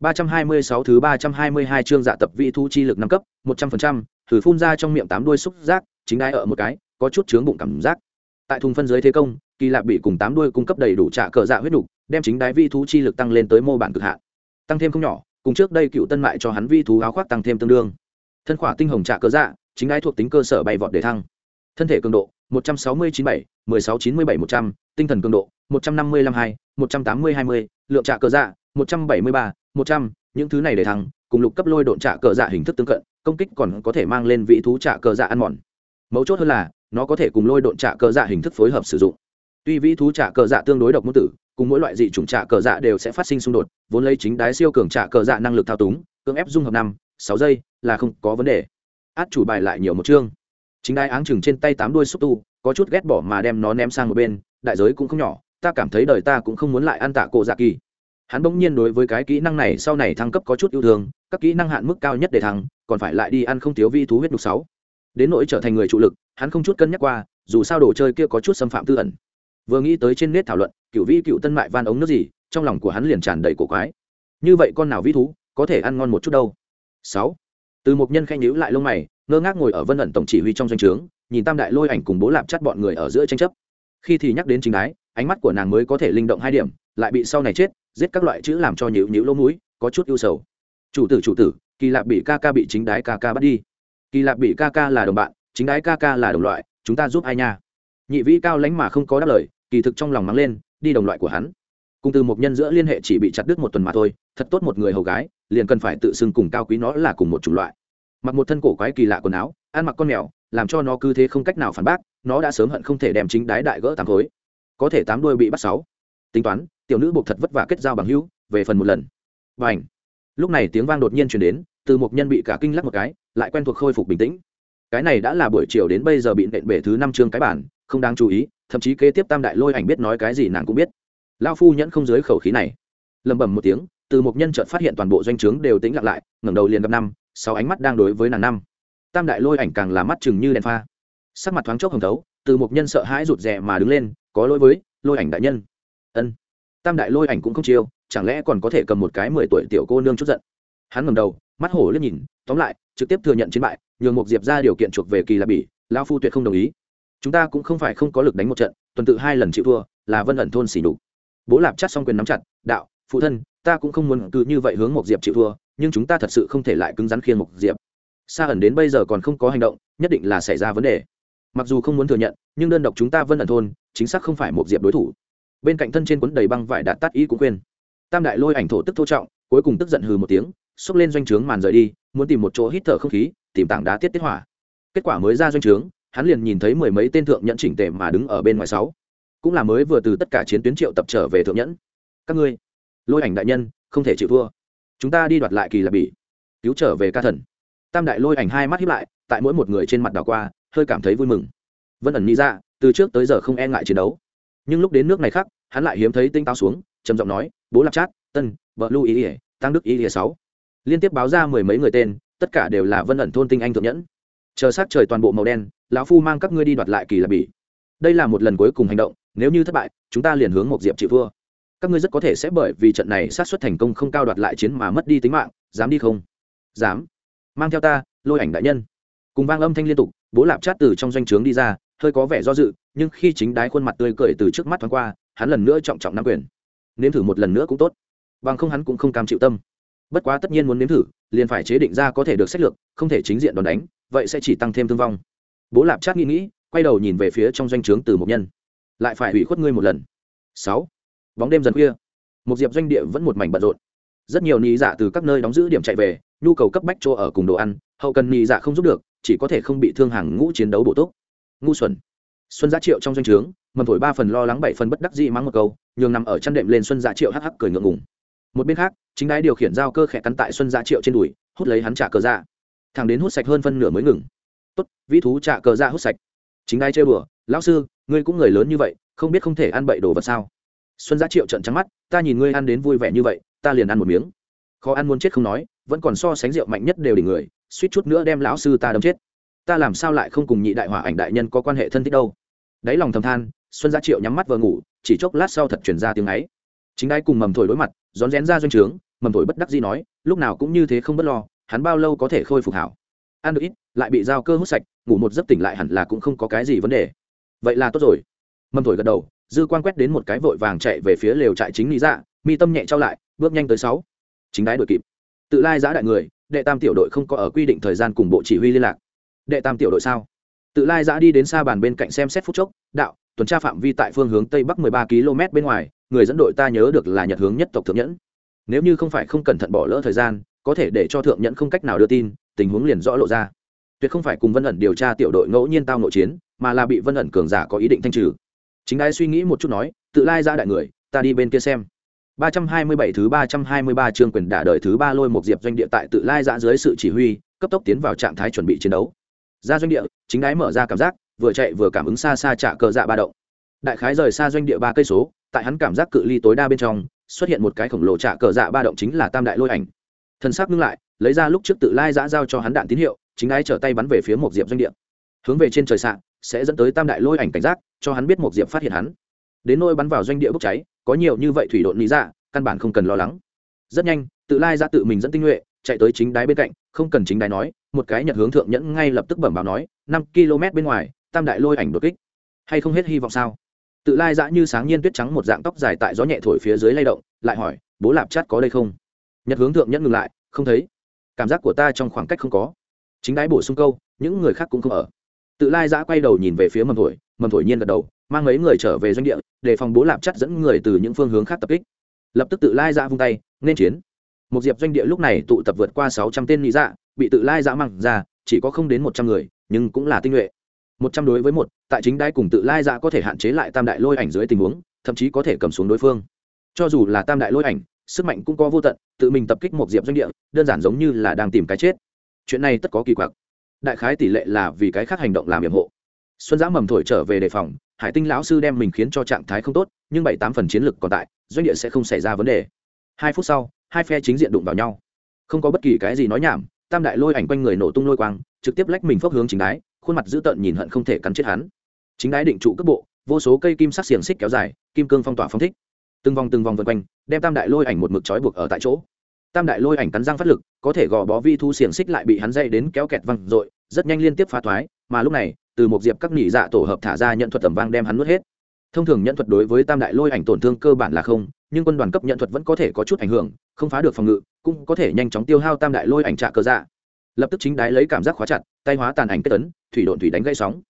326 thứ 322 chương dạ tập vị thu chi lực năm cấp, 100%, thử phun ra trong miệng tám đuôi xúc giác, chính đái ở một cái, có chút chướng bụng cảm giác. Tại thùng phân dưới thế công, kỳ lạp bị cùng tám đuôi cung cấp đầy đủ trả cờ dạ huyết đủ, đem chính đái vi thú chi lực tăng lên tới mô bản cực hạn. Tăng thêm không nhỏ, cùng trước đây cựu tân mại cho hắn vi thú áo khoác tăng thêm tương đương. Thân khỏa tinh hồng trả cờ dạ, chính đái thuộc tính cơ sở bay vọt để thăng. Thân thể cường độ, 1697, 1697 100, tinh thần cường độ, 155 2, 180 20, lượng trả cờ dạ, 173, một trăm, những thứ này để thắng cùng lục cấp lôi độn trả cờ dạ hình thức tương cận, công kích còn có thể mang lên vị thú trả cờ dạ ăn mòn. Mấu chốt hơn là, nó có thể cùng lôi độn trả cờ dạ hình thức phối hợp sử dụng. Tuy vị thú trả cờ dạ tương đối độc môn tử, cùng mỗi loại dị chủng trả cờ dạ đều sẽ phát sinh xung đột, vốn lấy chính đái siêu cường trả cờ dạ năng lực thao túng, cưỡng ép dung hợp năm, sáu giây là không có vấn đề. Át chủ bài lại nhiều một chương. Chính đái áng chừng trên tay tám đuôi xúc tu, có chút ghét bỏ mà đem nó ném sang một bên, đại giới cũng không nhỏ, ta cảm thấy đời ta cũng không muốn lại ăn tạ cổ dạ kỳ hắn bỗng nhiên đối với cái kỹ năng này sau này thăng cấp có chút yêu thương, các kỹ năng hạn mức cao nhất để thăng, còn phải lại đi ăn không thiếu vi thú huyết đục sáu. Đến nỗi trở thành người trụ lực, hắn không chút cân nhắc qua, dù sao đồ chơi kia có chút xâm phạm tư ẩn. Vừa nghĩ tới trên nét thảo luận, cựu vi cựu tân mại van ống nước gì, trong lòng của hắn liền tràn đầy cổ quái. Như vậy con nào vi thú, có thể ăn ngon một chút đâu? Sáu. Từ một nhân khanh nhíu lại lông mày, ngơ ngác ngồi ở vân ẩn tổng chỉ huy trong doanh trướng, nhìn tam đại lôi ảnh cùng bố lạp chắt bọn người ở giữa tranh chấp. Khi thì nhắc đến chính ái, ánh mắt của nàng mới có thể linh động hai điểm, lại bị sau này chết giết các loại chữ làm cho nhữ nhữ lỗ mũi, có chút ưu sầu. Chủ tử chủ tử, kỳ lạp bị ca ca bị chính đái ca ca bắt đi. Kỳ lạp bị ca ca là đồng bạn, chính đái ca ca là đồng loại, chúng ta giúp ai nha? Nhị vĩ cao lánh mà không có đáp lời, kỳ thực trong lòng mắng lên, đi đồng loại của hắn. Cùng từ một nhân giữa liên hệ chỉ bị chặt đứt một tuần mà thôi, thật tốt một người hầu gái, liền cần phải tự xưng cùng cao quý nó là cùng một chủng loại. Mặc một thân cổ quái kỳ lạ quần áo, ăn mặc con mèo, làm cho nó cứ thế không cách nào phản bác, nó đã sớm hận không thể đem chính đái đại gỡ tám khối. Có thể tám đuôi bị bắt sáu. Tính toán tiểu nữ buộc thật vất vả kết giao bằng hữu, về phần một lần. Và ảnh lúc này tiếng vang đột nhiên chuyển đến, từ một nhân bị cả kinh lắc một cái, lại quen thuộc khôi phục bình tĩnh. Cái này đã là buổi chiều đến bây giờ bị nện bể thứ năm chương cái bản, không đáng chú ý, thậm chí kế tiếp tam đại lôi ảnh biết nói cái gì nàng cũng biết. Lao phu nhẫn không dưới khẩu khí này. Lầm bầm một tiếng, từ một nhân chợt phát hiện toàn bộ doanh trướng đều tĩnh lặng lại, ngẩng đầu liền gặp năm, sáu ánh mắt đang đối với nàng năm. Tam đại lôi ảnh càng là mắt chừng như đèn pha. Sắc mặt thoáng chốc hồng thấu, từ một nhân sợ hãi rụt rè mà đứng lên, có lỗi với lôi ảnh đại nhân. Ân tam đại lôi ảnh cũng không chiêu, chẳng lẽ còn có thể cầm một cái mười tuổi tiểu cô nương chút giận? Hắn ngầm đầu, mắt hổ liếc nhìn, tóm lại, trực tiếp thừa nhận chiến bại, nhường một diệp ra điều kiện chuộc về kỳ lạ bỉ lao phu tuyệt không đồng ý. Chúng ta cũng không phải không có lực đánh một trận, tuần tự hai lần chịu thua, là vân ẩn thôn xỉ đục bố lạp chắt xong quyền nắm chặt, đạo, phụ thân, ta cũng không muốn cứ như vậy hướng một diệp chịu thua, nhưng chúng ta thật sự không thể lại cứng rắn khiên một diệp. Xa ẩn đến bây giờ còn không có hành động, nhất định là xảy ra vấn đề. Mặc dù không muốn thừa nhận, nhưng đơn độc chúng ta vân ẩn thôn, chính xác không phải một diệp đối thủ bên cạnh thân trên cuốn đầy băng vải đạt tắt ý cũng khuyên. Tam đại lôi ảnh thổ tức thô trọng, cuối cùng tức giận hừ một tiếng, xốc lên doanh trướng màn rời đi, muốn tìm một chỗ hít thở không khí, tìm tảng đá tiết tiết hỏa. Kết quả mới ra doanh trướng, hắn liền nhìn thấy mười mấy tên thượng nhẫn chỉnh tề mà đứng ở bên ngoài sáu. Cũng là mới vừa từ tất cả chiến tuyến triệu tập trở về thượng nhẫn. Các ngươi, lôi ảnh đại nhân, không thể chịu thua. Chúng ta đi đoạt lại kỳ là bỉ. Cứu trở về ca thần. Tam đại lôi ảnh hai mắt hiếp lại, tại mỗi một người trên mặt đảo qua, hơi cảm thấy vui mừng. Vân ẩn nghĩ ra, từ trước tới giờ không e ngại chiến đấu nhưng lúc đến nước này khác, hắn lại hiếm thấy tinh tao xuống, trầm giọng nói, bố lạp chát, tân, vợ lưu ý ỉa tăng đức ý ỉa sáu. Liên tiếp báo ra mười mấy người tên, tất cả đều là vân ẩn thôn tinh anh thượng nhẫn. Chờ sát trời toàn bộ màu đen, lão phu mang các ngươi đi đoạt lại kỳ lạ bỉ. Đây là một lần cuối cùng hành động, nếu như thất bại, chúng ta liền hướng một diệp chịu thua các ngươi rất có thể sẽ bởi vì trận này sát xuất thành công không cao đoạt lại chiến mà mất đi tính mạng, dám đi không? Dám. Mang theo ta, lôi ảnh đại nhân. Cùng vang âm thanh liên tục bố lạp chát từ trong doanh trướng đi ra, hơi có vẻ do dự, nhưng khi chính đái khuôn mặt tươi cười từ trước mắt thoáng qua, hắn lần nữa trọng trọng nắm quyền. Nếm thử một lần nữa cũng tốt. Bằng không hắn cũng không cam chịu tâm. Bất quá tất nhiên muốn nếm thử, liền phải chế định ra có thể được sách lược, không thể chính diện đòn đánh, vậy sẽ chỉ tăng thêm thương vong. Bố lạp chát nghĩ nghĩ, quay đầu nhìn về phía trong doanh trướng từ một nhân. Lại phải hủy khuất ngươi một lần. Sáu. Bóng đêm dần khuya. Một diệp doanh địa vẫn một mảnh bận rộn. Rất nhiều nị dạ từ các nơi đóng giữ điểm chạy về, nhu cầu cấp bách chỗ ở cùng đồ ăn, hậu cần nị dạ không giúp được chỉ có thể không bị thương hàng ngũ chiến đấu bổ túc. Ngu xuẩn. Xuân giá triệu trong doanh trướng, mầm thổi ba phần lo lắng bảy phần bất đắc dĩ mắng một câu, nhường nằm ở chăn đệm lên xuân giá triệu hắc hắc cười ngượng ngùng. Một bên khác, chính đái điều khiển giao cơ khẽ cắn tại xuân giá triệu trên đùi, hút lấy hắn trả cờ ra thằng đến hút sạch hơn phân nửa mới ngừng. Tốt vĩ thú trả cờ ra hút sạch. Chính đái chơi bừa, lão sư, ngươi cũng người lớn như vậy, không biết không thể ăn bậy đồ vật sao? Xuân giá triệu trận trắng mắt, ta nhìn ngươi ăn đến vui vẻ như vậy, ta liền ăn một miếng. Khó ăn muốn chết không nói vẫn còn so sánh rượu mạnh nhất đều đỉnh người, suýt chút nữa đem lão sư ta đâm chết. Ta làm sao lại không cùng nhị đại hỏa ảnh đại nhân có quan hệ thân thích đâu? Đáy lòng thầm than, xuân gia triệu nhắm mắt vừa ngủ, chỉ chốc lát sau thật chuyển ra tiếng ấy. Chính đái cùng mầm thổi đối mặt, rón rén ra doanh trướng, mầm thổi bất đắc dĩ nói, lúc nào cũng như thế không bất lo, hắn bao lâu có thể khôi phục hảo? Ăn được ít, lại bị dao cơ hút sạch, ngủ một giấc tỉnh lại hẳn là cũng không có cái gì vấn đề. Vậy là tốt rồi. Mầm thổi gật đầu, dư quan quét đến một cái vội vàng chạy về phía lều trại chính lý dạ mi tâm nhẹ trao lại, bước nhanh tới sáu. Chính đái đội kịp tự lai giã đại người, đệ tam tiểu đội không có ở quy định thời gian cùng bộ chỉ huy liên lạc. Đệ tam tiểu đội sao? Tự lai giã đi đến xa bàn bên cạnh xem xét phút chốc, đạo, tuần tra phạm vi tại phương hướng tây bắc 13 km bên ngoài, người dẫn đội ta nhớ được là nhật hướng nhất tộc thượng nhẫn. Nếu như không phải không cẩn thận bỏ lỡ thời gian, có thể để cho thượng nhẫn không cách nào đưa tin, tình huống liền rõ lộ ra. Tuyệt không phải cùng vân ẩn điều tra tiểu đội ngẫu nhiên tao nội chiến, mà là bị vân ẩn cường giả có ý định thanh trừ. Chính ai suy nghĩ một chút nói, tự lai ra đại người, ta đi bên kia xem. 327 thứ 323 chương quyền đả đời thứ ba lôi một diệp doanh địa tại tự lai dã dưới sự chỉ huy cấp tốc tiến vào trạng thái chuẩn bị chiến đấu. Ra doanh địa chính đái mở ra cảm giác vừa chạy vừa cảm ứng xa xa trả cờ dạ ba động. Đại khái rời xa doanh địa ba cây số tại hắn cảm giác cự ly tối đa bên trong xuất hiện một cái khổng lồ trả cờ dạ ba động chính là tam đại lôi ảnh. Thần sắc ngưng lại lấy ra lúc trước tự lai dã giao cho hắn đạn tín hiệu chính đái trở tay bắn về phía một diệp doanh địa. Hướng về trên trời sạ, sẽ dẫn tới tam đại lôi ảnh cảnh giác cho hắn biết một diệp phát hiện hắn. Đến nôi bắn vào doanh địa bốc cháy có nhiều như vậy thủy độn lý dạ căn bản không cần lo lắng. Rất nhanh, tự lai ra tự mình dẫn tinh nhuệ, chạy tới chính đáy bên cạnh, không cần chính đáy nói, một cái nhật hướng thượng nhẫn ngay lập tức bẩm báo nói, năm km bên ngoài, tam đại lôi ảnh đột kích. Hay không hết hy vọng sao? Tự lai dã như sáng nhiên tuyết trắng một dạng tóc dài tại gió nhẹ thổi phía dưới lay động, lại hỏi, bố lạp chát có đây không? Nhật hướng thượng nhẫn ngừng lại, không thấy. Cảm giác của ta trong khoảng cách không có. Chính đáy bổ sung câu, những người khác cũng không ở. Tự lai dã quay đầu nhìn về phía mầm thổi mầm thổi nhiên gật đầu, mang mấy người trở về doanh địa để phòng bố lạp chắt dẫn người từ những phương hướng khác tập kích. Lập tức tự lai dã vung tay, nên chiến. Một diệp doanh địa lúc này tụ tập vượt qua sáu trăm tên lý dạ bị tự lai dã măng ra, chỉ có không đến một trăm người, nhưng cũng là tinh nhuệ. Một trăm đối với một, tại chính đai cùng tự lai dã có thể hạn chế lại tam đại lôi ảnh dưới tình huống, thậm chí có thể cầm xuống đối phương. Cho dù là tam đại lôi ảnh, sức mạnh cũng có vô tận, tự mình tập kích một diệp doanh địa, đơn giản giống như là đang tìm cái chết. Chuyện này tất có kỳ quặc. Đại khái tỷ lệ là vì cái khác hành động làm nhiệm hộ xuân giã mầm thổi trở về đề phòng, hải tinh lão sư đem mình khiến cho trạng thái không tốt, nhưng bảy tám phần chiến lược còn tại, doanh địa sẽ không xảy ra vấn đề. Hai phút sau, hai phe chính diện đụng vào nhau. Không có bất kỳ cái gì nói nhảm, tam đại lôi ảnh quanh người nổ tung lôi quang, trực tiếp lách mình phốc hướng chính đái, khuôn mặt dữ tợn nhìn hận không thể cắn chết hắn. Chính đái định trụ cấp bộ, vô số cây kim sắc xiềng xích kéo dài, kim cương phong tỏa phong thích. Từng vòng từng vòng vân quanh, đem tam đại lôi ảnh một mực trói buộc ở tại chỗ. Tam đại lôi ảnh cắn răng phát lực, có thể gò bó vi thu xiềng xích lại bị hắn dây đến kéo kẹt văng r rất nhanh liên tiếp phá thoái, mà lúc này từ một diệp các nỉ dạ tổ hợp thả ra nhận thuật tầm vang đem hắn nuốt hết. Thông thường nhận thuật đối với tam đại lôi ảnh tổn thương cơ bản là không, nhưng quân đoàn cấp nhận thuật vẫn có thể có chút ảnh hưởng, không phá được phòng ngự, cũng có thể nhanh chóng tiêu hao tam đại lôi ảnh trạ cơ dạ. Lập tức chính đái lấy cảm giác khóa chặt, tay hóa tàn ảnh kết tấn thủy độn thủy đánh gây sóng.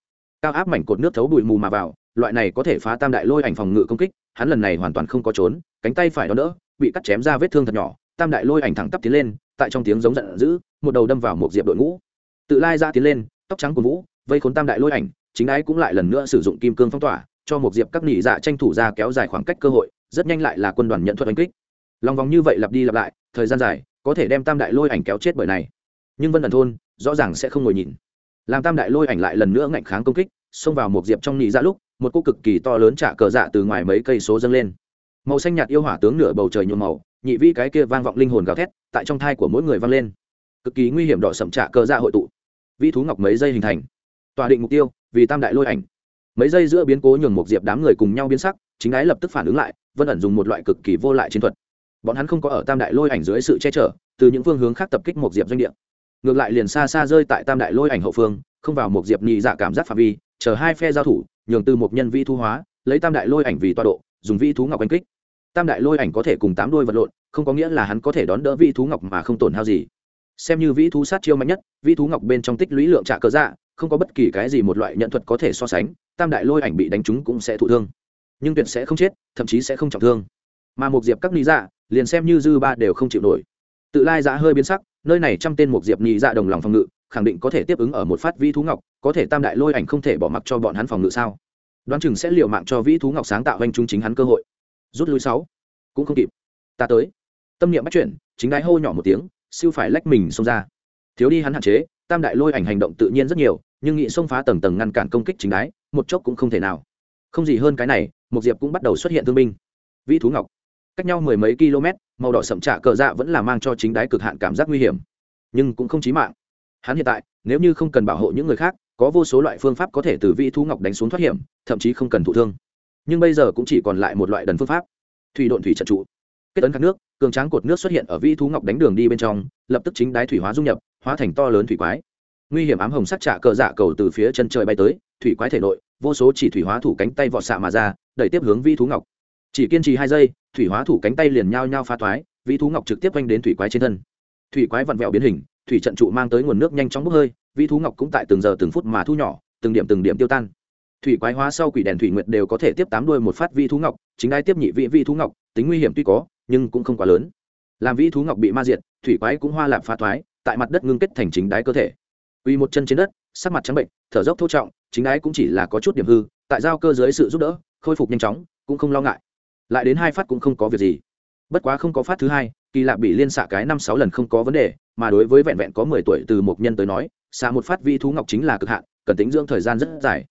Cao áp mảnh cột nước thấu bụi mù mà vào, loại này có thể phá tam đại lôi ảnh phòng ngự công kích, hắn lần này hoàn toàn không có trốn, cánh tay phải đó đỡ, bị cắt chém ra vết thương thật nhỏ, tam đại lôi ảnh thẳng tắp tiến lên, tại trong tiếng giống giận dữ, một đầu đâm vào một diệp đội ngũ. Tự lai ra tiến lên, tóc trắng của vũ vây khốn tam đại lôi ảnh, chính đái cũng lại lần nữa sử dụng kim cương phong tỏa, cho một diệp các nỉ dạ tranh thủ ra kéo dài khoảng cách cơ hội, rất nhanh lại là quân đoàn nhận thuật đánh kích. Lòng vòng như vậy lặp đi lặp lại, thời gian dài, có thể đem tam đại lôi ảnh kéo chết bởi này. Nhưng vân ẩn thôn, rõ ràng sẽ không ngồi nhìn. Làm tam đại lôi ảnh lại lần nữa ngạnh kháng công kích, xông vào một diệp trong nỉ dạ lúc, một cô cực kỳ to lớn trả cờ dạ từ ngoài mấy cây số dâng lên. Màu xanh nhạt yêu hỏa tướng nửa bầu trời nhuộm màu, nhị vi cái kia vang vọng linh hồn gào thét, tại trong thai của mỗi người vang lên. Cực kỳ nguy hiểm đỏ sậm trả cờ dạ hội tụ. Vi thú ngọc mấy giây hình thành tòa định mục tiêu, vì tam đại lôi ảnh. Mấy giây giữa biến cố nhường một diệp đám người cùng nhau biến sắc, chính ái lập tức phản ứng lại, vân ẩn dùng một loại cực kỳ vô lại chiến thuật. Bọn hắn không có ở tam đại lôi ảnh dưới sự che chở, từ những phương hướng khác tập kích một diệp doanh địa. Ngược lại liền xa xa rơi tại tam đại lôi ảnh hậu phương, không vào một diệp nhị dạ cảm giác phạm vi, chờ hai phe giao thủ, nhường từ một nhân vi thu hóa, lấy tam đại lôi ảnh vì toa độ, dùng vi thú ngọc đánh kích. Tam đại lôi ảnh có thể cùng tám đôi vật lộn, không có nghĩa là hắn có thể đón đỡ vi thú ngọc mà không tổn hao gì. Xem như vĩ thú sát chiêu mạnh nhất, vĩ thú ngọc bên trong tích lũy lượng trả cớ dạ không có bất kỳ cái gì một loại nhận thuật có thể so sánh, tam đại lôi ảnh bị đánh trúng cũng sẽ thụ thương. Nhưng tuyệt sẽ không chết, thậm chí sẽ không trọng thương. Mà một diệp các lý dạ liền xem như dư ba đều không chịu nổi. Tự lai dạ hơi biến sắc, nơi này trăm tên một diệp nhị dạ đồng lòng phòng ngự, khẳng định có thể tiếp ứng ở một phát vĩ thú ngọc, có thể tam đại lôi ảnh không thể bỏ mặc cho bọn hắn phòng ngự sao? Đoán chừng sẽ l mạng cho vĩ thú ngọc sáng tạo anh trung chính hắn cơ hội. Rút lui sáu. Cũng không kịp. Ta tới. Tâm niệm bắt chuyển, chính đái hô nhỏ một tiếng, siêu phải lách mình xông ra. Thiếu đi hắn hạn chế tam đại lôi ảnh hành động tự nhiên rất nhiều, nhưng nghị xông phá tầng tầng ngăn cản công kích chính đái, một chốc cũng không thể nào. Không gì hơn cái này một diệp cũng bắt đầu xuất hiện thương binh. Vĩ thú ngọc, cách nhau mười mấy km, màu đỏ sậm trạ cờ dạ vẫn là mang cho chính đái cực hạn cảm giác nguy hiểm. Nhưng cũng không chí mạng. Hắn hiện tại, nếu như không cần bảo hộ những người khác, có vô số loại phương pháp có thể từ vĩ thú ngọc đánh xuống thoát hiểm, thậm chí không cần thụ thương. Nhưng bây giờ cũng chỉ còn lại một loại đần phương pháp. Thủy độn thủy trận trụ. Kết ấn các nước, cường tráng cột nước xuất hiện ở vĩ thú ngọc đánh đường đi bên trong, lập tức chính đái thủy hóa dung nhập hóa thành to lớn thủy quái. Nguy hiểm ám hồng sắc trả cờ dạ cầu từ phía chân trời bay tới, thủy quái thể nội, vô số chỉ thủy hóa thủ cánh tay vọt xạ mà ra, đẩy tiếp hướng vi thú ngọc. Chỉ kiên trì hai giây, thủy hóa thủ cánh tay liền nhao nhao phá thoái vi thú ngọc trực tiếp quanh đến thủy quái trên thân. Thủy quái vặn vẹo biến hình, thủy trận trụ mang tới nguồn nước nhanh chóng bốc hơi vi thú ngọc cũng tại từng giờ từng phút mà thu nhỏ, từng điểm từng điểm tiêu tan. Thủy quái hóa sau quỷ đèn thủy nguyệt đều có thể tiếp tám đuôi một phát vi thú ngọc, chính ai tiếp nhị vị vi thú ngọc, tính nguy hiểm tuy có, nhưng cũng không quá lớn. Làm vi thú ngọc bị ma diệt, thủy quái cũng hoa lạp phá thoái tại mặt đất ngưng kết thành chính đái cơ thể. Uy một chân trên đất, sắc mặt trắng bệnh, thở dốc thô trọng, chính đái cũng chỉ là có chút điểm hư, tại giao cơ dưới sự giúp đỡ, khôi phục nhanh chóng, cũng không lo ngại. Lại đến hai phát cũng không có việc gì. Bất quá không có phát thứ hai, kỳ lạ bị liên xạ cái năm sáu lần không có vấn đề, mà đối với vẹn vẹn có mười tuổi từ một nhân tới nói, xạ một phát vi thú ngọc chính là cực hạn, cần tính dưỡng thời gian rất dài.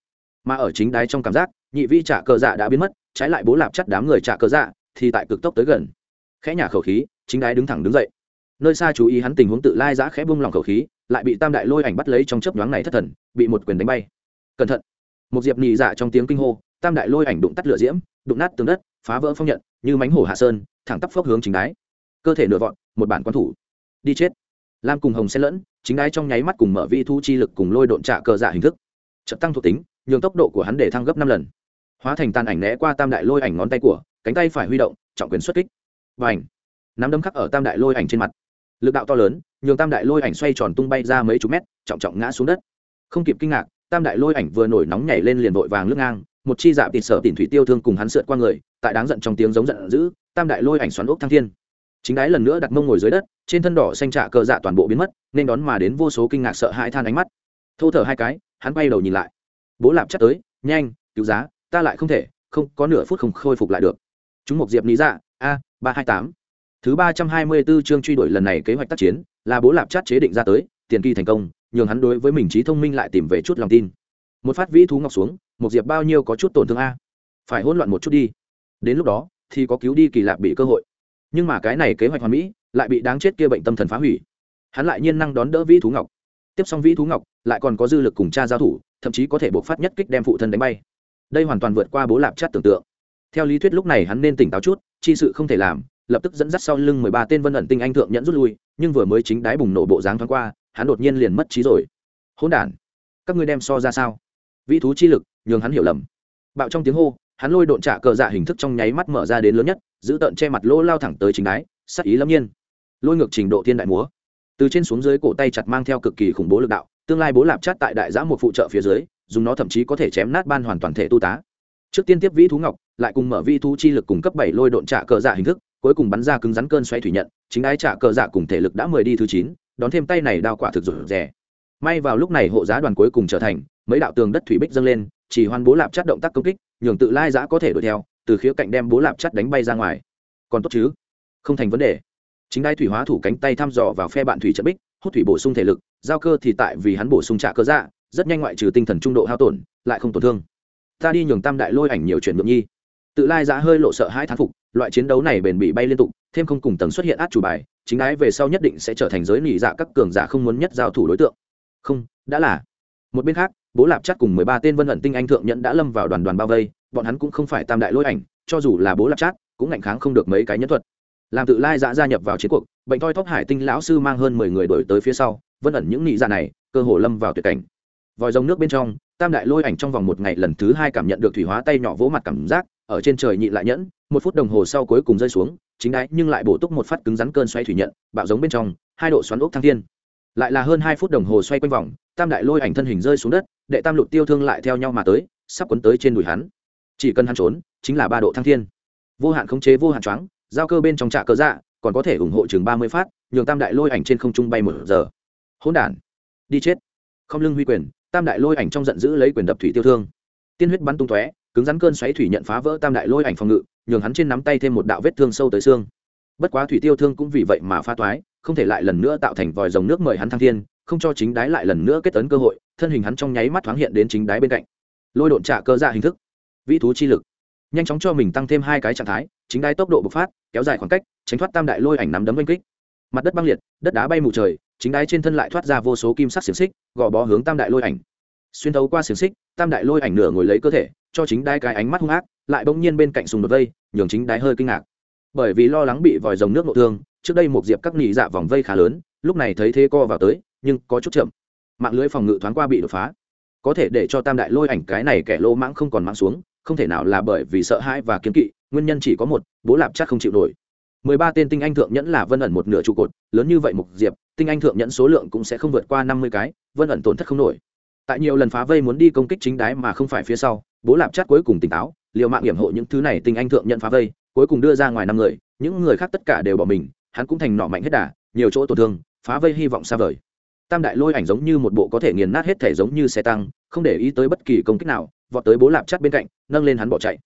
Mà ở chính đáy trong cảm giác, nhị vi trả cờ dạ đã biến mất, trái lại bố lạp chắt đám người trả cờ dạ thì tại cực tốc tới gần. Khẽ nhả khẩu khí, chính đáy đứng thẳng đứng dậy nơi xa chú ý hắn tình huống tự lai giã khẽ bung lòng khẩu khí, lại bị tam đại lôi ảnh bắt lấy trong chớp nhoáng này thất thần, bị một quyền đánh bay. Cẩn thận! Một diệp nhị dạ trong tiếng kinh hô, tam đại lôi ảnh đụng tắt lửa diễm, đụng nát tường đất, phá vỡ phong nhận, như mánh hổ hạ sơn, thẳng tắp phốc hướng chính đái. cơ thể nửa vọn một bản quan thủ. Đi chết! Lam cùng hồng xen lẫn, chính đái trong nháy mắt cùng mở vi thu chi lực cùng lôi độn trạ cờ dạ hình thức. Trận tăng thuộc tính, nhường tốc độ của hắn để thăng gấp năm lần. Hóa thành tàn ảnh né qua tam đại lôi ảnh ngón tay của, cánh tay phải huy động, trọng quyền xuất kích. Và ảnh nắm đấm khắc ở tam đại lôi ảnh trên mặt lực đạo to lớn, nhường tam đại lôi ảnh xoay tròn tung bay ra mấy chục mét, trọng trọng ngã xuống đất. Không kịp kinh ngạc, tam đại lôi ảnh vừa nổi nóng nhảy lên liền vội vàng lướt ngang, một chi dạ tịt sở tịt thủy tiêu thương cùng hắn sượt qua người, tại đáng giận trong tiếng giống giận dữ, tam đại lôi ảnh xoắn ốc thăng thiên. Chính đái lần nữa đặt mông ngồi dưới đất, trên thân đỏ xanh trạ cờ dạ toàn bộ biến mất, nên đón mà đến vô số kinh ngạc sợ hãi than ánh mắt. Thô thở hai cái, hắn bay đầu nhìn lại. Bố lạp chắc tới, nhanh, cứu giá, ta lại không thể, không, có nửa phút không khôi phục lại được. Chúng một diệp lý dạ a, ba hai tám thứ ba trăm hai mươi 324 chương truy đuổi lần này kế hoạch tác chiến là bố lạp chát chế định ra tới, tiền kỳ thành công, nhường hắn đối với mình trí thông minh lại tìm về chút lòng tin. Một phát vĩ thú ngọc xuống, một diệp bao nhiêu có chút tổn thương a? Phải hỗn loạn một chút đi. Đến lúc đó, thì có cứu đi kỳ lạ bị cơ hội. Nhưng mà cái này kế hoạch hoàn mỹ, lại bị đáng chết kia bệnh tâm thần phá hủy. Hắn lại nhiên năng đón đỡ vĩ thú ngọc. Tiếp xong vĩ thú ngọc, lại còn có dư lực cùng cha giao thủ, thậm chí có thể buộc phát nhất kích đem phụ thân đánh bay. Đây hoàn toàn vượt qua bố lạp chát tưởng tượng. Theo lý thuyết lúc này hắn nên tỉnh táo chút, chi sự không thể làm lập tức dẫn dắt sau lưng mười ba tên vân ẩn tinh anh thượng nhẫn rút lui, nhưng vừa mới chính đái bùng nổ bộ dáng thoáng qua, hắn đột nhiên liền mất trí rồi. Hỗn đản, các ngươi đem so ra sao? Vĩ thú chi lực, nhường hắn hiểu lầm. Bạo trong tiếng hô, hắn lôi độn trả cờ dạ hình thức trong nháy mắt mở ra đến lớn nhất, giữ tợn che mặt lỗ lao thẳng tới chính đái, sắc ý lâm nhiên. Lôi ngược trình độ thiên đại múa. Từ trên xuống dưới cổ tay chặt mang theo cực kỳ khủng bố lực đạo, tương lai bố lạp chát tại đại giã một phụ trợ phía dưới, dùng nó thậm chí có thể chém nát ban hoàn toàn thể tu tá. Trước tiên tiếp vĩ thú ngọc, lại cùng mở vi thú chi lực cùng cấp bảy lôi độn trả cờ dạ hình thức cuối cùng bắn ra cứng rắn cơn xoay thủy nhận, chính ái trả cờ dạ cùng thể lực đã mười đi thứ chín, đón thêm tay này đao quả thực rủ rẻ may vào lúc này hộ giá đoàn cuối cùng trở thành, mấy đạo tường đất thủy bích dâng lên, chỉ hoan bố lạp chắt động tác công kích, nhường tự lai giã có thể đuổi theo, từ khía cạnh đem bố lạp chắt đánh bay ra ngoài. Còn tốt chứ? Không thành vấn đề. Chính đai thủy hóa thủ cánh tay thăm dò vào phe bạn thủy trận bích, hút thủy bổ sung thể lực, giao cơ thì tại vì hắn bổ sung trả cơ dạ rất nhanh ngoại trừ tinh thần trung độ hao tổn, lại không tổn thương. Ta đi nhường tam đại lôi ảnh nhiều chuyện ngược nhi tự lai giã hơi lộ sợ hai thán phục, loại chiến đấu này bền bị bay liên tục, thêm không cùng tầng xuất hiện át chủ bài, chính ái về sau nhất định sẽ trở thành giới nỉ dạ các cường giả không muốn nhất giao thủ đối tượng. Không, đã là. Một bên khác, bố lạp chắc cùng mười ba tên vân ẩn tinh anh thượng nhẫn đã lâm vào đoàn đoàn bao vây, bọn hắn cũng không phải tam đại lôi ảnh, cho dù là bố lạp chắc, cũng ngạnh kháng không được mấy cái nhân thuật. Làm tự lai giã gia nhập vào chiến cuộc, bệnh thoi thóp hải tinh lão sư mang hơn mười người đổi tới phía sau, vân ẩn những nị dạ này, cơ hồ lâm vào tuyệt cảnh. Vòi rồng nước bên trong, tam đại lôi ảnh trong vòng một ngày lần thứ hai cảm nhận được thủy hóa tay nhỏ vỗ mặt cảm giác ở trên trời nhịn lại nhẫn, một phút đồng hồ sau cuối cùng rơi xuống, chính đáy nhưng lại bổ túc một phát cứng rắn cơn xoay thủy nhận, bạo giống bên trong, hai độ xoắn ốc thăng thiên. Lại là hơn hai phút đồng hồ xoay quanh vòng, tam đại lôi ảnh thân hình rơi xuống đất, đệ tam lục tiêu thương lại theo nhau mà tới, sắp quấn tới trên đùi hắn. Chỉ cần hắn trốn, chính là ba độ thăng thiên. Vô hạn khống chế, vô hạn choáng, giao cơ bên trong trạ cơ dạ còn có thể ủng hộ chừng ba mươi phát, nhường tam đại lôi ảnh trên không trung bay một giờ. Hỗn đản, đi chết. Không lưng huy quyền, tam đại lôi ảnh trong giận dữ lấy quyền đập thủy tiêu thương. Tiên huyết bắn tung tóe cứng rắn cơn xoáy thủy nhận phá vỡ tam đại lôi ảnh phòng ngự, nhường hắn trên nắm tay thêm một đạo vết thương sâu tới xương. Bất quá thủy tiêu thương cũng vì vậy mà pha toái, không thể lại lần nữa tạo thành vòi rồng nước mời hắn thăng thiên, không cho chính đái lại lần nữa kết tấn cơ hội, thân hình hắn trong nháy mắt thoáng hiện đến chính đái bên cạnh. Lôi độn trả cơ dạ hình thức, vĩ thú chi lực. Nhanh chóng cho mình tăng thêm hai cái trạng thái, chính đái tốc độ bộc phát, kéo dài khoảng cách, tránh thoát tam đại lôi ảnh nắm đấm oanh kích. Mặt đất băng liệt, đất đá bay mù trời, chính đái trên thân lại thoát ra vô số kim sắc xiềng xích, gò bó hướng tam đại lôi ảnh. Xuyên thấu qua xiềng xích, tam đại lôi ảnh nửa ngồi lấy cơ thể cho chính đai cái ánh mắt hung ác, lại bỗng nhiên bên cạnh sùng đột vây, nhường chính đái hơi kinh ngạc. Bởi vì lo lắng bị vòi rồng nước nội thương, trước đây một diệp các nỉ dạ vòng vây khá lớn, lúc này thấy thế co vào tới, nhưng có chút chậm. Mạng lưới phòng ngự thoáng qua bị đột phá. Có thể để cho tam đại lôi ảnh cái này kẻ lô mãng không còn mãng xuống, không thể nào là bởi vì sợ hãi và kiếm kỵ, nguyên nhân chỉ có một, bố lạp chắc không chịu nổi. Mười ba tên tinh anh thượng nhẫn là vân ẩn một nửa trụ cột, lớn như vậy mục diệp, tinh anh thượng nhẫn số lượng cũng sẽ không vượt qua năm mươi cái, vân ẩn tổn thất không nổi. Tại nhiều lần phá vây muốn đi công kích chính đái mà không phải phía sau bố lạp chát cuối cùng tỉnh táo, liều mạng hiểm hộ những thứ này tinh anh thượng nhận phá vây, cuối cùng đưa ra ngoài năm người, những người khác tất cả đều bỏ mình, hắn cũng thành nọ mạnh hết đà, nhiều chỗ tổn thương, phá vây hy vọng xa vời. Tam đại lôi ảnh giống như một bộ có thể nghiền nát hết thể giống như xe tăng, không để ý tới bất kỳ công kích nào, vọt tới bố lạp chắt bên cạnh, nâng lên hắn bỏ chạy.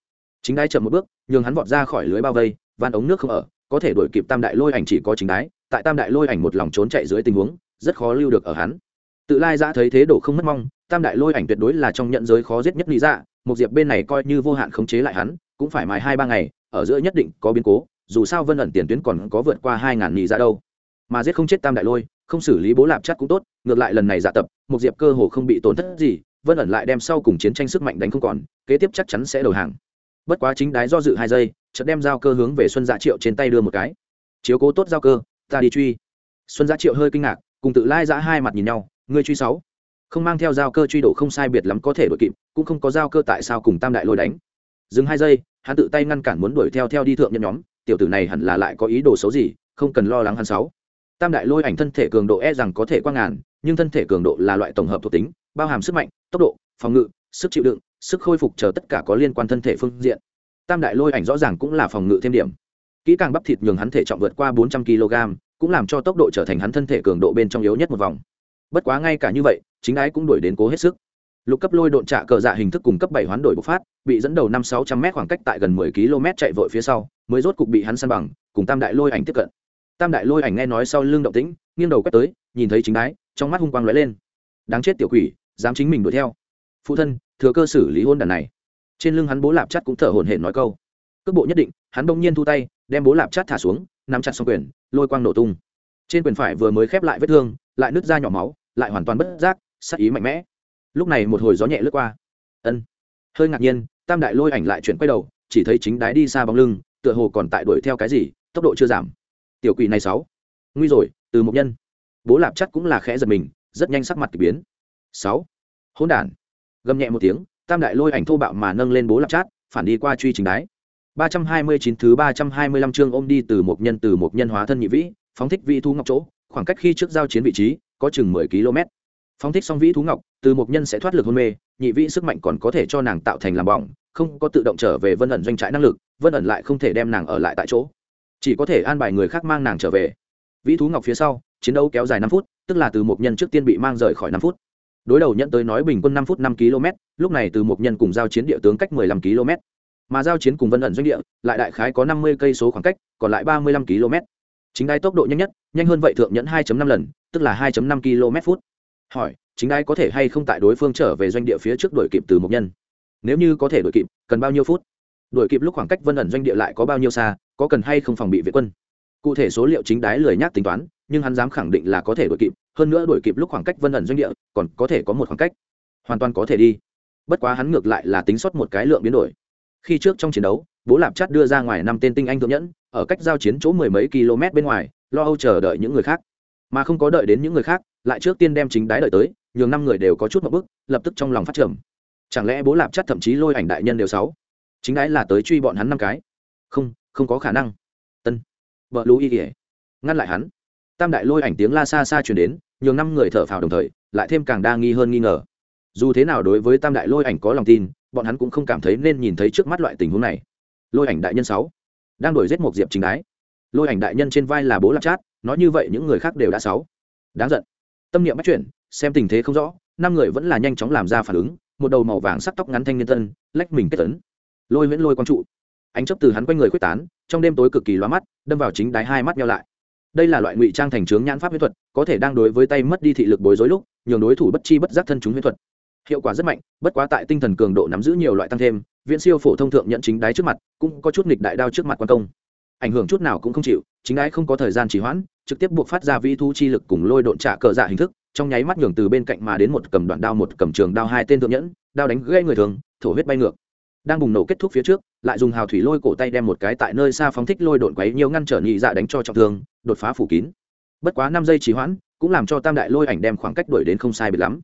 Chính đái chậm một bước, nhường hắn vọt ra khỏi lưới bao vây, van ống nước không ở, có thể đuổi kịp tam đại lôi ảnh chỉ có chính đái, tại tam đại lôi ảnh một lòng trốn chạy dưới tình huống, rất khó lưu được ở hắn. Tự lai giã thấy thế đổ không mất mong, tam đại lôi ảnh tuyệt đối là trong nhận giới khó giết nhất lý dạ một diệp bên này coi như vô hạn khống chế lại hắn, cũng phải mài hai ba ngày, ở giữa nhất định có biến cố, dù sao vân ẩn tiền tuyến còn có vượt qua hai ngàn nhị ra đâu. Mà giết không chết tam đại lôi, không xử lý bố lạp chắc cũng tốt, ngược lại lần này giả tập một diệp cơ hồ không bị tổn thất gì, vân ẩn lại đem sau cùng chiến tranh sức mạnh đánh không còn, kế tiếp chắc chắn sẽ đầu hàng. Bất quá chính đái do dự hai giây, chợt đem giao cơ hướng về xuân dạ triệu trên tay đưa một cái. Chiếu cố tốt giao cơ, ta đi truy. Xuân dạ triệu hơi kinh ngạc, cùng tự lai giã hai mặt nhìn nhau, ngươi truy sáu không mang theo giao cơ truy đổ không sai biệt lắm có thể đuổi kịp, cũng không có giao cơ tại sao cùng tam đại lôi đánh. Dừng hai giây, hắn tự tay ngăn cản muốn đuổi theo theo đi thượng nhân nhóm, tiểu tử này hẳn là lại có ý đồ xấu gì, không cần lo lắng hắn sáu. Tam đại lôi ảnh thân thể cường độ e rằng có thể qua ngàn, nhưng thân thể cường độ là loại tổng hợp thuộc tính, bao hàm sức mạnh, tốc độ, phòng ngự, sức chịu đựng, sức khôi phục chờ tất cả có liên quan thân thể phương diện. Tam đại lôi ảnh rõ ràng cũng là phòng ngự thêm điểm. Kỹ càng bắp thịt nhường hắn thể trọng vượt qua bốn trăm kg cũng làm cho tốc độ trở thành hắn thân thể cường độ bên trong yếu nhất một vòng bất quá ngay cả như vậy, chính ái cũng đuổi đến cố hết sức. Lục cấp lôi độn trạ cờ dạ hình thức cùng cấp bảy hoán đổi bộc phát, bị dẫn đầu năm sáu trăm m khoảng cách tại gần mười km chạy vội phía sau, mới rốt cục bị hắn săn bằng, cùng tam đại lôi ảnh tiếp cận. Tam đại lôi ảnh nghe nói sau lưng động tĩnh, nghiêng đầu quét tới, nhìn thấy chính ái, trong mắt hung quang lóe lên. Đáng chết tiểu quỷ, dám chính mình đuổi theo. Phụ thân, thừa cơ xử lý hôn đàn này. Trên lưng hắn bố lạp chắt cũng thở hổn hển nói câu. Cước bộ nhất định, hắn bỗng nhiên thu tay, đem bố lạp chắt thả xuống, nắm chặt xong quyền, lôi quang nổ tung. Trên quyền phải vừa mới khép lại vết thương, lại nứt ra nhỏ máu lại hoàn toàn bất giác sắc ý mạnh mẽ. Lúc này một hồi gió nhẹ lướt qua. Ân. Hơi ngạc nhiên, tam đại lôi ảnh lại chuyển quay đầu, chỉ thấy chính đái đi xa bóng lưng, tựa hồ còn tại đuổi theo cái gì, tốc độ chưa giảm. Tiểu quỷ này sáu. Nguy rồi, từ một nhân. Bố lạp chắc cũng là khẽ giật mình, rất nhanh sắc mặt k ỳ biến. Sáu. Hỗn đản. Gầm nhẹ một tiếng, tam đại lôi ảnh thô bạo mà nâng lên bố lạp chát phản đi qua truy chính đái. Ba trăm hai mươi chín thứ ba trăm hai mươi lăm chương ôm đi từ một nhân, từ một nhân hóa thân nhị vĩ, phóng thích vị thu ngọc chỗ khoảng cách khi trước giao chiến vị trí có chừng mười km. Phóng thích xong vĩ thú ngọc, từ một nhân sẽ thoát lực hôn mê, nhị vĩ sức mạnh còn có thể cho nàng tạo thành làm bỏng, không có tự động trở về vân ẩn doanh trại năng lực, vân ẩn lại không thể đem nàng ở lại tại chỗ. Chỉ có thể an bài người khác mang nàng trở về. Vĩ thú ngọc phía sau, chiến đấu kéo dài năm phút, tức là từ một nhân trước tiên bị mang rời khỏi năm phút. Đối đầu nhận tới nói bình quân năm phút năm km, lúc này từ một nhân cùng giao chiến địa tướng cách mười lăm km. Mà giao chiến cùng vân ẩn doanh địa, lại đại khái có năm mươi cây số khoảng cách, còn lại ba mươi lăm km chính đai tốc độ nhanh nhất, nhanh hơn vậy thượng nhẫn 2.5 lần, tức là 2.5 km phút. Hỏi, chính đai có thể hay không tại đối phương trở về doanh địa phía trước đuổi kịp từ một nhân? Nếu như có thể đuổi kịp, cần bao nhiêu phút? Đuổi kịp lúc khoảng cách vân ẩn doanh địa lại có bao nhiêu xa, có cần hay không phòng bị viện quân? Cụ thể số liệu chính đái lười nhác tính toán, nhưng hắn dám khẳng định là có thể đuổi kịp, hơn nữa đuổi kịp lúc khoảng cách vân ẩn doanh địa, còn có thể có một khoảng cách. Hoàn toàn có thể đi. Bất quá hắn ngược lại là tính sót một cái lượng biến đổi. Khi trước trong chiến đấu, bố lạp chắt đưa ra ngoài năm tên tinh anh thượng nhẫn ở cách giao chiến chỗ mười mấy km bên ngoài lo âu chờ đợi những người khác. Mà không có đợi đến những người khác lại trước tiên đem chính đái đợi tới nhường năm người đều có chút một bước, lập tức trong lòng phát trầm. Chẳng lẽ bố lạp chắc thậm chí lôi ảnh đại nhân đều sáu? Chính đái là tới truy bọn hắn năm cái. Không không có khả năng. Tân. Vợ lũ y kỉa ngăn lại hắn. Tam đại lôi ảnh tiếng la xa xa chuyển đến nhường năm người thở phào đồng thời lại thêm càng đa nghi hơn nghi ngờ. Dù thế nào đối với tam đại lôi ảnh có lòng tin bọn hắn cũng không cảm thấy nên nhìn thấy trước mắt loại tình huống này. Lôi ảnh đại nhân sáu đang đuổi giết một diệp chính đái. Lôi ảnh đại nhân trên vai là bố lạp chát nói như vậy những người khác đều đã sáu. Đáng giận. Tâm niệm bắt chuyển, xem tình thế không rõ, năm người vẫn là nhanh chóng làm ra phản ứng, một đầu màu vàng sắc tóc ngắn thanh niên tân, lách mình kết tấn. Lôi nguyễn lôi quang trụ. Ánh chấp từ hắn quanh người quyết tán, trong đêm tối cực kỳ loa mắt, đâm vào chính đáy hai mắt nhau lại. Đây là loại ngụy trang thành trướng nhãn pháp huyết thuật, có thể đang đối với tay mất đi thị lực bối rối lúc, nhường đối thủ bất chi bất giác thân chúng huyết thuật. Hiệu quả rất mạnh, bất quá tại tinh thần cường độ nắm giữ nhiều loại tăng thêm viễn siêu phổ thông thượng nhận chính đáy trước mặt, cũng có chút nghịch đại đao trước mặt quan công. Ảnh hưởng chút nào cũng không chịu, chính đáy không có thời gian trì hoãn, trực tiếp buộc phát ra vi thu chi lực cùng lôi độn trả cờ dạ hình thức, trong nháy mắt nhường từ bên cạnh mà đến một cầm đoạn đao, một cầm trường đao, hai tên thượng nhẫn, đao đánh gây người thường, thổ huyết bay ngược. Đang bùng nổ kết thúc phía trước, lại dùng hào thủy lôi cổ tay đem một cái tại nơi xa phóng thích lôi đột quấy nhiều ngăn trở nhị dạ đánh cho trọng thương, đột phá phủ kín. Bất quá năm giây trì hoãn, cũng làm cho tam đại lôi ảnh đem khoảng cách đuổi đến không sai biệt lắm.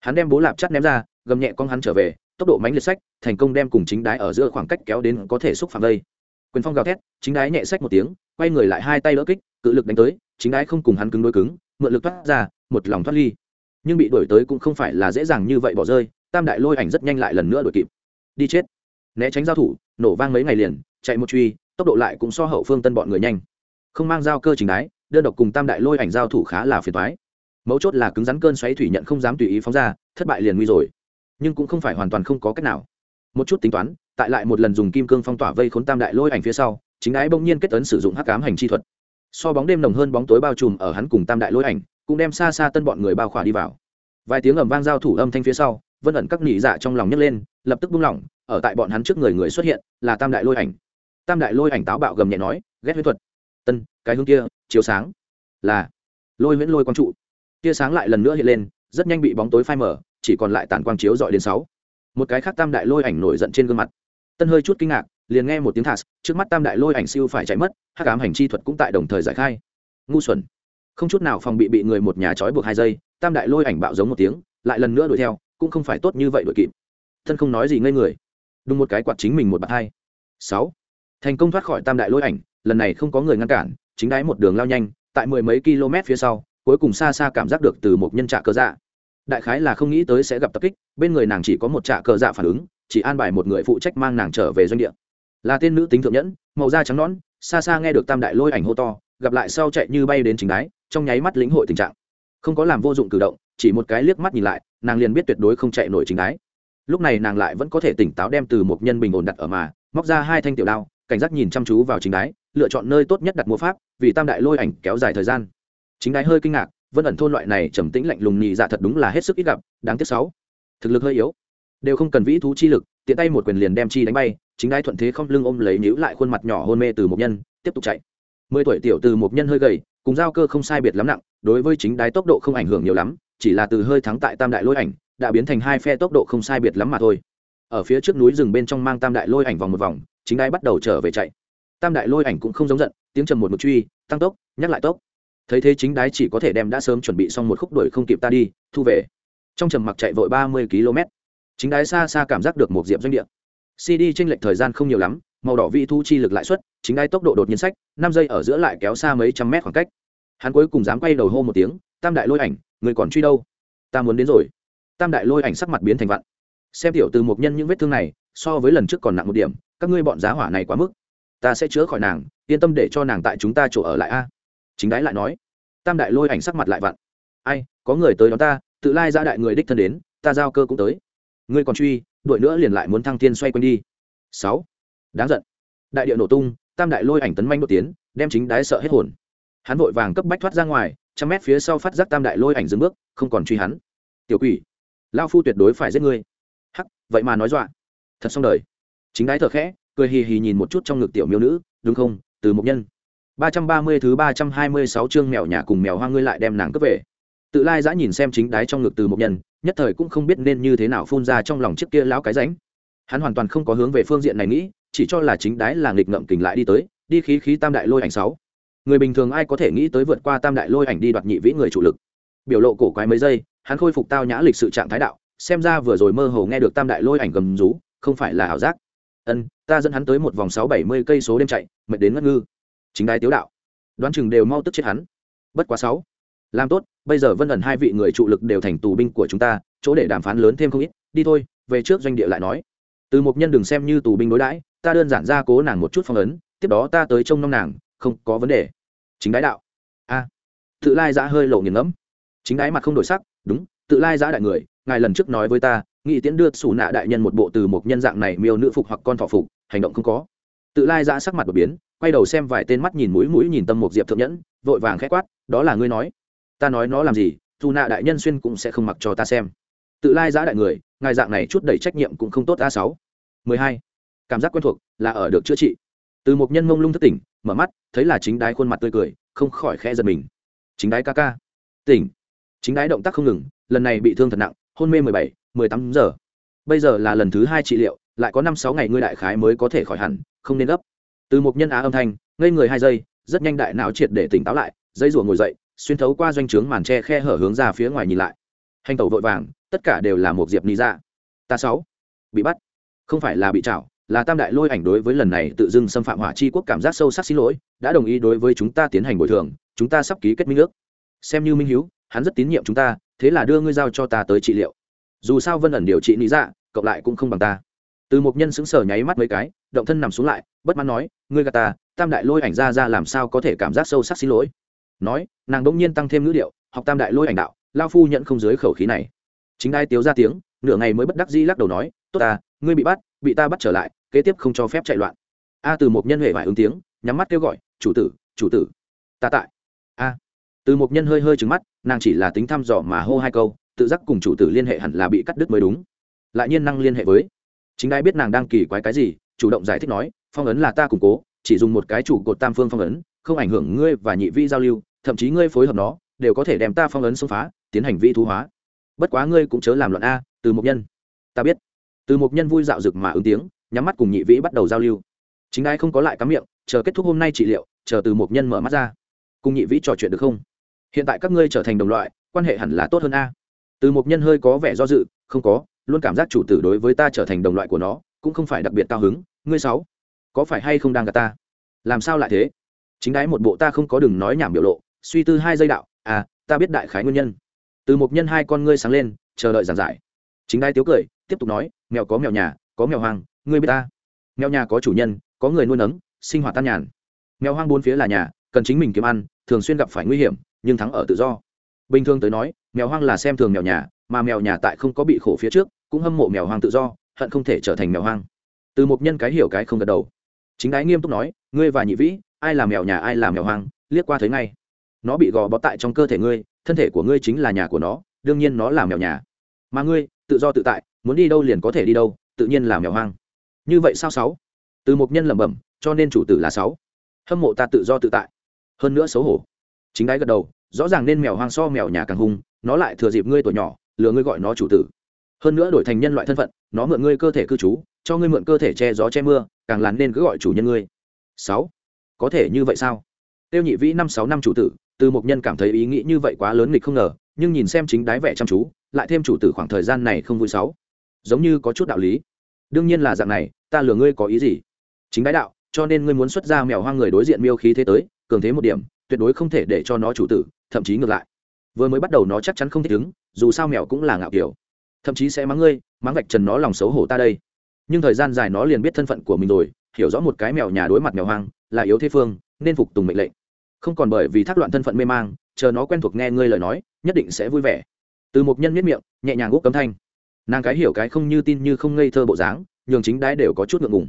Hắn đem bố lạp chắt ném ra, gầm nhẹ con hắn trở về tốc độ mánh liệt sách, thành công đem cùng chính đái ở giữa khoảng cách kéo đến có thể xúc phạm đây. Quyền phong gào thét, chính đái nhẹ sách một tiếng, quay người lại hai tay đỡ kích, cự lực đánh tới, chính đái không cùng hắn cứng đối cứng, mượn lực thoát ra, một lòng thoát ly. Nhưng bị đuổi tới cũng không phải là dễ dàng như vậy bỏ rơi, tam đại lôi ảnh rất nhanh lại lần nữa đuổi kịp. Đi chết. Né tránh giao thủ, nổ vang mấy ngày liền, chạy một truy, tốc độ lại cũng so hậu phương tân bọn người nhanh. Không mang giao cơ trình đái, đơn độc cùng tam đại lôi ảnh giao thủ khá là phiền toái. Mấu chốt là cứng rắn cơn xoáy thủy nhận không dám tùy ý phóng ra, thất bại liền nguy rồi nhưng cũng không phải hoàn toàn không có cách nào. Một chút tính toán, tại lại một lần dùng kim cương phong tỏa vây khốn tam đại lôi ảnh phía sau, chính ái bỗng nhiên kết tấn sử dụng hắc cám hành chi thuật. So bóng đêm nồng hơn bóng tối bao trùm ở hắn cùng tam đại lôi ảnh, cũng đem xa xa tân bọn người bao khỏa đi vào. Vài tiếng ầm vang giao thủ âm thanh phía sau, vân ẩn các nhị dạ trong lòng nhấc lên, lập tức buông lỏng, ở tại bọn hắn trước người người xuất hiện, là tam đại lôi ảnh. Tam đại lôi ảnh táo bạo gầm nhẹ nói, ghét huyết thuật. Tân, cái hướng kia, chiếu sáng. Là. Lôi huyễn lôi quang trụ. Tia sáng lại lần nữa hiện lên, rất nhanh bị bóng tối phai mở chỉ còn lại tàn quang chiếu dọi đến sáu. Một cái khác tam đại lôi ảnh nổi giận trên gương mặt. Tân hơi chút kinh ngạc, liền nghe một tiếng thạt trước mắt tam đại lôi ảnh siêu phải chạy mất, hắc ám hành chi thuật cũng tại đồng thời giải khai. Ngu xuẩn. Không chút nào phòng bị bị người một nhà trói buộc hai giây, tam đại lôi ảnh bạo giống một tiếng, lại lần nữa đuổi theo, cũng không phải tốt như vậy đuổi kịp. Thân không nói gì ngây người. Đúng một cái quạt chính mình một bạt hai. Sáu. Thành công thoát khỏi tam đại lôi ảnh, lần này không có người ngăn cản, chính đáy một đường lao nhanh, tại mười mấy km phía sau, cuối cùng xa xa cảm giác được từ một nhân trạ cơ dạ đại khái là không nghĩ tới sẽ gặp tập kích, bên người nàng chỉ có một trạ cờ dạ phản ứng, chỉ an bài một người phụ trách mang nàng trở về doanh địa. Là tên nữ tính thượng nhẫn, màu da trắng nõn, xa xa nghe được tam đại lôi ảnh hô to, gặp lại sau chạy như bay đến chính đáy trong nháy mắt lĩnh hội tình trạng. Không có làm vô dụng cử động, chỉ một cái liếc mắt nhìn lại, nàng liền biết tuyệt đối không chạy nổi chính đáy lúc này nàng lại vẫn có thể tỉnh táo đem từ một nhân bình ổn đặt ở mà, móc ra hai thanh tiểu đao, cảnh giác nhìn chăm chú vào chính đáy lựa chọn nơi tốt nhất đặt mua pháp, vì tam đại lôi ảnh kéo dài thời gian. Chính đáy hơi kinh ngạc vân ẩn thôn loại này trầm tĩnh lạnh lùng nhị dạ thật đúng là hết sức ít gặp, đáng tiếc sáu. Thực lực hơi yếu. Đều không cần vĩ thú chi lực, tiện tay một quyền liền đem chi đánh bay, chính đai thuận thế không lưng ôm lấy níu lại khuôn mặt nhỏ hôn mê từ một nhân, tiếp tục chạy. Mười tuổi tiểu từ một nhân hơi gầy, cùng giao cơ không sai biệt lắm nặng, đối với chính đai tốc độ không ảnh hưởng nhiều lắm, chỉ là từ hơi thắng tại tam đại lôi ảnh, đã biến thành hai phe tốc độ không sai biệt lắm mà thôi. Ở phía trước núi rừng bên trong mang tam đại lôi ảnh vòng một vòng, chính đai bắt đầu trở về chạy. Tam đại lôi ảnh cũng không giống giận, tiếng trầm một một truy, tăng tốc, nhắc lại tốc thấy thế chính đái chỉ có thể đem đã sớm chuẩn bị xong một khúc đuổi không kịp ta đi, thu về. Trong trầm mặc chạy vội ba mươi km. Chính đái xa xa cảm giác được một diệp doanh địa. Cd tranh lệch thời gian không nhiều lắm, màu đỏ vị thu chi lực lãi suất chính đái tốc độ đột nhiên sách, năm giây ở giữa lại kéo xa mấy trăm mét khoảng cách. Hắn cuối cùng dám quay đầu hô một tiếng, tam đại lôi ảnh, người còn truy đâu? Ta muốn đến rồi. Tam đại lôi ảnh sắc mặt biến thành vặn. Xem tiểu từ một nhân những vết thương này, so với lần trước còn nặng một điểm, các ngươi bọn giá hỏa này quá mức. Ta sẽ chữa khỏi nàng, yên tâm để cho nàng tại chúng ta chỗ ở lại a chính đái lại nói, tam đại lôi ảnh sắc mặt lại vặn. Ai, có người tới đó ta, tự lai ra đại người đích thân đến, ta giao cơ cũng tới. Ngươi còn truy đội nữa liền lại muốn thăng thiên xoay quanh đi. Sáu. Đáng giận. Đại điệu nổ tung, tam đại lôi ảnh tấn manh đột tiến, đem chính đái sợ hết hồn. Hắn vội vàng cấp bách thoát ra ngoài, trăm mét phía sau phát giác tam đại lôi ảnh dừng bước, không còn truy hắn. Tiểu quỷ lao phu tuyệt đối phải giết ngươi. Hắc, vậy mà nói dọa. Thật xong đời. Chính đái thở khẽ, cười hì hì nhìn một chút trong ngực tiểu miêu nữ, đúng không, từ mục nhân ba trăm ba mươi thứ ba trăm hai mươi sáu chương mèo nhà cùng mèo hoang ngươi lại đem nàng cướp về. Tự lai dã nhìn xem chính đái trong ngực từ một nhân, nhất thời cũng không biết nên như thế nào phun ra trong lòng chiếc kia lão cái ránh. Hắn hoàn toàn không có hướng về phương diện này nghĩ, chỉ cho là chính đái là nghịch ngậm kình lại đi tới, đi khí khí tam đại lôi ảnh sáu. Người bình thường ai có thể nghĩ tới vượt qua tam đại lôi ảnh đi đoạt nhị vĩ người chủ lực. Biểu lộ cổ quái mấy giây, hắn khôi phục tao nhã lịch sự trạng thái đạo, xem ra vừa rồi mơ hồ nghe được tam đại lôi ảnh gầm rú, không phải là ảo giác. Ân, ta dẫn hắn tới một vòng sáu bảy mươi cây số đêm chạy, mệt đến ngất ngư chính đái tiếu đạo. Đoán chừng đều mau tức chết hắn. Bất quá sáu. Làm tốt, bây giờ vân ẩn hai vị người trụ lực đều thành tù binh của chúng ta, chỗ để đàm phán lớn thêm không ít, đi thôi, về trước doanh địa lại nói. Từ một nhân đừng xem như tù binh đối đãi, ta đơn giản ra cố nàng một chút phong ấn, tiếp đó ta tới trông nom nàng, không có vấn đề. Chính đái đạo. A. Tự lai giã hơi lộ nghiền ngẫm. Chính đái mặt không đổi sắc, đúng, tự lai giã đại người, ngài lần trước nói với ta nghị tiễn đưa xù nạ đại nhân một bộ từ một nhân dạng này miêu nữ phục hoặc con thọ phục, hành động không có tự lai giã sắc mặt đột biến, quay đầu xem vài tên mắt nhìn mũi mũi nhìn tâm một diệp thượng nhẫn, vội vàng khẽ quát, đó là ngươi nói. Ta nói nó làm gì, dù nạ đại nhân xuyên cũng sẽ không mặc cho ta xem. Tự lai giã đại người, ngài dạng này chút đầy trách nhiệm cũng không tốt a sáu. Mười hai. Cảm giác quen thuộc, là ở được chữa trị. Từ một nhân mông lung thất tỉnh, mở mắt, thấy là chính đái khuôn mặt tươi cười, không khỏi khẽ giật mình. Chính đái ca ca. Tỉnh. Chính đái động tác không ngừng, lần này bị thương thật nặng, hôn mê mười bảy, mười tám giờ. Bây giờ là lần thứ hai trị liệu lại có năm sáu ngày ngươi đại khái mới có thể khỏi hẳn, không nên gấp. Từ một nhân á âm thanh, ngây người hai giây, rất nhanh đại não triệt để tỉnh táo lại dây rùa ngồi dậy, xuyên thấu qua doanh trướng màn tre khe hở hướng ra phía ngoài nhìn lại. Hành tẩu vội vàng, tất cả đều là một diệp ni ra ta sáu. Bị bắt. Không phải là bị chảo là tam đại lôi ảnh đối với lần này tự dưng xâm phạm hỏa chi quốc cảm giác sâu sắc xin lỗi, đã đồng ý đối với chúng ta tiến hành bồi thường, chúng ta sắp ký kết minh ước. Xem như minh hiếu, hắn rất tín nhiệm chúng ta, thế là đưa ngươi giao cho ta tới trị liệu. Dù sao vân ẩn điều trị lý dạ cộng lại cũng không bằng ta từ một nhân sững sờ nháy mắt mấy cái, động thân nằm xuống lại, bất mãn nói, ngươi gà ta, tam đại lôi ảnh ra ra làm sao có thể cảm giác sâu sắc xin lỗi? Nói, nàng đỗng nhiên tăng thêm ngữ điệu, học tam đại lôi ảnh đạo lao phu nhận không dưới khẩu khí này. Chính đai tiếu ra tiếng, nửa ngày mới bất đắc dĩ lắc đầu nói, tốt ta, ngươi bị bắt, bị ta bắt trở lại, kế tiếp không cho phép chạy loạn. A từ một nhân huệ vải ứng tiếng, nhắm mắt kêu gọi, chủ tử chủ tử, ta tại. A từ một nhân hơi hơi trứng mắt, nàng chỉ là tính thăm dò mà hô hai câu, tự giác cùng chủ tử liên hệ hẳn là bị cắt đứt mới đúng. Lại nhiên năng liên hệ với chính đai biết nàng đang kỳ quái cái gì, chủ động giải thích nói, phong ấn là ta củng cố, chỉ dùng một cái chủ cột tam phương phong ấn, không ảnh hưởng ngươi và nhị vi giao lưu, thậm chí ngươi phối hợp nó, đều có thể đem ta phong ấn xông phá, tiến hành vi thú hóa. Bất quá ngươi cũng chớ làm loạn a, từ một nhân. Ta biết. Từ một nhân vui dạo rực mà ứng tiếng, nhắm mắt cùng nhị vĩ bắt đầu giao lưu. Chính ai không có lại cắm miệng, chờ kết thúc hôm nay trị liệu, chờ từ một nhân mở mắt ra. Cùng nhị vĩ trò chuyện được không? Hiện tại các ngươi trở thành đồng loại, quan hệ hẳn là tốt hơn a. Từ một nhân hơi có vẻ do dự, không có luôn cảm giác chủ tử đối với ta trở thành đồng loại của nó, cũng không phải đặc biệt cao hứng. Ngươi sáu, có phải hay không đang gạt ta? Làm sao lại thế? Chính đái một bộ ta không có đừng nói nhảm biểu lộ, suy tư hai giây đạo à ta biết đại khái nguyên nhân. Từ một nhân hai con ngươi sáng lên, chờ đợi giảng giải. Chính đái tiếu cười, tiếp tục nói, mèo có mèo nhà, có mèo hoang, ngươi biết ta. Mèo nhà có chủ nhân, có người nuôi nấng, sinh hoạt tan nhàn. Mèo hoang bốn phía là nhà, cần chính mình kiếm ăn, thường xuyên gặp phải nguy hiểm, nhưng thắng ở tự do. Bình thường tới nói, mèo hoang là xem thường mèo nhà, mà mèo nhà tại không có bị khổ phía trước cũng hâm mộ mèo hoang tự do, hận không thể trở thành mèo hoang. Từ một nhân cái hiểu cái không gật đầu. Chính đái nghiêm túc nói, ngươi và nhị vĩ, ai làm mèo nhà, ai làm mèo hoang, liếc qua thấy ngay. Nó bị gò bó tại trong cơ thể ngươi, thân thể của ngươi chính là nhà của nó, đương nhiên nó là mèo nhà. Mà ngươi, tự do tự tại, muốn đi đâu liền có thể đi đâu, tự nhiên là mèo hoang. Như vậy sao sáu? Từ một nhân lẩm bẩm, cho nên chủ tử là sáu. Hâm mộ ta tự do tự tại. Hơn nữa xấu hổ. Chính đái gật đầu, rõ ràng nên mèo hoang so mèo nhà càng hung, nó lại thừa dịp ngươi tuổi nhỏ, lừa ngươi gọi nó chủ tử hơn nữa đổi thành nhân loại thân phận, nó mượn ngươi cơ thể cư trú, cho ngươi mượn cơ thể che gió che mưa, càng làn nên cứ gọi chủ nhân ngươi. Sáu. Có thể như vậy sao? Tiêu nhị vĩ năm sáu năm chủ tử, từ một nhân cảm thấy ý nghĩ như vậy quá lớn nghịch không ngờ, nhưng nhìn xem chính đái vẻ chăm chú, lại thêm chủ tử khoảng thời gian này không vui sáu. Giống như có chút đạo lý. Đương nhiên là dạng này, ta lừa ngươi có ý gì? Chính đái đạo, cho nên ngươi muốn xuất ra mèo hoang người đối diện miêu khí thế tới, cường thế một điểm, tuyệt đối không thể để cho nó chủ tử, thậm chí ngược lại. Vừa mới bắt đầu nó chắc chắn không thích ứng, dù sao mèo cũng là ngạo kiểu thậm chí sẽ mắng ngươi, mắng vạch trần nó lòng xấu hổ ta đây. Nhưng thời gian dài nó liền biết thân phận của mình rồi, hiểu rõ một cái mèo nhà đối mặt mèo hoang, là yếu thế phương, nên phục tùng mệnh lệnh. Không còn bởi vì thác loạn thân phận mê mang, chờ nó quen thuộc nghe ngươi lời nói, nhất định sẽ vui vẻ. Từ một nhân miết miệng, nhẹ nhàng úp cấm thanh. Nàng cái hiểu cái không như tin như không ngây thơ bộ dáng, nhường chính đái đều có chút ngượng ngùng.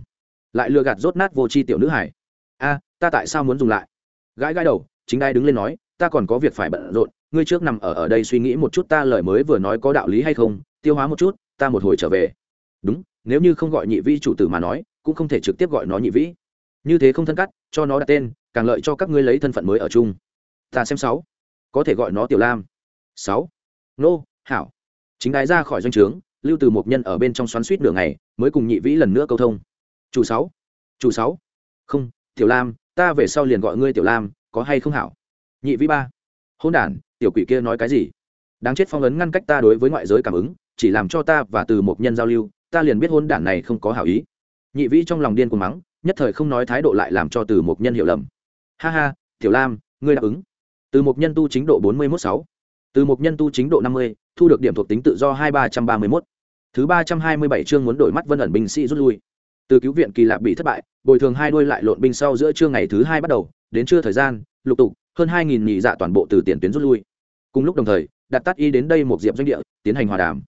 Lại lừa gạt rốt nát vô c tiểu nữ hải. A, ta tại sao muốn dùng lại? Gãi gãi đầu, chính đái đứng lên nói, ta còn có việc phải bận rộn, ngươi trước nằm ở ở đây suy nghĩ một chút ta lời mới vừa nói có đạo lý hay không tiêu hóa một chút, ta một hồi trở về. Đúng, nếu như không gọi nhị vĩ chủ tử mà nói, cũng không thể trực tiếp gọi nó nhị vĩ như thế không thân cắt, cho nó đặt tên, càng lợi cho các ngươi lấy thân phận mới ở chung. Ta xem sáu. Có thể gọi nó tiểu lam. Sáu. Nô, hảo. Chính đái ra khỏi doanh trướng, lưu từ một nhân ở bên trong xoắn suýt nửa ngày, mới cùng nhị vĩ lần nữa câu thông. Chủ sáu. Chủ sáu. Không, tiểu lam, ta về sau liền gọi ngươi tiểu lam, có hay không hảo? Nhị vĩ ba. Hôn đản, tiểu quỷ kia nói cái gì? Đáng chết phong ấn ngăn cách ta đối với ngoại giới cảm ứng chỉ làm cho ta và từ một nhân giao lưu, ta liền biết hôn đản này không có hảo ý. Nhị vĩ trong lòng điên cuồng mắng, nhất thời không nói thái độ lại làm cho từ một nhân hiểu lầm. Ha ha, tiểu lam, ngươi đáp ứng. Từ một nhân tu chính độ bốn mươi mốt sáu. Từ một nhân tu chính độ năm mươi, thu được điểm thuộc tính tự do hai ba trăm ba mươi mốt. Thứ ba trăm hai mươi bảy chương muốn đổi mắt vân ẩn binh sĩ rút lui. Từ cứu viện kỳ lạ bị thất bại, bồi thường hai đuôi lại lộn binh sau giữa trưa ngày thứ hai bắt đầu, đến trưa thời gian, lục tục, hơn hai nghìn nhị dạ toàn bộ từ tiền tuyến rút lui. Cùng lúc đồng thời, đặt tắt y đến đây một diệp doanh địa, tiến hành hòa đàm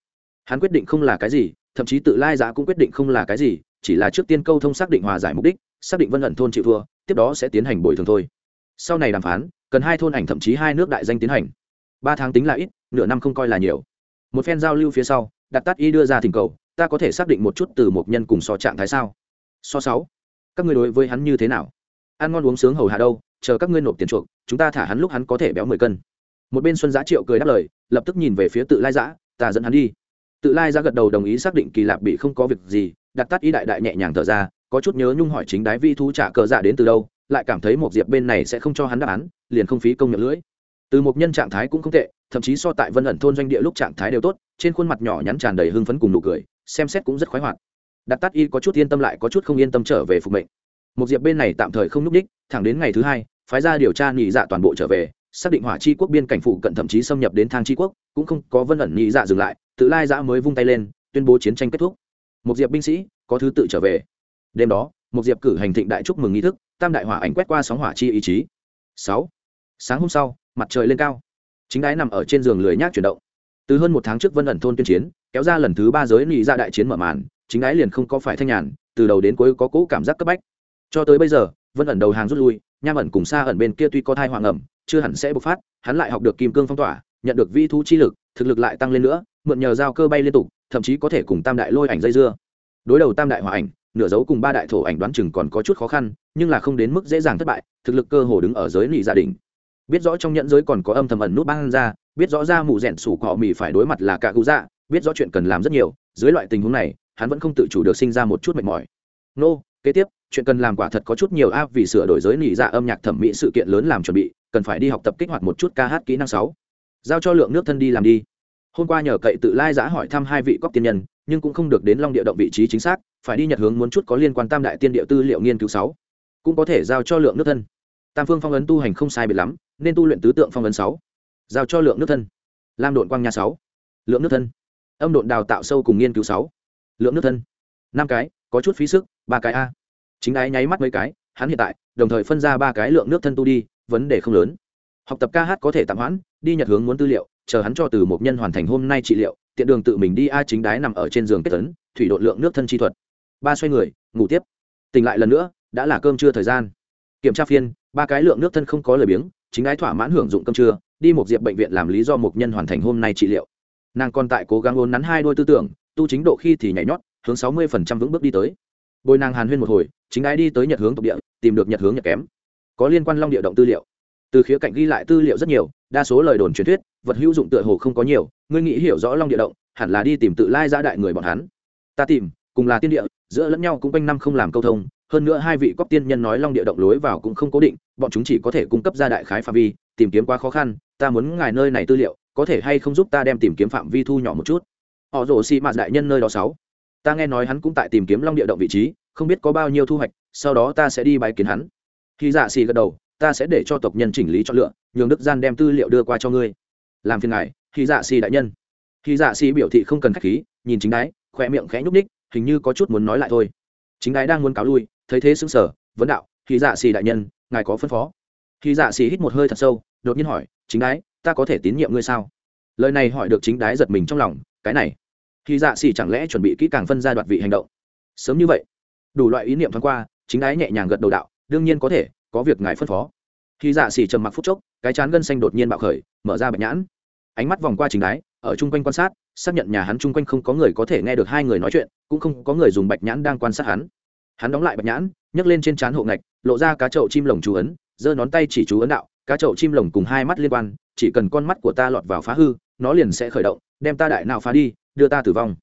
hắn quyết định không là cái gì, thậm chí tự lai giá cũng quyết định không là cái gì, chỉ là trước tiên câu thông xác định hòa giải mục đích, xác định vân ẩn thôn chịu thua, tiếp đó sẽ tiến hành bồi thường thôi. Sau này đàm phán, cần hai thôn ảnh thậm chí hai nước đại danh tiến hành. Ba tháng tính là ít, nửa năm không coi là nhiều. Một phen giao lưu phía sau đặt tắt y đưa ra thỉnh cầu, ta có thể xác định một chút từ một nhân cùng so trạng thái sao? So sáu. Các ngươi đối với hắn như thế nào? Ăn ngon uống sướng hầu hạ đâu? Chờ các ngươi nộp tiền chuộc, chúng ta thả hắn lúc hắn có thể béo mười cân. Một bên xuân giá triệu cười đáp lời, lập tức nhìn về phía tự lai giã ta dẫn hắn đi tự lai ra gật đầu đồng ý xác định kỳ lạp bị không có việc gì, đặt tắt ý đại đại nhẹ nhàng thở ra, có chút nhớ nhung hỏi chính đái vi thú trả cờ dạ đến từ đâu, lại cảm thấy một diệp bên này sẽ không cho hắn đáp án, liền không phí công nhận lưỡi. Từ một nhân trạng thái cũng không tệ, thậm chí so tại vân ẩn thôn doanh địa lúc trạng thái đều tốt, trên khuôn mặt nhỏ nhắn tràn đầy hưng phấn cùng nụ cười, xem xét cũng rất khoái hoạt. Đặt tắt y có chút yên tâm lại có chút không yên tâm trở về phục mệnh. Một diệp bên này tạm thời không n ú c đích thẳng đến ngày thứ hai, phái ra điều tra nghỉ dạ toàn bộ trở về, xác định hỏa chi quốc biên cảnh phụ cận thậm chí xâm nhập đến thang chi quốc, cũng không có vân ẩn nghỉ dạ dừng lại tự lai giã mới vung tay lên, tuyên bố chiến tranh kết thúc. Một diệp binh sĩ có thứ tự trở về. Đêm đó, một diệp cử hành thịnh đại chúc mừng nghi thức, tam đại hỏa ảnh quét qua sóng hỏa chi ý chí. Sáu, sáng hôm sau, mặt trời lên cao. Chính đái nằm ở trên giường lười nhác chuyển động. Từ hơn một tháng trước vân ẩn thôn tuyên chiến, kéo ra lần thứ ba giới lì ra dạ đại chiến mở màn, chính đái liền không có phải thanh nhàn, từ đầu đến cuối có cỗ cảm giác cấp bách. Cho tới bây giờ, vân ẩn đầu hàng rút lui, nham ẩn cùng xa ẩn bên kia tuy có thai hoàng ẩm, chưa hẳn sẽ bộc phát, hắn lại học được kim cương phong tỏa, nhận được vi thú chi lực thực lực lại tăng lên nữa, mượn nhờ giao cơ bay liên tục, thậm chí có thể cùng tam đại lôi ảnh dây dưa. Đối đầu tam đại hòa ảnh, nửa dấu cùng ba đại thổ ảnh đoán chừng còn có chút khó khăn, nhưng là không đến mức dễ dàng thất bại, thực lực cơ hồ đứng ở giới lì gia đình biết rõ trong nhẫn giới còn có âm thầm ẩn nút ban ra, biết rõ ra mù rẻn sủ cọ mì phải đối mặt là cả cụ dạ biết rõ chuyện cần làm rất nhiều, dưới loại tình huống này, hắn vẫn không tự chủ được sinh ra một chút mệt mỏi. Nô, kế tiếp, chuyện cần làm quả thật có chút nhiều áp vì sửa đổi giới nỉ dạ âm nhạc thẩm mỹ sự kiện lớn làm chuẩn bị, cần phải đi học tập kích hoạt một chút ca hát kỹ năng sáu giao cho lượng nước thân đi làm đi. Hôm qua nhờ cậy tự lai giã hỏi thăm hai vị cóc tiên nhân, nhưng cũng không được đến long địa động vị trí chính xác, phải đi nhật hướng muốn chút có liên quan tam đại tiên địa tư liệu nghiên cứu sáu. Cũng có thể giao cho lượng nước thân. Tam phương phong ấn tu hành không sai biệt lắm, nên tu luyện tứ tượng phong ấn sáu. Giao cho lượng nước thân. Lam độn quang nhà sáu. Lượng nước thân. Âm độn đào tạo sâu cùng nghiên cứu sáu. Lượng nước thân. Năm cái, có chút phí sức, ba cái a. Chính ái nháy mắt mấy cái, hắn hiện tại, đồng thời phân ra ba cái lượng nước thân tu đi, vấn đề không lớn. Học tập ca hát có thể tạm hoãn đi nhật hướng muốn tư liệu, chờ hắn cho từ một nhân hoàn thành hôm nay trị liệu, tiện đường tự mình đi a chính đái nằm ở trên giường kết tấn, thủy độ lượng nước thân chi thuật. Ba xoay người, ngủ tiếp. Tỉnh lại lần nữa, đã là cơm trưa thời gian. Kiểm tra phiên, ba cái lượng nước thân không có lời biếng, chính ái thỏa mãn hưởng dụng cơm trưa, đi một diệp bệnh viện làm lý do một nhân hoàn thành hôm nay trị liệu. Nàng còn tại cố gắng ôn nắn hai đôi tư tưởng, tu chính độ khi thì nhảy nhót, hướng sáu mươi phần trăm vững bước đi tới. Bồi nàng hàn huyên một hồi, chính ái đi tới nhật hướng tộc địa, tìm được nhật hướng nhật kém. Có liên quan long địa động tư liệu từ khía cạnh ghi lại tư liệu rất nhiều, đa số lời đồn truyền thuyết, vật hữu dụng tựa hồ không có nhiều, ngươi nghĩ hiểu rõ long địa động, hẳn là đi tìm tự lai giã đại người bọn hắn. Ta tìm, cùng là tiên địa, giữa lẫn nhau cũng quanh năm không làm câu thông, hơn nữa hai vị cóc tiên nhân nói long địa động lối vào cũng không cố định, bọn chúng chỉ có thể cung cấp ra đại khái phạm vi, tìm kiếm quá khó khăn, ta muốn ngài nơi này tư liệu, có thể hay không giúp ta đem tìm kiếm phạm vi thu nhỏ một chút? Họ rổ xì mạt đại nhân nơi đó sáu. Ta nghe nói hắn cũng tại tìm kiếm long địa động vị trí, không biết có bao nhiêu thu hoạch, sau đó ta sẽ đi bài kiến hắn. Khi dạ xì gật đầu ta sẽ để cho tộc nhân chỉnh lý chọn lựa, nhường đức gian đem tư liệu đưa qua cho ngươi. Làm phiền ngài khi dạ xì đại nhân. Khi dạ xì biểu thị không cần khách khí, nhìn chính đái khoe miệng khẽ nhúc ních hình như có chút muốn nói lại thôi. Chính đái đang muốn cáo lui, thấy thế xứng sở vấn đạo khi dạ xì đại nhân, ngài có phân phó? Khi dạ xì hít một hơi thật sâu, đột nhiên hỏi, chính đái, ta có thể tín nhiệm ngươi sao? Lời này hỏi được chính đái giật mình trong lòng, cái này. Khi dạ xì chẳng lẽ chuẩn bị kỹ càng phân ra đoạt vị hành động? Sớm như vậy, đủ loại ý niệm thoáng qua, chính đái nhẹ nhàng gật đầu đạo, đương nhiên có thể có việc ngài phân phó. Khi dạ xỉ trầm mặc phút chốc, cái chán gân xanh đột nhiên bạo khởi, mở ra bạch nhãn. Ánh mắt vòng qua trình đái, ở chung quanh quan sát, xác nhận nhà hắn chung quanh không có người có thể nghe được hai người nói chuyện, cũng không có người dùng bạch nhãn đang quan sát hắn. Hắn đóng lại bạch nhãn, nhấc lên trên trán hộ ngạch, lộ ra cá chậu chim lồng chú ấn, giơ nón tay chỉ chú ấn đạo, cá chậu chim lồng cùng hai mắt liên quan, chỉ cần con mắt của ta lọt vào phá hư, nó liền sẽ khởi động, đem ta đại nào phá đi, đưa ta tử vong.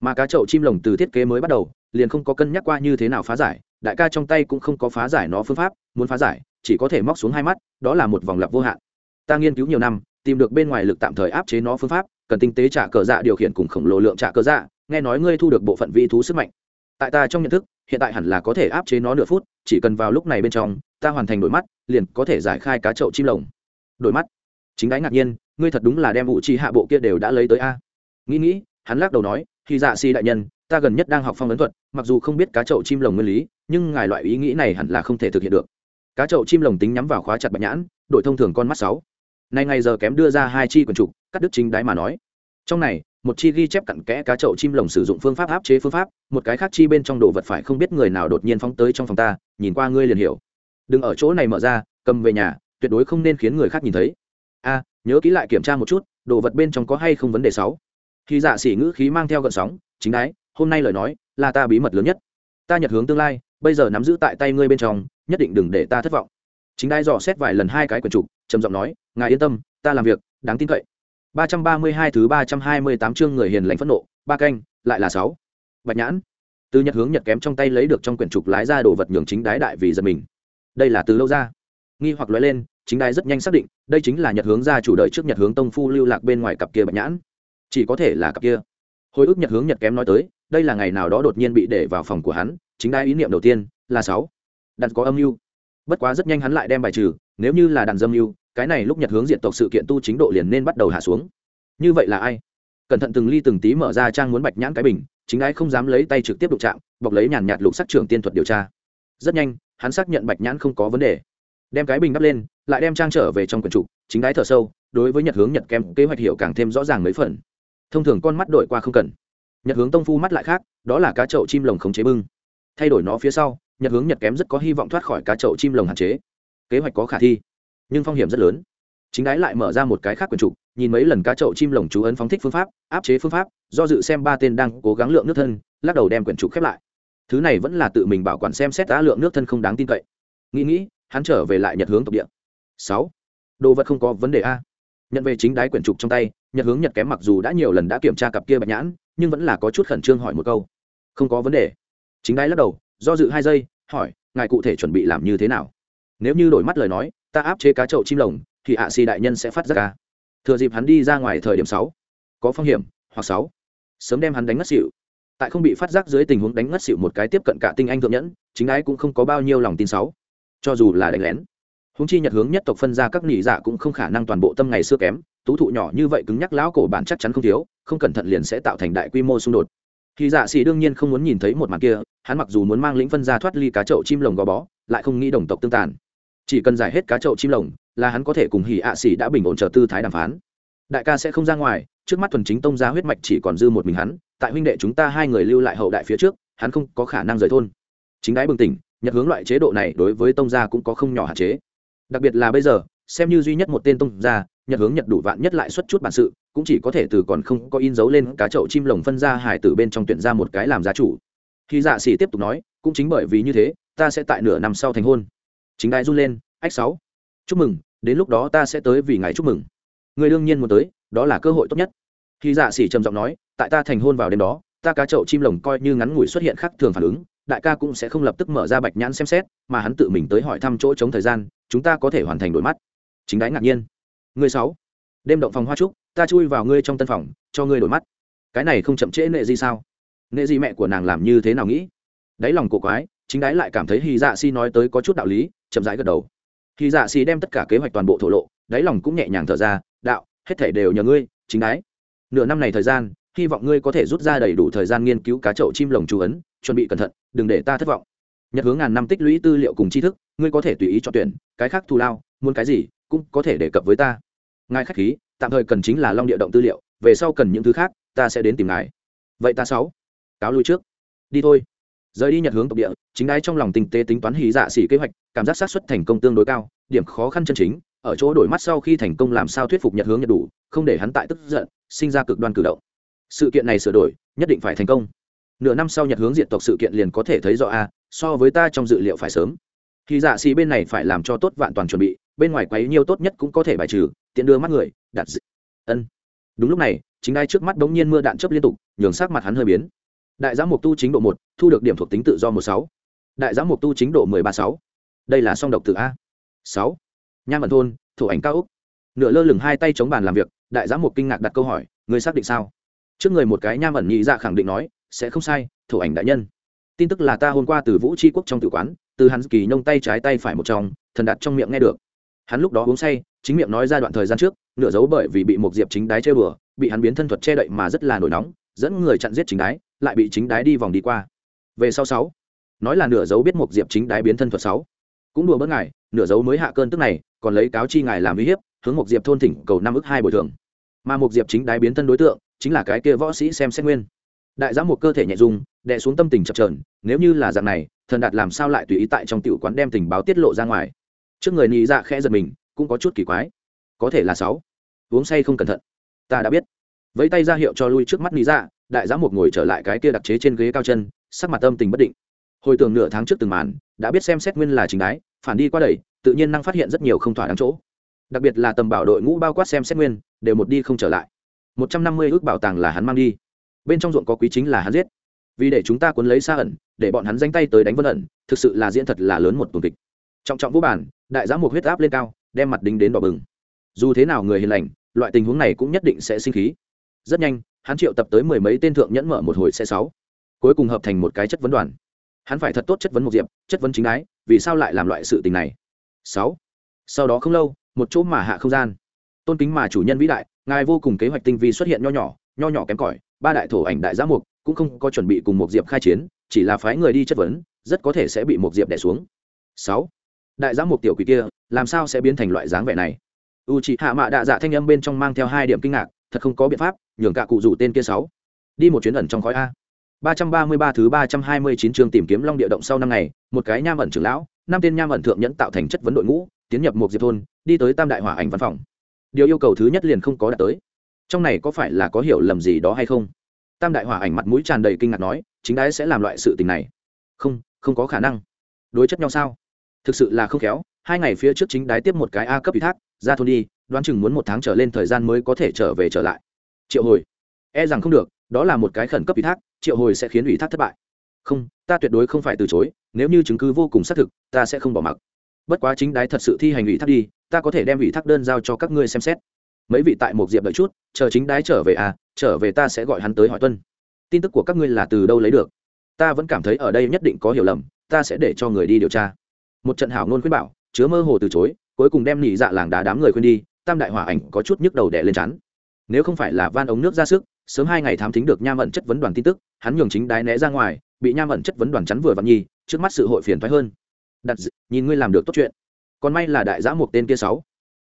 Mà cá chậu chim lồng từ thiết kế mới bắt đầu, liền không có cân nhắc qua như thế nào phá giải đại ca trong tay cũng không có phá giải nó phương pháp, muốn phá giải, chỉ có thể móc xuống hai mắt, đó là một vòng lặp vô hạn. Ta nghiên cứu nhiều năm, tìm được bên ngoài lực tạm thời áp chế nó phương pháp, cần tinh tế trả cờ dạ điều khiển cùng khổng lồ lượng trả cờ dạ nghe nói ngươi thu được bộ phận vi thú sức mạnh. Tại ta trong nhận thức, hiện tại hẳn là có thể áp chế nó nửa phút, chỉ cần vào lúc này bên trong, ta hoàn thành đổi mắt, liền có thể giải khai cá chậu chim lồng. Đổi mắt? Chính đáy ngạc nhiên, ngươi thật đúng là đem vũ trì hạ bộ kia đều đã lấy tới a. Nghĩ nghĩ, hắn lắc đầu nói khi dạ si đại nhân, ta gần nhất đang học phong ấn thuật, mặc dù không biết cá chậu chim lồng nguyên lý nhưng ngài loại ý nghĩ này hẳn là không thể thực hiện được. Cá chậu chim lồng tính nhắm vào khóa chặt bạch nhãn, đội thông thường con mắt sáu. Nay ngày giờ kém đưa ra hai chi quần trục, cắt đứt chính đáy mà nói. Trong này, một chi ghi chép cặn kẽ cá chậu chim lồng sử dụng phương pháp áp chế phương pháp, một cái khác chi bên trong đồ vật phải không biết người nào đột nhiên phóng tới trong phòng ta, nhìn qua ngươi liền hiểu. Đừng ở chỗ này mở ra, cầm về nhà, tuyệt đối không nên khiến người khác nhìn thấy. A, nhớ kỹ lại kiểm tra một chút, đồ vật bên trong có hay không vấn đề sáu. Khi dạ xỉ ngữ khí mang theo gợn sóng, chính đái, hôm nay lời nói là ta bí mật lớn nhất. Ta nhật hướng tương lai bây giờ nắm giữ tại tay ngươi bên trong, nhất định đừng để ta thất vọng. Chính đai dò xét vài lần hai cái quần trục, trầm giọng nói, ngài yên tâm, ta làm việc, đáng tin cậy. Ba trăm ba mươi hai thứ ba trăm hai mươi tám chương người hiền lành phẫn nộ, ba canh, lại là sáu. Bạch nhãn, từ nhật hướng nhật kém trong tay lấy được trong quyển trục lái ra đồ vật nhường chính đái đại vì giật mình. Đây là từ lâu ra. Nghi hoặc nói lên, chính đái rất nhanh xác định, đây chính là nhật hướng gia chủ đời trước nhật hướng tông phu lưu lạc bên ngoài cặp kia bạch nhãn. Chỉ có thể là cặp kia hồi ức nhật hướng nhật kém nói tới, đây là ngày nào đó đột nhiên bị để vào phòng của hắn, chính đái ý niệm đầu tiên là sáu. Đặt có âm mưu. Bất quá rất nhanh hắn lại đem bài trừ, nếu như là đàn dâm mưu, cái này lúc nhật hướng diện tộc sự kiện tu chính độ liền nên bắt đầu hạ xuống. Như vậy là ai? Cẩn thận từng ly từng tí mở ra trang muốn bạch nhãn cái bình, chính ái không dám lấy tay trực tiếp đụng chạm, bọc lấy nhàn nhạt lục sắc trưởng tiên thuật điều tra. Rất nhanh, hắn xác nhận bạch nhãn không có vấn đề. Đem cái bình đắp lên, lại đem trang trở về trong quần trục chính ái thở sâu, đối với nhật hướng nhật kem kế hoạch hiệu càng thêm rõ ràng mấy phần thông thường con mắt đổi qua không cần. Nhật hướng tông phu mắt lại khác, đó là cá chậu chim lồng khống chế bưng. Thay đổi nó phía sau, nhật hướng nhật kém rất có hy vọng thoát khỏi cá chậu chim lồng hạn chế. Kế hoạch có khả thi, nhưng phong hiểm rất lớn. Chính đái lại mở ra một cái khác quyền trục, nhìn mấy lần cá chậu chim lồng chú ấn phóng thích phương pháp, áp chế phương pháp, do dự xem ba tên đang cố gắng lượng nước thân, lắc đầu đem quyển trục khép lại. Thứ này vẫn là tự mình bảo quản xem xét đã lượng nước thân không đáng tin cậy. Nghĩ nghĩ, hắn trở về lại nhật hướng tộc địa. Sáu. Đồ vật không có vấn đề a nhận về chính đái quyển trục trong tay, nhật hướng nhật kém mặc dù đã nhiều lần đã kiểm tra cặp kia bạch nhãn, nhưng vẫn là có chút khẩn trương hỏi một câu. Không có vấn đề. Chính đái lắc đầu, do dự hai giây, hỏi, ngài cụ thể chuẩn bị làm như thế nào? Nếu như đổi mắt lời nói, ta áp chế cá chậu chim lồng, thì ạ xì đại nhân sẽ phát ra ca. Thừa dịp hắn đi ra ngoài thời điểm sáu, có phong hiểm, hoặc sáu, sớm đem hắn đánh ngất xỉu. Tại không bị phát giác dưới tình huống đánh ngất xỉu một cái tiếp cận cả tinh anh thượng nhẫn, chính ái cũng không có bao nhiêu lòng tin sáu, cho dù là đánh lén húng chi nhật hướng nhất tộc phân ra các nỉ dạ cũng không khả năng toàn bộ tâm ngày xưa kém, tú thụ nhỏ như vậy cứng nhắc lão cổ bản chắc chắn không thiếu, không cẩn thận liền sẽ tạo thành đại quy mô xung đột. Thì dạ xỉ đương nhiên không muốn nhìn thấy một màn kia, hắn mặc dù muốn mang lĩnh phân ra thoát ly cá chậu chim lồng gò bó, lại không nghĩ đồng tộc tương tàn. Chỉ cần giải hết cá chậu chim lồng, là hắn có thể cùng hỉ ạ xỉ đã bình ổn chờ tư thái đàm phán. Đại ca sẽ không ra ngoài, trước mắt thuần chính tông gia huyết mạch chỉ còn dư một mình hắn, tại huynh đệ chúng ta hai người lưu lại hậu đại phía trước, hắn không có khả năng rời thôn. Chính đái bừng tỉnh, nhật hướng loại chế độ này đối với tông gia cũng có không nhỏ hạn chế đặc biệt là bây giờ, xem như duy nhất một tên tông gia, nhật hướng nhật đủ vạn nhất lại xuất chút bản sự, cũng chỉ có thể từ còn không có in dấu lên cá chậu chim lồng phân ra hải tử bên trong tuyển ra một cái làm gia chủ. Khi dạ xỉ tiếp tục nói, cũng chính bởi vì như thế, ta sẽ tại nửa năm sau thành hôn. Chính đại run lên, ách sáu, chúc mừng, đến lúc đó ta sẽ tới vì ngày chúc mừng. Người đương nhiên muốn tới, đó là cơ hội tốt nhất. Khi dạ xỉ trầm giọng nói, tại ta thành hôn vào đêm đó, ta cá chậu chim lồng coi như ngắn ngủi xuất hiện khác thường phản ứng, đại ca cũng sẽ không lập tức mở ra bạch nhãn xem xét, mà hắn tự mình tới hỏi thăm chỗ chống thời gian chúng ta có thể hoàn thành đổi mắt. Chính đái ngạc nhiên. Người sáu, đêm động phòng hoa trúc, ta chui vào ngươi trong tân phòng, cho ngươi đổi mắt. Cái này không chậm trễ nệ gì sao? Nệ gì mẹ của nàng làm như thế nào nghĩ? Đáy lòng cổ quái, chính đái lại cảm thấy hy dạ si nói tới có chút đạo lý, chậm rãi gật đầu. Hy dạ si đem tất cả kế hoạch toàn bộ thổ lộ, đáy lòng cũng nhẹ nhàng thở ra, đạo, hết thể đều nhờ ngươi, chính đái. Nửa năm này thời gian, hy vọng ngươi có thể rút ra đầy đủ thời gian nghiên cứu cá chậu chim lồng chú ấn, chuẩn bị cẩn thận, đừng để ta thất vọng. Nhật hướng ngàn năm tích lũy tư liệu cùng tri thức, ngươi có thể tùy ý chọn tuyển cái khác thù lao, muốn cái gì cũng có thể đề cập với ta. Ngài khách khí, tạm thời cần chính là long địa động tư liệu, về sau cần những thứ khác, ta sẽ đến tìm ngài. Vậy ta sáu, cáo lui trước. Đi thôi. Rời đi nhật hướng tộc địa, chính đái trong lòng tinh tế tính toán hí dạ xỉ kế hoạch, cảm giác sát xuất thành công tương đối cao, điểm khó khăn chân chính, ở chỗ đổi mắt sau khi thành công làm sao thuyết phục nhật hướng nhật đủ, không để hắn tại tức giận, sinh ra cực đoan cử động. Sự kiện này sửa đổi, nhất định phải thành công. Nửa năm sau nhật hướng diện tộc sự kiện liền có thể thấy rõ a, so với ta trong dự liệu phải sớm thì dạ xì bên này phải làm cho tốt vạn toàn chuẩn bị, bên ngoài quấy nhiêu tốt nhất cũng có thể bài trừ, tiện đưa mắt người, đặt ân. Đúng lúc này, chính ai trước mắt đống nhiên mưa đạn chớp liên tục, nhường sắc mặt hắn hơi biến. Đại giám mục tu chính độ một, thu được điểm thuộc tính tự do một sáu. Đại giám mục tu chính độ mười ba sáu. Đây là song độc tự a. Sáu. Nham ẩn thôn thủ ảnh cao úc nửa lơ lửng hai tay chống bàn làm việc, đại giám mục kinh ngạc đặt câu hỏi, người xác định sao? Trước người một cái nham ẩn nhị dạ khẳng định nói, sẽ không sai thủ ảnh đại nhân. Tin tức là ta hôm qua từ vũ tri quốc trong tử quán từ hắn kỳ nhông tay trái tay phải một trong, thần đặt trong miệng nghe được. Hắn lúc đó uống say, chính miệng nói ra đoạn thời gian trước, nửa dấu bởi vì bị một diệp chính đái chơi bừa bị hắn biến thân thuật che đậy mà rất là nổi nóng, dẫn người chặn giết chính đái, lại bị chính đái đi vòng đi qua. Về sau sáu, nói là nửa dấu biết một diệp chính đái biến thân thuật sáu. Cũng đùa bớt ngài, nửa dấu mới hạ cơn tức này, còn lấy cáo chi ngài làm uy hiếp, hướng một diệp thôn thỉnh cầu năm ức hai bồi thường. Mà một diệp chính đái biến thân đối tượng, chính là cái kia võ sĩ xem xét nguyên. Đại giám một cơ thể nhẹ dung, đè xuống tâm tình chập trờn nếu như là dạng này thần đạt làm sao lại tùy ý tại trong tiểu quán đem tình báo tiết lộ ra ngoài? Trước người nhị dạ khẽ giật mình, cũng có chút kỳ quái. Có thể là sáu. Uống say không cẩn thận. Ta đã biết. Vẫy tay ra hiệu cho lui trước mắt nhị dạ đại giám một ngồi trở lại cái kia đặc chế trên ghế cao chân, sắc mặt âm tình bất định. Hồi tưởng nửa tháng trước từng màn, đã biết xem xét nguyên là chính đái phản đi qua đẩy tự nhiên năng phát hiện rất nhiều không thỏa đáng chỗ. Đặc biệt là tầm bảo đội ngũ bao quát xem xét nguyên, đều một đi không trở lại. Một trăm năm mươi ước bảo tàng là hắn mang đi. Bên trong ruộng có quý chính là hắn giết. Vì để chúng ta cuốn lấy xa ẩn để bọn hắn danh tay tới đánh vân ẩn, thực sự là diễn thật là lớn một tuần kịch. Trọng trọng vũ bản, đại giám một huyết áp lên cao, đem mặt đính đến đỏ bừng. Dù thế nào người hiền lành, loại tình huống này cũng nhất định sẽ sinh khí. Rất nhanh, hắn triệu tập tới mười mấy tên thượng nhẫn mở một hồi xe sáu. Cuối cùng hợp thành một cái chất vấn đoàn. Hắn phải thật tốt chất vấn một diệp, chất vấn chính ái, vì sao lại làm loại sự tình này? Sáu. Sau đó không lâu, một chỗ mà hạ không gian. Tôn kính mà chủ nhân vĩ đại, ngài vô cùng kế hoạch tinh vi xuất hiện nho nhỏ nho nhỏ kém cỏi, ba đại thổ ảnh đại giám mục cũng không có chuẩn bị cùng một diệp khai chiến, chỉ là phái người đi chất vấn, rất có thể sẽ bị một diệp đẻ xuống. Sáu, đại giám mục tiểu quỷ kia, làm sao sẽ biến thành loại dáng vẻ này? U chị hạ mạ đạ dạ thanh âm bên trong mang theo hai điểm kinh ngạc, thật không có biện pháp, nhường cả cụ rủ tên kia sáu. Đi một chuyến ẩn trong khói a. ba trăm ba mươi ba thứ ba trăm hai mươi chín chương tìm kiếm long địa động sau năm ngày, một cái nham ẩn trưởng lão, năm tên nham ẩn thượng nhẫn tạo thành chất vấn đội ngũ, tiến nhập một diệp thôn, đi tới tam đại hỏa ảnh văn phòng. Điều yêu cầu thứ nhất liền không có đạt tới. Trong này có phải là có hiểu lầm gì đó hay không? Tam đại hỏa ảnh mặt mũi tràn đầy kinh ngạc nói, chính đái sẽ làm loại sự tình này. Không không có khả năng. Đối chất nhau sao? Thực sự là không khéo, hai ngày phía trước chính đái tiếp một cái a cấp ủy thác, ra thôn đi, đoán chừng muốn một tháng trở lên thời gian mới có thể trở về trở lại. Triệu hồi. E rằng không được, đó là một cái khẩn cấp ủy thác, triệu hồi sẽ khiến ủy thác thất bại. Không, ta tuyệt đối không phải từ chối, nếu như chứng cứ vô cùng xác thực, ta sẽ không bỏ mặc. Bất quá chính đái thật sự thi hành ủy thác đi, ta có thể đem ủy thác đơn giao cho các ngươi xem xét mấy vị tại một diệp đợi chút, chờ chính đái trở về à trở về ta sẽ gọi hắn tới hỏi tuân. Tin tức của các ngươi là từ đâu lấy được? Ta vẫn cảm thấy ở đây nhất định có hiểu lầm, ta sẽ để cho người đi điều tra. Một trận hảo ngôn khuyên bảo, chứa mơ hồ từ chối, cuối cùng đem nhị dạ làng đá đám người khuyên đi, tam đại hỏa ảnh có chút nhức đầu đẻ lên chắn nếu không phải là van ống nước ra sức, sớm hai ngày thám thính được nham ẩn chất vấn đoàn tin tức, hắn nhường chính đái né ra ngoài, bị nham ẩn chất vấn đoàn chắn vừa vặn nhi, trước mắt sự hội phiền thoái hơn. Đặt d... nhìn ngươi làm được tốt chuyện. Còn may là đại giã một tên kia sáu.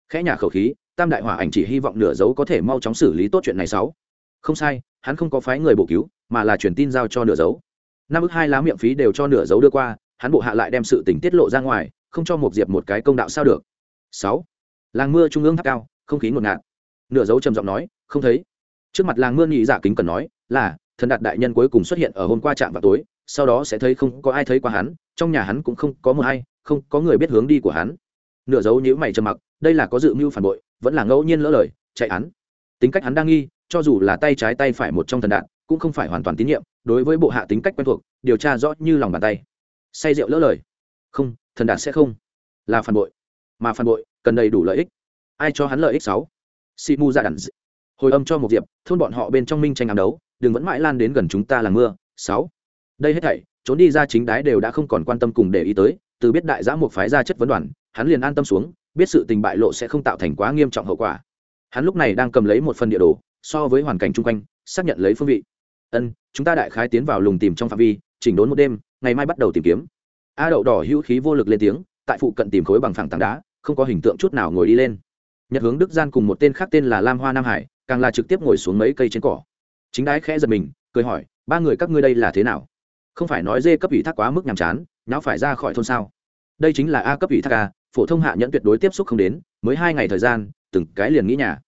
Khẽ nhà khẩu khí tam đại hỏa ảnh chỉ hy vọng nửa dấu có thể mau chóng xử lý tốt chuyện này sáu. Không sai, hắn không có phái người bổ cứu, mà là truyền tin giao cho nửa dấu. Năm ước hai lá miệng phí đều cho nửa dấu đưa qua, hắn bộ hạ lại đem sự tình tiết lộ ra ngoài, không cho một diệp một cái công đạo sao được. Sáu. Làng mưa trung ương tháp cao, không khí ngột ngạt. Nửa dấu trầm giọng nói, không thấy. Trước mặt làng mưa nhị giả kính cần nói, là, thần đạt đại nhân cuối cùng xuất hiện ở hôm qua trạm vào tối, sau đó sẽ thấy không có ai thấy qua hắn, trong nhà hắn cũng không có một ai không có người biết hướng đi của hắn. Nửa dấu nhữ mày trầm mặc, đây là có dự mưu phản bội vẫn là ngẫu nhiên lỡ lời, chạy hắn tính cách hắn đang nghi, cho dù là tay trái tay phải một trong thần đạn, cũng không phải hoàn toàn tín nhiệm, đối với bộ hạ tính cách quen thuộc, điều tra rõ như lòng bàn tay. Say rượu lỡ lời. Không, thần đạn sẽ không. Là phản bội. Mà phản bội, cần đầy đủ lợi ích. Ai cho hắn lợi ích sáu? Si mu dạ ra đàn hồi âm cho một diệp, thôn bọn họ bên trong minh tranh ám đấu, đừng vẫn mãi lan đến gần chúng ta là mưa. Sáu. Đây hết thảy, trốn đi ra chính đái đều đã không còn quan tâm cùng để ý tới, từ biết đại giã một phái ra chất vấn đoàn, hắn liền an tâm xuống biết sự tình bại lộ sẽ không tạo thành quá nghiêm trọng hậu quả. Hắn lúc này đang cầm lấy một phần địa đồ, so với hoàn cảnh chung quanh, xác nhận lấy phương vị. Ân, chúng ta đại khái tiến vào lùng tìm trong phạm vi, chỉnh đốn một đêm, ngày mai bắt đầu tìm kiếm. A đậu đỏ hữu khí vô lực lên tiếng, tại phụ cận tìm khối bằng phẳng tảng đá, không có hình tượng chút nào ngồi đi lên. Nhật hướng đức gian cùng một tên khác tên là lam hoa nam hải, càng là trực tiếp ngồi xuống mấy cây trên cỏ. Chính đái khẽ giật mình, cười hỏi, ba người các ngươi đây là thế nào? Không phải nói dê cấp ủy thác quá mức nhàm chán, nháo phải ra khỏi thôn sao? Đây chính là a cấp ủy thác a phổ thông hạ nhẫn tuyệt đối tiếp xúc không đến, mới hai ngày thời gian, từng cái liền nghĩ nhà.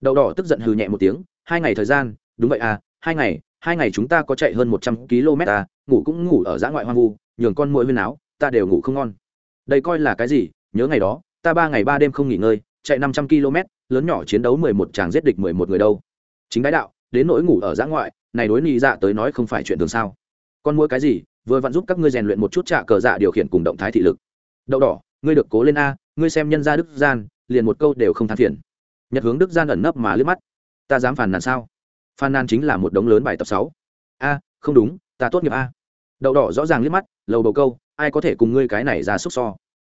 Đậu đỏ tức giận hừ nhẹ một tiếng, hai ngày thời gian, đúng vậy à hai ngày hai ngày chúng ta có chạy hơn một trăm km à ngủ cũng ngủ ở dã ngoại hoang vu, nhường con mũi huyên áo, ta đều ngủ không ngon. Đây coi là cái gì, nhớ ngày đó, ta ba ngày ba đêm không nghỉ ngơi, chạy năm trăm km, lớn nhỏ chiến đấu mười một chàng giết địch mười một người đâu. Chính đái đạo, đến nỗi ngủ ở dã ngoại, này đối nị dạ tới nói không phải chuyện thường sao. Con mũi cái gì, vừa vặn giúp các ngươi rèn luyện một chút trạ cờ dạ điều khiển cùng động thái thị lực. Đậu đỏ ngươi được cố lên a, ngươi xem nhân gia đức gian, liền một câu đều không than phiền. Nhật hướng đức gian ẩn nấp mà liếc mắt. Ta dám phàn nàn sao? Phàn nàn chính là một đống lớn bài tập sáu. A, không đúng, ta tốt nghiệp a. Đậu đỏ rõ ràng liếc mắt, lầu bầu câu, ai có thể cùng ngươi cái này ra xúc so?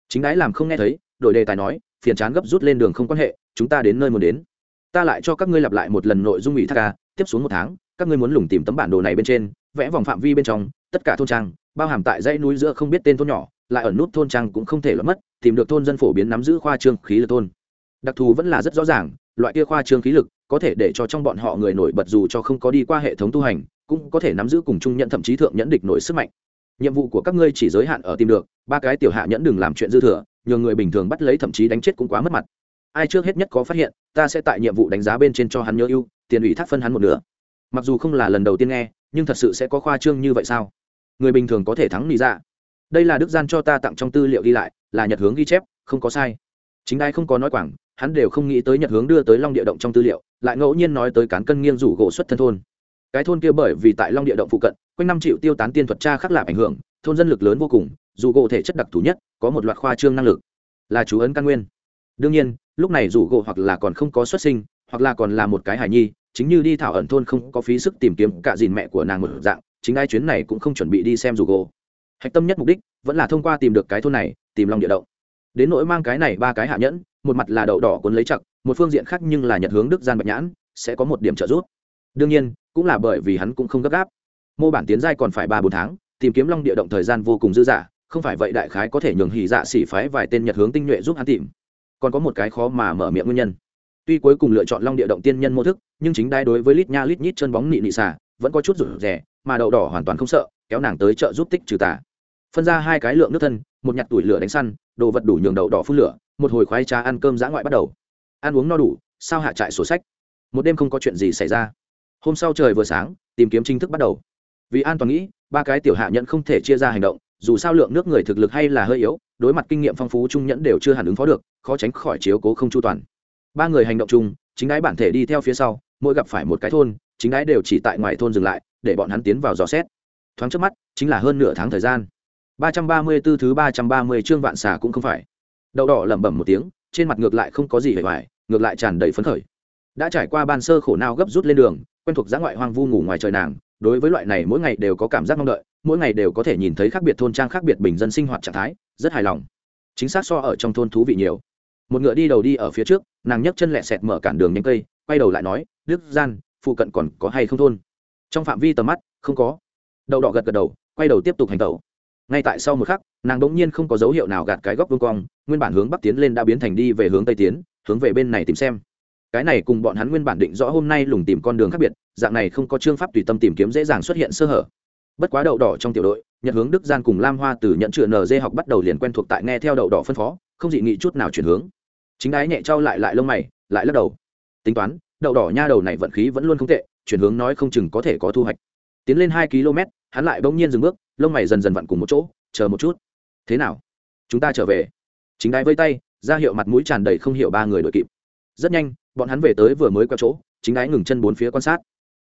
Chính đái làm không nghe thấy, đổi đề tài nói, phiền chán gấp rút lên đường không quan hệ, chúng ta đến nơi muốn đến. Ta lại cho các ngươi lặp lại một lần nội dung ủy thác ca tiếp xuống một tháng, các ngươi muốn lùng tìm tấm bản đồ này bên trên, vẽ vòng phạm vi bên trong, tất cả thôn trang, bao hàm tại dãy núi giữa không biết tên thôn nhỏ lại ở nút thôn trang cũng không thể lọt mất, tìm được thôn dân phổ biến nắm giữ khoa trương khí lực thôn. Đặc thù vẫn là rất rõ ràng, loại kia khoa trương khí lực có thể để cho trong bọn họ người nổi bật dù cho không có đi qua hệ thống tu hành, cũng có thể nắm giữ cùng chung nhận thậm chí thượng nhẫn địch nổi sức mạnh. Nhiệm vụ của các ngươi chỉ giới hạn ở tìm được, ba cái tiểu hạ nhẫn đừng làm chuyện dư thừa, nhờ người bình thường bắt lấy thậm chí đánh chết cũng quá mất mặt. Ai trước hết nhất có phát hiện, ta sẽ tại nhiệm vụ đánh giá bên trên cho hắn nhớ ưu, tiền ủy thác phân hắn một nửa. Mặc dù không là lần đầu tiên nghe, nhưng thật sự sẽ có khoa trương như vậy sao? Người bình thường có thể thắng lý ra dạ đây là đức gian cho ta tặng trong tư liệu ghi lại, là nhật hướng ghi chép, không có sai. Chính đai không có nói quảng, hắn đều không nghĩ tới nhật hướng đưa tới long địa động trong tư liệu, lại ngẫu nhiên nói tới cán cân nghiêng rủ gỗ xuất thân thôn. Cái thôn kia bởi vì tại long địa động phụ cận, quanh năm triệu tiêu tán tiên thuật tra khắc lạp ảnh hưởng, thôn dân lực lớn vô cùng, dù gỗ thể chất đặc thù nhất, có một loạt khoa trương năng lực. Là chú ấn căn nguyên. Đương nhiên, lúc này rủ gỗ hoặc là còn không có xuất sinh, hoặc là còn là một cái hài nhi, chính như đi thảo ẩn thôn không có phí sức tìm kiếm cả dìn mẹ của nàng một dạng, chính ai chuyến này cũng không chuẩn bị đi xem rủ gỗ hạch tâm nhất mục đích vẫn là thông qua tìm được cái thôn này, tìm lòng địa động. Đến nỗi mang cái này ba cái hạ nhẫn, một mặt là đậu đỏ cuốn lấy chặt một phương diện khác nhưng là nhật hướng đức gian bạch nhãn, sẽ có một điểm trợ giúp. Đương nhiên, cũng là bởi vì hắn cũng không gấp gáp. Mô bản tiến giai còn phải ba bốn tháng, tìm kiếm long địa động thời gian vô cùng dư dả, không phải vậy đại khái có thể nhường hỉ dạ xỉ phái vài tên nhật hướng tinh nhuệ giúp hắn tìm. Còn có một cái khó mà mở miệng nguyên nhân. Tuy cuối cùng lựa chọn long địa động tiên nhân mô thức, nhưng chính đai đối với lít nha lít nhít chân bóng nị nị xả vẫn có chút rủ rẻ mà đậu đỏ hoàn toàn không sợ, kéo nàng tới trợ giúp tích trừ tà phân ra hai cái lượng nước thân, một nhặt tuổi lửa đánh săn, đồ vật đủ nhường đậu đỏ phun lửa, một hồi khoái trà ăn cơm dã ngoại bắt đầu. Ăn uống no đủ, sao hạ trại sổ sách? Một đêm không có chuyện gì xảy ra. Hôm sau trời vừa sáng, tìm kiếm chính thức bắt đầu. Vì an toàn nghĩ, ba cái tiểu hạ nhận không thể chia ra hành động, dù sao lượng nước người thực lực hay là hơi yếu, đối mặt kinh nghiệm phong phú trung nhẫn đều chưa hẳn ứng phó được, khó tránh khỏi chiếu cố không chu toàn. Ba người hành động chung, chính đái bản thể đi theo phía sau, mỗi gặp phải một cái thôn, chính đái đều chỉ tại ngoài thôn dừng lại, để bọn hắn tiến vào dò xét. Thoáng trước mắt, chính là hơn nửa tháng thời gian ba trăm ba mươi 334 thứ ba trăm ba mươi chương vạn xà cũng không phải. Đậu đỏ lẩm bẩm một tiếng, trên mặt ngược lại không có gì vẻ hoài ngược lại tràn đầy phấn khởi. Đã trải qua ban sơ khổ nào gấp rút lên đường, quen thuộc dã ngoại hoang vu ngủ ngoài trời nàng, đối với loại này mỗi ngày đều có cảm giác mong đợi, mỗi ngày đều có thể nhìn thấy khác biệt thôn trang khác biệt bình dân sinh hoạt trạng thái, rất hài lòng. Chính xác so ở trong thôn thú vị nhiều. Một ngựa đi đầu đi ở phía trước, nàng nhấc chân lẹ sẹt mở cản đường nhánh cây, quay đầu lại nói, đức gian, phụ cận còn có hay không thôn? Trong phạm vi tầm mắt, không có. Đậu đỏ gật gật đầu, quay đầu tiếp tục hành tẩu ngay tại sau một khắc, nàng đ ỗ n g nhiên không có dấu hiệu nào gạt cái góc vương cong, nguyên bản hướng bắc tiến lên đã biến thành đi về hướng tây tiến, hướng về bên này tìm xem. Cái này cùng bọn hắn nguyên bản định rõ hôm nay lùng tìm con đường khác biệt, dạng này không có chương pháp tùy tâm tìm kiếm dễ dàng xuất hiện sơ hở. Bất quá đậu đỏ trong tiểu đội nhận hướng đức gian cùng lam hoa từ nhận chữa nd học bắt đầu liền quen thuộc tại nghe theo đậu đỏ phân phó, không dị nghị chút nào chuyển hướng. Chính ái nhẹ trao lại lại lông mày, lại lắc đầu. Tính toán, đậu đỏ nha đầu này vận khí vẫn luôn không tệ, chuyển hướng nói không chừng có thể có thu hoạch. Tiến lên hai km hắn lại bỗng nhiên dừng bước, lông mày dần dần vặn cùng một chỗ, chờ một chút. Thế nào? Chúng ta trở về. Chính đái vây tay, ra hiệu mặt mũi tràn đầy không hiểu ba người đội kịp. Rất nhanh, bọn hắn về tới vừa mới qua chỗ, chính đái ngừng chân bốn phía quan sát.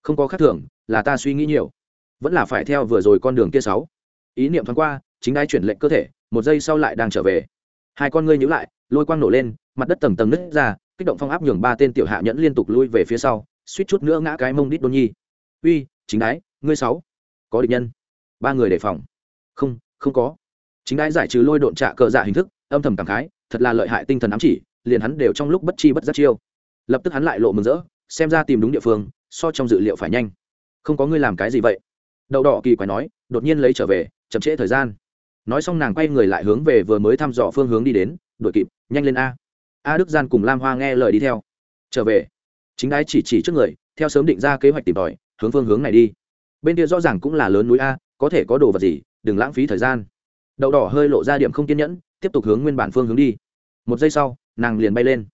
Không có khác thường, là ta suy nghĩ nhiều. Vẫn là phải theo vừa rồi con đường kia sáu. Ý niệm thoáng qua, chính đái chuyển lệnh cơ thể, một giây sau lại đang trở về. Hai con ngươi nhíu lại, lôi quang nổ lên, mặt đất tầng tầng nứt ra, kích động phong áp nhường ba tên tiểu hạ nhẫn liên tục lui về phía sau, suýt chút nữa ngã cái mông đít đôn nhi. Uy, chính đái, ngươi sáu có địch nhân. Ba người đề phòng. Không không có. Chính đái giải trừ lôi độn trạ cờ dạ hình thức, âm thầm cảm khái, thật là lợi hại tinh thần ám chỉ, liền hắn đều trong lúc bất chi bất giác chiêu. Lập tức hắn lại lộ mừng rỡ, xem ra tìm đúng địa phương, so trong dự liệu phải nhanh. Không có ngươi làm cái gì vậy? Đậu đỏ kỳ quái nói, đột nhiên lấy trở về, chậm trễ thời gian. Nói xong nàng quay người lại hướng về vừa mới thăm dò phương hướng đi đến, đuổi kịp, nhanh lên a. A đức gian cùng lam hoa nghe lời đi theo. Trở về. Chính đái chỉ chỉ trước người, theo sớm định ra kế hoạch tìm tòi, hướng phương hướng này đi bên kia rõ ràng cũng là lớn núi a, có thể có đồ vật gì, đừng lãng phí thời gian. Đậu đỏ hơi lộ ra điểm không kiên nhẫn, tiếp tục hướng nguyên bản phương hướng đi. Một giây sau, nàng liền bay lên.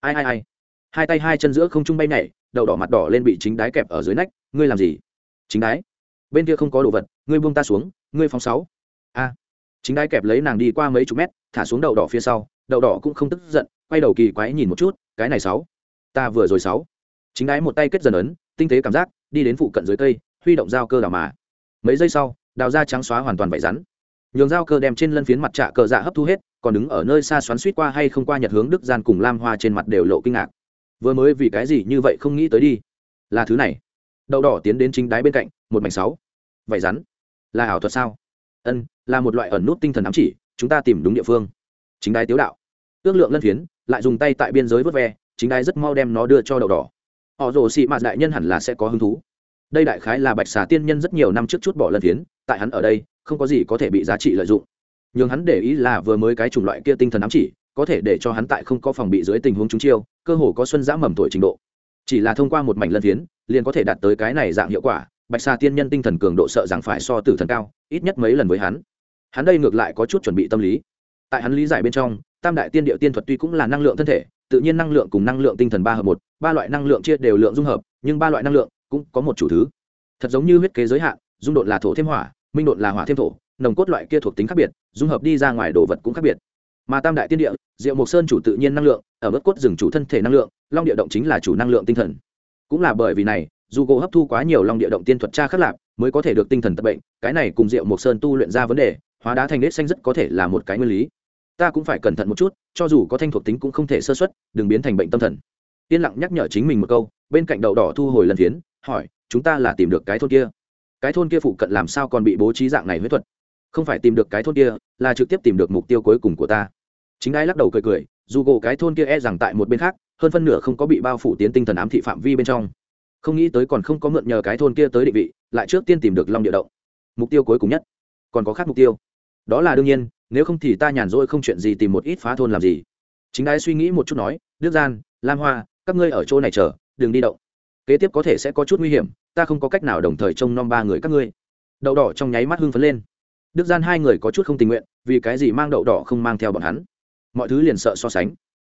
Ai ai ai. Hai tay hai chân giữa không trung bay nhảy, đậu đỏ mặt đỏ lên bị chính đái kẹp ở dưới nách, ngươi làm gì? Chính đái. Bên kia không có đồ vật, ngươi buông ta xuống, ngươi phóng sáu. A. Chính đái kẹp lấy nàng đi qua mấy chục mét, thả xuống đậu đỏ phía sau, đậu đỏ cũng không tức giận, quay đầu kỳ quái nhìn một chút, cái này sáu. Ta vừa rồi sáu. Chính đái một tay kết dần ấn, tinh tế cảm giác, đi đến phụ cận dưới cây huy động dao cơ đào mà. Mấy giây sau, đào da trắng xóa hoàn toàn vải rắn. Nhường dao cơ đem trên lân phiến mặt trạ cờ dạ hấp thu hết, còn đứng ở nơi xa xoắn suýt qua hay không qua nhật hướng đức gian cùng lam hoa trên mặt đều lộ kinh ngạc. Vừa mới vì cái gì như vậy không nghĩ tới đi? Là thứ này. Đậu đỏ tiến đến chính đáy bên cạnh, một mảnh sáu. Vải rắn. Là ảo thuật sao? Ân, là một loại ẩn nút tinh thần ám chỉ, chúng ta tìm đúng địa phương. Chính đái tiếu đạo. Ước lượng lân phiến, lại dùng tay tại biên giới vớt ve, chính đái rất mau đem nó đưa cho đậu đỏ. Họ rồ xị mạt đại nhân hẳn là sẽ có hứng thú đây đại khái là bạch xà tiên nhân rất nhiều năm trước chút bỏ lân phiến, tại hắn ở đây, không có gì có thể bị giá trị lợi dụng. Nhưng hắn để ý là vừa mới cái chủng loại kia tinh thần ám chỉ, có thể để cho hắn tại không có phòng bị dưới tình huống chúng chiêu, cơ hồ có xuân giã mầm tuổi trình độ. Chỉ là thông qua một mảnh lân phiến, liền có thể đạt tới cái này dạng hiệu quả, bạch xà tiên nhân tinh thần cường độ sợ rằng phải so tử thần cao, ít nhất mấy lần với hắn. Hắn đây ngược lại có chút chuẩn bị tâm lý. Tại hắn lý giải bên trong, tam đại tiên điệu tiên thuật tuy cũng là năng lượng thân thể, tự nhiên năng lượng cùng năng lượng tinh thần ba hợp một, ba loại năng lượng chia đều lượng dung hợp, nhưng ba loại năng lượng cũng có một chủ thứ. Thật giống như huyết kế giới hạn, dung độn là thổ thêm hỏa, minh độn là hỏa thêm thổ, nồng cốt loại kia thuộc tính khác biệt, dung hợp đi ra ngoài đồ vật cũng khác biệt. Mà tam đại tiên địa, diệu mộc sơn chủ tự nhiên năng lượng, ở mức cốt rừng chủ thân thể năng lượng, long địa động chính là chủ năng lượng tinh thần. Cũng là bởi vì này, dù gỗ hấp thu quá nhiều long địa động tiên thuật tra khắc lạc mới có thể được tinh thần tật bệnh, cái này cùng diệu mộc sơn tu luyện ra vấn đề, hóa đá thành nết xanh rất có thể là một cái nguyên lý. Ta cũng phải cẩn thận một chút, cho dù có thanh thuộc tính cũng không thể sơ xuất đừng biến thành bệnh tâm thần. Yên lặng nhắc nhở chính mình một câu, bên cạnh đậu đỏ thu hồi lần phiến hỏi, chúng ta là tìm được cái thôn kia. Cái thôn kia phụ cận làm sao còn bị bố trí dạng này huyết thuật? Không phải tìm được cái thôn kia, là trực tiếp tìm được mục tiêu cuối cùng của ta. Chính ai lắc đầu cười cười, dù gỗ cái thôn kia e rằng tại một bên khác, hơn phân nửa không có bị bao phủ tiến tinh thần ám thị phạm vi bên trong. Không nghĩ tới còn không có mượn nhờ cái thôn kia tới định vị, lại trước tiên tìm được long địa động. Mục tiêu cuối cùng nhất. Còn có khác mục tiêu. Đó là đương nhiên, nếu không thì ta nhàn rỗi không chuyện gì tìm một ít phá thôn làm gì. Chính ai suy nghĩ một chút nói, đức gian, lam hoa, các ngươi ở chỗ này chờ, đừng đi động kế tiếp có thể sẽ có chút nguy hiểm, ta không có cách nào đồng thời trông nom ba người các ngươi. Đậu đỏ trong nháy mắt hưng phấn lên. Đức gian hai người có chút không tình nguyện, vì cái gì mang đậu đỏ không mang theo bọn hắn? Mọi thứ liền sợ so sánh.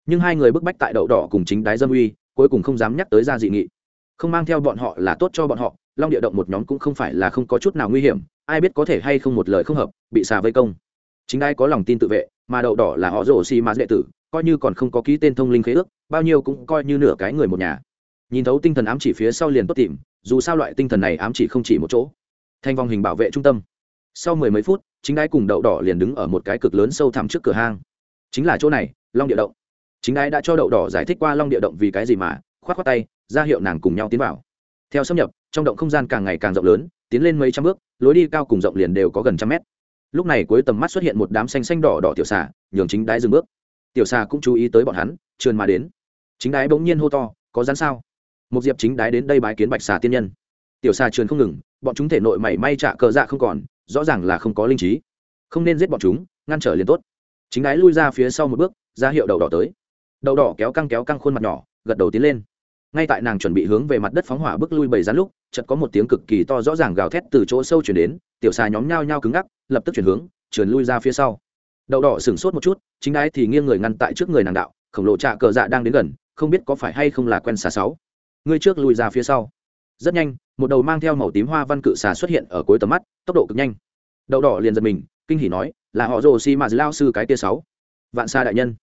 Nhưng hai người bức bách tại đậu đỏ cùng chính đái dâm uy, cuối cùng không dám nhắc tới ra dị nghị. Không mang theo bọn họ là tốt cho bọn họ, long địa động một nhóm cũng không phải là không có chút nào nguy hiểm, ai biết có thể hay không một lời không hợp, bị xà vây công. Chính ai có lòng tin tự vệ, mà đậu đỏ là họ rổ xi ma đệ tử, coi như còn không có ký tên thông linh khế ước, bao nhiêu cũng coi như nửa cái người một nhà nhìn thấu tinh thần ám chỉ phía sau liền tốt tìm, dù sao loại tinh thần này ám chỉ không chỉ một chỗ. Thành vòng hình bảo vệ trung tâm. Sau mười mấy phút, chính đái cùng đậu đỏ liền đứng ở một cái cực lớn sâu thẳm trước cửa hang. Chính là chỗ này, long địa động. Chính đái đã cho đậu đỏ giải thích qua long địa động vì cái gì mà k h o á t k h o á tay, ra hiệu nàng cùng nhau tiến vào. Theo xâm nhập, trong động không gian càng ngày càng rộng lớn, tiến lên mấy trăm bước, lối đi cao cùng rộng liền đều có gần trăm mét. Lúc này cuối tầm mắt xuất hiện một đám xanh xanh đỏ đỏ tiểu xà, nhường chính đái dừng bước. Tiểu xà cũng chú ý tới bọn hắn, trườn mà đến. Chính đái bỗng nhiên hô to, có rắn sao? Một diệp chính đái đến đây bái kiến bạch xà tiên nhân. Tiểu xà trườn không ngừng, bọn chúng thể nội mảy may trả cờ dạ không còn, rõ ràng là không có linh trí. Không nên giết bọn chúng, ngăn trở liền tốt. Chính đái lui ra phía sau một bước, ra hiệu đầu đỏ tới. Đầu đỏ kéo căng kéo căng khuôn mặt nhỏ, gật đầu tiến lên. Ngay tại nàng chuẩn bị hướng về mặt đất phóng hỏa bước lui bầy rắn lúc, chợt có một tiếng cực kỳ to rõ ràng gào thét từ chỗ sâu chuyển đến, tiểu xà nhóm nhao nhao cứng ngắc, lập tức chuyển hướng, trườn lui ra phía sau. Đậu đỏ sửng sốt một chút, chính đái thì nghiêng người ngăn tại trước người nàng đạo, khổng lồ trạ cờ dạ đang đến gần, không biết có phải hay không là quen xà sáu ngươi trước lùi ra phía sau. Rất nhanh, một đầu mang theo màu tím hoa văn cự xà xuất hiện ở cuối tầm mắt, tốc độ cực nhanh. Đậu đỏ liền giật mình, kinh hỉ nói, là họ rồ xi mà lao sư cái tia sáu. Vạn xa đại nhân.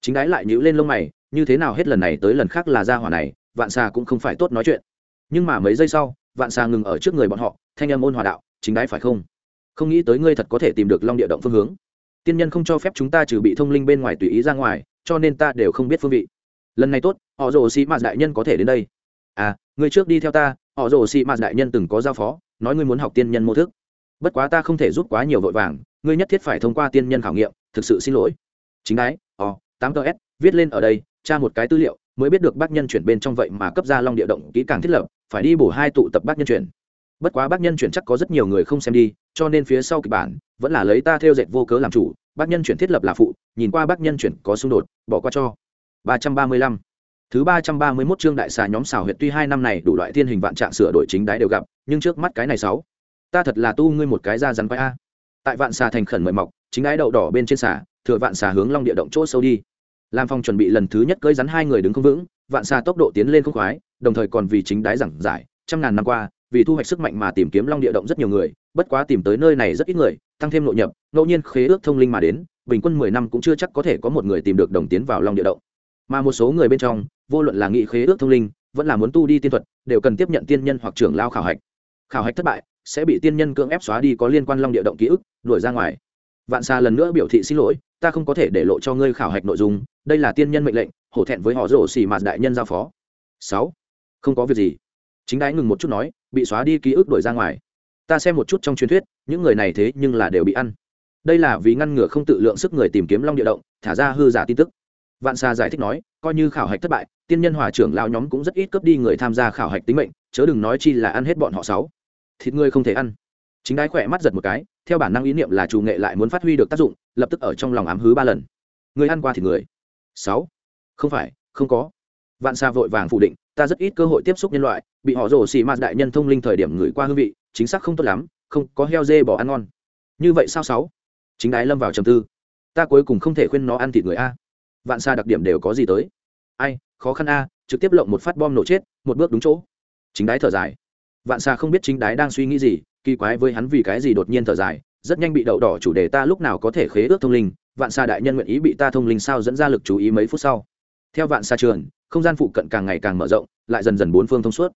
Chính đái lại nhữ lên lông mày, như thế nào hết lần này tới lần khác là ra hỏa này, vạn xa cũng không phải tốt nói chuyện. Nhưng mà mấy giây sau, vạn xa ngừng ở trước người bọn họ, thanh âm ôn hòa đạo, chính đái phải không? Không nghĩ tới ngươi thật có thể tìm được long địa động phương hướng. Tiên nhân không cho phép chúng ta trừ bị thông linh bên ngoài tùy ý ra ngoài, cho nên ta đều không biết phương vị. Lần này tốt, họ rồ xi mà đại nhân có thể đến đây à ngươi trước đi theo ta, họ rồ xi mạt đại nhân từng có giao phó, nói ngươi muốn học tiên nhân mô thức. Bất quá ta không thể giúp quá nhiều vội vàng, ngươi nhất thiết phải thông qua tiên nhân khảo nghiệm, thực sự xin lỗi. Chính đái ò tám ts viết lên ở đây, tra một cái tư liệu, mới biết được bác nhân chuyển bên trong vậy mà cấp ra long địa động kỹ càng thiết lập, phải đi bổ hai tụ tập bác nhân chuyển. Bất quá bác nhân chuyển chắc có rất nhiều người không xem đi, cho nên phía sau kịch bản, vẫn là lấy ta theo dệt vô cớ làm chủ, bác nhân chuyển thiết lập là phụ, nhìn qua bác nhân chuyển có xung đột, bỏ qua cho. Ba trăm ba mươi lăm thứ ba trăm ba mươi mốt chương đại xà nhóm xào huyệt tuy hai năm này đủ loại thiên hình vạn trạng sửa đổi chính đái đều gặp, nhưng trước mắt cái này sáu, ta thật là tu ngươi một cái ra rắn quái a. Tại vạn xà thành khẩn mời mọc, chính đái đậu đỏ bên trên xà, thừa vạn xà hướng long địa động chỗ sâu đi. Làm phong chuẩn bị lần thứ nhất cưỡi rắn hai người đứng không vững, vạn xà tốc độ tiến lên không khoái, đồng thời còn vì chính đái giảng giải, trăm ngàn năm qua, vì thu hoạch sức mạnh mà tìm kiếm long địa động rất nhiều người, bất quá tìm tới nơi này rất ít người, tăng thêm nội nhập, ngẫu nhiên khế ước thông linh mà đến, bình quân mười năm cũng chưa chắc có thể có một người tìm được đồng tiến vào long địa động mà một số người bên trong, vô luận là nghị khế ước thông linh, vẫn là muốn tu đi tiên thuật, đều cần tiếp nhận tiên nhân hoặc trưởng lao khảo hạch. Khảo hạch thất bại, sẽ bị tiên nhân cưỡng ép xóa đi có liên quan long địa động ký ức, đuổi ra ngoài. Vạn xa lần nữa biểu thị xin lỗi, ta không có thể để lộ cho ngươi khảo hạch nội dung, đây là tiên nhân mệnh lệnh, hổ thẹn với họ rổ xì mạt đại nhân giao phó. Sáu, không có việc gì. Chính đái ngừng một chút nói, bị xóa đi ký ức đuổi ra ngoài. Ta xem một chút trong truyền thuyết, những người này thế nhưng là đều bị ăn. Đây là vì ngăn ngừa không tự lượng sức người tìm kiếm long địa động, thả ra hư giả tin tức vạn xa giải thích nói, coi như khảo hạch thất bại, tiên nhân hòa trưởng lao nhóm cũng rất ít cướp đi người tham gia khảo hạch tính mệnh, chớ đừng nói chi là ăn hết bọn họ sáu. Thịt ngươi không thể ăn. Chính đái khỏe mắt giật một cái, theo bản năng ý niệm là chủ nghệ lại muốn phát huy được tác dụng, lập tức ở trong lòng ám hứ ba lần. Người ăn qua thì người. Sáu. Không phải, không có. Vạn xa vội vàng phủ định, ta rất ít cơ hội tiếp xúc nhân loại, bị họ rổ xì mạt đại nhân thông linh thời điểm ngửi qua hương vị, chính xác không tốt lắm, không có heo dê bỏ ăn ngon. Như vậy sao sáu? Chính đái lâm vào trầm tư. Ta cuối cùng không thể khuyên nó ăn thịt người a vạn xa đặc điểm đều có gì tới? Ai, khó khăn a, trực tiếp lộng một phát bom nổ chết, một bước đúng chỗ. Chính đái thở dài. Vạn xa không biết chính đái đang suy nghĩ gì, kỳ quái với hắn vì cái gì đột nhiên thở dài, rất nhanh bị đậu đỏ chủ đề ta lúc nào có thể khế ước thông linh, vạn xa đại nhân nguyện ý bị ta thông linh sao dẫn ra lực chú ý mấy phút sau. Theo vạn xa trường, không gian phụ cận càng ngày càng mở rộng, lại dần dần bốn phương thông suốt.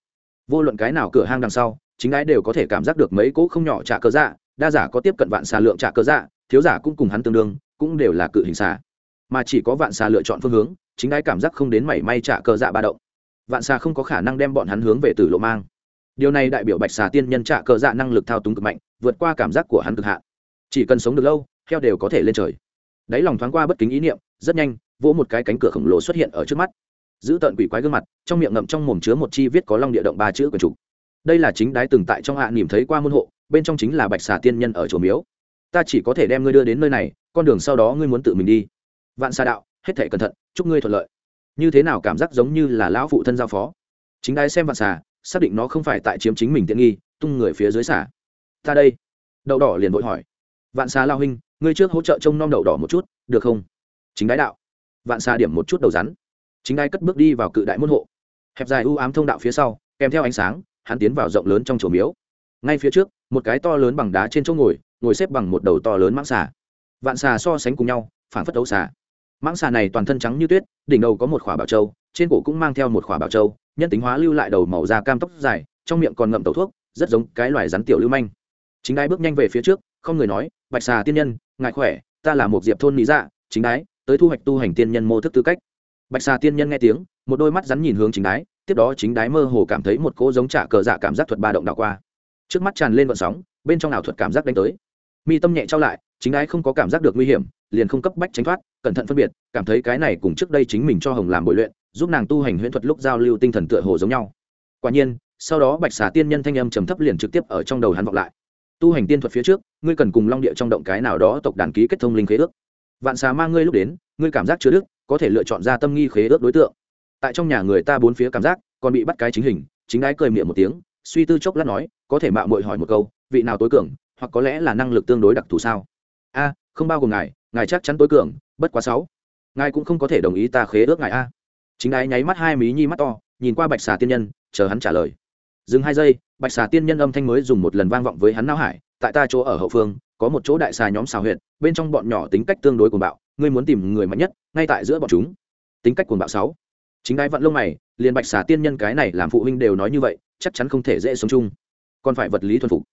Vô luận cái nào cửa hang đằng sau, chính ái đều có thể cảm giác được mấy cỗ không nhỏ trả cơ dạ đa giả có tiếp cận vạn xà lượng trả cơ dạ thiếu giả cũng cùng hắn tương đương, cũng đều là cự hình xà mà chỉ có vạn xà lựa chọn phương hướng, chính ai cảm giác không đến mảy may trả cờ dạ ba động. Vạn xà không có khả năng đem bọn hắn hướng về tử lộ mang. Điều này đại biểu bạch xà tiên nhân trả cờ dạ năng lực thao túng cực mạnh, vượt qua cảm giác của hắn cực hạn. Chỉ cần sống được lâu, heo đều có thể lên trời. Đáy lòng thoáng qua bất kính ý niệm, rất nhanh, vỗ một cái cánh cửa khổng lồ xuất hiện ở trước mắt. Giữ tợn quỷ quái gương mặt, trong miệng ngậm trong mồm chứa một chi viết có long địa động ba chữ quần trục đây là chính đái từng tại trong hạ nhìn thấy qua môn hộ, bên trong chính là bạch xà tiên nhân ở chỗ miếu. Ta chỉ có thể đem ngươi đưa đến nơi này, con đường sau đó ngươi muốn tự mình đi vạn xa đạo, hết thể cẩn thận, chúc ngươi thuận lợi. Như thế nào cảm giác giống như là lão phụ thân giao phó? Chính đái xem vạn xà, xác định nó không phải tại chiếm chính mình tiện nghi, tung người phía dưới xả. ta đây. Đậu đỏ liền vội hỏi. Vạn xà lao huynh, ngươi trước hỗ trợ trông nom đậu đỏ một chút, được không? Chính đái đạo. Vạn xà điểm một chút đầu rắn. Chính đái cất bước đi vào cự đại môn hộ. Hẹp dài u ám thông đạo phía sau, kèm theo ánh sáng, hắn tiến vào rộng lớn trong chùa miếu. Ngay phía trước, một cái to lớn bằng đá trên chỗ ngồi ngồi xếp bằng một đầu to lớn mãng xà. Vạn xà so sánh cùng nhau phản phất đấu xà mãng xà này toàn thân trắng như tuyết, đỉnh đầu có một khỏa bảo châu, trên cổ cũng mang theo một khỏa bảo châu, nhân tính hóa lưu lại đầu màu da cam tóc dài, trong miệng còn ngậm tẩu thuốc, rất giống cái loài rắn tiểu lưu manh. Chính đái bước nhanh về phía trước, không người nói, bạch xà tiên nhân ngại khỏe, ta là một diệp thôn lý dạ chính đái, tới thu hoạch tu hành tiên nhân mô thức tư cách. Bạch xà tiên nhân nghe tiếng, một đôi mắt rắn nhìn hướng chính đái, tiếp đó chính đái mơ hồ cảm thấy một cỗ giống trả cờ dạ cảm giác thuật ba động đạo qua. Trước mắt tràn lên vận sóng, bên trong ảo thuật cảm giác đánh tới. Mi tâm nhẹ trao lại, chính đái không có cảm giác được nguy hiểm liền không cấp bách tránh thoát, cẩn thận phân biệt, cảm thấy cái này cùng trước đây chính mình cho hồng làm bồi luyện, giúp nàng tu hành huyễn thuật lúc giao lưu tinh thần tựa hồ giống nhau. Quả nhiên, sau đó bạch xà tiên nhân thanh âm trầm thấp liền trực tiếp ở trong đầu hắn vọng lại. Tu hành tiên thuật phía trước, ngươi cần cùng long địa trong động cái nào đó tộc đàn ký kết thông linh khế ước. Vạn xà mang ngươi lúc đến, ngươi cảm giác chứa đức, có thể lựa chọn ra tâm nghi khế ước đối tượng. Tại trong nhà người ta bốn phía cảm giác, còn bị bắt cái chính hình, chính ái cười miệng một tiếng, suy tư chốc lát nói, có thể mạo muội hỏi một câu, vị nào tối cường, hoặc có lẽ là năng lực tương đối đặc thù sao? A, không bao gồm ngài ngài chắc chắn tối cường, bất quá sáu. Ngài cũng không có thể đồng ý ta khế ước ngài a. Chính ái nháy mắt hai mí nhi mắt to, nhìn qua bạch xà tiên nhân, chờ hắn trả lời. Dừng hai giây, bạch xà tiên nhân âm thanh mới dùng một lần vang vọng với hắn não hải, tại ta chỗ ở hậu phương, có một chỗ đại xà nhóm xào huyện bên trong bọn nhỏ tính cách tương đối cuồng bạo, ngươi muốn tìm người mạnh nhất, ngay tại giữa bọn chúng. Tính cách cuồng bạo sáu. Chính đái vận lông mày, liền bạch xà tiên nhân cái này làm phụ huynh đều nói như vậy, chắc chắn không thể dễ sống chung. Còn phải vật lý thuần phục.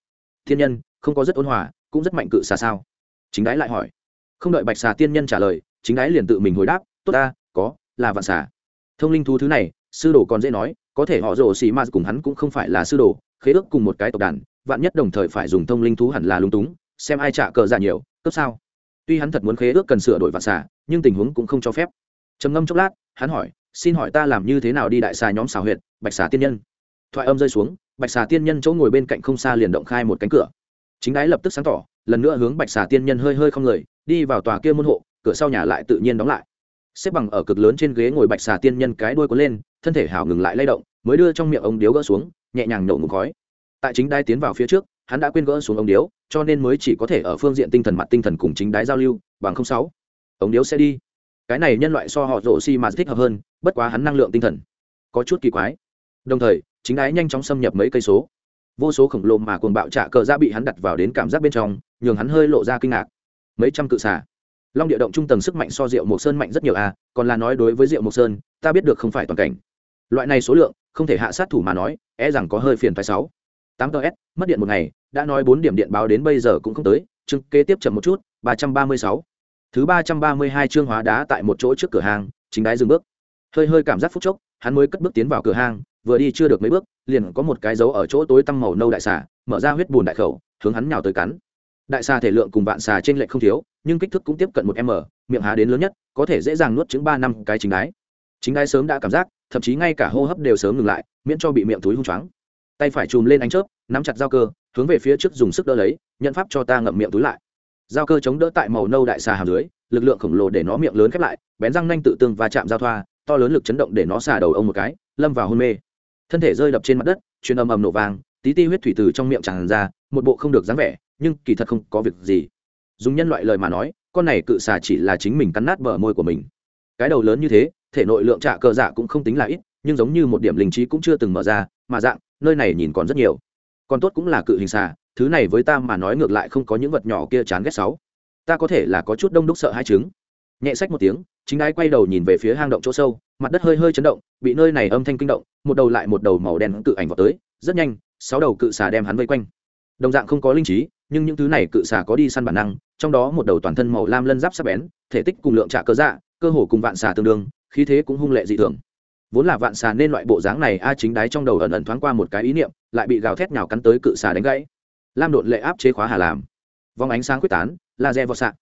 Thiên nhân, không có rất ôn hòa, cũng rất mạnh cự xà sao? Chính đái lại hỏi không đợi bạch xà tiên nhân trả lời, chính đái liền tự mình hồi đáp, tốt ta, có, là vạn xà. Thông linh thú thứ này, sư đồ còn dễ nói, có thể họ rồ xì ma cùng hắn cũng không phải là sư đồ, khế ước cùng một cái tộc đàn, vạn nhất đồng thời phải dùng thông linh thú hẳn là lung túng, xem ai trả cờ giả nhiều cấp sao? Tuy hắn thật muốn khế ước cần sửa đổi vạn xà, nhưng tình huống cũng không cho phép. Trầm ngâm chốc lát, hắn hỏi, xin hỏi ta làm như thế nào đi đại xà nhóm xào huyện bạch xà tiên nhân? Thoại âm rơi xuống, bạch xà tiên nhân chỗ ngồi bên cạnh không xa liền động khai một cánh cửa. Chính đái lập tức sáng tỏ lần nữa hướng bạch xà tiên nhân hơi hơi không người, đi vào tòa kia môn hộ, cửa sau nhà lại tự nhiên đóng lại. Xếp bằng ở cực lớn trên ghế ngồi bạch xà tiên nhân cái đuôi cuốn lên, thân thể hào ngừng lại lay động, mới đưa trong miệng ống điếu gỡ xuống, nhẹ nhàng nổ ngụm khói. Tại chính đai tiến vào phía trước, hắn đã quên gỡ xuống ống điếu, cho nên mới chỉ có thể ở phương diện tinh thần mặt tinh thần cùng chính đái giao lưu, bằng không sáu, ống điếu sẽ đi. Cái này nhân loại so họ rổ xi mà thích hợp hơn, bất quá hắn năng lượng tinh thần có chút kỳ quái. Đồng thời, chính đái nhanh chóng xâm nhập mấy cây số. Vô số khổng lồ mà cuồng bạo trả cờ ra bị hắn đặt vào đến cảm giác bên trong nhường hắn hơi lộ ra kinh ngạc. Mấy trăm cự xả long địa động trung tầng sức mạnh so rượu mộc sơn mạnh rất nhiều a à, còn là nói đối với rượu mộc sơn ta biết được không phải toàn cảnh. Loại này số lượng không thể hạ sát thủ mà nói e rằng có hơi phiền phái sáu. Tám ts mất điện một ngày đã nói bốn điểm điện báo đến bây giờ cũng không tới chương kế tiếp chậm một chút ba trăm ba mươi sáu. Thứ ba trăm ba mươi hai chương hóa đá tại một chỗ trước cửa hàng chính đái dừng bước. Hơi hơi cảm giác phút chốc hắn mới cất bước tiến vào cửa hàng vừa đi chưa được mấy bước liền có một cái dấu ở chỗ tối tăm màu nâu đại xà mở ra huyết bùn đại khẩu hướng hắn nhào tới cắn đại xà thể lượng cùng vạn xà trên lệch không thiếu, nhưng kích thước cũng tiếp cận một m, miệng há đến lớn nhất, có thể dễ dàng nuốt chứng ba năm cái chính đái. Chính đái sớm đã cảm giác, thậm chí ngay cả hô hấp đều sớm ngừng lại, miễn cho bị miệng túi hung choáng. Tay phải chùm lên ánh chớp, nắm chặt dao cơ, hướng về phía trước dùng sức đỡ lấy, nhận pháp cho ta ngậm miệng túi lại. Dao cơ chống đỡ tại màu nâu đại xà hàm dưới, lực lượng khổng lồ để nó miệng lớn khép lại, bén răng nanh tự tương và chạm giao thoa, to lớn lực chấn động để nó xà đầu ông một cái, lâm vào hôn mê. Thân thể rơi đập trên mặt đất chuyên âm ầm nổ vàng tí ti huyết thủy từ trong miệng tràn ra, một bộ không được dáng vẻ nhưng kỳ thật không có việc gì. Dùng nhân loại lời mà nói, con này cự xà chỉ là chính mình cắn nát bờ môi của mình. Cái đầu lớn như thế, thể nội lượng trả cờ dạ cũng không tính là ít, nhưng giống như một điểm linh trí cũng chưa từng mở ra, mà dạng, nơi này nhìn còn rất nhiều. Còn tốt cũng là cự hình xà, thứ này với ta mà nói ngược lại không có những vật nhỏ kia chán ghét sáu ta có thể là có chút đông đúc sợ hai chứng. Nhẹ sách một tiếng, chính ái quay đầu nhìn về phía hang động chỗ sâu, mặt đất hơi hơi chấn động, bị nơi này âm thanh kinh động, một đầu lại một đầu màu đen cự ảnh vào tới, rất nhanh, sáu đầu cự xà đem hắn vây quanh. Đồng dạng không có linh trí nhưng những thứ này cự xà có đi săn bản năng, trong đó một đầu toàn thân màu lam lân giáp sắc bén, thể tích cùng lượng trả cơ dạ cơ hồ cùng vạn xà tương đương, khí thế cũng hung lệ dị thường. Vốn là vạn xà nên loại bộ dáng này, a chính đáy trong đầu ẩn ẩn thoáng qua một cái ý niệm, lại bị gào thét nhào cắn tới cự xà đánh gãy. Lam đột lệ áp chế khóa hà làm. Vòng ánh sáng quyết tán, laser vọt xạ.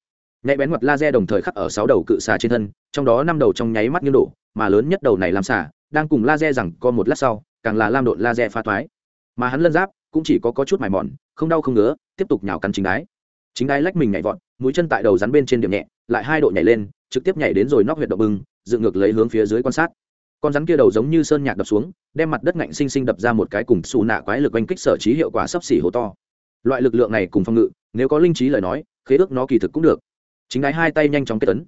Nhạy bén mặt laser đồng thời khắc ở sáu đầu cự xà trên thân, trong đó năm đầu trong nháy mắt như đổ, mà lớn nhất đầu này làm xà, đang cùng laser rằng co một lát sau, càng là lam đột laser pha thoái. Mà hắn lân giáp cũng chỉ có, có chút mài mòn không đau không ngứa tiếp tục nhào cắn chính đái. Chính đái lách mình nhảy vọt mũi chân tại đầu rắn bên trên điểm nhẹ lại hai độ nhảy lên trực tiếp nhảy đến rồi nóc huyệt động bưng dựng ngược lấy hướng phía dưới quan sát. Con rắn kia đầu giống như sơn nhạc đập xuống đem mặt đất ngạnh sinh sinh đập ra một cái cùng xù nạ quái lực oanh kích sở trí hiệu quả sấp xỉ hố to. Loại lực lượng này cùng phong ngự nếu có linh trí lời nói khế ước nó kỳ thực cũng được. Chính đái hai tay nhanh chóng kết tấn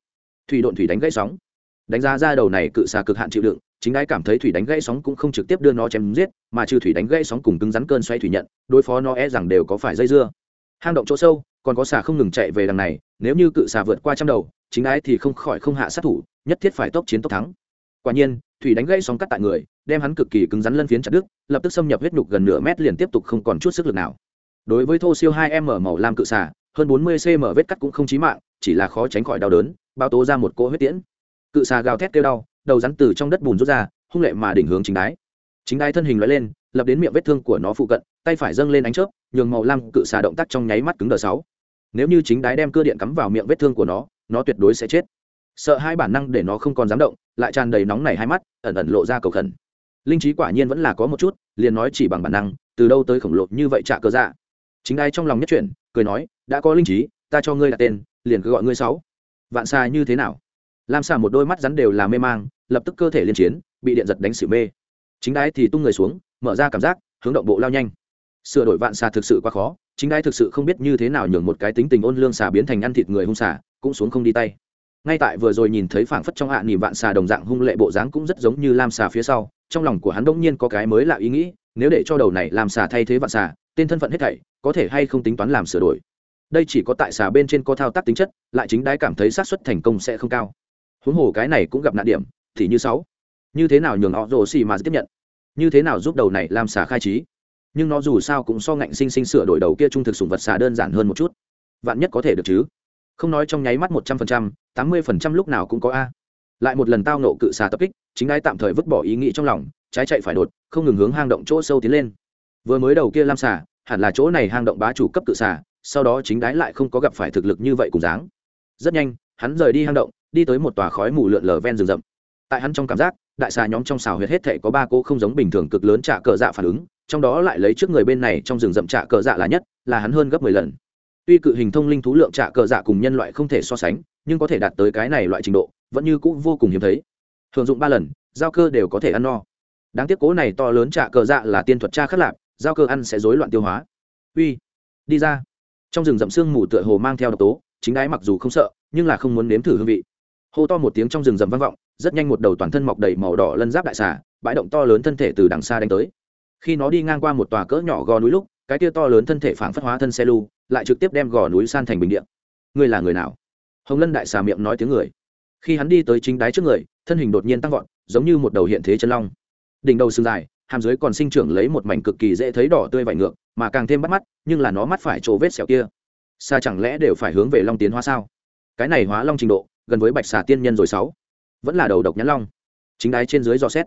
thủy độn thủy đánh gãy sóng. Đánh giá ra đầu này cự xà cực hạn chịu đựng chính đái cảm thấy thủy đánh gãy sóng cũng không trực tiếp đưa nó chém giết, mà trừ thủy đánh gãy sóng cùng cứng rắn cơn xoay thủy nhận, đối phó nó e rằng đều có phải dây dưa. Hang động chỗ sâu, còn có xà không ngừng chạy về đằng này, nếu như cự xà vượt qua trăm đầu, chính đái thì không khỏi không hạ sát thủ, nhất thiết phải tốc chiến tốc thắng. Quả nhiên, thủy đánh gãy sóng cắt tại người, đem hắn cực kỳ cứng rắn lân phiến chặt đứt, lập tức xâm nhập huyết nhục gần nửa mét liền tiếp tục không còn chút sức lực nào. Đối với thô siêu hai m màu lam cự xà, hơn bốn mươi cm vết cắt cũng không chí mạng, chỉ là khó tránh khỏi đau đớn bao tố ra một cỗ huyết tiễn. Cự xà gào thét kêu đau đầu rắn từ trong đất bùn rút ra, hung lệ mà đỉnh hướng chính đái. Chính đái thân hình loại lên, lập đến miệng vết thương của nó phụ cận, tay phải dâng lên ánh chớp, nhường màu lam cự xà động tác trong nháy mắt cứng đờ sáu. Nếu như chính đái đem cơ điện cắm vào miệng vết thương của nó nó tuyệt đối sẽ chết. Sợ hai bản năng để nó không còn dám động, lại tràn đầy nóng nảy hai mắt, ẩn ẩn lộ ra cầu khẩn. Linh trí quả nhiên vẫn là có một chút, liền nói chỉ bằng bản năng, từ đâu tới khổng lồ như vậy trả cơ dạ. Chính ai trong lòng nhất chuyển, cười nói, đã có linh trí, ta cho ngươi đặt tên, liền cứ gọi ngươi sáu. Vạn xa như thế nào? Lam xà một đôi mắt rắn đều là mê mang, lập tức cơ thể liên chiến, bị điện giật đánh xỉu mê. Chính đái thì tung người xuống, mở ra cảm giác, hướng động bộ lao nhanh. Sửa đổi vạn xà thực sự quá khó, chính đái thực sự không biết như thế nào nhường một cái tính tình ôn lương xà biến thành ăn thịt người hung xà cũng xuống không đi tay. Ngay tại vừa rồi nhìn thấy phảng phất trong hạ nỉ vạn xà đồng dạng hung lệ bộ dáng cũng rất giống như lam xà phía sau, trong lòng của hắn đông nhiên có cái mới lạ ý nghĩ, nếu để cho đầu này làm xà thay thế vạn xà tên thân phận hết thảy, có thể hay không tính toán làm sửa đổi. Đây chỉ có tại xà bên trên có thao tác tính chất, lại chính đái cảm thấy xác suất thành công sẽ không cao huống hồ cái này cũng gặp nạn điểm, thì như sáu. Như thế nào nhường họ rồ xì mà tiếp nhận? Như thế nào giúp đầu này làm xà khai trí? Nhưng nó dù sao cũng so ngạnh sinh sinh sửa đổi đầu kia trung thực sùng vật xà đơn giản hơn một chút. Vạn nhất có thể được chứ? Không nói trong nháy mắt một trăm phần trăm, tám mươi phần trăm lúc nào cũng có a. Lại một lần tao nộ cự xà tập kích, chính ai tạm thời vứt bỏ ý nghĩ trong lòng, trái chạy phải đột, không ngừng hướng hang động chỗ sâu tiến lên. Vừa mới đầu kia lam xà, hẳn là chỗ này hang động bá chủ cấp cự xà, sau đó chính đái lại không có gặp phải thực lực như vậy cùng dáng. Rất nhanh, hắn rời đi hang động đi tới một tòa khói mù lượn lờ ven rừng rậm. Tại hắn trong cảm giác, đại xà nhóm trong xào huyệt hết thể có ba cô không giống bình thường cực lớn trả cờ dạ phản ứng, trong đó lại lấy trước người bên này trong rừng rậm trả cờ dạ là nhất, là hắn hơn gấp mười lần. Tuy cự hình thông linh thú lượng trả cờ dạ cùng nhân loại không thể so sánh, nhưng có thể đạt tới cái này loại trình độ, vẫn như cũ vô cùng hiếm thấy. Thường dụng ba lần, giao cơ đều có thể ăn no. Đáng tiếc cố này to lớn trả cờ dạ là tiên thuật cha khất lạc giao cơ ăn sẽ rối loạn tiêu hóa. Uy, đi ra. Trong rừng rậm sương mù tựa hồ mang theo độc tố, chính đái mặc dù không sợ, nhưng là không muốn nếm thử hương vị hô to một tiếng trong rừng rầm vang vọng, rất nhanh một đầu toàn thân mọc đầy màu đỏ lân giáp đại xà, bãi động to lớn thân thể từ đằng xa đánh tới. Khi nó đi ngang qua một tòa cỡ nhỏ gò núi lúc, cái tia to lớn thân thể phản phất hóa thân xe lu, lại trực tiếp đem gò núi san thành bình điện ngươi là người nào? Hồng lân đại xà miệng nói tiếng người. Khi hắn đi tới chính đáy trước người, thân hình đột nhiên tăng vọt, giống như một đầu hiện thế chân long. Đỉnh đầu sừng dài, hàm dưới còn sinh trưởng lấy một mảnh cực kỳ dễ thấy đỏ tươi vải ngược, mà càng thêm bắt mắt, nhưng là nó mắt phải chỗ vết sẹo kia. Xa chẳng lẽ đều phải hướng về long tiến hóa sao? Cái này hóa long trình độ gần với bạch xà tiên nhân rồi sáu. Vẫn là đầu độc nhãn long. Chính đái trên dưới dò xét.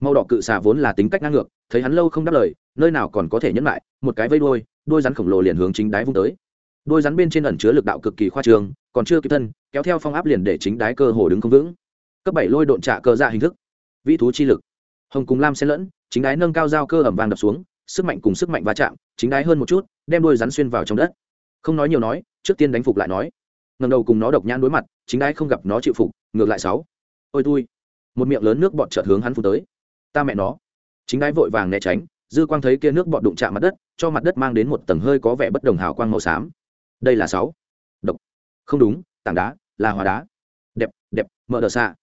Màu đỏ cự xà vốn là tính cách ngang ngược, thấy hắn lâu không đáp lời, nơi nào còn có thể nhẫn lại, một cái vây đuôi đuôi rắn khổng lồ liền hướng chính đái vung tới. Đuôi rắn bên trên ẩn chứa lực đạo cực kỳ khoa trường còn chưa kịp thân, kéo theo phong áp liền để chính đái cơ hồ đứng không vững. Cấp bảy lôi độn trả cơ ra hình thức. Vĩ thú chi lực. Hồng cùng lam xen lẫn, chính đái nâng cao dao cơ ẩm vàng đập xuống, sức mạnh cùng sức mạnh va chạm, chính đái hơn một chút, đem đuôi rắn xuyên vào trong đất. Không nói nhiều nói, trước tiên đánh phục lại nói ngầm đầu cùng nó độc nhãn đối mặt, chính ai không gặp nó chịu phục, ngược lại sáu. Ôi tui. Một miệng lớn nước bọt chợt hướng hắn phun tới. Ta mẹ nó. Chính ai vội vàng né tránh, dư quang thấy kia nước bọt đụng chạm mặt đất, cho mặt đất mang đến một tầng hơi có vẻ bất đồng hào quang màu xám. Đây là sáu. Độc. Không đúng, tảng đá, là hòa đá. Đẹp đẹp, mở đờ xạ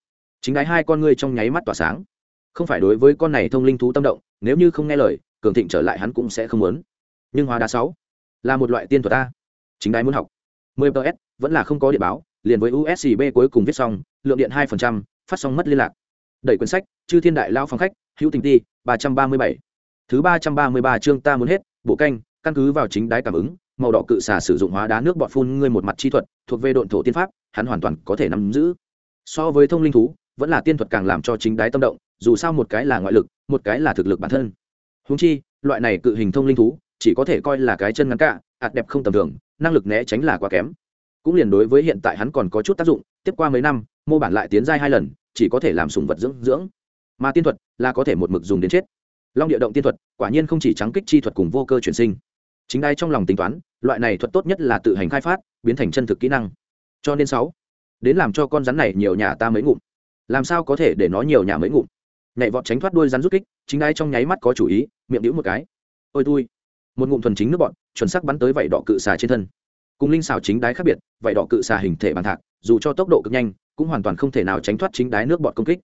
chính đáy hai con ngươi trong nháy mắt tỏa sáng. Không phải đối với con này thông linh thú tâm động, nếu như không nghe lời, cường thịnh trở lại hắn cũng sẽ không muốn. Nhưng hóa đá sáu là một loại tiên thuật ta. Chính đáy muốn học. 10 ps vẫn là không có điện báo liền với usb cuối cùng viết xong lượng điện 2%, phát xong mất liên lạc. Đẩy quyển sách chư thiên đại lao phòng khách hữu tình ti 337. thứ ba trăm ba mươi ba chương ta muốn hết bộ canh căn cứ vào chính đái cảm ứng màu đỏ cự xà sử dụng hóa đá nước bọt phun ngươi một mặt chi thuật thuộc về độn thổ tiên pháp hắn hoàn toàn có thể nắm giữ. So với thông linh thú vẫn là tiên thuật càng làm cho chính đái tâm động dù sao một cái là ngoại lực một cái là thực lực bản thân. Húng chi loại này cự hình thông linh thú chỉ có thể coi là cái chân ngắn cả ạt đẹp không tầm thường năng lực né tránh là quá kém. Cũng liền đối với hiện tại hắn còn có chút tác dụng, tiếp qua mấy năm, mô bản lại tiến giai hai lần, chỉ có thể làm sùng vật dưỡng dưỡng. Mà tiên thuật là có thể một mực dùng đến chết. Long địa động tiên thuật, quả nhiên không chỉ trắng kích chi thuật cùng vô cơ chuyển sinh. Chính đai trong lòng tính toán, loại này thuật tốt nhất là tự hành khai phát, biến thành chân thực kỹ năng. Cho nên sáu, đến làm cho con rắn này nhiều nhà ta mới ngụm. Làm sao có thể để nó nhiều nhà mới ngụm? Nhảy vọt tránh thoát đuôi rắn rút kích, chính đai trong nháy mắt có chủ ý, miệng đĩu một cái. Ôi tui, một ngụm thuần chính nước bọn chuẩn sắc bắn tới vảy đỏ cự xà trên thân. Cùng linh xào chính đái khác biệt, vảy đỏ cự xà hình thể bằng thạc, dù cho tốc độ cực nhanh, cũng hoàn toàn không thể nào tránh thoát chính đái nước bọt công kích.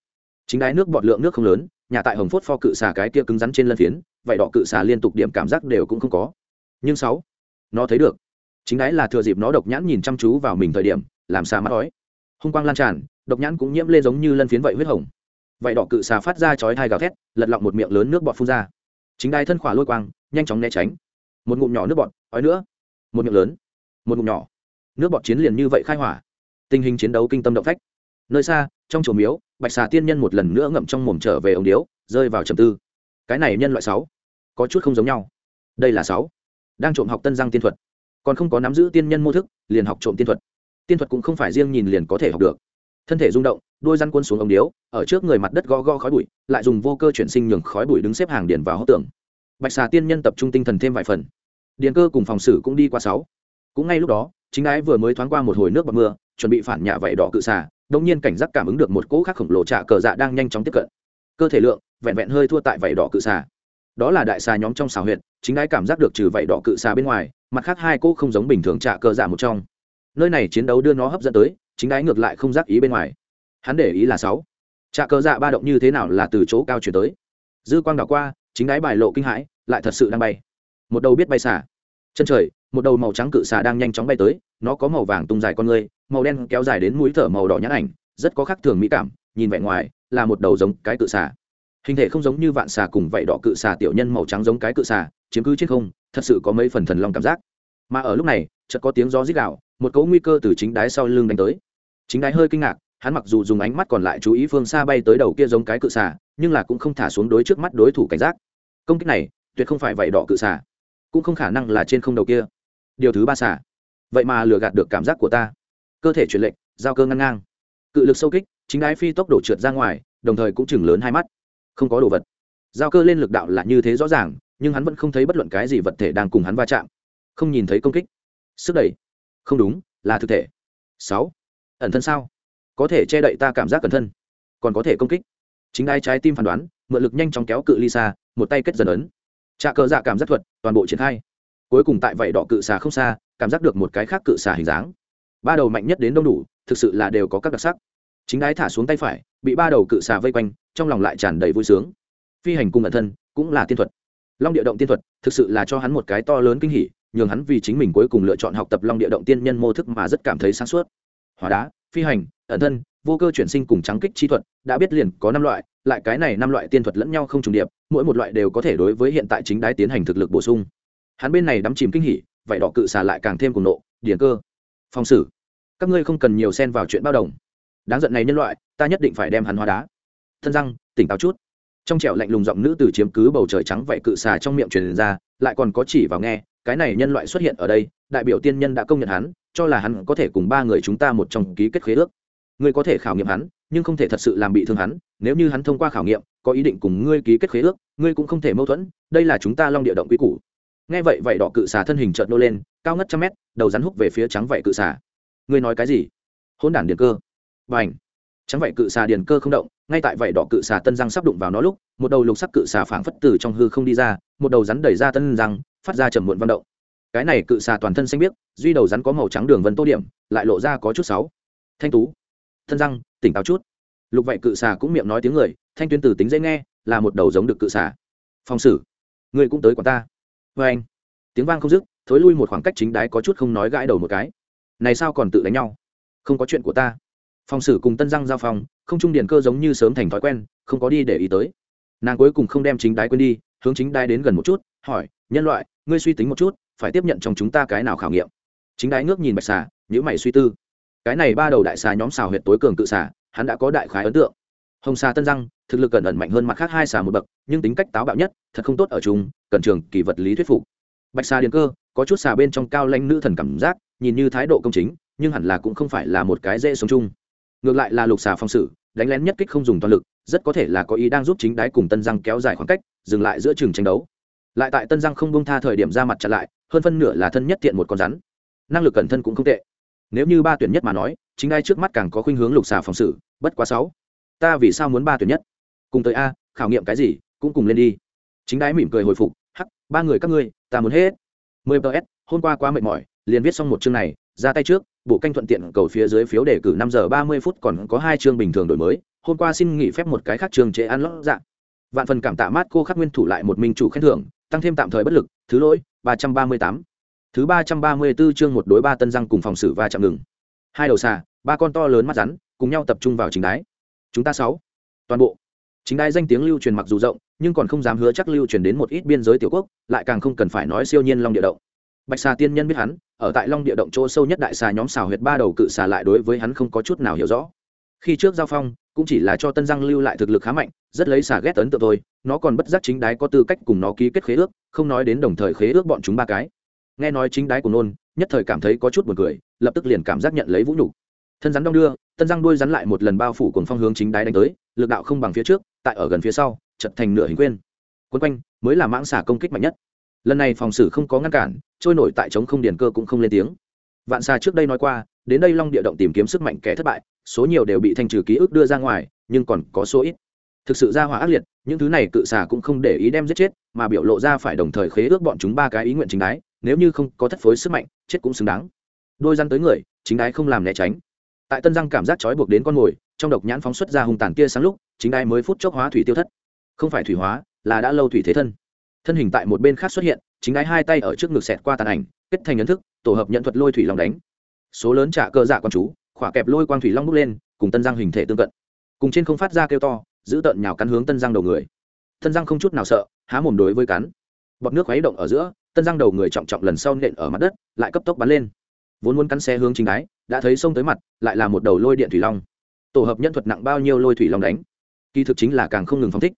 Chính đái nước bọt lượng nước không lớn, nhà tại hồng phốt pho cự xà cái kia cứng rắn trên lân phiến, vảy đỏ cự xà liên tục điểm cảm giác đều cũng không có. Nhưng sáu, nó thấy được. Chính đái là thừa dịp nó độc nhãn nhìn chăm chú vào mình thời điểm, làm sao mắt đói hung quang lan tràn, độc nhãn cũng nhiễm lên giống như lân phiến vậy huyết hồng. Vậy đỏ cự xà phát ra chói thai gào thét, lật lọng một miệng lớn nước bọt phun ra. Chính đai thân khỏa lôi quang, nhanh chóng né tránh một ngụm nhỏ nước bọt, ói nữa. Một miệng lớn. Một ngụm nhỏ. Nước bọt chiến liền như vậy khai hỏa. Tình hình chiến đấu kinh tâm động phách. Nơi xa, trong chùa miếu, bạch xà tiên nhân một lần nữa ngậm trong mồm trở về ống điếu, rơi vào trầm tư. Cái này nhân loại sáu, có chút không giống nhau. Đây là sáu. Đang trộm học tân giang tiên thuật. Còn không có nắm giữ tiên nhân mô thức, liền học trộm tiên thuật. Tiên thuật cũng không phải riêng nhìn liền có thể học được. Thân thể rung động, đôi răn quân xuống ống điếu, ở trước người mặt đất go go khói bụi, lại dùng vô cơ chuyển sinh nhường khói bụi đứng xếp hàng điền vào hốc tường bạch xà tiên nhân tập trung tinh thần thêm vài phần. Điền cơ cùng phòng xử cũng đi qua sáu. Cũng ngay lúc đó, chính ái vừa mới thoáng qua một hồi nước bọt mưa, chuẩn bị phản nhạ vảy đỏ cự xà đông nhiên cảnh giác cảm ứng được một cỗ khác khổng lồ trạ cờ dạ đang nhanh chóng tiếp cận. Cơ thể lượng, vẹn vẹn hơi thua tại vảy đỏ cự xà. Đó là đại xà nhóm trong xào huyệt, chính ái cảm giác được trừ vảy đỏ cự xà bên ngoài, mặt khác hai cỗ không giống bình thường trạ cờ dạ một trong. Nơi này chiến đấu đưa nó hấp dẫn tới, chính ái ngược lại không giác ý bên ngoài. Hắn để ý là sáu. Trạ cờ dạ ba động như thế nào là từ chỗ cao chuyển tới. Dư quang đảo qua chính đái bài lộ kinh hãi, lại thật sự đang bay. Một đầu biết bay xả. Chân trời, một đầu màu trắng cự xà đang nhanh chóng bay tới, nó có màu vàng tung dài con người, màu đen kéo dài đến mũi thở màu đỏ nhãn ảnh, rất có khác thường mỹ cảm, nhìn vẻ ngoài, là một đầu giống cái cự xà hình thể không giống như vạn xà cùng vậy đỏ cự xà tiểu nhân màu trắng giống cái cự xà chiếm cứ trên không, thật sự có mấy phần thần long cảm giác. Mà ở lúc này, chợt có tiếng gió rít gạo một cấu nguy cơ từ chính đáy sau lưng đánh tới. Chính đáy hơi kinh ngạc, hắn mặc dù dùng ánh mắt còn lại chú ý phương xa bay tới đầu kia giống cái cự xà nhưng là cũng không thả xuống đối trước mắt đối thủ cảnh giác. Công kích này, tuyệt không phải vậy đỏ cự xả cũng không khả năng là trên không đầu kia. Điều thứ ba xả vậy mà lừa gạt được cảm giác của ta. Cơ thể chuyển lệnh giao cơ ngăn ngang. Cự lực sâu kích, chính ái phi tốc độ trượt ra ngoài, đồng thời cũng chừng lớn hai mắt. Không có đồ vật. Giao cơ lên lực đạo là như thế rõ ràng, nhưng hắn vẫn không thấy bất luận cái gì vật thể đang cùng hắn va chạm. Không nhìn thấy công kích. Sức đẩy. Không đúng, là thực thể. Sáu. Ẩn thân sao? Có thể che đậy ta cảm giác cẩn thân. Còn có thể công kích chính đai trái tim phán đoán, mượn lực nhanh chóng kéo cự ly xa, một tay kết dần ấn. Trà cờ dạ cảm giác thuật, toàn bộ triển khai. Cuối cùng tại vậy đỏ cự xà không xa, cảm giác được một cái khác cự xà hình dáng. Ba đầu mạnh nhất đến đông đủ, thực sự là đều có các đặc sắc. Chính đái thả xuống tay phải, bị ba đầu cự xà vây quanh, trong lòng lại tràn đầy vui sướng. Phi hành cùng ẩn thân, cũng là tiên thuật. Long địa động tiên thuật, thực sự là cho hắn một cái to lớn kinh hỉ, nhường hắn vì chính mình cuối cùng lựa chọn học tập long địa động tiên nhân mô thức mà rất cảm thấy sáng suốt. Hóa đá phi hành, ẩn thân, vô cơ chuyển sinh cùng trắng kích chi thuật, đã biết liền có năm loại, lại cái này năm loại tiên thuật lẫn nhau không trùng điệp, mỗi một loại đều có thể đối với hiện tại chính đái tiến hành thực lực bổ sung. Hắn bên này đắm chìm kinh hỉ vậy đỏ cự xà lại càng thêm cùng nộ, điển cơ. Phong sử. Các ngươi không cần nhiều xen vào chuyện bao đồng. Đáng giận này nhân loại, ta nhất định phải đem hắn hóa đá. Thân răng, tỉnh táo chút. Trong trẻo lạnh lùng giọng nữ từ chiếm cứ bầu trời trắng vậy cự xà trong miệng truyền ra, lại còn có chỉ vào nghe, cái này nhân loại xuất hiện ở đây, đại biểu tiên nhân đã công nhận hắn cho là hắn có thể cùng ba người chúng ta một trong ký kết khế ước. Ngươi có thể khảo nghiệm hắn, nhưng không thể thật sự làm bị thương hắn. Nếu như hắn thông qua khảo nghiệm, có ý định cùng ngươi ký kết khế ước, ngươi cũng không thể mâu thuẫn. Đây là chúng ta long địa động quy củ. Nghe vậy vậy đỏ cự xà thân hình trợn nô lên, cao ngất trăm mét, đầu rắn húc về phía trắng vậy cự xà. Ngươi nói cái gì? Hôn đản điện cơ. Và h trắng vậy cự xà điền cơ không động, ngay tại vậy đỏ cự xà tân răng sắp đụng vào nó lúc, một đầu lục sắc cự xà phảng phất từ trong hư không đi ra, một đầu rắn đẩy ra tân răng, phát ra trầm muộn vận động cái này cự xà toàn thân xanh biếc, duy đầu rắn có màu trắng đường vân tô điểm, lại lộ ra có chút sáu. Thanh tú. Thân răng, tỉnh táo chút. Lục vậy cự xà cũng miệng nói tiếng người, thanh tuyến từ tính dễ nghe, là một đầu giống được cự xà. Phong sử. Người cũng tới quả ta. Vê anh. Tiếng vang không dứt, thối lui một khoảng cách chính đái có chút không nói gãi đầu một cái. Này sao còn tự đánh nhau? Không có chuyện của ta. Phong sử cùng tân răng giao phòng, không trung điển cơ giống như sớm thành thói quen, không có đi để ý tới. Nàng cuối cùng không đem chính đái quên đi, hướng chính đái đến gần một chút, hỏi, nhân loại, ngươi suy tính một chút phải tiếp nhận trong chúng ta cái nào khảo nghiệm. Chính đái ngước nhìn bạch xà nhữ mày suy tư. Cái này ba đầu đại xà nhóm xào huyệt tối cường tự xà, hắn đã có đại khái ấn tượng. Hồng xà tân răng thực lực cẩn ẩn mạnh hơn mặt khác hai xà một bậc, nhưng tính cách táo bạo nhất, thật không tốt ở chúng cần trường, kỳ vật lý thuyết phục. Bạch xà điền cơ, có chút xà bên trong cao lanh nữ thần cảm giác, nhìn như thái độ công chính, nhưng hẳn là cũng không phải là một cái dễ sống chung. Ngược lại là lục xà phong sự, đánh lén nhất kích không dùng toàn lực, rất có thể là có ý đang giúp chính đái cùng tân răng kéo dài khoảng cách, dừng lại giữa trường tranh đấu. Lại tại tân răng không bông tha thời điểm ra mặt chặn lại hơn phân nửa là thân nhất tiện một con rắn. Năng lực cẩn thân cũng không tệ. Nếu như ba tuyển nhất mà nói, chính ai trước mắt càng có khuynh hướng lục xà phòng xử, bất quá sáu. Ta vì sao muốn ba tuyển nhất? Cùng tới a, khảo nghiệm cái gì, cũng cùng lên đi. Chính đái mỉm cười hồi phục, hắc, ba người các ngươi, ta muốn hết. Mười ps hôm qua quá mệt mỏi, liền viết xong một chương này, ra tay trước, bộ canh thuận tiện cầu phía dưới phiếu đề cử năm giờ ba mươi phút còn có hai chương bình thường đổi mới, hôm qua xin nghỉ phép một cái khác trường chế ăn lót dạ. Vạn phần cảm tạ mát cô khắc nguyên thủ lại một minh chủ khen thưởng, tăng thêm tạm thời bất lực, thứ lỗi ba trăm ba mươi tám. Thứ ba trăm ba mươi b ố chương một đối ba tân răng cùng phòng xử và chạm ngừng. Hai đầu xà, ba con to lớn mắt rắn, cùng nhau tập trung vào chính đái. Chúng ta sáu. Toàn bộ. Chính đái danh tiếng lưu truyền mặc dù rộng, nhưng còn không dám hứa chắc lưu truyền đến một ít biên giới tiểu quốc, lại càng không cần phải nói siêu nhiên long địa động. Bạch xà tiên nhân biết hắn, ở tại long địa động chỗ sâu nhất đại xà nhóm xào huyệt ba đầu cự xà lại đối với hắn không có chút nào hiểu rõ khi trước giao phong, cũng chỉ là cho tân giang lưu lại thực lực khá mạnh, rất lấy xà ghét ấn tượng thôi, nó còn bất giác chính đái có tư cách cùng nó ký kết khế ước, không nói đến đồng thời khế ước bọn chúng ba cái. Nghe nói chính đái của nôn, nhất thời cảm thấy có chút buồn cười, lập tức liền cảm giác nhận lấy vũ nhục. Thân rắn đong đưa, tân răng đuôi rắn lại một lần bao phủ cùng phong hướng chính đái đánh tới, lực đạo không bằng phía trước, tại ở gần phía sau, chật thành nửa hình quên. Quân quanh, mới là mãng xả công kích mạnh nhất. Lần này phòng xử không có ngăn cản, trôi nổi tại chống không điền cơ cũng không lên tiếng. Vạn xa trước đây nói qua, đến đây long địa động tìm kiếm sức mạnh kẻ thất bại số nhiều đều bị thanh trừ ký ức đưa ra ngoài, nhưng còn có số ít. Thực sự ra hỏa ác liệt, những thứ này cự xà cũng không để ý đem giết chết, mà biểu lộ ra phải đồng thời khế ước bọn chúng ba cái ý nguyện chính đái, nếu như không có thất phối sức mạnh, chết cũng xứng đáng. Đôi răn tới người, chính đái không làm né tránh. Tại tân răng cảm giác trói buộc đến con mồi, trong độc nhãn phóng xuất ra hung tàn kia sáng lúc, chính đái mới phút chốc hóa thủy tiêu thất. Không phải thủy hóa, là đã lâu thủy thế thân. Thân hình tại một bên khác xuất hiện, chính đái hai tay ở trước ngực xẹt qua tàn ảnh, kết thành nhận thức, tổ hợp nhận thuật lôi thủy lòng đánh. Số lớn trả cơ dạ con chú khỏa kẹp lôi quang thủy long bốc lên, cùng tân giang hình thể tương cận. Cùng trên không phát ra kêu to, giữ tợn nhào cắn hướng tân giang đầu người. Tân giang không chút nào sợ, há mồm đối với cắn. Bọt nước khuấy động ở giữa, tân giang đầu người trọng trọng lần sau nện ở mặt đất, lại cấp tốc bắn lên. Vốn muốn cắn xe hướng chính đáy, đã thấy sông tới mặt, lại là một đầu lôi điện thủy long. Tổ hợp nhân thuật nặng bao nhiêu lôi thủy long đánh. Kỳ thực chính là càng không ngừng phóng thích.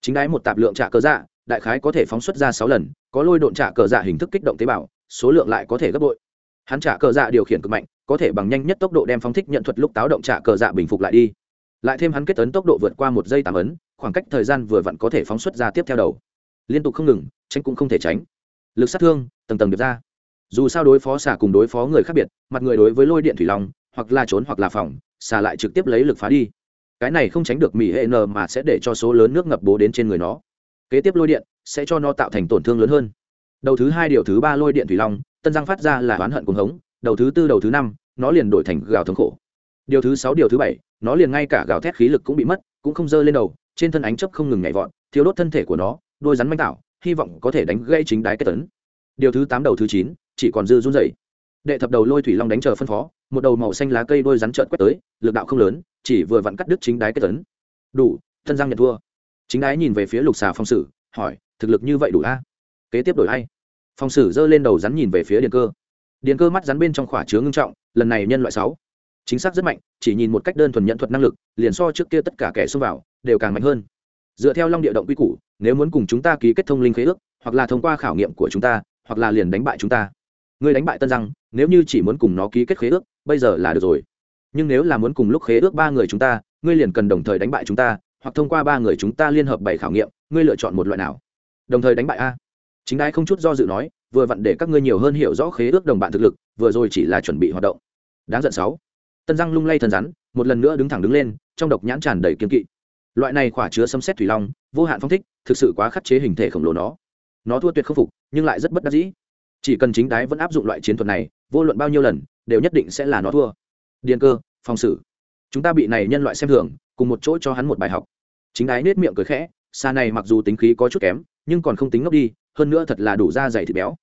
Chính đáy một tạp lượng trả cờ dạ đại khái có thể phóng xuất ra sáu lần, có lôi độn trả cờ dạ hình thức kích động tế bào, số lượng lại có thể gấp bội hắn trả cờ dạ điều khiển cực mạnh, có thể bằng nhanh nhất tốc độ đem phóng thích nhận thuật lúc táo động trả cờ dạ bình phục lại đi. Lại thêm hắn kết tấn tốc độ vượt qua một giây tạm ấn, khoảng cách thời gian vừa vặn có thể phóng xuất ra tiếp theo đầu. Liên tục không ngừng, tránh cũng không thể tránh. Lực sát thương, tầng tầng được ra. Dù sao đối phó xả cùng đối phó người khác biệt, mặt người đối với lôi điện thủy long, hoặc là trốn hoặc là phòng xả lại trực tiếp lấy lực phá đi. Cái này không tránh được mỹ hệ n mà sẽ để cho số lớn nước ngập bố đến trên người nó. Kế tiếp lôi điện sẽ cho nó tạo thành tổn thương lớn hơn. Đầu thứ hai, điều thứ ba lôi điện thủy long tân giang phát ra là oán hận cuồng hống, đầu thứ tư, đầu thứ năm, nó liền đổi thành gào thống khổ. Điều thứ sáu, điều thứ bảy, nó liền ngay cả gào thét khí lực cũng bị mất, cũng không dơ lên đầu, trên thân ánh chấp không ngừng nhảy vọt thiếu đốt thân thể của nó, đôi rắn manh tạo hy vọng có thể đánh gây chính đái kết tấn. Điều thứ tám, đầu thứ chín, chỉ còn dư run dày đệ thập đầu lôi thủy long đánh chờ phân phó, một đầu màu xanh lá cây đôi rắn trợn quét tới, lực đạo không lớn, chỉ vừa vặn cắt đứt chính đái kết tấn. Đủ thân giang nhận thua. Chính đái nhìn về phía lục xà phong sử, hỏi, thực lực như vậy đủ a? Kế tiếp đổi hay phong sử giơ lên đầu rắn nhìn về phía điện cơ. Điện cơ mắt rắn bên trong khỏa chứa ngưng trọng, lần này nhân loại sáu. Chính xác rất mạnh, chỉ nhìn một cách đơn thuần nhận thuật năng lực, liền so trước kia tất cả kẻ xông vào, đều càng mạnh hơn. Dựa theo long địa động quy củ, nếu muốn cùng chúng ta ký kết thông linh khế ước, hoặc là thông qua khảo nghiệm của chúng ta, hoặc là liền đánh bại chúng ta. Ngươi đánh bại tân rằng nếu như chỉ muốn cùng nó ký kết khế ước, bây giờ là được rồi. Nhưng nếu là muốn cùng lúc khế ước ba người chúng ta, ngươi liền cần đồng thời đánh bại chúng ta, hoặc thông qua ba người chúng ta liên hợp bảy khảo nghiệm, ngươi lựa chọn một loại nào? Đồng thời đánh bại a chính đai không chút do dự nói, vừa vặn để các ngươi nhiều hơn hiểu rõ khế ước đồng bạn thực lực, vừa rồi chỉ là chuẩn bị hoạt động. Đáng giận sáu. Tân giang lung lay thần rắn, một lần nữa đứng thẳng đứng lên, trong độc nhãn tràn đầy kiên kỵ. Loại này khỏa chứa xâm xét thủy long, vô hạn phong thích, thực sự quá khắc chế hình thể khổng lồ nó. Nó thua tuyệt không phục, nhưng lại rất bất đắc dĩ. Chỉ cần chính đái vẫn áp dụng loại chiến thuật này, vô luận bao nhiêu lần, đều nhất định sẽ là nó thua. Điền cơ, phòng xử. Chúng ta bị này nhân loại xem thường, cùng một chỗ cho hắn một bài học. Chính đái nết miệng cười khẽ, xa này mặc dù tính khí có chút kém, nhưng còn không tính ngốc đi hơn nữa thật là đủ da dày thịt béo.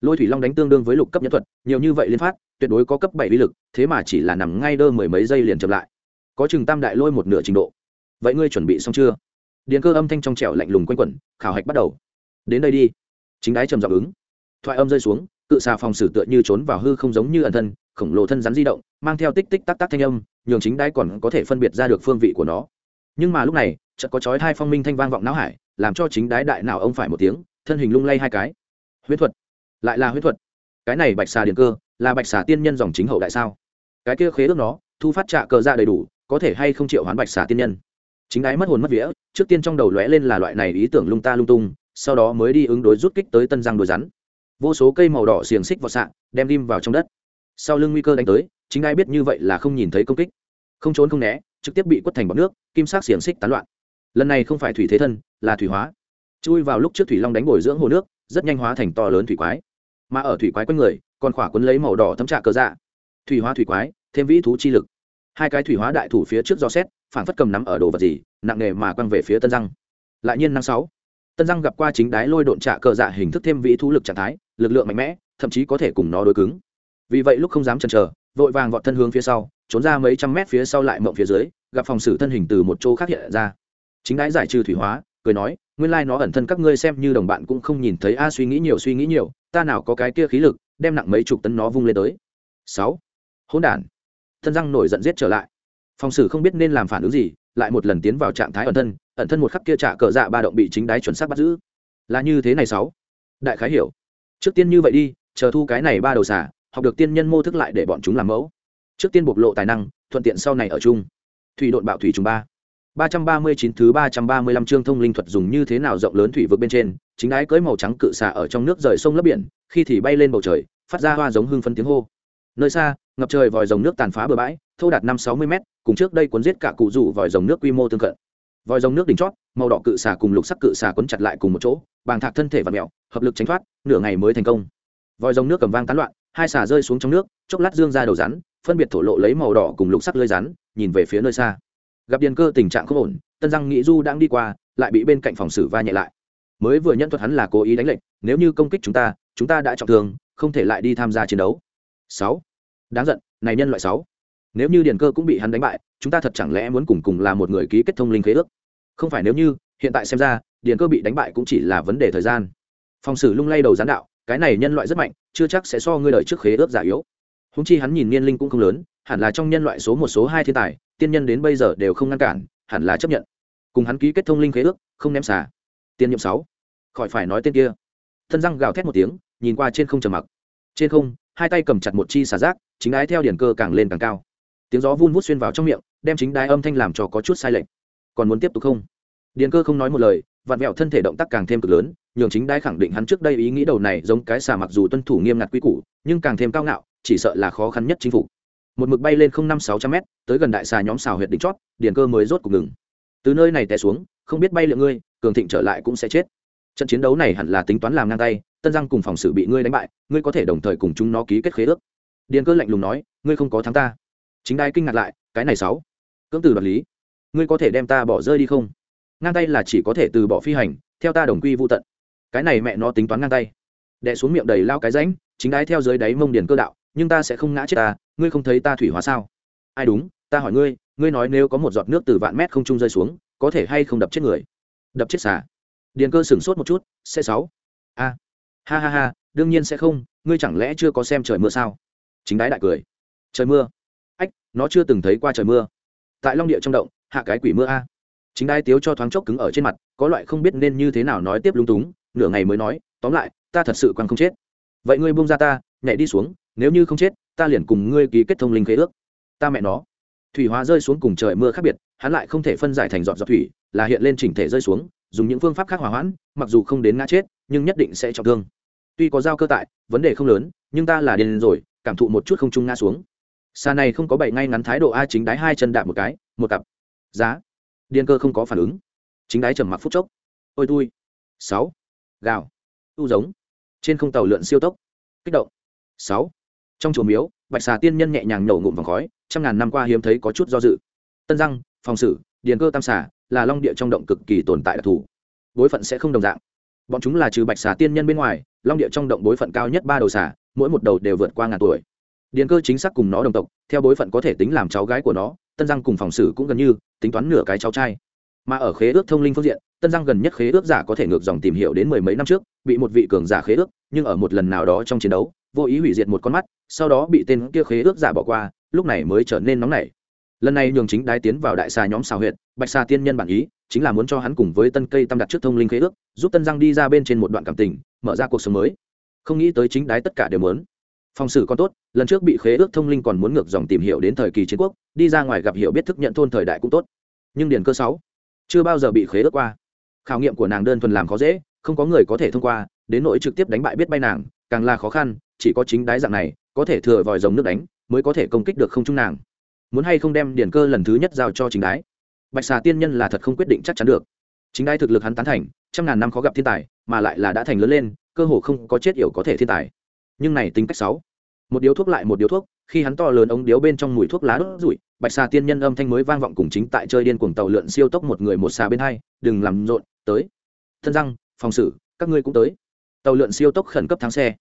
Lôi thủy long đánh tương đương với lục cấp nhân thuật, nhiều như vậy liên phát, tuyệt đối có cấp bảy vi lực, thế mà chỉ là nằm ngay đơ mười mấy giây liền chậm lại. Có chừng tam đại lôi một nửa trình độ. Vậy ngươi chuẩn bị xong chưa? Điền cơ âm thanh trong trẻo lạnh lùng quanh quẩn, khảo hạch bắt đầu. Đến đây đi. Chính đái trầm giọng ứng. Thoại âm rơi xuống, cự xà phòng xử tựa như trốn vào hư không giống như ẩn thân, khổng lồ thân rắn di động, mang theo tích tích tắc tắc thanh âm, nhường chính đái còn có thể phân biệt ra được phương vị của nó. Nhưng mà lúc này, chợt có chói hai phong minh thanh vang vọng não hải, làm cho chính đái đại nào ông phải một tiếng thân hình lung lay hai cái. Huyết thuật. Lại là huyết thuật. Cái này bạch xà điện cơ, là bạch xà tiên nhân dòng chính hậu đại sao? Cái kia khế ước nó, thu phát trạ cờ ra đầy đủ, có thể hay không chịu hoán bạch xà tiên nhân? Chính đái mất hồn mất vía, trước tiên trong đầu lóe lên là loại này ý tưởng lung ta lung tung, sau đó mới đi ứng đối rút kích tới tân giang đôi rắn. Vô số cây màu đỏ xiềng xích vào sạn đem lim vào trong đất. Sau lưng nguy cơ đánh tới, chính ai biết như vậy là không nhìn thấy công kích. Không trốn không né, trực tiếp bị quất thành bọc nước, kim sắc xiềng xích tán loạn. Lần này không phải thủy thế thân, là thủy hóa chui vào lúc trước thủy long đánh bồi dưỡng hồ nước, rất nhanh hóa thành to lớn thủy quái. Mà ở thủy quái quanh người, còn khỏa quấn lấy màu đỏ thấm trạ cờ dạ. Thủy hóa thủy quái, thêm vĩ thú chi lực. Hai cái thủy hóa đại thủ phía trước do xét phản phất cầm nắm ở đồ vật gì, nặng nề mà quăng về phía tân răng lại nhiên năm sáu. Tân răng gặp qua chính đái lôi độn trạ cờ dạ hình thức thêm vĩ thú lực trạng thái, lực lượng mạnh mẽ, thậm chí có thể cùng nó đối cứng. Vì vậy lúc không dám chần chờ, vội vàng vọt thân hướng phía sau, trốn ra mấy trăm mét phía sau lại mộng phía dưới, gặp phòng xử thân hình từ một chỗ khác hiện ra. Chính đái giải trừ thủy hóa, cười nói nguyên lai nó ẩn thân các ngươi xem như đồng bạn cũng không nhìn thấy a, suy nghĩ nhiều, suy nghĩ nhiều, ta nào có cái kia khí lực, đem nặng mấy chục tấn nó vung lên tới. Sáu. Hỗn đản. Thân răng nổi giận giết trở lại. Phòng xử không biết nên làm phản ứng gì, lại một lần tiến vào trạng thái ẩn thân ẩn thân một khắc kia trả cờ dạ ba động bị chính đái chuẩn xác bắt giữ. Là như thế này sáu. Đại khái hiểu. Trước tiên như vậy đi, chờ thu cái này ba đầu xả học được tiên nhân mô thức lại để bọn chúng làm mẫu. Trước tiên bộc lộ tài năng, thuận tiện sau này ở chung. Thủy độn bạo thủy trùng ba ba trăm ba mươi chín thứ ba trăm ba mươi lăm chương thông linh thuật dùng như thế nào rộng lớn thủy vực bên trên, chính đái cưới màu trắng cự xả ở trong nước rời sông lấp biển, khi thì bay lên bầu trời, phát ra hoa giống hưng phân tiếng hô. Nơi xa, ngập trời vòi rồng nước tàn phá bờ bãi thâu đạt năm sáu mươi mét, cùng trước đây cuốn giết cả cụ rủ vòi rồng nước quy mô tương cận. Vòi rồng nước đỉnh chót, màu đỏ cự xà cùng lục sắc cự xà quấn chặt lại cùng một chỗ, bàng thạc thân thể và mèo hợp lực tránh thoát, nửa ngày mới thành công. Vòi rồng nước cầm vang tán loạn, hai xà rơi xuống trong nước, chốc lát dương ra đầu rắn, phân biệt thổ lộ lấy màu đỏ cùng lục sắc lưỡi rắn, nhìn về phía nơi xa gặp điền cơ tình trạng không ổn, tân răng nghĩ du đang đi qua, lại bị bên cạnh phòng xử va nhẹ lại. Mới vừa nhận thuật hắn là cố ý đánh lệnh nếu như công kích chúng ta chúng ta đã trọng thương, không thể lại đi tham gia chiến đấu. Sáu. Đáng giận, này nhân loại sáu. Nếu như điền cơ cũng bị hắn đánh bại, chúng ta thật chẳng lẽ muốn cùng cùng là một người ký kết thông linh khế ước? Không phải nếu như, hiện tại xem ra, điền cơ bị đánh bại cũng chỉ là vấn đề thời gian. Phòng xử lung lay đầu gián đạo, cái này nhân loại rất mạnh, chưa chắc sẽ so ngươi đợi trước khế ước giả yếu. Húng chi hắn nhìn niên linh cũng không lớn, hẳn là trong nhân loại số một, số hai thiên tài tiên nhân đến bây giờ đều không ngăn cản, hẳn là chấp nhận. Cùng hắn ký kết thông linh khế ước, không ném xả tiên nhiệm sáu. Khỏi phải nói tên kia. Thân răng gào thét một tiếng, nhìn qua trên không trầm mặc. Trên không, hai tay cầm chặt một chi xả rác, chính ái theo điển cơ càng lên càng cao. Tiếng gió vun vút xuyên vào trong miệng, đem chính đái âm thanh làm cho có chút sai lệch. Còn muốn tiếp tục không? Điền cơ không nói một lời, vặn vẹo thân thể động tác càng thêm cực lớn, nhường chính đái khẳng định hắn trước đây ý nghĩ đầu này giống cái xà mặc dù tuân thủ nghiêm ngặt quy củ, nhưng càng thêm cao ngạo, chỉ sợ là khó khăn nhất chính phủ một mực bay lên không năm sáu trăm mét, tới gần đại xà nhóm xào huyệt đỉnh chót, điền cơ mới rốt cuộc ngừng. Từ nơi này té xuống, không biết bay lượng ngươi, cường thịnh trở lại cũng sẽ chết. Trận chiến đấu này hẳn là tính toán làm ngang tay, tân giang cùng phòng xử bị ngươi đánh bại, ngươi có thể đồng thời cùng chúng nó ký kết khế ước. Điền cơ lạnh lùng nói, ngươi không có thắng ta. Chính đai kinh ngạc lại, cái này sáu. Cưỡng từ đoạt lý. Ngươi có thể đem ta bỏ rơi đi không? Ngang tay là chỉ có thể từ bỏ phi hành, theo ta đồng quy vô tận. Cái này mẹ nó tính toán ngang tay. Đẻ xuống miệng đầy lao cái ránh, chính đái theo dưới đáy mông điền cơ đạo nhưng ta sẽ không ngã chết ta, ngươi không thấy ta thủy hóa sao? Ai đúng, ta hỏi ngươi ngươi nói nếu có một giọt nước từ vạn mét không trung rơi xuống, có thể hay không đập chết người? Đập chết xả điền cơ sửng sốt một chút c sáu. A. Ha ha ha, đương nhiên sẽ không, ngươi chẳng lẽ chưa có xem trời mưa sao? Chính đái đại cười. Trời mưa. Ách, nó chưa từng thấy qua trời mưa. Tại long địa trong động, hạ cái quỷ mưa a. Chính đái tiếu cho thoáng chốc cứng ở trên mặt, có loại không biết nên như thế nào nói tiếp lung túng, nửa ngày mới nói, tóm lại, ta thật sự quan không chết. Vậy ngươi buông ra ta, nhảy đi xuống nếu như không chết, ta liền cùng ngươi ký kết thông linh khế ước. Ta mẹ nó. Thủy hóa rơi xuống cùng trời mưa khác biệt, hắn lại không thể phân giải thành dọn dọn thủy, là hiện lên chỉnh thể rơi xuống, dùng những phương pháp khác hòa hoãn, mặc dù không đến ngã chết, nhưng nhất định sẽ trọng thương. Tuy có dao cơ tại, vấn đề không lớn, nhưng ta là điên rồi, cảm thụ một chút không trung ngã xuống. Xa này không có bảy ngay ngắn thái độ a chính đáy hai chân đạp một cái, một cặp. Giá. Điên cơ không có phản ứng. Chính đáy trầm mặc phút chốc. Ôi tui. Sáu. Gạo u giống. Trên không tàu lượn siêu tốc. Kích động. Sáu trong chùa miếu, bạch xà tiên nhân nhẹ nhàng nổ ngụm vòng khói, trăm ngàn năm qua hiếm thấy có chút do dự. Tân răng phòng sử, điền cơ tam xà là long địa trong động cực kỳ tồn tại đặc thù. Bối phận sẽ không đồng dạng. Bọn chúng là trừ bạch xà tiên nhân bên ngoài, long địa trong động bối phận cao nhất ba đầu xà, mỗi một đầu đều vượt qua ngàn tuổi. Điền cơ chính xác cùng nó đồng tộc, theo bối phận có thể tính làm cháu gái của nó, tân răng cùng phòng sử cũng gần như tính toán nửa cái cháu trai. Mà ở khế ước thông linh phương diện, tân giang gần nhất khế ước giả có thể ngược dòng tìm hiểu đến mười mấy năm trước, bị một vị cường giả khế ước, nhưng ở một lần nào đó trong chiến đấu vô ý hủy diệt một con mắt, sau đó bị tên kia khế ước giả bỏ qua, lúc này mới trở nên nóng nảy. Lần này nhường chính đái tiến vào đại xà nhóm xào huyện bạch xà tiên nhân bản ý, chính là muốn cho hắn cùng với tân cây tam đặt trước thông linh khế ước, giúp tân giang đi ra bên trên một đoạn cảm tình, mở ra cuộc sống mới. Không nghĩ tới chính đái tất cả đều muốn. Phòng xử còn tốt, lần trước bị khế ước thông linh còn muốn ngược dòng tìm hiểu đến thời kỳ chiến quốc, đi ra ngoài gặp hiểu biết thức nhận thôn thời đại cũng tốt. Nhưng điển cơ sáu, chưa bao giờ bị khế ước qua. Khảo nghiệm của nàng đơn thuần làm khó dễ, không có người có thể thông qua, đến nỗi trực tiếp đánh bại biết bay nàng, càng là khó khăn chỉ có chính đái dạng này, có thể thừa vòi rồng nước đánh, mới có thể công kích được không trung nàng. Muốn hay không đem điển cơ lần thứ nhất giao cho chính đái? Bạch xà tiên nhân là thật không quyết định chắc chắn được. Chính đái thực lực hắn tán thành, trăm ngàn năm khó gặp thiên tài, mà lại là đã thành lớn lên, cơ hồ không có chết yểu có thể thiên tài. Nhưng này tính cách sáu. Một điếu thuốc lại một điếu thuốc, khi hắn to lớn ống điếu bên trong mùi thuốc lá đốt rụi bạch xà tiên nhân âm thanh mới vang vọng cùng chính tại chơi điên cuồng tàu lượn siêu tốc một người một xà bên hai, đừng làm rộn, tới. Thân răng, phòng xử, các ngươi cũng tới. Tàu lượn siêu tốc khẩn cấp thắng xe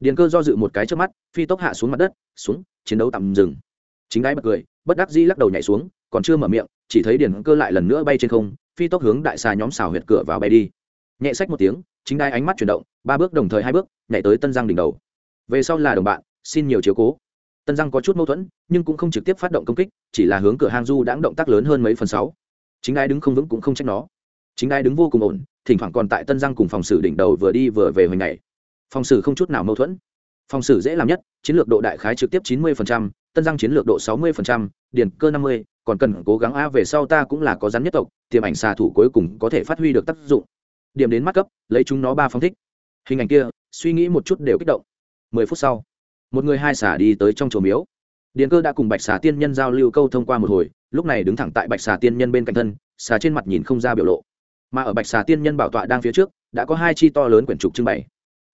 điền cơ do dự một cái trước mắt, phi tốc hạ xuống mặt đất, xuống, chiến đấu tạm dừng. Chính đái bật cười, bất đắc dĩ lắc đầu nhảy xuống, còn chưa mở miệng, chỉ thấy điền cơ lại lần nữa bay trên không, phi tốc hướng đại xà nhóm xào huyệt cửa vào bay đi. Nhẹ sách một tiếng, chính đai ánh mắt chuyển động, ba bước đồng thời hai bước, nhảy tới tân giang đỉnh đầu. Về sau là đồng bạn, xin nhiều chiếu cố. Tân giang có chút mâu thuẫn, nhưng cũng không trực tiếp phát động công kích, chỉ là hướng cửa hang du đãng động tác lớn hơn mấy phần sáu. Chính đai đứng không vững cũng không trách nó. Chính đai đứng vô cùng ổn, thỉnh thoảng còn tại tân giang cùng phòng xử đỉnh đầu vừa đi vừa về hồi ngày phòng xử không chút nào mâu thuẫn. Phòng xử dễ làm nhất, chiến lược độ đại khái trực tiếp chín mươi tân giang chiến lược độ sáu mươi điền cơ năm mươi, còn cần cố gắng a về sau ta cũng là có rắn nhất tộc, tiềm ảnh xà thủ cuối cùng có thể phát huy được tác dụng. Điểm đến mắt cấp, lấy chúng nó ba phong thích. Hình ảnh kia, suy nghĩ một chút đều kích động. Mười phút sau, một người hai xà đi tới trong chùa miếu. Điền cơ đã cùng bạch xà tiên nhân giao lưu câu thông qua một hồi, lúc này đứng thẳng tại bạch xà tiên nhân bên cạnh thân, xà trên mặt nhìn không ra biểu lộ. Mà ở bạch xà tiên nhân bảo tọa đang phía trước, đã có hai chi to lớn quyển trục trưng bày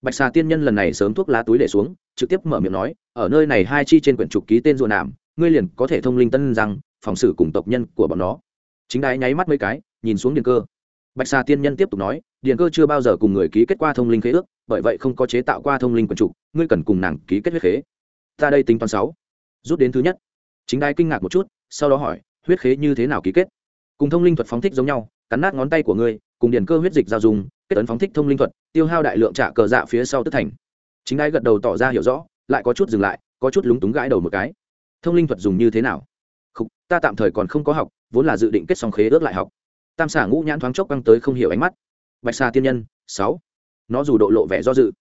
bạch xà tiên nhân lần này sớm thuốc lá túi để xuống trực tiếp mở miệng nói ở nơi này hai chi trên quyển trục ký tên ruộng nạm, ngươi liền có thể thông linh tân rằng phòng xử cùng tộc nhân của bọn nó. Chính đái nháy mắt mấy cái nhìn xuống điền cơ. Bạch xà tiên nhân tiếp tục nói điền cơ chưa bao giờ cùng người ký kết qua thông linh khế ước bởi vậy không có chế tạo qua thông linh quần trục ngươi cần cùng nàng ký kết huyết khế. Ta đây tính toán sáu. Rút đến thứ nhất. Chính đai kinh ngạc một chút sau đó hỏi huyết khế như thế nào ký kết? Cùng thông linh thuật phóng thích giống nhau cắn nát ngón tay của ngươi cùng điền cơ huyết dịch giao dùng kết ấn phóng thích thông linh thuật tiêu hao đại lượng trả cờ dạ phía sau tức thành. Chính ai gật đầu tỏ ra hiểu rõ lại có chút dừng lại có chút lúng túng gãi đầu một cái. Thông linh thuật dùng như thế nào? Không, ta tạm thời còn không có học vốn là dự định kết xong khế ước lại học. Tam xả ngũ nhãn thoáng chốc căng tới không hiểu ánh mắt. Bạch xà tiên nhân sáu. Nó dù độ lộ vẻ do dự.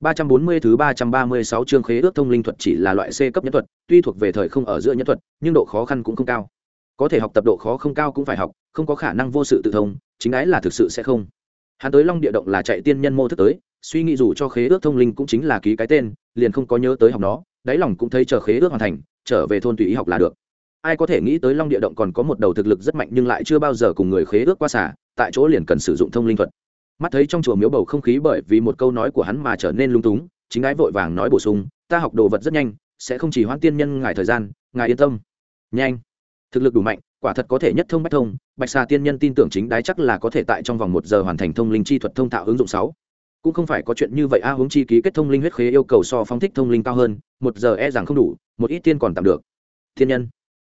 ba trăm bốn mươi thứ ba trăm ba mươi sáu chương khế ước thông linh thuật chỉ là loại C cấp nhân thuật, tuy thuộc về thời không ở giữa nhân thuật, nhưng độ khó khăn cũng không cao. Có thể học tập độ khó không cao cũng phải học, không có khả năng vô sự tự thông, chính ái là thực sự sẽ không. Hắn tới Long Địa động là chạy tiên nhân mô thức tới, suy nghĩ dù cho khế ước thông linh cũng chính là ký cái tên, liền không có nhớ tới học nó, đáy lòng cũng thấy chờ khế ước hoàn thành, trở về thôn tùy ý học là được. Ai có thể nghĩ tới long địa động còn có một đầu thực lực rất mạnh nhưng lại chưa bao giờ cùng người khế ước qua xả tại chỗ liền cần sử dụng thông linh thuật. Mắt thấy trong chùa miếu bầu không khí bởi vì một câu nói của hắn mà trở nên lung túng chính ái vội vàng nói bổ sung ta học đồ vật rất nhanh sẽ không chỉ hoãn tiên nhân ngài thời gian ngài yên tâm. Nhanh. Thực lực đủ mạnh quả thật có thể nhất thông bách thông bạch xà tiên nhân tin tưởng chính đái chắc là có thể tại trong vòng một giờ hoàn thành thông linh chi thuật thông thạo ứng dụng sáu. Cũng không phải có chuyện như vậy a à, hướng chi ký kết thông linh huyết khế yêu cầu so phóng thích thông linh cao hơn một giờ e rằng không đủ một ít tiên còn tạm được. Thiên nhân.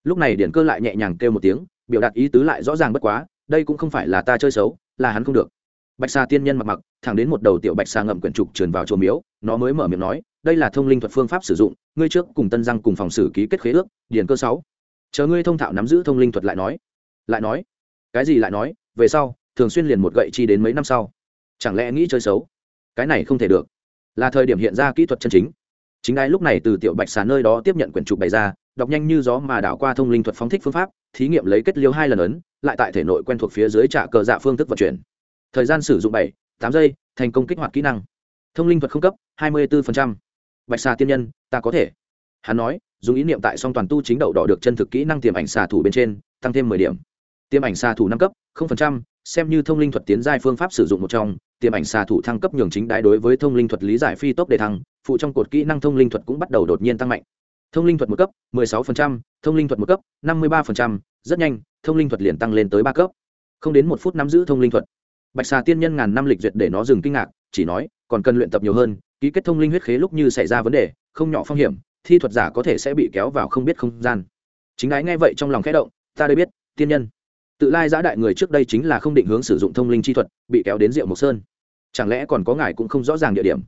Lúc này điển cơ lại nhẹ nhàng kêu một tiếng biểu đạt ý tứ lại rõ ràng bất quá đây cũng không phải là ta chơi xấu là hắn không được. Bạch xà tiên nhân mặc mặc thẳng đến một đầu tiểu bạch xà ngậm quyển trục trườn vào chùa miếu nó mới mở miệng nói đây là thông linh thuật phương pháp sử dụng ngươi trước cùng tân giang cùng phòng xử ký kết khế ước điển cơ sáu chờ ngươi thông thạo nắm giữ thông linh thuật lại nói. Lại nói. Cái gì lại nói? Về sau, thường xuyên liền một gậy chi đến mấy năm sau. Chẳng lẽ nghĩ chơi xấu? Cái này không thể được. Là thời điểm hiện ra kỹ thuật chân chính. Chính ai lúc này từ tiểu bạch xà nơi đó tiếp nhận quyển trục bày ra, đọc nhanh như gió mà đảo qua thông linh thuật phóng thích phương pháp, thí nghiệm lấy kết liêu hai lần ấn, lại tại thể nội quen thuộc phía dưới trả cờ dạ phương thức vận chuyển. Thời gian sử dụng bảy, tám giây, thành công kích hoạt kỹ năng. Thông linh thuật không cấp, hai mươi bốn bạch xà tiên nhân, ta có thể. Hắn nói dùng ý niệm tại song toàn tu chính đậu đỏ được chân thực kỹ năng tiềm ảnh xà thủ bên trên tăng thêm mười điểm. Tiềm ảnh xà thủ năm cấp xem như thông linh thuật tiến giai phương pháp sử dụng một trong tiềm ảnh xà thủ thăng cấp nhường chính đái đối với thông linh thuật lý giải phi tốc đề thăng phụ trong cột kỹ năng thông linh thuật cũng bắt đầu đột nhiên tăng mạnh. Thông linh thuật một cấp 16%, thông linh thuật một cấp 53%, rất nhanh thông linh thuật liền tăng lên tới ba cấp. Không đến một phút nắm giữ thông linh thuật. Bạch xà tiên nhân ngàn năm lịch duyệt để nó dừng kinh ngạc chỉ nói còn cần luyện tập nhiều hơn ký kết thông linh huyết khế lúc như xảy ra vấn đề không nhỏ phong hiểm thi thuật giả có thể sẽ bị kéo vào không biết không gian. Chính ái nghe vậy trong lòng khẽ động, ta đây biết, tiên nhân. Tự lai giã đại người trước đây chính là không định hướng sử dụng thông linh chi thuật, bị kéo đến rượu mộc sơn. Chẳng lẽ còn có ngài cũng không rõ ràng địa điểm?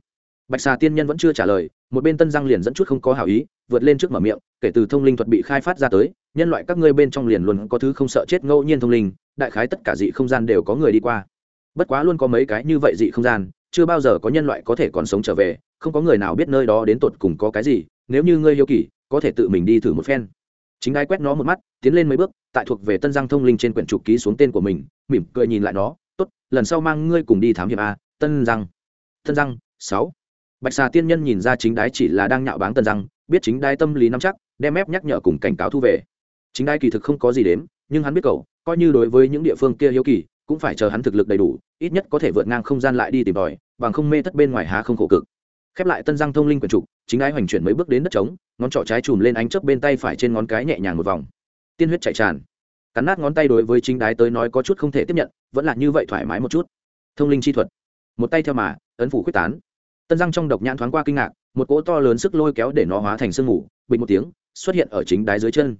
Bạch xà tiên nhân vẫn chưa trả lời, một bên tân giang liền dẫn chút không có hảo ý, vượt lên trước mở miệng, kể từ thông linh thuật bị khai phát ra tới, nhân loại các ngươi bên trong liền luôn có thứ không sợ chết ngẫu nhiên thông linh, đại khái tất cả dị không gian đều có người đi qua. Bất quá luôn có mấy cái như vậy dị không gian, chưa bao giờ có nhân loại có thể còn sống trở về, không có người nào biết nơi đó đến tột cùng có cái gì nếu như ngươi yêu kỳ có thể tự mình đi thử một phen. Chính ai quét nó một mắt, tiến lên mấy bước, tại thuộc về tân giang thông linh trên quyển trục ký xuống tên của mình, mỉm cười nhìn lại nó, tốt, lần sau mang ngươi cùng đi thám hiểm a, tân giang. Tân giang, sáu. Bạch xà tiên nhân nhìn ra chính đái chỉ là đang nhạo báng tân giang, biết chính đái tâm lý nắm chắc, đem ép nhắc nhở cùng cảnh cáo thu về. Chính đái kỳ thực không có gì đếm, nhưng hắn biết cậu, coi như đối với những địa phương kia hiếu kỳ cũng phải chờ hắn thực lực đầy đủ, ít nhất có thể vượt ngang không gian lại đi tìm tòi, bằng không mê thất bên ngoài há không khổ cực khép lại tân giang thông linh quyển trục, chính ái hoành chuyển mấy bước đến đất trống, ngón trỏ trái chùm lên ánh chớp bên tay phải trên ngón cái nhẹ nhàng một vòng. Tiên huyết chạy tràn. Cắn nát ngón tay đối với chính đái tới nói có chút không thể tiếp nhận, vẫn là như vậy thoải mái một chút. Thông linh chi thuật. Một tay theo mà, ấn phủ quyết tán. Tân răng trong độc nhãn thoáng qua kinh ngạc, một cỗ to lớn sức lôi kéo để nó hóa thành sương mù, bình một tiếng, xuất hiện ở chính đái dưới chân.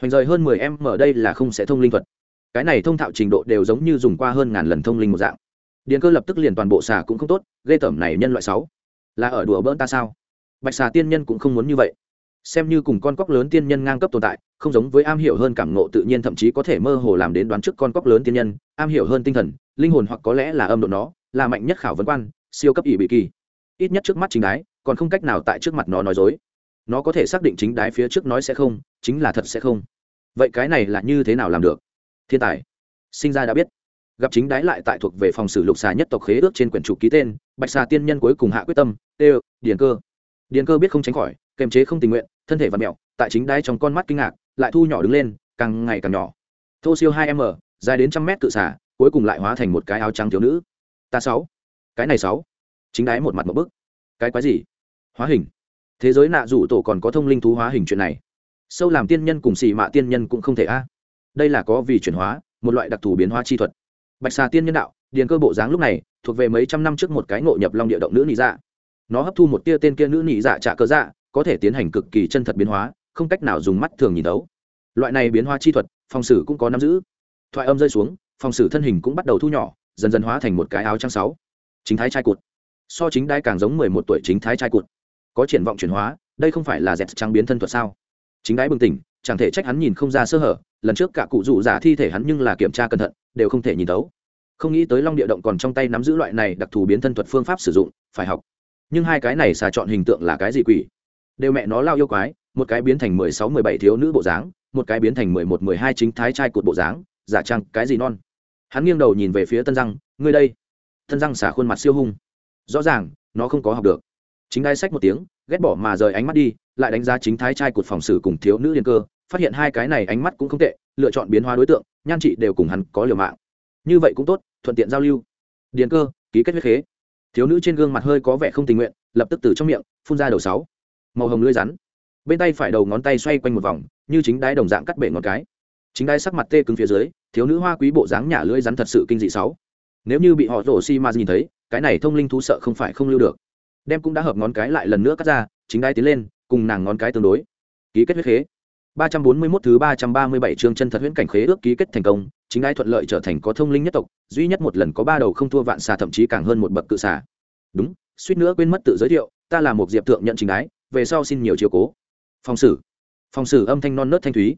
Hoành rời hơn mười em mở đây là không sẽ thông linh thuật. Cái này thông thạo trình độ đều giống như dùng qua hơn ngàn lần thông linh một dạng. Điện cơ lập tức liền toàn bộ xà cũng không tốt, ghê tởm này nhân loại sáu là ở đùa bỡn ta sao? Bạch xà tiên nhân cũng không muốn như vậy. Xem như cùng con cóc lớn tiên nhân ngang cấp tồn tại, không giống với am hiểu hơn cảm ngộ tự nhiên thậm chí có thể mơ hồ làm đến đoán trước con cóc lớn tiên nhân, am hiểu hơn tinh thần, linh hồn hoặc có lẽ là âm độ nó, là mạnh nhất khảo vấn quan, siêu cấp ỷ bị kỳ. Ít nhất trước mắt chính đái, còn không cách nào tại trước mặt nó nói dối. Nó có thể xác định chính đái phía trước nói sẽ không, chính là thật sẽ không. Vậy cái này là như thế nào làm được? Thiên tài, sinh ra đã biết gặp chính đái lại tại thuộc về phòng sử lục xà nhất tộc khế ước trên quyển trục ký tên, bạch xà tiên nhân cuối cùng hạ quyết tâm tê điền cơ. Điền cơ biết không tránh khỏi kềm chế không tình nguyện, thân thể và mẹo tại chính đái trong con mắt kinh ngạc, lại thu nhỏ đứng lên, càng ngày càng nhỏ. Thô siêu hai m, dài đến trăm mét cự xả cuối cùng lại hóa thành một cái áo trắng thiếu nữ. Ta sáu. Cái này sáu. Chính đái một mặt một bức. Cái quái gì? Hóa hình. Thế giới nạ rủ tổ còn có thông linh thú hóa hình chuyện này. Sâu làm tiên nhân cùng xì mạ tiên nhân cũng không thể a. Đây là có vì chuyển hóa, một loại đặc thù biến hóa chi thuật bạch xà tiên nhân đạo, điền cơ bộ dáng lúc này, thuộc về mấy trăm năm trước một cái ngộ nhập long địa động nữ nị dạ. Nó hấp thu một tia tên kia nữ nị dạ trả cơ dạ có thể tiến hành cực kỳ chân thật biến hóa, không cách nào dùng mắt thường nhìn đấu loại này biến hóa chi thuật, phòng sử cũng có nắm giữ. Thoại âm rơi xuống, phòng sử thân hình cũng bắt đầu thu nhỏ, dần dần hóa thành một cái áo trắng sáu. Chính thái trai cụt. So chính đai càng giống mười một tuổi chính thái trai cụt. Có triển vọng chuyển hóa, đây không phải là dẹt trắng biến thân thuật sao? Chính đái bừng tỉnh, chẳng thể trách hắn nhìn không ra sơ hở lần trước cả cụ rủ giả thi thể hắn nhưng là kiểm tra cẩn thận, đều không thể nhìn tấu không nghĩ tới long địa động còn trong tay nắm giữ loại này đặc thù biến thân thuật phương pháp sử dụng, phải học. Nhưng hai cái này xà chọn hình tượng là cái gì quỷ? Đều mẹ nó lao yêu quái, một cái biến thành mười sáu, mười bảy thiếu nữ bộ dáng, một cái biến thành mười một, mười hai chính thái trai cột bộ dáng, giả trang cái gì non? Hắn nghiêng đầu nhìn về phía tân răng ngươi đây. Tân răng xả khuôn mặt siêu hung. Rõ ràng, nó không có học được. Chính đai sách một tiếng, ghét bỏ mà rời ánh mắt đi, lại đánh giá chính thái trai cột phòng xử cùng thiếu nữ liên cơ phát hiện hai cái này ánh mắt cũng không tệ, lựa chọn biến hóa đối tượng, nhan chị đều cùng hắn có liều mạng. Như vậy cũng tốt, thuận tiện giao lưu. Điền cơ, ký kết huyết khế. Thiếu nữ trên gương mặt hơi có vẻ không tình nguyện, lập tức từ trong miệng, phun ra đầu sáu. Màu hồng lưỡi rắn. Bên tay phải đầu ngón tay xoay quanh một vòng, như chính đái đồng dạng cắt bể ngón cái. Chính đái sắc mặt tê cứng phía dưới, thiếu nữ hoa quý bộ dáng nhả lưỡi rắn thật sự kinh dị sáu. Nếu như bị họ rổ xi ma nhìn thấy, cái này thông linh thú sợ không phải không lưu được. Đem cũng đã hợp ngón cái lại lần nữa cắt ra, chính đái tiến lên, cùng nàng ngón cái tương đối. Ký kết huyết khế. 341 thứ 337 chương chân thật huyễn cảnh khế ước ký kết thành công, chính ai thuận lợi trở thành có thông linh nhất tộc, duy nhất một lần có ba đầu không thua vạn xà thậm chí càng hơn một bậc cự xà. Đúng, suýt nữa quên mất tự giới thiệu, ta là một diệp thượng nhận chính ái về sau xin nhiều chiếu cố. Phòng sử. Phòng sử âm thanh non nớt thanh thúy.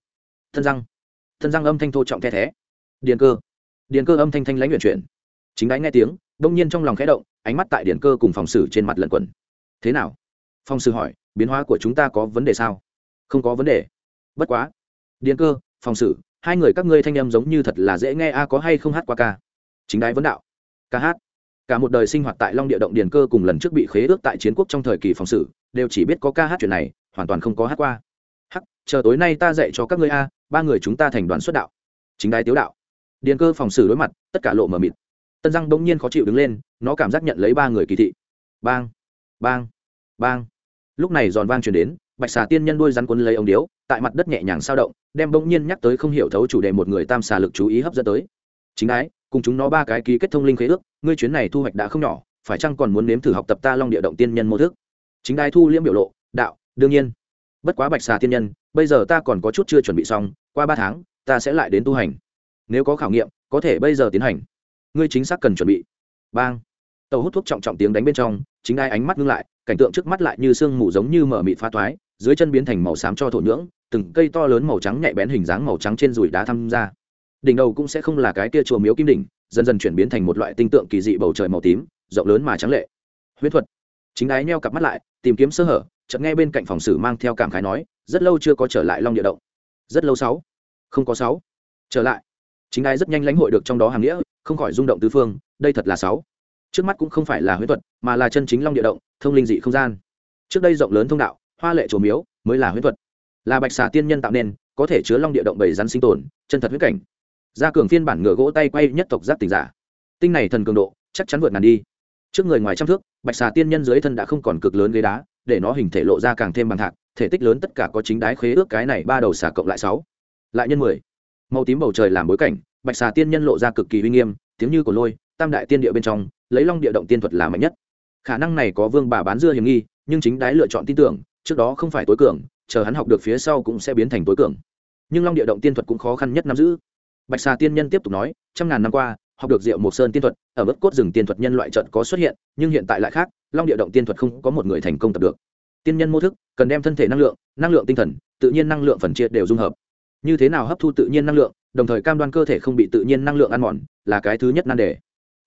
Thân răng. Thân răng âm thanh thô trọng the thế. Điền cơ. Điền cơ âm thanh thanh lãnh uyển chuyển. Chính ái nghe tiếng, đông nhiên trong lòng khẽ động, ánh mắt tại điền cơ cùng phòng sử trên mặt lẩn quẩn. Thế nào? Phòng sử hỏi, biến hóa của chúng ta có vấn đề sao? Không có vấn đề bất quá. Điền cơ, phòng xử, hai người các ngươi thanh em giống như thật là dễ nghe, a, có hay không hát qua ca? Chính đái vấn đạo. Ca hát. Cả một đời sinh hoạt tại long địa động điền cơ cùng lần trước bị khế ước tại chiến quốc trong thời kỳ phòng xử, đều chỉ biết có ca hát chuyện này, hoàn toàn không có hát qua. Hắc, chờ tối nay ta dạy cho các ngươi, a, ba người chúng ta thành đoàn xuất đạo. Chính đái tiếu đạo. Điền cơ phòng xử đối mặt, tất cả lộ mờ mịt. Tân răng bỗng nhiên khó chịu đứng lên, nó cảm giác nhận lấy ba người kỳ thị. Bang bang bang. Lúc này giòn vang chuyển đến bạch xà tiên nhân đuôi rắn quấn lấy ông điếu, tại mặt đất nhẹ nhàng sao động, đem bỗng nhiên nhắc tới không hiểu thấu chủ đề một người tam xà lực chú ý hấp dẫn tới. Chính Ái cùng chúng nó ba cái ký kết thông linh khế ước, ngươi chuyến này thu hoạch đã không nhỏ, phải chăng còn muốn nếm thử học tập ta long địa động tiên nhân mô thức? Chính đai thu liễm biểu lộ, đạo, đương nhiên. Bất quá bạch xà tiên nhân, bây giờ ta còn có chút chưa chuẩn bị xong, qua ba tháng, ta sẽ lại đến tu hành. Nếu có khảo nghiệm, có thể bây giờ tiến hành. Ngươi chính xác cần chuẩn bị. Bang. Tàu hút thuốc trọng trọng tiếng đánh bên trong, chính ai ánh mắt ngưng lại cảnh tượng trước mắt lại như sương mù giống như mở mịt pha thoái, dưới chân biến thành màu xám cho thổ nhưỡng, từng cây to lớn màu trắng nhạy bén hình dáng màu trắng trên rùi đá tham gia đỉnh đầu cũng sẽ không là cái kia chùa miếu kim đỉnh, dần dần chuyển biến thành một loại tinh tượng kỳ dị bầu trời màu tím, rộng lớn mà trắng lệ. Huyễn thuật. Chính đái neo cặp mắt lại, tìm kiếm sơ hở, chợt nghe bên cạnh phòng xử mang theo cảm khái nói, rất lâu chưa có trở lại long địa động. Rất lâu sáu. Không có sáu. Trở lại. Chính đái rất nhanh lãnh hội được trong đó hàng nghĩa, không khỏi rung động tứ phương, đây thật là sáu trước mắt cũng không phải là huyết thuật, mà là chân chính long địa động, thông linh dị không gian. Trước đây rộng lớn thông đạo, hoa lệ trổ miếu, mới là huyết thuật. Là bạch xà tiên nhân tạo nên, có thể chứa long địa động bảy rắn sinh tồn, chân thật huyết cảnh. Gia cường phiên bản ngựa gỗ tay quay nhất tộc giáp tình giả. Tinh này thần cường độ, chắc chắn vượt ngàn đi. Trước người ngoài trăm thước, bạch xà tiên nhân dưới thân đã không còn cực lớn ghế đá, để nó hình thể lộ ra càng thêm bằng thạc, thể tích lớn tất cả có chính đái khế ước cái này ba đầu xà cộng lại sáu. Lại nhân mười. Màu tím bầu trời làm bối cảnh, bạch xà tiên nhân lộ ra cực kỳ uy nghiêm, tiếng như của lôi, tam đại tiên địa bên trong lấy long địa động tiên thuật là mạnh nhất. Khả năng này có vương bà bán dưa hiểm nghi, nhưng chính đái lựa chọn tin tưởng, trước đó không phải tối cường, chờ hắn học được phía sau cũng sẽ biến thành tối cường. Nhưng long địa động tiên thuật cũng khó khăn nhất nắm giữ. Bạch xà tiên nhân tiếp tục nói, trăm ngàn năm qua, học được diệu mộc sơn tiên thuật, ở mức cốt rừng tiên thuật nhân loại trận có xuất hiện, nhưng hiện tại lại khác, long địa động tiên thuật không có một người thành công tập được. Tiên nhân mô thức, cần đem thân thể năng lượng năng lượng tinh thần, tự nhiên năng lượng phần chia đều dung hợp. Như thế nào hấp thu tự nhiên năng lượng, đồng thời cam đoan cơ thể không bị tự nhiên năng lượng ăn mòn, là cái thứ nhất nan đề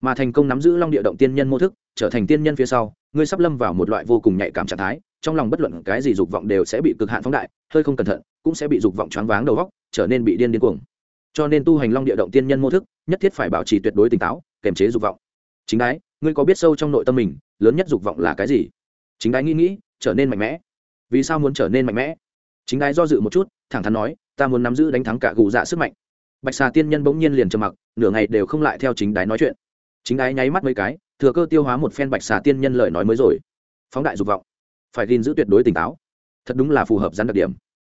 mà thành công nắm giữ long địa động tiên nhân mô thức, trở thành tiên nhân phía sau, ngươi sắp lâm vào một loại vô cùng nhạy cảm trạng thái, trong lòng bất luận cái gì dục vọng đều sẽ bị cực hạn phóng đại, hơi không cẩn thận, cũng sẽ bị dục vọng choáng váng đầu góc trở nên bị điên điên cuồng. Cho nên tu hành long địa động tiên nhân mô thức, nhất thiết phải bảo trì tuyệt đối tỉnh táo kềm chế dục vọng. Chính đái, ngươi có biết sâu trong nội tâm mình, lớn nhất dục vọng là cái gì? Chính đái nghĩ nghĩ, trở nên mạnh mẽ. Vì sao muốn trở nên mạnh mẽ? Chính đái do dự một chút, thẳng thắn nói, ta muốn nắm giữ đánh thắng cả gù dạ sức mạnh. Bạch xà tiên nhân bỗng nhiên liền trầm mặc, nửa ngày đều không lại theo chính đái nói chuyện chính ái nháy mắt mấy cái, thừa cơ tiêu hóa một phen bạch xà tiên nhân lời nói mới rồi. Phóng đại dục vọng. Phải gìn giữ tuyệt đối tỉnh táo. Thật đúng là phù hợp rắn đặc điểm.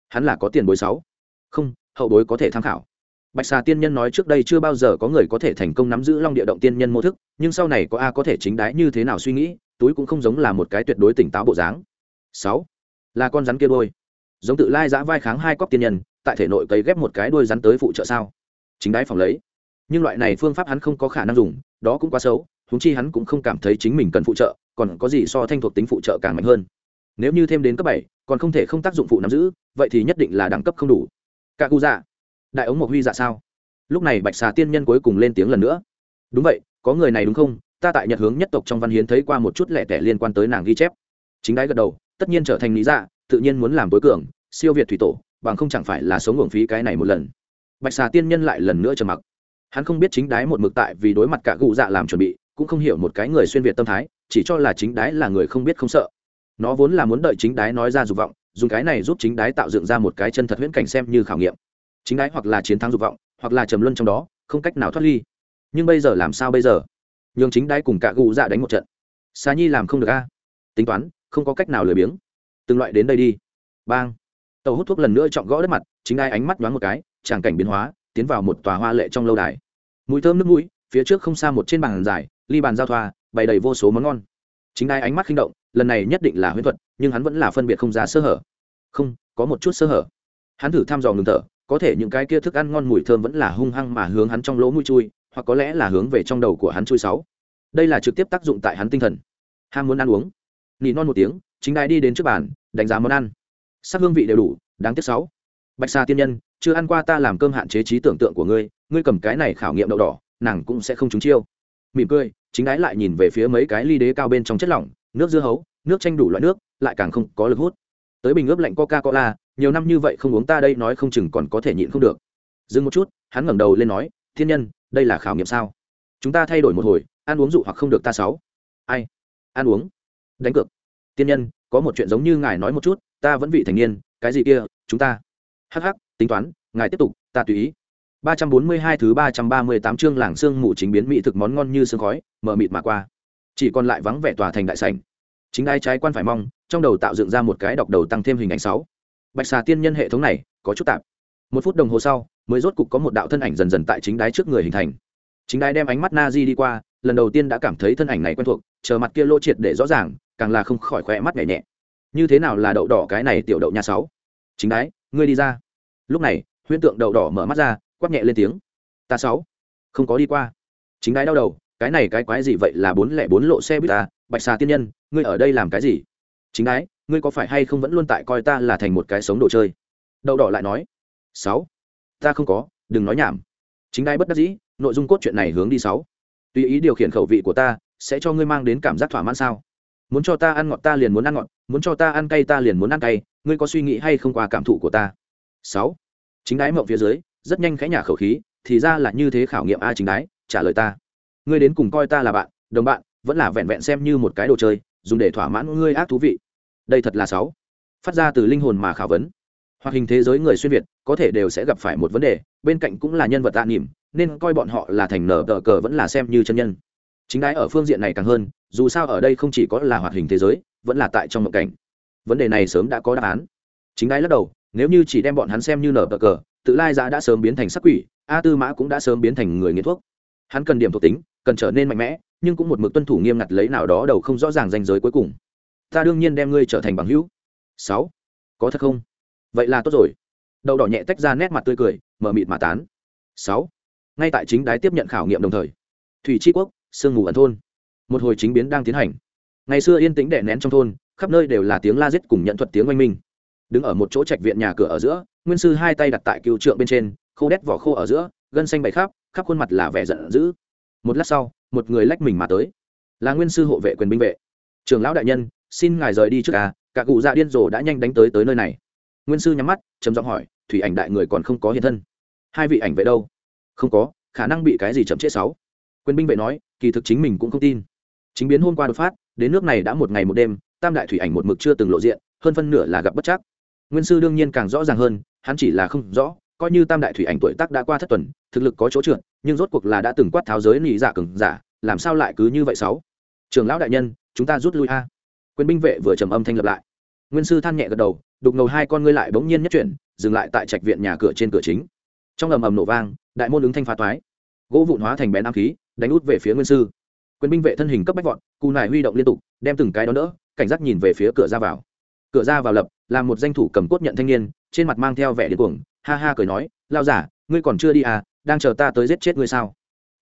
Hắn là có tiền bối sáu. Không, hậu bối có thể tham khảo. Bạch xà tiên nhân nói trước đây chưa bao giờ có người có thể thành công nắm giữ long địa động tiên nhân mô thức, nhưng sau này có a có thể chính đái như thế nào suy nghĩ, túi cũng không giống là một cái tuyệt đối tỉnh táo bộ dáng. Sáu. Là con rắn kia đôi giống tự lai giã vai kháng hai cóc tiên nhân, tại thể nội cấy ghép một cái đôi rắn tới phụ trợ sao? Chính đái phòng lấy. Nhưng loại này phương pháp hắn không có khả năng dùng đó cũng quá xấu húng chi hắn cũng không cảm thấy chính mình cần phụ trợ, còn có gì so thanh thuộc tính phụ trợ càng mạnh hơn. Nếu như thêm đến cấp bảy, còn không thể không tác dụng phụ nắm giữ, vậy thì nhất định là đẳng cấp không đủ. Cả cụ dạ đại ống mộc huy dạ sao? Lúc này bạch xà tiên nhân cuối cùng lên tiếng lần nữa. Đúng vậy, có người này đúng không? Ta tại nhật hướng nhất tộc trong văn hiến thấy qua một chút lẻ tẻ liên quan tới nàng ghi chép. Chính đái gật đầu, tất nhiên trở thành lý dạ tự nhiên muốn làm tối cường, siêu việt thủy tổ, bằng không chẳng phải là sống uổng phí cái này một lần. Bạch xà tiên nhân lại lần nữa trầm mặc hắn không biết chính đái một mực tại vì đối mặt cả gụ dạ làm chuẩn bị, cũng không hiểu một cái người xuyên việt tâm thái, chỉ cho là chính đái là người không biết không sợ. Nó vốn là muốn đợi chính đái nói ra dục vọng, dùng cái này giúp chính đái tạo dựng ra một cái chân thật huyễn cảnh xem như khảo nghiệm. Chính đái hoặc là chiến thắng dục vọng, hoặc là trầm luân trong đó, không cách nào thoát ly. Nhưng bây giờ làm sao bây giờ? Nhường chính đái cùng cả gụ dạ đánh một trận. Xà nhi làm không được a. Tính toán, không có cách nào lười biếng. Từng loại đến đây đi. Bang. Tàu hút thuốc lần nữa chọn gõ đất mặt, chính đái ánh mắt đoán một cái tràng cảnh biến hóa tiến vào một tòa hoa lệ trong lâu đài. Mùi thơm nước mũi, phía trước không xa một trên bàn dài ly bàn giao thoa, bày đầy vô số món ngon. Chính ai ánh mắt khinh động, lần này nhất định là huyễn thuật, nhưng hắn vẫn là phân biệt không ra sơ hở. Không, có một chút sơ hở. Hắn thử thăm dò ngừng thở, có thể những cái kia thức ăn ngon mùi thơm vẫn là hung hăng mà hướng hắn trong lỗ mũi chui, hoặc có lẽ là hướng về trong đầu của hắn chui sáu. Đây là trực tiếp tác dụng tại hắn tinh thần. Ham muốn ăn uống. Nỉ non một tiếng, chính ai đi đến trước bàn, đánh giá món ăn. Sắc hương vị đều đủ, đáng tiếc sáu bạch sa tiên nhân, chưa ăn qua ta làm cơm hạn chế trí tưởng tượng của ngươi ngươi cầm cái này khảo nghiệm đậu đỏ, nàng cũng sẽ không trúng chiêu. Mỉm cười, chính ái lại nhìn về phía mấy cái ly đế cao bên trong chất lỏng, nước dưa hấu, nước chanh đủ loại nước, lại càng không có lực hút. Tới bình ướp lạnh coca cola nhiều năm như vậy không uống ta đây nói không chừng còn có thể nhịn không được. Dừng một chút, hắn ngẩng đầu lên nói, thiên nhân, đây là khảo nghiệm sao? Chúng ta thay đổi một hồi, ăn uống dụ hoặc không được ta sáu. Ai? Ăn uống? Đánh cược. Tiên nhân, có một chuyện giống như ngài nói một chút, ta vẫn vị thành niên, cái gì kia, chúng ta hắc hắc, tính toán, ngài tiếp tục, ta tùy ý. Ba trăm bốn mươi hai thứ ba trăm ba mươi tám chương làng xương mù chính biến mỹ thực món ngon như sương khói mờ mịt mà qua. Chỉ còn lại vắng vẻ tòa thành đại sảnh. Chính đai trái quan phải mong, trong đầu tạo dựng ra một cái đọc đầu tăng thêm hình ảnh sáu. Bạch xà tiên nhân hệ thống này, có chút tạp. Một phút đồng hồ sau, mới rốt cục có một đạo thân ảnh dần dần tại chính đái trước người hình thành. Chính đái đem ánh mắt na di đi qua, lần đầu tiên đã cảm thấy thân ảnh này quen thuộc, chờ mặt kia lô triệt để rõ ràng, càng là không khỏi khỏe mắt nhẹ nhẹ. Như thế nào là đậu đỏ cái này tiểu đậu nhà sáu? Chính đái ngươi đi ra. Lúc này, huyễn tượng đậu đỏ mở mắt ra, quát nhẹ lên tiếng. Ta sáu. Không có đi qua. Chính đái đau đầu, cái này cái quái gì vậy là bốn lẻ bốn lộ xe buýt ta bạch xà tiên nhân, ngươi ở đây làm cái gì? Chính đái ngươi có phải hay không vẫn luôn tại coi ta là thành một cái sống đồ chơi? Đậu đỏ lại nói. Sáu. Ta không có, đừng nói nhảm. Chính đái bất đắc dĩ, nội dung cốt truyện này hướng đi sáu. Tùy ý điều khiển khẩu vị của ta, sẽ cho ngươi mang đến cảm giác thỏa mãn sao? Muốn cho ta ăn ngọt ta liền muốn ăn ngọt, muốn cho ta ăn cay ta liền muốn ăn cay ngươi có suy nghĩ hay không qua cảm thụ của ta? Sáu. Chính đái mộng phía dưới, rất nhanh khẽ nhả khẩu khí, thì ra là như thế khảo nghiệm a chính đái, trả lời ta. Ngươi đến cùng coi ta là bạn, đồng bạn, vẫn là vẹn vẹn xem như một cái đồ chơi, dùng để thỏa mãn ngươi ác thú vị. Đây thật là sáu. Phát ra từ linh hồn mà khảo vấn. Hoặc hình thế giới người xuyên việt, có thể đều sẽ gặp phải một vấn đề, bên cạnh cũng là nhân vật tạ nỉm nên coi bọn họ là thành nở tờ cờ vẫn là xem như chân nhân. Chính đái ở phương diện này càng hơn, dù sao ở đây không chỉ có là hoạt hình thế giới, vẫn là tại trong mộng cảnh vấn đề này sớm đã có đáp án. Chính đái lắc đầu, nếu như chỉ đem bọn hắn xem như nở tờ cờ, tự lai giã đã sớm biến thành sắc quỷ, a tư mã cũng đã sớm biến thành người nghiện thuốc. Hắn cần điểm thuộc tính, cần trở nên mạnh mẽ, nhưng cũng một mực tuân thủ nghiêm ngặt lấy nào đó đầu không rõ ràng danh giới cuối cùng. Ta đương nhiên đem ngươi trở thành bằng hữu. Sáu. Có thật không? Vậy là tốt rồi. Đậu đỏ nhẹ tách ra nét mặt tươi cười, mở mịt mà tán. Sáu. Ngay tại chính đái tiếp nhận khảo nghiệm đồng thời, thủy tri quốc, sương mù ẩn thôn. Một hồi chính biến đang tiến hành. Ngày xưa yên tĩnh đè nén trong thôn khắp nơi đều là tiếng la giết cùng nhận thuật tiếng oanh minh. Đứng ở một chỗ trạch viện nhà cửa ở giữa, nguyên sư hai tay đặt tại cựu trượng bên trên, khô đét vỏ khô ở giữa, gân xanh bày khắp khắp khuôn mặt là vẻ giận dữ. Một lát sau, một người lách mình mà tới. Là nguyên sư hộ vệ quyền binh vệ. Trường lão đại nhân, xin ngài rời đi trước à cả cụ dạ điên rồ đã nhanh đánh tới tới nơi này. Nguyên sư nhắm mắt, trầm giọng hỏi, thủy ảnh đại người còn không có hiện thân? Hai vị ảnh vệ đâu? Không có, khả năng bị cái gì chậm trễ sáu. Quyền binh vệ nói, kỳ thực chính mình cũng không tin. Chính biến hôm qua đột phát, đến nước này đã một ngày một đêm tam đại thủy ảnh một mực chưa từng lộ diện, hơn phân nửa là gặp bất chắc. Nguyên sư đương nhiên càng rõ ràng hơn, hắn chỉ là không rõ, coi như tam đại thủy ảnh tuổi tác đã qua thất tuần, thực lực có chỗ trượt, nhưng rốt cuộc là đã từng quát tháo giới nị giả cường giả, làm sao lại cứ như vậy sáu? Trường lão đại nhân, chúng ta rút lui a. Quyền binh vệ vừa trầm âm thanh lập lại. Nguyên sư than nhẹ gật đầu, đục ngầu hai con ngươi lại bỗng nhiên nhất chuyển, dừng lại tại trạch viện nhà cửa trên cửa chính. Trong ầm ầm nổ vang, đại môn ứng thanh phá toái. Gỗ vụn hóa thành bén am khí, đánh út về phía nguyên sư. Quyền binh vệ thân hình cấp bách vọt, cù nải huy động liên tục, đem từng cái đó đỡ cảnh giác nhìn về phía cửa ra vào. Cửa ra vào lập, là một danh thủ cầm cốt nhận thanh niên, trên mặt mang theo vẻ điên cuồng, ha ha cười nói lao giả, ngươi còn chưa đi à đang chờ ta tới giết chết ngươi sao?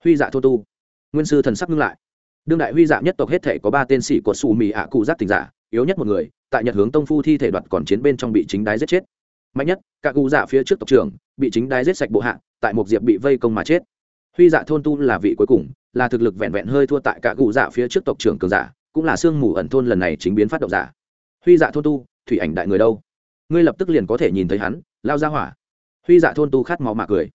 Huy dạ thô tu. Nguyên sư thần sắc ngưng lại. Đương đại huy dạ nhất tộc hết thể có ba tên sĩ của xù mì ạ cụ giác tình giả, yếu nhất một người, tại nhật hướng tông phu thi thể đoạt còn chiến bên trong bị chính đái giết chết. Mạnh nhất cả cụ dạ phía trước tộc trưởng, bị chính đái giết sạch bộ hạ, tại một diệp bị vây công mà chết. Huy dạ thôn tu là vị cuối cùng, là thực lực vẹn vẹn hơi thua tại cả cụ dạ phía trước tộc trưởng cường giả cũng là sương mù ẩn thôn lần này chính biến phát động giả. Huy dạ thôn tu, thủy ảnh đại người đâu? Ngươi lập tức liền có thể nhìn thấy hắn, lao ra hỏa. Huy dạ thôn tu khát máu mạ cười.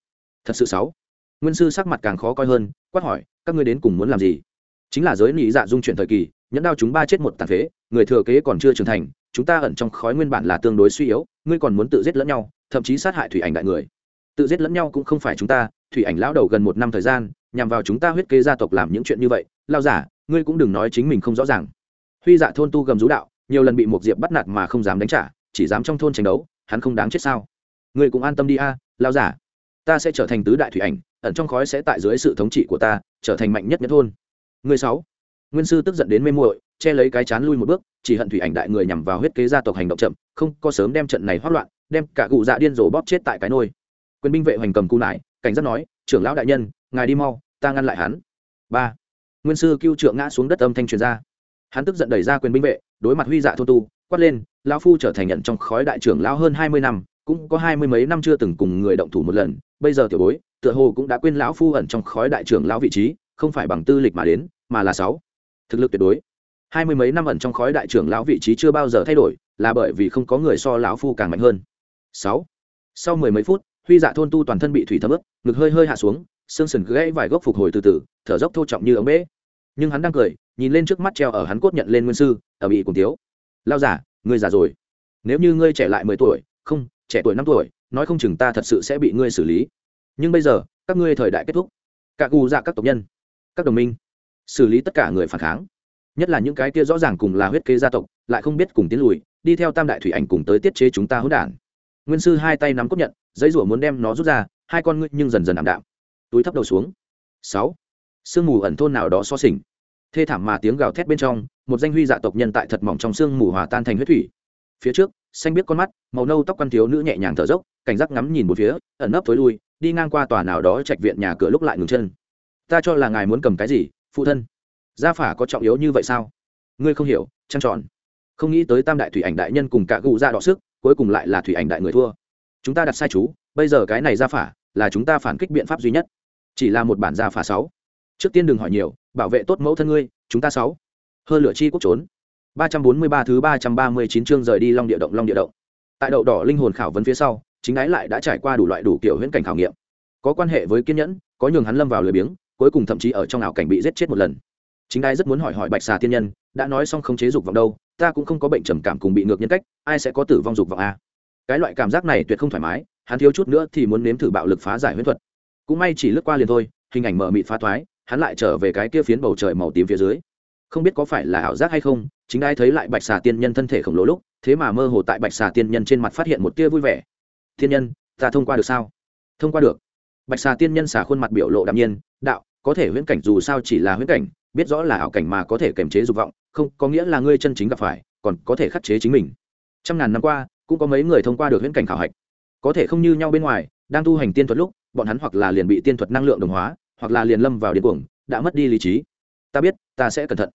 Thật sự xấu nguyên sư sắc mặt càng khó coi hơn, quát hỏi, các ngươi đến cùng muốn làm gì? Chính là giới nị dạ dung chuyển thời kỳ, nhẫn đao chúng ba chết một tàn phế, người thừa kế còn chưa trưởng thành, chúng ta ẩn trong khói nguyên bản là tương đối suy yếu, ngươi còn muốn tự giết lẫn nhau, thậm chí sát hại thủy ảnh đại người. Tự giết lẫn nhau cũng không phải chúng ta, thủy ảnh lão đầu gần một năm thời gian nhằm vào chúng ta huyết kế gia tộc làm những chuyện như vậy, lao giả, ngươi cũng đừng nói chính mình không rõ ràng. Huy dạ thôn tu gầm rú đạo, nhiều lần bị một diệp bắt nạt mà không dám đánh trả, chỉ dám trong thôn tranh đấu, hắn không đáng chết sao? Ngươi cũng an tâm đi a, lao giả. Ta sẽ trở thành tứ đại thủy ảnh, ẩn trong khói sẽ tại dưới sự thống trị của ta, trở thành mạnh nhất nhất thôn. Người sáu. Nguyên sư tức giận đến mê muội, che lấy cái chán lui một bước, chỉ hận thủy ảnh đại người nhằm vào huyết kế gia tộc hành động chậm, không có sớm đem trận này hoát loạn, đem cả cụ dạ điên rồ bóp chết tại cái nôi. Quyền binh vệ hoành cầm cu nải, cảnh giác nói, trưởng lão đại nhân ngài đi mau, ta ngăn lại hắn. Ba. Nguyên sư cưu trượng ngã xuống đất âm thanh truyền ra. Hắn tức giận đẩy ra quyền binh vệ, đối mặt huy dạ thôn tu, quát lên, lão phu trở thành nhận trong khói đại trưởng lão hơn hai mươi năm, cũng có hai mươi mấy năm chưa từng cùng người động thủ một lần, bây giờ tiểu bối, tựa hồ cũng đã quên lão phu ẩn trong khói đại trưởng lão vị trí, không phải bằng tư lịch mà đến, mà là sáu. Thực lực tuyệt đối. Hai mươi mấy năm ẩn trong khói đại trưởng lão vị trí chưa bao giờ thay đổi, là bởi vì không có người so lão phu càng mạnh hơn. Sáu. Sau mười mấy phút, huy dạ thôn tu toàn thân bị thủy thấm ướt, ngực hơi hơi hạ xuống xương sườn gãy vài gốc phục hồi từ từ, thở dốc thô trọng như ống bế. Nhưng hắn đang cười, nhìn lên trước mắt treo ở hắn cốt nhận lên nguyên sư, ở bị cùng thiếu. lao giả ngươi già rồi. Nếu như ngươi trẻ lại mười tuổi, không, trẻ tuổi năm tuổi, nói không chừng ta thật sự sẽ bị ngươi xử lý. Nhưng bây giờ, các ngươi thời đại kết thúc. Cả gù dạ các tộc nhân, các đồng minh, xử lý tất cả người phản kháng. Nhất là những cái kia rõ ràng cùng là huyết kế gia tộc, lại không biết cùng tiến lùi, đi theo tam đại thủy ảnh cùng tới tiết chế chúng ta hỗn đản. Nguyên sư hai tay nắm cốt nhận, giấy rủa muốn đem nó rút ra, hai con ngươi nhưng dần dần ảm đạm túi thấp đầu xuống. Sáu. Sương mù ẩn thôn nào đó so sình thê thảm mà tiếng gào thét bên trong, một danh huy dạ tộc nhân tại thật mỏng trong sương mù hòa tan thành huyết thủy. Phía trước, xanh biết con mắt, màu nâu tóc quan thiếu nữ nhẹ nhàng thở dốc, cảnh giác ngắm nhìn một phía, ẩn nấp thối lui, đi ngang qua tòa nào đó trạch viện nhà cửa lúc lại ngừng chân. Ta cho là ngài muốn cầm cái gì, phụ thân? Gia phả có trọng yếu như vậy sao? Ngươi không hiểu, trăng tròn. Không nghĩ tới tam đại thủy ảnh đại nhân cùng cả gù ra đọ sức, cuối cùng lại là thủy ảnh đại người thua. Chúng ta đặt sai chú, bây giờ cái này gia phả là chúng ta phản kích biện pháp duy nhất chỉ là một bản gia phả sáu. Trước tiên đừng hỏi nhiều, bảo vệ tốt mẫu thân ngươi, chúng ta sáu. Hơn lửa chi quốc trốn. Ba trăm bốn mươi ba thứ ba trăm ba mươi chín chương rời đi long địa động, long địa động. Tại đậu đỏ linh hồn khảo vấn phía sau, chính ái lại đã trải qua đủ loại đủ kiểu huyễn cảnh khảo nghiệm. Có quan hệ với kiên nhẫn, có nhường hắn lâm vào lười biếng, cuối cùng thậm chí ở trong ảo cảnh bị giết chết một lần. Chính ái rất muốn hỏi hỏi bạch xà tiên nhân, đã nói xong không chế dục vọng đâu, ta cũng không có bệnh trầm cảm cùng bị ngược nhân cách, ai sẽ có tử vong dục vọng a cái loại cảm giác này tuyệt không thoải mái, hắn thiếu chút nữa thì muốn nếm thử bạo lực phá giải huyễn thuật cũng may chỉ lướt qua liền thôi, hình ảnh mở mịt phá thoái, hắn lại trở về cái kia phiến bầu trời màu tím phía dưới. Không biết có phải là ảo giác hay không, chính ai thấy lại bạch xà tiên nhân thân thể khổng lồ lúc, thế mà mơ hồ tại bạch xà tiên nhân trên mặt phát hiện một tia vui vẻ. Tiên nhân, ta thông qua được sao? Thông qua được. Bạch xà tiên nhân xà khuôn mặt biểu lộ đạm nhiên, đạo, có thể huyễn cảnh dù sao chỉ là huyễn cảnh, biết rõ là ảo cảnh mà có thể kiềm chế dục vọng, không, có nghĩa là ngươi chân chính gặp phải, còn có thể khắc chế chính mình. Trăm ngàn năm qua, cũng có mấy người thông qua được huyễn cảnh khảo hạch. Có thể không như nhau bên ngoài, đang tu hành tiên thuật lúc bọn hắn hoặc là liền bị tiên thuật năng lượng đồng hóa, hoặc là liền lâm vào điên cuồng, đã mất đi lý trí. Ta biết, ta sẽ cẩn thận.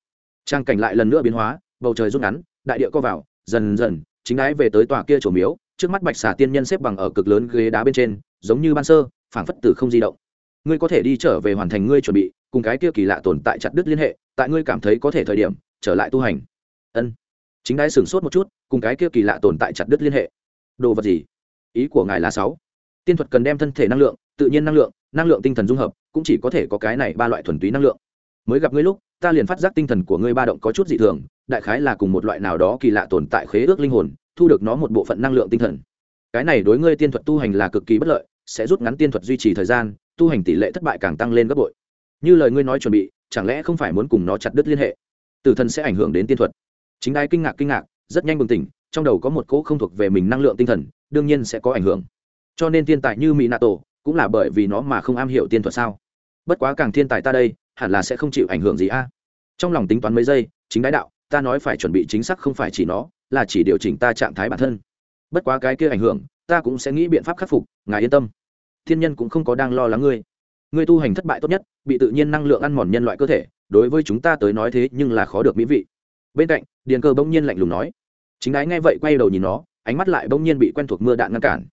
Trang cảnh lại lần nữa biến hóa, bầu trời rút ngắn, đại địa co vào, dần dần, chính ái về tới tòa kia chỗ miếu, trước mắt bạch xà tiên nhân xếp bằng ở cực lớn ghế đá bên trên, giống như ban sơ, phảng phất tử không di động. Ngươi có thể đi trở về hoàn thành ngươi chuẩn bị, cùng cái kia kỳ lạ tồn tại chặt đứt liên hệ, tại ngươi cảm thấy có thể thời điểm, trở lại tu hành. Ân. Chính đái sửng sốt một chút, cùng cái kia kỳ lạ tồn tại chặt đứt liên hệ. Đồ vật gì? Ý của ngài là sáu tiên thuật cần đem thân thể năng lượng, tự nhiên năng lượng năng lượng tinh thần dung hợp, cũng chỉ có thể có cái này ba loại thuần túy năng lượng. Mới gặp ngươi lúc, ta liền phát giác tinh thần của ngươi ba động có chút dị thường, đại khái là cùng một loại nào đó kỳ lạ tồn tại khế ước linh hồn, thu được nó một bộ phận năng lượng tinh thần. Cái này đối ngươi tiên thuật tu hành là cực kỳ bất lợi, sẽ rút ngắn tiên thuật duy trì thời gian, tu hành tỷ lệ thất bại càng tăng lên gấp bội. Như lời ngươi nói chuẩn bị, chẳng lẽ không phải muốn cùng nó chặt đứt liên hệ? Tử thần sẽ ảnh hưởng đến tiên thuật. Chính ai kinh ngạc kinh ngạc, rất nhanh bừng tỉnh, trong đầu có một cỗ không thuộc về mình năng lượng tinh thần, đương nhiên sẽ có ảnh hưởng cho nên thiên tài như mỹ Tổ cũng là bởi vì nó mà không am hiểu tiên thuật sao? Bất quá càng thiên tài ta đây, hẳn là sẽ không chịu ảnh hưởng gì a. Trong lòng tính toán mấy giây, chính đái đạo, ta nói phải chuẩn bị chính xác không phải chỉ nó, là chỉ điều chỉnh ta trạng thái bản thân. Bất quá cái kia ảnh hưởng, ta cũng sẽ nghĩ biện pháp khắc phục, ngài yên tâm. Thiên nhân cũng không có đang lo lắng ngươi. Ngươi tu hành thất bại tốt nhất, bị tự nhiên năng lượng ăn mòn nhân loại cơ thể, đối với chúng ta tới nói thế nhưng là khó được mỹ vị. Bên cạnh, điền cơ bỗng nhiên lạnh lùng nói. Chính đái nghe vậy quay đầu nhìn nó, ánh mắt lại bỗng nhiên bị quen thuộc mưa đạn ngăn cản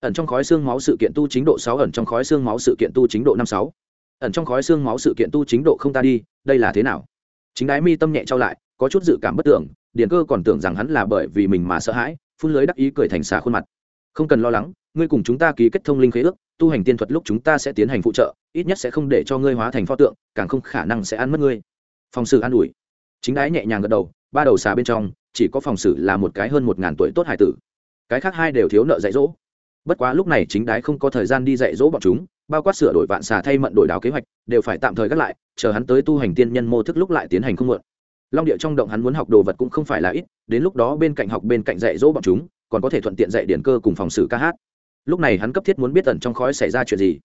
ẩn trong khói xương máu sự kiện tu chính độ sáu, ẩn trong khói xương máu sự kiện tu chính độ năm sáu. Ẩn trong khói xương máu sự kiện tu chính độ không ta đi, đây là thế nào? Chính đái mi tâm nhẹ trao lại, có chút dự cảm bất tưởng, điền cơ còn tưởng rằng hắn là bởi vì mình mà sợ hãi, phun lưới đắc ý cười thành xà khuôn mặt. Không cần lo lắng, ngươi cùng chúng ta ký kết thông linh khế ước, tu hành tiên thuật lúc chúng ta sẽ tiến hành phụ trợ, ít nhất sẽ không để cho ngươi hóa thành pho tượng, càng không khả năng sẽ ăn mất ngươi. Phòng sự an ủi. Chính đái nhẹ nhàng gật đầu, ba đầu xà bên trong, chỉ có phòng xử là một cái hơn một ngàn tuổi tốt hải tử. Cái khác hai đều thiếu nợ dạy dỗ bất quá lúc này chính đái không có thời gian đi dạy dỗ bọn chúng, bao quát sửa đổi vạn xà thay mận đổi đáo kế hoạch, đều phải tạm thời gác lại, chờ hắn tới tu hành tiên nhân mô thức lúc lại tiến hành không mượn long địa trong động hắn muốn học đồ vật cũng không phải là ít, đến lúc đó bên cạnh học bên cạnh dạy dỗ bọn chúng, còn có thể thuận tiện dạy điển cơ cùng phòng xử ca hát. Lúc này hắn cấp thiết muốn biết tận trong khói xảy ra chuyện gì.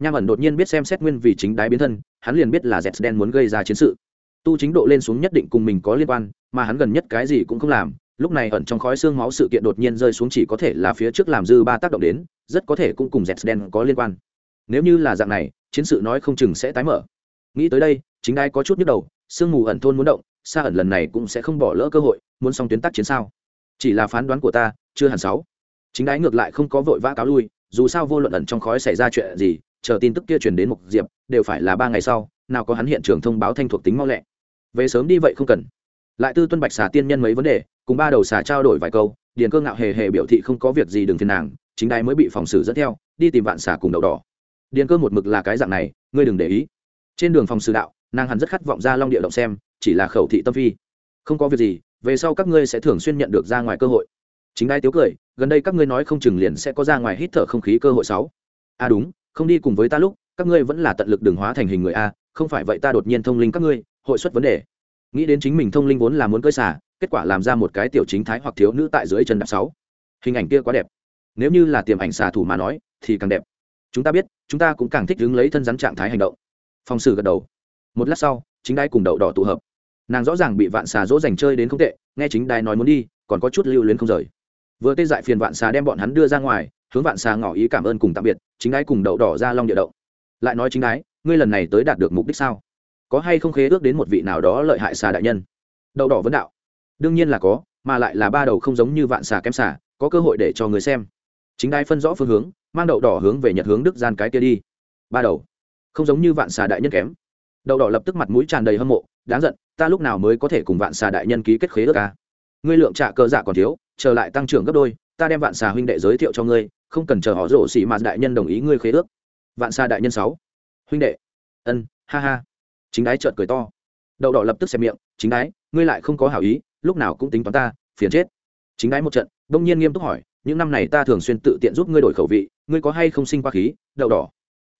Nham ẩn đột nhiên biết xem xét nguyên vì chính đái biến thân, hắn liền biết là z đen muốn gây ra chiến sự. Tu chính độ lên xuống nhất định cùng mình có liên quan, mà hắn gần nhất cái gì cũng không làm lúc này ẩn trong khói xương máu sự kiện đột nhiên rơi xuống chỉ có thể là phía trước làm dư ba tác động đến, rất có thể cũng cùng z đen có liên quan. Nếu như là dạng này, chiến sự nói không chừng sẽ tái mở. Nghĩ tới đây, chính đai có chút nhức đầu, sương mù ẩn thôn muốn động xa ẩn lần này cũng sẽ không bỏ lỡ cơ hội, muốn xong tuyến tác chiến sao? Chỉ là phán đoán của ta, chưa hẳn sáu. Chính đái ngược lại không có vội vã cáo lui, dù sao vô luận ẩn trong khói xảy ra chuyện gì, chờ tin tức kia truyền đến một diệp, đều phải là ba ngày sau, nào có hắn hiện trường thông báo thanh thuộc tính mau lẹ. Về sớm đi vậy không cần. Lại tư tuân bạch xà tiên nhân mấy vấn đề cùng ba đầu xà trao đổi vài câu, điền cơ ngạo hề hề biểu thị không có việc gì đừng phiền nàng, chính đai mới bị phòng xử dẫn theo, đi tìm vạn xà cùng đậu đỏ. Điền cơ một mực là cái dạng này, ngươi đừng để ý. Trên đường phòng xử đạo, nàng hắn rất khát vọng ra long địa động xem, chỉ là khẩu thị tâm phi. Không có việc gì, về sau các ngươi sẽ thường xuyên nhận được ra ngoài cơ hội. Chính đai tiếu cười, gần đây các ngươi nói không chừng liền sẽ có ra ngoài hít thở không khí cơ hội sáu. A à đúng, không đi cùng với ta lúc, các ngươi vẫn là tận lực đường hóa thành hình người a, không phải vậy ta đột nhiên thông linh các ngươi, hội xuất vấn đề. Nghĩ đến chính mình thông linh vốn là muốn cơi xả kết quả làm ra một cái tiểu chính thái hoặc thiếu nữ tại dưới chân đạp sáu. Hình ảnh kia quá đẹp. Nếu như là tiềm ảnh xà thủ mà nói, thì càng đẹp. Chúng ta biết, chúng ta cũng càng thích đứng lấy thân rắn trạng thái hành động. Phong sử gật đầu. Một lát sau, chính đai cùng đậu đỏ tụ hợp. Nàng rõ ràng bị vạn xà dỗ dành chơi đến không tệ, nghe chính đai nói muốn đi, còn có chút lưu luyến không rời. Vừa tê dại phiền vạn xà đem bọn hắn đưa ra ngoài, hướng vạn xà ngỏ ý cảm ơn cùng tạm biệt, chính đai cùng đậu đỏ ra long địa động. Lại nói chính đái ngươi lần này tới đạt được mục đích sao? Có hay không khế ước đến một vị nào đó lợi hại xà đại nhân? Đậu đỏ vấn đạo đương nhiên là có, mà lại là ba đầu không giống như vạn xà kém xà, có cơ hội để cho người xem. Chính đai phân rõ phương hướng, mang đậu đỏ hướng về nhật hướng đức gian cái kia đi. Ba đầu, không giống như vạn xà đại nhân kém. Đậu đỏ lập tức mặt mũi tràn đầy hâm mộ, đáng giận, ta lúc nào mới có thể cùng vạn xà đại nhân ký kết khế ước ca ngươi lượng trả cơ dạ còn thiếu, trở lại tăng trưởng gấp đôi, ta đem vạn xà huynh đệ giới thiệu cho ngươi, không cần chờ họ rổ xỉ mà đại nhân đồng ý ngươi khế ước. Vạn xà đại nhân sáu, huynh đệ. Ân, ha ha. Chính đái trợt cười to. Đậu đỏ lập tức xem miệng, chính đái, ngươi lại không có hảo ý lúc nào cũng tính toán ta, phiền chết. Chính ái một trận đông nhiên nghiêm túc hỏi, những năm này ta thường xuyên tự tiện giúp ngươi đổi khẩu vị, ngươi có hay không sinh qua khí? Đậu đỏ.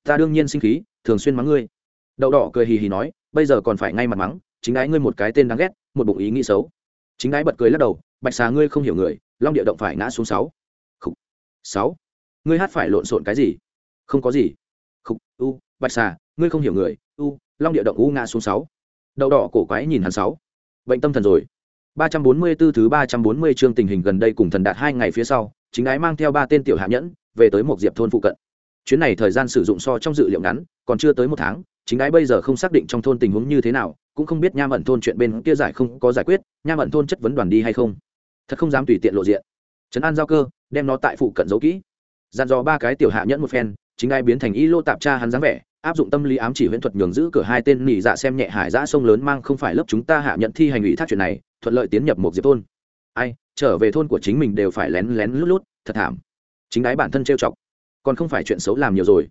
Ta đương nhiên sinh khí, thường xuyên mắng ngươi. Đậu đỏ cười hì hì nói, bây giờ còn phải ngay mặt mắng, chính ái ngươi một cái tên đáng ghét, một bụng ý nghĩ xấu. Chính ái bật cười lắc đầu, bạch xà ngươi không hiểu người, long địa động phải ngã xuống sáu. Sáu. Ngươi hát phải lộn xộn cái gì? Không có gì. Khúc. u, bạch xà, ngươi không hiểu người, u, long địa động u ngã xuống sáu. Đậu đỏ cổ quái nhìn hắn sáu. Bệnh tâm thần rồi. 344 thứ 340 chương tình hình gần đây cùng thần đạt hai ngày phía sau, chính ái mang theo ba tên tiểu hạ nhẫn về tới một diệp thôn phụ cận. Chuyến này thời gian sử dụng so trong dự liệu ngắn, còn chưa tới một tháng, chính ái bây giờ không xác định trong thôn tình huống như thế nào, cũng không biết nham ẩn thôn chuyện bên kia giải không có giải quyết, nham ẩn thôn chất vấn đoàn đi hay không. Thật không dám tùy tiện lộ diện. Trấn An giao cơ, đem nó tại phụ cận giấu kỹ. Dàn dò ba cái tiểu hạ nhẫn một phen, chính ai biến thành y lô tạp tra hắn dáng vẻ, áp dụng tâm lý ám chỉ huyễn thuật nhường giữ cửa hai tên nỉ dạ xem nhẹ hải dã sông lớn mang không phải lớp chúng ta hạ nhận thi hành ủy thác chuyện này thuận lợi tiến nhập một diệp thôn. Ai trở về thôn của chính mình đều phải lén lén lút lút thật thảm. Chính đái bản thân trêu chọc. Còn không phải chuyện xấu làm nhiều rồi.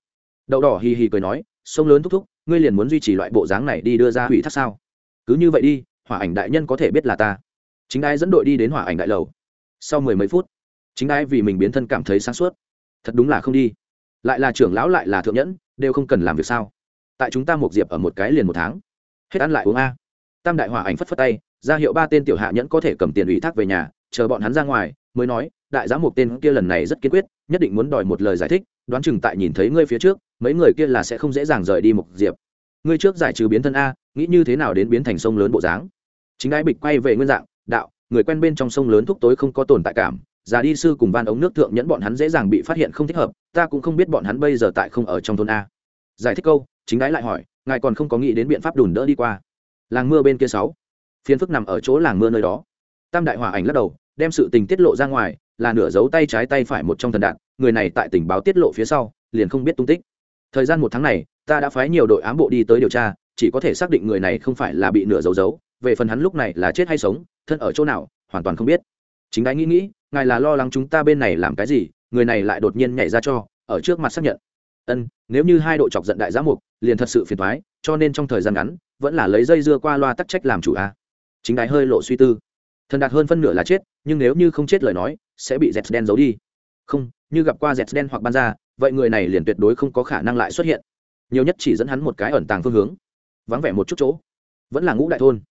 Đậu đỏ hì hì cười nói sông lớn thúc thúc ngươi liền muốn duy trì loại bộ dáng này đi đưa ra ủy thác sao? Cứ như vậy đi hỏa ảnh đại nhân có thể biết là ta. Chính ai dẫn đội đi đến hỏa ảnh đại lầu. Sau mười mấy phút chính ai vì mình biến thân cảm thấy sáng suốt. Thật đúng là không đi lại là trưởng lão lại là thượng nhẫn, đều không cần làm việc sao? Tại chúng ta một diệp ở một cái liền một tháng. Hết ăn lại uống a. Tam đại hỏa ảnh phất phất tay, ra hiệu ba tên tiểu hạ nhẫn có thể cầm tiền ủy thác về nhà, chờ bọn hắn ra ngoài, mới nói, đại giá một tên kia lần này rất kiên quyết, nhất định muốn đòi một lời giải thích, đoán chừng tại nhìn thấy ngươi phía trước, mấy người kia là sẽ không dễ dàng rời đi một diệp. Ngươi trước giải trừ biến thân a, nghĩ như thế nào đến biến thành sông lớn bộ dáng? Chính ai bịch quay về nguyên dạng, đạo, người quen bên trong sông lớn thúc tối không có tồn tại cảm già đi sư cùng van ống nước thượng nhẫn bọn hắn dễ dàng bị phát hiện không thích hợp, ta cũng không biết bọn hắn bây giờ tại không ở trong thôn a. Giải thích câu, chính ái lại hỏi, ngài còn không có nghĩ đến biện pháp đùn đỡ đi qua. Làng mưa bên kia sáu. Phiến phức nằm ở chỗ làng mưa nơi đó. Tam đại hỏa ảnh lắc đầu, đem sự tình tiết lộ ra ngoài, là nửa giấu tay trái tay phải một trong thần đạn, người này tại tình báo tiết lộ phía sau, liền không biết tung tích. Thời gian một tháng này, ta đã phái nhiều đội ám bộ đi tới điều tra, chỉ có thể xác định người này không phải là bị nửa giấu giấu, về phần hắn lúc này là chết hay sống, thân ở chỗ nào, hoàn toàn không biết. Chính đái nghĩ nghĩ ngài là lo lắng chúng ta bên này làm cái gì, người này lại đột nhiên nhảy ra cho, ở trước mặt xác nhận. Ân, nếu như hai đội chọc giận đại giám mục, liền thật sự phiền thoái cho nên trong thời gian ngắn, vẫn là lấy dây dưa qua loa tắc trách làm chủ a. Chính đái hơi lộ suy tư. Thần đạt hơn phân nửa là chết, nhưng nếu như không chết lời nói, sẽ bị dẹt đen giấu đi. Không, như gặp qua dẹt đen hoặc ban ra, vậy người này liền tuyệt đối không có khả năng lại xuất hiện. Nhiều nhất chỉ dẫn hắn một cái ẩn tàng phương hướng. Vắng vẻ một chút chỗ. Vẫn là ngũ đại thôn.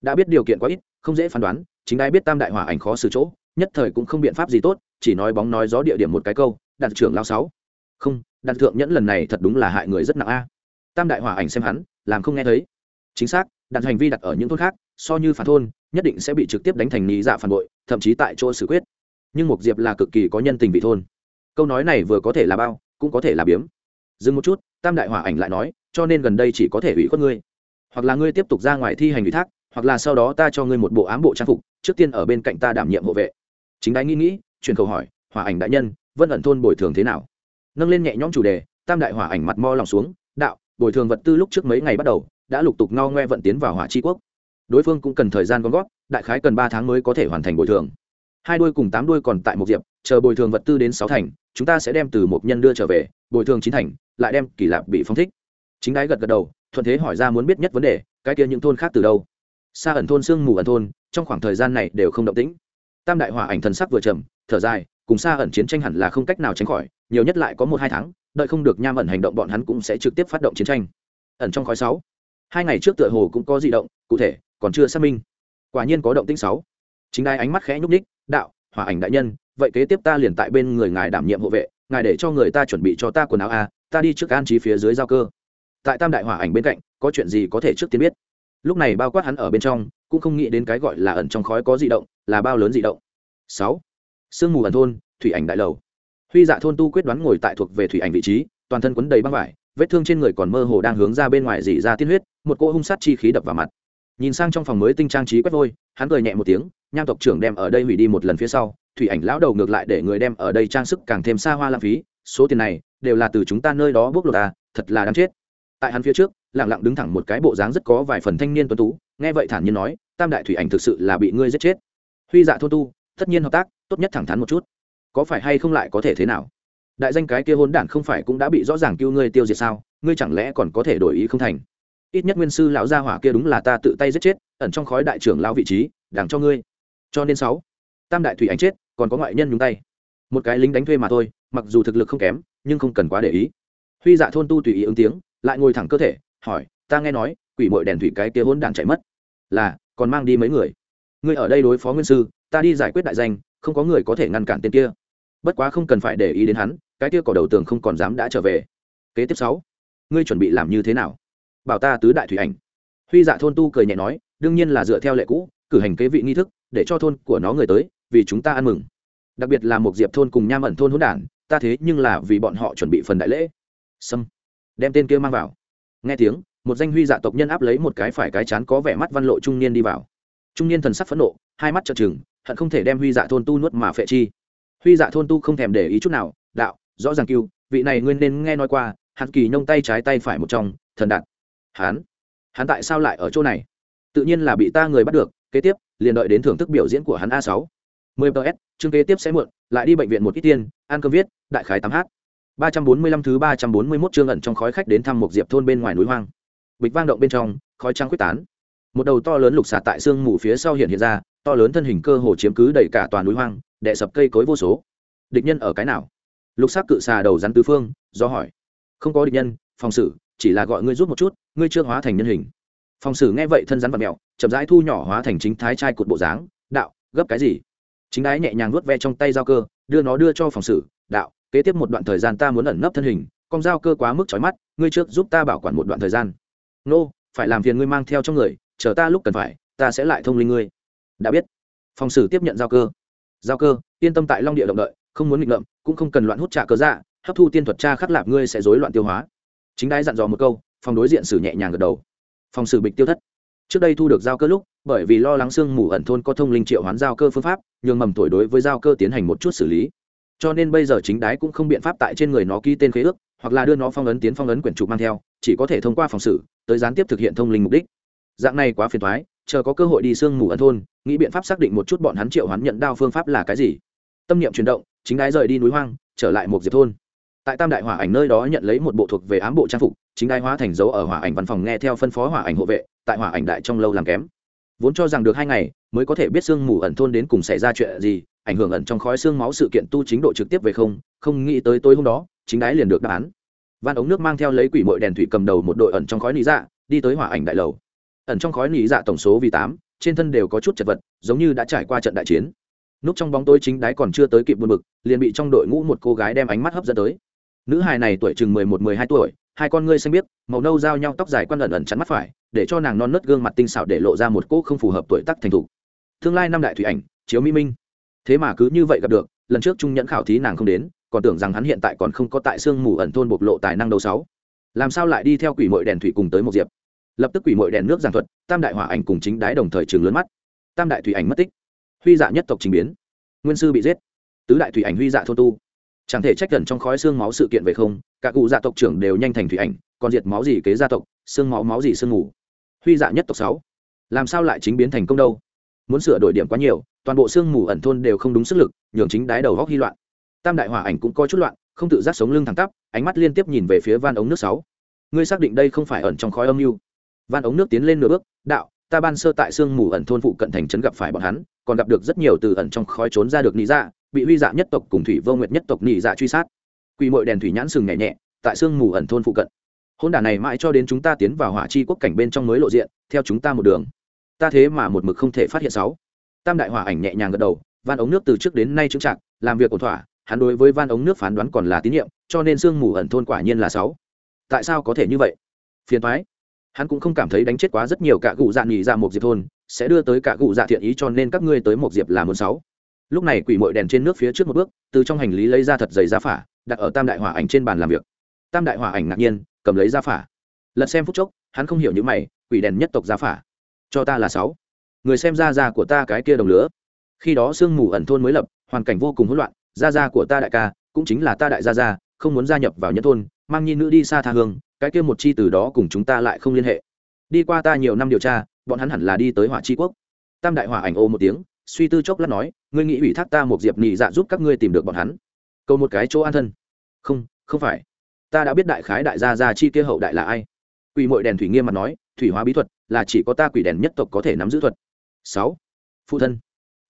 Đã biết điều kiện quá ít, không dễ phán đoán, chính ai biết tam đại hỏa ảnh khó xử chỗ nhất thời cũng không biện pháp gì tốt, chỉ nói bóng nói gió địa điểm một cái câu, đạt trưởng lao sáu. Không, đạt thượng nhẫn lần này thật đúng là hại người rất nặng a. Tam đại hỏa ảnh xem hắn, làm không nghe thấy. Chính xác đặt hành vi đặt ở những thôn khác, so như phản thôn, nhất định sẽ bị trực tiếp đánh thành lý dạ phản bội, thậm chí tại chỗ xử quyết. Nhưng mục diệp là cực kỳ có nhân tình vị thôn. Câu nói này vừa có thể là bao, cũng có thể là biếm. Dừng một chút, tam đại hỏa ảnh lại nói, cho nên gần đây chỉ có thể ủy khuất ngươi. Hoặc là ngươi tiếp tục ra ngoài thi hành ủy thác, hoặc là sau đó ta cho ngươi một bộ ám bộ trang phục, trước tiên ở bên cạnh ta đảm nhiệm hộ vệ chính đái nghĩ nghĩ truyền câu hỏi hỏa ảnh đại nhân vân ẩn thôn bồi thường thế nào? Nâng lên nhẹ nhõm chủ đề tam đại hỏa ảnh mặt mo lòng xuống đạo bồi thường vật tư lúc trước mấy ngày bắt đầu đã lục tục ngao ngoe vận tiến vào hỏa tri quốc. Đối phương cũng cần thời gian gom góp, đại khái cần ba tháng mới có thể hoàn thành bồi thường. Hai đuôi cùng tám đuôi còn tại một diệp chờ bồi thường vật tư đến sáu thành chúng ta sẽ đem từ một nhân đưa trở về bồi thường chín thành lại đem kỳ lạp bị phong thích. Chính đái gật gật đầu thuận thế hỏi ra muốn biết nhất vấn đề cái kia những thôn khác từ đâu? Xa ẩn thôn sương mù ẩn thôn trong khoảng thời gian này đều không động tĩnh tam đại hỏa ảnh thần sắc vừa trầm, thở dài, cùng xa ẩn chiến tranh hẳn là không cách nào tránh khỏi, nhiều nhất lại có một hai tháng, đợi không được nham ẩn hành động bọn hắn cũng sẽ trực tiếp phát động chiến tranh. Ẩn trong khói sáu. Hai ngày trước tựa hồ cũng có di động, cụ thể, còn chưa xác minh. Quả nhiên có động tĩnh sáu. Chính đai ánh mắt khẽ nhúc ních đạo, hỏa ảnh đại nhân, vậy kế tiếp ta liền tại bên người ngài đảm nhiệm hộ vệ, ngài để cho người ta chuẩn bị cho ta quần áo a, ta đi trước an trí phía dưới giao cơ. Tại tam đại hỏa ảnh bên cạnh, có chuyện gì có thể trước tiên biết. Lúc này bao quát hắn ở bên trong cũng không nghĩ đến cái gọi là ẩn trong khói có di động, là bao lớn di động. Sáu, sương mù ẩn thôn, thủy ảnh đại lầu. Huy dạ thôn tu quyết đoán ngồi tại thuộc về thủy ảnh vị trí, toàn thân quấn đầy băng vải, vết thương trên người còn mơ hồ đang hướng ra bên ngoài dị ra tiên huyết, một cỗ hung sát chi khí đập vào mặt. Nhìn sang trong phòng mới tinh trang trí quét vôi, hắn cười nhẹ một tiếng, nham tộc trưởng đem ở đây hủy đi một lần phía sau, thủy ảnh lão đầu ngược lại để người đem ở đây trang sức càng thêm xa hoa lãng phí, số tiền này đều là từ chúng ta nơi đó bước lột à thật là đáng chết tại hắn phía trước, lẳng lặng đứng thẳng một cái bộ dáng rất có vài phần thanh niên tuấn tú, nghe vậy thản nhiên nói, tam đại thủy ảnh thực sự là bị ngươi giết chết. Huy dạ thôn tu, tất nhiên hợp tác, tốt nhất thẳng thắn một chút. Có phải hay không lại có thể thế nào? Đại danh cái kia hôn đản không phải cũng đã bị rõ ràng cứu ngươi tiêu diệt sao? Ngươi chẳng lẽ còn có thể đổi ý không thành? Ít nhất nguyên sư lão gia hỏa kia đúng là ta tự tay giết chết, ẩn trong khói đại trưởng lão vị trí đảng cho ngươi. Cho nên sáu, tam đại thủy ảnh chết, còn có ngoại nhân nhúng tay. Một cái lính đánh thuê mà thôi, mặc dù thực lực không kém, nhưng không cần quá để ý huy dạ thôn tu tùy ý ứng tiếng, lại ngồi thẳng cơ thể, hỏi, ta nghe nói, quỷ mội đèn thủy cái kia hôn đản chạy mất. Là, còn mang đi mấy người. Ngươi ở đây đối phó nguyên sư, ta đi giải quyết đại danh, không có người có thể ngăn cản tên kia. Bất quá không cần phải để ý đến hắn, cái kia cỏ đầu tường không còn dám đã trở về. Kế tiếp sáu, ngươi chuẩn bị làm như thế nào? Bảo ta tứ đại thủy ảnh. Huy dạ thôn tu cười nhẹ nói, đương nhiên là dựa theo lệ cũ, cử hành kế vị nghi thức, để cho thôn của nó người tới, vì chúng ta ăn mừng. Đặc biệt là một diệp thôn cùng nham ẩn thôn hỗn đản, ta thế nhưng là vì bọn họ chuẩn bị phần đại lễ sâm. Đem tên kia mang vào. Nghe tiếng, một danh huy dạ tộc nhân áp lấy một cái phải cái chán có vẻ mắt văn lộ trung niên đi vào. Trung niên thần sắc phẫn nộ, hai mắt trợn trừng, hận không thể đem huy dạ thôn tu nuốt mà phệ chi. Huy dạ thôn tu không thèm để ý chút nào, đạo, rõ ràng cưu vị này nguyên nên nghe nói qua, hắn kỳ nông tay trái tay phải một trong, thần đạt hắn hắn tại sao lại ở chỗ này? Tự nhiên là bị ta người bắt được, kế tiếp, liền đợi đến thưởng thức biểu diễn của hắn a sáu. Mười ts chương kế tiếp sẽ muộn, lại đi bệnh viện một ít tiên, ăn cơm viết, đại khái tám h ba trăm bốn mươi lăm thứ ba trăm bốn mươi mốt chương ẩn trong khói khách đến thăm một diệp thôn bên ngoài núi hoang. Bịch vang động bên trong khói trắng quyết tán. Một đầu to lớn lục xả tại xương mù phía sau hiện hiện ra to lớn thân hình cơ hồ chiếm cứ đầy cả toàn núi hoang đè sập cây cối vô số. Địch nhân ở cái nào? Lục sắc cự xà đầu rắn tứ phương do hỏi. Không có địch nhân phòng sử chỉ là gọi ngươi rút một chút ngươi chưa hóa thành nhân hình. Phòng sử nghe vậy thân rắn vặn mèo, chậm rãi thu nhỏ hóa thành chính thái trai cột bộ dáng đạo gấp cái gì? Chính đái nhẹ nhàng nuốt ve trong tay dao cơ đưa nó đưa cho phòng sử. đạo kế tiếp một đoạn thời gian ta muốn ẩn nấp thân hình, con dao cơ quá mức trói mắt, ngươi trước giúp ta bảo quản một đoạn thời gian. Nô, phải làm phiền ngươi mang theo trong người, chờ ta lúc cần phải, ta sẽ lại thông linh ngươi. Đã biết. Phòng xử tiếp nhận giao cơ. Giao cơ, yên tâm tại long địa động đợi, không muốn nghịch ngợm, cũng không cần loạn hút trả cơ dạ hấp thu tiên thuật tra khắc lạp ngươi sẽ rối loạn tiêu hóa. Chính đái dặn dò một câu, phòng đối diện xử nhẹ nhàng gật đầu. Phòng xử bịch tiêu thất. Trước đây thu được giao cơ lúc, bởi vì lo lắng sương mù ẩn thôn có thông linh triệu hoán giao cơ phương pháp, nhường mầm tuổi đối với giao cơ tiến hành một chút xử lý cho nên bây giờ chính đái cũng không biện pháp tại trên người nó ký tên khế ước, hoặc là đưa nó phong ấn, tiến phong ấn quyển trục mang theo, chỉ có thể thông qua phòng xử, tới gián tiếp thực hiện thông linh mục đích. Dạng này quá phiền thoái chờ có cơ hội đi sương mù ẩn thôn, nghĩ biện pháp xác định một chút bọn hắn triệu hắn nhận đao phương pháp là cái gì. Tâm niệm chuyển động, chính đái rời đi núi hoang, trở lại một diệp thôn. Tại tam đại hỏa ảnh nơi đó nhận lấy một bộ thuộc về ám bộ trang phục, chính đái hóa thành dấu ở hỏa ảnh văn phòng nghe theo phân phó hỏa ảnh hộ vệ, tại hỏa ảnh đại trong lâu làm kém. Vốn cho rằng được hai ngày, mới có thể biết sương mù ẩn thôn đến cùng xảy ra chuyện gì ảnh hưởng ẩn trong khói xương máu sự kiện tu chính độ trực tiếp về không không nghĩ tới tối hôm đó, chính đái liền được đáp án. Van ống nước mang theo lấy quỷ mội đèn thủy cầm đầu một đội ẩn trong khói nỉ dạ đi tới hỏa ảnh đại lầu. Ẩn trong khói nỉ dạ tổng số vì tám, trên thân đều có chút chật vật, giống như đã trải qua trận đại chiến. Núp trong bóng tối chính đái còn chưa tới kịp buồn bực, liền bị trong đội ngũ một cô gái đem ánh mắt hấp dẫn tới. Nữ hài này tuổi chừng mười một, mười hai tuổi, hai con ngươi xanh biếc, màu nâu giao nhau tóc dài quan ẩn ẩn chắn mắt phải, để cho nàng non nớt gương mặt tinh xảo để lộ ra một cô không phù hợp tuổi tác thành thục. Tương lai năm đại thủy ảnh, chiếu mỹ minh thế mà cứ như vậy gặp được, lần trước trung nhẫn khảo thí nàng không đến, còn tưởng rằng hắn hiện tại còn không có tại sương mù ẩn thôn bộc lộ tài năng đầu sáu. Làm sao lại đi theo quỷ mội đèn thủy cùng tới một diệp? Lập tức quỷ mội đèn nước giảng thuật, tam đại hỏa ảnh cùng chính đái đồng thời trường lớn mắt. Tam đại thủy ảnh mất tích. Huy dạ nhất tộc trình biến. Nguyên sư bị giết. Tứ đại thủy ảnh huy dạ thôn tu. Chẳng thể trách gần trong khói xương máu sự kiện về không các cụ gia tộc trưởng đều nhanh thành thủy ảnh, còn diệt máu gì kế gia tộc, xương máu máu gì xương ngủ huy dạ nhất tộc sáu. Làm sao lại chính biến thành công đâu? Muốn sửa đổi điểm quá nhiều, toàn bộ xương mù ẩn thôn đều không đúng sức lực, nhường chính đái đầu góc hy loạn. Tam đại hỏa ảnh cũng có chút loạn, không tự giác sống lưng thẳng tắp, ánh mắt liên tiếp nhìn về phía van ống nước sáu. Ngươi xác định đây không phải ẩn trong khói âm mưu. Van ống nước tiến lên nửa bước, đạo, ta ban sơ tại xương mù ẩn thôn phụ cận thành trấn gặp phải bọn hắn, còn gặp được rất nhiều từ ẩn trong khói trốn ra được nị dạ bị huy dạ nhất tộc cùng thủy vô nguyệt nhất tộc nị dạ truy sát. Quỳ mội đèn thủy nhãn sừng nhẹ nhẹ, tại xương mù ẩn thôn phụ cận. Hôn đả này mãi cho đến chúng ta tiến vào hỏa chi quốc cảnh bên trong mới lộ diện, theo chúng ta một đường ta thế mà một mực không thể phát hiện sáu. Tam đại hỏa ảnh nhẹ nhàng gật đầu, van ống nước từ trước đến nay trưng trạng làm việc ổn thỏa, hắn đối với van ống nước phán đoán còn là tín nhiệm, cho nên sương mù ẩn thôn quả nhiên là sáu. Tại sao có thể như vậy? Phiền thoái hắn cũng không cảm thấy đánh chết quá rất nhiều cả cụ dạ nghỉ ra dạ một diệp thôn, sẽ đưa tới cả cụ dạ thiện ý cho nên các ngươi tới một diệp là muốn sáu. Lúc này quỷ mội đèn trên nước phía trước một bước, từ trong hành lý lấy ra thật dày ra phả, đặt ở tam đại hỏa ảnh trên bàn làm việc. Tam đại hỏa ảnh ngạc nhiên, cầm lấy ra phả. Lật xem phút chốc, hắn không hiểu những mày, quỷ đèn nhất tộc ra phả cho ta là sáu. Người xem ra ra của ta cái kia đồng lứa. Khi đó sương mù ẩn thôn mới lập, hoàn cảnh vô cùng hỗn loạn gia gia của ta đại ca, cũng chính là ta đại gia gia không muốn gia nhập vào nhân thôn, mang nhi nữ đi xa tha hương, cái kia một chi từ đó cùng chúng ta lại không liên hệ. Đi qua ta nhiều năm điều tra, bọn hắn hẳn là đi tới hỏa chi quốc. Tam đại hỏa ảnh ô một tiếng, suy tư chốc lát nói, ngươi nghĩ ủy thác ta một diệp nhị dạ giúp các ngươi tìm được bọn hắn? Câu một cái chỗ an thân. Không không phải. Ta đã biết đại khái đại gia gia chi kia hậu đại là ai. Quỷ mội đèn thủy nghiêm mặt nói, thủy hóa bí thuật là chỉ có ta quỷ đèn nhất tộc có thể nắm giữ thuật. Sáu. Phụ thân.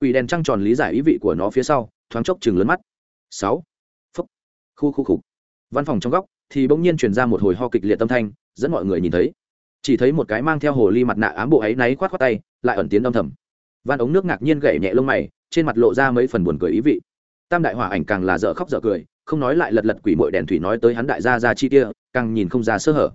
Quỷ đèn trăng tròn lý giải ý vị của nó phía sau, thoáng chốc chừng lớn mắt. Sáu. Phúc. Khu khu khục. Văn phòng trong góc thì bỗng nhiên truyền ra một hồi ho kịch liệt tâm thanh, dẫn mọi người nhìn thấy. Chỉ thấy một cái mang theo hồ ly mặt nạ ám bộ ấy náy khoát khoát tay, lại ẩn tiến âm thầm. Van ống nước ngạc nhiên gậy nhẹ lông mày, trên mặt lộ ra mấy phần buồn cười ý vị. Tam đại hỏa ảnh càng là dở khóc dở cười, không nói lại lật lật quỷ mội đèn thủy nói tới hắn đại gia gia chi kia, càng nhìn không ra sơ hở.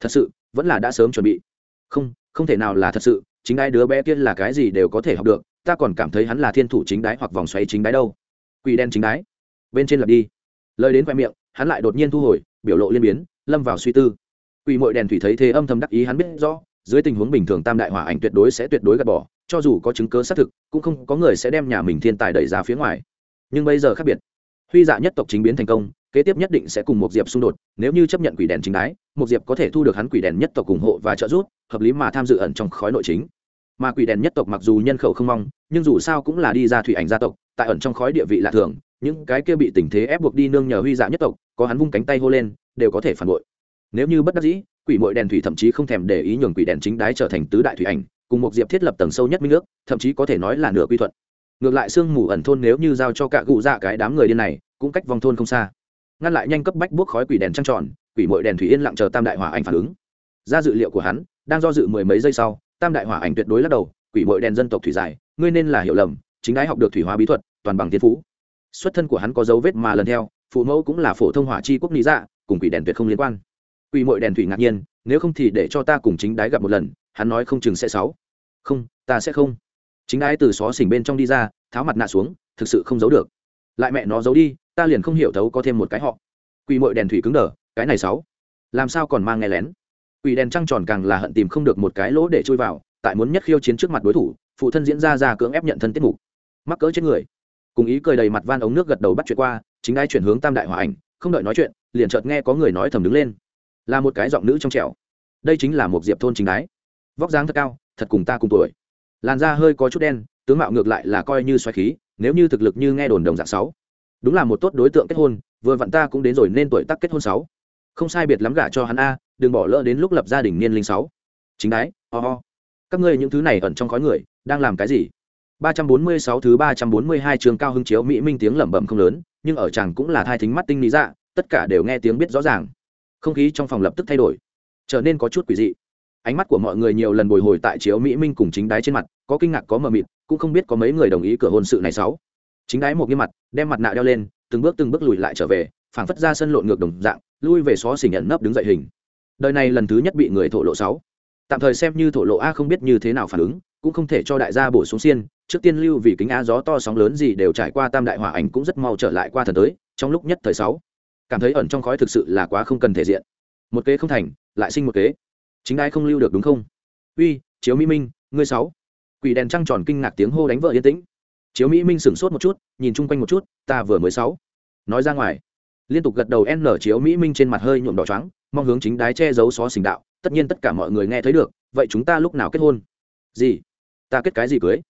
Thật sự, vẫn là đã sớm chuẩn bị. Không không thể nào là thật sự, chính đái đứa bé kia là cái gì đều có thể học được, ta còn cảm thấy hắn là thiên thủ chính đái hoặc vòng xoáy chính đái đâu. Quỷ đen chính đái. Bên trên lật đi. Lời đến khoe miệng, hắn lại đột nhiên thu hồi, biểu lộ liên biến, lâm vào suy tư. Quỷ mội đèn thủy thấy thế âm thầm đắc ý hắn biết rõ, dưới tình huống bình thường tam đại hỏa ảnh tuyệt đối sẽ tuyệt đối gạt bỏ, cho dù có chứng cớ xác thực, cũng không có người sẽ đem nhà mình thiên tài đẩy ra phía ngoài. Nhưng bây giờ khác biệt huy dạ nhất tộc chính biến thành công, kế tiếp nhất định sẽ cùng một diệp xung đột, nếu như chấp nhận quỷ đèn chính đái, một diệp có thể thu được hắn quỷ đèn nhất tộc ủng hộ và trợ giúp, hợp lý mà tham dự ẩn trong khói nội chính. Mà quỷ đèn nhất tộc mặc dù nhân khẩu không mong, nhưng dù sao cũng là đi ra thủy ảnh gia tộc, tại ẩn trong khói địa vị lạ thường, những cái kia bị tình thế ép buộc đi nương nhờ huy dạ nhất tộc, có hắn vung cánh tay hô lên, đều có thể phản bội. Nếu như bất đắc dĩ, quỷ mội đèn thủy thậm chí không thèm để ý nhường quỷ đèn chính đái trở thành tứ đại thủy ảnh, cùng một diệp thiết lập tầng sâu nhất minh nước thậm chí có thể nói là nửa quy thuận ngược lại sương mù ẩn thôn nếu như giao cho cả cụ dạ cái đám người điên này, cũng cách vòng thôn không xa. Ngăn lại nhanh cấp bách buốc khói quỷ đèn trăng tròn, quỷ mội đèn thủy yên lặng chờ tam đại hỏa ảnh phản ứng. Ra dự liệu của hắn, đang do dự mười mấy giây sau, tam đại hỏa ảnh tuyệt đối lắc đầu, quỷ mội đèn dân tộc thủy giải, ngươi nên là hiểu lầm, chính ái học được thủy hóa bí thuật, toàn bằng thiên phú. Xuất thân của hắn có dấu vết mà lần theo, phụ mẫu cũng là phổ thông hỏa chi quốc lý dạ cùng quỷ đèn tuyệt không liên quan. Quỷ mội đèn thủy ngạc nhiên, nếu không thì để cho ta cùng chính đái gặp một lần, hắn nói không chừng sẽ sáu. Không, ta sẽ không chính đái từ xó xỉnh bên trong đi ra, tháo mặt nạ xuống, thực sự không giấu được. Lại mẹ nó giấu đi, ta liền không hiểu thấu có thêm một cái họ. Quỷ mội đèn thủy cứng đờ, cái này sáu. Làm sao còn mang nghe lén? Quỷ đèn trăng tròn càng là hận tìm không được một cái lỗ để chui vào, tại muốn nhất khiêu chiến trước mặt đối thủ, phụ thân diễn ra ra cưỡng ép nhận thân tiết mục. Mắc cỡ chết người. Cùng ý cười đầy mặt van ống nước gật đầu bắt chuyện qua, chính ai chuyển hướng tam đại hòa ảnh, không đợi nói chuyện, liền chợt nghe có người nói thầm đứng lên. Là một cái giọng nữ trong trẻo. Đây chính là một diệp thôn chính đái. Vóc dáng thật cao, thật cùng ta cùng tuổi làn da hơi có chút đen, tướng mạo ngược lại là coi như xoáy khí, nếu như thực lực như nghe đồn đồng dạng sáu. Đúng là một tốt đối tượng kết hôn, vừa vặn ta cũng đến rồi nên tuổi tác kết hôn sáu. Không sai biệt lắm gả cho hắn a, đừng bỏ lỡ đến lúc lập gia đình niên linh sáu. Chính đái, ho、oh、ho、oh. các ngươi những thứ này ẩn trong khói người, đang làm cái gì? 346 thứ 342 trường cao hưng chiếu mỹ minh tiếng lẩm bẩm không lớn, nhưng ở chàng cũng là thai thính mắt tinh lý dạ tất cả đều nghe tiếng biết rõ ràng. Không khí trong phòng lập tức thay đổi, trở nên có chút quỷ dị ánh mắt của mọi người nhiều lần bồi hồi tại chiếu mỹ minh cùng chính đái trên mặt, có kinh ngạc có mờ mịt, cũng không biết có mấy người đồng ý cửa hôn sự này sáu. Chính đái một nghiêm mặt, đem mặt nạ đeo lên, từng bước từng bước lùi lại trở về, phảng phất ra sân lộn ngược đồng dạng, lui về xó xỉnh nhận nấp đứng dậy hình. Đời này lần thứ nhất bị người thổ lộ sáu. Tạm thời xem như thổ lộ a không biết như thế nào phản ứng, cũng không thể cho đại gia bổ xuống xiên, trước tiên lưu vì kính á gió to sóng lớn gì đều trải qua tam đại hỏa ảnh cũng rất mau trở lại qua thần tới, trong lúc nhất thời sáu. Cảm thấy ẩn trong khói thực sự là quá không cần thể diện. Một kế không thành, lại sinh một kế chính đai không lưu được đúng không? Uy, chiếu mỹ minh, ngươi sáu. Quỷ đèn trăng tròn kinh ngạc tiếng hô đánh vợ yên tĩnh. Chiếu mỹ minh sửng sốt một chút, nhìn chung quanh một chút, ta vừa mới sáu. Nói ra ngoài. Liên tục gật đầu n chiếu mỹ minh trên mặt hơi nhuộm đỏ trắng mong hướng chính đái che giấu xó xình đạo, tất nhiên tất cả mọi người nghe thấy được, vậy chúng ta lúc nào kết hôn? Gì? Ta kết cái gì cưới?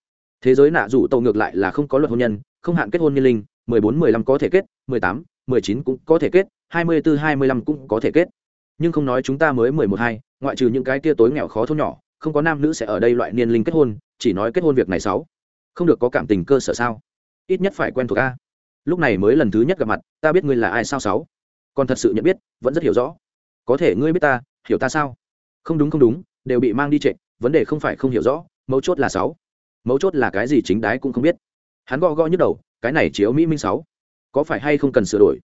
Thế giới nạ rủ tàu ngược lại là không có luật hôn nhân, không hạn kết hôn niên linh, mười bốn, mười lăm có thể kết, mười tám, mười chín cũng có thể kết, hai mươi bốn hai mươi lăm cũng có thể kết. Nhưng không nói chúng ta mới mười một, hai ngoại trừ những cái tia tối nghèo khó thôn nhỏ, không có nam nữ sẽ ở đây loại niên linh kết hôn, chỉ nói kết hôn việc này sáu. Không được có cảm tình cơ sở sao? Ít nhất phải quen thuộc a. Lúc này mới lần thứ nhất gặp mặt, ta biết ngươi là ai sao sáu? Còn thật sự nhận biết, vẫn rất hiểu rõ. Có thể ngươi biết ta, hiểu ta sao? Không đúng không đúng, đều bị mang đi trệ, vấn đề không phải không hiểu rõ, mấu chốt là sáu. Mấu chốt là cái gì chính đái cũng không biết. Hắn gõ gõ nhức đầu, cái này chiếu mỹ minh sáu. Có phải hay không cần sửa đổi?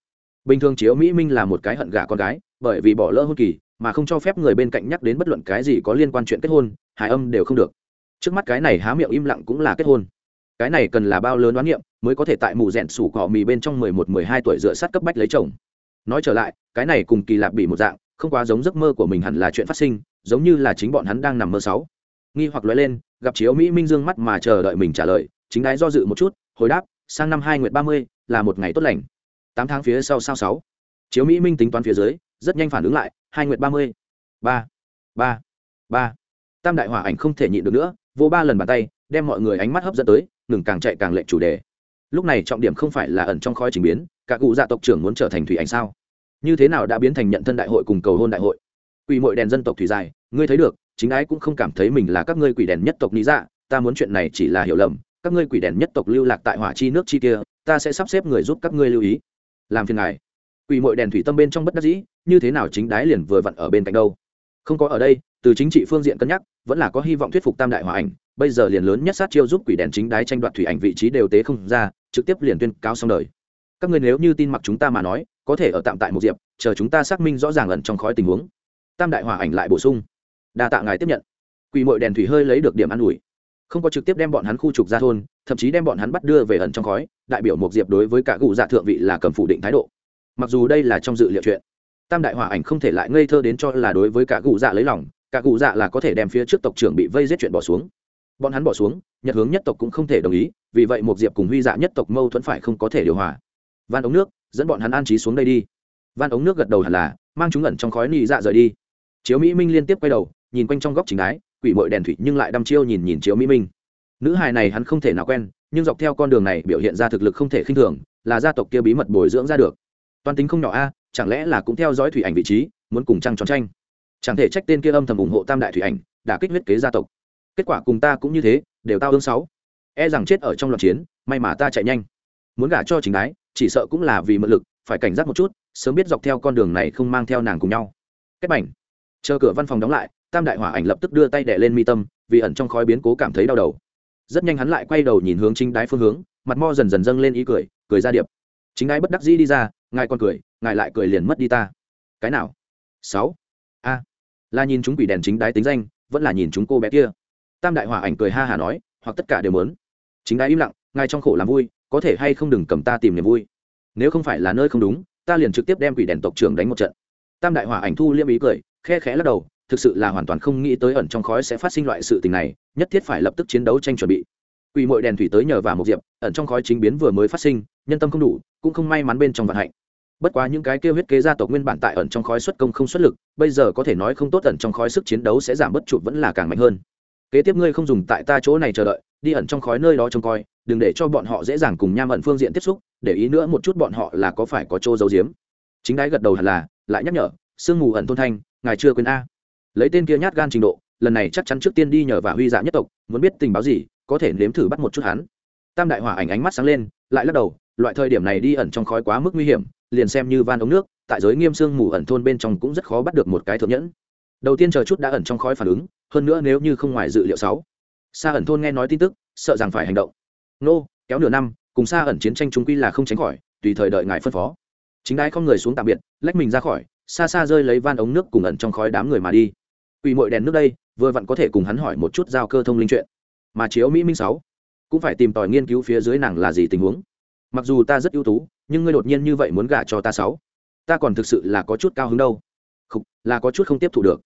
Bình thường chiếu mỹ minh là một cái hận gả con gái, bởi vì bỏ lỡ hôn kỳ mà không cho phép người bên cạnh nhắc đến bất luận cái gì có liên quan chuyện kết hôn hải âm đều không được. Trước mắt cái này há miệng im lặng cũng là kết hôn. Cái này cần là bao lớn đoán niệm mới có thể tại mù rẽn sủ cỏ mì bên trong mười một, mười hai tuổi dựa sát cấp bách lấy chồng. Nói trở lại, cái này cùng kỳ lạ bị một dạng, không quá giống giấc mơ của mình hẳn là chuyện phát sinh, giống như là chính bọn hắn đang nằm mơ sáu. Nghi hoặc nói lên, gặp chiếu mỹ minh dương mắt mà chờ đợi mình trả lời, chính đái do dự một chút, hồi đáp, sang năm hai nguyệt ba mươi, là một ngày tốt lành. Tám tháng phía sau sao sáu. Chiếu mỹ minh tính toán phía dưới, rất nhanh phản ứng lại hai nguyệt ba mươi, ba ba ba. Tam đại hỏa ảnh không thể nhịn được nữa, vô ba lần bàn tay, đem mọi người ánh mắt hấp dẫn tới, ngừng càng chạy càng lệnh chủ đề. Lúc này trọng điểm không phải là ẩn trong khói trình biến, cả cụ dạ tộc trưởng muốn trở thành thủy ảnh sao? Như thế nào đã biến thành nhận thân đại hội cùng cầu hôn đại hội? Quỷ mội đèn dân tộc thủy dài, ngươi thấy được, chính ái cũng không cảm thấy mình là các ngươi quỷ đèn nhất tộc lý dạ ta muốn chuyện này chỉ là hiểu lầm, các ngươi quỷ đèn nhất tộc lưu lạc tại hỏa chi nước chi kia, ta sẽ sắp xếp người giúp các ngươi lưu ý. Làm phiền ngài. Quỷ mội đèn thủy tâm bên trong bất đắc dĩ như thế nào chính đái liền vừa vặn ở bên cạnh đâu. Không có ở đây, từ chính trị phương diện cân nhắc, vẫn là có hy vọng thuyết phục tam đại hòa ảnh. Bây giờ liền lớn nhất sát chiêu giúp quỷ đèn chính đái tranh đoạt thủy ảnh vị trí đều tế không ra, trực tiếp liền tuyên cao xong đời. Các người nếu như tin mặc chúng ta mà nói, có thể ở tạm tại một diệp, chờ chúng ta xác minh rõ ràng ẩn trong khói tình huống. Tam đại hòa ảnh lại bổ sung. Đa tạ ngài tiếp nhận. Quỷ mội đèn thủy hơi lấy được điểm an ủi. Không có trực tiếp đem bọn hắn khu trục ra thôn, thậm chí đem bọn hắn bắt đưa về ẩn trong khói, đại biểu một diệp đối với cả cụ dạ thượng vị là cầm phủ định thái độ. Mặc dù đây là trong dự liệu chuyện tam đại hòa ảnh không thể lại ngây thơ đến cho là đối với cả cụ dạ lấy lòng, cả cụ dạ là có thể đem phía trước tộc trưởng bị vây giết chuyện bỏ xuống. Bọn hắn bỏ xuống, nhật hướng nhất tộc cũng không thể đồng ý, vì vậy một diệp cùng huy dạ nhất tộc mâu thuẫn phải không có thể điều hòa. Van ống nước, dẫn bọn hắn an trí xuống đây đi. Van ống nước gật đầu hẳn là, mang chúng ẩn trong khói nị dạ rời đi. Chiếu mỹ minh liên tiếp quay đầu, nhìn quanh trong góc chính ái quỷ mội đèn thủy nhưng lại đăm chiêu nhìn nhìn chiếu mỹ minh. Nữ hài này hắn không thể nào quen, nhưng dọc theo con đường này biểu hiện ra thực lực không thể khinh thường, là gia tộc kia bí mật bồi dưỡng ra được. Toàn tính không nhỏ a chẳng lẽ là cũng theo dõi thủy ảnh vị trí, muốn cùng trăng tròn tranh? Chẳng thể trách tên kia âm thầm ủng hộ tam đại thủy ảnh, đã kích huyết kế gia tộc. Kết quả cùng ta cũng như thế, đều tao ương sáu. E rằng chết ở trong loạt chiến, may mà ta chạy nhanh. Muốn gả cho chính đái, chỉ sợ cũng là vì mượn lực, phải cảnh giác một chút, sớm biết dọc theo con đường này không mang theo nàng cùng nhau. Kết bảnh chờ cửa văn phòng đóng lại, tam đại hỏa ảnh lập tức đưa tay đẻ lên mi tâm, vì ẩn trong khói biến cố cảm thấy đau đầu. Rất nhanh hắn lại quay đầu nhìn hướng chính đái phương hướng, mặt mo dần dần dâng lên ý cười cười ra điệp chính ngài bất đắc dĩ đi ra, ngài còn cười, ngài lại cười liền mất đi ta. Cái nào? Sáu. A. Là nhìn chúng quỷ đèn chính đái tính danh, vẫn là nhìn chúng cô bé kia. Tam đại hòa ảnh cười ha hả nói, hoặc tất cả đều mớn chính đái im lặng, ngài trong khổ làm vui, có thể hay không đừng cầm ta tìm niềm vui. Nếu không phải là nơi không đúng, ta liền trực tiếp đem quỷ đèn tộc trưởng đánh một trận. Tam đại hòa ảnh thu liêm ý cười, khe khẽ lắc đầu, thực sự là hoàn toàn không nghĩ tới ẩn trong khói sẽ phát sinh loại sự tình này, nhất thiết phải lập tức chiến đấu tranh chuẩn bị. Quỷ mội đèn thủy tới nhờ vào một diệp, ẩn trong khói chính biến vừa mới phát sinh nhân tâm không đủ, cũng không may mắn bên trong vận hạnh. Bất quá những cái kêu huyết kế gia tộc nguyên bản tại ẩn trong khói xuất công không xuất lực, bây giờ có thể nói không tốt ẩn trong khói sức chiến đấu sẽ giảm bất chụp vẫn là càng mạnh hơn. Kế tiếp ngươi không dùng tại ta chỗ này chờ đợi, đi ẩn trong khói nơi đó trông coi, đừng để cho bọn họ dễ dàng cùng nham ẩn phương diện tiếp xúc, để ý nữa một chút bọn họ là có phải có chỗ giấu giếm. Chính đái gật đầu hẳn là, lại nhắc nhở, sương mù ẩn thôn thanh, ngài chưa quên a. Lấy tên kia nhát gan trình độ, lần này chắc chắn trước tiên đi nhờ và huy dạ nhất tộc, muốn biết tình báo gì, có thể nếm thử bắt một chút hắn. Tam đại hỏa ảnh ánh mắt sáng lên, lại lắc đầu loại thời điểm này đi ẩn trong khói quá mức nguy hiểm, liền xem như van ống nước, tại giới nghiêm sương mù ẩn thôn bên trong cũng rất khó bắt được một cái thượng nhẫn. Đầu tiên chờ chút đã ẩn trong khói phản ứng, hơn nữa nếu như không ngoài dự liệu sáu. Xa ẩn thôn nghe nói tin tức, sợ rằng phải hành động. Nô, kéo nửa năm, cùng xa ẩn chiến tranh trung quy là không tránh khỏi, tùy thời đợi ngài phân phó. Chính đái không người xuống tạm biệt, lách mình ra khỏi, xa xa rơi lấy van ống nước cùng ẩn trong khói đám người mà đi. Quỳ mội đèn nước đây, vừa vặn có thể cùng hắn hỏi một chút giao cơ thông linh chuyện. Mà chiếu mỹ minh sáu, cũng phải tìm tòi nghiên cứu phía dưới nàng là gì tình huống mặc dù ta rất ưu tú, nhưng ngươi đột nhiên như vậy muốn gả cho ta sáu, ta còn thực sự là có chút cao hứng đâu. Không là có chút không tiếp thu được.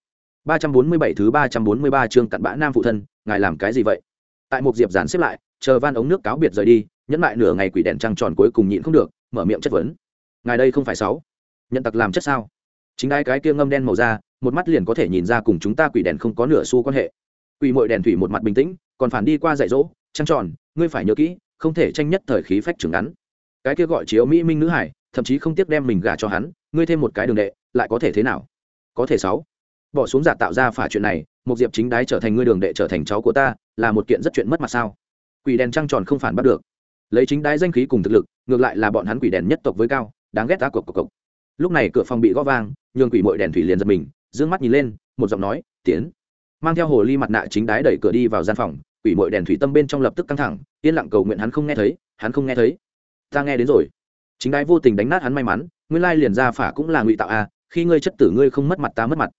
347 thứ 343 chương cặn bã nam phụ thân, ngài làm cái gì vậy? Tại một diệp giản xếp lại, chờ van ống nước cáo biệt rời đi, nhẫn lại nửa ngày quỷ đèn trăng tròn cuối cùng nhịn không được, mở miệng chất vấn. Ngài đây không phải sáu, nhận tặc làm chất sao? Chính đai cái kia ngâm đen màu da, một mắt liền có thể nhìn ra cùng chúng ta quỷ đèn không có nửa xu quan hệ. Quỷ mội đèn thủy một mặt bình tĩnh, còn phản đi qua dạy dỗ, trăng tròn, ngươi phải nhớ kỹ không thể tranh nhất thời khí phách trưởng ngắn. Cái kia gọi chiếu mỹ minh nữ hải, thậm chí không tiếc đem mình gả cho hắn, ngươi thêm một cái đường đệ, lại có thể thế nào? Có thể sáu. Bỏ xuống giả tạo ra phả chuyện này một diệp chính đái trở thành ngươi đường đệ trở thành cháu của ta, là một kiện rất chuyện mất mặt sao? Quỷ đèn trăng tròn không phản bắt được. Lấy chính đái danh khí cùng thực lực, ngược lại là bọn hắn quỷ đèn nhất tộc với cao, đáng ghét ta cộc cộc cộc. Lúc này cửa phòng bị gõ vang, nhường quỷ mội đèn thủy liền giật mình d ư ơ n g mắt nhìn lên, một giọng nói, tiến. Mang theo hồ ly mặt nạ chính đái đẩy cửa đi vào gian phòng quỷ mội đèn thủy tâm bên trong lập tức căng thẳng, yên lặng cầu nguyện hắn không nghe thấy, hắn không nghe thấy. Ta nghe đến rồi. Chính đái vô tình đánh nát hắn may mắn, nguyên lai liền ra phả cũng là ngụy tạo a, khi ngươi chất tử ngươi không mất mặt ta mất mặt.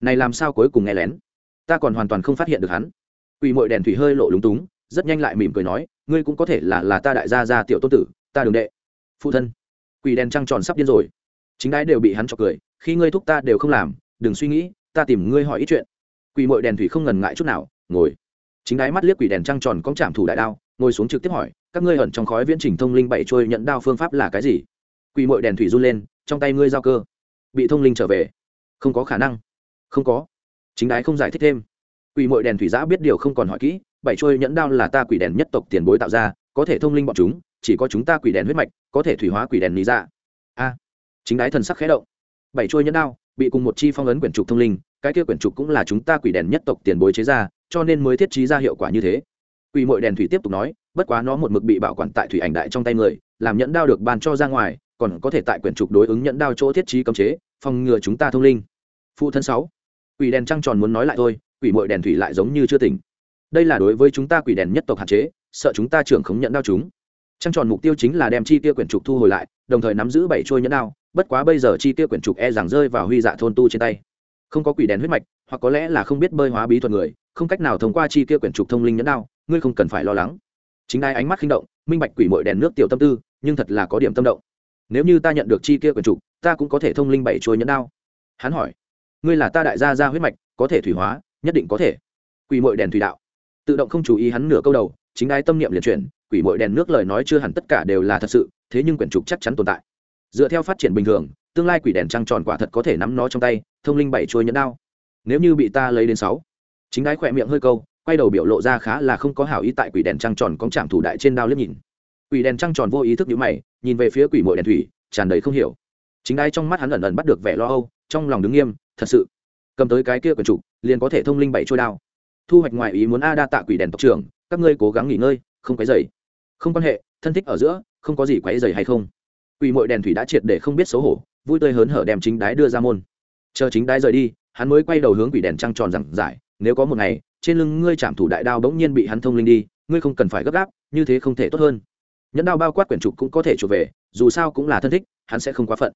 Này làm sao cuối cùng nghe lén? Ta còn hoàn toàn không phát hiện được hắn. Quỷ mội đèn thủy hơi lộ lúng túng, rất nhanh lại mỉm cười nói, ngươi cũng có thể là là ta đại gia gia tiểu tôn tử, ta đường đệ. Phụ thân. Quỷ đèn trăng tròn sắp điên rồi. Chính đái đều bị hắn cho cười, khi ngươi thúc ta đều không làm, đừng suy nghĩ, ta tìm ngươi hỏi ít chuyện. Quỷ mội đèn thủy không ngần ngại chút nào, ngồi chính đái mắt liếc quỷ đèn trăng tròn cong chạm thủ đại đao, ngồi xuống trực tiếp hỏi, các ngươi ẩn trong khói viễn trình thông linh bảy trôi nhận đao phương pháp là cái gì? Quỷ mội đèn thủy run lên, trong tay ngươi giao cơ. Bị thông linh trở về. Không có khả năng. Không có. Chính đái không giải thích thêm. Quỷ mội đèn thủy giã biết điều không còn hỏi kỹ, bảy trôi nhẫn đao là ta quỷ đèn nhất tộc tiền bối tạo ra, có thể thông linh bọn chúng, chỉ có chúng ta quỷ đèn huyết mạch, có thể thủy hóa quỷ đèn lý ra a. Chính đái thần sắc khẽ động. Bảy trôi nhẫn đao, bị cùng một chi phong ấn quyển trục thông linh, cái kia quyển trục cũng là chúng ta quỷ đèn nhất tộc tiền bối chế ra cho nên mới thiết trí ra hiệu quả như thế. Quỷ mội đèn thủy tiếp tục nói, bất quá nó một mực bị bảo quản tại thủy ảnh đại trong tay người, làm nhẫn đao được ban cho ra ngoài, còn có thể tại quyển trục đối ứng nhẫn đao chỗ thiết trí cấm chế, phòng ngừa chúng ta thông linh. Phụ thân sáu, quỷ đèn trăng tròn muốn nói lại thôi, quỷ mội đèn thủy lại giống như chưa tỉnh. Đây là đối với chúng ta quỷ đèn nhất tộc hạn chế, sợ chúng ta trưởng khống nhận đao chúng. Trăng tròn mục tiêu chính là đem chi tiêu quyển trục thu hồi lại, đồng thời nắm giữ bảy trôi nhẫn đao, bất quá bây giờ chi tiêu quyển trục e rằng rơi vào huy dạ thôn tu trên tay. Không có quỷ đèn huyết mạch, hoặc có lẽ là không biết bơi hóa bí thuật người không cách nào thông qua chi kia quyển trục thông linh nhẫn đao, ngươi không cần phải lo lắng. Chính ai ánh mắt khinh động, minh bạch quỷ mội đèn nước tiểu tâm tư, nhưng thật là có điểm tâm động. Nếu như ta nhận được chi kia quyển trục, ta cũng có thể thông linh bảy chuôi nhẫn đao. Hắn hỏi, ngươi là ta đại gia gia huyết mạch, có thể thủy hóa, nhất định có thể. Quỷ mội đèn thủy đạo. Tự động không chú ý hắn nửa câu đầu, chính ai tâm niệm liền chuyển, quỷ mội đèn nước lời nói chưa hẳn tất cả đều là thật sự, thế nhưng quyển trục chắc chắn tồn tại. Dựa theo phát triển bình thường, tương lai quỷ đèn trăng tròn quả thật có thể nắm nó trong tay, thông linh bảy chuôi nhẫn đao. Nếu như bị ta lấy đến sáu chính đái khỏe miệng hơi câu, quay đầu biểu lộ ra khá là không có hảo ý tại quỷ đèn trăng tròn có chạm thủ đại trên đao liếc nhìn. Quỷ đèn trăng tròn vô ý thức nhíu mày, nhìn về phía quỷ mội đèn thủy, tràn đầy không hiểu. Chính đái trong mắt hắn ẩn ẩn bắt được vẻ lo âu, trong lòng đứng nghiêm, thật sự. Cầm tới cái kia quyển trục, liền có thể thông linh bảy trôi đao. Thu hoạch ngoài ý muốn a đa tạ quỷ đèn tộc trưởng, các ngươi cố gắng nghỉ ngơi, không quấy dày không quan hệ, thân thích ở giữa, không có gì quấy dày hay không. Quỷ mội đèn thủy đã triệt để không biết xấu hổ, vui tươi hớn hở đem chính đái đưa ra môn. Chờ chính đái rời đi, hắn mới quay đầu hướng quỷ đèn trăng tròn rằng giải nếu có một ngày trên lưng ngươi chạm thủ đại đao bỗng nhiên bị hắn thông linh đi ngươi không cần phải gấp gáp như thế không thể tốt hơn. Nhẫn đao bao quát quyển trục cũng có thể chuộc về dù sao cũng là thân thích hắn sẽ không quá phận.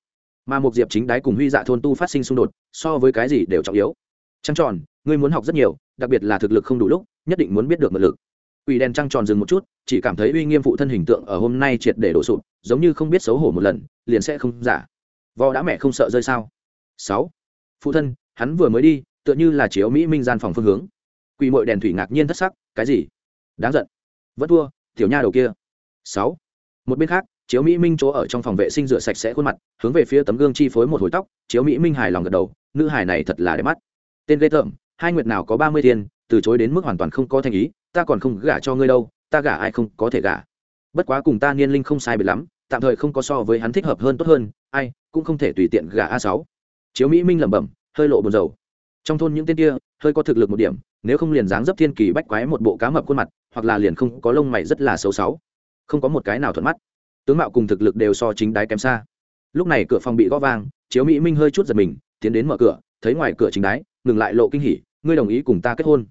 Mà một diệp chính đái cùng huy dạ thôn tu phát sinh xung đột so với cái gì đều trọng yếu. Trăng tròn ngươi muốn học rất nhiều đặc biệt là thực lực không đủ lúc nhất định muốn biết được mật lực. Quỷ đèn trăng tròn dừng một chút, chỉ cảm thấy uy nghiêm phụ thân hình tượng ở hôm nay triệt để đổ sụp, giống như không biết xấu hổ một lần, liền sẽ không giả. Vò đã mẹ không sợ rơi sao? Sáu, Phụ thân, hắn vừa mới đi, tựa như là chiếu Mỹ Minh gian phòng phương hướng. Quỷ mội đèn thủy ngạc nhiên thất sắc, cái gì? Đáng giận. Vẫn thua, tiểu nha đầu kia. Sáu, Một bên khác, chiếu Mỹ Minh chỗ ở trong phòng vệ sinh rửa sạch sẽ khuôn mặt, hướng về phía tấm gương chi phối một hồi tóc, chiếu Mỹ Minh hài lòng gật đầu, nữ hài này thật là đẹp mắt. Tên ghê tởm, hai nguyệt nào có ba mươi tiền, từ chối đến mức hoàn toàn không có thành ý, ta còn không gả cho ngươi đâu ta gả ai không có thể gả bất quá cùng ta niên linh không sai biệt lắm tạm thời không có so với hắn thích hợp hơn tốt hơn ai cũng không thể tùy tiện gả a sáu chiếu mỹ minh lẩm bẩm hơi lộ buồn rầu trong thôn những tên kia, hơi có thực lực một điểm, nếu không liền dáng dấp thiên kỳ bách quái một bộ cá mập khuôn mặt, hoặc là liền không có lông mày rất là xấu xấu. Không có một cái nào thuận mắt. Tướng mạo cùng thực lực đều so chính đái kém xa. Lúc này cửa phòng bị gõ vang, chiếu mỹ minh hơi chút giật mình, tiến đến mở cửa, thấy ngoài cửa chính đái, ngừng lại lộ kinh hỉ, ngươi đồng ý cùng ta kết hôn?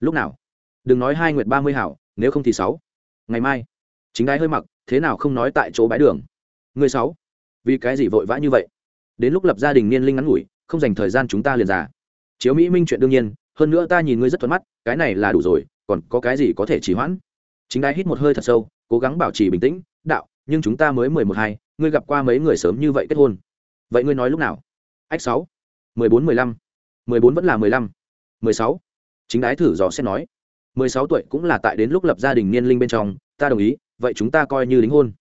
Lúc nào? Đừng nói hai nguyệt ba mươi hảo, nếu không thì sáu. Ngày mai. Chính đái hơi mặc, thế nào không nói tại chỗ bãi đường? Người sáu. Vì cái gì vội vã như vậy? Đến lúc lập gia đình niên linh ngắn ngủi, không dành thời gian chúng ta liền già chiếu mỹ minh chuyện đương nhiên, hơn nữa ta nhìn ngươi rất thuận mắt, cái này là đủ rồi, còn có cái gì có thể trì hoãn? Chính đái hít một hơi thật sâu, cố gắng bảo trì bình tĩnh, đạo, nhưng chúng ta mới mười một hai, ngươi gặp qua mấy người sớm như vậy kết hôn? Vậy ngươi nói lúc nào? Ách sáu. Mười bốn, mười lăm. Mười bốn vẫn là mười lăm. Mười sáu. Chính đái thử dò xét nói. Mười sáu tuổi cũng là tại đến lúc lập gia đình niên linh bên trong, ta đồng ý, vậy chúng ta coi như đính hôn.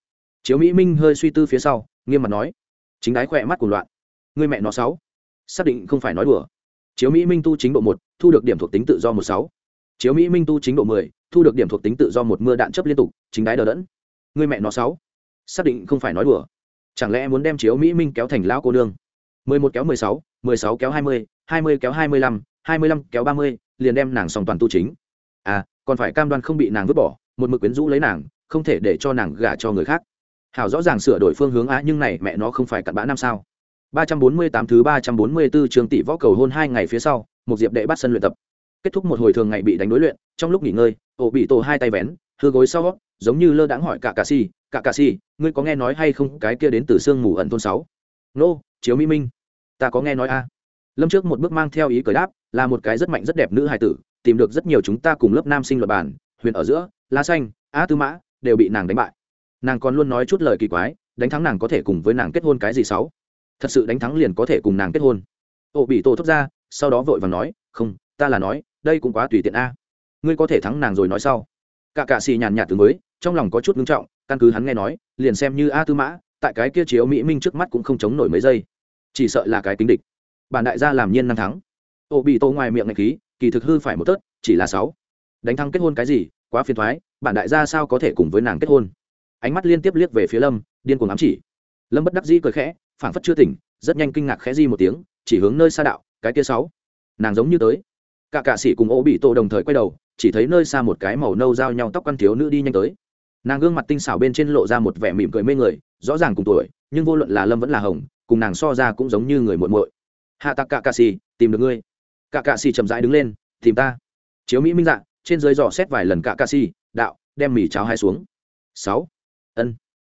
Chiếu mỹ minh hơi suy tư phía sau, nghiêm mặt nói. Chính đái khỏe mắt của loạn. Người mẹ nó sáu. Xác định không phải nói đùa chiếu mỹ minh tu chính độ một, thu được điểm thuộc tính tự do một sáu. Chiếu mỹ minh tu chính độ mười, thu được điểm thuộc tính tự do một mưa đạn chấp liên tục, chính đái đờ đẫn. Người mẹ nó sáu. Xác định không phải nói đùa. Chẳng lẽ muốn đem chiếu mỹ minh kéo thành lão cô nương? Mười một kéo mười sáu mười sáu kéo hai mươi hai mươi kéo hai mươi lăm, hai mươi lăm kéo ba mươi, liền đem nàng sòng toàn tu chính. À còn phải cam đoan không bị nàng vứt bỏ, một mực quyến rũ lấy nàng, không thể để cho nàng gả cho người khác. Hảo rõ ràng sửa đổi phương hướng á, nhưng này mẹ nó không phải cặn bã năm sao? Ba trăm bốn mươi tám thứ ba trăm bốn mươi 344 trường tỷ võ cầu hôn hai ngày phía sau, một diệp đệ bắt sân luyện tập. Kết thúc một hồi thường ngày bị đánh đối luyện, trong lúc nghỉ ngơi, ổ bị tổ hai tay vén, hư gối sau giống như lơ đãng hỏi cả cà si cả cà si, ngươi có nghe nói hay không cái kia đến từ xương mù ẩn thôn sáu? Nô, chiếu mỹ minh. Ta có nghe nói a. Lâm trước một bước mang theo ý cởi đáp, là một cái rất mạnh, rất đẹp nữ hài tử, tìm được rất nhiều chúng ta cùng lớp nam sinh luật bản, huyền ở giữa, la xanh á tư mã, đều bị nàng đánh bại. Nàng còn luôn nói chút lời kỳ quái, đánh thắng nàng có thể cùng với nàng kết hôn cái gì sáu? Thật sự đánh thắng liền có thể cùng nàng kết hôn. Ô, bị tổ thốt ra, sau đó vội vàng nói, không, ta là nói, đây cũng quá tùy tiện a. Ngươi có thể thắng nàng rồi nói sau. Cả cạ xì nhàn nhạt từ mới, trong lòng có chút ngưng trọng, căn cứ hắn nghe nói, liền xem như a tư mã, tại cái kia chiếu mỹ minh trước mắt cũng không chống nổi mấy giây. Chỉ sợ là cái tính địch. Bản đại gia làm nhiên năng thắng. Ô, bị tô ngoài miệng ngạch khí, kỳ thực hư phải một tớt, chỉ là sáu. Đánh thắng kết hôn cái gì, quá phiền thoái bản đại gia sao có thể cùng với nàng kết hôn? Ánh mắt liên tiếp liếc về phía lâm, điên cuồng ám chỉ. Lâm bất đắc dĩ cười khẽ phảng phất chưa tỉnh rất nhanh kinh ngạc khẽ di một tiếng chỉ hướng nơi xa đạo cái kia sáu nàng giống như tới. Cả cạ sĩ cùng ô bị tô đồng thời quay đầu chỉ thấy nơi xa một cái màu nâu giao nhau tóc căn thiếu nữ đi nhanh tới. Nàng gương mặt tinh xảo bên trên lộ ra một vẻ mỉm cười mê người rõ ràng cùng tuổi nhưng vô luận là lâm vẫn là hồng cùng nàng so ra cũng giống như người muộn muội. Hạ tặc cả cạ sĩ tìm được ngươi. Cả cạ sĩ chậm rãi đứng lên tìm ta. Chiếu mỹ minh dạng, trên dưới dò xét vài lần cả cạ sĩ đạo đem mì cháo hai xuống. Sáu ân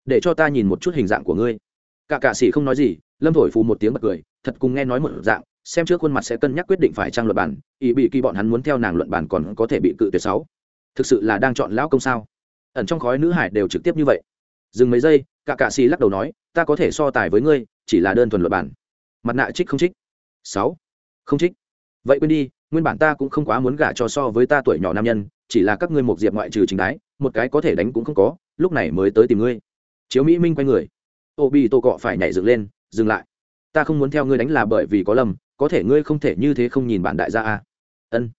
để cho ta nhìn một chút hình dạng của ngươi cả cạ sĩ không nói gì, lâm thổi phù một tiếng bật cười, thật cùng nghe nói một dạng, xem trước khuôn mặt sẽ cân nhắc quyết định phải trang luận bản, ý bị kỳ bọn hắn muốn theo nàng luận bản còn có thể bị cự tuyệt sáu. Thực sự là đang chọn lão công sao? Ẩn trong khói nữ hải đều trực tiếp như vậy. Dừng mấy giây, cả cạ sĩ lắc đầu nói, ta có thể so tài với ngươi, chỉ là đơn thuần luật bản. Mặt nạ trích không trích. Sáu. Không trích. Vậy quên đi, nguyên bản ta cũng không quá muốn gả cho so với ta tuổi nhỏ nam nhân, chỉ là các ngươi một diệp ngoại trừ chính đái, một cái có thể đánh cũng không có, lúc này mới tới tìm ngươi. Chiếu mỹ minh quay người ô bi tô cọ phải nhảy dựng lên, dừng lại. Ta không muốn theo ngươi đánh là bởi vì có lầm, có thể ngươi không thể như thế không nhìn bản đại gia a. Ân.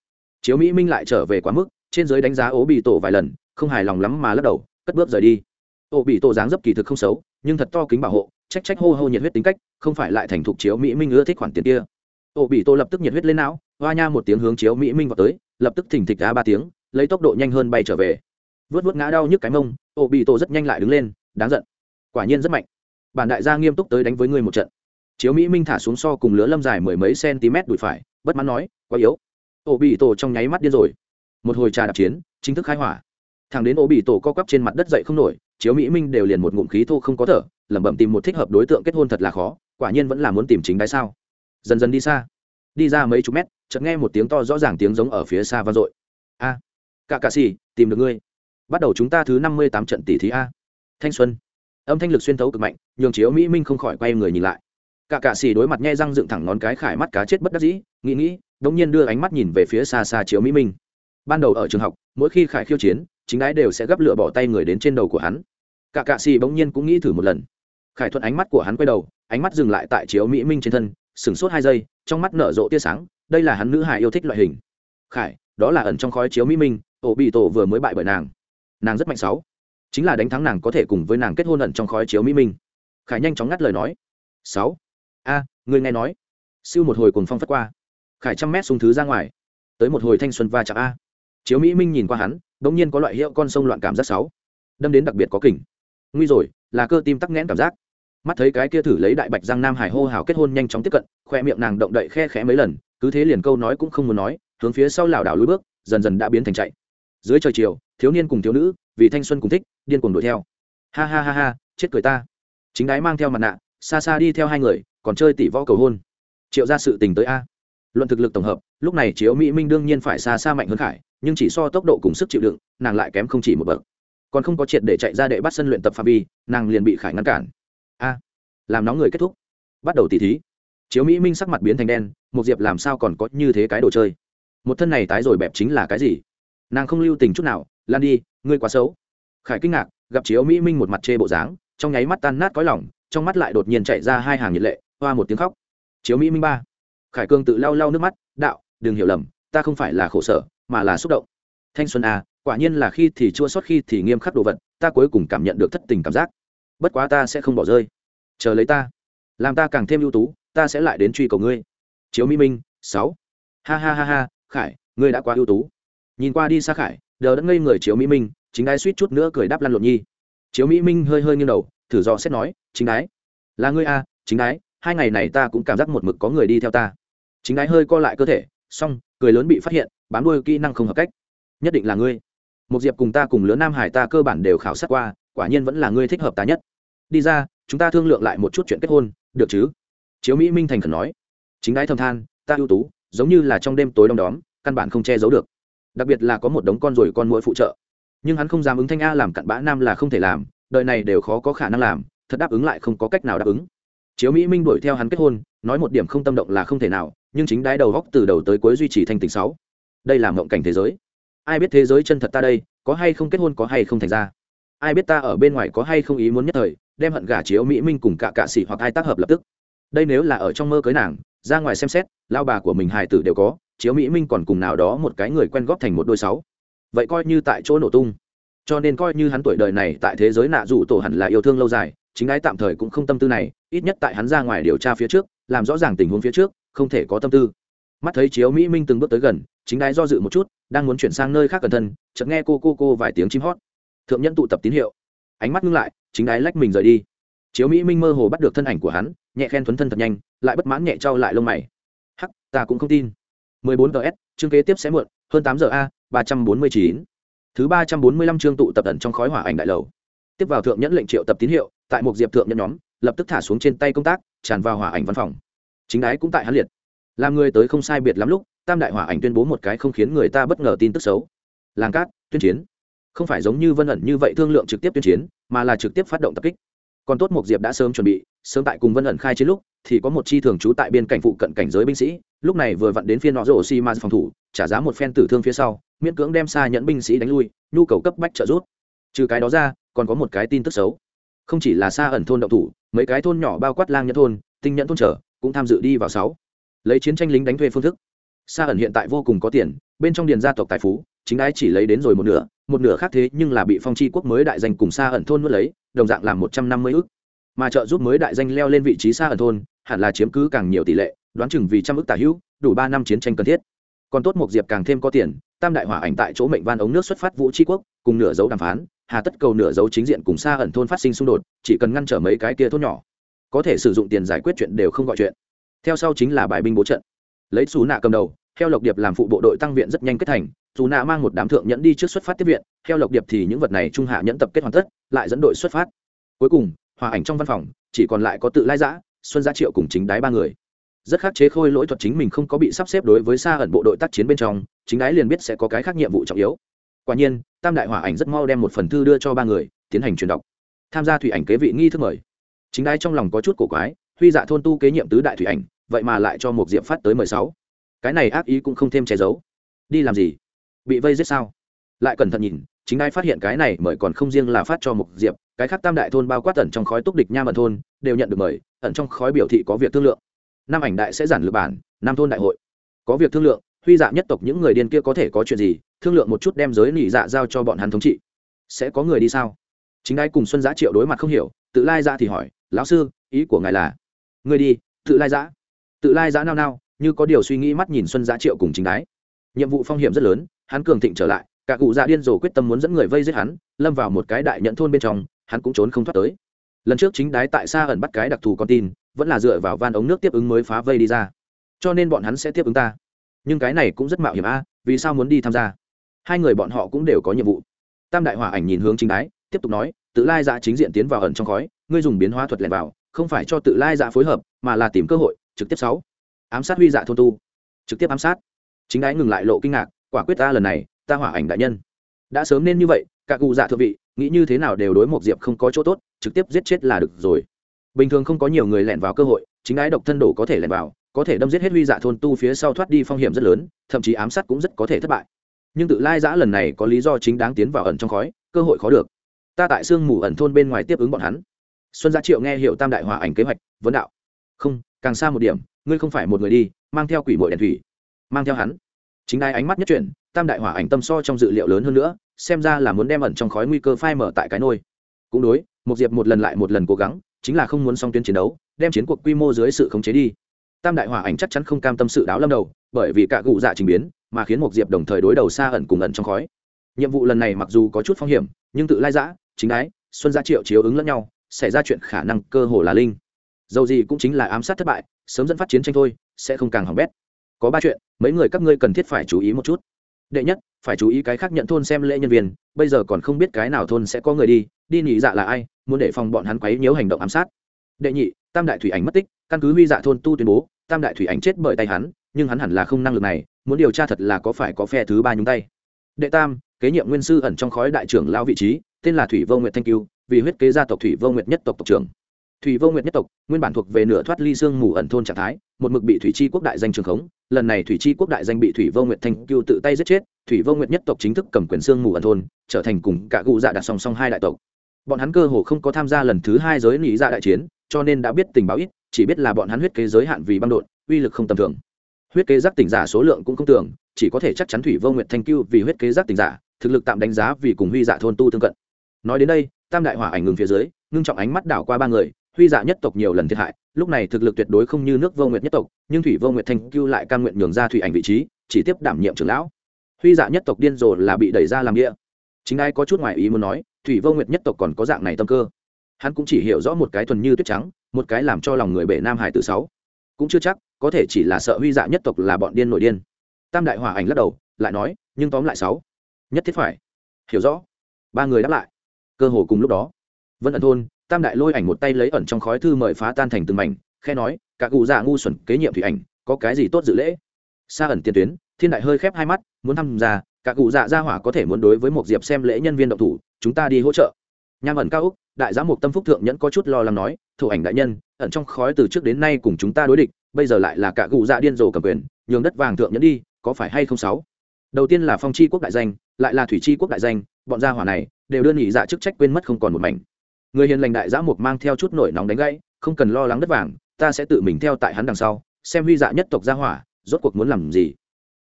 Chiếu mỹ minh lại trở về quá mức, trên giới đánh giá ố bị tổ vài lần, không hài lòng lắm mà lắc đầu, cất bước rời đi. Ô bị tổ dáng dấp kỳ thực không xấu, nhưng thật to kính bảo hộ, trách trách hô hô nhiệt huyết tính cách, không phải lại thành thục chiếu mỹ minh ưa thích khoản tiền kia. Ô bị tổ lập tức nhiệt huyết lên não, hoa nha một tiếng hướng chiếu mỹ minh vào tới, lập tức thỉnh thịch ra ba tiếng, lấy tốc độ nhanh hơn bay trở về. Vớt vớt ngã đau nhức cái mông Ô bị tổ rất nhanh lại đứng lên, đáng giận. Quả nhiên rất mạnh bản đại gia nghiêm túc tới đánh với ngươi một trận. Chiếu mỹ minh thả xuống so cùng lứa lâm dài mười mấy cm đùi phải, bất mãn nói, quá yếu. Ổ bị tổ trong nháy mắt điên rồi. Một hồi trà đạp chiến, chính thức khai hỏa. Thằng đến ổ bị tổ co quắp trên mặt đất dậy không nổi, chiếu mỹ minh đều liền một ngụm khí thô không có thở, lẩm bẩm tìm một thích hợp đối tượng kết hôn thật là khó, quả nhiên vẫn là muốn tìm chính đái sao. Dần dần đi xa. Đi ra mấy chục mét, chợt nghe một tiếng to rõ ràng tiếng giống ở phía xa vang dội. A cả cà xì, tìm được ngươi. Bắt đầu chúng ta thứ năm mươi tám trận tỷ thí a. Thanh xuân âm thanh lực xuyên thấu cực mạnh, nhường chiếu mỹ minh không khỏi quay người nhìn lại. Cả cạ xì đối mặt nhe răng dựng thẳng ngón cái khải mắt cá chết bất đắc dĩ, nghĩ nghĩ, đống nhiên đưa ánh mắt nhìn về phía xa xa chiếu mỹ minh. Ban đầu ở trường học, mỗi khi khải khiêu chiến, chính ái đều sẽ gấp lựa bỏ tay người đến trên đầu của hắn. Cả cạ xì bỗng nhiên cũng nghĩ thử một lần. Khải thuận ánh mắt của hắn quay đầu, ánh mắt dừng lại tại chiếu mỹ minh trên thân, sửng sốt hai giây, trong mắt nở rộ tia sáng, đây là hắn nữ hài yêu thích loại hình. Khải, đó là ẩn trong khói chiếu mỹ minh, ổ bị tổ vừa mới bại bởi nàng. Nàng rất mạnh sáu chính là đánh thắng nàng có thể cùng với nàng kết hôn ẩn trong khói chiếu mỹ minh. Khải nhanh chóng ngắt lời nói. Sáu. A à, người nghe nói. Siêu một hồi cùng phong phất qua. Khải trăm mét xuống thứ ra ngoài. Tới một hồi thanh xuân va chạm a. Chiếu mỹ minh nhìn qua hắn đ ỗ n g nhiên có loại hiệu con sông loạn cảm giác sáu. Đâm đến đặc biệt có kỉnh nguy rồi là cơ tim tắc nghẽn cảm giác. Mắt thấy cái kia thử lấy đại bạch giang nam hải hô hào kết hôn nhanh chóng tiếp cận khoe miệng nàng động đậy khe khẽ mấy lần cứ thế liền câu nói cũng không muốn nói hướng phía sau lảo đảo lùi bước dần dần đã biến thành chạy. Dưới trời chiều thiếu niên cùng thiếu nữ vì thanh xuân cùng thích, điên cùng đuổi theo. Ha ha ha ha, chết cười ta. Chính đái mang theo mặt nạ, xa xa đi theo hai người, còn chơi tỷ võ cầu hôn. Triệu ra sự tình tới a. Luận thực lực tổng hợp, lúc này chiếu mỹ minh đương nhiên phải xa xa mạnh hơn khải, nhưng chỉ so tốc độ cùng sức chịu đựng, nàng lại kém không chỉ một bậc. Còn không có triệt để chạy ra đệ bắt sân luyện tập phạm vi, nàng liền bị khải ngăn cản. A, làm nóng người kết thúc. Bắt đầu tỉ thí. Chiếu mỹ minh sắc mặt biến thành đen một diệp làm sao còn có như thế cái đồ chơi? Một thân này tái rồi bẹp chính là cái gì? Nàng không lưu tình chút nào, lan đi ngươi quá xấu. Khải kinh ngạc, gặp chiếu mỹ minh một mặt chê bộ dáng, trong nháy mắt tan nát có lòng, trong mắt lại đột nhiên chạy ra hai hàng nhiệt lệ, hoa một tiếng khóc. Chiếu mỹ minh ba. Khải cương tự lau lau nước mắt, đạo, đừng hiểu lầm, ta không phải là khổ sở, mà là xúc động. Thanh xuân à quả nhiên là khi thì chua sót khi thì nghiêm khắc đồ vật, ta cuối cùng cảm nhận được thất tình cảm giác. Bất quá ta sẽ không bỏ rơi. Chờ lấy ta. Làm ta càng thêm ưu tú, ta sẽ lại đến truy cầu ngươi. Chiếu mỹ minh, sáu. Ha ha ha ha, khải, ngươi đã quá ưu tú. Nhìn qua đi xa khải đờ đã ngây người chiếu mỹ minh, chính ái suýt chút nữa cười đáp lăn lộn nhi. Chiếu mỹ minh hơi hơi nghiêng đầu, thử do xét nói, chính ái, là ngươi a chính ái, hai ngày này ta cũng cảm giác một mực có người đi theo ta. Chính ái hơi co lại cơ thể, xong, cười lớn bị phát hiện, bám đuôi kỹ năng không hợp cách. Nhất định là ngươi. Một diệp cùng ta cùng lứa nam hải ta cơ bản đều khảo sát qua, quả nhiên vẫn là ngươi thích hợp ta nhất. Đi ra, chúng ta thương lượng lại một chút chuyện kết hôn, được chứ? Chiếu mỹ minh thành khẩn nói. Chính ái thầm than, ta ưu tú, giống như là trong đêm tối đông đóm, căn bản không che giấu được đặc biệt là có một đống con rồi con mũi phụ trợ. Nhưng hắn không dám ứng thanh a làm cặn bã nam là không thể làm, đời này đều khó có khả năng làm, thật đáp ứng lại không có cách nào đáp ứng. Chiếu mỹ minh đuổi theo hắn kết hôn, nói một điểm không tâm động là không thể nào, nhưng chính đái đầu góc từ đầu tới cuối duy trì thanh tình sáu. Đây là mộng cảnh thế giới. Ai biết thế giới chân thật ta đây, có hay không kết hôn có hay không thành ra. Ai biết ta ở bên ngoài có hay không ý muốn nhất thời, đem hận gả chiếu mỹ minh cùng cả cạ sĩ hoặc ai tác hợp lập tức. Đây nếu là ở trong mơ cưới nàng, ra ngoài xem xét lao bà của mình hài tử đều có chiếu mỹ minh còn cùng nào đó một cái người quen góp thành một đôi sáu. Vậy coi như tại chỗ nổ tung. Cho nên coi như hắn tuổi đời này tại thế giới nạ dù tổ hẳn là yêu thương lâu dài, chính ái tạm thời cũng không tâm tư này, ít nhất tại hắn ra ngoài điều tra phía trước, làm rõ ràng tình huống phía trước, không thể có tâm tư. Mắt thấy chiếu mỹ minh từng bước tới gần, chính đái do dự một chút, đang muốn chuyển sang nơi khác cẩn thân chợt nghe cô cô cô vài tiếng chim hót. Thượng nhân tụ tập tín hiệu. Ánh mắt ngưng lại, chính đái lách mình rời đi. Chiếu mỹ minh mơ hồ bắt được thân ảnh của hắn, nhẹ khen thuấn thân thật nhanh, lại bất mãn nhẹ trao lại lông mày. Hắc, ta cũng không tin. 14 ts chương kế tiếp sẽ muộn, hơn 8 giờ a 349 thứ 345 chương tụ tập ẩn trong khói hỏa ảnh đại lầu. Tiếp vào thượng nhẫn lệnh triệu tập tín hiệu, tại một diệp thượng nhân nhóm, lập tức thả xuống trên tay công tác, tràn vào hỏa ảnh văn phòng. Chính đái cũng tại hắn liệt. Làm người tới không sai biệt lắm lúc, tam đại hỏa ảnh tuyên bố một cái không khiến người ta bất ngờ tin tức xấu. Làng cát, tuyên chiến. Không phải giống như vân ẩn như vậy thương lượng trực tiếp tuyên chiến, mà là trực tiếp phát động tập kích. Còn tốt một diệp đã sớm chuẩn bị, sớm tại cùng vân ẩn khai chiến lúc thì có một chi thường trú tại biên cảnh phụ cận cảnh giới binh sĩ, lúc này vừa vặn đến phiên nọ rổ xi ma phòng thủ, trả giá một phen tử thương phía sau, miễn cưỡng đem xa nhẫn binh sĩ đánh lui, nhu cầu cấp bách trợ rút trừ cái đó ra, còn có một cái tin tức xấu. Không chỉ là xa ẩn thôn động thủ, mấy cái thôn nhỏ bao quát lang nhẫn thôn, tinh nhẫn thôn trở, cũng tham dự đi vào sáu. Lấy chiến tranh lính đánh thuê phương thức. Xa ẩn hiện tại vô cùng có tiền, bên trong điền gia tộc tài phú, chính ái chỉ lấy đến rồi một nửa một nửa khác thế nhưng là bị phong chi quốc mới đại danh cùng xa ẩn thôn nuốt lấy, đồng dạng làm một trăm năm mươi ước mà trợ giúp mới đại danh leo lên vị trí xa ẩn thôn hẳn là chiếm cứ càng nhiều tỷ lệ, đoán chừng vì trăm ước tả hữu, đủ ba năm chiến tranh cần thiết. Còn tốt một diệp càng thêm có tiền, tam đại hỏa ảnh tại chỗ mệnh van ống nước xuất phát vũ tri quốc, cùng nửa dấu đàm phán, hà tất cầu nửa dấu chính diện cùng xa ẩn thôn phát sinh xung đột, chỉ cần ngăn trở mấy cái kia thốt nhỏ. Có thể sử dụng tiền giải quyết chuyện đều không gọi chuyện. Theo sau chính là bài binh bố trận. Lấy xù nạ cầm đầu, theo lộc điệp làm phụ bộ đội tăng viện rất nhanh kết thành dù nạ mang một đám thượng nhẫn đi trước xuất phát tiếp viện, theo lộc điệp thì những vật này trung hạ nhẫn tập kết hoàn tất, lại dẫn đội xuất phát. Cuối cùng hòa ảnh trong văn phòng, chỉ còn lại có tự lai giã xuân gia triệu cùng chính đái ba người. Rất khắc chế khôi lỗi thuật chính mình không có bị sắp xếp đối với xa ẩn bộ đội tác chiến bên trong, chính đái liền biết sẽ có cái khác nhiệm vụ trọng yếu. Quả nhiên, tam đại hỏa ảnh rất mau đem một phần thư đưa cho ba người, tiến hành truyền đọc. Tham gia thủy ảnh kế vị nghi thức mời. Chính đái trong lòng có chút cổ quái, huy dạ thôn tu kế nhiệm tứ đại thủy ảnh, vậy mà lại cho một diệp phát tới mười sáu. Cái này ác ý cũng không thêm che giấu. Đi làm gì? Bị vây giết sao? Lại cẩn thận nhìn, chính đái phát hiện cái này mời còn không riêng là phát cho một diệp cái khác tam đại thôn bao quát tận trong khói túc địch nha mận thôn, đều nhận được mời, ẩn trong khói biểu thị có việc thương lượng. Năm ảnh đại sẽ giản lược bản, năm thôn đại hội. Có việc thương lượng, huy dạ nhất tộc những người điên kia có thể có chuyện gì, thương lượng một chút đem giới nỉ dạ giao cho bọn hắn thống trị. Sẽ có người đi sao? Chính ai cùng xuân giã triệu đối mặt không hiểu, tự lai ra thì hỏi, lão sư, ý của ngài là? Người đi, tự lai giã. Tự lai giã nao nao, như có điều suy nghĩ mắt nhìn xuân giã triệu cùng chính đái. Nhiệm vụ phong hiểm rất lớn, hắn cường thịnh trở lại, cả cụ dạ điên rồ quyết tâm muốn dẫn người vây giết hắn, lâm vào một cái đại nhận thôn bên trong hắn cũng trốn không thoát tới. Lần trước chính đái tại xa ẩn bắt cái đặc thù con tin, vẫn là dựa vào van ống nước tiếp ứng mới phá vây đi ra. Cho nên bọn hắn sẽ tiếp ứng ta. Nhưng cái này cũng rất mạo hiểm a, vì sao muốn đi tham gia? Hai người bọn họ cũng đều có nhiệm vụ. Tam đại hỏa ảnh nhìn hướng chính đái, tiếp tục nói, tự lai dạ chính diện tiến vào ẩn trong khói, ngươi dùng biến hóa thuật lẻn vào, không phải cho tự lai dạ phối hợp, mà là tìm cơ hội, trực tiếp sáu. Ám sát huy dạ thôn tu. Trực tiếp ám sát. Chính đái ngừng lại lộ kinh ngạc, quả quyết ta lần này, ta hỏa ảnh đại nhân. Đã sớm nên như vậy cả cụ dạ thượng vị nghĩ như thế nào đều đối một diệp không có chỗ tốt, trực tiếp giết chết là được rồi. Bình thường không có nhiều người lẻn vào cơ hội, chính ái độc thân đổ có thể lẻn vào, có thể đâm giết hết huy dạ thôn tu phía sau thoát đi phong hiểm rất lớn, thậm chí ám sát cũng rất có thể thất bại. Nhưng tự lai giã lần này có lý do chính đáng tiến vào ẩn trong khói, cơ hội khó được. Ta tại sương mù ẩn thôn bên ngoài tiếp ứng bọn hắn. Xuân gia triệu nghe hiệu tam đại hòa ảnh kế hoạch, vấn đạo. Không, càng xa một điểm, ngươi không phải một người đi, mang theo quỷ mội đèn thủy. Mang theo hắn. Chính đai ánh mắt nhất chuyển, tam đại hỏa ảnh tâm so trong dự liệu lớn hơn nữa xem ra là muốn đem ẩn trong khói nguy cơ phai mở tại cái nôi. Cũng đối một diệp một lần lại một lần cố gắng, chính là không muốn song tuyến chiến đấu, đem chiến cuộc quy mô dưới sự khống chế đi. Tam đại hỏa ảnh chắc chắn không cam tâm sự đáo lâm đầu, bởi vì cả cụ dạ trình biến, mà khiến một diệp đồng thời đối đầu xa ẩn cùng ẩn trong khói. Nhiệm vụ lần này mặc dù có chút phong hiểm, nhưng tự lai giã chính ái, xuân gia triệu chiếu ứng lẫn nhau, xảy ra chuyện khả năng cơ hồ là linh. Dầu gì cũng chính là ám sát thất bại, sớm dẫn phát chiến tranh thôi, sẽ không càng hỏng bét. Có ba chuyện, mấy người các ngươi cần thiết phải chú ý một chút. Đệ nhất phải chú ý cái khác nhận thôn xem lễ nhân viên, bây giờ còn không biết cái nào thôn sẽ có người đi đi nhị dạ là ai, muốn để phòng bọn hắn quấy nhiễu hành động ám sát. Đệ nhị, tam đại thủy ảnh mất tích, căn cứ huy dạ thôn tu tuyên bố, tam đại thủy ảnh chết bởi tay hắn, nhưng hắn hẳn là không năng lực này, muốn điều tra thật là có phải có phe thứ ba nhúng tay. Đệ tam, kế nhiệm nguyên sư ẩn trong khói đại trưởng lao vị trí, tên là thủy vô nguyệt thanh cưu vì huyết kế gia tộc thủy vô nguyệt nhất tộc tộc trưởng. Thủy vô nguyệt nhất tộc, nguyên bản thuộc về nửa thoát ly xương mù ẩn thôn trạng thái, một mực bị thủy chi quốc đại danh trường khống lần này thủy chi quốc đại danh bị thủy vô nguyệt thanh cưu tự tay giết chết, thủy vô nguyệt nhất tộc chính thức cầm quyền xương mù ẩn thôn, trở thành cùng cả cụ dạ đặt song song hai đại tộc. Bọn hắn cơ hồ không có tham gia lần thứ hai giới lý dạ đại chiến, cho nên đã biết tình báo ít, chỉ biết là bọn hắn huyết kế giới hạn vì băng đột uy lực không tầm thường. Huyết kế giác tỉnh giả số lượng cũng không tưởng, chỉ có thể chắc chắn thủy vô nguyệt thanh cưu vì huyết kế giác tỉnh giả, thực lực tạm đánh giá vì cùng huy dạ thôn tu tương cận. Nói đến đây, tam đại hỏa ảnh ngừng phía dưới, ngưng trọng ánh mắt đảo qua ba người, huy dạ nhất tộc nhiều lần thiệt hại lúc này thực lực tuyệt đối không như nước vô nguyệt nhất tộc, nhưng thủy vô nguyệt thanh cưu lại cam nguyện nhường ra thủy ảnh vị trí, chỉ tiếp đảm nhiệm trưởng lão. Huy dạ nhất tộc điên rồ là bị đẩy ra làm địa. Chính ai có chút ngoài ý muốn nói, thủy vô nguyệt nhất tộc còn có dạng này tâm cơ. Hắn cũng chỉ hiểu rõ một cái thuần như tuyết trắng, một cái làm cho lòng người bể nam hải tử sáu. Cũng chưa chắc, có thể chỉ là sợ huy dạ nhất tộc là bọn điên nổi điên. Tam đại hỏa ảnh lắc đầu, lại nói, nhưng tóm lại sáu. Nhất thiết phải. Hiểu rõ. Ba người đáp lại. Cơ hồ cùng lúc đó, vân ẩn thôn tam đại lôi ảnh một tay lấy ẩn trong khói thư mời phá tan thành từng mảnh khe nói, cả cụ già ngu xuẩn, kế nhiệm thủy ảnh, có cái gì tốt dự lễ? Xa ẩn tiền tuyến, thiên đại hơi khép hai mắt, muốn tham gia cả cụ dạ gia hỏa có thể muốn đối với một diệp xem lễ nhân viên động thủ, chúng ta đi hỗ trợ. Nham ẩn cao úc, đại giám mục tâm phúc thượng nhẫn có chút lo lắng nói, thủ ảnh đại nhân, ẩn trong khói từ trước đến nay cùng chúng ta đối địch, bây giờ lại là cả cụ dạ điên rồ cầm quyền, nhường đất vàng thượng nhẫn đi, có phải hay không sáu? Đầu tiên là phong chi quốc đại danh, lại là thủy chi quốc đại danh, bọn gia hỏa này đều đưa nghỉ dạ chức trách quên mất không còn một mảnh người hiền lành đại giã mục mang theo chút nổi nóng đánh gãy, không cần lo lắng đất vàng, ta sẽ tự mình theo tại hắn đằng sau, xem huy dạ nhất tộc gia hỏa, rốt cuộc muốn làm gì.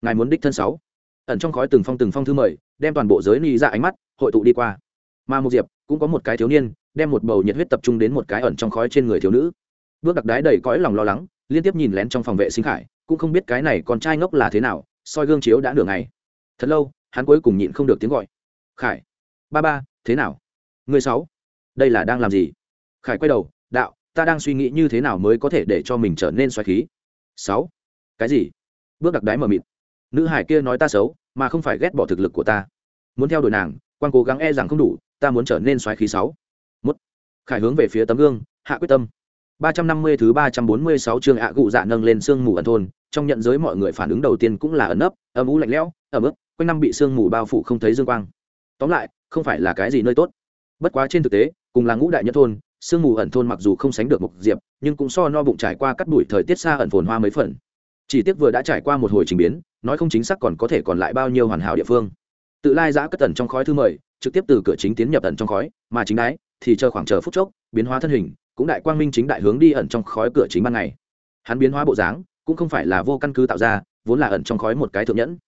Ngài muốn đích thân sáu. Ẩn trong khói từng phong từng phong thư mời, đem toàn bộ giới ni dạ ánh mắt, hội tụ đi qua. Mà một diệp, cũng có một cái thiếu niên, đem một bầu nhiệt huyết tập trung đến một cái ẩn trong khói trên người thiếu nữ. Bước đặc đái đầy cõi lòng lo lắng, liên tiếp nhìn lén trong phòng vệ sinh khải, cũng không biết cái này con trai ngốc là thế nào, soi gương chiếu đã nửa ngày. Thật lâu, hắn cuối cùng nhịn không được tiếng gọi. Khải, ba ba, thế nào? Người sáu đây là đang làm gì? Khải quay đầu, đạo, ta đang suy nghĩ như thế nào mới có thể để cho mình trở nên xoáy khí? Sáu. Cái gì? Bước đặc đái mờ mịt. Nữ hải kia nói ta xấu, mà không phải ghét bỏ thực lực của ta. Muốn theo đuổi nàng, quan cố gắng e rằng không đủ, ta muốn trở nên xoáy khí sáu. Một. Khải hướng về phía tấm gương, hạ quyết tâm. Ba trăm năm mươi thứ ba trăm bốn mươi sáu chương ạ cụ dạ nâng lên sương mù ẩn thôn, trong nhận giới mọi người phản ứng đầu tiên cũng là ẩn ấp âm u lạnh lẽo, ẩm ướt, quanh năm bị sương mù bao phủ không thấy dương quang. Tóm lại, không phải là cái gì nơi tốt bất quá trên thực tế, cùng là ngũ đại nhất thôn, sương mù ẩn thôn mặc dù không sánh được mục diệp, nhưng cũng so no bụng trải qua cắt đuổi thời tiết xa ẩn phồn hoa mấy phần. Chỉ tiếc vừa đã trải qua một hồi trình biến, nói không chính xác còn có thể còn lại bao nhiêu hoàn hảo địa phương. Tự lai giã cất ẩn trong khói thư mời trực tiếp từ cửa chính tiến nhập ẩn trong khói, mà chính đái, thì chờ khoảng chờ phút chốc, biến hóa thân hình, cũng đại quang minh chính đại hướng đi ẩn trong khói cửa chính ban ngày. Hắn biến hóa bộ dáng, cũng không phải là vô căn cứ tạo ra, vốn là ẩn trong khói một cái thượng nhẫn.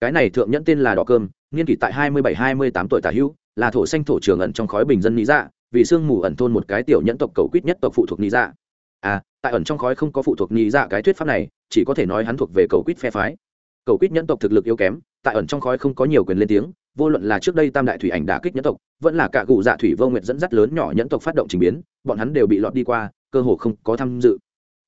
Cái này thượng nhẫn tên là đỏ cơm, niên kỷ tại hai mươi bảy, hai mươi tám tuổi tả hữu là thổ xanh thổ trường ẩn trong khói bình dân lý dạ vì sương mù ẩn thôn một cái tiểu nhẫn tộc cầu quýt nhất tộc phụ thuộc lý dạ. À tại ẩn trong khói không có phụ thuộc lý dạ cái thuyết pháp này, chỉ có thể nói hắn thuộc về cầu quýt phe phái. Cầu quýt nhẫn tộc thực lực yếu kém, tại ẩn trong khói không có nhiều quyền lên tiếng, vô luận là trước đây tam đại thủy ảnh đả kích nhẫn tộc, vẫn là cả cụ dạ thủy vô nguyện dẫn dắt lớn nhỏ nhẫn tộc phát động trình biến, bọn hắn đều bị lọt đi qua, cơ hồ không có tham dự.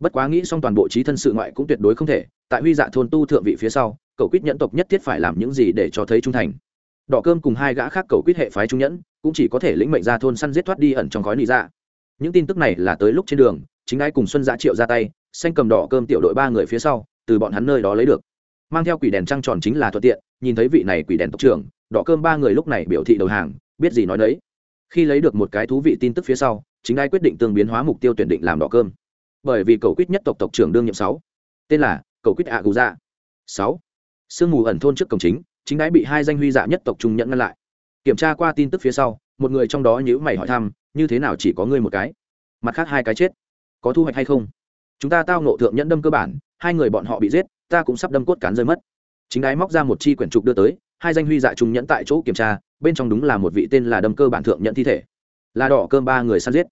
Bất quá nghĩ xong toàn bộ trí thân sự ngoại cũng tuyệt đối không thể, tại huy dạ thôn tu thượng vị phía sau, cầu quýt nhẫn tộc nhất thiết phải làm những gì để cho thấy trung thành đỏ cơm cùng hai gã khác cầu quýt hệ phái trung nhẫn, cũng chỉ có thể lĩnh mệnh ra thôn săn giết thoát đi ẩn trong khói nị dạ. Những tin tức này là tới lúc trên đường, chính ai cùng xuân giã triệu ra tay, xanh cầm đỏ cơm tiểu đội ba người phía sau, từ bọn hắn nơi đó lấy được. Mang theo quỷ đèn trăng tròn chính là thuận tiện, nhìn thấy vị này quỷ đèn tộc trưởng, đỏ cơm ba người lúc này biểu thị đầu hàng, biết gì nói đấy khi lấy được một cái thú vị tin tức phía sau, chính ai quyết định tương biến hóa mục tiêu tuyển định làm đỏ cơm. Bởi vì cầu quýt nhất tộc tộc trưởng đương nhiệm sáu, tên là cầu quýt ạ gù dạ sáu, sương mù ẩn thôn trước cổng chính chính đái bị hai danh huy dạ nhất tộc trung nhận ngăn lại. Kiểm tra qua tin tức phía sau, một người trong đó nhữ mày hỏi thăm, như thế nào chỉ có ngươi một cái? Mặt khác hai cái chết. Có thu hoạch hay không? Chúng ta tao nộ thượng nhẫn đâm cơ bản, hai người bọn họ bị giết, ta cũng sắp đâm cốt cán rơi mất. Chính đái móc ra một chi quyển trục đưa tới, hai danh huy dạ trung nhẫn tại chỗ kiểm tra, bên trong đúng là một vị tên là đâm cơ bản thượng nhẫn thi thể. Là đỏ cơm ba người săn giết.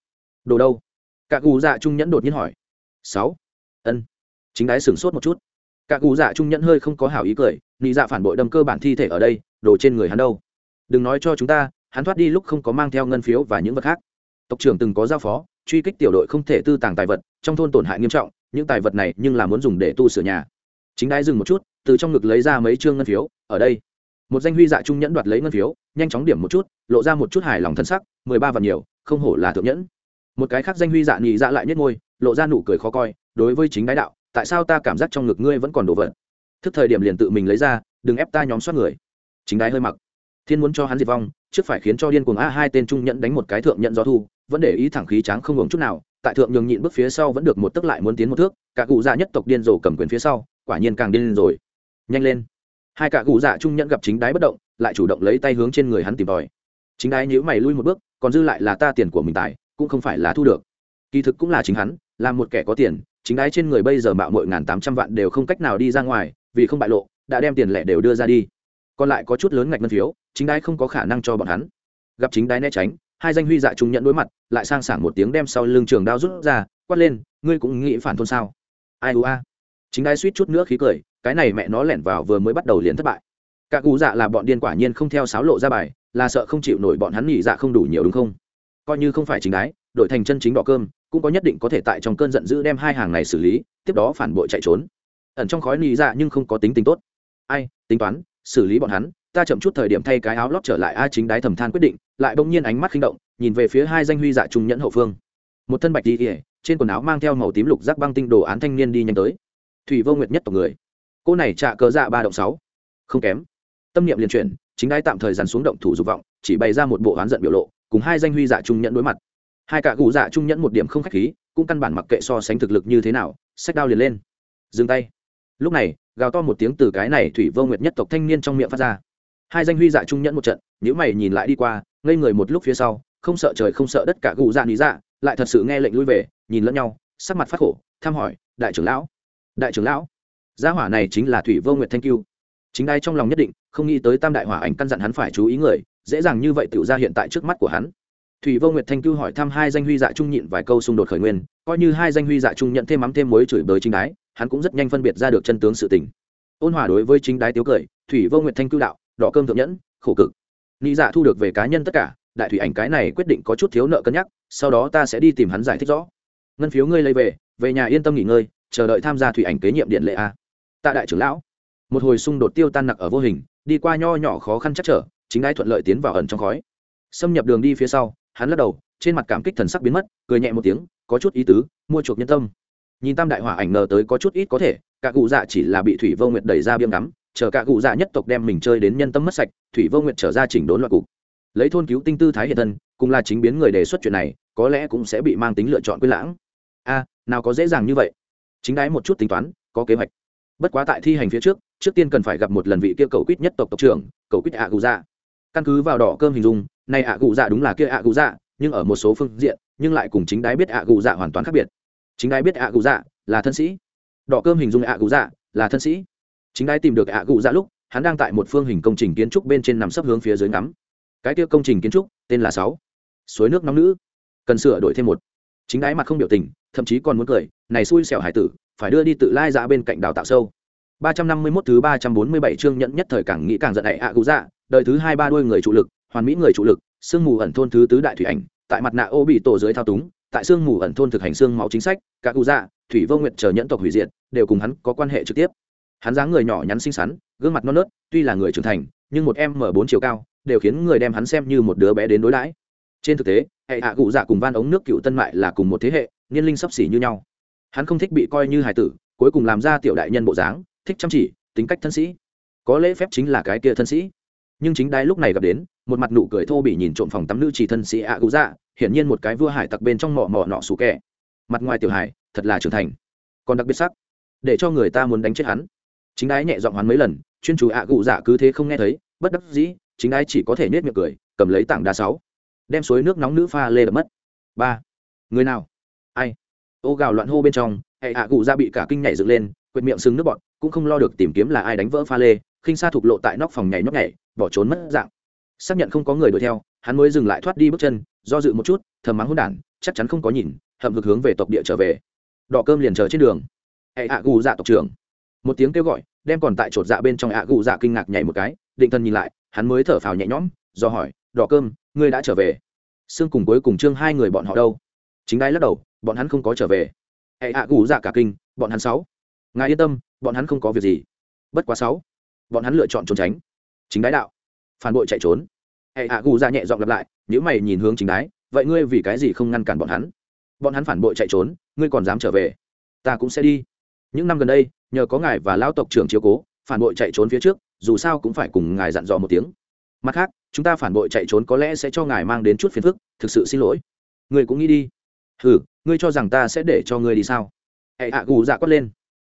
Đồ đâu? Cả gù dạ trung nhẫn đột nhiên hỏi. Sáu. Ân. Chính đái sửng sốt một chút. Cả gù dạ trung nhẫn hơi không có hảo ý cười nị dạ phản bội đâm cơ bản thi thể ở đây, đồ trên người hắn đâu? Đừng nói cho chúng ta, hắn thoát đi lúc không có mang theo ngân phiếu và những vật khác. Tộc trưởng từng có giao phó, truy kích tiểu đội không thể tư tàng tài vật, trong thôn tổn hại nghiêm trọng, những tài vật này nhưng là muốn dùng để tu sửa nhà. Chính đái dừng một chút, từ trong ngực lấy ra mấy chương ngân phiếu, ở đây. Một danh huy dạ trung nhẫn đoạt lấy ngân phiếu, nhanh chóng điểm một chút, lộ ra một chút hài lòng thân sắc, mười ba vạn nhiều, không hổ là thượng nhẫn. Một cái khác danh huy dạ nhị dạ lại nhất ngôi lộ ra nụ cười khó coi, đối với chính đái đạo, tại sao ta cảm giác trong ngực ngươi vẫn còn đồ vật? Thức thời điểm liền tự mình lấy ra, đừng ép ta nhóm soát người. Chính đái hơi mặc. Thiên muốn cho hắn diệt vong, trước phải khiến cho điên cuồng a hai tên trung nhận đánh một cái thượng nhận gió thu, vẫn để ý thẳng khí tráng không hưởng chút nào, tại thượng nhường nhịn bước phía sau vẫn được một tức lại muốn tiến một thước, cả cụ dạ nhất tộc điên rồ cầm quyền phía sau, quả nhiên càng điên rồi. Nhanh lên. Hai cả cụ dạ trung nhận gặp chính đái bất động, lại chủ động lấy tay hướng trên người hắn tìm tòi. Chính đái nhíu mày lui một bước, còn dư lại là ta tiền của mình tài, cũng không phải là thu được. Kỳ thực cũng là chính hắn là một kẻ có tiền, chính đái trên người bây giờ mạo mọi ngàn tám trăm vạn đều không cách nào đi ra ngoài vì không bại lộ, đã đem tiền lẻ đều đưa ra đi. Còn lại có chút lớn ngạch ngân phiếu, chính đái không có khả năng cho bọn hắn. Gặp chính đái né tránh, hai danh huy dạ trung nhận đối mặt, lại sang sảng một tiếng đem sau lưng trường đao rút ra, quát lên, ngươi cũng nghĩ phản thôn sao? Ai ua chính đái suýt chút nữa khí cười, cái này mẹ nó lẻn vào vừa mới bắt đầu liền thất bại. Cả cụ dạ là bọn điên quả nhiên không theo sáo lộ ra bài, là sợ không chịu nổi bọn hắn nghỉ dạ không đủ nhiều đúng không? Coi như không phải chính đái đổi thành chân chính đỏ cơm, cũng có nhất định có thể tại trong cơn giận dữ đem hai hàng này xử lý, tiếp đó phản bội chạy trốn ẩn trong khói nị dạ nhưng không có tính tình tốt. Ai, tính toán, xử lý bọn hắn, ta chậm chút thời điểm thay cái áo lót trở lại a chính đái thầm than quyết định, lại bỗng nhiên ánh mắt khinh động, nhìn về phía hai danh huy dạ trung nhẫn hậu phương. Một thân bạch đi ỉa trên quần áo mang theo màu tím lục rác băng tinh đồ án thanh niên đi nhanh tới. Thủy vô nguyệt nhất tộc người. Cô này trạ cờ dạ ba động sáu. Không kém. Tâm niệm liên chuyển, chính đái tạm thời dàn xuống động thủ dục vọng, chỉ bày ra một bộ oán giận biểu lộ, cùng hai danh huy dạ trung nhẫn đối mặt. Hai cả cụ dạ trung nhẫn một điểm không khách khí, cũng căn bản mặc kệ so sánh thực lực như thế nào sách đao liền lên. Dừng tay lúc này, gào to một tiếng từ cái này thủy vô nguyệt nhất tộc thanh niên trong miệng phát ra. Hai danh huy dạ trung nhẫn một trận nếu mày nhìn lại đi qua, ngây người một lúc phía sau, không sợ trời không sợ đất cả gù dạ lý dạ lại thật sự nghe lệnh lui về, nhìn lẫn nhau, sắc mặt phát khổ, thăm hỏi, đại trưởng lão, đại trưởng lão, gia hỏa này chính là thủy vô nguyệt thanh cưu chính đai trong lòng nhất định, không nghĩ tới tam đại hỏa ảnh căn dặn hắn phải chú ý người, dễ dàng như vậy tự ra hiện tại trước mắt của hắn. Thủy vô nguyệt thanh cưu hỏi thăm hai danh huy dạ trung nhịn vài câu xung đột khởi nguyên, coi như hai danh huy dạ trung nhận thêm mắm thêm mối chửi bới chính đái hắn cũng rất nhanh phân biệt ra được chân tướng sự tình. Ôn hòa đối với chính đái tiếu cười, thủy vô nguyệt thanh cư đạo, đỏ cơm thượng nhẫn, khổ cực. Nghĩ dạ thu được về cá nhân tất cả, đại thủy ảnh cái này quyết định có chút thiếu nợ cân nhắc, sau đó ta sẽ đi tìm hắn giải thích rõ. Ngân phiếu ngươi lấy về về nhà yên tâm nghỉ ngơi, chờ đợi tham gia thủy ảnh kế nhiệm điện lệ a. Tạ đại trưởng lão. Một hồi xung đột tiêu tan nặc ở vô hình, đi qua nho nhỏ khó khăn chắc trở, chính ai thuận lợi tiến vào ẩn trong khói. Xâm nhập đường đi phía sau, hắn lắc đầu, trên mặt cảm kích thần sắc biến mất, cười nhẹ một tiếng, có chút ý tứ, mua chuộc nhân tâm nhìn tam đại hỏa ảnh ngờ tới có chút ít có thể cả cụ dạ chỉ là bị thủy vô nguyệt đẩy ra biêm ngắm, chờ cả cụ dạ nhất tộc đem mình chơi đến nhân tâm mất sạch, thủy vô nguyệt trở ra chỉnh đốn loạt cục. Lấy thôn cứu tinh tư thái hiện thân, cùng là chính biến người đề xuất chuyện này, có lẽ cũng sẽ bị mang tính lựa chọn quyết lãng. A, nào có dễ dàng như vậy. Chính đái một chút tính toán, có kế hoạch. Bất quá tại thi hành phía trước trước tiên cần phải gặp một lần vị kia cầu quýt nhất tộc tộc trưởng, cầu quýt ạ cụ dạ. Căn cứ vào đỏ cơm hình dung, nay ạ cụ dạ đúng là kia ạ cụ dạ nhưng ở một số phương diện, nhưng lại cùng chính đái biết ạ cụ dạ hoàn toàn khác biệt chính ai biết ạ cụ dạ là thân sĩ. Đỏ cơm hình dung ạ cụ dạ là thân sĩ. Chính đái tìm được ạ cụ dạ lúc, hắn đang tại một phương hình công trình kiến trúc bên trên nằm sấp hướng phía dưới ngắm. Cái kia công trình kiến trúc, tên là sáu. Suối nước nóng nữ. Cần sửa đổi thêm một. Chính đái mặt không biểu tình, thậm chí còn muốn cười, này xui xẻo hải tử, phải đưa đi tự lai dạ bên cạnh đào tạo sâu. ba trăm năm mươi 351 thứ ba trăm bốn mươi bảy chương nhận nhất thời càng nghĩ càng giận hại ạ cụ dạ đời thứ hai ba đuôi người trụ lực, hoàn mỹ người trụ lực, sương mù ẩn thôn thứ tứ đại thủy ảnh, tại mặt nạ ô bị tổ dưới thao túng tại sương mù ẩn thôn thực hành xương máu chính sách cả cụ dạ thủy vô nguyện chờ nhẫn tộc hủy diệt, đều cùng hắn có quan hệ trực tiếp. Hắn dáng người nhỏ nhắn xinh xắn, gương mặt non nớt, tuy là người trưởng thành, nhưng một em m bốn chiều cao, đều khiến người đem hắn xem như một đứa bé đến đối đãi. Trên thực tế, hệ hạ cụ dạ cùng van ống nước cựu tân mại là cùng một thế hệ, niên linh sắp xỉ như nhau. Hắn không thích bị coi như hài tử, cuối cùng làm ra tiểu đại nhân bộ dáng, thích chăm chỉ, tính cách thân sĩ. Có lễ phép chính là cái kia thân sĩ nhưng chính đai lúc này gặp đến, một mặt nụ cười thô bị nhìn trộm phòng tắm nữ chỉ thân sĩ ạ cụ dạ hiển nhiên một cái vua hải tặc bên trong mỏ mỏ nọ sủ kẻ. Mặt ngoài tiểu hải, thật là trưởng thành. Còn đặc biệt sắc, để cho người ta muốn đánh chết hắn. Chính đái nhẹ giọng hắn mấy lần, chuyên chủ ạ cụ dạ cứ thế không nghe thấy, bất đắc dĩ, chính đái chỉ có thể nết miệng cười, cầm lấy tảng đá sáu, đem suối nước nóng nữ pha lê đập mất. Ba, người nào? Ai? Ô gào loạn hô bên trong, hệ ạ cụ dạ bị cả kinh nhảy dựng lên, quệt miệng sưng nước bọn cũng không lo được tìm kiếm là ai đánh vỡ pha lê, khinh xa thục lộ tại nóc phòng nhảy nhóc nhảy bỏ trốn mất dạng. Xác nhận không có người đuổi theo, hắn mới dừng lại thoát đi bước chân, do dự một chút, thầm mắng hôn đản, chắc chắn không có nhìn, hậm hực hướng về tộc địa trở về. Đỏ cơm liền chờ trên đường. Hệ ạ gù dạ tộc trưởng. Một tiếng kêu gọi, đem còn tại chột dạ bên trong ạ gù dạ kinh ngạc nhảy một cái, định thân nhìn lại, hắn mới thở phào nhẹ nhõm, do hỏi, đỏ cơm, ngươi đã trở về? Xương cùng cuối cùng trương hai người bọn họ đâu? Chính đái lắc đầu, bọn hắn không có trở về. Hệ ạ gù dạ cả kinh, bọn hắn sáu. Ngài yên tâm, bọn hắn không có việc gì. Bất quá sáu. Bọn hắn lựa chọn trốn tránh chính đái đạo. Phản bội chạy trốn. Hệ hạ gù ra nhẹ dọn lặp lại nếu mày nhìn hướng chính đái, vậy ngươi vì cái gì không ngăn cản bọn hắn? Bọn hắn phản bội chạy trốn, ngươi còn dám trở về? Ta cũng sẽ đi. Những năm gần đây, nhờ có ngài và lão tộc trưởng chiếu cố, phản bội chạy trốn phía trước, dù sao cũng phải cùng ngài dặn dò một tiếng. Mặt khác, chúng ta phản bội chạy trốn có lẽ sẽ cho ngài mang đến chút phiền phức, thực sự xin lỗi. Ngươi cũng nghĩ đi. Ừ ngươi cho rằng ta sẽ để cho ngươi đi sao? Hệ hạ gù dạ quát lên.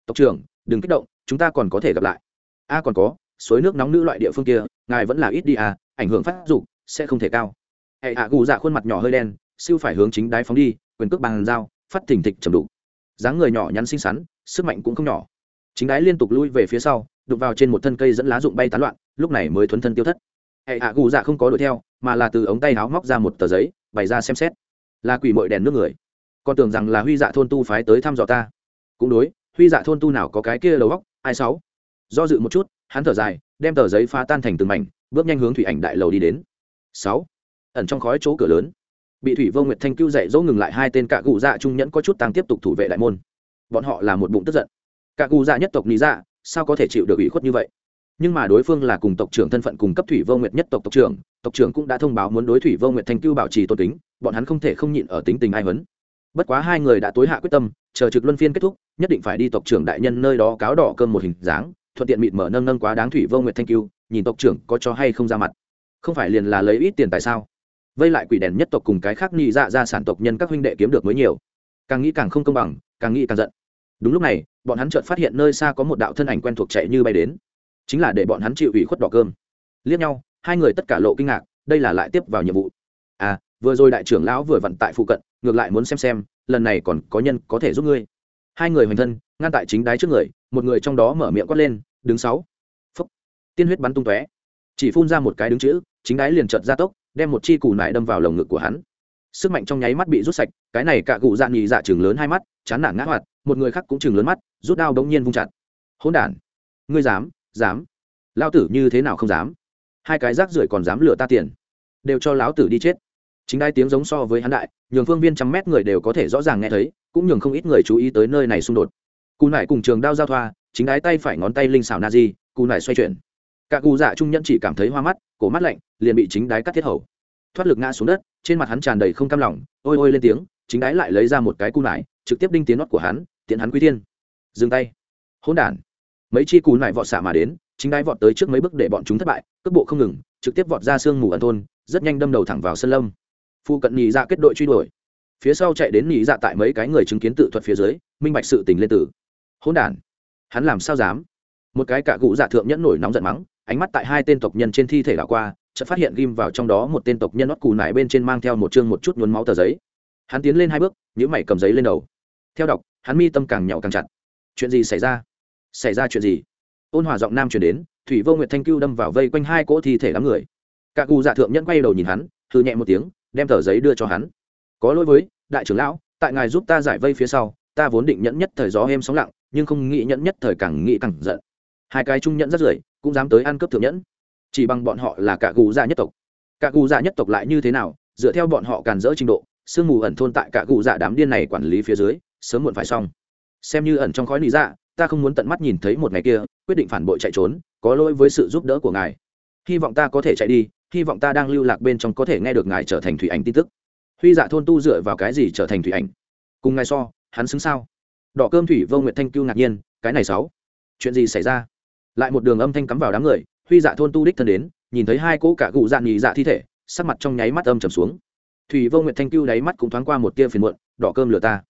Tộc trưởng, đừng kích động, chúng ta còn có thể gặp lại. A à, còn có suối nước nóng nữ loại địa phương kia, ngài vẫn là ít đi à ảnh hưởng phát dục, sẽ không thể cao. Hệ hạ gù dạ khuôn mặt nhỏ hơi đen, siêu phải hướng chính đáy phóng đi, quyền cước bàn dao phát thình thịch chầm đủ. Dáng người nhỏ nhắn xinh xắn, sức mạnh cũng không nhỏ. Chính đáy liên tục lui về phía sau, đụng vào trên một thân cây dẫn lá rụng bay tán loạn, lúc này mới thuấn thân tiêu thất. Hệ hạ gù dạ không có đuổi theo, mà là từ ống tay áo móc ra một tờ giấy, bày ra xem xét. Là quỷ mội đèn nước người. Còn tưởng rằng là huy dạ thôn tu phái tới thăm dò ta. Cũng đối, huy dạ thôn tu nào có cái kia đầu góc ai sáu? Do dự một chút hắn thở dài, đem tờ giấy phá tan thành từng mảnh, bước nhanh hướng thủy ảnh đại lầu đi đến. Sáu, ẩn trong khói chỗ cửa lớn. Bị thủy vô nguyệt thanh cứu dạy dỗ ngừng lại hai tên cạ cụ dạ trung nhẫn có chút tăng tiếp tục thủ vệ đại môn. Bọn họ là một bụng tức giận. Cạ cụ dạ nhất tộc lý dạ sao có thể chịu được ủy khuất như vậy? Nhưng mà đối phương là cùng tộc trưởng thân phận cùng cấp thủy vô nguyệt nhất tộc tộc trưởng tộc trưởng cũng đã thông báo muốn đối thủy vô nguyệt thanh cứu bảo trì tôn kính, bọn hắn không thể không nhịn ở tính tình ai huấn. Bất quá hai người đã tối hạ quyết tâm, chờ trực luân phiên kết thúc, nhất định phải đi tộc trưởng đại nhân nơi đó cáo đỏ cơm một hình dáng thuận tiện mịt mở nâng nâng quá đáng thủy vô nguyệt thanh cứu nhìn tộc trưởng có cho hay không ra mặt. Không phải liền là lấy ít tiền tại sao? Vây lại quỷ đèn nhất tộc cùng cái khác nhị dạ ra sản tộc nhân các huynh đệ kiếm được mới nhiều. Càng nghĩ càng không công bằng, càng nghĩ càng giận. Đúng lúc này, bọn hắn chợt phát hiện nơi xa có một đạo thân ảnh quen thuộc chạy như bay đến. Chính là để bọn hắn chịu ủy khuất đỏ cơm. Liếc nhau, hai người tất cả lộ kinh ngạc, đây là lại tiếp vào nhiệm vụ. À vừa rồi đại trưởng lão vừa vặn tại phụ cận, ngược lại muốn xem xem, lần này còn có nhân có thể giúp ngươi. Hai người hoành thân, ngăn tại chính đáy trước người, một người trong đó mở miệng quát lên đứng sáu. Phúc. Tiên huyết bắn tung tóe. Chỉ phun ra một cái đứng chữ, chính đái liền chợt ra tốc, đem một chi củ nải đâm vào lồng ngực của hắn. Sức mạnh trong nháy mắt bị rút sạch, cái này cả cụ dạ nhì dạ chừng lớn hai mắt, chán nản ngã hoạt, một người khác cũng chừng lớn mắt, rút đao đống nhiên vung chặt. Hỗn đản. Ngươi dám dám. Lao tử như thế nào không dám? Hai cái rác rưởi còn dám lừa ta tiền. Đều cho lão tử đi chết. Chính đai tiếng giống so với hắn đại, nhường phương viên trăm mét người đều có thể rõ ràng nghe thấy, cũng nhường không ít người chú ý tới nơi này xung đột. Cù nải cùng trường đao giao thoa chính đái tay phải ngón tay linh xảo na di, cù nải xoay chuyển. Cả cù dạ trung nhân chỉ cảm thấy hoa mắt, cổ mắt lạnh, liền bị chính đái cắt thiết hầu. Thoát lực ngã xuống đất, trên mặt hắn tràn đầy không cam lòng, ôi ôi lên tiếng, chính đái lại lấy ra một cái cù nải, trực tiếp đinh tiến nót của hắn, tiện hắn quy tiên dừng tay. Hỗn đản. Mấy chi cù nải vọt xả mà đến, chính đái vọt tới trước mấy bước để bọn chúng thất bại, cước bộ không ngừng, trực tiếp vọt ra sương mù ẩn thôn, rất nhanh đâm đầu thẳng vào sân lâm. Phụ cận nhị dạ kết đội truy đuổi. Phía sau chạy đến nhị dạ tại mấy cái người chứng kiến tự thuật phía dưới, minh bạch sự tình lên tử. Hỗn đản hắn làm sao dám? Một cái cả cụ dạ thượng nhẫn nổi nóng giận mắng, ánh mắt tại hai tên tộc nhân trên thi thể đảo qua, chợt phát hiện ghim vào trong đó một tên tộc nhân nót cù nải bên trên mang theo một chương một chút nhuốm máu tờ giấy. Hắn tiến lên hai bước nhữ mày cầm giấy lên đầu. Theo đọc, hắn mi tâm càng nhậu càng chặt. Chuyện gì xảy ra? Xảy ra chuyện gì? Ôn hòa giọng nam chuyển đến, thủy vô nguyệt thanh cưu đâm vào vây quanh hai cỗ thi thể đám người. Cả cụ dạ thượng nhẫn quay đầu nhìn hắn thư nhẹ một tiếng, đem tờ giấy đưa cho hắn. Có lỗi với, đại trưởng lão, tại ngài giúp ta giải vây phía sau, ta vốn định nhẫn nhất thời gió êm sóng lặng nhưng không nghĩ nhẫn nhất thời càng nghĩ càng giận. Hai cái trung nhẫn rất rưởi, cũng dám tới ăn cướp thượng nhẫn. Chỉ bằng bọn họ là cả gù dạ nhất tộc. Cả gù dạ nhất tộc lại như thế nào, dựa theo bọn họ càn dỡ trình độ, sương mù ẩn thôn tại cả gù dạ đám điên này quản lý phía dưới, sớm muộn phải xong. Xem như ẩn trong khói lý dạ ta không muốn tận mắt nhìn thấy một ngày kia, quyết định phản bội chạy trốn, có lỗi với sự giúp đỡ của ngài. Hy vọng ta có thể chạy đi, hy vọng ta đang lưu lạc bên trong có thể nghe được ngài trở thành thủy ảnh tin tức. Huy dạ thôn tu dựa vào cái gì trở thành thủy ảnh? Cùng ngài so, hắn xứng sao? Đỏ cơm thủy vô nguyệt thanh cưu ngạc nhiên, cái này sáu, chuyện gì xảy ra? Lại một đường âm thanh cắm vào đám người, huy dạ thôn tu đích thân đến, nhìn thấy hai cỗ cả cụ dạ nhì dạ thi thể, sắc mặt trong nháy mắt âm trầm xuống. Thủy vô nguyệt thanh cưu đáy mắt cũng thoáng qua một tia phiền muộn, đỏ cơm lừa ta.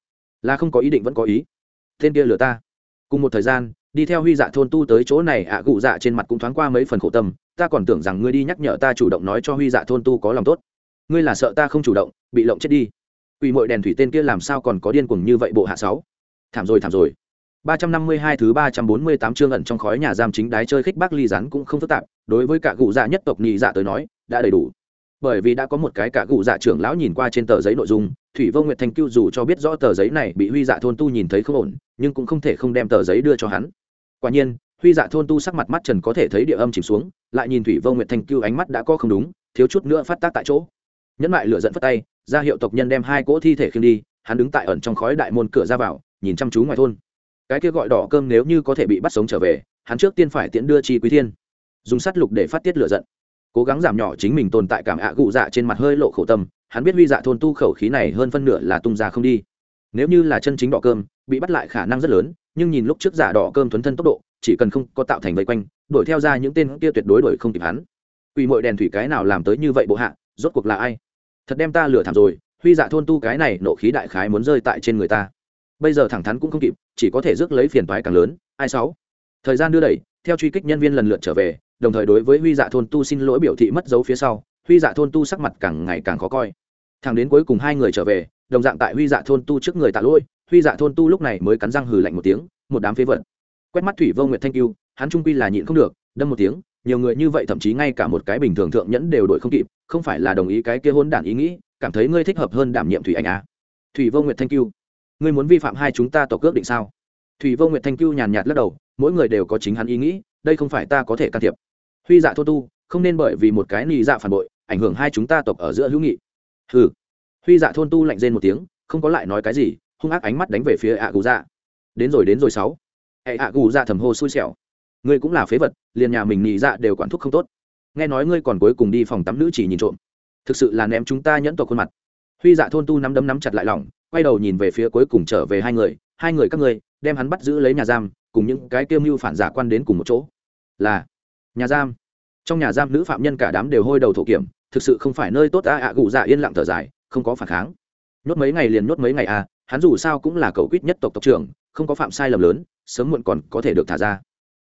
Là không có ý định vẫn có ý. Tên kia lừa ta. Cùng một thời gian, đi theo huy dạ thôn tu tới chỗ này, ạ cụ dạ trên mặt cũng thoáng qua mấy phần khổ tâm, ta còn tưởng rằng ngươi đi nhắc nhở ta chủ động nói cho huy dạ thôn tu có lòng tốt. Ngươi là sợ ta không chủ động, bị lộng chết đi. Quỷ mội đèn thủy tên kia làm sao còn có điên cuồng như vậy bộ hạ sáu? Thảm rồi thảm rồi. Ba trăm năm mươi hai thứ ba trăm bốn mươi tám chương ẩn trong khói nhà giam chính đái chơi khích bác ly rắn cũng không phức tạp, đối với cả cụ dạ nhất tộc nhị dạ tới nói, đã đầy đủ. Bởi vì đã có một cái cả cụ dạ trưởng lão nhìn qua trên tờ giấy nội dung, thủy vô nguyệt thanh cưu dù cho biết rõ tờ giấy này bị huy dạ thôn tu nhìn thấy không ổn, nhưng cũng không thể không đem tờ giấy đưa cho hắn. Quả nhiên, huy dạ thôn tu sắc mặt mắt trần có thể thấy địa âm chìm xuống, lại nhìn thủy vô nguyệt thanh cưu ánh mắt đã có không đúng, thiếu chút nữa phát tác tại chỗ. Nhẫn lại lửa dẫn phất tay, ra hiệu tộc nhân đem hai cỗ thi thể khiêng đi, hắn đứng tại ẩn trong khói đại môn cửa ra vào nhìn chăm chú ngoài thôn. Cái kia gọi đỏ cơm nếu như có thể bị bắt sống trở về, hắn trước tiên phải tiễn đưa chi quý thiên. Dùng sắt lục để phát tiết lửa giận. Cố gắng giảm nhỏ chính mình tồn tại cảm ạ gụ dạ trên mặt hơi lộ khổ tâm, hắn biết huy dạ thôn tu khẩu khí này hơn phân nửa là tung ra không đi. Nếu như là chân chính đỏ cơm, bị bắt lại khả năng rất lớn, nhưng nhìn lúc trước giả đỏ cơm thuấn thân tốc độ, chỉ cần không có tạo thành vây quanh, đuổi theo ra những tên kia tuyệt đối đuổi không kịp hắn. Quỷ mội đèn thủy cái nào làm tới như vậy bộ hạ, rốt cuộc là ai? Thật đem ta lừa thảm rồi, huy dạ thôn tu cái này nộ khí đại khái muốn rơi tại trên người ta bây giờ thẳng thắn cũng không kịp, chỉ có thể rước lấy phiền toái càng lớn. Ai sáu? Thời gian đưa đẩy, theo truy kích nhân viên lần lượt trở về, đồng thời đối với huy dạ thôn tu xin lỗi biểu thị mất dấu phía sau, huy dạ thôn tu sắc mặt càng ngày càng khó coi. Thằng đến cuối cùng hai người trở về, đồng dạng tại huy dạ thôn tu trước người tạ lỗi, huy dạ thôn tu lúc này mới cắn răng hừ lạnh một tiếng, một đám phế vật. Quét mắt thủy vô nguyệt thanh cưu hắn trung quy là nhịn không được, đâm một tiếng, nhiều người như vậy thậm chí ngay cả một cái bình thường thượng nhẫn đều đổi không kịp, không phải là đồng ý cái kia hôn đản ý nghĩ, cảm thấy ngươi thích hợp hơn đảm nhiệm thủy anh á à. thủy vô nguyệt thanh cưu ngươi muốn vi phạm hai chúng ta tổ cước định sao? Thủy vô nguyệt thanh cưu nhàn nhạt lắc đầu, mỗi người đều có chính hắn ý nghĩ, đây không phải ta có thể can thiệp. Huy dạ thô tu, không nên bởi vì một cái nì dạ phản bội, ảnh hưởng hai chúng ta tộc ở giữa hữu nghị. Hừ. Huy dạ thôn tu lạnh rên một tiếng, không có lại nói cái gì, hung ác ánh mắt đánh về phía ạ gù dạ. Đến rồi đến rồi sáu. Hệ ạ gù dạ thầm hô xui xẻo. Ngươi cũng là phế vật, liền nhà mình nhị dạ đều quản thúc không tốt. Nghe nói ngươi còn cuối cùng đi phòng tắm nữ chỉ nhìn trộm. Thực sự là ném chúng ta nhẫn tộc khuôn mặt. Huy dạ thôn tu nắm đấm nắm chặt lại lỏng quay đầu nhìn về phía cuối cùng trở về hai người hai người các ngươi, đem hắn bắt giữ lấy nhà giam, cùng những cái kiêu mưu phản giả quan đến cùng một chỗ. Là, nhà giam. Trong nhà giam nữ phạm nhân cả đám đều hôi đầu thổ kiểm, thực sự không phải nơi tốt a, ạ, gù dạ yên lặng thở dài, không có phản kháng. Nhốt mấy ngày liền nhốt mấy ngày a, hắn dù sao cũng là cầu quýt nhất tộc tộc trưởng, không có phạm sai lầm lớn, sớm muộn còn có thể được thả ra.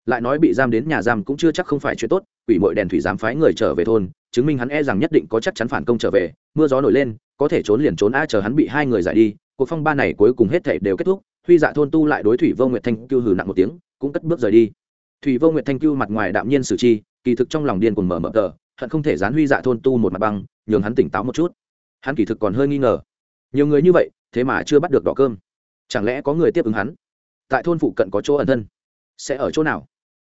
Lại nói bị giam đến nhà giam cũng chưa chắc không phải chuyện tốt, quỷ mội đèn thủy giám phái người trở về thôn, chứng minh hắn e rằng nhất định có chắc chắn phản công trở về, mưa gió nổi lên có thể trốn liền trốn a, chờ hắn bị hai người giải đi, cuộc phong ba này cuối cùng hết thể đều kết thúc, huy dạ thôn tu lại đối thủy vô nguyệt thanh cưu hừ nặng một tiếng, cũng cất bước rời đi. Thủy vô nguyệt thanh cưu mặt ngoài đạm nhiên xử chi, kỳ thực trong lòng điên cuồng mở mở tờ, hận không thể dán huy dạ thôn tu một mặt băng, nhường hắn tỉnh táo một chút. Hắn kỳ thực còn hơi nghi ngờ. Nhiều người như vậy, thế mà chưa bắt được đỏ cơm. Chẳng lẽ có người tiếp ứng hắn? Tại thôn phụ cận có chỗ ẩn thân. Sẽ ở chỗ nào?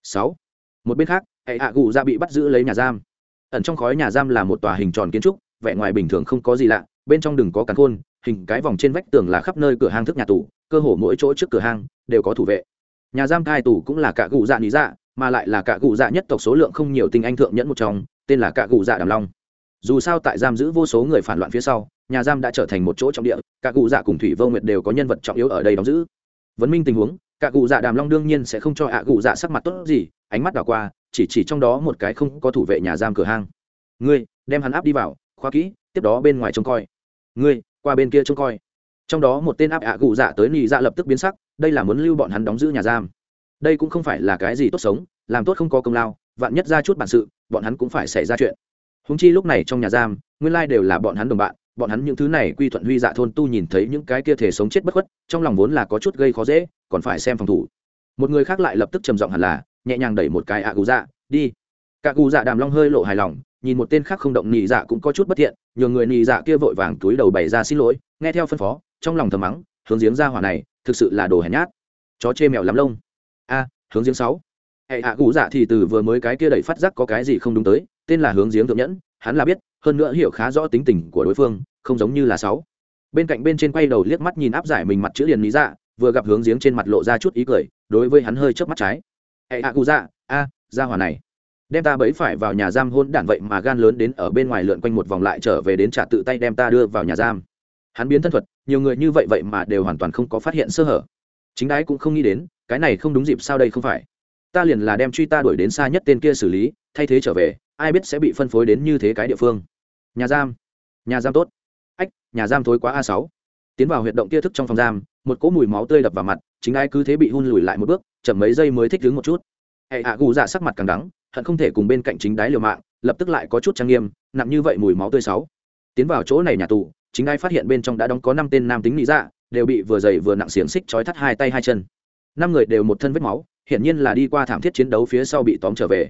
Sáu. Một bên khác, hệ hạ gù ra bị bắt giữ lấy nhà giam. Ẩn trong khói nhà giam là một tòa hình tròn kiến trúc, vẻ ngoài bình thường không có gì lạ bên trong đừng có cắn khôn, hình cái vòng trên vách tường là khắp nơi cửa hang thức nhà tù, cơ hồ mỗi chỗ trước cửa hang đều có thủ vệ. Nhà giam cai tù cũng là cả cụ dạ lý dạ mà lại là cả cụ dạ nhất tộc số lượng không nhiều tinh anh thượng nhẫn một trong, tên là cả cụ dạ đàm long. Dù sao tại giam giữ vô số người phản loạn phía sau, nhà giam đã trở thành một chỗ trọng địa, cả cụ dạ cùng thủy vô nguyệt đều có nhân vật trọng yếu ở đây đóng giữ. Vấn minh tình huống, cả cụ dạ đàm long đương nhiên sẽ không cho ạ cụ dạ sắc mặt tốt gì, ánh mắt đảo qua, chỉ chỉ trong đó một cái không có thủ vệ nhà giam cửa hang. Ngươi, đem hắn áp đi vào khoa kỹ tiếp đó bên ngoài trông coi. Ngươi, qua bên kia trông coi. Trong đó một tên áp ạ gù dạ tới nị dạ lập tức biến sắc, đây là muốn lưu bọn hắn đóng giữ nhà giam. Đây cũng không phải là cái gì tốt sống, làm tốt không có công lao, vạn nhất ra chút bản sự, bọn hắn cũng phải xảy ra chuyện. Húng chi lúc này trong nhà giam, nguyên lai đều là bọn hắn đồng bạn, bọn hắn những thứ này quy thuận huy dạ thôn tu nhìn thấy những cái kia thể sống chết bất khuất, trong lòng vốn là có chút gây khó dễ, còn phải xem phòng thủ. Một người khác lại lập tức trầm giọng hẳn là, nhẹ nhàng đẩy một cái ạ cụ dạ đi. Cả cụ dạ đàm long hơi lộ hài lòng nhìn một tên khác không động nhị dạ cũng có chút bất thiện, nhờ người nhị dạ kia vội vàng túi đầu bày ra xin lỗi, nghe theo phân phó, trong lòng thầm mắng, hướng giếng ra hỏa này, thực sự là đồ hèn nhát. Chó chê mèo lắm lông. A, hướng giếng sáu. Hệ hạ cụ dạ thì từ vừa mới cái kia đẩy phát giác có cái gì không đúng tới, tên là hướng giếng thượng nhẫn, hắn là biết, hơn nữa hiểu khá rõ tính tình của đối phương, không giống như là sáu. Bên cạnh bên trên quay đầu liếc mắt nhìn áp giải mình mặt chữ liền lý dạ vừa gặp hướng giếng trên mặt lộ ra chút ý cười, đối với hắn hơi chớp mắt trái. Hệ hạ cụ dạ a, ra hỏa này đem ta bấy phải vào nhà giam hôn đản vậy mà gan lớn đến ở bên ngoài lượn quanh một vòng lại trở về đến trả tự tay đem ta đưa vào nhà giam. Hắn biến thân thuật, nhiều người như vậy vậy mà đều hoàn toàn không có phát hiện sơ hở. Chính đái cũng không nghĩ đến, cái này không đúng dịp sao đây không phải. Ta liền là đem truy ta đuổi đến xa nhất tên kia xử lý, thay thế trở về, ai biết sẽ bị phân phối đến như thế cái địa phương. Nhà giam. Nhà giam tốt. Ách, nhà giam thối quá a sáu. Tiến vào huyệt động kia thức trong phòng giam, một cỗ mùi máu tươi đập vào mặt, chính ai cứ thế bị hun lùi lại một bước, chậm mấy giây mới thích đứng một chút. Hệ hạ gù dạ sắc mặt càng đắng hận không thể cùng bên cạnh chính đái liều mạng, lập tức lại có chút trang nghiêm, nặng như vậy mùi máu tươi sáu. Tiến vào chỗ này nhà tù, chính ai phát hiện bên trong đã đóng có năm tên nam tính lý dạ đều bị vừa dày vừa nặng xiềng xích trói thắt hai tay hai chân. Năm người đều một thân vết máu, hiển nhiên là đi qua thảm thiết chiến đấu phía sau bị tóm trở về.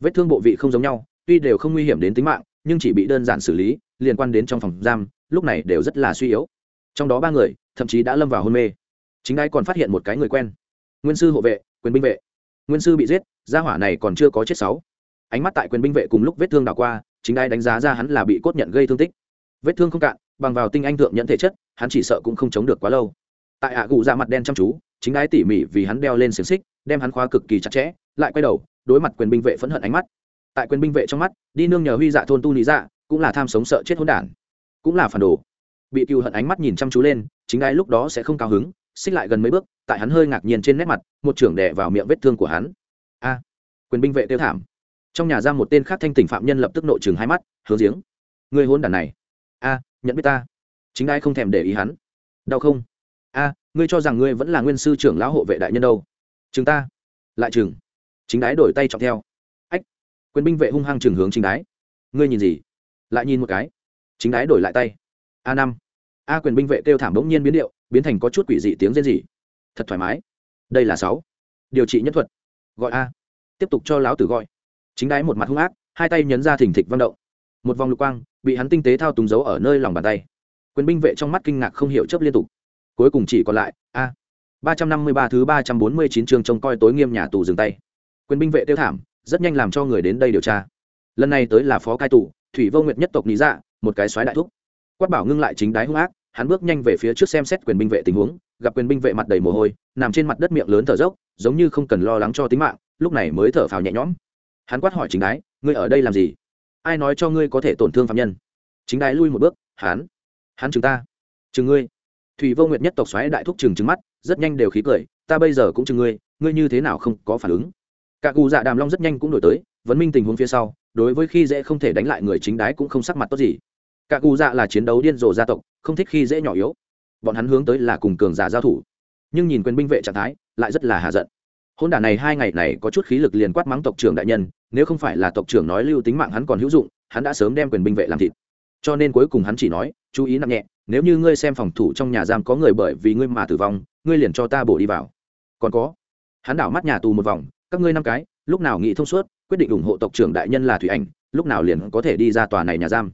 Vết thương bộ vị không giống nhau, tuy đều không nguy hiểm đến tính mạng, nhưng chỉ bị đơn giản xử lý, liên quan đến trong phòng giam, lúc này đều rất là suy yếu. Trong đó ba người, thậm chí đã lâm vào hôn mê. Chính đái còn phát hiện một cái người quen. Nguyên sư hộ vệ, quyền binh vệ nguyên sư bị giết, gia hỏa này còn chưa có chết sáu. Ánh mắt tại quyền binh vệ cùng lúc vết thương đảo qua, chính ai đánh giá ra hắn là bị cốt nhận gây thương tích. Vết thương không cạn, bằng vào tinh anh thượng nhận thể chất, hắn chỉ sợ cũng không chống được quá lâu. Tại ạ gù ra mặt đen chăm chú, chính ai tỉ mỉ vì hắn đeo lên xiềng xích, đem hắn khóa cực kỳ chặt chẽ, lại quay đầu, đối mặt quyền binh vệ phẫn hận ánh mắt. Tại quyền binh vệ trong mắt, đi nương nhờ huy dạ thôn tu lý dạ cũng là tham sống sợ chết hỗn đản, cũng là phản đồ. Bị cựu hận ánh mắt nhìn chăm chú lên, chính ai lúc đó sẽ không cao hứng xích lại gần mấy bước, tại hắn hơi ngạc nhiên trên nét mặt, một trưởng đè vào miệng vết thương của hắn. A, quyền binh vệ tiêu thảm. Trong nhà ra một tên khác thanh tỉnh phạm nhân lập tức nội chừng hai mắt hướng giếng. Người hôn đàn này. A, nhận biết ta. Chính ai không thèm để ý hắn. Đau không? A, ngươi cho rằng ngươi vẫn là nguyên sư trưởng lão hộ vệ đại nhân đâu. Chừng ta. Lại chừng chính đái đổi tay chọc theo. Ách. Quyền binh vệ hung hăng chừng hướng chính đái. Ngươi nhìn gì? Lại nhìn một cái. Chính đái đổi lại tay. A năm a quyền binh vệ kêu thảm bỗng nhiên biến điệu, biến thành có chút quỷ dị tiếng rên rỉ. Thật thoải mái. Đây là sáu. Điều trị nhân thuật. Gọi a. Tiếp tục cho lão tử gọi. Chính đái một mặt hung ác, hai tay nhấn ra thỉnh thịch văng động. Một vòng lục quang, bị hắn tinh tế thao túng giấu ở nơi lòng bàn tay. Quyền binh vệ trong mắt kinh ngạc không hiểu chấp liên tục. Cuối cùng chỉ còn lại, a. Ba trăm năm mươi ba thứ ba trăm bốn mươi chín chương trông coi tối nghiêm nhà tù dừng tay. Quyền binh vệ tiêu thảm, rất nhanh làm cho người đến đây điều tra. Lần này tới là phó cai tù, thủy vô nguyệt nhất tộc lý dạ một cái xoáy đại thúc quát bảo ngưng lại chính đái hung ác, hắn bước nhanh về phía trước xem xét quyền binh vệ tình huống, gặp quyền binh vệ mặt đầy mồ hôi, nằm trên mặt đất miệng lớn thở dốc, giống như không cần lo lắng cho tính mạng, lúc này mới thở phào nhẹ nhõm. Hắn quát hỏi chính đái, ngươi ở đây làm gì? Ai nói cho ngươi có thể tổn thương phạm nhân? Chính đái lui một bước, hắn hắn chừng ta. Chừng ngươi? Thủy vô nguyệt nhất tộc xoáy đại thúc chừng trừng mắt, rất nhanh đều khí cười, ta bây giờ cũng chừng ngươi ngươi như thế nào không có phản ứng? Cả cụ dạ đàm long rất nhanh cũng đổi tới, vấn minh tình huống phía sau, đối với khi dễ không thể đánh lại người chính đái cũng không sắc mặt tốt gì cả cụ dạ là chiến đấu điên rồ gia tộc, không thích khi dễ nhỏ yếu. Bọn hắn hướng tới là cùng cường giả giao thủ. Nhưng nhìn quyền binh vệ trạng thái, lại rất là hạ giận. Hôn đả này hai ngày này có chút khí lực liền quát mắng tộc trưởng đại nhân, nếu không phải là tộc trưởng nói lưu tính mạng hắn còn hữu dụng, hắn đã sớm đem quyền binh vệ làm thịt. Cho nên cuối cùng hắn chỉ nói, chú ý nặng nhẹ, nếu như ngươi xem phòng thủ trong nhà giam có người bởi vì ngươi mà tử vong, ngươi liền cho ta bổ đi vào. Còn có. Hắn đảo mắt nhà tù một vòng, các ngươi năm cái, lúc nào nghĩ thông suốt, quyết định ủng hộ tộc trưởng đại nhân là thủy ảnh, lúc nào liền có thể đi ra tòa này nhà giam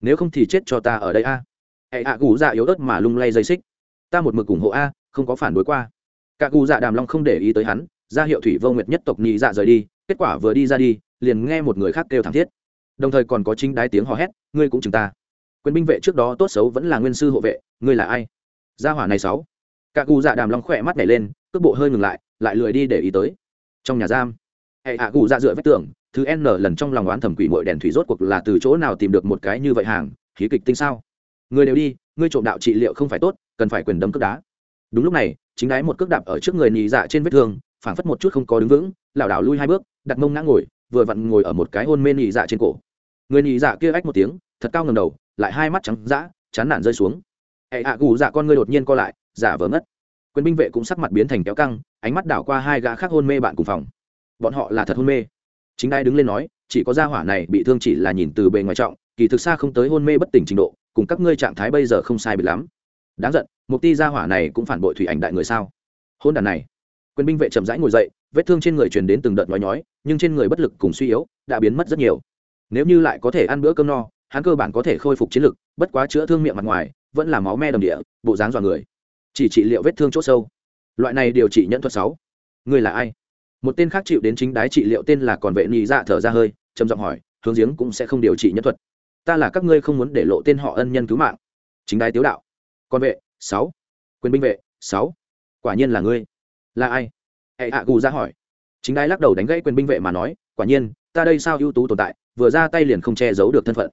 nếu không thì chết cho ta ở đây a. Hệ ạ gù dạ yếu ớt mà lung lay dây xích. Ta một mực ủng hộ a, không có phản đối qua. Cả gù dạ đàm long không để ý tới hắn, ra hiệu thủy vô nguyệt nhất tộc nhị dạ rời đi, kết quả vừa đi ra đi, liền nghe một người khác kêu thảm thiết. Đồng thời còn có chính đái tiếng hò hét, ngươi cũng chừng ta. Quyền binh vệ trước đó tốt xấu vẫn là nguyên sư hộ vệ, ngươi là ai? Gia hỏa này sáu cả cụ dạ đàm long khỏe mắt nhảy lên, cước bộ hơi ngừng lại lại lười đi để ý tới. Trong nhà giam, hệ hạ cụ dạ dựa vách tường thứ n lần trong lòng oán thẩm quỷ mội đèn thủy rốt cuộc là từ chỗ nào tìm được một cái như vậy hàng khí kịch tinh sao? Người đều đi, ngươi trộm đạo trị liệu không phải tốt, cần phải quyền đấm cước đá. Đúng lúc này, chính đái một cước đạp ở trước người nhì dạ trên vết thương, phảng phất một chút không có đứng vững, lảo đảo lui hai bước, đặt mông ngã ngồi, vừa vặn ngồi ở một cái hôn mê nhì dạ trên cổ. Người nhì dạ kia ách một tiếng, thật cao ngầm đầu, lại hai mắt trắng dã, chán nản rơi xuống. Hệ hạ gù dạ con ngươi đột nhiên co lại, giả vờ ngất. Quyền binh vệ cũng sắc mặt biến thành kéo căng, ánh mắt đảo qua hai gã khác hôn mê bạn cùng phòng. Bọn họ là thật hôn mê chính đai đứng lên nói, chỉ có gia hỏa này bị thương chỉ là nhìn từ bề ngoài trọng, kỳ thực xa không tới hôn mê bất tỉnh trình độ, cùng các ngươi trạng thái bây giờ không sai bị lắm. Đáng giận, mục ti gia hỏa này cũng phản bội thủy ảnh đại người sao? Hôn đàn này. Quyền binh vệ chậm rãi ngồi dậy, vết thương trên người truyền đến từng đợt nói nhói, nhưng trên người bất lực cùng suy yếu, đã biến mất rất nhiều. Nếu như lại có thể ăn bữa cơm no, hắn cơ bản có thể khôi phục chiến lực, bất quá chữa thương miệng mặt ngoài, vẫn là máu me đầm địa, bộ dáng dọa người. Chỉ trị liệu vết thương chỗ sâu. Loại này điều trị nhẫn thuật sáu. Người là ai? Một tên khác chịu đến chính đái trị liệu tên là còn vệ nhị dạ thở ra hơi, trầm giọng hỏi, hướng giếng cũng sẽ không điều trị nhất thuật. Ta là các ngươi không muốn để lộ tên họ ân nhân cứu mạng. Chính đái tiếu đạo. Còn vệ, sáu. Quyền binh vệ, sáu. Quả nhiên là ngươi. Là ai? Hệ hạ gù ra hỏi. Chính đái lắc đầu đánh gãy quyền binh vệ mà nói, quả nhiên, ta đây sao ưu tú tồn tại, vừa ra tay liền không che giấu được thân phận.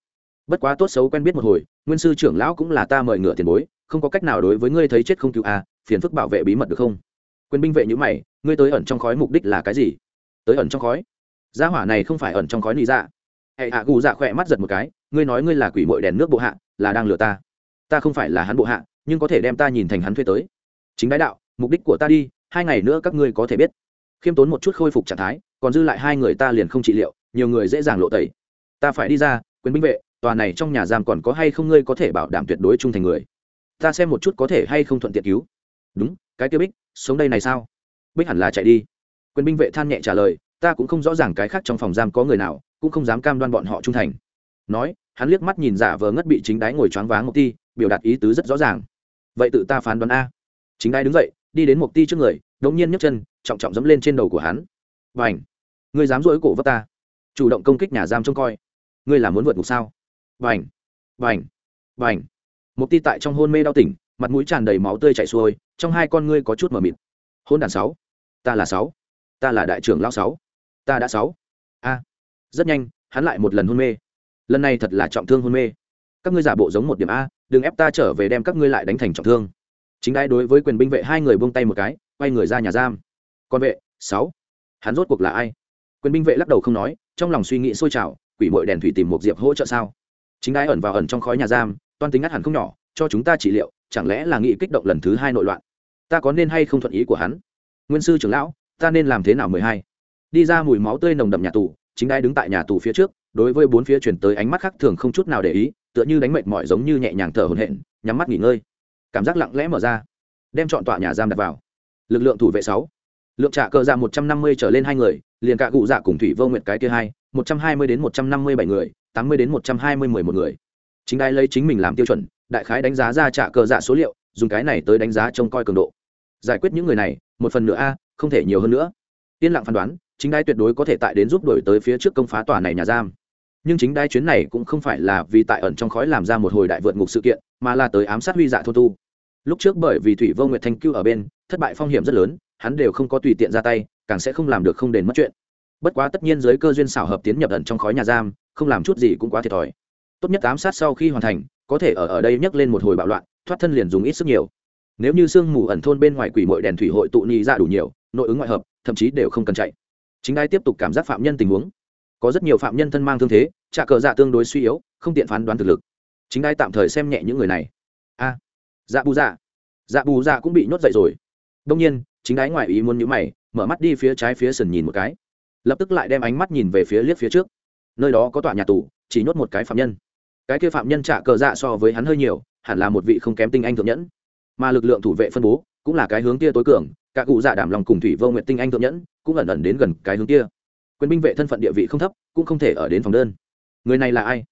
Bất quá tốt xấu quen biết một hồi, nguyên sư trưởng lão cũng là ta mời ngựa tiền bối, không có cách nào đối với ngươi thấy chết không cứu a phiền phức bảo vệ bí mật được không? Quyền binh vệ nhữ mày, ngươi tới ẩn trong khói mục đích là cái gì? Tới ẩn trong khói? Gia hỏa này không phải ẩn trong khói nị dạ. Hệ hạ gù dạ khỏe mắt giật một cái, ngươi nói ngươi là quỷ mội đèn nước bộ hạ, là đang lừa ta. Ta không phải là hắn bộ hạ, nhưng có thể đem ta nhìn thành hắn thuê tới. Chính đái đạo, mục đích của ta đi, hai ngày nữa các ngươi có thể biết. Khiêm tốn một chút khôi phục trạng thái, còn dư lại hai người ta liền không trị liệu, nhiều người dễ dàng lộ tẩy. Ta phải đi ra, quyền binh vệ, tòa này trong nhà giam còn có hay không ngươi có thể bảo đảm tuyệt đối trung thành người. Ta xem một chút có thể hay không thuận tiện cứu. Đúng, cái kia bích sống đây này sao? Bích hẳn là chạy đi. Quyền binh vệ than nhẹ trả lời, ta cũng không rõ ràng cái khác trong phòng giam có người nào, cũng không dám cam đoan bọn họ trung thành. Nói, hắn liếc mắt nhìn giả vờ ngất bị chính đái ngồi choáng váng một ti, biểu đạt ý tứ rất rõ ràng. Vậy tự ta phán đoán a. Chính đái đứng dậy, đi đến một ti trước người đống nhiên nhấc chân, trọng trọng dẫm lên trên đầu của hắn. Và ảnh ngươi dám dỗi cổ vấp ta? Chủ động công kích nhà giam trông coi. Ngươi là muốn vượt ngục sao? Vành vành vành. Một ti tại trong hôn mê đau tỉnh mặt mũi tràn đầy máu tươi chảy xuôi, trong hai con ngươi có chút mờ mịt. Hôn đàn sáu. Ta là sáu. Ta là đại trưởng lao sáu. Ta đã sáu. A. Rất nhanh, hắn lại một lần hôn mê. Lần này thật là trọng thương hôn mê. Các ngươi giả bộ giống một điểm a, đừng ép ta trở về đem các ngươi lại đánh thành trọng thương. Chính đái đối với quyền binh vệ hai người buông tay một cái, quay người ra nhà giam. Con vệ, sáu. Hắn rốt cuộc là ai? Quyền binh vệ lắc đầu không nói, trong lòng suy nghĩ sôi trào, quỷ mội đèn thủy tìm một diệp hỗ trợ sao? Chính đái ẩn vào ẩn trong khói nhà giam, toan tính ngắt hẳn không nhỏ cho chúng ta trị liệu, chẳng lẽ là nghị kích động lần thứ hai nội loạn? Ta có nên hay không thuận ý của hắn? Nguyên sư trưởng lão, ta nên làm thế nào mười hai? Đi ra mùi máu tươi nồng đậm nhà tù, chính đai đứng tại nhà tù phía trước, đối với bốn phía chuyển tới ánh mắt khác thường không chút nào để ý, tựa như đánh mệt mỏi giống như nhẹ nhàng thở hổn hển, nhắm mắt nghỉ ngơi. Cảm giác lặng lẽ mở ra, đem chọn tọa nhà giam đặt vào. Lực lượng thủ vệ sáu. Lượng trả cờ ra một trăm năm mươi trở lên hai người, liền cả cụ dạ cùng thủy vô nguyện cái kia hai, một trăm hai mươi đến một trăm năm mươi bảy người, tám mươi đến một trăm hai mươi mười một người. Chính đai lấy chính mình làm tiêu chuẩn đại khái đánh giá ra trả cờ dạ số liệu, dùng cái này tới đánh giá trông coi cường độ. Giải quyết những người này, một phần nữa a, không thể nhiều hơn nữa. Yên lặng phán đoán, chính đai tuyệt đối có thể tại đến giúp đổi tới phía trước công phá tòa này nhà giam. Nhưng chính đai chuyến này cũng không phải là vì tại ẩn trong khói làm ra một hồi đại vượt ngục sự kiện, mà là tới ám sát huy dạ thô tu. Lúc trước bởi vì thủy vô nguyệt thanh cưu ở bên, thất bại phong hiểm rất lớn, hắn đều không có tùy tiện ra tay, càng sẽ không làm được không đền mất chuyện. Bất quá tất nhiên giới cơ duyên xảo hợp tiến nhập ẩn trong khói nhà giam, không làm chút gì cũng quá thiệt thòi. Tốt nhất ám sát sau khi hoàn thành có thể ở ở đây nhấc lên một hồi bạo loạn, thoát thân liền dùng ít sức nhiều. Nếu như sương mù ẩn thôn bên ngoài quỷ mội đèn thủy hội tụ ni ra đủ nhiều, nội ứng ngoại hợp, thậm chí đều không cần chạy. Chính ai tiếp tục cảm giác phạm nhân tình huống? Có rất nhiều phạm nhân thân mang thương thế, trả cờ dạ tương đối suy yếu, không tiện phán đoán thực lực. Chính ai tạm thời xem nhẹ những người này? A. Dạ bù dạ. Dạ bù dạ cũng bị nhốt dậy rồi. Đông nhiên, chính ái ngoại ý muốn nhữ mày, mở mắt đi phía trái phía sườn nhìn một cái. Lập tức lại đem ánh mắt nhìn về phía liếc phía trước. Nơi đó có tòa nhà tù, chỉ nhốt một cái phạm nhân cái kia phạm nhân trả cờ dạ so với hắn hơi nhiều, hẳn là một vị không kém tinh anh thượng nhẫn. Mà lực lượng thủ vệ phân bố cũng là cái hướng kia tối cường, cả cụ dạ đảm lòng cùng thủy vô nguyện tinh anh thượng nhẫn cũng ẩn ẩn đến gần cái hướng kia. Quyền binh vệ thân phận địa vị không thấp, cũng không thể ở đến phòng đơn. Người này là ai?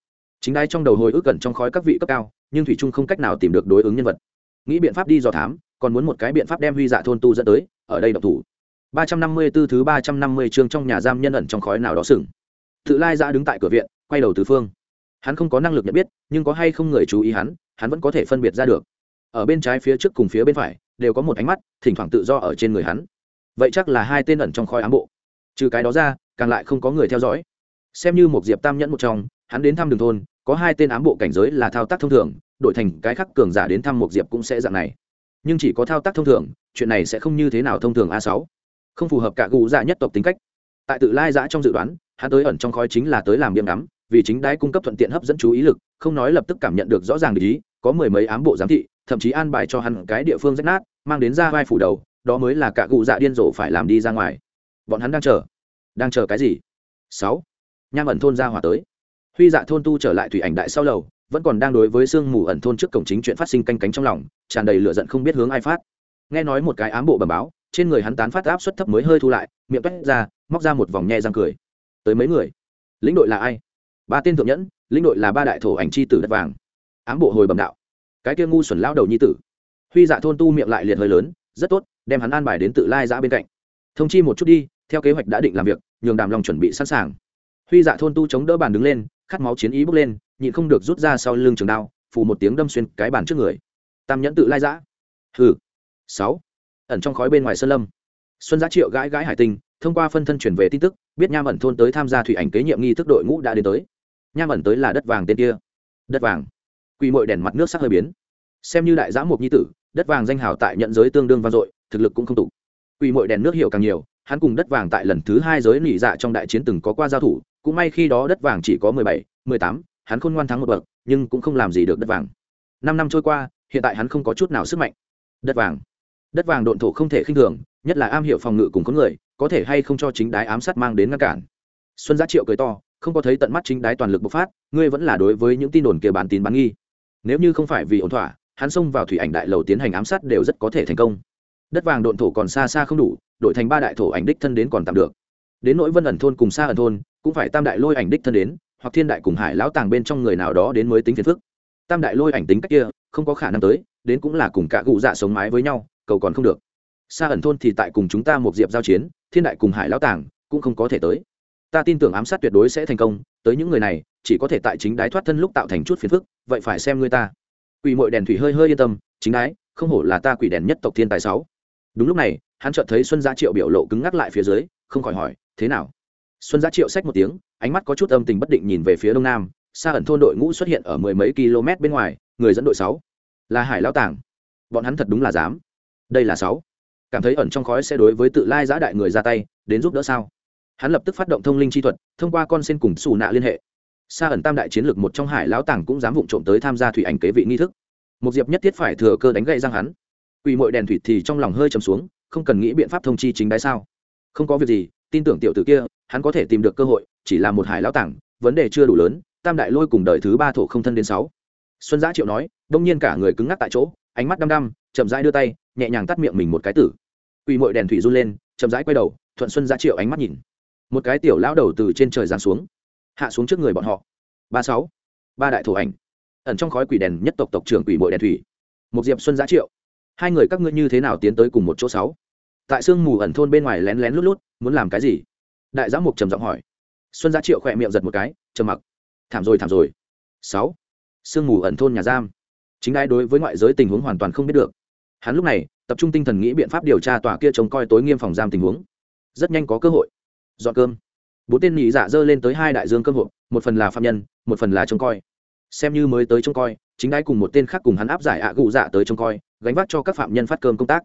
Chính đai trong đầu hồi ức gần trong khói các vị cấp cao, nhưng thủy trung không cách nào tìm được đối ứng nhân vật. Nghĩ biện pháp đi dò thám, còn muốn một cái biện pháp đem huy dạ thôn tu dẫn tới, ở đây độc thủ. Ba trăm năm mươi 354 thứ ba trăm năm mươi chương trong nhà giam nhân ẩn trong khói nào đó sừng. Tự lai ra đứng tại cửa viện, quay đầu tứ phương hắn không có năng lực nhận biết, nhưng có hay không người chú ý hắn hắn vẫn có thể phân biệt ra được. Ở bên trái phía trước cùng phía bên phải, đều có một ánh mắt, thỉnh thoảng tự do ở trên người hắn. Vậy chắc là hai tên ẩn trong khói ám bộ. Trừ cái đó ra, càng lại không có người theo dõi. Xem như một diệp tam nhẫn một trong, hắn đến thăm đường thôn, có hai tên ám bộ cảnh giới là thao tác thông thường, đổi thành cái khắc cường giả đến thăm một diệp cũng sẽ dạng này. Nhưng chỉ có thao tác thông thường, chuyện này sẽ không như thế nào thông thường a sáu. Không phù hợp cả gù dạ nhất tộc tính cách. Tại tự lai giã trong dự đoán, hắn tới ẩn trong khói chính là tới làm biếm đắm vì chính đái cung cấp thuận tiện hấp dẫn chú ý lực, không nói lập tức cảm nhận được rõ ràng ý, có mười mấy ám bộ giám thị, thậm chí an bài cho hắn cái địa phương rách nát, mang đến ra vai phủ đầu, đó mới là cả cụ dạ điên rồ phải làm đi ra ngoài. Bọn hắn đang chờ. Đang chờ cái gì? Sáu. Nham ẩn thôn ra hỏa tới. Huy dạ thôn tu trở lại thủy ảnh đại sau lầu, vẫn còn đang đối với sương mù ẩn thôn trước cổng chính chuyện phát sinh canh cánh trong lòng, tràn đầy lửa giận không biết hướng ai phát. Nghe nói một cái ám bộ bẩm báo, trên người hắn tán phát áp suất thấp mới hơi thu lại, miệng toét ra, móc ra một vòng nhẹ răng cười. Tới mấy người? Lĩnh đội là ai? Ba tên thượng nhẫn, lĩnh đội là ba đại thổ ảnh c h i tử đất vàng. Ám bộ hồi bẩm đạo. Cái kia ngu xuẩn lao đầu nhi tử. Huy dạ thôn tu miệng lại liệt hơi lớn, rất tốt, đem hắn an bài đến tự lai giã bên cạnh. Thông chi một chút đi, theo kế hoạch đã định làm việc, nhường đàm lòng chuẩn bị sẵn sàng. Huy dạ thôn tu chống đỡ bàn đứng lên, khát máu chiến ý bốc lên, nhịn không được rút ra sau lưng trường đao, phù một tiếng đâm xuyên cái bàn trước người. Tam nhẫn tự lai giã. Hừ. Sáu. Ẩn trong khói bên ngoài sơn lâm. Xuân giá triệu gãi gãi hải tinh thông qua phân thân chuyển về tin tức, biết nham ẩn thôn tới tham gia thủy ảnh kế nhiệm nghi thức đội ngũ đã đến tới nham ẩn tới là đất vàng tên kia. Đất vàng. Quỷ mội đèn mặt nước sắc hơi biến. Xem như đại giã mục nhi tử, đất vàng danh hào tại nhận giới tương đương vang dội, thực lực cũng không tụ. Quỷ mội đèn nước hiểu càng nhiều, hắn cùng đất vàng tại lần thứ hai giới nỉ dạ trong đại chiến từng có qua giao thủ, cũng may khi đó đất vàng chỉ có mười bảy, mười tám, hắn khôn ngoan thắng một bậc, nhưng cũng không làm gì được đất vàng. Năm năm trôi qua, hiện tại hắn không có chút nào sức mạnh. Đất vàng. Đất vàng độn thổ không thể khinh thường, nhất là am hiểu phòng ngự cùng có người, có thể hay không cho chính đái ám sát mang đến ngăn cản. Xuân giá triệu cười to không có thấy tận mắt chính đái toàn lực bộc phát, ngươi vẫn là đối với những tin đồn kia bán tín bán nghi. Nếu như không phải vì ổn thỏa, hắn xông vào thủy ảnh đại lầu tiến hành ám sát đều rất có thể thành công. Đất vàng độn thổ còn xa xa không đủ, đổi thành ba đại thổ ảnh đích thân đến còn tạm được. Đến nỗi vân ẩn thôn cùng xa ẩn thôn, cũng phải tam đại lôi ảnh đích thân đến, hoặc thiên đại cùng hải lão tàng bên trong người nào đó đến mới tính phiền phức. Tam đại lôi ảnh tính cách kia, không có khả năng tới, đến cũng là cùng cả cụ dạ sống mái với nhau, cầu còn không được. Xa ẩn thôn thì tại cùng chúng ta một diệp giao chiến, thiên đại cùng hải lão tàng, cũng không có thể tới ta tin tưởng ám sát tuyệt đối sẽ thành công, tới những người này, chỉ có thể tại chính đái thoát thân lúc tạo thành chút phiền phức, vậy phải xem người ta. Quỷ mội đèn thủy hơi hơi yên tâm, chính đái, không hổ là ta quỷ đèn nhất tộc thiên tài sáu. Đúng lúc này, hắn chợt thấy xuân gia triệu biểu lộ cứng ngắc lại phía dưới, không khỏi hỏi, thế nào? Xuân gia triệu xách một tiếng, ánh mắt có chút âm tình bất định nhìn về phía đông nam, xa ẩn thôn đội ngũ xuất hiện ở mười mấy km bên ngoài, người dẫn đội sáu. Là hải lao tàng. Bọn hắn thật đúng là dám. Đây là sáu. Cảm thấy ẩn trong khói sẽ đối với tự lai giã đại người ra tay, đến giúp đỡ sao? Hắn lập tức phát động thông linh chi thuật, thông qua con sen cùng xù nạ liên hệ. Xa ẩn tam đại chiến lược một trong hải lão tàng cũng dám vụng trộm tới tham gia thủy ảnh kế vị nghi thức. Một diệp nhất thiết phải thừa cơ đánh gậy răng hắn. Quỳ mội đèn thủy thì trong lòng hơi chầm xuống, không cần nghĩ biện pháp thông chi chính đái sao? Không có việc gì, tin tưởng tiểu tử kia, hắn có thể tìm được cơ hội, chỉ là một hải lão tàng, vấn đề chưa đủ lớn, tam đại lôi cùng đời thứ ba thổ không thân đến sáu. Xuân giã triệu nói, đông nhiên cả người cứng ngắc tại chỗ, ánh mắt đăm đăm, chậm rãi đưa tay, nhẹ nhàng tắt miệng mình một cái tử. Quỳ mội đèn thủy run lên, chậm rãi quay đầu, thuận xuân giã triệu ánh mắt nhìn một cái tiểu lão đầu từ trên trời giáng xuống, hạ xuống trước người bọn họ. Ba sáu, ba đại thổ ảnh, ẩn trong khói quỷ đèn nhất tộc tộc trưởng quỷ bội đèn thủy. Một diệp xuân giá triệu. Hai người các ngươi như thế nào tiến tới cùng một chỗ sáu? Tại sương mù ẩn thôn bên ngoài lén lén lút lút, muốn làm cái gì? Đại giám mục trầm giọng hỏi. Xuân giá triệu khỏe miệng giật một cái, trầm mặc. Thảm rồi thảm rồi. Sáu, sương mù ẩn thôn nhà giam. Chính ai đối với ngoại giới tình huống hoàn toàn không biết được. Hắn lúc này, tập trung tinh thần nghĩ biện pháp điều tra tòa kia trông coi tối nghiêm phòng giam tình huống. Rất nhanh có cơ hội dọn cơm. Bốn tên nhị dạ dơ lên tới hai đại dương cơm hộp, một phần là phạm nhân, một phần là trông coi. Xem như mới tới trông coi, chính đái cùng một tên khác cùng hắn áp giải ạ à gụ dạ tới trông coi, gánh vác cho các phạm nhân phát cơm công tác.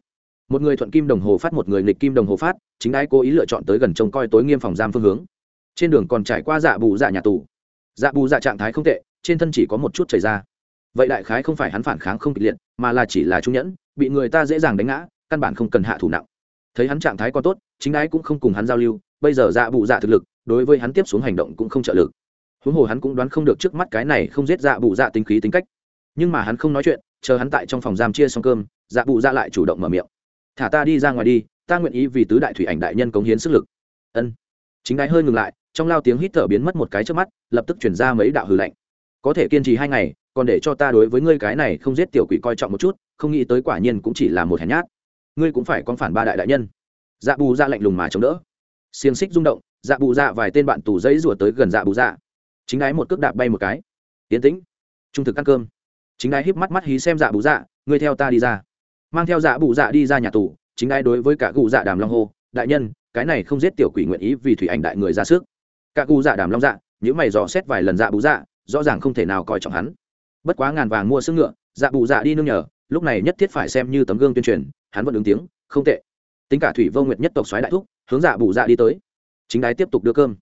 Một người thuận kim đồng hồ phát, một người nghịch kim đồng hồ phát, chính đái cố ý lựa chọn tới gần trông coi tối nghiêm phòng giam phương hướng. Trên đường còn trải qua dạ bù dạ nhà tù. Dạ bù dạ trạng thái không tệ, trên thân chỉ có một chút chảy ra. Vậy đại khái không phải hắn phản kháng không kịch liệt, mà là chỉ là trung nhẫn, bị người ta dễ dàng đánh ngã, căn bản không cần hạ thủ nặng. Thấy hắn trạng thái có tốt, chính đái cũng không cùng hắn giao lưu bây giờ dạ bụ dạ thực lực, đối với hắn tiếp xuống hành động cũng không trợ lực. Huống hồ hắn cũng đoán không được trước mắt cái này không giết dạ bụ dạ tính khí tính cách. Nhưng mà hắn không nói chuyện, chờ hắn tại trong phòng giam chia xong cơm dạ bụ dạ lại chủ động mở miệng. Thả ta đi ra ngoài đi, ta nguyện ý vì tứ đại thủy ảnh đại nhân cống hiến sức lực. Ân. Chính đái hơi ngừng lại, trong lao tiếng hít thở biến mất một cái trước mắt, lập tức chuyển ra mấy đạo hư lạnh có thể kiên trì hai ngày, còn để cho ta đối với ngươi cái này không giết tiểu quỷ coi trọng một chút, không nghĩ tới quả nhiên cũng chỉ là một hèn nhát. Ngươi cũng phải con phản ba đại đại nhân. Dạ bù ra dạ lạnh lùng mà chống đỡ xiềng xích rung động dạ bù dạ vài tên bạn tù giấy rủa tới gần dạ bù dạ. Chính ái một cước đạp bay một cái. Tiến tĩnh, trung thực ăn cơm. Chính ái híp mắt mắt hí xem dạ bù dạ ngươi theo ta đi ra. Mang theo dạ bù dạ đi ra nhà tù, chính ái đối với cả cụ dạ đàm long hô, đại nhân, cái này không giết tiểu quỷ nguyện ý vì thủy ảnh đại người ra sức. Cả cụ dạ đàm long dạ những mày dò xét vài lần dạ bù dạ rõ ràng không thể nào coi trọng hắn. Bất quá ngàn vàng mua sức ngựa dạ bù dạ đi nương nhờ, lúc này nhất thiết phải xem như tấm gương tuyên truyền, hắn vẫn ứng tiếng, không tệ. Tính cả thủy vô nguyệt nhất tộc xoáy đại thúc hướng dạ bù dạ đi tới. Chính đái tiếp tục đưa cơm.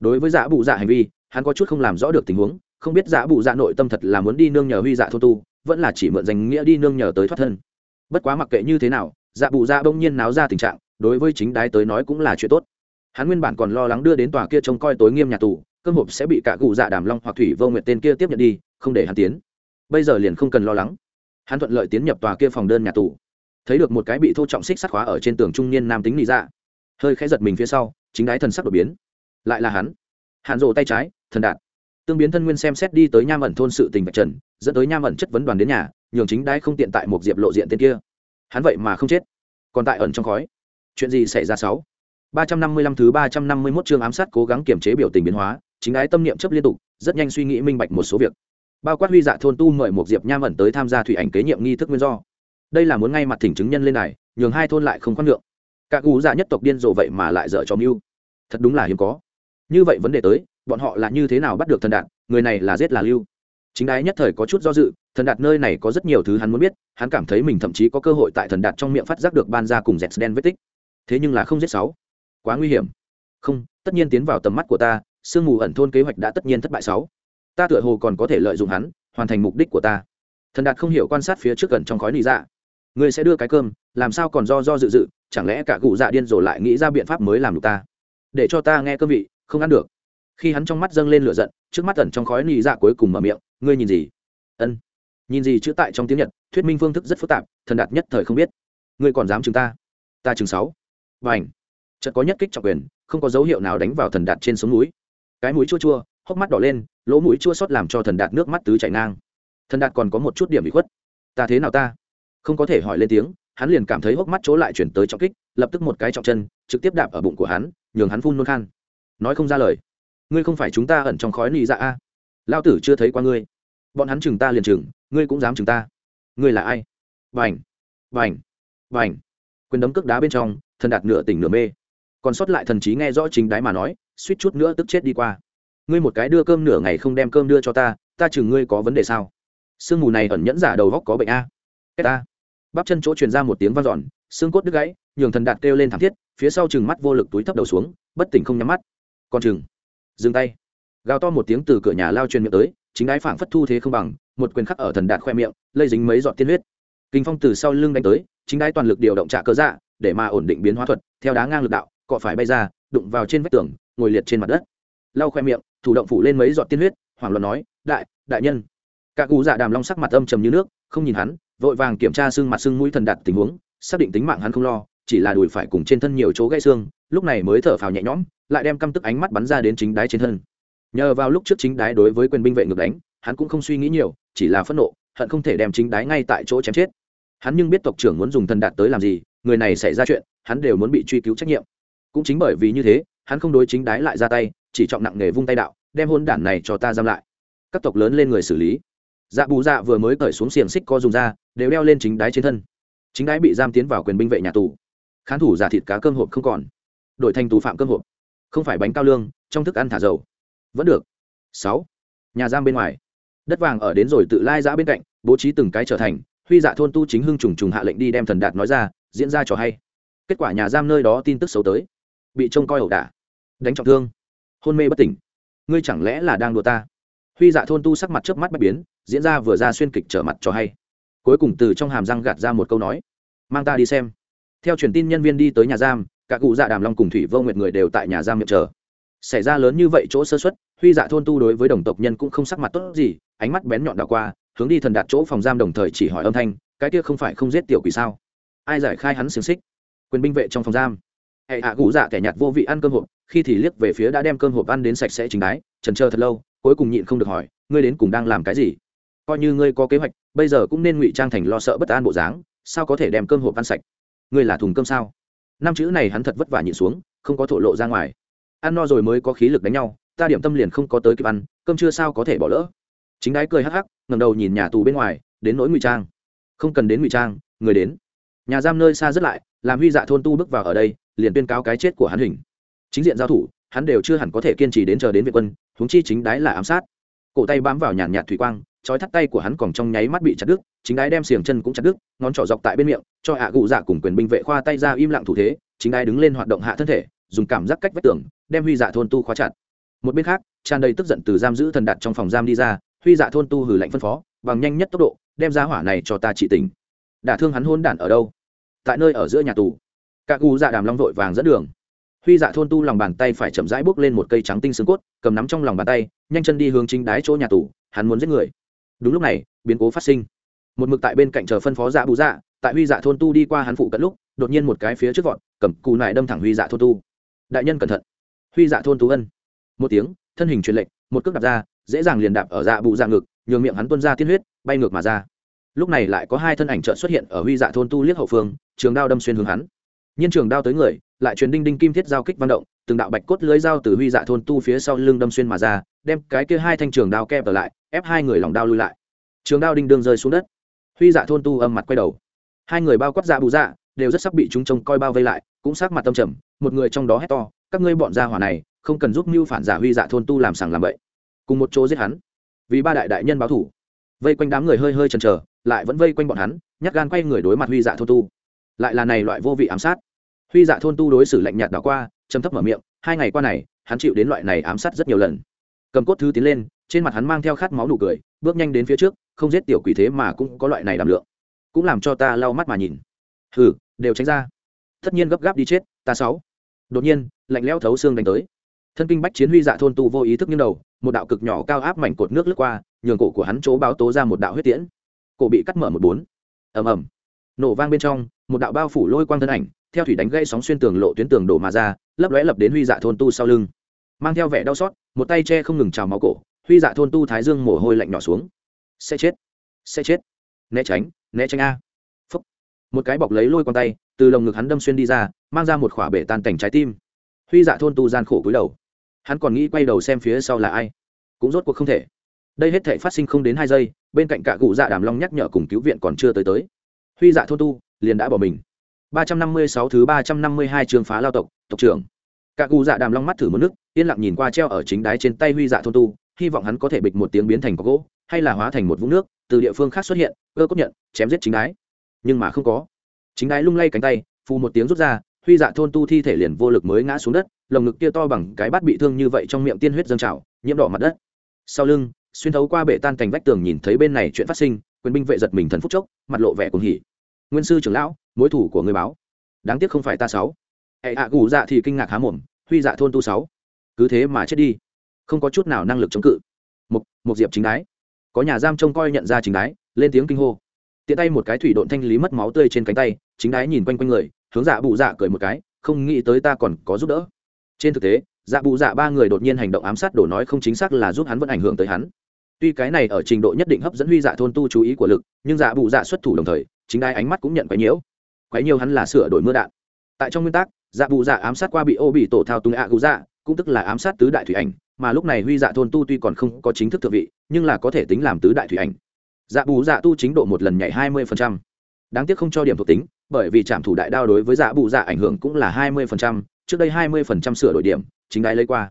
Đối với dạ bù dạ hành vi, hắn có chút không làm rõ được tình huống, không biết dạ bù dạ nội tâm thật là muốn đi nương nhờ huy dạ thôn tu, vẫn là chỉ mượn danh nghĩa đi nương nhờ tới thoát thân. Bất quá mặc kệ như thế nào dạ bù dạ bỗng nhiên náo ra tình trạng, đối với chính đái tới nói cũng là chuyện tốt. Hắn nguyên bản còn lo lắng đưa đến tòa kia trông coi tối nghiêm nhà tù, cơm hộp sẽ bị cả cụ dạ đàm long hoặc thủy vô nguyện tên kia tiếp nhận đi, không để hắn tiến. Bây giờ liền không cần lo lắng. Hắn thuận lợi tiến nhập tòa kia phòng đơn nhà tù. Thấy được một cái bị thô trọng xích sắt khóa ở trên tường trung niên nam tính lý dạ hơi khẽ giật mình phía sau, chính đái thần sắc đột biến. Lại là hắn. Hạn rộ tay trái, thần đạt tương biến thân nguyên xem xét đi tới nham ẩn thôn sự tình bạch trần, dẫn tới nham ẩn chất vấn đoàn đến nhà, nhường chính đái không tiện tại một diệp lộ diện tên kia. Hắn vậy mà không chết. Còn tại ẩn trong khói. Chuyện gì xảy ra sáu? ba trăm năm mươi lăm thứ ba trăm năm mươi 351 chương ám sát cố gắng kiềm chế biểu tình biến hóa, chính ái tâm niệm chấp liên tục, rất nhanh suy nghĩ minh bạch một số việc. Bao quát huy dạ thôn tu mời một diệp nham ẩn tới tham gia thủy ảnh kế nhiệm nghi thức nguyên do. Đây là muốn ngay mặt thỉnh chứng nhân lên này nhường hai thôn lại không khoan lượng Cả cú dạ nhất tộc điên rồ vậy mà lại dở cho mưu. Thật đúng là hiếm có. Như vậy vấn đề tới, bọn họ là như thế nào bắt được thần đạt người này là giết là lưu. Chính đái nhất thời có chút do dự, thần đạt nơi này có rất nhiều thứ hắn muốn biết, hắn cảm thấy mình thậm chí có cơ hội tại thần đạt trong miệng phát giác được ban ra cùng dẹt đen vết tích. Thế nhưng là không giết sáu. Quá nguy hiểm. Không, tất nhiên tiến vào tầm mắt của ta, sương mù ẩn thôn kế hoạch đã tất nhiên thất bại sáu. Ta tựa hồ còn có thể lợi dụng hắn, hoàn thành mục đích của ta. Thần đạt không hiểu quan sát phía trước gần trong khói nị dạ. Ngươi sẽ đưa cái cơm, làm sao còn do do dự dự chẳng lẽ cả cụ dạ điên rồi lại nghĩ ra biện pháp mới làm được ta? Để cho ta nghe cơ vị, không ăn được. Khi hắn trong mắt dâng lên lửa giận, trước mắt ẩn trong khói nị dạ cuối cùng mở miệng, ngươi nhìn gì? Ân. Nhìn gì? chữ tại trong tiếng nhật, thuyết minh phương thức rất phức tạp, thần đạt nhất thời không biết. Ngươi còn dám chứng ta? Ta chừng sáu. Và ảnh chợt có nhất kích trọng quyền, không có dấu hiệu nào đánh vào thần đạt trên sống núi cái mũi chua chua, hốc mắt đỏ lên, lỗ mũi chua xót làm cho thần đạt nước mắt tứ chảy ngang. Thần đạt còn có một chút điểm bị khuất. Ta thế nào ta? Không có thể hỏi lên tiếng hắn liền cảm thấy hốc mắt chỗ lại chuyển tới trọng kích, lập tức một cái trọng chân, trực tiếp đạp ở bụng của hắn, nhường hắn phun nôn khan. Nói không ra lời. Ngươi không phải chúng ta ẩn trong khói nị dạ a? Lao tử chưa thấy qua ngươi. Bọn hắn chừng ta liền chừng, ngươi cũng dám chừng ta. Ngươi là ai? Vành vành vành quyền đấm cước đá bên trong, thần đạt nửa tỉnh nửa mê. Còn sót lại thần trí nghe rõ chính đái mà nói, suýt chút nữa tức chết đi qua. Ngươi một cái đưa cơm nửa ngày không đem cơm đưa cho ta ta chừng ngươi có vấn đề sao? Sương mù này ẩn nhẫn giả đầu góc có bệnh a? Cái ta bắp chân chỗ truyền ra một tiếng vang dọn, xương cốt đứt gãy, nhường thần đạt kêu lên thảm thiết, phía sau chừng mắt vô lực túi thấp đầu xuống, bất tỉnh không nhắm mắt. Còn chừng. Dừng tay. Gào to một tiếng từ cửa nhà lao truyền miệng tới, chính đái phảng phất thu thế không bằng, một quyền khắc ở thần đạt khoe miệng, lây dính mấy giọt tiên huyết. Kinh phong từ sau lưng đánh tới, chính đái toàn lực điều động trả cơ dạ để mà ổn định biến hóa thuật, theo đá ngang lực đạo, cọ phải bay ra, đụng vào trên vách tường, ngồi liệt trên mặt đất. Lau khoe miệng, thủ động phủ lên mấy giọt tiên huyết hoàng loạn nói, đại đại nhân. Cả cụ dạ đàm long sắc mặt âm trầm như nước, không nhìn hắn vội vàng kiểm tra xương mặt xương mũi thần đạt tình huống, xác định tính mạng hắn không lo, chỉ là đùi phải cùng trên thân nhiều chỗ gãy xương, lúc này mới thở phào nhẹ nhõm, lại đem căm tức ánh mắt bắn ra đến chính đáy trên thân. Nhờ vào lúc trước chính đáy đối với quyền binh vệ ngược đánh, hắn cũng không suy nghĩ nhiều, chỉ là phẫn nộ, hận không thể đem chính đáy ngay tại chỗ chém chết. Hắn nhưng biết tộc trưởng muốn dùng thần đạt tới làm gì, người này xảy ra chuyện, hắn đều muốn bị truy cứu trách nhiệm. Cũng chính bởi vì như thế, hắn không đối chính đái lại ra tay, chỉ trọng nặng nghề vung tay đạo, đem hôn đản này cho ta giam lại. Các tộc lớn lên người xử lý dạ bù dạ vừa mới cởi xuống xiềng xích co dùng ra, đều đeo lên chính đái trên thân. Chính đái bị giam tiến vào quyền binh vệ nhà tù. Khán thủ giả thịt cá cơm hộp không còn. Đổi thành tù phạm cơm hộp. Không phải bánh cao lương, trong thức ăn thả dầu. Vẫn được. Sáu. Nhà giam bên ngoài. Đất vàng ở đến rồi tự lai giã bên cạnh, bố trí từng cái trở thành, huy dạ thôn tu chính hưng trùng trùng hạ lệnh đi đem thần đạt nói ra, diễn ra trò hay. Kết quả nhà giam nơi đó tin tức xấu tới. Bị trông coi ẩu đả. Đánh trọng thương. Hôn mê bất tỉnh. Ngươi chẳng lẽ là đang đùa ta? Huy dạ thôn tu sắc mặt trước mắt bạch biến diễn ra vừa ra xuyên kịch trở mặt cho hay. Cuối cùng từ trong hàm răng gạt ra một câu nói, mang ta đi xem. Theo truyền tin nhân viên đi tới nhà giam, cả cụ dạ đàm long cùng thủy vô nguyệt người đều tại nhà giam miệng chờ. Xảy ra lớn như vậy chỗ sơ xuất huy dạ thôn tu đối với đồng tộc nhân cũng không sắc mặt tốt gì, ánh mắt bén nhọn đảo qua, hướng đi thần đạt chỗ phòng giam đồng thời chỉ hỏi âm thanh, cái kia không phải không giết tiểu quỷ sao? Ai giải khai hắn xiềng xích? Quyền binh vệ trong phòng giam. Hệ hạ cụ dạ kẻ nhạt vô vị ăn cơm hộp, khi thì liếc về phía đã đem cơm hộp ăn đến sạch sẽ chính đái, trần chờ thật lâu, cuối cùng nhịn không được hỏi, ngươi đến cùng đang làm cái gì? Coi như ngươi có kế hoạch, bây giờ cũng nên ngụy trang thành lo sợ bất an bộ dáng, sao có thể đem cơm hộp ăn sạch? Ngươi là thùng cơm sao? Năm chữ này hắn thật vất vả nhịn xuống, không có thổ lộ ra ngoài. Ăn no rồi mới có khí lực đánh nhau, ta điểm tâm liền không có tới kịp ăn, cơm chưa sao có thể bỏ lỡ? Chính đái cười hắc hắc ngầm đầu nhìn nhà tù bên ngoài, đến nỗi ngụy trang. Không cần đến ngụy trang, người đến. Nhà giam nơi xa rất lại, làm huy dạ thôn tu bước vào ở đây, liền tuyên cáo cái chết của hắn hình. Chính diện giao thủ, hắn đều chưa hẳn có thể kiên trì đến chờ đến viện quân, huống chi chính đái là ám sát. Cổ tay bám vào nhàn nhạt thủy quang trói thắt tay của hắn còn trong nháy mắt bị chặt đứt, chính đái đem xiềng chân cũng chặt đứt, ngón trỏ dọc tại bên miệng, cho hạ gụ dạ cùng quyền binh vệ khoa tay ra im lặng thủ thế, chính đái đứng lên hoạt động hạ thân thể, dùng cảm giác cách vách tường, đem huy dạ thôn tu khóa chặt. Một bên khác, tràn đầy tức giận từ giam giữ thần đặt trong phòng giam đi ra, huy dạ thôn tu hử lạnh phân phó, bằng nhanh nhất tốc độ, đem ra hỏa này cho ta trị tình. Đả thương hắn hôn đản ở đâu? Tại nơi ở giữa nhà tù. Các gu dạ đàm long vội vàng dẫn đường. Huy dạ thôn tu lòng bàn tay phải chậm rãi bước lên một cây trắng tinh xương cốt, cầm nắm trong lòng bàn tay, nhanh chân đi hướng chính đái chỗ nhà tù, hắn muốn giết người đúng lúc này, biến cố phát sinh. Một mực tại bên cạnh chờ phân phó dạ bù dạ tại huy dạ thôn tu đi qua hắn phụ cận lúc, đột nhiên một cái phía trước vọt, cầm cù nải đâm thẳng huy dạ thôn tu. Đại nhân cẩn thận. Huy dạ thôn tu ân. Một tiếng, thân hình truyền lệnh, một cước đạp ra, dễ dàng liền đạp ở dạ bù dạ ngực, nhường miệng hắn tuôn ra tiên huyết, bay ngược mà ra. Lúc này lại có hai thân ảnh trợn xuất hiện ở huy dạ thôn tu liếc hậu phương, trường đao đâm xuyên hướng hắn. Nhiên trường đao tới người, lại truyền đinh đinh kim thiết giao kích văn động từng đạo bạch cốt lưới dao từ huy dạ thôn tu phía sau lưng đâm xuyên mà ra, đem cái kia hai thanh trường đao kẹp ở lại, ép hai người lòng đao lui lại. Trường đao đinh đương rơi xuống đất. Huy dạ thôn tu âm mặt quay đầu. Hai người bao quát dạ bù dạ đều rất sắp bị chúng trông coi bao vây lại, cũng sắc mặt tâm trầm, một người trong đó hét to, các ngươi bọn gia hỏa này, không cần giúp mưu phản giả huy dạ thôn tu làm sàng làm bậy. Cùng một chỗ giết hắn. Vì ba đại đại nhân báo thủ. Vây quanh đám người hơi hơi chần chờ, lại vẫn vây quanh bọn hắn, nhát gan quay người đối mặt huy dạ thôn tu. Lại là này loại vô vị ám sát. Huy dạ thôn tu đối xử lạnh nhạt đảo qua châm thấp mở miệng, hai ngày qua này, hắn chịu đến loại này ám sát rất nhiều lần. Cầm cốt thứ tiến lên, trên mặt hắn mang theo khát máu nụ cười, bước nhanh đến phía trước, không giết tiểu quỷ thế mà cũng có loại này đảm lượng. Cũng làm cho ta lau mắt mà nhìn. Hừ, đều tránh ra. Tất nhiên gấp gáp đi chết, ta sáu. Đột nhiên, lạnh lẽo thấu xương đánh tới. Thân kinh bách chiến huy dạ thôn tu vô ý thức như đầu, một đạo cực nhỏ cao áp mảnh cột nước lướt qua, nhường cổ của hắn chỗ báo tố ra một đạo huyết tiễn. Cổ bị cắt mở một bốn. Ầm ầm. Nổ vang bên trong, một đạo bao phủ lôi quang thân ảnh, theo thủy đánh gây sóng xuyên tường lộ tuyến tường đổ mà ra lấp lóe lập đến huy dạ thôn tu sau lưng. Mang theo vẻ đau xót, một tay che không ngừng trào máu cổ, huy dạ thôn tu thái dương mồ hôi lạnh nhỏ xuống. Sẽ chết sẽ chết. Né tránh né tránh a. Phúc. một cái bọc lấy lôi con tay, từ lồng ngực hắn đâm xuyên đi ra, mang ra một khỏa bể tan cảnh trái tim. Huy dạ thôn tu gian khổ cúi đầu. Hắn còn nghĩ quay đầu xem phía sau là ai. Cũng rốt cuộc không thể. Đây hết thể phát sinh không đến hai giây, bên cạnh cả cụ dạ đàm long nhắc nhở cùng cứu viện còn chưa tới tới. Huy dạ thôn tu, liền đã bỏ mình. Ba trăm năm mươi sáu thứ ba trăm năm mươi hai trường phá lao tộc tộc trưởng cả cụ dạ đàm long mắt thử một nước, yên lặng nhìn qua treo ở chính đáy trên tay huy dạ thôn tu, hy vọng hắn có thể bịch một tiếng biến thành có gỗ, hay là hóa thành một vũng nước, từ địa phương khác xuất hiện, cơ cốt nhận, chém giết chính đái. Nhưng mà không có. Chính đái lung lay cánh tay, phù một tiếng rút ra, huy dạ thôn tu thi thể liền vô lực mới ngã xuống đất, lồng ngực kia to bằng cái bát bị thương như vậy trong miệng tiên huyết dâng trào, nhiễm đỏ mặt đất. Sau lưng, xuyên thấu qua bệ tan thành vách tường nhìn thấy bên này chuyện phát sinh, quyền binh vệ giật mình thần phúc chốc, mặt lộ vẻ cuồng hỉ. Nguyên sư trưởng lão, mối thủ của người báo. Đáng tiếc không phải ta sáu. Hệ hạ gù dạ thì kinh ngạc há mồm huy dạ thôn tu sáu. Cứ thế mà chết đi. Không có chút nào năng lực chống cự. Một một diệp chính đái. Có nhà giam trông coi nhận ra chính đái, lên tiếng kinh hô. Tiện tay một cái thủy độn thanh lý mất máu tươi trên cánh tay, chính đái nhìn quanh quanh người, hướng dạ bụ dạ cười một cái, không nghĩ tới ta còn có giúp đỡ. Trên thực tế dạ bụ dạ ba người đột nhiên hành động ám sát đổ nói không chính xác là giúp hắn vẫn ảnh hưởng tới hắn. Tuy cái này ở trình độ nhất định hấp dẫn huy dạ thôn tu chú ý của lực, nhưng dạ bụ dạ xuất thủ đồng thời, chính đái ánh mắt cũng nhận quấy nhiễu. Quấy nhiễu hắn là sửa đổi mưa đạn. Tại trong nguyên tắc dạ bụ dạ ám sát qua bị ô bị tổ thao túng ạ gù dạ cũng tức là ám sát tứ đại thủy ảnh mà lúc này huy dạ thôn tu tuy còn không có chính thức thượng vị nhưng là có thể tính làm tứ đại thủy ảnh. Dạ bù dạ tu chính độ một lần nhảy hai mươi phần trăm, đáng tiếc không cho điểm thuộc tính bởi vì trạm thủ đại đao đối với dạ bù dạ ảnh hưởng cũng là hai mươi phần trăm, trước đây hai mươi phần trăm sửa đổi điểm chính đại lấy qua.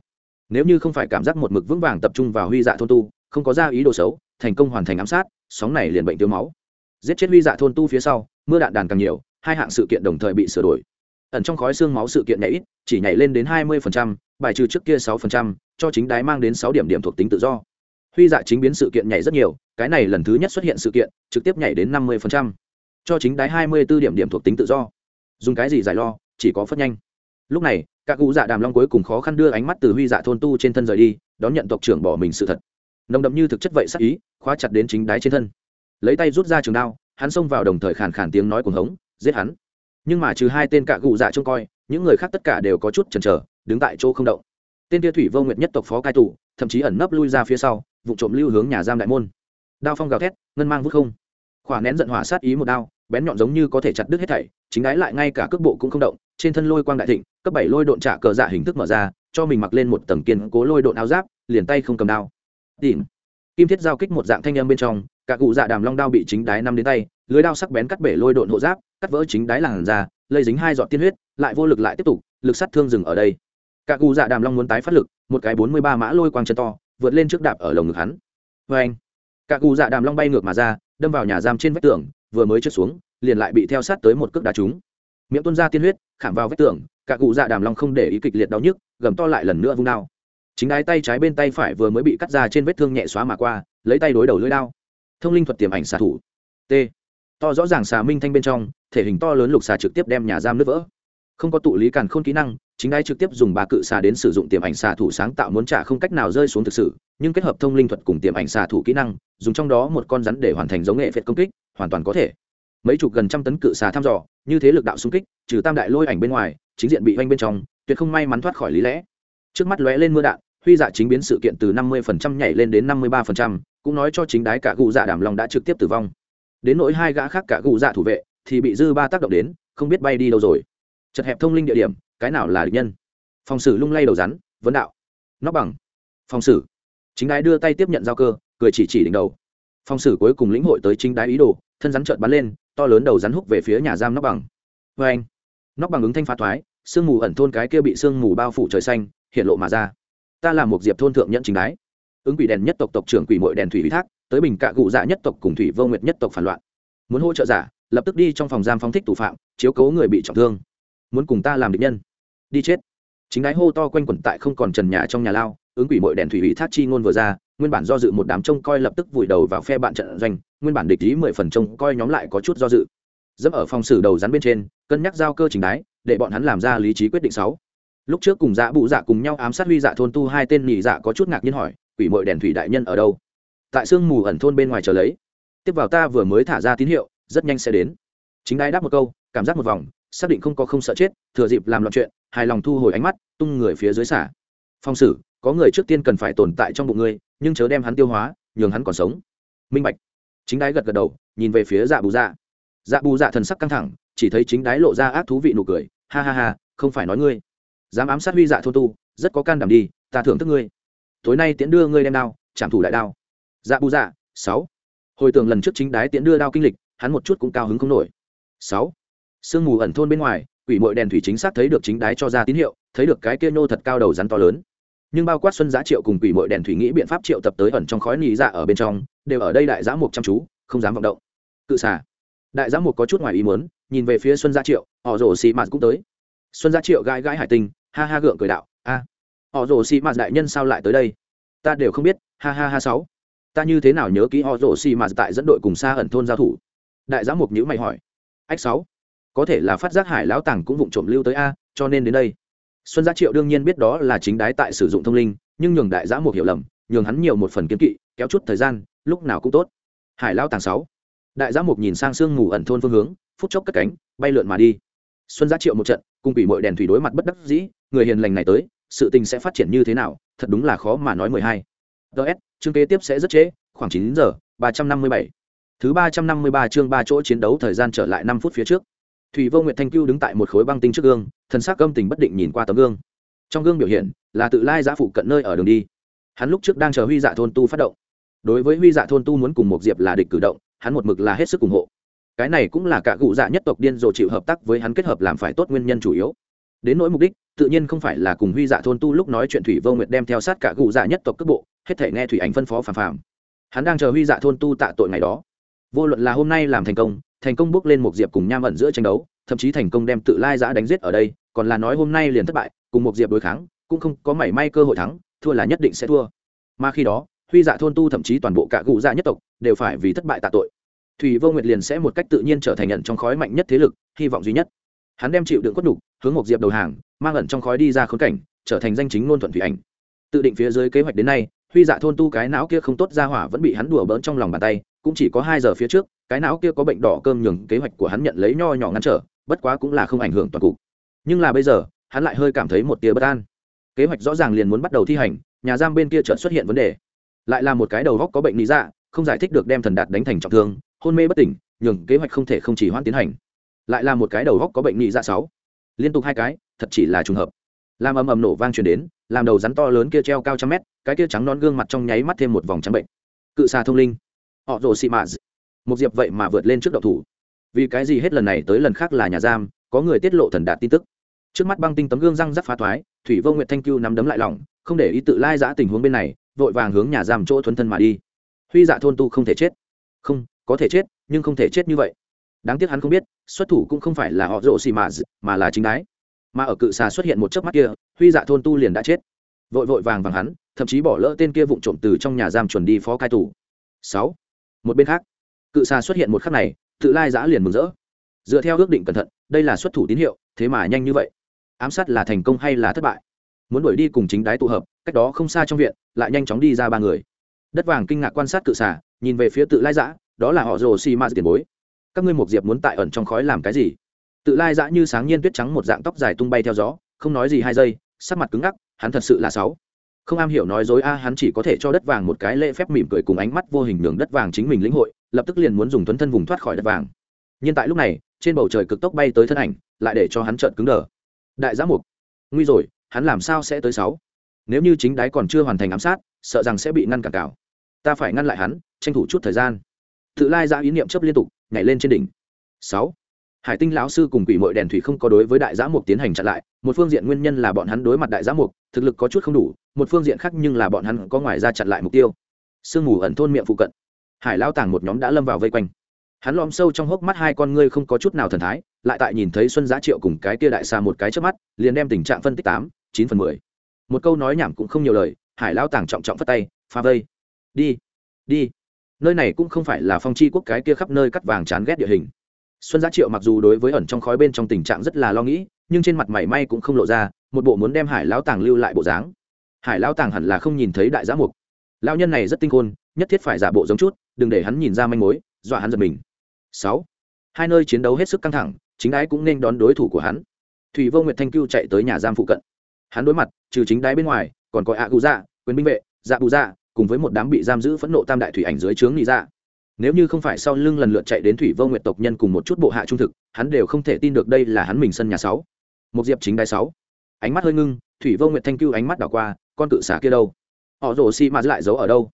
Nếu như không phải cảm giác một mực vững vàng tập trung vào huy dạ thôn tu không có ra ý đồ xấu thành công hoàn thành ám sát sóng này liền bệnh tiêu máu. Giết chết huy dạ thôn tu phía sau mưa đạn đàn càng nhiều hai hạng sự kiện đồng thời bị sửa đổi ẩn trong khói xương máu sự kiện nhảy ít, chỉ nhảy lên đến hai mươi bài trừ trước kia sáu cho chính đái mang đến sáu điểm điểm thuộc tính tự do. Huy dạ chính biến sự kiện nhảy rất nhiều, cái này lần thứ nhất xuất hiện sự kiện, trực tiếp nhảy đến năm mươi cho chính đái hai mươi b ố điểm điểm thuộc tính tự do. Dùng cái gì giải lo, chỉ có phất nhanh. Lúc này, các cụ dạ đàm long cuối cùng khó khăn đưa ánh mắt từ huy dạ thôn tu trên thân rời đi, đón nhận tộc trưởng bỏ mình sự thật. Nồng đậm như thực chất vậy sắc ý, khóa chặt đến chính đái trên thân. Lấy tay rút ra trường đao, hắn xông vào đồng thời khàn khàn tiếng nói cuồng hống, giết hắn nhưng mà trừ hai tên cạ cụ dạ trông coi, những người khác tất cả đều có chút chần chờ, đứng tại chỗ không động. Tên tia thủy vô nguyệt nhất tộc phó cai tù, thậm chí ẩn nấp lui ra phía sau, vụ trộm lưu hướng nhà giam đại môn. Đao phong gào thét, ngân mang vút không. Khỏa nén giận hỏa sát ý một đao, bén nhọn giống như có thể chặt đứt hết thảy, chính ái lại ngay cả cước bộ cũng không động, trên thân lôi quang đại thịnh, cấp bảy lôi độn trả cờ dạ hình thức mở ra, cho mình mặc lên một tầng kiên cố lôi độn áo giáp, liền tay không cầm đao. Tìm kim thiết giao kích một dạng thanh âm bên trong cả cụ dạ đàm long đao bị chính đái năm đến tay, lưới đao sắc bén cắt bể lôi độn hộ giáp cắt vỡ chính đái làn ra lây dính hai giọt tiên huyết, lại vô lực lại tiếp tục, lực sát thương dừng ở đây. Cả cụ dạ đàm long muốn tái phát lực, một cái bốn mươi ba mã lôi quang chân to, vượt lên trước đạp ở lồng ngực hắn. Vê anh cả cụ dạ đàm long bay ngược mà ra, đâm vào nhà giam trên vách tường, vừa mới trượt xuống, liền lại bị theo sát tới một cước đá trúng. Miệng tuôn ra tiên huyết, khảm vào vách tường, cả cụ dạ đàm long không để ý kịch liệt đau nhức, gầm to lại lần nữa vung đao. Chính đái tay trái bên tay phải vừa mới bị cắt ra trên vết thương nhẹ xóa mà qua, lấy tay đối đầu lưỡi đao. Thông linh thuật tiềm ảnh xạ thủ. T to rõ ràng xà minh thanh bên trong, thể hình to lớn lục xà trực tiếp đem nhà giam nứt vỡ. Không có tụ lý càn khôn kỹ năng, chính ai trực tiếp dùng ba cự xà đến sử dụng tiềm ảnh xà thủ sáng tạo muốn trả không cách nào rơi xuống thực sự, nhưng kết hợp thông linh thuật cùng tiềm ảnh xà thủ kỹ năng, dùng trong đó một con rắn để hoàn thành giống nghệ phệt công kích, hoàn toàn có thể. Mấy chục gần trăm tấn cự xà thăm dò, như thế lực đạo xung kích, trừ tam đại lôi ảnh bên ngoài, chính diện bị oanh bên trong, tuyệt không may mắn thoát khỏi lý lẽ. Trước mắt lóe lên mưa đạn, huy dạ chính biến sự kiện từ năm mươi nhảy lên đến năm mươi ba cũng nói cho chính đái cả cụ dạ đảm lòng đã trực tiếp tử vong đến nỗi hai gã khác cả cụ dạ thủ vệ thì bị dư ba tác động đến, không biết bay đi đâu rồi. Chật hẹp thông linh địa điểm, cái nào là địch nhân? Phòng sử lung lay đầu rắn, vấn đạo. Nóc bằng. Phòng sử chính đái đưa tay tiếp nhận giao cơ, cười chỉ chỉ đỉnh đầu. Phòng sử cuối cùng lĩnh hội tới chính đái ý đồ, thân rắn trợn bắn lên, to lớn đầu rắn húc về phía nhà giam nóc bằng. Vê anh. Nóc bằng ứng thanh phá thoái, sương mù ẩn thôn cái kia bị sương mù bao phủ trời xanh, hiện lộ mà ra. Ta là một diệp thôn thượng nhận chính đái ứng quỷ đèn nhất tộc tộc trưởng quỷ mội đèn thủy ủy thác, tới bình cạ cụ dạ nhất tộc cùng thủy vô nguyệt nhất tộc phản loạn. Muốn hỗ trợ giả, lập tức đi trong phòng giam phóng thích thủ phạm, chiếu cố người bị trọng thương. Muốn cùng ta làm địch nhân. Đi chết. Chính đái hô to quanh quẩn tại không còn trần nhà trong nhà lao, ứng quỷ mội đèn thủy ủy thác chi ngôn vừa ra, nguyên bản do dự một đám trông coi lập tức vùi đầu vào phe bạn trận doanh, nguyên bản địch ý mười phần trông coi nhóm lại có chút do dự. Dẫm ở phòng xử đầu rắn bên trên, cân nhắc giao cơ chính đái, để bọn hắn làm ra lý trí quyết định sáu. Lúc trước cùng dạ bụ dạ cùng nhau ám sát huy dạ thôn tu hai tên nhị dạ có chút ngạc nhiên hỏi quỷ mội đèn thủy đại nhân ở đâu? Tại sương mù ẩn thôn bên ngoài chờ lấy. Tiếp vào ta vừa mới thả ra tín hiệu, rất nhanh sẽ đến. Chính đái đáp một câu, cảm giác một vòng, xác định không có không sợ chết, thừa dịp làm loạn chuyện, hài lòng thu hồi ánh mắt, tung người phía dưới xả. Phong sử, có người trước tiên cần phải tồn tại trong bụng ngươi, nhưng chớ đem hắn tiêu hóa, nhường hắn còn sống. Minh bạch. Chính đái gật gật đầu, nhìn về phía dạ bù dạ. Dạ bù dạ thần sắc căng thẳng, chỉ thấy chính đái lộ ra ác thú vị nụ cười. Ha ha ha, không phải nói ngươi. Dám ám sát huy dạ thô tu, rất có can đảm đi, ta thưởng thức ngươi tối nay tiễn đưa ngươi đem đao, trảm thủ đại đao. Dạ bù dạ sáu. Hồi tưởng lần trước chính đái tiễn đưa đao kinh lịch, hắn một chút cũng cao hứng không nổi. Sáu. Sương mù ẩn thôn bên ngoài, quỷ mội đèn thủy chính xác thấy được chính đái cho ra tín hiệu, thấy được cái kia nô thật cao đầu rắn to lớn. Nhưng bao quát xuân giá triệu cùng quỷ mội đèn thủy nghĩ biện pháp triệu tập tới ẩn trong khói nỉ dạ ở bên trong, đều ở đây đại giã một chăm chú, không dám vọng động. Cự xả đại giã mục có chút ngoài ý muốn, nhìn về phía xuân gia triệu, họ rổ xì mạt cũng tới. Xuân gia triệu gãi gãi hải tinh ha ha gượng cười đạo, a họ rồ xì mạt đại nhân sao lại tới đây? Ta đều không biết, ha ha ha sáu. Ta như thế nào nhớ kỹ họ rồ xì mạt tại dẫn đội cùng xa ẩn thôn giao thủ? Đại giám mục nhữ mày hỏi. Ách sáu. Có thể là phát giác hải lão tàng cũng vụng trộm lưu tới a, cho nên đến đây. Xuân gia triệu đương nhiên biết đó là chính đái tại sử dụng thông linh, nhưng nhường đại giã mục hiểu lầm, nhường hắn nhiều một phần kiếm kỵ, kéo chút thời gian, lúc nào cũng tốt. Hải lao tàng sáu. Đại giã mục nhìn sang sương mù ẩn thôn phương hướng, phút chốc cất cánh, bay lượn mà đi. Xuân gia triệu một trận, cùng quỷ mội đèn thủy đối mặt bất đắc dĩ, người hiền lành này tới sự tình sẽ phát triển như thế nào, thật đúng là khó mà nói mười hai. Ts chương kế tiếp sẽ rất trễ, khoảng chín giờ, ba trăm năm mươi bảy. Thứ ba trăm năm mươi ba chương ba chỗ chiến đấu thời gian trở lại năm phút phía trước. Thủy vô nguyệt thanh cưu đứng tại một khối băng tinh trước gương, thần sắc âm tình bất định nhìn qua tấm gương. Trong gương biểu hiện là tự lai giã phụ cận nơi ở đường đi. Hắn lúc trước đang chờ huy dạ thôn tu phát động. Đối với huy dạ thôn tu muốn cùng một diệp là địch cử động, hắn một mực là hết sức ủng hộ. Cái này cũng là cả cụ dạ nhất tộc điên rồ chịu hợp tác với hắn kết hợp làm phải tốt nguyên nhân chủ yếu đến nỗi mục đích, tự nhiên không phải là cùng huy dạ thôn tu lúc nói chuyện thủy vô nguyệt đem theo sát cả gù dạ nhất tộc cước bộ, hết thể nghe thủy ảnh phân phó phàm phàm. Hắn đang chờ huy dạ thôn tu tạ tội ngày đó. Vô luận là hôm nay làm thành công thành công bước lên một diệp cùng nham ẩn giữa tranh đấu, thậm chí thành công đem tự lai giã đánh giết ở đây, còn là nói hôm nay liền thất bại, cùng một diệp đối kháng, cũng không có mảy may cơ hội thắng, thua là nhất định sẽ thua. Mà khi đó, huy dạ thôn tu thậm chí toàn bộ cả gù dạ nhất tộc đều phải vì thất bại tạ tội. Thủy vô nguyệt liền sẽ một cách tự nhiên trở thành nhận trong khói mạnh nhất thế lực, hy vọng duy nhất hắn đem chịu đựng quất đục hướng một diệp đầu hàng, mang ẩn trong khói đi ra khốn cảnh, trở thành danh chính ngôn thuận thủy ảnh. Tự định phía dưới kế hoạch đến nay, huy dạ thôn tu cái não kia không tốt ra hỏa vẫn bị hắn đùa bỡn trong lòng bàn tay, cũng chỉ có hai giờ phía trước, cái não kia có bệnh đỏ cơm nhường kế hoạch của hắn nhận lấy nho nhỏ ngăn trở, bất quá cũng là không ảnh hưởng toàn cục. Nhưng là bây giờ, hắn lại hơi cảm thấy một tia bất an. Kế hoạch rõ ràng liền muốn bắt đầu thi hành, nhà giam bên kia chợt xuất hiện vấn đề. Lại là một cái đầu góc có bệnh lý dạ không giải thích được đem thần đạt đánh thành trọng thương, hôn mê bất tỉnh, nhường kế hoạch không thể không chỉ hoãn tiến hành lại là một cái đầu góc có bệnh lý dạ sáu. Liên tục hai cái, thật chỉ là trùng hợp. Làm ầm ầm nổ vang truyền đến, làm đầu rắn to lớn kia treo cao trăm mét, cái kia trắng non gương mặt trong nháy mắt thêm một vòng trắng bệnh. Cự xà thông linh. Họ rồ xị mạ một diệp vậy mà vượt lên trước đậu thủ. Vì cái gì hết lần này tới lần khác là nhà giam, có người tiết lộ thần đạt tin tức. Trước mắt băng tinh tấm gương răng rắc phá thoái, thủy vô nguyệt thanh cưu nắm đấm lại lỏng, không để ý tự lai giã tình huống bên này, vội vàng hướng nhà giam chỗ thuấn thân mà đi. Huy dạ thôn tu không thể chết. Không, có thể chết, nhưng không thể chết như vậy đáng tiếc hắn không biết, xuất thủ cũng không phải là họ rộ xì mà mà là chính đái. Mà ở cự xà xuất hiện một chớp mắt kia, huy dạ thôn tu liền đã chết. Vội vội vàng vàng hắn, thậm chí bỏ lỡ tên kia vụng trộm từ trong nhà giam chuẩn đi phó cai tù. Sáu. Một bên khác, cự xà xuất hiện một khắc này, tự lai giã liền mừng rỡ. Dựa theo ước định cẩn thận, đây là xuất thủ tín hiệu, thế mà nhanh như vậy. Ám sát là thành công hay là thất bại? Muốn đuổi đi cùng chính đái tụ hợp, cách đó không xa trong viện, lại nhanh chóng đi ra ba người. Đất vàng kinh ngạc quan sát cự xà, nhìn về phía tự lai giã, đó là họ rồ xì ma tiền bối các ngươi một diệp muốn tại ẩn trong khói làm cái gì? Tự lai dã như sáng nhiên tuyết trắng một dạng tóc dài tung bay theo gió, không nói gì hai giây, sắc mặt cứng ngắc, hắn thật sự là sáu. Không am hiểu nói dối a, hắn chỉ có thể cho đất vàng một cái lễ phép mỉm cười cùng ánh mắt vô hình đường đất vàng chính mình lĩnh hội, lập tức liền muốn dùng tuấn thân vùng thoát khỏi đất vàng. Nhưng tại lúc này, trên bầu trời cực tốc bay tới thân ảnh, lại để cho hắn trợn cứng đờ. Đại giã mục nguy rồi, hắn làm sao sẽ tới sáu? Nếu như chính đáy còn chưa hoàn thành ám sát, sợ rằng sẽ bị ngăn cản cào ta phải ngăn lại hắn, tranh thủ chút thời gian tự lai ra ý niệm chấp liên tục, nhảy lên trên đỉnh. Sáu, hải tinh lão sư cùng quỷ mội đèn thủy không có đối với đại giã mục tiến hành chặn lại, một phương diện nguyên nhân là bọn hắn đối mặt đại giã mục, thực lực có chút không đủ, một phương diện khác nhưng là bọn hắn có ngoài ra chặn lại mục tiêu. Sương mù ẩn thôn miệng phụ cận, hải lao tàng một nhóm đã lâm vào vây quanh. Hắn lom sâu trong hốc mắt hai con ngươi không có chút nào thần thái, lại tại nhìn thấy xuân giá triệu cùng cái kia đại xa một cái trước mắt, liền đem tình trạng phân tích tám, chín phần mười. Một câu nói nhảm cũng không nhiều lời, hải lao tàng trọng trọng phất tay pha vây. Đi đi nơi này cũng không phải là phong chi quốc cái kia khắp nơi cắt vàng chán ghét địa hình. Xuân giá triệu mặc dù đối với ẩn trong khói bên trong tình trạng rất là lo nghĩ, nhưng trên mặt mảy may cũng không lộ ra, một bộ muốn đem hải lão tàng lưu lại bộ dáng. Hải lão tàng hẳn là không nhìn thấy đại giã mục. Lao nhân này rất tinh khôn, nhất thiết phải giả bộ giống chút, đừng để hắn nhìn ra manh mối, dọa hắn giật mình. Sáu. Hai nơi chiến đấu hết sức căng thẳng, chính đái cũng nên đón đối thủ của hắn. Thủy vô nguyệt thanh cưu chạy tới nhà giam phụ cận. Hắn đối mặt, trừ chính đái bên ngoài, còn có ạ cụ dạ quyền binh vệ dạ bù dạ cùng với một đám bị giam giữ phẫn nộ tam đại thủy ảnh dưới trướng nghĩ ra dạ. nếu như không phải sau lưng lần lượt chạy đến thủy vô nguyệt tộc nhân cùng một chút bộ hạ trung thực, hắn đều không thể tin được đây là hắn mình sân nhà sáu. Một diệp chính đai sáu. Ánh mắt hơi ngưng, thủy vô nguyệt thanh cưu ánh mắt đảo qua, con cự xả kia đâu? Họ rồ xi mà lại giấu ở đâu?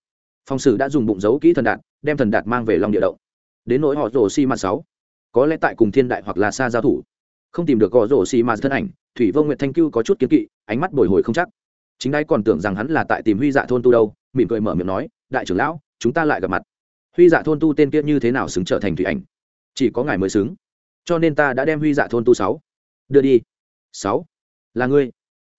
Phong sử đã dùng bụng giấu kỹ thần đạt, đem thần đạt mang về lòng địa động. Đến nỗi họ rồ xi mà sáu, có lẽ tại cùng thiên đại hoặc là xa giao thủ. Không tìm được họ rồ xi mà thân ảnh, thủy vô nguyệt thanh cưu có chút kiến kỵ, ánh mắt bồi hồi không chắc. Chính đai còn tưởng rằng hắn là tại tìm huy dạ thôn tu đâu mỉm cười mở miệng nói, đại trưởng lão, chúng ta lại gặp mặt. Huy dạ thôn tu tên kia như thế nào xứng trở thành thủy ảnh? Chỉ có ngài mới xứng. Cho nên ta đã đem huy dạ thôn tu sáu. Đưa đi. Sáu. Là ngươi.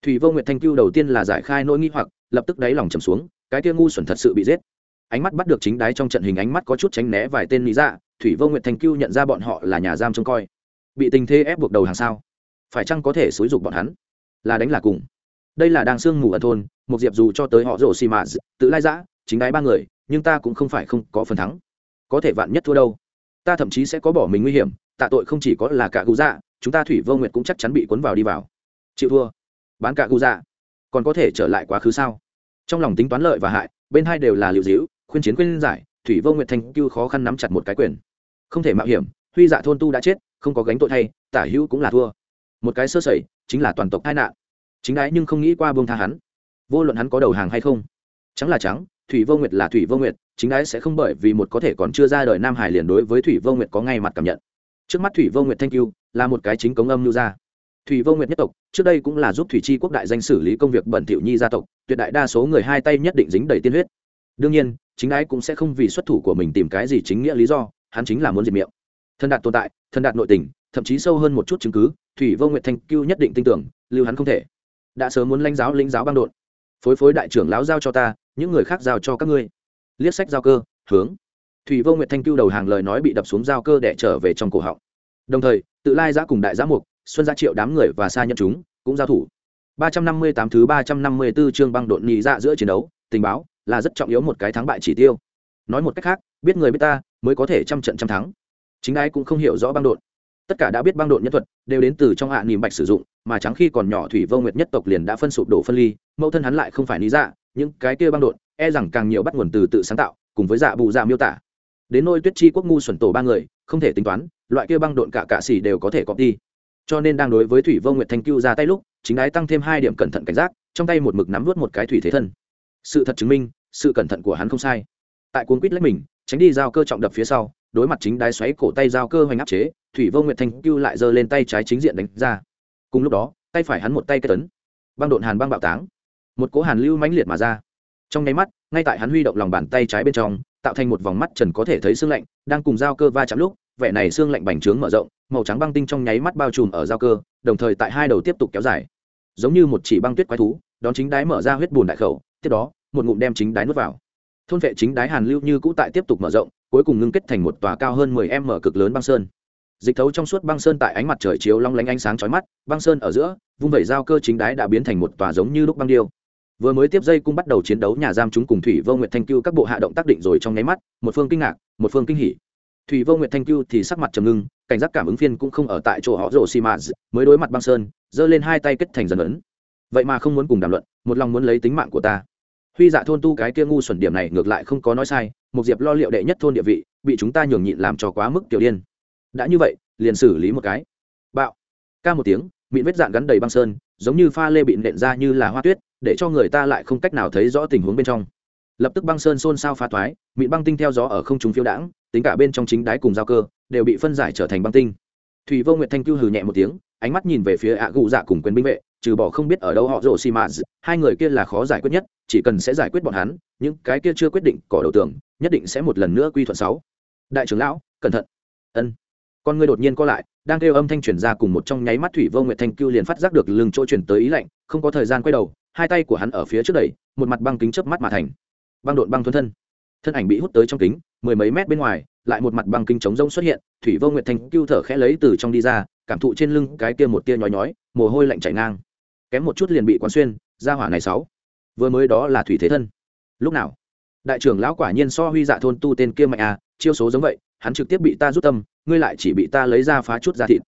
Thủy vô nguyệt thanh cưu đầu tiên là giải khai nỗi nghi hoặc, lập tức đáy lòng trầm xuống, cái kia ngu xuẩn thật sự bị giết. Ánh mắt bắt được chính đáy trong trận hình ánh mắt có chút tránh né vài tên lý dạ thủy vô nguyệt thanh cưu nhận ra bọn họ là nhà giam trông coi. Bị tình thế ép buộc đầu hàng sao? Phải chăng có thể xúi dục bọn hắn? Là đánh là cùng? Đây là đang sương mù ở thôn một diệp dù cho tới họ rổ xì mạ tự lai giã, chính đái ba người, nhưng ta cũng không phải không có phần thắng. Có thể vạn nhất thua đâu. Ta thậm chí sẽ có bỏ mình nguy hiểm, tạ tội không chỉ có là cả gù dạ chúng ta thủy vô nguyệt cũng chắc chắn bị cuốn vào đi vào. Chịu thua. Bán cả gù dạ. Còn có thể trở lại quá khứ sao? Trong lòng tính toán lợi và hại, bên hai đều là liệu dĩu, khuyên chiến khuyên giải, thủy vô nguyệt thành cưu khó khăn nắm chặt một cái quyền. Không thể mạo hiểm, huy dạ thôn tu đã chết, không có gánh tội thay, tả hữu cũng là thua. Một cái sơ sẩy, chính là toàn tộc tai nạn chính đái nhưng không nghĩ qua buông tha hắn. Vô luận hắn có đầu hàng hay không, trắng là trắng, thủy vô nguyệt là thủy vô nguyệt, chính đái sẽ không bởi vì một có thể còn chưa ra đời nam hải liền đối với thủy vô nguyệt có ngay mặt cảm nhận. Trước mắt thủy vô nguyệt thanh cưu là một cái chính cống âm lưu gia. Thủy vô nguyệt nhất tộc, trước đây cũng là giúp thủy chi quốc đại danh xử lý công việc bẩn thiệu nhi gia tộc, tuyệt đại đa số người hai tay nhất định dính đầy tiên huyết. Đương nhiên, chính ái cũng sẽ không vì xuất thủ của mình tìm cái gì chính nghĩa lý do, hắn chính là muốn diệt miệng. Thân đạt tồn tại, thân đạt nội tình, thậm chí sâu hơn một chút chứng cứ, thủy vô nguyệt thanh cưu nhất định tin tưởng, lưu hắn không thể đã sớm muốn lãnh giáo lĩnh giáo băng đột phối phối đại trưởng lão giao cho ta, những người khác giao cho các ngươi. Liếc sách giao cơ, hướng. Thủy vô nguyệt thanh cưu đầu hàng lời nói bị đập xuống giao cơ để trở về trong cổ họng. Đồng thời, tự lai giã cùng đại giã mục, xuân gia triệu đám người và xa nhân chúng cũng giao thủ. 358 thứ 354 chương băng đột nhị ra giữa chiến đấu, tình báo là rất trọng yếu một cái thắng bại chỉ tiêu. Nói một cách khác, biết người biết ta mới có thể trăm trận trăm thắng. Chính ai cũng không hiểu rõ băng đột tất cả đã biết băng đột nhân thuật đều đến từ trong hạ niềm bạch sử dụng mà trắng khi còn nhỏ thủy vô nguyệt nhất tộc liền đã phân sụp đổ phân ly, mẫu thân hắn lại không phải lý dạ những cái kia băng đột e rằng càng nhiều bắt nguồn từ tự sáng tạo, cùng với dạ bù dạ miêu tả. Đến nôi tuyết chi quốc ngu xuẩn tổ ba người, không thể tính toán, loại kia băng đột cả cạ xỉ đều có thể cọp đi. Cho nên đang đối với thủy vô nguyệt thanh cưu ra tay lúc, chính ái tăng thêm hai điểm cẩn thận cảnh giác, trong tay một mực nắm vớt một cái thủy thế thân. Sự thật chứng minh, sự cẩn thận của hắn không sai. Tại cuốn quýt lấy mình, tránh đi giao cơ trọng đập phía sau, đối mặt chính đái xoáy cổ tay giao cơ hoành áp chế, thủy vô nguyệt thanh cưu lại giơ lên tay trái chính diện đánh ra cùng lúc đó, tay phải hắn một tay kết tấn. Băng độn hàn băng bạo táng. Một cố hàn lưu mãnh liệt mà ra. Trong nháy mắt, ngay tại hắn huy động lòng bàn tay trái bên trong, tạo thành một vòng mắt trần có thể thấy xương lạnh, đang cùng dao cơ va chạm lúc, vẻ này xương lạnh bành trướng mở rộng, màu trắng băng tinh trong nháy mắt bao trùm ở dao cơ, đồng thời tại hai đầu tiếp tục kéo dài. Giống như một chỉ băng tuyết quái thú, đón chính đái mở ra huyết bùn đại khẩu, tiếp đó, một ngụm đem chính đái nuốt vào. Thôn vệ chính đái hàn lưu như cũ tại tiếp tục mở rộng, cuối cùng ngưng kết thành một tòa cao hơn 10 m cực lớn băng sơn dịch thấu trong suốt băng sơn tại ánh mặt trời chiếu long lánh ánh sáng chói mắt, băng sơn ở giữa, vung vẩy giao cơ chính đái đã biến thành một tòa giống như lúc băng điêu. Vừa mới tiếp dây cung bắt đầu chiến đấu, nhà giam chúng cùng thủy vô nguyệt thanh cưu các bộ hạ động tác định rồi trong nháy mắt, một phương kinh ngạc, một phương kinh hỉ. Thủy vô nguyệt thanh cưu thì sắc mặt trầm ngưng, cảnh giác cảm ứng phiên cũng không ở tại chỗ họ rồ xì mã mới đối mặt băng sơn, giơ lên hai tay kết thành dần ấn. Vậy mà không muốn cùng đàm luận, một lòng muốn lấy tính mạng của ta. Huy dạ thôn tu cái kia ngu xuẩn điểm này ngược lại không có nói sai, một diệp lo liệu đệ nhất thôn địa vị, bị chúng ta nhường nhịn làm cho quá mức tiểu điên đã như vậy, liền xử lý một cái. Bạo. Ca một tiếng mịn vết dạn gắn đầy băng sơn, giống như pha lê bị nện ra như là hoa tuyết, để cho người ta lại không cách nào thấy rõ tình huống bên trong. Lập tức băng sơn xôn xao phá thoái mịn băng tinh theo gió ở không trung phiêu đãng, tính cả bên trong chính đáy cùng giao cơ, đều bị phân giải trở thành băng tinh. Thủy vô nguyệt thanh cưu hừ nhẹ một tiếng, ánh mắt nhìn về phía ạ gụ dạ cùng quyền binh vệ, trừ bỏ không biết ở đâu họ rổ xì mạt hai người kia là khó giải quyết nhất, chỉ cần sẽ giải quyết bọn hắn, những cái kia chưa quyết định cỏ đầu tường, nhất định sẽ một lần nữa quy thuận sáu. Đại trưởng lão, cẩn thận. Ân con người đột nhiên co lại, đang kêu âm thanh truyền ra cùng một trong nháy mắt thủy vô nguyệt thanh cưu liền phát giác được lưng chỗ chuyển tới ý lạnh, không có thời gian quay đầu, hai tay của hắn ở phía trước đẩy, một mặt băng kính chớp mắt mà thành. Băng đột băng thuần thân. Thân ảnh bị hút tới trong kính, mười mấy mét bên ngoài, lại một mặt băng kính chống rông xuất hiện, thủy vô nguyệt thanh cưu thở khẽ lấy từ trong đi ra, cảm thụ trên lưng cái kia một tia nhói nhói, mồ hôi lạnh chảy ngang. Kém một chút liền bị quán xuyên, ra hỏa này sáu. Vừa mới đó là thủy thế thân. Lúc nào? Đại trưởng lão quả nhiên so huy dạ thôn tu tên kia mạnh à chiêu số giống vậy, hắn trực tiếp bị ta rút tâm, ngươi lại chỉ bị ta lấy ra phá chút ra thịt.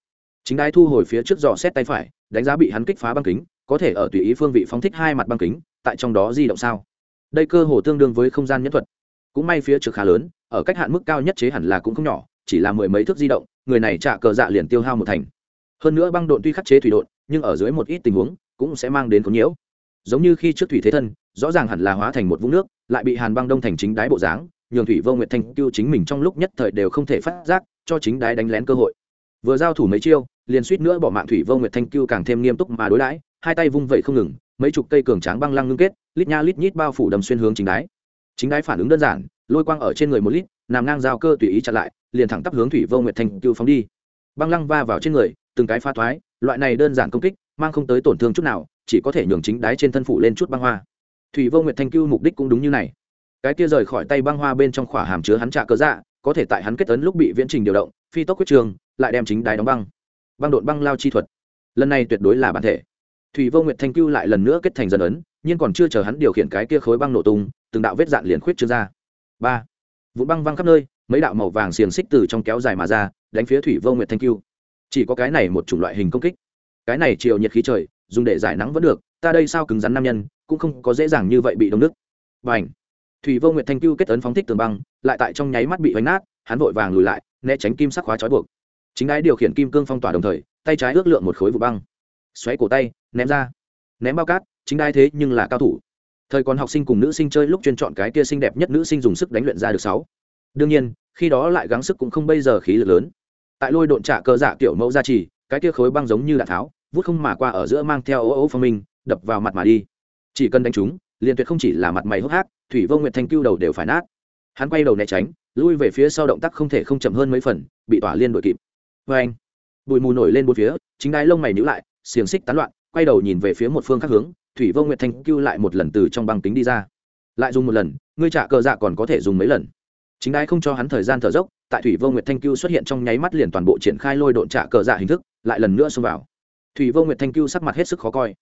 Chính đái thu hồi phía trước dò xét tay phải, đánh giá bị hắn kích phá băng kính, có thể ở tùy ý phương vị phóng thích hai mặt băng kính, tại trong đó di động sao? Đây cơ hồ tương đương với không gian nhất thuật. Cũng may phía trước khá lớn, ở cách hạn mức cao nhất chế hẳn là cũng không nhỏ, chỉ là mười mấy thước di động, người này trả cờ dạ liền tiêu hao một thành. Hơn nữa băng độn tuy khắc chế thủy độn, nhưng ở dưới một ít tình huống, cũng sẽ mang đến có nhiễu. Giống như khi trước thủy thế thân, rõ ràng hẳn là hóa thành một vũng nước, lại bị hàn băng đông thành chính đáy bộ dáng nhường thủy vô nguyệt thanh cứu chính mình trong lúc nhất thời đều không thể phát giác, cho chính đái đánh lén cơ hội. Vừa giao thủ mấy chiêu, liền suýt nữa bỏ mạng thủy vô nguyệt thanh cứu càng thêm nghiêm túc mà đối đãi, hai tay vung vẩy không ngừng, mấy chục cây cường tráng băng lăng ngưng kết, lít nha lít nhít bao phủ đầm xuyên hướng chính đái. chính đái phản ứng đơn giản, lôi quang ở trên người một lít, nằm ngang giao cơ tùy ý chặn lại, liền thẳng tắp hướng thủy vô nguyệt thanh cưu phóng đi. Băng lăng va vào trên người, từng cái pha thoái, loại này đơn giản công kích, mang không tới tổn thương chút nào, chỉ có thể nhường chính đái trên thân phủ lên chút băng hoa. Thủy vô nguyệt thanh cưu mục đích cũng đúng như này cái kia rời khỏi tay băng hoa bên trong khỏa hàm chứa hắn trạ cơ dạ có thể tại hắn kết ấn lúc bị viễn trình điều động, phi tốc quyết trường, lại đem chính đáy đóng băng. Băng đột băng lao chi thuật. Lần này tuyệt đối là bản thể. Thủy vô nguyệt thanh cưu lại lần nữa kết thành dần ấn, nhưng còn chưa chờ hắn điều khiển cái kia khối băng nổ tung, từng đạo vết dạn liền khuyết trương ra. Ba. Vụ băng văng khắp nơi, mấy đạo màu vàng xiềng xích từ trong kéo dài mà ra, đánh phía thủy vô nguyệt thanh cưu. Chỉ có cái này một chủng loại hình công kích. Cái này chiều nhiệt khí trời, dùng để giải nắng vẫn được, ta đây sao cứng rắn nam nhân, cũng không có dễ dàng như vậy bị đông nước. Và ảnh thủy vô nguyệt thanh cưu kết ấn phóng thích tường băng, lại tại trong nháy mắt bị bánh nát, hắn vội vàng lùi lại, né tránh kim sắc khóa trói buộc. Chính ái điều khiển kim cương phong tỏa đồng thời, tay trái ước lượng một khối vụ băng. Xoáy cổ tay, ném ra. Ném bao cát, chính ai thế nhưng là cao thủ. Thời còn học sinh cùng nữ sinh chơi lúc chuyên chọn cái kia xinh đẹp nhất nữ sinh dùng sức đánh luyện ra được sáu. Đương nhiên, khi đó lại gắng sức cũng không bây giờ khí lực lớn. Tại lôi độn trả cơ dạ kiểu mẫu gia trì, cái kia khối băng giống như đạn tháo, vút không mà qua ở giữa mang theo ố ố phong minh, đập vào mặt mà đi. Chỉ cần đánh chúng liền tuyệt không chỉ là mặt mày hốc hác, thủy vô nguyệt thanh cưu đầu đều phải nát. Hắn quay đầu né tránh, lui về phía sau động tác không thể không chậm hơn mấy phần, bị tỏa liên đội kịp. Vê anh bụi mù nổi lên bốn phía, chính đái lông mày nhữ lại, xiềng xích tán loạn, quay đầu nhìn về phía một phương khác hướng, thủy vô nguyệt thanh cưu lại một lần từ trong băng tính đi ra. Lại dùng một lần, ngươi trả cờ dạ còn có thể dùng mấy lần. Chính đái không cho hắn thời gian thở dốc, tại thủy vô nguyệt thanh cưu xuất hiện trong nháy mắt liền toàn bộ triển khai lôi độn trả cờ dạ hình thức, lại lần nữa xông vào. Thủy vô nguyệt thanh cưu sắc mặt hết sức khó coi.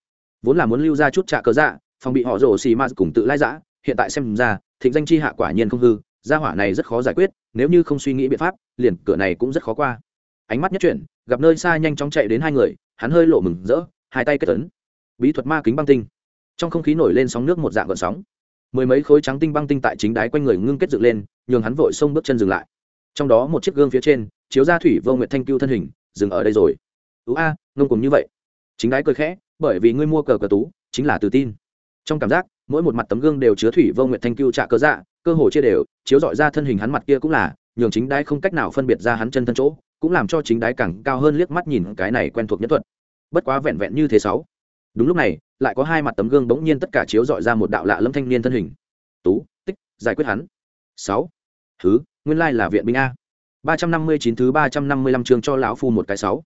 Vốn là muốn lưu ra chút trả cờ dạ phòng bị họ rổ xì ma cùng tự lai giã. Hiện tại xem ra, thịnh danh chi hạ quả nhiên không hư, gia hỏa này rất khó giải quyết, nếu như không suy nghĩ biện pháp, liền cửa này cũng rất khó qua. Ánh mắt nhất chuyển, gặp nơi xa nhanh chóng chạy đến hai người, hắn hơi lộ mừng rỡ, hai tay kết tấn bí thuật ma kính băng tinh. Trong không khí nổi lên sóng nước một dạng gợn sóng. Mười mấy khối trắng tinh băng tinh tại chính đáy quanh người ngưng kết dựng lên, nhường hắn vội xông bước chân dừng lại. Trong đó một chiếc gương phía trên, chiếu ra thủy vô nguyệt thanh cưu thân hình, dừng ở đây rồi. Tú a, ngông cùng như vậy. Chính đáy cười khẽ, bởi vì ngươi mua cờ cờ tú, chính là tự tin trong cảm giác, mỗi một mặt tấm gương đều chứa thủy vô nguyệt thanh cưu trạ cơ dạ cơ hồ chia đều, chiếu dọi ra thân hình hắn mặt kia cũng là, nhường chính đái không cách nào phân biệt ra hắn chân thân chỗ, cũng làm cho chính đái càng cao hơn liếc mắt nhìn cái này quen thuộc nhất thuật. Bất quá vẹn vẹn như thế sáu. Đúng lúc này, lại có hai mặt tấm gương bỗng nhiên tất cả chiếu dọi ra một đạo lạ lâm thanh niên thân hình. Tú, tích, giải quyết hắn. Sáu. Thứ, nguyên lai là viện binh a. Ba trăm năm mươi chín thứ ba trăm năm mươi lăm chương cho lão phu một cái sáu.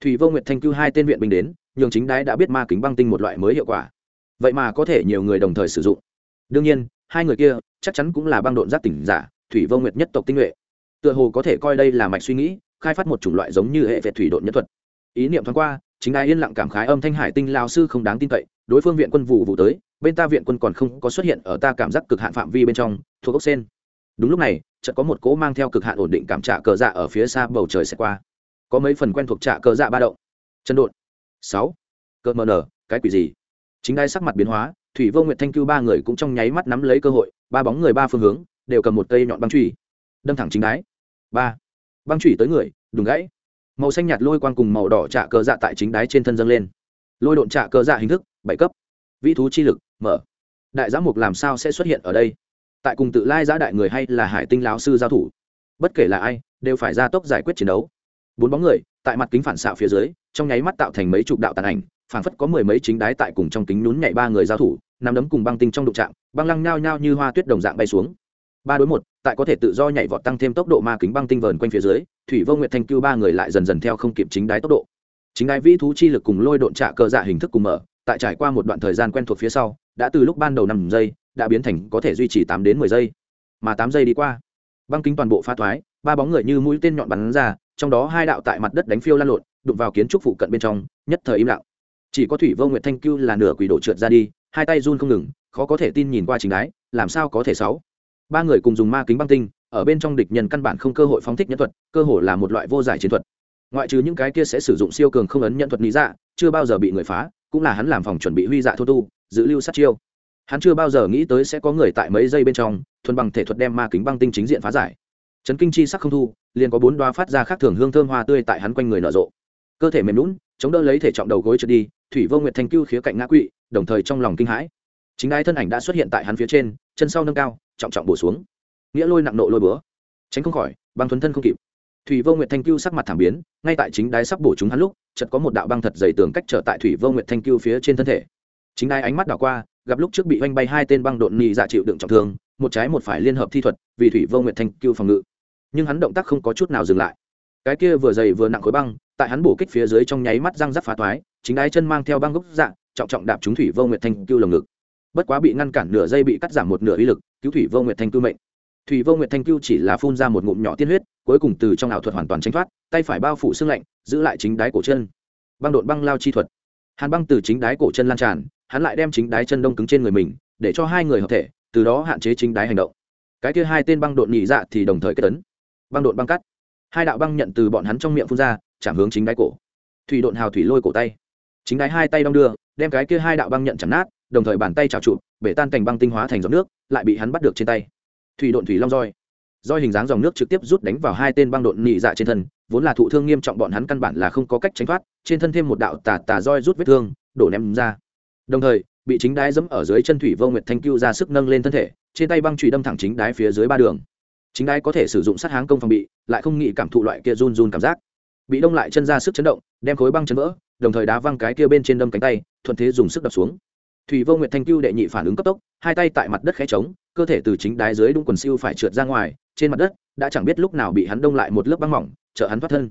Thủy vô nguyệt thanh cưu hai tên viện binh đến, nhường chính đái đã biết ma kính băng tinh một loại mới hiệu quả vậy mà có thể nhiều người đồng thời sử dụng. Đương nhiên, hai người kia chắc chắn cũng là băng độn giác tỉnh giả, thủy vô nguyệt nhất tộc tinh nhuệ. Tựa hồ có thể coi đây là mạch suy nghĩ, khai phát một chủng loại giống như hệ vệ thủy độn nhất thuật. Ý niệm thoáng qua, chính ai yên lặng cảm khái âm thanh hải tinh lao sư không đáng tin cậy, đối phương viện quân vụ vụ tới, bên ta viện quân còn không có xuất hiện ở ta cảm giác cực hạn phạm vi bên trong, thuộc ốc sen. Đúng lúc này, chợt có một cỗ mang theo cực hạn ổn định cảm trạ cờ dạ ở phía xa bầu trời sẽ qua. Có mấy phần quen thuộc trạ cờ dạ ba động. Chân đột sáu. Cờ mờ nở, cái quỷ gì? Chính đai sắc mặt biến hóa, thủy vô nguyệt thanh cưu ba người cũng trong nháy mắt nắm lấy cơ hội, ba bóng người ba phương hướng, đều cầm một cây nhọn băng trùy đâm thẳng chính đái. Ba. Băng trùy tới người, đùng gãy. Màu xanh nhạt lôi quang cùng màu đỏ trạ cờ dạ tại chính đáy trên thân dâng lên. Lôi độn trạ cờ dạ hình thức, bảy cấp. Vĩ thú chi lực, mở. Đại giám mục làm sao sẽ xuất hiện ở đây? Tại cùng tự lai giã đại người hay là hải tinh lão sư giao thủ? Bất kể là ai, đều phải ra tốc giải quyết chiến đấu. Bốn bóng người, tại mặt kính phản xạ phía dưới, trong nháy mắt tạo thành mấy chục đạo tàn ảnh Phảng phất có mười mấy chính đái tại cùng trong kính nhún nhảy ba người giao thủ nằm đấm cùng băng tinh trong đụng trạm băng lăng nhao nhao như hoa tuyết đồng dạng bay xuống. Ba đối một, tại có thể tự do nhảy vọt tăng thêm tốc độ ma kính băng tinh vờn quanh phía dưới, thủy vô nguyệt thanh cưu ba người lại dần dần theo không kịp chính đái tốc độ. Chính đái vĩ thú chi lực cùng lôi độn trạ cơ dạ hình thức cùng mở, tại trải qua một đoạn thời gian quen thuộc phía sau, đã từ lúc ban đầu năm giây, đã biến thành có thể duy trì tám đến mười giây. Mà tám giây đi qua, băng kính toàn bộ pha thoái, ba bóng người như mũi tên nhọn bắn ra, trong đó hai đạo tại mặt đất đánh phiêu lan lộn, đụng vào kiến trúc phụ cận bên trong, nhất thời im lặng chỉ có thủy vô nguyệt thanh cưu là nửa quỷ đổ trượt ra đi, hai tay run không ngừng, khó có thể tin nhìn qua chính đái, làm sao có thể sáu? Ba người cùng dùng ma kính băng tinh, ở bên trong địch nhân căn bản không cơ hội phóng thích nhân thuật, cơ hội là một loại vô giải chiến thuật. Ngoại trừ những cái kia sẽ sử dụng siêu cường không ấn nhân thuật lý dạ chưa bao giờ bị người phá, cũng là hắn làm phòng chuẩn bị huy dạ thô tu, giữ lưu sát chiêu. Hắn chưa bao giờ nghĩ tới sẽ có người tại mấy giây bên trong, thuần bằng thể thuật đem ma kính băng tinh chính diện phá giải. Chấn kinh chi sắc không thu, liền có bốn đoá phát ra khác thường hương thơm hoa tươi tại hắn quanh người nở rộ. Cơ thể mềm lún chống đỡ lấy thể trọng đầu gối trượt đi, thủy vô nguyệt thanh cưu khía cạnh ngã quỵ, đồng thời trong lòng kinh hãi. Chính đai thân ảnh đã xuất hiện tại hắn phía trên, chân sau nâng cao, trọng trọng bổ xuống. Nghĩa lôi nặng nộ lôi búa. Tránh không khỏi, băng thuấn thân không kịp. Thủy vô nguyệt thanh cưu sắc mặt thảm biến, ngay tại chính đái sắp bổ chúng hắn lúc, chợt có một đạo băng thật dày tường cách trở tại thủy vô nguyệt thanh cưu phía trên thân thể. Chính đái ánh mắt đảo qua, gặp lúc trước bị oanh bay hai tên băng độn nhị dạ chịu đựng trọng thương, một trái một phải liên hợp thi thuật, vì thủy vô nguyệt thanh cưu phòng ngự. Nhưng hắn động tác không có chút nào dừng lại. Cái kia vừa dày vừa nặng khối băng tại hắn bổ kích phía dưới trong nháy mắt răng rắc phá toái chính đái chân mang theo băng gốc dạng trọng trọng đạp trúng thủy vô nguyệt thanh cưu lồng ngực. Bất quá bị ngăn cản nửa giây bị cắt giảm một nửa uy lực, cứu thủy vô nguyệt thanh cưu mệnh. Thủy vô nguyệt thanh cưu chỉ là phun ra một ngụm nhỏ tiên huyết, cuối cùng từ trong ảo thuật hoàn toàn tranh thoát, tay phải bao phủ xương lạnh, giữ lại chính đái cổ chân. Băng đột băng lao chi thuật. Hàn băng từ chính đái cổ chân lan tràn, hắn lại đem chính đái chân đông cứng trên người mình, để cho hai người hợp thể, từ đó hạn chế chính đái hành động. Cái kia hai tên băng đột nhị dạ thì đồng thời kết tấn. Băng đột băng cắt hai đạo băng nhận từ bọn hắn trong miệng phun ra, chạm hướng chính đáy cổ. Thủy đột hào thủy lôi cổ tay. Chính đáy hai tay đong đưa, đem cái kia hai đạo băng nhận chạm nát, đồng thời bàn tay trào trụ, bể tan cành băng tinh hóa thành giọt nước, lại bị hắn bắt được trên tay. Thủy đột thủy long roi. Roi hình dáng dòng nước trực tiếp rút đánh vào hai tên băng đột nhị dạ trên thân, vốn là thụ thương nghiêm trọng bọn hắn căn bản là không có cách tránh thoát, trên thân thêm một đạo tà tà roi rút vết thương, đổ ném ra. Đồng thời, bị chính đái dẫm ở dưới chân thủy vô nguyệt thanh cưu ra sức nâng lên thân thể, trên tay băng trụy đâm thẳng chính đái phía dưới ba đường chính đái có thể sử dụng sát háng công phòng bị, lại không nghĩ cảm thụ loại kia run run cảm giác. Bị đông lại chân ra sức chấn động, đem khối băng chấn vỡ, đồng thời đá văng cái kia bên trên đâm cánh tay, thuận thế dùng sức đập xuống. Thủy vô nguyệt thanh cưu đệ nhị phản ứng cấp tốc, hai tay tại mặt đất khẽ trống cơ thể từ chính đái dưới đúng quần siêu phải trượt ra ngoài, trên mặt đất, đã chẳng biết lúc nào bị hắn đông lại một lớp băng mỏng, trợ hắn thoát thân.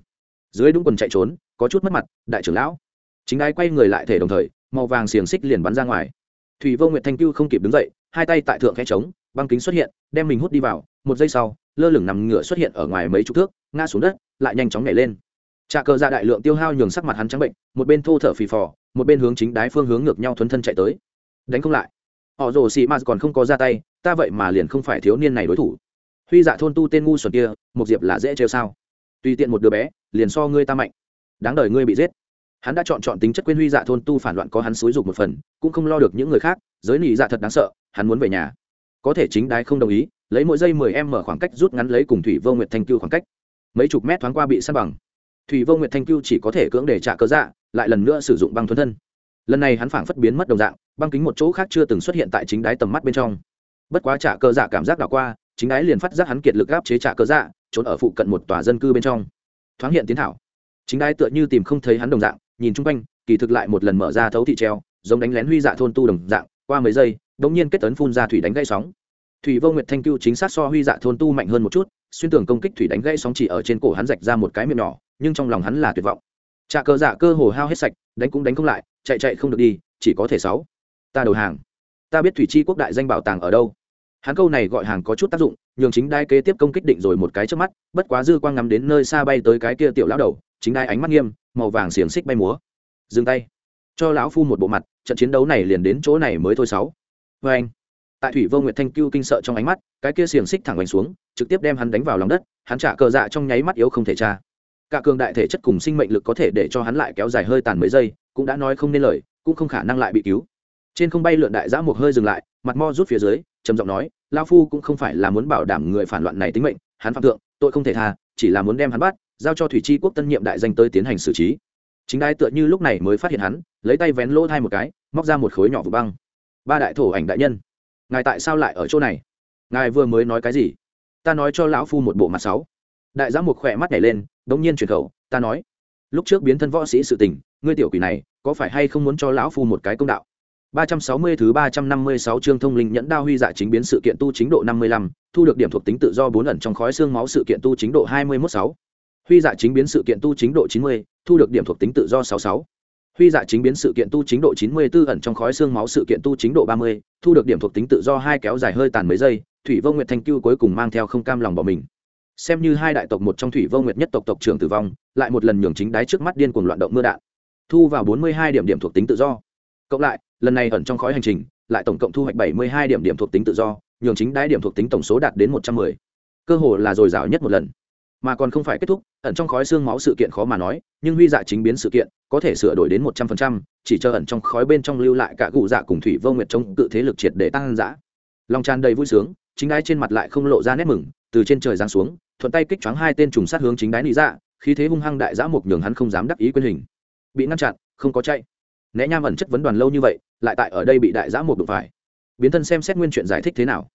Dưới đúng quần chạy trốn, có chút mất mặt, đại trưởng lão. Chính đái quay người lại thể đồng thời, màu vàng xiềng xích liền bắn ra ngoài. Thủy vô nguyệt thanh cưu không kịp đứng dậy, hai tay tại thượng khẽ trống băng kính xuất hiện, đem mình hút đi vào một giây sau, lơ lửng nằm ngửa xuất hiện ở ngoài mấy chục thước, ngã xuống đất, lại nhanh chóng nhảy lên. Trà cờ ra dạ đại lượng tiêu hao nhường sắc mặt hắn trắng bệnh, một bên thô thở phì phò, một bên hướng chính đái phương hướng ngược nhau thuấn thân chạy tới. Đánh không lại. Họ rồ xì ma còn không có ra tay, ta vậy mà liền không phải thiếu niên này đối thủ. Huy dạ thôn tu tên ngu xuẩn kia, một diệp là dễ trêu sao. Tùy tiện một đứa bé, liền so ngươi ta mạnh. Đáng đời ngươi bị giết. Hắn đã chọn chọn tính chất quên huy dạ thôn tu phản loạn có hắn xúi dục một phần, cũng không lo được những người khác, giới nị dạ thật đáng sợ, hắn muốn về nhà. Có thể chính đái không đồng ý lấy mỗi giây mười em mở khoảng cách rút ngắn lấy cùng thủy vô nguyệt thanh cưu khoảng cách. Mấy chục mét thoáng qua bị san bằng. Thủy vô nguyệt thanh cưu chỉ có thể cưỡng để trả cơ dạ lại lần nữa sử dụng băng thuần thân. Lần này hắn phảng phất biến mất đồng dạng, băng kính một chỗ khác chưa từng xuất hiện tại chính đáy tầm mắt bên trong. Bất quá trả cơ dạ cảm giác đảo qua, chính đáy liền phát giác hắn kiệt lực áp chế trả cơ dạ trốn ở phụ cận một tòa dân cư bên trong. Thoáng hiện tiến thảo. Chính đáy tựa như tìm không thấy hắn đồng dạng, nhìn chung quanh, kỳ thực lại một lần mở ra thấu thị treo, giống đánh lén huy dạ thôn tu đồng dạng, qua mấy giây đ ỗ n g nhiên kết tấn phun ra thủy đánh gãy sóng thủy vô nguyệt thanh cưu chính xác so huy dạ thôn tu mạnh hơn một chút, xuyên tưởng công kích thủy đánh gãy sóng chỉ ở trên cổ hắn rạch ra một cái miệng nhỏ, nhưng trong lòng hắn là tuyệt vọng. Trà cờ dạ cơ hồ hao hết sạch, đánh cũng đánh không lại, chạy chạy không được đi, chỉ có thể sáu. Ta đầu hàng. Ta biết thủy chi quốc đại danh bảo tàng ở đâu. Hắn câu này gọi hàng có chút tác dụng, nhường chính đai kế tiếp công kích định rồi một cái trước mắt, bất quá dư quang ngắm đến nơi xa bay tới cái kia tiểu lão đầu, chính đai ánh mắt nghiêm, màu vàng xiềng xích bay múa. Dừng tay. Cho lão phu một bộ mặt, trận chiến đấu này liền đến chỗ này mới thôi sáu. Vê anh tại thủy vô nguyệt thanh cưu kinh sợ trong ánh mắt, cái kia xiềng xích thẳng đánh xuống, trực tiếp đem hắn đánh vào lòng đất, hắn trả cờ dạ trong nháy mắt yếu không thể tra. Cả cường đại thể chất cùng sinh mệnh lực có thể để cho hắn lại kéo dài hơi tàn mấy giây, cũng đã nói không nên lời, cũng không khả năng lại bị cứu. Trên không bay lượn đại giã một hơi dừng lại, mặt mo rút phía dưới, trầm giọng nói lao phu cũng không phải là muốn bảo đảm người phản loạn này tính mệnh, hắn phạm thượng, tội không thể tha, chỉ là muốn đem hắn bắt, giao cho thủy tri quốc tân nhiệm đại danh tới tiến hành xử trí. Chính đai tựa như lúc này mới phát hiện hắn, lấy tay vén lỗ thai một cái, móc ra một khối nhỏ vụ băng. Ba đại thổ ảnh đại nhân ngài tại sao lại ở chỗ này ngài vừa mới nói cái gì ta nói cho lão phu một bộ mặt sáu đại giám một khỏe mắt nhảy lên đống nhiên truyền khẩu ta nói lúc trước biến thân võ sĩ sự tình ngươi tiểu quỷ này có phải hay không muốn cho lão phu một cái công đạo 360 thứ 356 chương thông linh nhẫn đao huy dạ chính biến sự kiện tu chính độ 55, thu được điểm thuộc tính tự do 4 ẩn trong khói xương máu sự kiện tu chính độ 216. Huy dạ chính biến sự kiện tu chính độ 90, thu được điểm thuộc tính tự do 66. Huy dạ chính biến sự kiện tu chính độ 94 ẩn trong khói xương máu sự kiện tu chính độ 30, thu được điểm thuộc tính tự do hai kéo dài hơi tàn mấy giây, Thủy Vô Nguyệt Thanh Cưu cuối cùng mang theo không cam lòng bỏ mình. Xem như hai đại tộc một trong Thủy Vô Nguyệt nhất tộc tộc trưởng tử vong, lại một lần nhường chính đái trước mắt điên cuồng loạn động mưa đạn. Thu vào 42 điểm điểm thuộc tính tự do. Cộng lại, lần này ẩn trong khói hành trình lại tổng cộng thu hoạch bảy mươi hai điểm điểm thuộc tính tự do nhường chính đái điểm thuộc tính tổng số đạt đến một trăm mười cơ hồ là dồi dào nhất một lần mà còn không phải kết thúc, ẩn trong khói xương máu sự kiện khó mà nói, nhưng huy dạ chính biến sự kiện, có thể sửa đổi đến một trăm phần trăm, chỉ chờ ẩn trong khói bên trong lưu lại cả cụ dạ cùng thủy vô nguyệt chống cự thế lực triệt để tăng dã. Lòng tràn đầy vui sướng, chính đái trên mặt lại không lộ ra nét mừng, từ trên trời giáng xuống, thuận tay kích choáng hai tên trùng sát hướng chính đái nị dạ khi thế hung hăng đại giã một nhường hắn không dám đắc ý quyền hình. Bị ngăn chặn, không có chạy. Né nham ẩn chất vấn đoàn lâu như vậy, lại tại ở đây bị đại giã một đụng phải. Biến thân xem xét nguyên chuyện giải thích thế nào.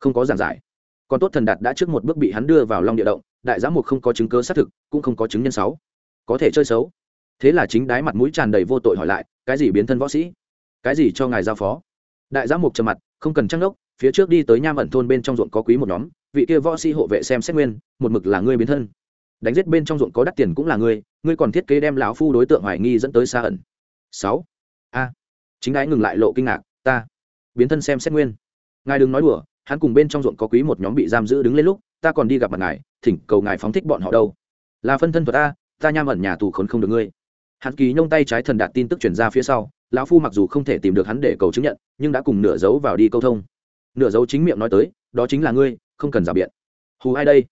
Không có giảng giải. Còn tốt thần đạt đã trước một bước bị hắn đưa vào long địa động đại giám mục không có chứng cơ xác thực, cũng không có chứng nhân sáu có thể chơi xấu. Thế là chính đái mặt mũi tràn đầy vô tội hỏi lại, cái gì biến thân võ sĩ? Cái gì cho ngài giao phó? Đại giám mục trầm mặt, không cần trăng đốc phía trước đi tới nham ẩn thôn bên trong ruộng có quý một nhóm, vị kia võ sĩ hộ vệ xem xét nguyên, một mực là ngươi biến thân. Đánh giết bên trong ruộng có đắt tiền cũng là ngươi ngươi còn thiết kế đem lão phu đối tượng hoài nghi dẫn tới xa ẩn. Sáu. A. Chính đái ngừng lại lộ kinh ngạc, ta, biến thân xem xét nguyên. Ngài đừng nói đùa, hắn cùng bên trong ruộng có quý một nhóm bị giam giữ đứng lên lúc ta còn đi gặp mặt ngài, thỉnh cầu ngài phóng thích bọn họ đâu. Là phân thân thuật ta ta nham ẩn nhà tù khốn không được ngươi. Hắn kỳ nhông tay trái thần đạt tin tức chuyển ra phía sau, lão phu mặc dù không thể tìm được hắn để cầu chứng nhận, nhưng đã cùng nửa dấu vào đi câu thông. Nửa dấu chính miệng nói tới, đó chính là ngươi, không cần giả biện. Hù ai đây?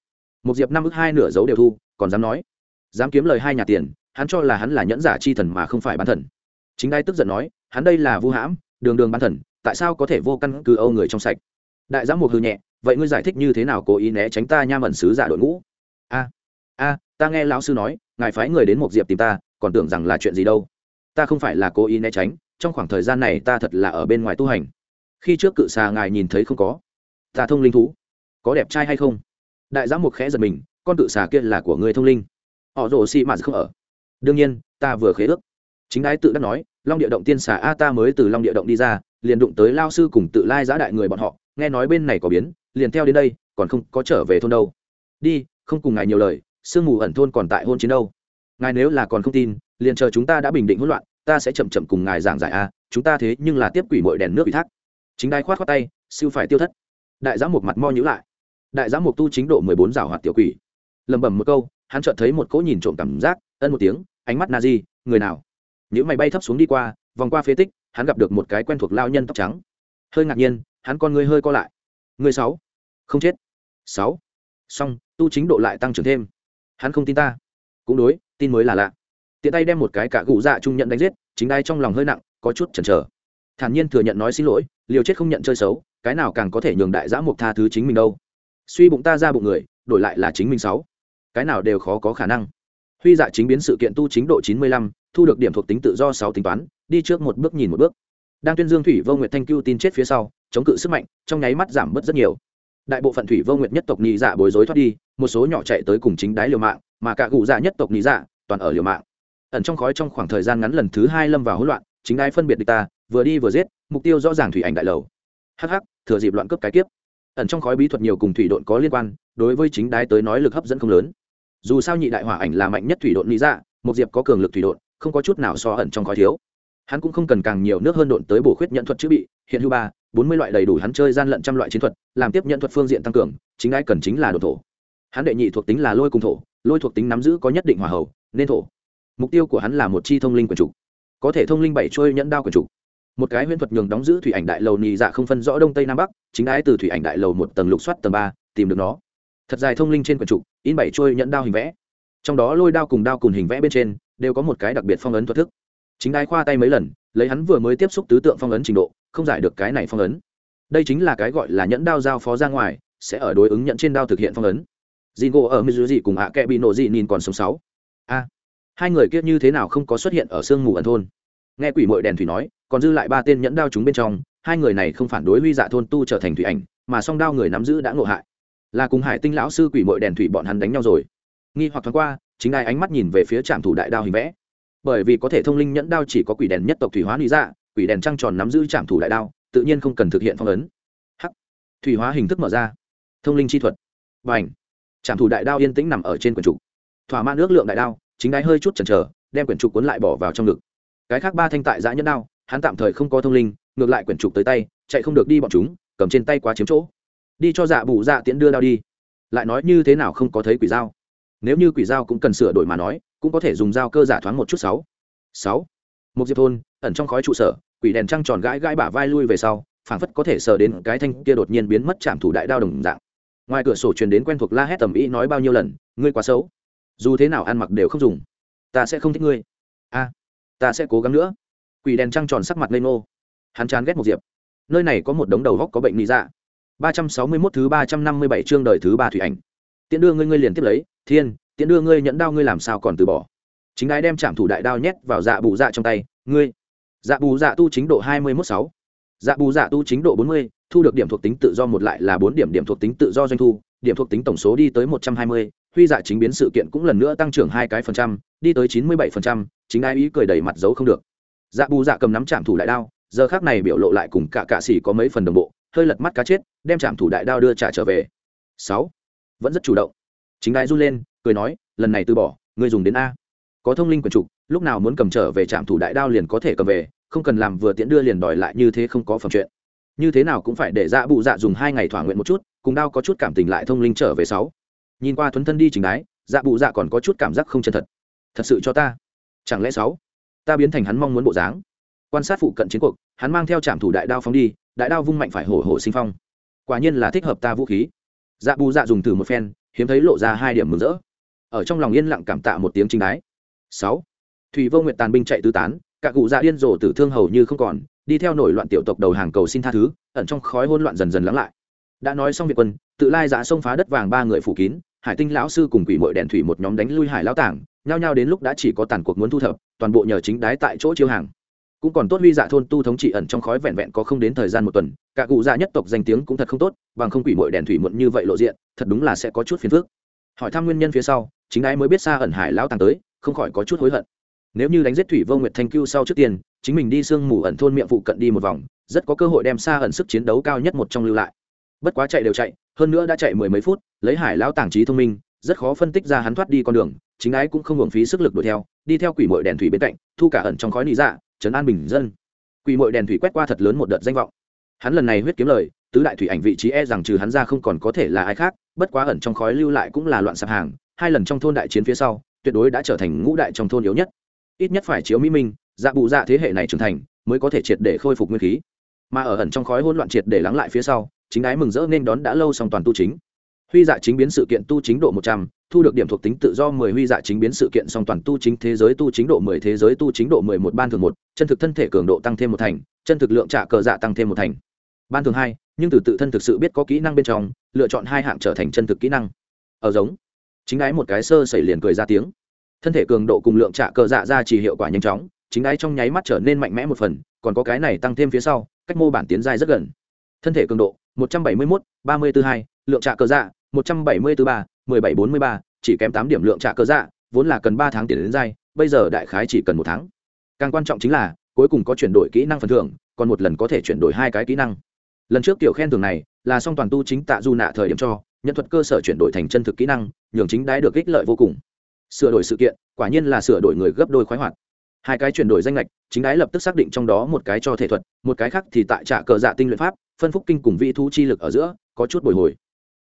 Một diệp năm ức hai nửa dấu đều thu, còn dám nói? Dám kiếm lời hai nhà tiền, hắn cho là hắn là nhẫn giả chi thần mà không phải bán thần. Chính đai tức giận nói, hắn đây là vu hãm, đường đường bán thần, tại sao có thể vô căn cứ âu người trong sạch? Đại giám mục hư nhẹ vậy ngươi giải thích như thế nào cố ý né tránh ta nha mẩn sứ giả đội ngũ? A a, ta nghe lão sư nói, ngài phái người đến một diệp tìm ta, còn tưởng rằng là chuyện gì đâu. Ta không phải là cố ý né tránh, trong khoảng thời gian này ta thật là ở bên ngoài tu hành. Khi trước cự xà ngài nhìn thấy không có, ta thông linh thú, có đẹp trai hay không? Đại giám mục khẽ giật mình, con cự xà kia là của người thông linh. Họ rồ xị mạt không ở. Đương nhiên, ta vừa khế ước. Chính đái tự đắc nói, long địa động tiên xà a ta mới từ long địa động đi ra, liền đụng tới lao sư cùng tự lai giã đại người bọn họ, nghe nói bên này có biến liền theo đến đây, còn không có trở về thôn đâu. Đi, không cùng ngài nhiều lời, sương mù ẩn thôn còn tại hôn chiến đâu. Ngài nếu là còn không tin, liền chờ chúng ta đã bình định hỗn loạn, ta sẽ chậm chậm cùng ngài giảng giải a, chúng ta thế nhưng là tiếp quỷ mội đèn nước ủy thác. Chính đai khoát khoát tay, siêu phải tiêu thất. Đại giám một mặt mo nhữ lại. Đại giám một tu chính độ mười bốn rào hoạt tiểu quỷ. Lẩm bẩm một câu, hắn chợt thấy một cỗ nhìn trộm cảm giác, ân một tiếng, ánh mắt na di, người nào? Những mày bay thấp xuống đi qua, vòng qua phế tích, hắn gặp được một cái quen thuộc lao nhân tóc trắng. Hơi ngạc nhiên, hắn con người hơi co lại. Người sáu không chết. Sáu. Xong, tu chính độ lại tăng trưởng thêm. Hắn không tin ta. Cũng đối, tin mới là lạ. Tiện tay đem một cái cả gù dạ trung nhận đánh giết, chính đai trong lòng hơi nặng, có chút chần chờ. Thản nhiên thừa nhận nói xin lỗi, liều chết không nhận chơi xấu, cái nào càng có thể nhường đại giã mục tha thứ chính mình đâu. Suy bụng ta ra bụng người, đổi lại là chính mình sáu. Cái nào đều khó có khả năng. Huy dạ chính biến sự kiện tu chính độ chín mươi lăm, thu được điểm thuộc tính tự do sáu tính toán, đi trước một bước nhìn một bước. Đang tuyên dương thủy vô nguyệt thanh cưu tin chết phía sau, chống cự sức mạnh, trong nháy mắt giảm bớt rất nhiều đại bộ phận thủy vô nguyệt nhất tộc nhị dạ bối rối thoát đi, một số nhỏ chạy tới cùng chính đái liều mạng, mà cả cụ dạ nhất tộc nhị dạ toàn ở liều mạng. Ẩn trong khói trong khoảng thời gian ngắn lần thứ hai lâm vào hỗn loạn, chính đáy phân biệt địch ta, vừa đi vừa giết, mục tiêu rõ ràng thủy ảnh đại lầu. Hắc hắc, thừa dịp loạn cướp cái kiếp. Ẩn trong khói bí thuật nhiều cùng thủy độn có liên quan, đối với chính đái tới nói lực hấp dẫn không lớn. Dù sao nhị đại hỏa ảnh là mạnh nhất thủy độn lý dạ một diệp có cường lực thủy độn, không có chút nào so ẩn trong khói thiếu. Hắn cũng không cần càng nhiều nước hơn độn tới bổ khuyết nhận thuật chữ bị, hiện hưu ba bốn mươi loại đầy đủ hắn chơi gian lận trăm loại chiến thuật, làm tiếp nhận thuật phương diện tăng cường, chính ai cần chính là đồ thổ. Hắn đệ nhị thuộc tính là lôi cùng thổ, lôi thuộc tính nắm giữ có nhất định hòa hầu nên thổ. Mục tiêu của hắn là một chi thông linh quần chủ. Có thể thông linh bảy trôi nhẫn đao quần chủ. Một cái huyễn thuật nhường đóng giữ thủy ảnh đại lầu nì dạ không phân rõ đông tây nam bắc, chính ái từ thủy ảnh đại lầu một tầng lục soát tầng ba, tìm được nó. Thật dài thông linh trên quần trục in bảy trôi nhẫn đao hình vẽ. Trong đó lôi đao cùng đao cùng hình vẽ bên trên, đều có một cái đặc biệt phong ấn thuật thức. Chính ái khoa tay mấy lần, lấy hắn vừa mới tiếp xúc tứ tượng phong ấn trình độ không giải được cái này phong ấn đây chính là cái gọi là nhẫn đao giao phó ra ngoài sẽ ở đối ứng nhận trên đao thực hiện phong ấn Jingo ở Mizuji cùng ạ kẹ bị nổ dị nhìn còn sống sáu. A, hai người kia như thế nào không có xuất hiện ở sương mù ẩn thôn? Nghe quỷ muội đèn thủy nói, còn dư lại ba tên nhẫn đao chúng bên trong, hai người này không phản đối huy dạ thôn tu trở thành thủy ảnh, mà song đao người nắm giữ đã ngộ hại. Là cùng Hải Tinh lão sư quỷ muội đèn thủy bọn hắn đánh nhau rồi. Nghi hoặc thoáng qua, chính đai ánh mắt nhìn về phía trạm thủ đại đao hình vẽ. Bởi vì có thể thông linh nhẫn đao chỉ có quỷ đèn nhất tộc thủy hóa lý dạ, quỷ đèn trăng tròn nắm giữ trạm thủ đại đao, tự nhiên không cần thực hiện phong ấn. Hắc. Thủy hóa hình thức mở ra. Thông linh chi thuật. Bành trạm thủ đại đao yên tĩnh nằm ở trên quyển trục thỏa mãn ước lượng đại đao chính đáy hơi chút chần chờ đem quyển trục cuốn lại bỏ vào trong ngực cái khác ba thanh tại giã nhẫn đao hắn tạm thời không có thông linh ngược lại quyển trục tới tay chạy không được đi bọn chúng cầm trên tay quá chiếm chỗ đi cho dạ bù dạ tiễn đưa đao đi lại nói như thế nào không có thấy quỷ dao nếu như quỷ dao cũng cần sửa đổi mà nói cũng có thể dùng dao cơ giả thoáng một chút sáu sáu một diệp thôn ẩn trong khói trụ sở, quỷ đèn trăng tròn gãi gãi bả vai lui về sau, phảng phất có thể sờ đến cái thanh kia đột nhiên biến mất chạm thủ đại đao đồng dạng. Ngoài cửa sổ truyền đến quen thuộc la hét tầm ý nói bao nhiêu lần, ngươi quá xấu. Dù thế nào ăn mặc đều không dùng. Ta sẽ không thích ngươi. A, ta sẽ cố gắng nữa. Quỷ đèn trăng tròn sắc mặt lên nô hắn chán ghét một diệp. Nơi này có một đống đầu góc có bệnh lý dạ. ba trăm sáu mươi mốt thứ ba trăm năm mươi bảy chương đời thứ ba thủy ảnh. Tiễn đưa ngươi ngươi liền tiếp lấy. Thiên, tiễn đưa ngươi nhẫn đao ngươi làm sao còn từ bỏ? Chính đái đem chạm thủ đại đao nhét vào dạ bù dạ trong tay. Ngươi dạ bù dạ tu chính độ hai mươi mốt sáu. Dạ bù dạ tu chính độ bốn mươi, thu được điểm thuộc tính tự do một lại là bốn điểm điểm thuộc tính tự do doanh thu, điểm thuộc tính tổng số đi tới một trăm hai mươi, huy dạ chính biến sự kiện cũng lần nữa tăng trưởng hai cái phần trăm, đi tới chín mươi bảy phần trăm, chính ai ý cười đầy mặt giấu không được. Dạ bù dạ cầm nắm chạm thủ lại đao, giờ khác này biểu lộ lại cùng cả cạ xỉ có mấy phần đồng bộ, hơi lật mắt cá chết, đem trạm thủ đại đao đưa trả trở về. Sáu. Vẫn rất chủ động. Chính ai run lên, cười nói, lần này từ bỏ, ngươi dùng đến a. Có thông linh quần trục lúc nào muốn cầm trở về trạm thủ đại đao liền có thể cầm về, không cần làm vừa tiễn đưa liền đòi lại như thế không có phẩm chuyện. Như thế nào cũng phải để dạ bụ dạ dùng hai ngày thỏa nguyện một chút, cùng đao có chút cảm tình lại thông linh trở về sáu. Nhìn qua thuấn thân đi chính đái dạ bụ dạ còn có chút cảm giác không chân thật. Thật sự cho ta. Chẳng lẽ sáu? Ta biến thành hắn mong muốn bộ dáng. Quan sát phụ cận chiến cuộc, hắn mang theo trạm thủ đại đao phóng đi, đại đao vung mạnh phải hổ hổ sinh phong. Quả nhiên là thích hợp ta vũ khí. Dạ bù dạ dùng từ một phen, hiếm thấy lộ ra hai điểm mừng rỡ. Ở trong lòng yên lặng cảm tạ một tiếng chính đái. Sáu thủy vô nguyệt tàn binh chạy tứ tán, cả cụ dạ điên rồ tử thương hầu như không còn, đi theo nổi loạn tiểu tộc đầu hàng cầu xin tha thứ, ẩn trong khói hỗn loạn dần dần lắng lại. Đã nói xong việc quân, tự lai giã xông phá đất vàng ba người phủ kín, hải tinh lão sư cùng quỷ mội đèn thủy một nhóm đánh lui hải lão tảng nhao nhao đến lúc đã chỉ có tàn cuộc muốn thu thập, toàn bộ nhờ chính đái tại chỗ chiêu hàng. Cũng còn tốt huy dạ thôn tu thống trị ẩn trong khói vẹn vẹn có không đến thời gian một tuần, cả cụ dạ nhất tộc danh tiếng cũng thật không tốt, bằng không quỷ mội đèn thủy muộn như vậy lộ diện, thật đúng là sẽ có chút phiền phức. Hỏi thăm nguyên nhân phía sau, chính đái mới biết xa ẩn hải lão tàng tới, không khỏi có chút hối hận nếu như đánh giết thủy vô nguyệt thanh cưu sau trước tiên, chính mình đi sương mù ẩn thôn miệng phụ cận đi một vòng, rất có cơ hội đem xa ẩn sức chiến đấu cao nhất một trong lưu lại. Bất quá chạy đều chạy, hơn nữa đã chạy mười mấy phút, lấy hải lão tàng trí thông minh, rất khó phân tích ra hắn thoát đi con đường, chính ái cũng không hưởng phí sức lực đuổi theo, đi theo quỷ mội đèn thủy bên cạnh, thu cả ẩn trong khói nị dạ trấn an bình dân. Quỷ mội đèn thủy quét qua thật lớn một đợt danh vọng. Hắn lần này huyết kiếm lời, tứ đại thủy ảnh vị trí e rằng trừ hắn ra không còn có thể là ai khác, bất quá ẩn trong khói lưu lại cũng là loạn sạp hàng, hai lần trong thôn đại chiến phía sau, tuyệt đối đã trở thành ngũ đại trong thôn yếu nhất ít nhất phải chiếu mỹ minh dạ bụ dạ thế hệ này trưởng thành, mới có thể triệt để khôi phục nguyên khí. Mà ở ẩn trong khói hỗn loạn triệt để lắng lại phía sau, chính ái mừng rỡ nên đón đã lâu xong toàn tu chính. Huy dạ chính biến sự kiện tu chính độ một trăm, thu được điểm thuộc tính tự do mười, huy dạ chính biến sự kiện song toàn tu chính thế giới tu chính độ mười, thế giới tu chính độ mười một ban thường một, chân thực thân thể cường độ tăng thêm một thành, chân thực lượng trả cờ dạ tăng thêm một thành. Ban thường hai, nhưng từ tự thân thực sự biết có kỹ năng bên trong, lựa chọn hai hạng trở thành chân thực kỹ năng. Ở giống, chính ái một cái sơ xảy liền cười ra tiếng thân thể cường độ cùng lượng trả cờ dạ ra chỉ hiệu quả nhanh chóng chính ái trong nháy mắt trở nên mạnh mẽ một phần còn có cái này tăng thêm phía sau cách mô bản tiến dài rất gần. Thân thể cường độ 171, 342, lượng trả cờ dạ 174 ba mười bảy bốn mươi ba chỉ kém tám điểm lượng trả cơ dạ vốn là cần ba tháng tiền đến dài, bây giờ đại khái chỉ cần một tháng. Càng quan trọng chính là cuối cùng có chuyển đổi kỹ năng phần thưởng còn một lần có thể chuyển đổi hai cái kỹ năng. Lần trước tiểu khen thưởng này là song toàn tu chính tạ du nạ thời điểm cho nhân thuật cơ sở chuyển đổi thành chân thực kỹ năng nhường chính đái được ích lợi vô cùng sửa đổi sự kiện, quả nhiên là sửa đổi người gấp đôi khoái hoạt. Hai cái chuyển đổi danh lệch chính đái lập tức xác định trong đó một cái cho thể thuật, một cái khác thì tại trả cờ dạ tinh luyện pháp, phân phúc kinh cùng vị thú chi lực ở giữa, có chút bồi hồi.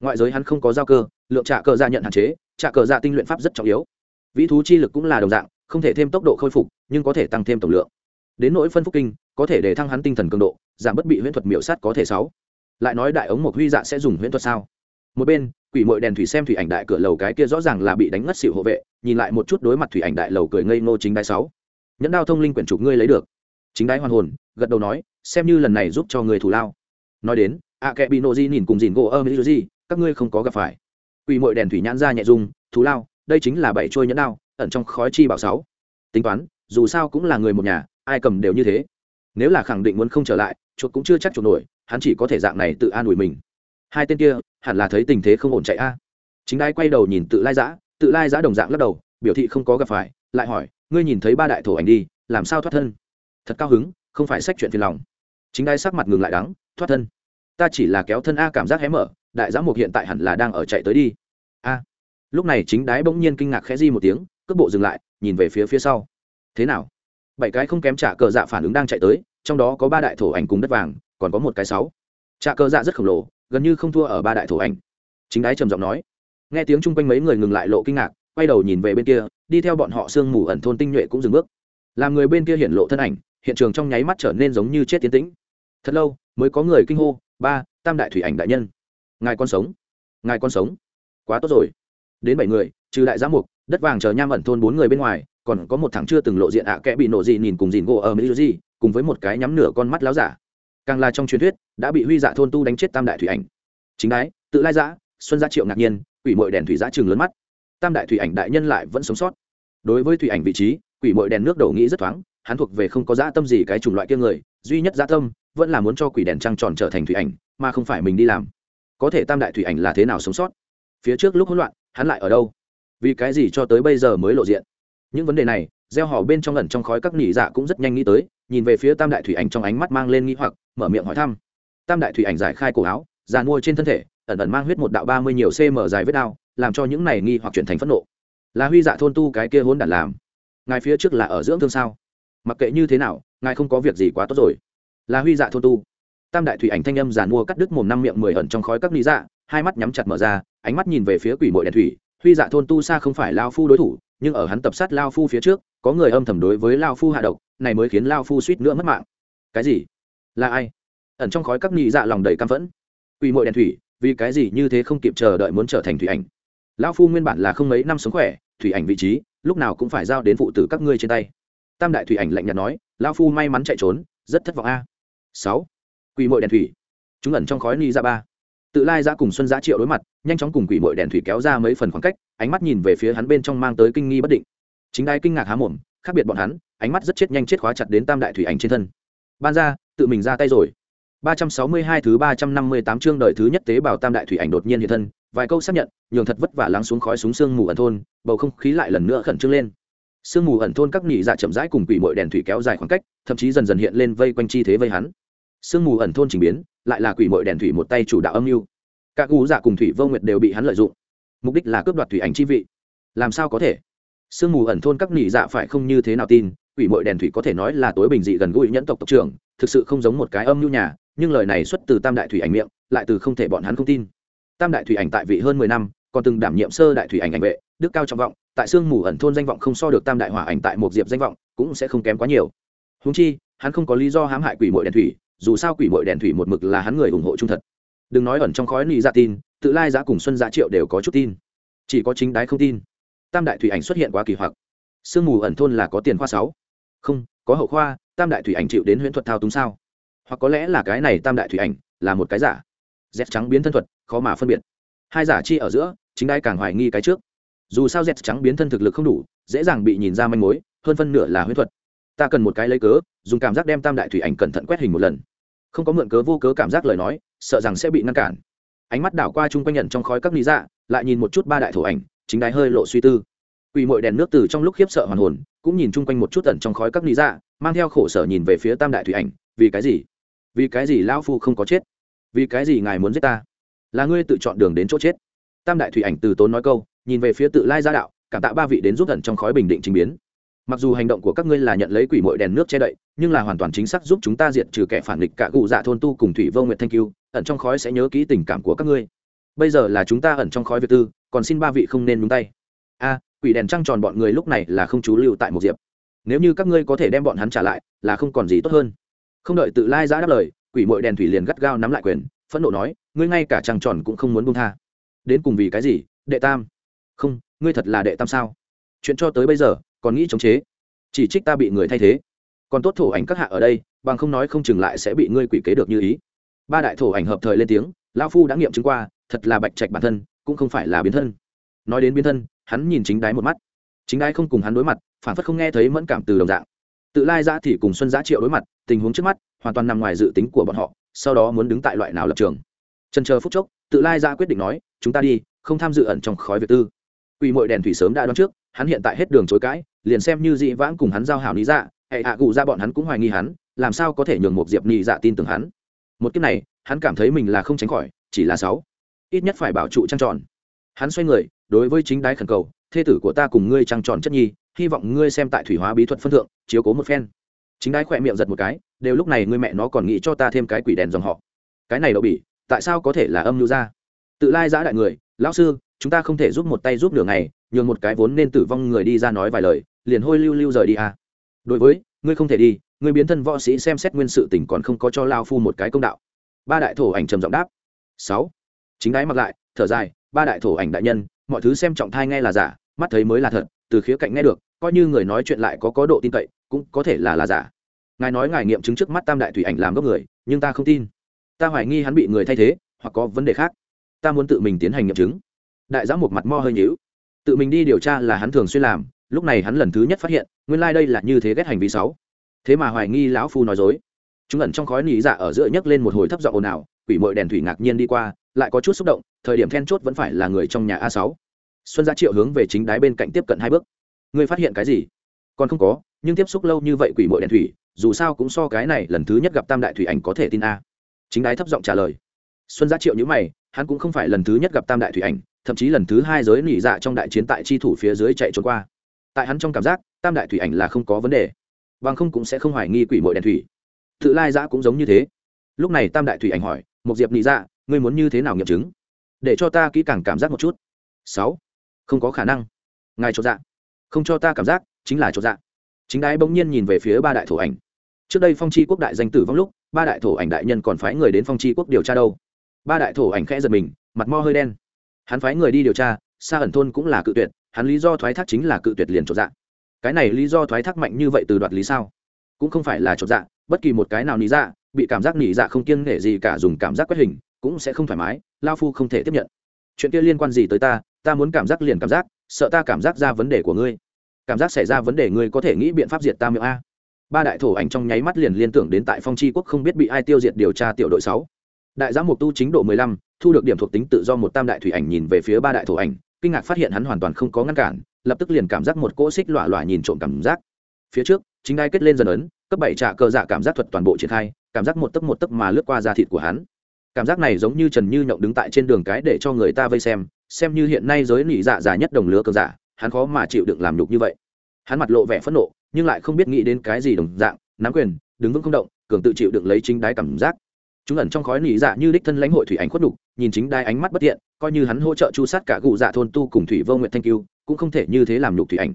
Ngoại giới hắn không có giao cơ, lượng trả cờ dạ nhận hạn chế, trả cờ dạ tinh luyện pháp rất trọng yếu. Vĩ thú chi lực cũng là đồng dạng, không thể thêm tốc độ khôi phục, nhưng có thể tăng thêm tổng lượng. Đến nỗi phân phúc kinh, có thể để thăng hắn tinh thần cường độ, giảm bất bị huyễn thuật miểu sát có thể sáu. Lại nói đại ống một huy dạ sẽ dùng huyễn thuật sao? Một bên, quỷ mội đèn thủy xem thủy ảnh đại cửa lầu cái kia rõ ràng là bị đánh ngất xỉu hộ vệ, nhìn lại một chút đối mặt thủy ảnh đại lầu cười ngây ngô chính đái sáu. Nhẫn đao thông linh quyển chụp ngươi lấy được. Chính đái hoàn hồn, gật đầu nói, xem như lần này giúp cho người thủ lao. Nói đến a kệ bị nộ di nhìn cùng dìn gỗ ơ mỹ gì, các ngươi không có gặp phải. Quỷ mội đèn thủy nhãn ra nhẹ dung thù lao, đây chính là bảy trôi nhẫn đao, ẩn trong khói chi bảo sáu. Tính toán, dù sao cũng là người một nhà, ai cầm đều như thế. Nếu là khẳng định muốn không trở lại, chuột cũng chưa chắc chuột nổi, hắn chỉ có thể dạng này tự an ủi mình hai tên kia, hẳn là thấy tình thế không ổn chạy a. Chính đai quay đầu nhìn tự lai giã, tự lai giã đồng dạng lắc đầu, biểu thị không có gặp phải, lại hỏi, ngươi nhìn thấy ba đại thổ ảnh đi, làm sao thoát thân? Thật cao hứng, không phải sách chuyện phiền lòng. Chính đai sắc mặt ngừng lại đắng, thoát thân? Ta chỉ là kéo thân a, cảm giác hé mở, đại giã mục hiện tại hẳn là đang ở chạy tới đi. A. Lúc này chính đái bỗng nhiên kinh ngạc khẽ di một tiếng, cước bộ dừng lại, nhìn về phía phía sau. Thế nào? Bảy cái không kém trả cờ dạ phản ứng đang chạy tới, trong đó có ba đại thổ ảnh cùng đất vàng, còn có một cái sáu. Trả cờ dạ rất khổng lồ gần như không thua ở ba đại thổ ảnh. Chính đái trầm giọng nói. Nghe tiếng chung quanh mấy người ngừng lại lộ kinh ngạc, quay đầu nhìn về bên kia, đi theo bọn họ sương mù ẩn thôn tinh nhuệ cũng dừng bước. Làm người bên kia hiện lộ thân ảnh, hiện trường trong nháy mắt trở nên giống như chết tiến tĩnh. Thật lâu, mới có người kinh hô, ba, tam đại thủy ảnh đại nhân, ngài con sống? Ngài con sống? Quá tốt rồi. Đến bảy người, trừ đại giám mục, đất vàng chờ nham ẩn thôn bốn người bên ngoài, còn có một thằng chưa từng lộ diện ạ à kẽ bị nổ dị nhìn cùng dìn gỗ ở mỹ gì cùng với một cái nhắm nửa con mắt láo giả càng là trong truyền thuyết, đã bị huy dạ thôn tu đánh chết tam đại thủy ảnh. Chính đái, tự lai giã, xuân gia triệu ngạc nhiên, quỷ mội đèn thủy giã chừng lớn mắt. Tam đại thủy ảnh đại nhân lại vẫn sống sót. Đối với thủy ảnh vị trí, quỷ mội đèn nước đầu nghĩ rất thoáng, hắn thuộc về không có dã tâm gì cái chủng loại kia người, duy nhất dã tâm, vẫn là muốn cho quỷ đèn trăng tròn trở thành thủy ảnh, mà không phải mình đi làm. Có thể tam đại thủy ảnh là thế nào sống sót? Phía trước lúc hỗn loạn, hắn lại ở đâu? Vì cái gì cho tới bây giờ mới lộ diện? Những vấn đề này, gieo họ bên trong lần trong khói các nỉ dạ cũng rất nhanh nghĩ tới nhìn về phía tam đại thủy ảnh trong ánh mắt mang lên nghĩ hoặc, mở miệng hỏi thăm. Tam đại thủy ảnh giải khai cổ áo giàn mua trên thân thể, ẩn ẩn mang huyết một đạo ba mươi nhiều cm dài vết đao, làm cho những này nghi hoặc chuyển thành phẫn nộ. Là huy dạ thôn tu cái kia hôn đản làm. Ngài phía trước là ở dưỡng thương sao? Mặc kệ như thế nào, ngài không có việc gì quá tốt rồi. Là huy dạ thôn tu. Tam đại thủy ảnh thanh âm giàn mua cắt đứt mồm năm miệng mười ẩn trong khói các lý dạ hai mắt nhắm chặt mở ra, ánh mắt nhìn về phía quỷ mội đèn thủy. Huy dạ thôn tu xa không phải lao phu đối thủ nhưng ở hắn tập sát lao phu phía trước, có người âm thầm đối với lao phu hạ độc, này mới khiến lao phu suýt nữa mất mạng. Cái gì? Là ai? Ẩn trong khói các nhị dạ lòng đầy căm phẫn. Quỷ mội đèn thủy, vì cái gì như thế không kịp chờ đợi muốn trở thành thủy ảnh? Lao phu nguyên bản là không mấy năm sống khỏe, thủy ảnh vị trí, lúc nào cũng phải giao đến phụ tử các ngươi trên tay. Tam đại thủy ảnh lạnh nhạt nói, lao phu may mắn chạy trốn, rất thất vọng a. Sáu. Quỷ mội đèn thủy. Chúng ẩn trong khói ni ra dạ ba tự lai giã cùng xuân giã triệu đối mặt, nhanh chóng cùng quỷ mội đèn thủy kéo ra mấy phần khoảng cách, ánh mắt nhìn về phía hắn bên trong mang tới kinh nghi bất định. Chính đai kinh ngạc há mồm, khác biệt bọn hắn, ánh mắt rất chết nhanh chết khóa chặt đến tam đại thủy ảnh trên thân. Ban ra, tự mình ra tay rồi. 362 thứ 358 chương đời thứ nhất tế bào tam đại thủy ảnh đột nhiên hiện thân, vài câu xác nhận, nhường thật vất vả lắng xuống khói súng sương mù ẩn thôn, bầu không khí lại lần nữa khẩn trương lên. Sương mù ẩn thôn các nhị dạ chậm rãi cùng quỷ mội đèn thủy kéo dài khoảng cách, thậm chí dần dần hiện lên vây quanh chi thế vây hắn. Sương mù ẩn thôn trình biến lại là quỷ mội đèn thủy một tay chủ đạo âm mưu. Các cú giả cùng thủy vô nguyệt đều bị hắn lợi dụng. Mục đích là cướp đoạt thủy ảnh chi vị. Làm sao có thể? Sương mù ẩn thôn các nhị dạ phải không như thế nào tin, quỷ mội đèn thủy có thể nói là tối bình dị gần gũi nhẫn tộc tộc trưởng, thực sự không giống một cái âm mưu nhà, nhưng lời này xuất từ tam đại thủy ảnh miệng, lại từ không thể bọn hắn không tin. Tam đại thủy ảnh tại vị hơn mười năm, còn từng đảm nhiệm sơ đại thủy ảnh ảnh vệ, đức cao trọng vọng, tại sương mù ẩn thôn danh vọng không so được tam đại hỏa ảnh tại một diệp danh vọng, cũng sẽ không kém quá nhiều. Húng chi, hắn không có lý do hãm hại quỷ mội đèn thủy dù sao quỷ mội đèn thủy một mực là hắn người ủng hộ trung thật. Đừng nói ẩn trong khói nị dạ tin, tự lai giá cùng xuân giá triệu đều có chút tin. Chỉ có chính đái không tin. Tam đại thủy ảnh xuất hiện quá kỳ hoặc. Sương mù ẩn thôn là có tiền khoa sáu. Không, có hậu khoa, tam đại thủy ảnh chịu đến huyễn thuật thao túng sao? Hoặc có lẽ là cái này tam đại thủy ảnh là một cái giả. Dép trắng biến thân thuật, khó mà phân biệt. Hai giả chi ở giữa, chính đai càng hoài nghi cái trước. Dù sao dép trắng biến thân thực lực không đủ, dễ dàng bị nhìn ra manh mối, hơn phân nửa là huyễn thuật. Ta cần một cái lấy cớ, dùng cảm giác đem tam đại thủy ảnh cẩn thận quét hình một lần không có mượn cớ vô cớ cảm giác lời nói, sợ rằng sẽ bị ngăn cản. Ánh mắt đảo qua chung quanh nhận trong khói các lý dạ lại nhìn một chút ba đại thổ ảnh, chính đái hơi lộ suy tư. Quỳ mội đèn nước từ trong lúc khiếp sợ hoàn hồn, cũng nhìn chung quanh một chút tận trong khói các lý dạ mang theo khổ sở nhìn về phía tam đại thủy ảnh, vì cái gì? Vì cái gì lão phu không có chết? Vì cái gì ngài muốn giết ta? Là ngươi tự chọn đường đến chỗ chết. Tam đại thủy ảnh từ tốn nói câu, nhìn về phía tự lai gia đạo, cảm tạ ba vị đến giúp tận trong khói bình định trình biến mặc dù hành động của các ngươi là nhận lấy quỷ mội đèn nước che đậy, nhưng là hoàn toàn chính xác giúp chúng ta diệt trừ kẻ phản nghịch cả cụ dạ thôn tu cùng thủy vô nguyện thanh cứu ẩn trong khói sẽ nhớ kỹ tình cảm của các ngươi. Bây giờ là chúng ta ẩn trong khói việt tư, còn xin ba vị không nên nhúng tay. A, quỷ đèn trăng tròn bọn người lúc này là không chú lưu tại một diệp. Nếu như các ngươi có thể đem bọn hắn trả lại, là không còn gì tốt hơn. Không đợi tự lai giã đáp lời, quỷ mội đèn thủy liền gắt gao nắm lại quyền, phẫn nộ nói, ngươi ngay cả trăng tròn cũng không muốn buông tha. Đến cùng vì cái gì, đệ tam? Không, ngươi thật là đệ tam sao? Chuyện cho tới bây giờ còn nghĩ chống chế. Chỉ trích ta bị người thay thế. Còn tốt thổ ảnh các hạ ở đây, bằng không nói không chừng lại sẽ bị ngươi quỷ kế được như ý. Ba đại thổ ảnh hợp thời lên tiếng lao phu đã nghiệm chứng qua, thật là bạch trạch bản thân, cũng không phải là biến thân. Nói đến biến thân, hắn nhìn chính đái một mắt. Chính đái không cùng hắn đối mặt, phản phất không nghe thấy mẫn cảm từ đồng dạng. Tự lai ra thì cùng xuân giã triệu đối mặt, tình huống trước mắt, hoàn toàn nằm ngoài dự tính của bọn họ, sau đó muốn đứng tại loại nào lập trường. Trần chờ phút chốc, tự lai ra quyết định nói, chúng ta đi, không tham dự ẩn trong khói việt tư. Quỷ mội đèn thủy sớm đã đoán trước hắn hiện tại hết đường chối cãi, liền xem như dị vãng cùng hắn giao hảo lý dạ hệ hạ cụ ra bọn hắn cũng hoài nghi hắn, làm sao có thể nhường một diệp nhị dạ tin tưởng hắn. Một kiếp này, hắn cảm thấy mình là không tránh khỏi, chỉ là sáu. Ít nhất phải bảo trụ trăng tròn. Hắn xoay người, đối với chính đái khẩn cầu, thê tử của ta cùng ngươi trăng tròn chất nhi, hy vọng ngươi xem tại thủy hóa bí thuật phân thượng, chiếu cố một phen. Chính đái khỏe miệng giật một cái, đều lúc này ngươi mẹ nó còn nghĩ cho ta thêm cái quỷ đèn dòng họ. Cái này đậu bỉ, tại sao có thể là âm lưu ra tự lai giã đại người, lão sư chúng ta không thể giúp một tay giúp nửa ngày, nhường một cái vốn nên tử vong người đi ra nói vài lời, liền hôi lưu lưu rời đi à. đối với, ngươi không thể đi, ngươi biến thân võ sĩ xem xét nguyên sự tỉnh còn không có cho lao phu một cái công đạo. Ba đại thổ ảnh trầm giọng đáp. Sáu. Chính đái mặc lại, thở dài, ba đại thổ ảnh đại nhân, mọi thứ xem trọng thai nghe là giả, mắt thấy mới là thật, từ khía cạnh nghe được, coi như người nói chuyện lại có có độ tin cậy, cũng có thể là là giả. Ngài nói ngài nghiệm chứng trước mắt tam đại thủy ảnh làm gốc người, nhưng ta không tin. Ta hoài nghi hắn bị người thay thế, hoặc có vấn đề khác. Ta muốn tự mình tiến hành nghiệm chứng đại giám một mặt mo hơi nhíu. Tự mình đi điều tra là hắn thường xuyên làm, lúc này hắn lần thứ nhất phát hiện, nguyên lai、like、đây là như thế ghét hành vi sáu thế mà hoài nghi lão phu nói dối. Chúng ẩn trong khói nỉ dạ ở giữa nhấc lên một hồi thấp giọng ồn ào, quỷ mội đèn thủy ngạc nhiên đi qua, lại có chút xúc động, thời điểm then chốt vẫn phải là người trong nhà a sáu. Xuân gia triệu hướng về chính đáy bên cạnh tiếp cận hai bước. Ngươi phát hiện cái gì? Còn không có, nhưng tiếp xúc lâu như vậy quỷ mội đèn thủy, dù sao cũng so cái này lần thứ nhất gặp tam đại thủy ảnh có thể tin a. Chính đái thấp giọng trả lời. Xuân gia triệu nhữ mày, hắn cũng không phải lần thứ nhất gặp tam đại thủy ảnh thậm chí lần thứ hai giới nỉ dạ trong đại chiến tại chi thủ phía dưới chạy trốn qua. Tại hắn trong cảm giác, tam đại thủy ảnh là không có vấn đề. Bằng không cũng sẽ không hoài nghi quỷ mội đèn thủy. Tự lai giã cũng giống như thế. Lúc này tam đại thủy ảnh hỏi một diệp nị dạ ngươi muốn như thế nào nghiệm chứng? Để cho ta kỹ càng cảm giác một chút. Sáu. Không có khả năng. Ngài cho dạ. Không cho ta cảm giác, chính là cho dạ. Chính đái bỗng nhiên nhìn về phía ba đại thổ ảnh. Trước đây phong tri quốc đại danh tử vong lúc, ba đại thổ ảnh đại nhân còn phái người đến phong tri quốc điều tra đâu. Ba đại thổ ảnh khẽ giật mình, mặt mo hơi đen hắn phái người đi điều tra xa ẩn thôn cũng là cự tuyệt, hắn lý do thoái thác chính là cự tuyệt liền chột dạ. Cái này lý do thoái thác mạnh như vậy từ đoạt lý sao? Cũng không phải là chột dạ bất kỳ một cái nào lý dạ bị cảm giác nỉ dạ không kiêng nể gì cả dùng cảm giác quét hình, cũng sẽ không thoải mái, lao phu không thể tiếp nhận. Chuyện kia liên quan gì tới ta? Ta muốn cảm giác liền cảm giác, sợ ta cảm giác ra vấn đề của ngươi. Cảm giác xảy ra vấn đề ngươi có thể nghĩ biện pháp diệt ta miệng a. Ba đại thổ ảnh trong nháy mắt liền liên tưởng đến tại phong tri quốc không biết bị ai tiêu diệt điều tra tiểu đội sáu đại giám mục tu chính độ mười lăm, thu được điểm thuộc tính tự do một tam đại thủy ảnh nhìn về phía ba đại thổ ảnh, kinh ngạc phát hiện hắn hoàn toàn không có ngăn cản, lập tức liền cảm giác một cỗ xích lọa lọa nhìn trộm cảm giác. Phía trước, chính đai kết lên dần ấn, cấp bảy trạ cờ dạ cảm giác thuật toàn bộ triển khai, cảm giác một tấc một tấc mà lướt qua da thịt của hắn. Cảm giác này giống như trần như nhộng đứng tại trên đường cái để cho người ta vây xem xem như hiện nay giới nỉ dạ giả nhất đồng lứa cờ giả, hắn khó mà chịu đựng làm nhục như vậy. Hắn mặt lộ vẻ phẫn nộ, nhưng lại không biết nghĩ đến cái gì đồng dạng, nắm quyền, đứng vững không động, cường tự chịu đựng lấy chính đái cảm giác chúng ẩn trong khói nỉ dạ như đích thân lãnh hội thủy ảnh khuất đục, nhìn chính đái ánh mắt bất tiện coi như hắn hỗ trợ chu sát cả cụ dạ thôn tu cùng thủy vô nguyện thanh cứu, cũng không thể như thế làm nhục thủy ảnh.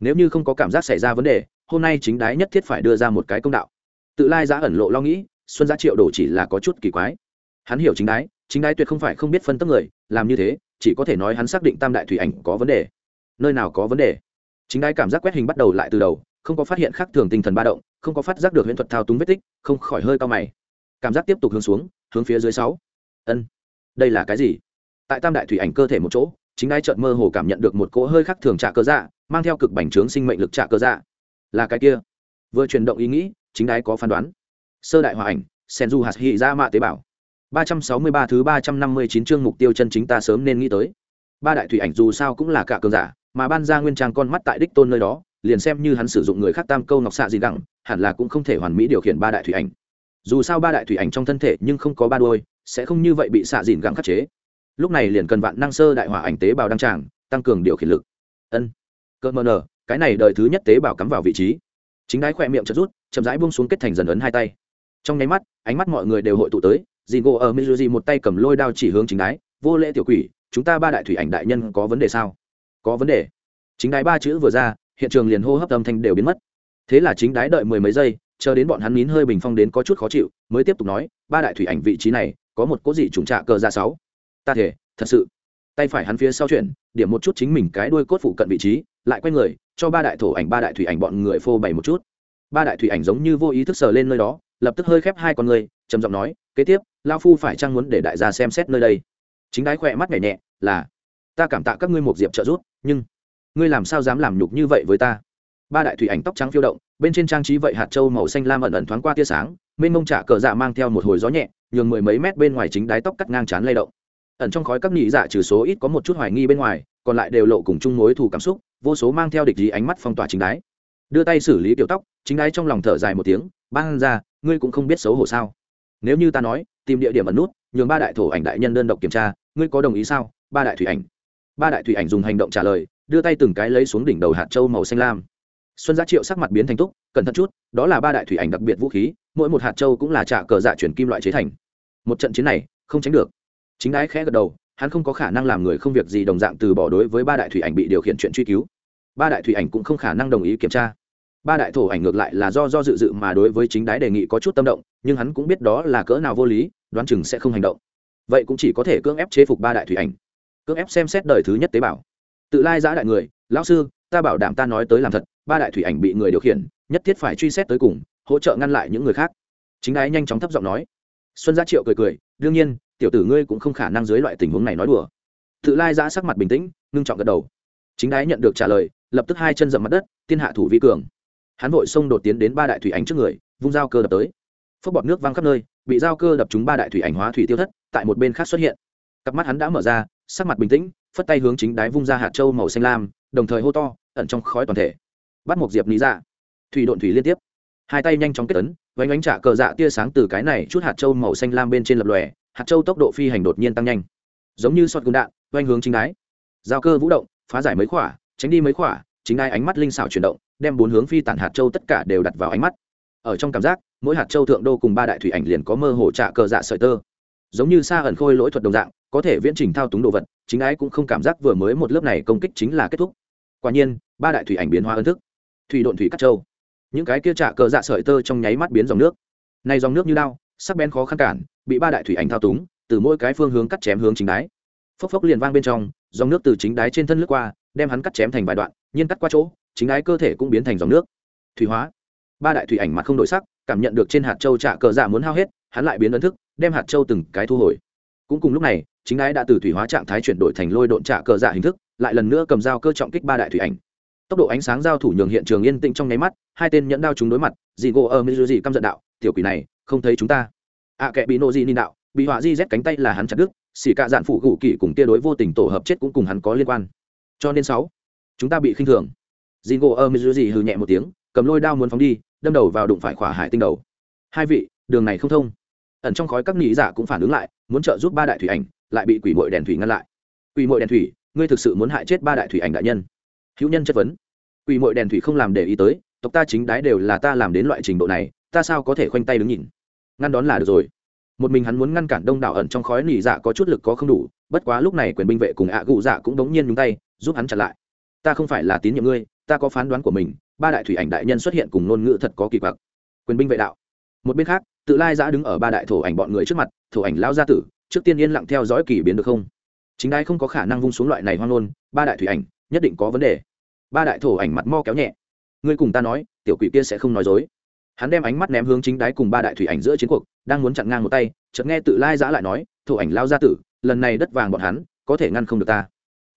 Nếu như không có cảm giác xảy ra vấn đề, hôm nay chính đái nhất thiết phải đưa ra một cái công đạo. Tự lai giá ẩn lộ lo nghĩ, xuân giá triệu đổ chỉ là có chút kỳ quái. Hắn hiểu chính đái chính đái tuyệt không phải không biết phân tấp người, làm như thế, chỉ có thể nói hắn xác định tam đại thủy ảnh có vấn đề. Nơi nào có vấn đề? Chính đái cảm giác quét hình bắt đầu lại từ đầu, không có phát hiện khác thường tinh thần ba động, không có phát giác được huyễn thuật thao túng vết tích, không khỏi hơi cao mày cảm giác tiếp tục hướng xuống, hướng phía dưới sáu. Ân, đây là cái gì? Tại tam đại thủy ảnh cơ thể một chỗ, chính đái chợt mơ hồ cảm nhận được một cỗ hơi khác thường trạ cơ dạ mang theo cực bành trướng sinh mệnh lực trạ cơ dạ. Là cái kia. Vừa chuyển động ý nghĩ, chính đái có phán đoán. Sơ đại hòa ảnh sen du hạt hị ra mạ tế bào. ba trăm sáu mươi ba thứ ba trăm năm mươi chín chương mục tiêu chân chính ta sớm nên nghĩ tới. Ba đại thủy ảnh dù sao cũng là cả cường giả, mà ban ra nguyên trang con mắt tại đích tôn nơi đó, liền xem như hắn sử dụng người khác tam câu ngọc xạ gì đẳng hẳn là cũng không thể hoàn mỹ điều khiển ba đại thủy ảnh dù sao ba đại thủy ảnh trong thân thể nhưng không có ba đôi, sẽ không như vậy bị xạ dìn gắng khắc chế. Lúc này liền cần vạn năng sơ đại hỏa ảnh tế bào đăng tràng, tăng cường điều khiển lực. Ân. Cơ mờ nờ, cái này đợi thứ nhất tế bào cắm vào vị trí. Chính đái khỏe miệng chật rút, chậm rãi buông xuống kết thành dần ấn hai tay. Trong nháy mắt, ánh mắt mọi người đều hội tụ tới dì ngộ ở mizuji một tay cầm lôi đao chỉ hướng chính đái, vô lễ tiểu quỷ, chúng ta ba đại thủy ảnh đại nhân có vấn đề sao? Có vấn đề. Chính đái ba chữ vừa ra, hiện trường liền hô hấp âm thanh đều biến mất. Thế là chính đái đợi mười mấy giây chờ đến bọn hắn nín hơi bình phong đến có chút khó chịu, mới tiếp tục nói, ba đại thủy ảnh vị trí này, có một cố dị trùng trạ cờ ra sáu. Ta thể, thật sự. Tay phải hắn phía sau chuyển, điểm một chút chính mình cái đuôi cốt phụ cận vị trí, lại quay người, cho ba đại thổ ảnh, ba đại thủy ảnh bọn người phô bày một chút. Ba đại thủy ảnh giống như vô ý thức sờ lên nơi đó, lập tức hơi khép hai con người, trầm giọng nói, kế tiếp lao phu phải chăng muốn để đại gia xem xét nơi đây? Chính đái khỏe mắt nhẹ nhẹ, là, ta cảm tạ các ngươi một diệp trợ giúp, nhưng ngươi làm sao dám làm nhục như vậy với ta? Ba đại thủy ảnh tóc trắng phiêu động, bên trên trang trí vậy hạt châu màu xanh lam ẩn ẩn thoáng qua tia sáng bên mông trả cờ dạ mang theo một hồi gió nhẹ, nhường mười mấy mét bên ngoài chính đái tóc cắt ngang chán lay động. Ẩn trong khói các nhị dạ trừ số ít có một chút hoài nghi bên ngoài, còn lại đều lộ cùng chung mối thù cảm xúc, vô số mang theo địch gì ánh mắt phong tỏa chính đái. Đưa tay xử lý kiểu tóc, chính đái trong lòng thở dài một tiếng, ban ra, ngươi cũng không biết xấu hổ sao? Nếu như ta nói, tìm địa điểm ẩn nút, nhường ba đại thổ ảnh đại nhân đơn độc kiểm tra, ngươi có đồng ý sao? Ba đại thủy ảnh. Ba đại thủy ảnh dùng hành động trả lời, đưa tay từng cái lấy xuống đỉnh đầu hạt châu màu xanh lam xuân gia triệu sắc mặt biến thành túc, cẩn thận chút, đó là ba đại thủy ảnh đặc biệt vũ khí, mỗi một hạt châu cũng là trả cờ dạ chuyển kim loại chế thành. Một trận chiến này, không tránh được. Chính đái khẽ gật đầu, hắn không có khả năng làm người không việc gì đồng dạng từ bỏ đối với ba đại thủy ảnh bị điều khiển chuyện truy cứu. Ba đại thủy ảnh cũng không khả năng đồng ý kiểm tra. Ba đại thổ ảnh ngược lại là do do dự dự mà đối với chính đái đề nghị có chút tâm động, nhưng hắn cũng biết đó là cỡ nào vô lý, đoán chừng sẽ không hành động. Vậy cũng chỉ có thể cưỡng ép chế phục ba đại thủy ảnh. Cưỡng ép xem xét đời thứ nhất tế bào. Tự lai giã đại người, lão sư, ta bảo đảm ta nói tới làm thật ba đại thủy ảnh bị người điều khiển, nhất thiết phải truy xét tới cùng, hỗ trợ ngăn lại những người khác. Chính đái nhanh chóng thấp giọng nói. Xuân gia triệu cười cười, đương nhiên, tiểu tử ngươi cũng không khả năng dưới loại tình huống này nói đùa. Tự lai giã sắc mặt bình tĩnh, ngưng trọng gật đầu. Chính đái nhận được trả lời, lập tức hai chân dậm mặt đất, tiên hạ thủ vi cường. Hắn vội xông đột tiến đến ba đại thủy ảnh trước người, vung dao cơ đập tới. Phước bọt nước văng khắp nơi, bị dao cơ đập trúng ba đại thủy ảnh hóa thủy tiêu thất, tại một bên khác xuất hiện. Cặp mắt hắn đã mở ra, sắc mặt bình tĩnh, phất tay hướng chính đái vung ra hạt trâu màu xanh lam, đồng thời hô to, ẩn trong khói toàn thể bắt một diệp lý dạ. Thủy độn thủy liên tiếp. Hai tay nhanh chóng kết ấn, vánh ánh trả cờ dạ tia sáng từ cái này chút hạt châu màu xanh lam bên trên lập lòe, hạt châu tốc độ phi hành đột nhiên tăng nhanh. Giống như sọt gương đạn oanh hướng chính đái giao cơ vũ động, phá giải mấy khỏa, tránh đi mấy khỏa, chính đái ánh mắt linh xảo chuyển động, đem bốn hướng phi tản hạt châu tất cả đều đặt vào ánh mắt. Ở trong cảm giác, mỗi hạt châu thượng đô cùng ba đại thủy ảnh liền có mơ hồ trả cờ dạ sợi tơ. Giống như xa ẩn khôi lỗi thuật đồng dạng, có thể viễn trình thao túng đồ vật, chính ái cũng không cảm giác vừa mới một lớp này công kích chính là kết thúc. Quả nhiên, ba đại thủy ảnh biến hóa ấn thức thủy độn thủy cắt châu những cái kia trả cờ dạ sợi tơ trong nháy mắt biến dòng nước. Này dòng nước như đao, sắc bén khó khăn cản, bị ba đại thủy ảnh thao túng, từ mỗi cái phương hướng cắt chém hướng chính đáy. Phốc phốc liền vang bên trong, dòng nước từ chính đáy trên thân lướt qua, đem hắn cắt chém thành vài đoạn nhiên cắt qua chỗ, chính đáy cơ thể cũng biến thành dòng nước. Thủy hóa. Ba đại thủy ảnh mặt không đổi sắc, cảm nhận được trên hạt châu trả cờ dạ muốn hao hết, hắn lại biến ấn thức, đem hạt châu từng cái thu hồi. Cũng cùng lúc này, chính đáy đã từ thủy hóa trạng thái chuyển đổi thành lôi độn trả cờ dạ hình thức, lại lần nữa cầm dao cơ trọng kích ba đại thủy ảnh tốc độ ánh sáng giao thủ nhường hiện trường yên tĩnh trong nháy mắt hai tên nhẫn đao chúng đối mặt dị gỗ ở mỹ dị căm giận đạo tiểu quỷ này không thấy chúng ta. Ạ à, kệ bị nộ dị ninh đạo bị họa di rét cánh tay là hắn chặt đứt xỉ cạ dạn phụ gù kỳ cùng tia đối vô tình tổ hợp chết cũng cùng hắn có liên quan. Cho nên sáu chúng ta bị khinh thường. Dị gỗ ở mỹ dị hừ nhẹ một tiếng cầm lôi đao muốn phóng đi đâm đầu vào đụng phải khỏa hải tinh đầu. Hai vị đường này không thông. Ẩn trong khói các nghĩ giả cũng phản ứng lại muốn trợ giúp ba đại thủy ảnh lại bị quỷ mội đèn thủy ngăn lại. Quỷ mội đèn thủy ngươi thực sự muốn hại chết ba đại thủy ảnh đại nhân? Hữu nhân chất vấn. Quỷ mội đèn thủy không làm để ý tới, tộc ta chính đái đều là ta làm đến loại trình độ này, ta sao có thể khoanh tay đứng nhìn? Ngăn đón là được rồi. Một mình hắn muốn ngăn cản đông đảo ẩn trong khói nỉ dạ có chút lực có không đủ, bất quá lúc này quyền binh vệ cùng ạ gụ dạ cũng đống nhiên nhúng tay, giúp hắn chặn lại. Ta không phải là tín nhiệm ngươi, ta có phán đoán của mình, ba đại thủy ảnh đại nhân xuất hiện cùng ngôn ngữ thật có kỳ quặc. Quyền binh vệ đạo. Một bên khác, tự lai giã đứng ở ba đại thổ ảnh bọn người trước mặt, thổ ảnh lao gia tử, trước tiên yên lặng theo dõi kỳ biến được không? Chính đai không có khả năng vung xuống loại này hoang nôn ba đại thủy ảnh nhất định có vấn đề. Ba đại thổ ảnh mặt mo kéo nhẹ. Ngươi cùng ta nói, tiểu quỷ kia sẽ không nói dối. Hắn đem ánh mắt ném hướng chính đáy cùng ba đại thủy ảnh giữa chiến cuộc, đang muốn chặn ngang một tay, chợt nghe tự lai giã lại nói, thổ ảnh lao ra tử, lần này đất vàng bọn hắn, có thể ngăn không được ta.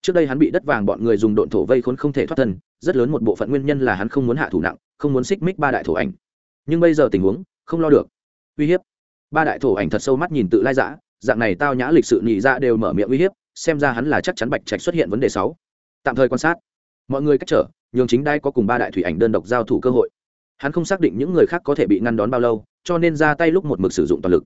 Trước đây hắn bị đất vàng bọn người dùng độn thổ vây khốn không thể thoát thân, rất lớn một bộ phận nguyên nhân là hắn không muốn hạ thủ nặng, không muốn xích mích ba đại thổ ảnh. Nhưng bây giờ tình huống, không lo được. Uy hiếp. Ba đại thổ ảnh thật sâu mắt nhìn tự lai giã, dạng này tao nhã lịch sự nhị ra đều mở miệng uy hiếp, xem ra hắn là chắc chắn bạch trạch xuất hiện vấn đề sáu tạm thời quan sát. Mọi người cách trở, nhường chính đai có cùng ba đại thủy ảnh đơn độc giao thủ cơ hội. Hắn không xác định những người khác có thể bị ngăn đón bao lâu, cho nên ra tay lúc một mực sử dụng toàn lực.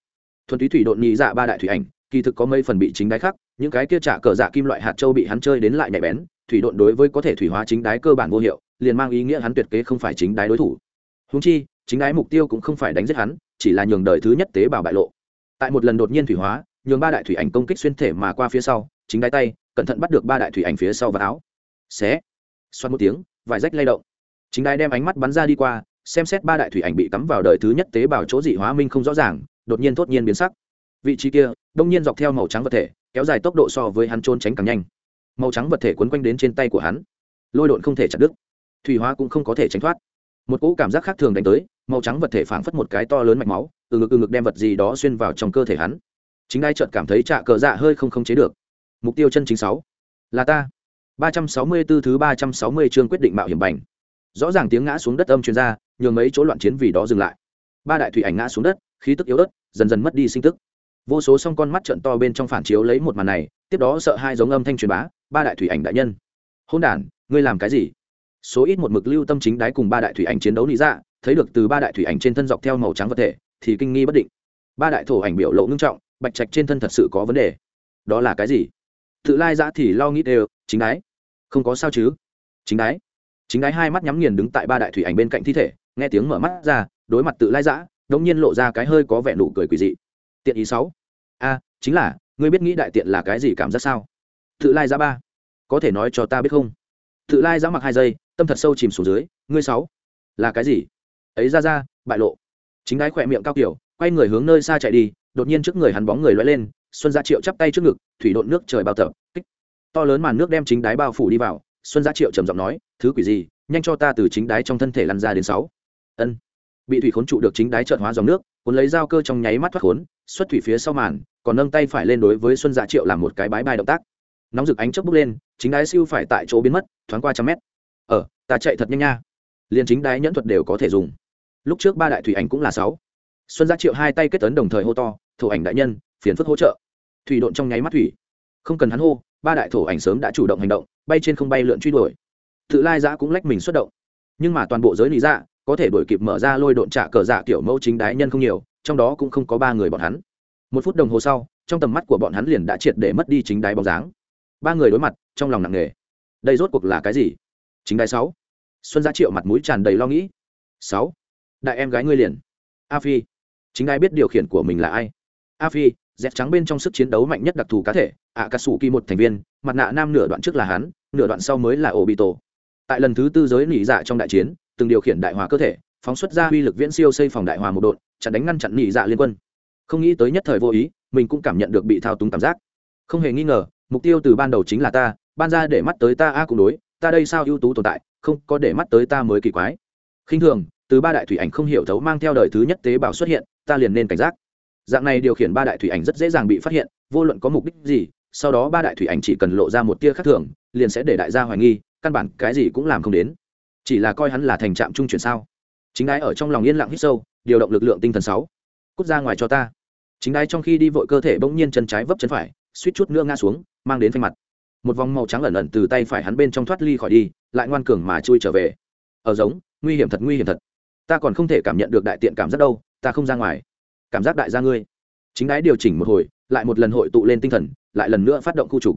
Thuần túy thủy độn nhị dạ ba đại thủy ảnh, kỳ thực có mấy phần bị chính đái khác, những cái kia trả cờ dạ kim loại hạt châu bị hắn chơi đến lại nhạy bén, thủy độn đối với có thể thủy hóa chính đái cơ bản vô hiệu, liền mang ý nghĩa hắn tuyệt kế không phải chính đái đối thủ. Húng chi, chính đái mục tiêu cũng không phải đánh giết hắn, chỉ là nhường đời thứ nhất tế bào bại lộ. Tại một lần đột nhiên thủy hóa, nhường ba đại thủy ảnh công kích xuyên thể mà qua phía sau, chính đái tay, cẩn thận bắt được ba đại thủy ảnh phía sau và áo xé. Xoắn một tiếng vài rách lay động. Chính đai đem ánh mắt bắn ra đi qua, xem xét ba đại thủy ảnh bị cắm vào đời thứ nhất tế bào chỗ dị hóa minh không rõ ràng, đột nhiên thốt nhiên biến sắc. Vị trí kia, đông nhiên dọc theo màu trắng vật thể, kéo dài tốc độ so với hắn trôn tránh càng nhanh. Màu trắng vật thể quấn quanh đến trên tay của hắn. Lôi độn không thể chặt đứt. Thủy hóa cũng không có thể tránh thoát. Một cỗ cảm giác khác thường đánh tới, màu trắng vật thể phảng phất một cái to lớn mạch máu, từ ngực từ ngực đem vật gì đó xuyên vào trong cơ thể hắn. Chính ai chợt cảm thấy trạ cờ dạ hơi không khống chế được. Mục tiêu chân chính sáu. Là ta ba trăm sáu mươi 364 thứ ba trăm sáu mươi chương quyết định mạo hiểm bành. Rõ ràng tiếng ngã xuống đất âm truyền ra, nhường mấy chỗ loạn chiến vì đó dừng lại. Ba đại thủy ảnh ngã xuống đất, khí tức yếu ớt, dần dần mất đi sinh tức. Vô số song con mắt trợn to bên trong phản chiếu lấy một màn này, tiếp đó sợ hai giống âm thanh truyền bá, ba đại thủy ảnh đại nhân. Hỗn đản, ngươi làm cái gì? Số ít một mực lưu tâm chính đái cùng ba đại thủy ảnh chiến đấu lý ra dạ, thấy được từ ba đại thủy ảnh trên thân dọc theo màu trắng vật thể, thì kinh nghi bất định. Ba đại thổ ảnh biểu lộ nghiêm trọng, bạch trạch trên thân thật sự có vấn đề. Đó là cái gì? Tự lai dã thì lo nghĩ đều, chính đái không có sao chứ? Chính đái. Chính đái hai mắt nhắm nghiền đứng tại ba đại thủy ảnh bên cạnh thi thể, nghe tiếng mở mắt ra, đối mặt tự lai giã đống nhiên lộ ra cái hơi có vẻ nụ cười quỳ dị. Tiện ý sáu. A, chính là, ngươi biết nghĩ đại tiện là cái gì cảm giác sao? Tự lai giã ba. Có thể nói cho ta biết không? Tự lai giã mặc hai giây, tâm thật sâu chìm xuống dưới, ngươi sáu. Là cái gì? Ấy ra ra, bại lộ. Chính đái khỏe miệng cao kiểu, quay người hướng nơi xa chạy đi, đột nhiên trước người hắn bóng người loay lên, xuân gia triệu chắp tay trước ngực, thủy độn nước trời bao tập, kích to lớn màn nước đem chính đái bao phủ đi vào, xuân gia triệu trầm giọng nói, thứ quỷ gì? Nhanh cho ta từ chính đái trong thân thể lăn ra đến sáu. Ân. Bị thủy khốn trụ được chính đái trợn hóa dòng nước, cuốn lấy dao cơ trong nháy mắt thoát khốn, xuất thủy phía sau màn, còn nâng tay phải lên đối với xuân dạ triệu làm một cái bái bai động tác. Nóng rực ánh chớp bốc lên, chính đái siêu phải tại chỗ biến mất, thoáng qua trăm mét. Ờ ta chạy thật nhanh nha. Liền chính đái nhẫn thuật đều có thể dùng. Lúc trước ba đại thủy ảnh cũng là sáu. Xuân gia triệu hai tay kết tấn đồng thời hô to, thổ ảnh đại nhân, phiền phức hỗ trợ. Thủy độn trong nháy mắt thủy. Không cần hắn hô ba đại thổ ảnh sớm đã chủ động hành động, bay trên không bay lượn truy đuổi. Tự lai giã cũng lách mình xuất động. Nhưng mà toàn bộ giới lý dạ có thể đổi kịp mở ra lôi độn trả cờ dạ kiểu mẫu chính đái nhân không nhiều, trong đó cũng không có ba người bọn hắn. Một phút đồng hồ sau, trong tầm mắt của bọn hắn liền đã triệt để mất đi chính đái bóng dáng. Ba người đối mặt, trong lòng nặng nề. Đây rốt cuộc là cái gì? Chính đái sáu. Xuân gia triệu mặt mũi tràn đầy lo nghĩ. Sáu. Đại em gái ngươi liền. A phi. Chính đái biết điều khiển của mình là ai? A phi dẹp trắng bên trong sức chiến đấu mạnh nhất đặc thù cá thể ạ cà sủ kỳ một thành viên, mặt nạ nam nửa đoạn trước là hắn, nửa đoạn sau mới là ổ bị tổ tại lần thứ tư giới nỉ dạ trong đại chiến, từng điều khiển đại hòa cơ thể, phóng xuất ra uy lực viễn siêu xây phòng đại hòa một đột chặn đánh ngăn chặn nỉ dạ liên quân. Không nghĩ tới nhất thời vô ý, mình cũng cảm nhận được bị thao túng cảm giác. Không hề nghi ngờ, mục tiêu từ ban đầu chính là ta, ban ra để mắt tới ta a à đối, ta đây sao ưu tú tồn tại, không có để mắt tới ta mới kỳ quái. Khinh thường, từ ba đại thủy ảnh không hiểu thấu mang theo đời thứ nhất tế bào xuất hiện, ta liền nên cảnh giác dạng này điều khiển ba đại thủy ảnh rất dễ dàng bị phát hiện, vô luận có mục đích gì, sau đó ba đại thủy ảnh chỉ cần lộ ra một tia khác thường, liền sẽ để đại gia hoài nghi, căn bản cái gì cũng làm không đến. Chỉ là coi hắn là thành trạm trung chuyển sao? Chính đái ở trong lòng yên lặng hít sâu, điều động lực lượng tinh thần sáu. Cút ra ngoài cho ta. Chính đái trong khi đi vội cơ thể bỗng nhiên chân trái vấp chân phải, suýt chút nữa ngã xuống, mang đến phanh mặt. Một vòng màu trắng ẩn ẩn từ tay phải hắn bên trong thoát ly khỏi đi, lại ngoan cường mà chui trở về. Ở giống, nguy hiểm thật, nguy hiểm thật. Ta còn không thể cảm nhận được đại tiện cảm giác đâu, ta không ra ngoài cảm giác đại gia ngươi. Chính đái điều chỉnh một hồi, lại một lần hội tụ lên tinh thần, lại lần nữa phát động khu trục.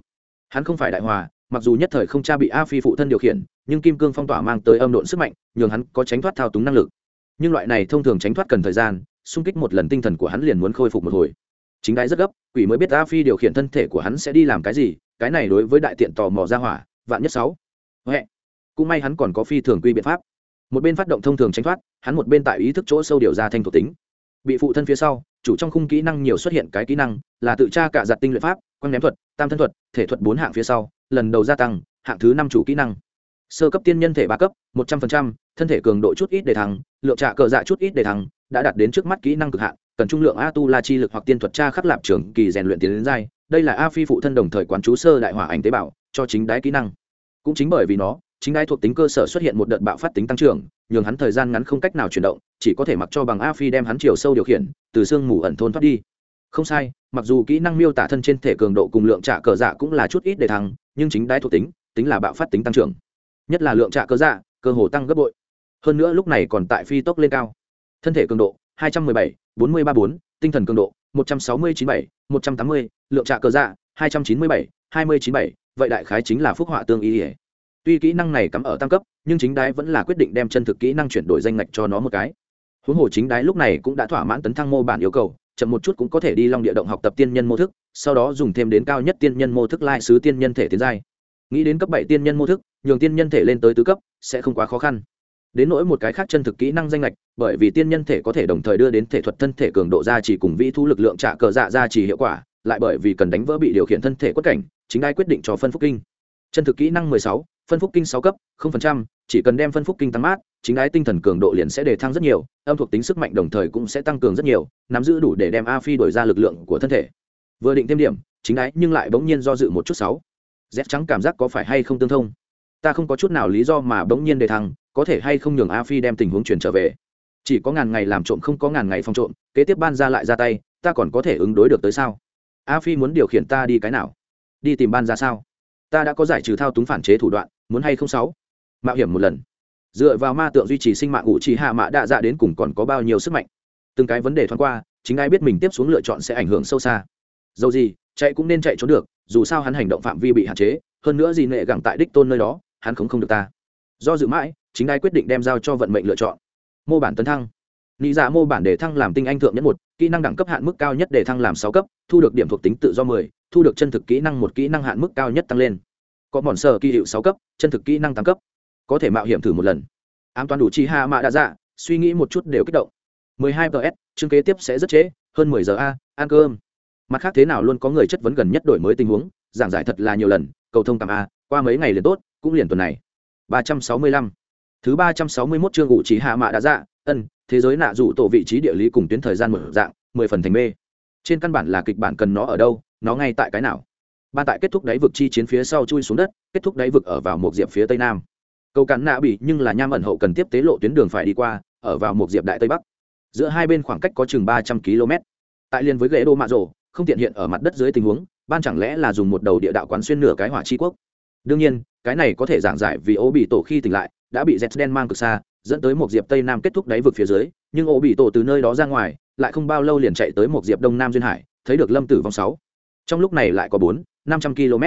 Hắn không phải đại hòa, mặc dù nhất thời không cha bị a phi phụ thân điều khiển, nhưng kim cương phong tỏa mang tới âm độn sức mạnh, nhường hắn có tránh thoát thao túng năng lực. Nhưng loại này thông thường tránh thoát cần thời gian, xung kích một lần tinh thần của hắn liền muốn khôi phục một hồi. Chính đái rất gấp, quỷ mới biết a phi điều khiển thân thể của hắn sẽ đi làm cái gì, cái này đối với đại tiện tò mò ra hỏa, vạn nhất sáu. Huệ. Cũng may hắn còn có phi thường quy biện pháp. Một bên phát động thông thường tránh thoát, hắn một bên tại ý thức chỗ sâu điều ra thanh thuộc tính bị phụ thân phía sau, chủ trong khung kỹ năng nhiều xuất hiện cái kỹ năng là tự tra cả giặt tinh luyện pháp quăng ném thuật, tam thân thuật, thể thuật bốn hạng phía sau, lần đầu gia tăng, hạng thứ năm chủ kỹ năng. Sơ cấp tiên nhân thể ba cấp, một trăm linh thân thể cường độ chút ít để thắng lượng trạ cờ dạ chút ít để thắng đã đạt đến trước mắt kỹ năng cực hạn, cần trung lượng a tu la chi lực hoặc tiên thuật tra khắc lạp trưởng kỳ rèn luyện tiến đến giai. Đây là a phi phụ thân đồng thời quán chú sơ đại hỏa ảnh tế bào, cho chính đái kỹ năng. Cũng chính bởi vì nó, chính đái thuộc tính cơ sở xuất hiện một đợt bạo phát tính tăng trưởng nhường hắn thời gian ngắn không cách nào chuyển động chỉ có thể mặc cho bằng a phi đem hắn chiều sâu điều khiển từ sương mù ẩn thôn thoát đi. Không sai mặc dù kỹ năng miêu tả thân trên thể cường độ cùng lượng trả cờ dạ cũng là chút ít để thăng nhưng chính đái thuộc tính tính là bạo phát tính tăng trưởng. Nhất là lượng trả cờ dạ cơ hồ tăng gấp bội. Hơn nữa lúc này còn tại phi tốc lên cao. Thân thể cường độ 217, 4034, tinh thần cường độ 169.7, 180, lượng trả cờ dạ 297, 2097, vậy đại khái chính là phúc họa tương ý ỉa tuy kỹ năng này cắm ở tăng cấp, nhưng chính đái vẫn là quyết định đem chân thực kỹ năng chuyển đổi danh ngạch cho nó một cái. Huống hồ chính đái lúc này cũng đã thỏa mãn tấn thăng mô bản yêu cầu, chậm một chút cũng có thể đi long địa động học tập tiên nhân mô thức, sau đó dùng thêm đến cao nhất tiên nhân mô thức lai sứ tiên nhân thể tiến giai. Nghĩ đến cấp bảy tiên nhân mô thức, nhường tiên nhân thể lên tới tứ cấp, sẽ không quá khó khăn. Đến nỗi một cái khác chân thực kỹ năng danh lệch bởi vì tiên nhân thể có thể đồng thời đưa đến thể thuật thân thể cường độ ra chỉ cùng vĩ thu lực lượng trả cờ dạ ra chỉ hiệu quả, lại bởi vì cần đánh vỡ bị điều khiển thân thể quất cảnh, chính đai quyết định cho phân phúc kinh. Chân thực kỹ năng mười sáu phân phúc kinh sáu cấp, không phần trăm, chỉ cần đem phân phúc kinh tăng mát, chính ái tinh thần cường độ liền sẽ đề thăng rất nhiều, âm thuộc tính sức mạnh đồng thời cũng sẽ tăng cường rất nhiều, nắm giữ đủ để đem a phi đổi ra lực lượng của thân thể. Vừa định thêm điểm, chính ái nhưng lại bỗng nhiên do dự một chút sáu. Dép trắng cảm giác có phải hay không tương thông? Ta không có chút nào lý do mà bỗng nhiên đề thăng, có thể hay không nhường a phi đem tình huống chuyển trở về? Chỉ có ngàn ngày làm trộm không có ngàn ngày phòng trộm, kế tiếp ban ra lại ra tay, ta còn có thể ứng đối được tới sao? A phi muốn điều khiển ta đi cái nào? Đi tìm ban ra sao? Ta đã có giải trừ thao túng phản chế thủ đoạn muốn hay không sáu? Mạo hiểm một lần. Dựa vào ma tượng duy trì sinh mạng ủ trì hạ mã đạ dạ đến cùng còn có bao nhiêu sức mạnh? Từng cái vấn đề thoáng qua, chính ai biết mình tiếp xuống lựa chọn sẽ ảnh hưởng sâu xa. Dầu gì, chạy cũng nên chạy trốn được, dù sao hắn hành động phạm vi bị hạn chế, hơn nữa gì nệ gẳng tại đích tôn nơi đó, hắn không không được ta. Do dự mãi, chính ai quyết định đem giao cho vận mệnh lựa chọn. Mô bản tấn thăng. Nghĩ dạ mô bản để thăng làm tinh anh thượng nhất một, kỹ năng đẳng cấp hạn mức cao nhất để thăng làm sáu cấp, thu được điểm thuộc tính tự do mười, thu được chân thực kỹ năng một kỹ năng hạn mức cao nhất tăng lên có mòn sờ kỳ hiệu sáu cấp, chân thực kỹ năng tám cấp. Có thể mạo hiểm thử một lần. An toàn đủ chi hạ mạ đã dạ suy nghĩ một chút đều kích động. 12 ps chương kế tiếp sẽ rất trễ, hơn 10 giờ a, ăn cơm. Mặt khác thế nào luôn có người chất vấn gần nhất đổi mới tình huống, giảng giải thật là nhiều lần, cầu thông cảm a, qua mấy ngày liền tốt, cũng liền tuần này. 365 thứ 361 chương ngụ chỉ hạ mạ đã dạ ân, thế giới nạ dụ tổ vị trí địa lý cùng tuyến thời gian mở dạng 10 phần thành mê. Trên căn bản là kịch bản cần nó ở đâu, nó ngay tại cái nào ban tại kết thúc đáy vực chi chiến phía sau chui xuống đất, kết thúc đáy vực ở vào một diệp phía tây nam. Cầu cắn nạ bị nhưng là nham ẩn hậu cần tiếp tế lộ tuyến đường phải đi qua, ở vào một diệp đại tây bắc. Giữa hai bên khoảng cách có chừng ba trăm km. Tại liên với ghế đô mạ rổ không tiện hiện ở mặt đất dưới tình huống, ban chẳng lẽ là dùng một đầu địa đạo quán xuyên nửa cái hỏa chi quốc? Đương nhiên, cái này có thể giảng giải vì ô bị tổ khi tỉnh lại, đã bị z đen mang cực xa, dẫn tới một diệp tây nam kết thúc đáy vực phía dưới, nhưng ô bị tổ từ nơi đó ra ngoài, lại không bao lâu liền chạy tới một diệp đông nam duyên hải, thấy được lâm tử vong sáu trong lúc này lại có bốn, năm trăm km.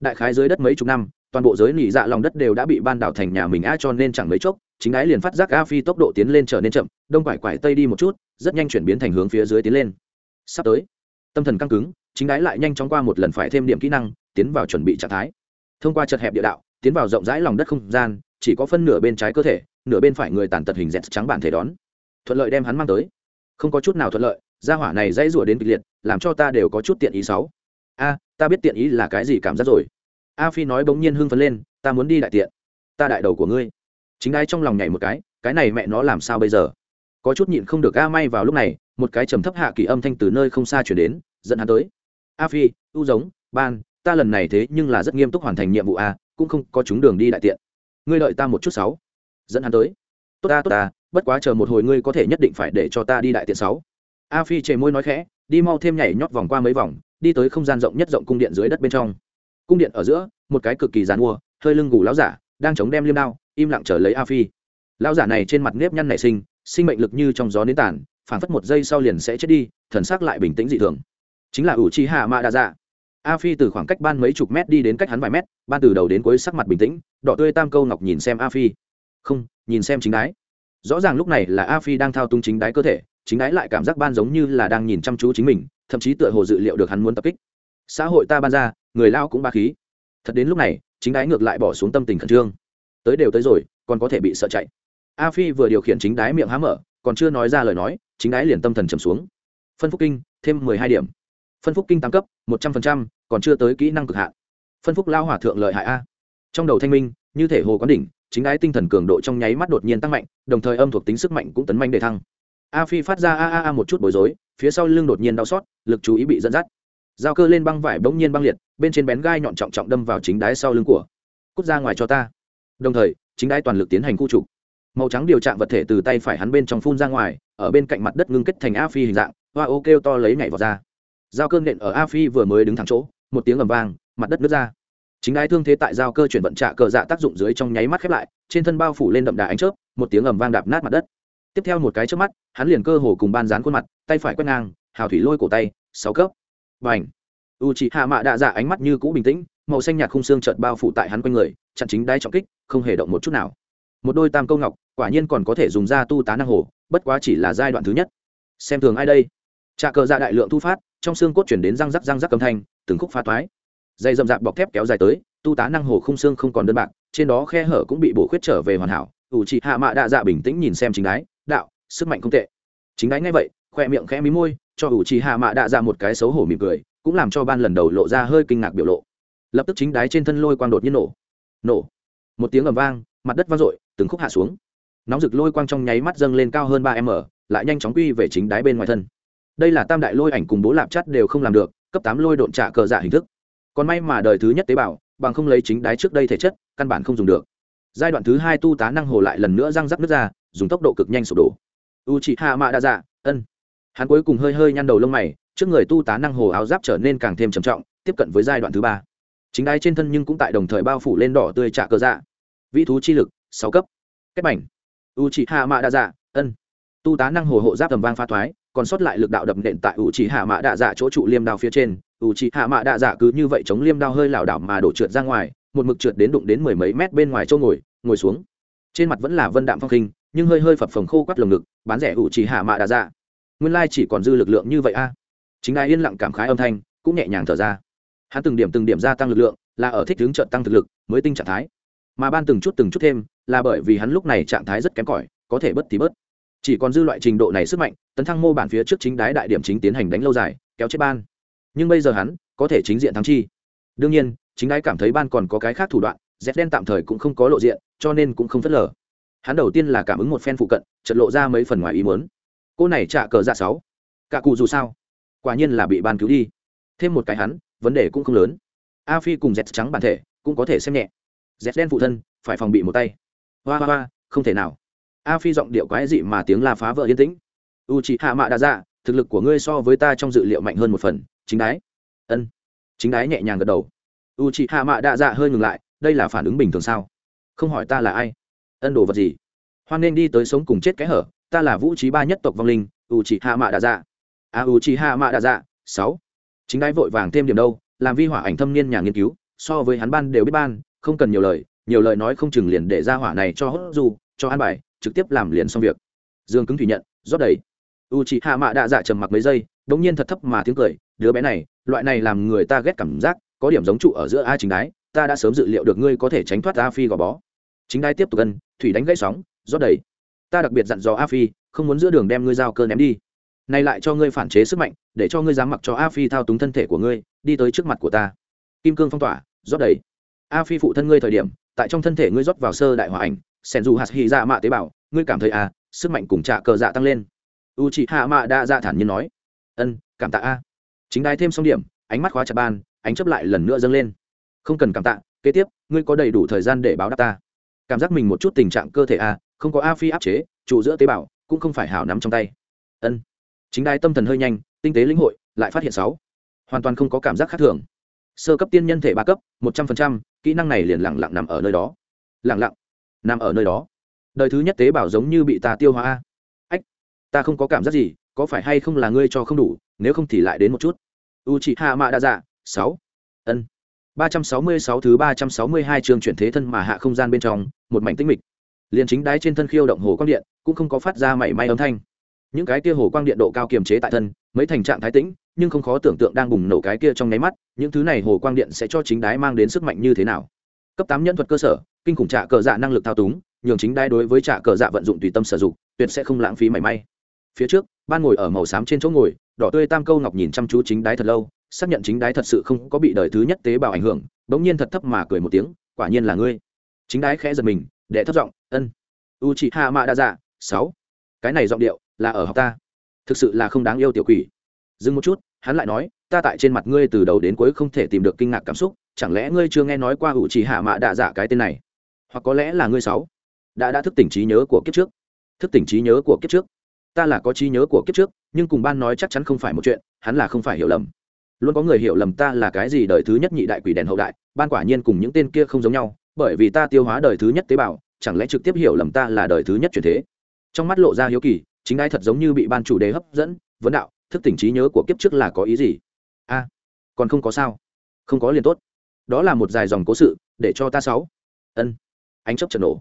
Đại khái dưới đất mấy chục năm, toàn bộ giới nỉ dạ lòng đất đều đã bị ban đảo thành nhà mình a cho nên chẳng mấy chốc, chính ái liền phát giác a phi tốc độ tiến lên trở nên chậm, đông quải quải tây đi một chút, rất nhanh chuyển biến thành hướng phía dưới tiến lên. Sắp tới, tâm thần căng cứng, chính ái lại nhanh chóng qua một lần phải thêm điểm kỹ năng, tiến vào chuẩn bị trạng thái. Thông qua chật hẹp địa đạo, tiến vào rộng rãi lòng đất không gian, chỉ có phân nửa bên trái cơ thể, nửa bên phải người tàn tật hình dẹt trắng bản thể đón. Thuận lợi đem hắn mang tới. Không có chút nào thuận lợi gia hỏa này dãy rủa đến kịch liệt, làm cho ta đều có chút tiện ý sáu. A, ta biết tiện ý là cái gì cảm giác rồi. A phi nói bỗng nhiên hưng phấn lên, ta muốn đi đại tiện. Ta đại đầu của ngươi. Chính ai trong lòng nhảy một cái cái này mẹ nó làm sao bây giờ? Có chút nhịn không được a may vào lúc này, một cái trầm thấp hạ kỳ âm thanh từ nơi không xa chuyển đến, dẫn hắn tới. A phi, u giống, ban, ta lần này thế nhưng là rất nghiêm túc hoàn thành nhiệm vụ a, cũng không có chúng đường đi đại tiện. Ngươi đợi ta một chút sáu. Dẫn hắn tới. Tốt ta tốt ta, bất quá chờ một hồi ngươi có thể nhất định phải để cho ta đi đại tiện sáu a phi chề môi nói khẽ, đi mau thêm nhảy nhót vòng qua mấy vòng, đi tới không gian rộng nhất rộng cung điện dưới đất bên trong. Cung điện ở giữa, một cái cực kỳ dàn mua, hơi lưng gù lão giả, đang chống đem liêm đao, im lặng chờ lấy a phi. Lão giả này trên mặt nếp nhăn nảy sinh sinh mệnh lực như trong gió nến tàn, phảng phất một giây sau liền sẽ chết đi, thần sắc lại bình tĩnh dị thường. Chính là ủ chi hạ mạ đa dạ a phi từ khoảng cách ban mấy chục mét đi đến cách hắn vài mét, ban từ đầu đến cuối sắc mặt bình tĩnh, đỏ tươi tam câu ngọc nhìn xem a phi. Không, nhìn xem chính đái. Rõ ràng lúc này là a phi đang thao túng chính đái cơ thể chính ái lại cảm giác ban giống như là đang nhìn chăm chú chính mình, thậm chí tựa hồ dự liệu được hắn muốn tập kích. Xã hội ta ban ra, người lao cũng ba khí. Thật đến lúc này, chính đái ngược lại bỏ xuống tâm tình khẩn trương. Tới đều tới rồi, còn có thể bị sợ chạy. A phi vừa điều khiển chính đái miệng há mở, còn chưa nói ra lời nói, chính đái liền tâm thần trầm xuống. Phân phúc kinh, thêm mười hai điểm. Phân phúc kinh tám cấp, một trăm phần trăm, còn chưa tới kỹ năng cực hạn. Phân phúc lao hỏa thượng lợi hại a. Trong đầu thanh minh, như thể hồ quán đỉnh, chính đái tinh thần cường độ trong nháy mắt đột nhiên tăng mạnh, đồng thời âm thuộc tính sức mạnh cũng tấn manh để thăng a phi phát ra a a a một chút bối rối, phía sau lưng đột nhiên đau xót, lực chú ý bị dẫn dắt. Giao cơ lên băng vải bỗng nhiên băng liệt, bên trên bén gai nhọn trọng trọng đâm vào chính đái sau lưng của. Cút ra ngoài cho ta. Đồng thời, chính đái toàn lực tiến hành khu trục. Màu trắng điều trạng vật thể từ tay phải hắn bên trong phun ra ngoài, ở bên cạnh mặt đất ngưng kết thành a phi hình dạng, hoa ô kêu to lấy nhảy vào ra. Giao cơ nện ở a phi vừa mới đứng thẳng chỗ, một tiếng ầm vang, mặt đất nứt ra. Chính đái thương thế tại giao cơ chuyển vận trạ cờ dạ tác dụng dưới trong nháy mắt khép lại, trên thân bao phủ lên đậm đà ánh chớp, một tiếng ầm vang đạp nát mặt đất tiếp theo một cái trước mắt, hắn liền cơ hồ cùng ban dán khuôn mặt, tay phải quét ngang, hào thủy lôi cổ tay, sáu cấp. Và ảnh u chị hạ mạ đạ dạ ánh mắt như cũ bình tĩnh, màu xanh nhạt khung xương trợt bao phủ tại hắn quanh người, chặn chính đai trọng kích, không hề động một chút nào. Một đôi tam câu ngọc, quả nhiên còn có thể dùng ra tu tá năng hồ, bất quá chỉ là giai đoạn thứ nhất. Xem thường ai đây? Trà cờ dạ đại lượng thu phát, trong xương cốt chuyển đến răng rắc răng rắc cầm thanh, từng khúc phá toái. Dây rậm rạp bọc thép kéo dài tới, tu tá năng hồ khung xương không còn đơn bạc, trên đó khe hở cũng bị bổ khuyết trở về hoàn hảo ủ chị hạ mạ đạ dạ bình tĩnh nhìn xem chính đái, đạo, sức mạnh không tệ. Chính đái ngay vậy khoe miệng khẽ mí môi, cho ủ chị hạ mạ đạ dạ một cái xấu hổ mỉm cười, cũng làm cho ban lần đầu lộ ra hơi kinh ngạc biểu lộ. Lập tức chính đái trên thân lôi quang đột nhiên nổ. Nổ. Một tiếng ầm vang, mặt đất vang dội, từng khúc hạ xuống. Nóng rực lôi quang trong nháy mắt dâng lên cao hơn ba m, lại nhanh chóng quy về chính đáy bên ngoài thân. Đây là tam đại lôi ảnh cùng bố lạp chắt đều không làm được, cấp tám lôi độn trả cờ giả hình thức. Còn may mà đời thứ nhất tế bào, bằng không lấy chính đáy trước đây thể chất, căn bản không dùng được giai đoạn thứ hai tu tá năng hồ lại lần nữa răng rắc nước ra, dùng tốc độ cực nhanh sụp đổ. U chị hạ mạ đa dạ ân. Hắn cuối cùng hơi hơi nhăn đầu lông mày, trước người tu tá năng hồ áo giáp trở nên càng thêm trầm trọng, tiếp cận với giai đoạn thứ ba. Chính đai trên thân nhưng cũng tại đồng thời bao phủ lên đỏ tươi trả cơ dạ. Vĩ thú chi lực, sáu cấp. Kết mảnh. u chị hạ mạ đa dạ ân. Tu tá năng hồ hộ giáp tầm vang pha thoái, còn sót lại lực đạo đập nện tại u chị hạ mạ đa dạ chỗ trụ liêm đao phía trên. U chị hạ mạ đa dạ cứ như vậy chống liêm đao hơi lảo đảo mà đổ trượt ra ngoài một mực trượt đến đụng đến mười mấy mét bên ngoài chỗ ngồi ngồi xuống. Trên mặt vẫn là vân đạm phong khinh, nhưng hơi hơi phập phồng khô quắt lồng ngực, bán rẻ ủ chỉ hạ mạ đã dạ. Nguyên lai chỉ còn dư lực lượng như vậy a. Chính ai yên lặng cảm khái âm thanh, cũng nhẹ nhàng thở ra. Hắn từng điểm từng điểm gia tăng lực lượng, là ở thích hướng trận tăng thực lực, mới tinh trạng thái. Mà ban từng chút từng chút thêm, là bởi vì hắn lúc này trạng thái rất kém cỏi, có thể bất tí bớt. Chỉ còn dư loại trình độ này sức mạnh, tấn thăng mô bản phía trước chính đái đại điểm chính tiến hành đánh lâu dài, kéo chết ban. Nhưng bây giờ hắn, có thể chính diện thắng chi. Đương nhiên chính đái cảm thấy ban còn có cái khác thủ đoạn dép đen tạm thời cũng không có lộ diện, cho nên cũng không phớt lờ. Hắn đầu tiên là cảm ứng một phen phụ cận chật lộ ra mấy phần ngoài ý muốn. Cô này trả cờ dạ sáu. Cả cụ dù sao? Quả nhiên là bị ban cứu đi. Thêm một cái hắn, vấn đề cũng không lớn. A phi cùng dẹt trắng bản thể, cũng có thể xem nhẹ. Dẹt đen phụ thân, phải phòng bị một tay. Hoa hoa hoa, không thể nào. A phi giọng điệu quái dị mà tiếng la phá vỡ yên tĩnh. U chị hạ mạ đã ra thực lực của ngươi so với ta trong dự liệu mạnh hơn một phần, chính đái. Ân. Chính đái nhẹ nhàng gật đầu u chị hạ mạ đạ dạ hơi ngừng lại, đây là phản ứng bình thường sao? Không hỏi ta là ai. Ân đồ vật gì? Hoan nên đi tới sống cùng chết cái hở, ta là vũ trí ba nhất tộc vong linh, u chị hạ mạ đạ dạ. À, a u chị hạ mạ đạ dạ sáu. Chính đái vội vàng thêm điểm đâu, làm vi hỏa ảnh thâm niên nhà nghiên cứu, so với hắn ban đều biết ban, không cần nhiều lời nhiều lời nói không chừng liền để ra hỏa này cho hốt du cho an bài, trực tiếp làm liền xong việc. Dương cứng thủy nhận, rót đầy. U chị hạ mạ đạ dạ trầm mặc mấy giây đ ỗ n g nhiên thật thấp mà tiếng cười, đứa bé này, loại này làm người ta ghét cảm giác có điểm giống trụ ở giữa a chính đái, ta đã sớm dự liệu được ngươi có thể tránh thoát a phi gò bó. Chính đái tiếp tục gần thủy đánh gãy sóng, rót đầy. Ta đặc biệt dặn dò a phi, không muốn giữa đường đem ngươi giao cơ ném đi. Nay lại cho ngươi phản chế sức mạnh, để cho ngươi dám mặc cho a phi thao túng thân thể của ngươi, đi tới trước mặt của ta. Kim cương phong tỏa, rót đầy. A phi phụ thân ngươi thời điểm, tại trong thân thể ngươi rót vào sơ đại hòa ảnh, sen dù hạt hy dạ mạ tế bào ngươi cảm thấy à sức mạnh cùng trạ cờ dạ tăng lên. U chị hạ mạ đa dạ thản nhiên nói. Ân, cảm tạ a. Chính đái thêm xong điểm, ánh mắt khóa chặt ban ánh chấp lại lần nữa dâng lên. Không cần cảm tạ kế tiếp ngươi có đầy đủ thời gian để báo đáp ta. Cảm giác mình một chút tình trạng cơ thể a không có a phi áp chế trụ giữa tế bào cũng không phải hảo nắm trong tay. Ân. Chính đai tâm thần hơi nhanh tinh tế lĩnh hội lại phát hiện sáu. Hoàn toàn không có cảm giác khác thường. Sơ cấp tiên nhân thể ba cấp một trăm phần trăm kỹ năng này liền lẳng lặng nằm ở nơi đó. Lẳng lặng. Nằm ở nơi đó. Đời thứ nhất tế bào giống như bị ta tiêu hóa a, ách ta không có cảm giác gì có phải hay không là ngươi cho không đủ nếu không thì lại đến một chút. U chị hạ mạ đa dạ sáu. Ân. Ba trăm sáu mươi sáu thứ ba trăm sáu mươi hai chương chuyển thế thân mà hạ không gian bên trong, một mảnh tinh mịch. Liền chính đái trên thân khiêu động hồ quang điện, cũng không có phát ra mảy may âm thanh. Những cái kia hồ quang điện độ cao kiềm chế tại thân, mấy thành trạng thái tĩnh, nhưng không khó tưởng tượng đang bùng nổ cái kia trong nháy mắt, những thứ này hồ quang điện sẽ cho chính đái mang đến sức mạnh như thế nào. Cấp tám nhân thuật cơ sở, kinh khủng trạ cờ dạ năng lực thao túng, nhường chính đái đối với trạ cờ dạ vận dụng tùy tâm sử dụng, tuyệt sẽ không lãng phí mảy may. Phía trước, ban ngồi ở màu xám trên chỗ ngồi đỏ tươi tam câu ngọc nhìn chăm chú chính đái thật lâu, xác nhận chính đái thật sự không có bị đời thứ nhất tế bào ảnh hưởng, bỗng nhiên thật thấp mà cười một tiếng, quả nhiên là ngươi. Chính đái khẽ giật mình, đệ thấp giọng, ân u chị hạ mạ đa dạ sáu. Cái này giọng điệu là ở học ta. Thực sự là không đáng yêu tiểu quỷ. Dừng một chút, hắn lại nói, ta tại trên mặt ngươi từ đầu đến cuối không thể tìm được kinh ngạc cảm xúc, chẳng lẽ ngươi chưa nghe nói qua u chỉ hạ mạ đa dạ cái tên này? Hoặc có lẽ là ngươi sáu đã đã thức tỉnh trí nhớ của kiếp trước. Thức tỉnh trí nhớ của kiếp trước ta là có trí nhớ của kiếp trước, nhưng cùng ban nói chắc chắn không phải một chuyện, hắn là không phải hiểu lầm. Luôn có người hiểu lầm ta là cái gì đời thứ nhất nhị đại quỷ đèn hậu đại, ban quả nhiên cùng những tên kia không giống nhau, bởi vì ta tiêu hóa đời thứ nhất tế bào, chẳng lẽ trực tiếp hiểu lầm ta là đời thứ nhất truyền thế? Trong mắt lộ ra hiếu kỳ, chính ai thật giống như bị ban chủ đề hấp dẫn, vấn đạo, thức tỉnh trí nhớ của kiếp trước là có ý gì? A, còn không có sao. Không có liền tốt. Đó là một dài dòng cố sự, để cho ta sáu. Ân. Ánh chớp trận nổ.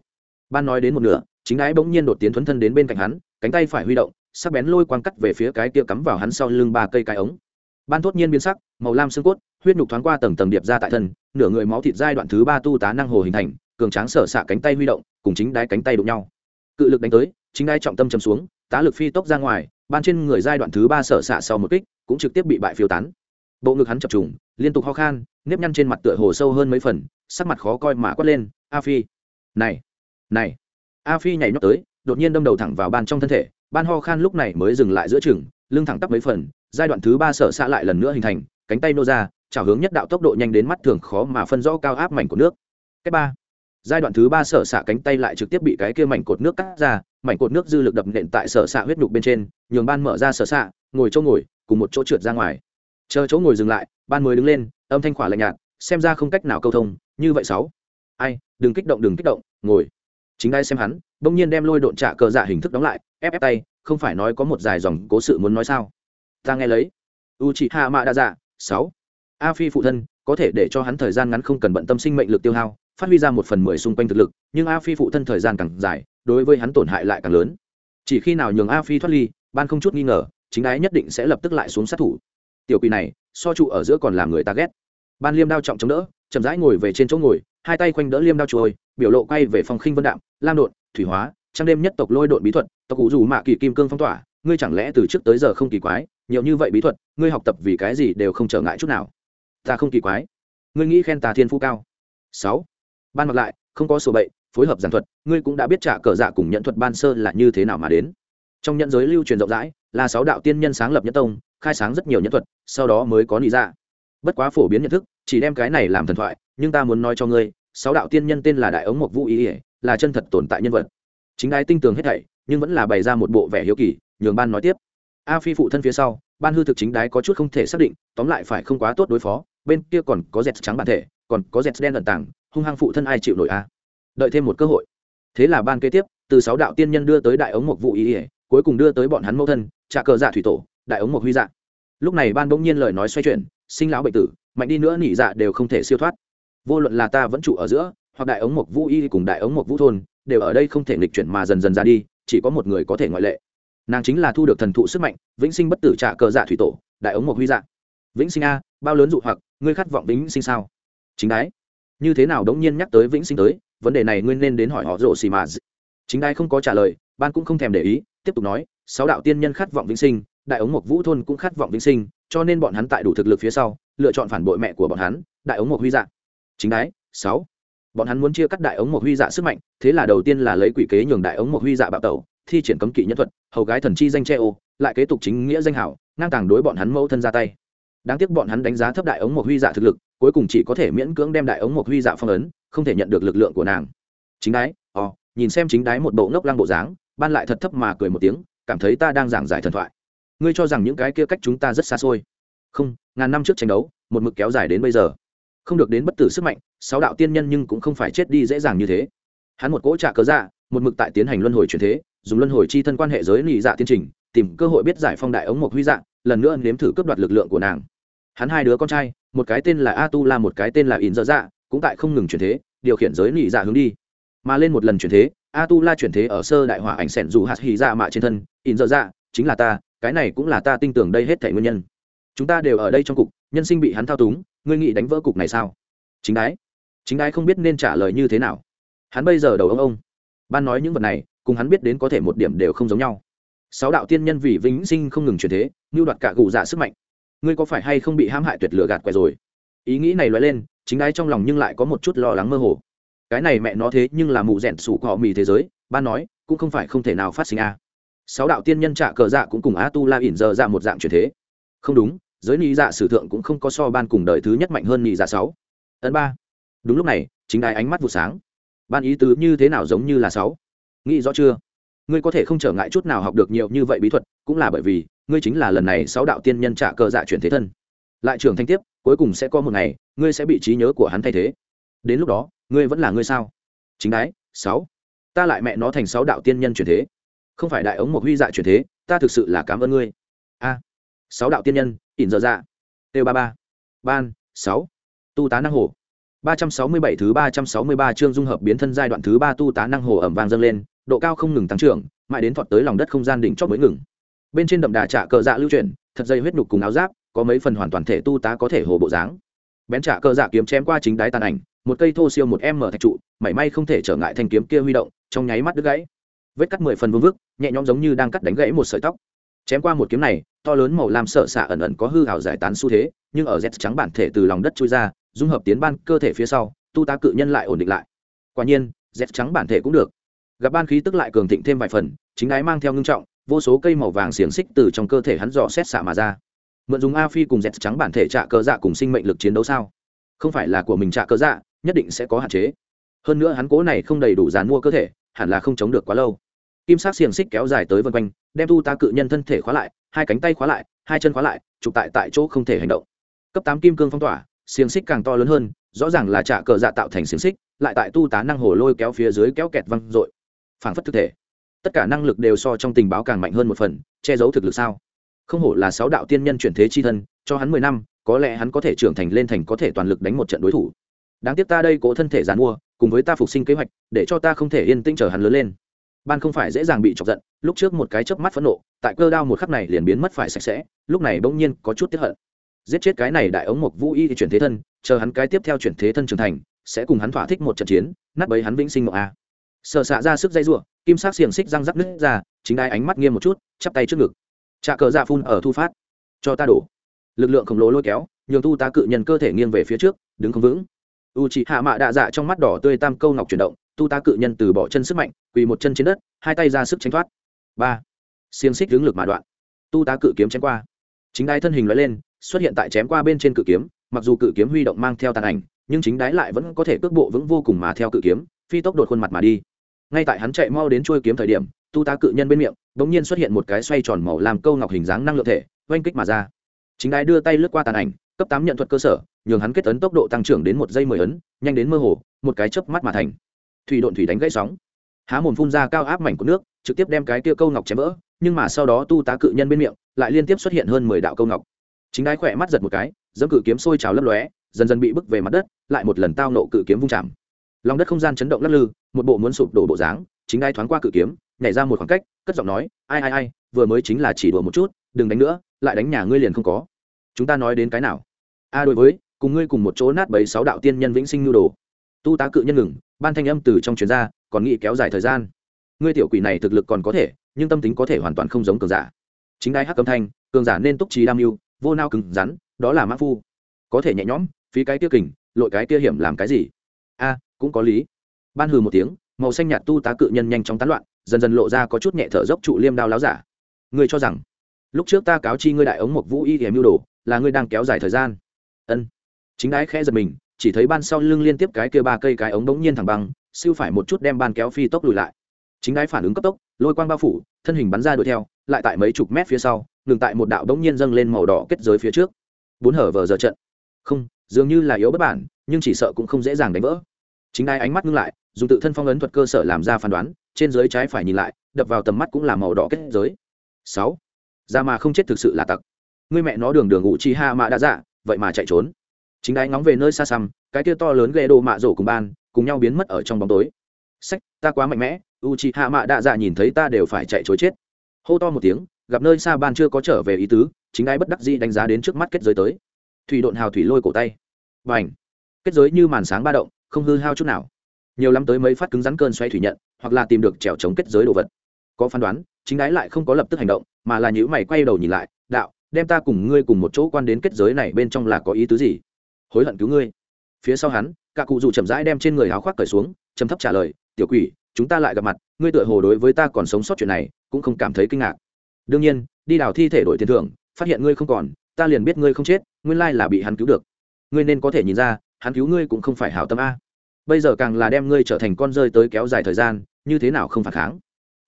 Ban nói đến một nửa, chính ái bỗng nhiên đột tiến thuấn thân đến bên cạnh hắn cánh tay phải huy động, sắc bén lôi quang cắt về phía cái kia cắm vào hắn sau lưng ba cây cái ống. Ban thốt nhiên biến sắc, màu lam xương cốt, huyết nhục thoáng qua tầng tầng điệp ra tại thân, nửa người máu thịt giai đoạn thứ ba tu tá năng hồ hình thành, cường tráng sở xạ cánh tay huy động, cùng chính đái cánh tay đụng nhau. Cự lực đánh tới, chính đái trọng tâm chầm xuống, tá lực phi tốc ra ngoài, ban trên người giai đoạn thứ ba sở xạ sau một kích, cũng trực tiếp bị bại phiêu tán. Bộ ngực hắn chập trùng, liên tục ho khan, nếp nhăn trên mặt tựa hồ sâu hơn mấy phần, sắc mặt khó coi mà quát lên, a phi, này này. A phi nhảy nhót tới đột nhiên đâm đầu thẳng vào ban trong thân thể, ban ho khan lúc này mới dừng lại giữa chừng, lưng thẳng tắp mấy phần, giai đoạn thứ ba sở xạ lại lần nữa hình thành, cánh tay nô ra trào hướng nhất đạo tốc độ nhanh đến mắt thường khó mà phân rõ cao áp mảnh của nước. Cách ba, giai đoạn thứ ba sở xạ cánh tay lại trực tiếp bị cái kia mảnh cột nước cắt ra, mảnh cột nước dư lực đập nện tại sở xạ huyết nhục bên trên, nhường ban mở ra sở xạ, ngồi chỗ ngồi, cùng một chỗ trượt ra ngoài. Chờ chỗ ngồi dừng lại, ban mới đứng lên, âm thanh khỏa lạnh nhạt, xem ra không cách nào câu thông, như vậy sáu. Ai, đừng kích động, đừng kích động, ngồi chính ai xem hắn, bỗng nhiên đem lôi độn trạ cờ dạ hình thức đóng lại, ép ép tay, không phải nói có một dài dòng cố sự muốn nói sao? Ta nghe lấy. U chị hạ mạ đa dạ sáu. A phi phụ thân, có thể để cho hắn thời gian ngắn không cần bận tâm sinh mệnh lực tiêu hao, phát huy ra một phần mười xung quanh thực lực, nhưng a phi phụ thân thời gian càng dài, đối với hắn tổn hại lại càng lớn. Chỉ khi nào nhường a phi thoát ly, ban không chút nghi ngờ, chính ái nhất định sẽ lập tức lại xuống sát thủ. Tiểu quỷ này, so trụ ở giữa còn làm người ta ghét. Ban liêm đao trọng chống đỡ, chậm rãi ngồi về trên chỗ ngồi, hai tay khoanh đỡ liêm đao trôi biểu lộ quay về phòng khinh vân đạm, lam đột thủy hóa, trăng đêm nhất tộc lôi đột bí thuật, tộc cụ dù mạ kỳ kim cương phong tỏa, ngươi chẳng lẽ từ trước tới giờ không kỳ quái, nhiều như vậy bí thuật, ngươi học tập vì cái gì đều không trở ngại chút nào. Ta không kỳ quái. Ngươi nghĩ khen ta thiên phú cao. Sáu. Ban mặc lại, không có sổ bậy, phối hợp giảng thuật, ngươi cũng đã biết trả cờ dạ cùng nhận thuật ban sơ là như thế nào mà đến. Trong nhận giới lưu truyền rộng rãi, là sáu đạo tiên nhân sáng lập nhất tông, khai sáng rất nhiều nhân thuật, sau đó mới có lý ra dạ. bất quá phổ biến nhận thức, chỉ đem cái này làm thần thoại, nhưng ta muốn nói cho ngươi sáu đạo tiên nhân tên là đại ống mộc vũ ý ỉa là chân thật tồn tại nhân vật. Chính ai tinh tường hết thảy, nhưng vẫn là bày ra một bộ vẻ hiếu kỳ, nhường ban nói tiếp. A phi phụ thân phía sau, ban hư thực chính đái có chút không thể xác định, tóm lại phải không quá tốt đối phó, bên kia còn có dẹt trắng bản thể, còn có dẹt đen ẩn tàng, hung hăng phụ thân ai chịu nổi a? Đợi thêm một cơ hội. Thế là ban kế tiếp, từ sáu đạo tiên nhân đưa tới đại ống mộc vũ ý ỉa cuối cùng đưa tới bọn hắn mẫu thân trà cờ dạ thủy tổ, đại ống mộc huy dạ. Lúc này ban bỗng nhiên lời nói xoay chuyển, sinh lão bệnh tử, mạnh đi nữa nỉ dạ đều không thể siêu thoát vô luận là ta vẫn trụ ở giữa, hoặc đại ống mộc vũ y cùng đại ống mộc vũ thôn, đều ở đây không thể nghịch chuyển mà dần dần ra đi, chỉ có một người có thể ngoại lệ. Nàng chính là thu được thần thụ sức mạnh, vĩnh sinh bất tử trạ cờ dạ thủy tổ, đại ống mộc huy dạ. Vĩnh sinh a, bao lớn dụ hoặc, ngươi khát vọng vĩnh sinh sao? Chính đái. Như thế nào đống nhiên nhắc tới vĩnh sinh tới, vấn đề này ngươi nên đến hỏi họ rộ xì mà chính đái không có trả lời, ban cũng không thèm để ý, tiếp tục nói, sáu đạo tiên nhân khát vọng vĩnh sinh, đại ống mộc vũ thôn cũng khát vọng vĩnh sinh, cho nên bọn hắn tại đủ thực lực phía sau, lựa chọn phản bội mẹ của bọn hắn, đại ống mộc huy dạ chính đái, sáu. Bọn hắn muốn chia cắt đại ống một huy dạ sức mạnh, thế là đầu tiên là lấy quỷ kế nhường đại ống một huy dạ bạo tẩu, thi triển cấm kỵ nhân thuật, hầu gái thần chi danh che ô lại kế tục chính nghĩa danh hảo, ngang tàng đối bọn hắn mẫu thân ra tay. Đáng tiếc bọn hắn đánh giá thấp đại ống một huy dạ thực lực, cuối cùng chỉ có thể miễn cưỡng đem đại ống một huy dạ phong ấn, không thể nhận được lực lượng của nàng. Chính đái ò nhìn xem chính đái một bộ ngốc lăng bộ dáng, ban lại thật thấp mà cười một tiếng, cảm thấy ta đang giảng giải thần thoại. Ngươi cho rằng những cái kia cách chúng ta rất xa xôi. Không, ngàn năm trước tranh đấu, một mực kéo dài đến bây giờ không được đến bất tử sức mạnh, sáu đạo tiên nhân nhưng cũng không phải chết đi dễ dàng như thế. Hắn một cỗ trả cớ dạ một mực tại tiến hành luân hồi truyền thế, dùng luân hồi chi thân quan hệ giới lì dạ tiến trình, tìm cơ hội biết giải phong đại ống mộc huy dạng lần nữa nếm thử cướp đoạt lực lượng của nàng. Hắn hai đứa con trai, một cái tên là a tu la một cái tên là in dơ dạ cũng tại không ngừng truyền thế, điều khiển giới lì dạ hướng đi. Mà lên một lần truyền thế a tu la truyền thế ở sơ đại hỏa ảnh sẻn dù hạt hì dạ mạ trên thân in dơ dạ chính là ta, cái này cũng là ta tin tưởng đây hết thể nguyên nhân chúng ta đều ở đây trong cục, nhân sinh bị hắn thao túng, ngươi nghĩ đánh vỡ cục này sao? Chính đái chính đái không biết nên trả lời như thế nào. Hắn bây giờ đầu ông ông. Ban nói những vật này, cùng hắn biết đến có thể một điểm đều không giống nhau. Sáu đạo tiên nhân vì vĩnh sinh không ngừng truyền thế như đoạt cả gù dạ sức mạnh. Ngươi có phải hay không bị hãm hại tuyệt lửa gạt quẻ rồi? Ý nghĩ này loại lên, chính đái trong lòng nhưng lại có một chút lo lắng mơ hồ. Cái này mẹ nó thế nhưng là mụ rẻn sủ cọ mì thế giới, ban nói, cũng không phải không thể nào phát sinh a. Sáu đạo tiên nhân trả cờ dạ cũng cùng a tu la ỉn giờ ra một dạng truyền thế. Không đúng giới nhị dạ sử thượng cũng không có so ban cùng đời thứ nhất mạnh hơn nhị dạ sáu. Ấn ba. Đúng lúc này, chính đài ánh mắt vụ sáng. Ban ý tứ như thế nào giống như là sáu? Nghĩ rõ chưa? Ngươi có thể không trở ngại chút nào học được nhiều như vậy bí thuật, cũng là bởi vì, ngươi chính là lần này sáu đạo tiên nhân trả cờ dạ chuyển thế thân. Lại trưởng thanh tiếp, cuối cùng sẽ có một ngày, ngươi sẽ bị trí nhớ của hắn thay thế. Đến lúc đó, ngươi vẫn là ngươi sao? Chính đái, sáu. Ta lại mẹ nó thành sáu đạo tiên nhân chuyển thế. Không phải đại ống một huy dạ chuyển thế, ta thực sự là cảm ơn ngươi. A sáu đạo tiên nhân, ỉn dở dạ. Têu ba ba. Ban, sáu. Tu tá năng hồ. Ba trăm sáu mươi bảy thứ ba trăm sáu mươi ba chương dung hợp biến thân giai đoạn thứ ba tu tá năng hồ ẩm vang dâng lên, độ cao không ngừng tăng trưởng, mãi đến thọt tới lòng đất không gian đỉnh chót mới ngừng. Bên trên đậm đà trạ cờ dạ lưu chuyển, thật dây huyết nhục cùng áo giáp, có mấy phần hoàn toàn thể tu tá có thể hồ bộ dáng. Bén trạ cờ dạ kiếm chém qua chính đáy tàn ảnh, một cây thô siêu một em mở thạch trụ, mảy may không thể trở ngại thanh kiếm kia huy động, trong nháy mắt đứt gãy. Vết cắt mười phần vương vức, nhẹ nhõm giống như đang cắt đánh gãy một sợi tóc chém qua một kiếm này, to lớn màu lam sợ xạ ẩn ẩn có hư hảo giải tán xu thế, nhưng ở z trắng bản thể từ lòng đất chui ra, dung hợp tiến ban cơ thể phía sau, tu tá cự nhân lại ổn định lại. Quả nhiên, z trắng bản thể cũng được. Gặp ban khí tức lại cường thịnh thêm vài phần, chính ái mang theo ngưng trọng, vô số cây màu vàng xiềng xích từ trong cơ thể hắn dò xét xạ mà ra. Mượn dùng a phi cùng z trắng bản thể trạ cơ dạ cùng sinh mệnh lực chiến đấu sao? Không phải là của mình trạ cơ dạ nhất định sẽ có hạn chế. Hơn nữa hắn cố này không đầy đủ dàn mua cơ thể, hẳn là không chống được quá lâu kim sắc xiềng xích kéo dài tới vân quanh, đem tu tá cự nhân thân thể khóa lại, hai cánh tay khóa lại, hai chân khóa lại, trục tại tại chỗ không thể hành động. Cấp tám kim cương phong tỏa, xiềng xích càng to lớn hơn, rõ ràng là trả cờ dạ tạo thành xiềng xích, lại tại tu tá năng hồ lôi kéo phía dưới kéo kẹt văng dội. Phảng phất thực thể. Tất cả năng lực đều so trong tình báo càng mạnh hơn một phần, che giấu thực lực sao? Không hổ là sáu đạo tiên nhân chuyển thế chi thân, cho hắn mười năm, có lẽ hắn có thể trưởng thành lên thành có thể toàn lực đánh một trận đối thủ. Đáng tiếc ta đây cố thân thể giàn mua, cùng với ta phục sinh kế hoạch, để cho ta không thể yên tĩnh chờ hắn lớn lên ban không phải dễ dàng bị chọc giận, lúc trước một cái chớp mắt phẫn nộ, tại cơ đao một khắc này liền biến mất phải sạch sẽ, lúc này bỗng nhiên có chút tiếp hận. Giết chết cái này đại ống mộc vũ y thì chuyển thế thân, chờ hắn cái tiếp theo chuyển thế thân trưởng thành, sẽ cùng hắn thỏa thích một trận chiến, nát bấy hắn vĩnh sinh mộng a. Sợ xạ ra sức dây ruộng kim sắc xiềng xích răng rắc nứt ra, chính đai ánh mắt nghiêm một chút, chắp tay trước ngực. Trà cờ dạ phun ở thu phát. Cho ta đổ. Lực lượng khổng lồ lôi kéo, nhường tu tá cự nhân cơ thể nghiêng về phía trước, đứng không vững. U chị hạ mạ đạ dạ trong mắt đỏ tươi tam câu ngọc chuyển động tu tá cự nhân từ bỏ chân sức mạnh, quỳ một chân trên đất, hai tay ra sức tránh thoát. Ba. Xiềng xích hướng lực mà đoạn. Tu tá cự kiếm chém qua. Chính đai thân hình loại lên, xuất hiện tại chém qua bên trên cự kiếm, mặc dù cự kiếm huy động mang theo tàn ảnh, nhưng chính đái lại vẫn có thể cước bộ vững vô cùng mà theo cự kiếm, phi tốc đột khuôn mặt mà đi. Ngay tại hắn chạy mau đến trôi kiếm thời điểm, tu tá cự nhân bên miệng đ ỗ n g nhiên xuất hiện một cái xoay tròn màu làm câu ngọc hình dáng năng lượng thể, oanh kích mà ra. Chính đái đưa tay lướt qua tàn ảnh, cấp tám nhận thuật cơ sở, nhường hắn kết tấn tốc độ tăng trưởng đến một giây mười ấn, nhanh đến mơ hồ, một cái chớp mắt mà thành thủy độn thủy đánh gãy sóng. Há mồm phun ra cao áp mảnh của nước, trực tiếp đem cái kia câu ngọc chém vỡ, nhưng mà sau đó tu tá cự nhân bên miệng lại liên tiếp xuất hiện hơn mười đạo câu ngọc. Chính đái khỏe mắt giật một cái dẫm cự kiếm sôi trào lấp lóe, dần dần bị bức về mặt đất, lại một lần tao nộ cự kiếm vung chạm. Lòng đất không gian chấn động lắc lư, một bộ muốn sụp đổ bộ dáng, chính đái thoáng qua cự kiếm, nhảy ra một khoảng cách, cất giọng nói, ai ai ai, vừa mới chính là chỉ đùa một chút, đừng đánh nữa, lại đánh nhà ngươi liền không có. Chúng ta nói đến cái nào? A, đối với, cùng ngươi cùng một chỗ nát bấy sáu đạo tiên nhân vĩnh sinh nhu đồ. Tu tá cự nhân ngừng ban thanh âm từ trong chuyên gia còn nghĩ kéo dài thời gian. Ngươi tiểu quỷ này thực lực còn có thể, nhưng tâm tính có thể hoàn toàn không giống cường giả. Chính đai hắc âm thanh, cường giả nên túc trí đam mưu, vô nao cứng rắn, đó là mã phu. Có thể nhẹ nhõm, phí cái tiêu kình, lội cái kia hiểm làm cái gì? A, cũng có lý. Ban hừ một tiếng, màu xanh nhạt tu tá cự nhân nhanh chóng tán loạn, dần dần lộ ra có chút nhẹ thở dốc trụ liêm đao láo giả. Ngươi cho rằng, lúc trước ta cáo chi ngươi đại ống một vũ y hiểm mưu đồ, là ngươi đang kéo dài thời gian? Ân. Chính đái khẽ giật mình chỉ thấy ban sau lưng liên tiếp cái kia ba cây cái ống bỗng nhiên thẳng băng, siêu phải một chút đem ban kéo phi tốc lùi lại. Chính đái phản ứng cấp tốc, lôi quang bao phủ, thân hình bắn ra đuổi theo, lại tại mấy chục mét phía sau, ngừng tại một đạo bỗng nhiên dâng lên màu đỏ kết giới phía trước. Bốn hở vờ giờ trận. Không, dường như là yếu bất bản, nhưng chỉ sợ cũng không dễ dàng đánh vỡ. Chính đái ánh mắt ngưng lại, dùng tự thân phong ấn thuật cơ sở làm ra phán đoán, trên dưới trái phải nhìn lại, đập vào tầm mắt cũng là màu đỏ kết giới. Sáu. Ra mà không chết thực sự là tặc. Người mẹ nó đường đường ngụ chi ha mạ đã dạ vậy mà chạy trốn chính đái ngóng về nơi xa xăm, cái kia to lớn ghê đồ mạ rổ cùng ban, cùng nhau biến mất ở trong bóng tối. Sách, ta quá mạnh mẽ u chị hạ mạ đạ dạ nhìn thấy ta đều phải chạy chối chết. Hô to một tiếng, gặp nơi xa ban chưa có trở về ý tứ, chính đái bất đắc dĩ đánh giá đến trước mắt kết giới tới. Thủy độn hào thủy lôi cổ tay. Và ảnh kết giới như màn sáng ba động, không hư hao chút nào. Nhiều lắm tới mấy phát cứng rắn cơn xoay thủy nhận, hoặc là tìm được trèo chống kết giới đồ vật. Có phán đoán, chính đái lại không có lập tức hành động, mà là nhữ mày quay đầu nhìn lại, đạo, đem ta cùng ngươi cùng một chỗ quan đến kết giới này bên trong là có ý tứ gì? Hối hận cứu ngươi. Phía sau hắn, cả cụ dù chậm rãi đem trên người áo khoác cởi xuống chấm thấp trả lời, tiểu quỷ, chúng ta lại gặp mặt, ngươi tựa hồ đối với ta còn sống sót chuyện này, cũng không cảm thấy kinh ngạc. Đương nhiên, đi đào thi thể đổi tiền thưởng, phát hiện ngươi không còn, ta liền biết ngươi không chết, nguyên lai là bị hắn cứu được. Ngươi nên có thể nhìn ra, hắn cứu ngươi cũng không phải hảo tâm a. Bây giờ càng là đem ngươi trở thành con rơi tới kéo dài thời gian, như thế nào không phản kháng?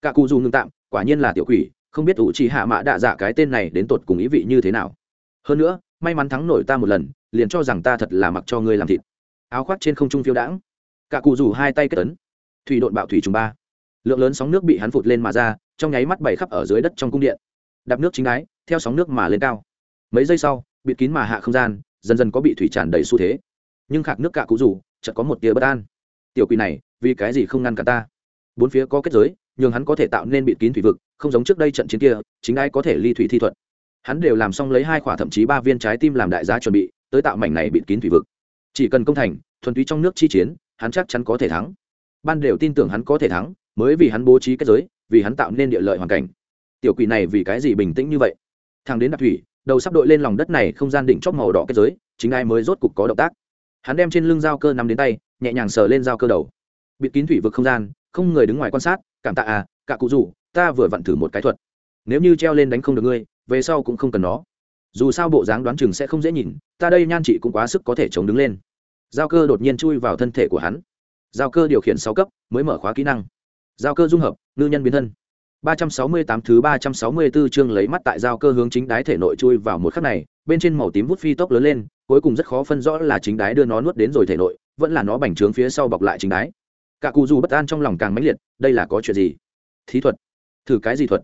Cả cụ dù ngưng tạm, quả nhiên là tiểu quỷ, không biết ủ trì hạ mã đạ dạ cái tên này đến tột cùng ý vị như thế nào. Hơn nữa, may mắn thắng nổi ta một lần liền cho rằng ta thật là mặc cho ngươi làm thịt. Áo khoác trên không trung phiêu đãng. Cả cụ rủ hai tay kết tấn. Thủy đội bạo thủy trùng ba. Lượng lớn sóng nước bị hắn phụt lên mà ra, trong nháy mắt bảy khắp ở dưới đất trong cung điện. Đạp nước chính ái theo sóng nước mà lên cao. Mấy giây sau, bịt kín mà hạ không gian, dần dần có bị thủy tràn đầy xu thế. Nhưng khạc nước cả cụ rủ, chợt có một tia bất an. Tiểu quỷ này, vì cái gì không ngăn cả ta? Bốn phía có kết giới, nhường hắn có thể tạo nên bịt kín thủy vực, không giống trước đây trận chiến kia, chính ai có thể ly thủy thi thuật. Hắn đều làm xong lấy hai khỏa thậm chí ba viên trái tim làm đại giá chuẩn bị tới tạo mảnh này bịt kín thủy vực. Chỉ cần công thành, thuần túy trong nước chi chiến, hắn chắc chắn có thể thắng. Ban đều tin tưởng hắn có thể thắng, mới vì hắn bố trí kết giới, vì hắn tạo nên địa lợi hoàn cảnh. Tiểu quỷ này vì cái gì bình tĩnh như vậy? Thằng đến đạp thủy, đầu sắp đội lên lòng đất này không gian đỉnh chóp màu đỏ kết giới, chính ai mới rốt cục có động tác? Hắn đem trên lưng dao cơ nắm đến tay, nhẹ nhàng sờ lên dao cơ đầu. Bịt kín thủy vực không gian, không người đứng ngoài quan sát, cảm tạ à cả cụ rủ, ta vừa vặn thử một cái thuật. Nếu như treo lên đánh không được ngươi, về sau cũng không cần nó dù sao bộ dáng đoán chừng sẽ không dễ nhìn ta đây nhan chị cũng quá sức có thể chống đứng lên giao cơ đột nhiên chui vào thân thể của hắn giao cơ điều khiển sáu cấp mới mở khóa kỹ năng giao cơ dung hợp ngư nhân biến thân ba trăm sáu mươi tám thứ ba trăm sáu mươi 364 chương lấy mắt tại giao cơ hướng chính đái thể nội chui vào một khắc này, bên trên màu tím vút phi tốc lớn lên, cuối cùng rất khó phân rõ là chính đái đưa nó nuốt đến rồi thể nội, vẫn là nó bành trướng phía sau bọc lại chính đái. Cả cụ dù bất an trong lòng càng mãnh liệt, đây là có chuyện gì? Thí thuật? Thử cái gì thuật?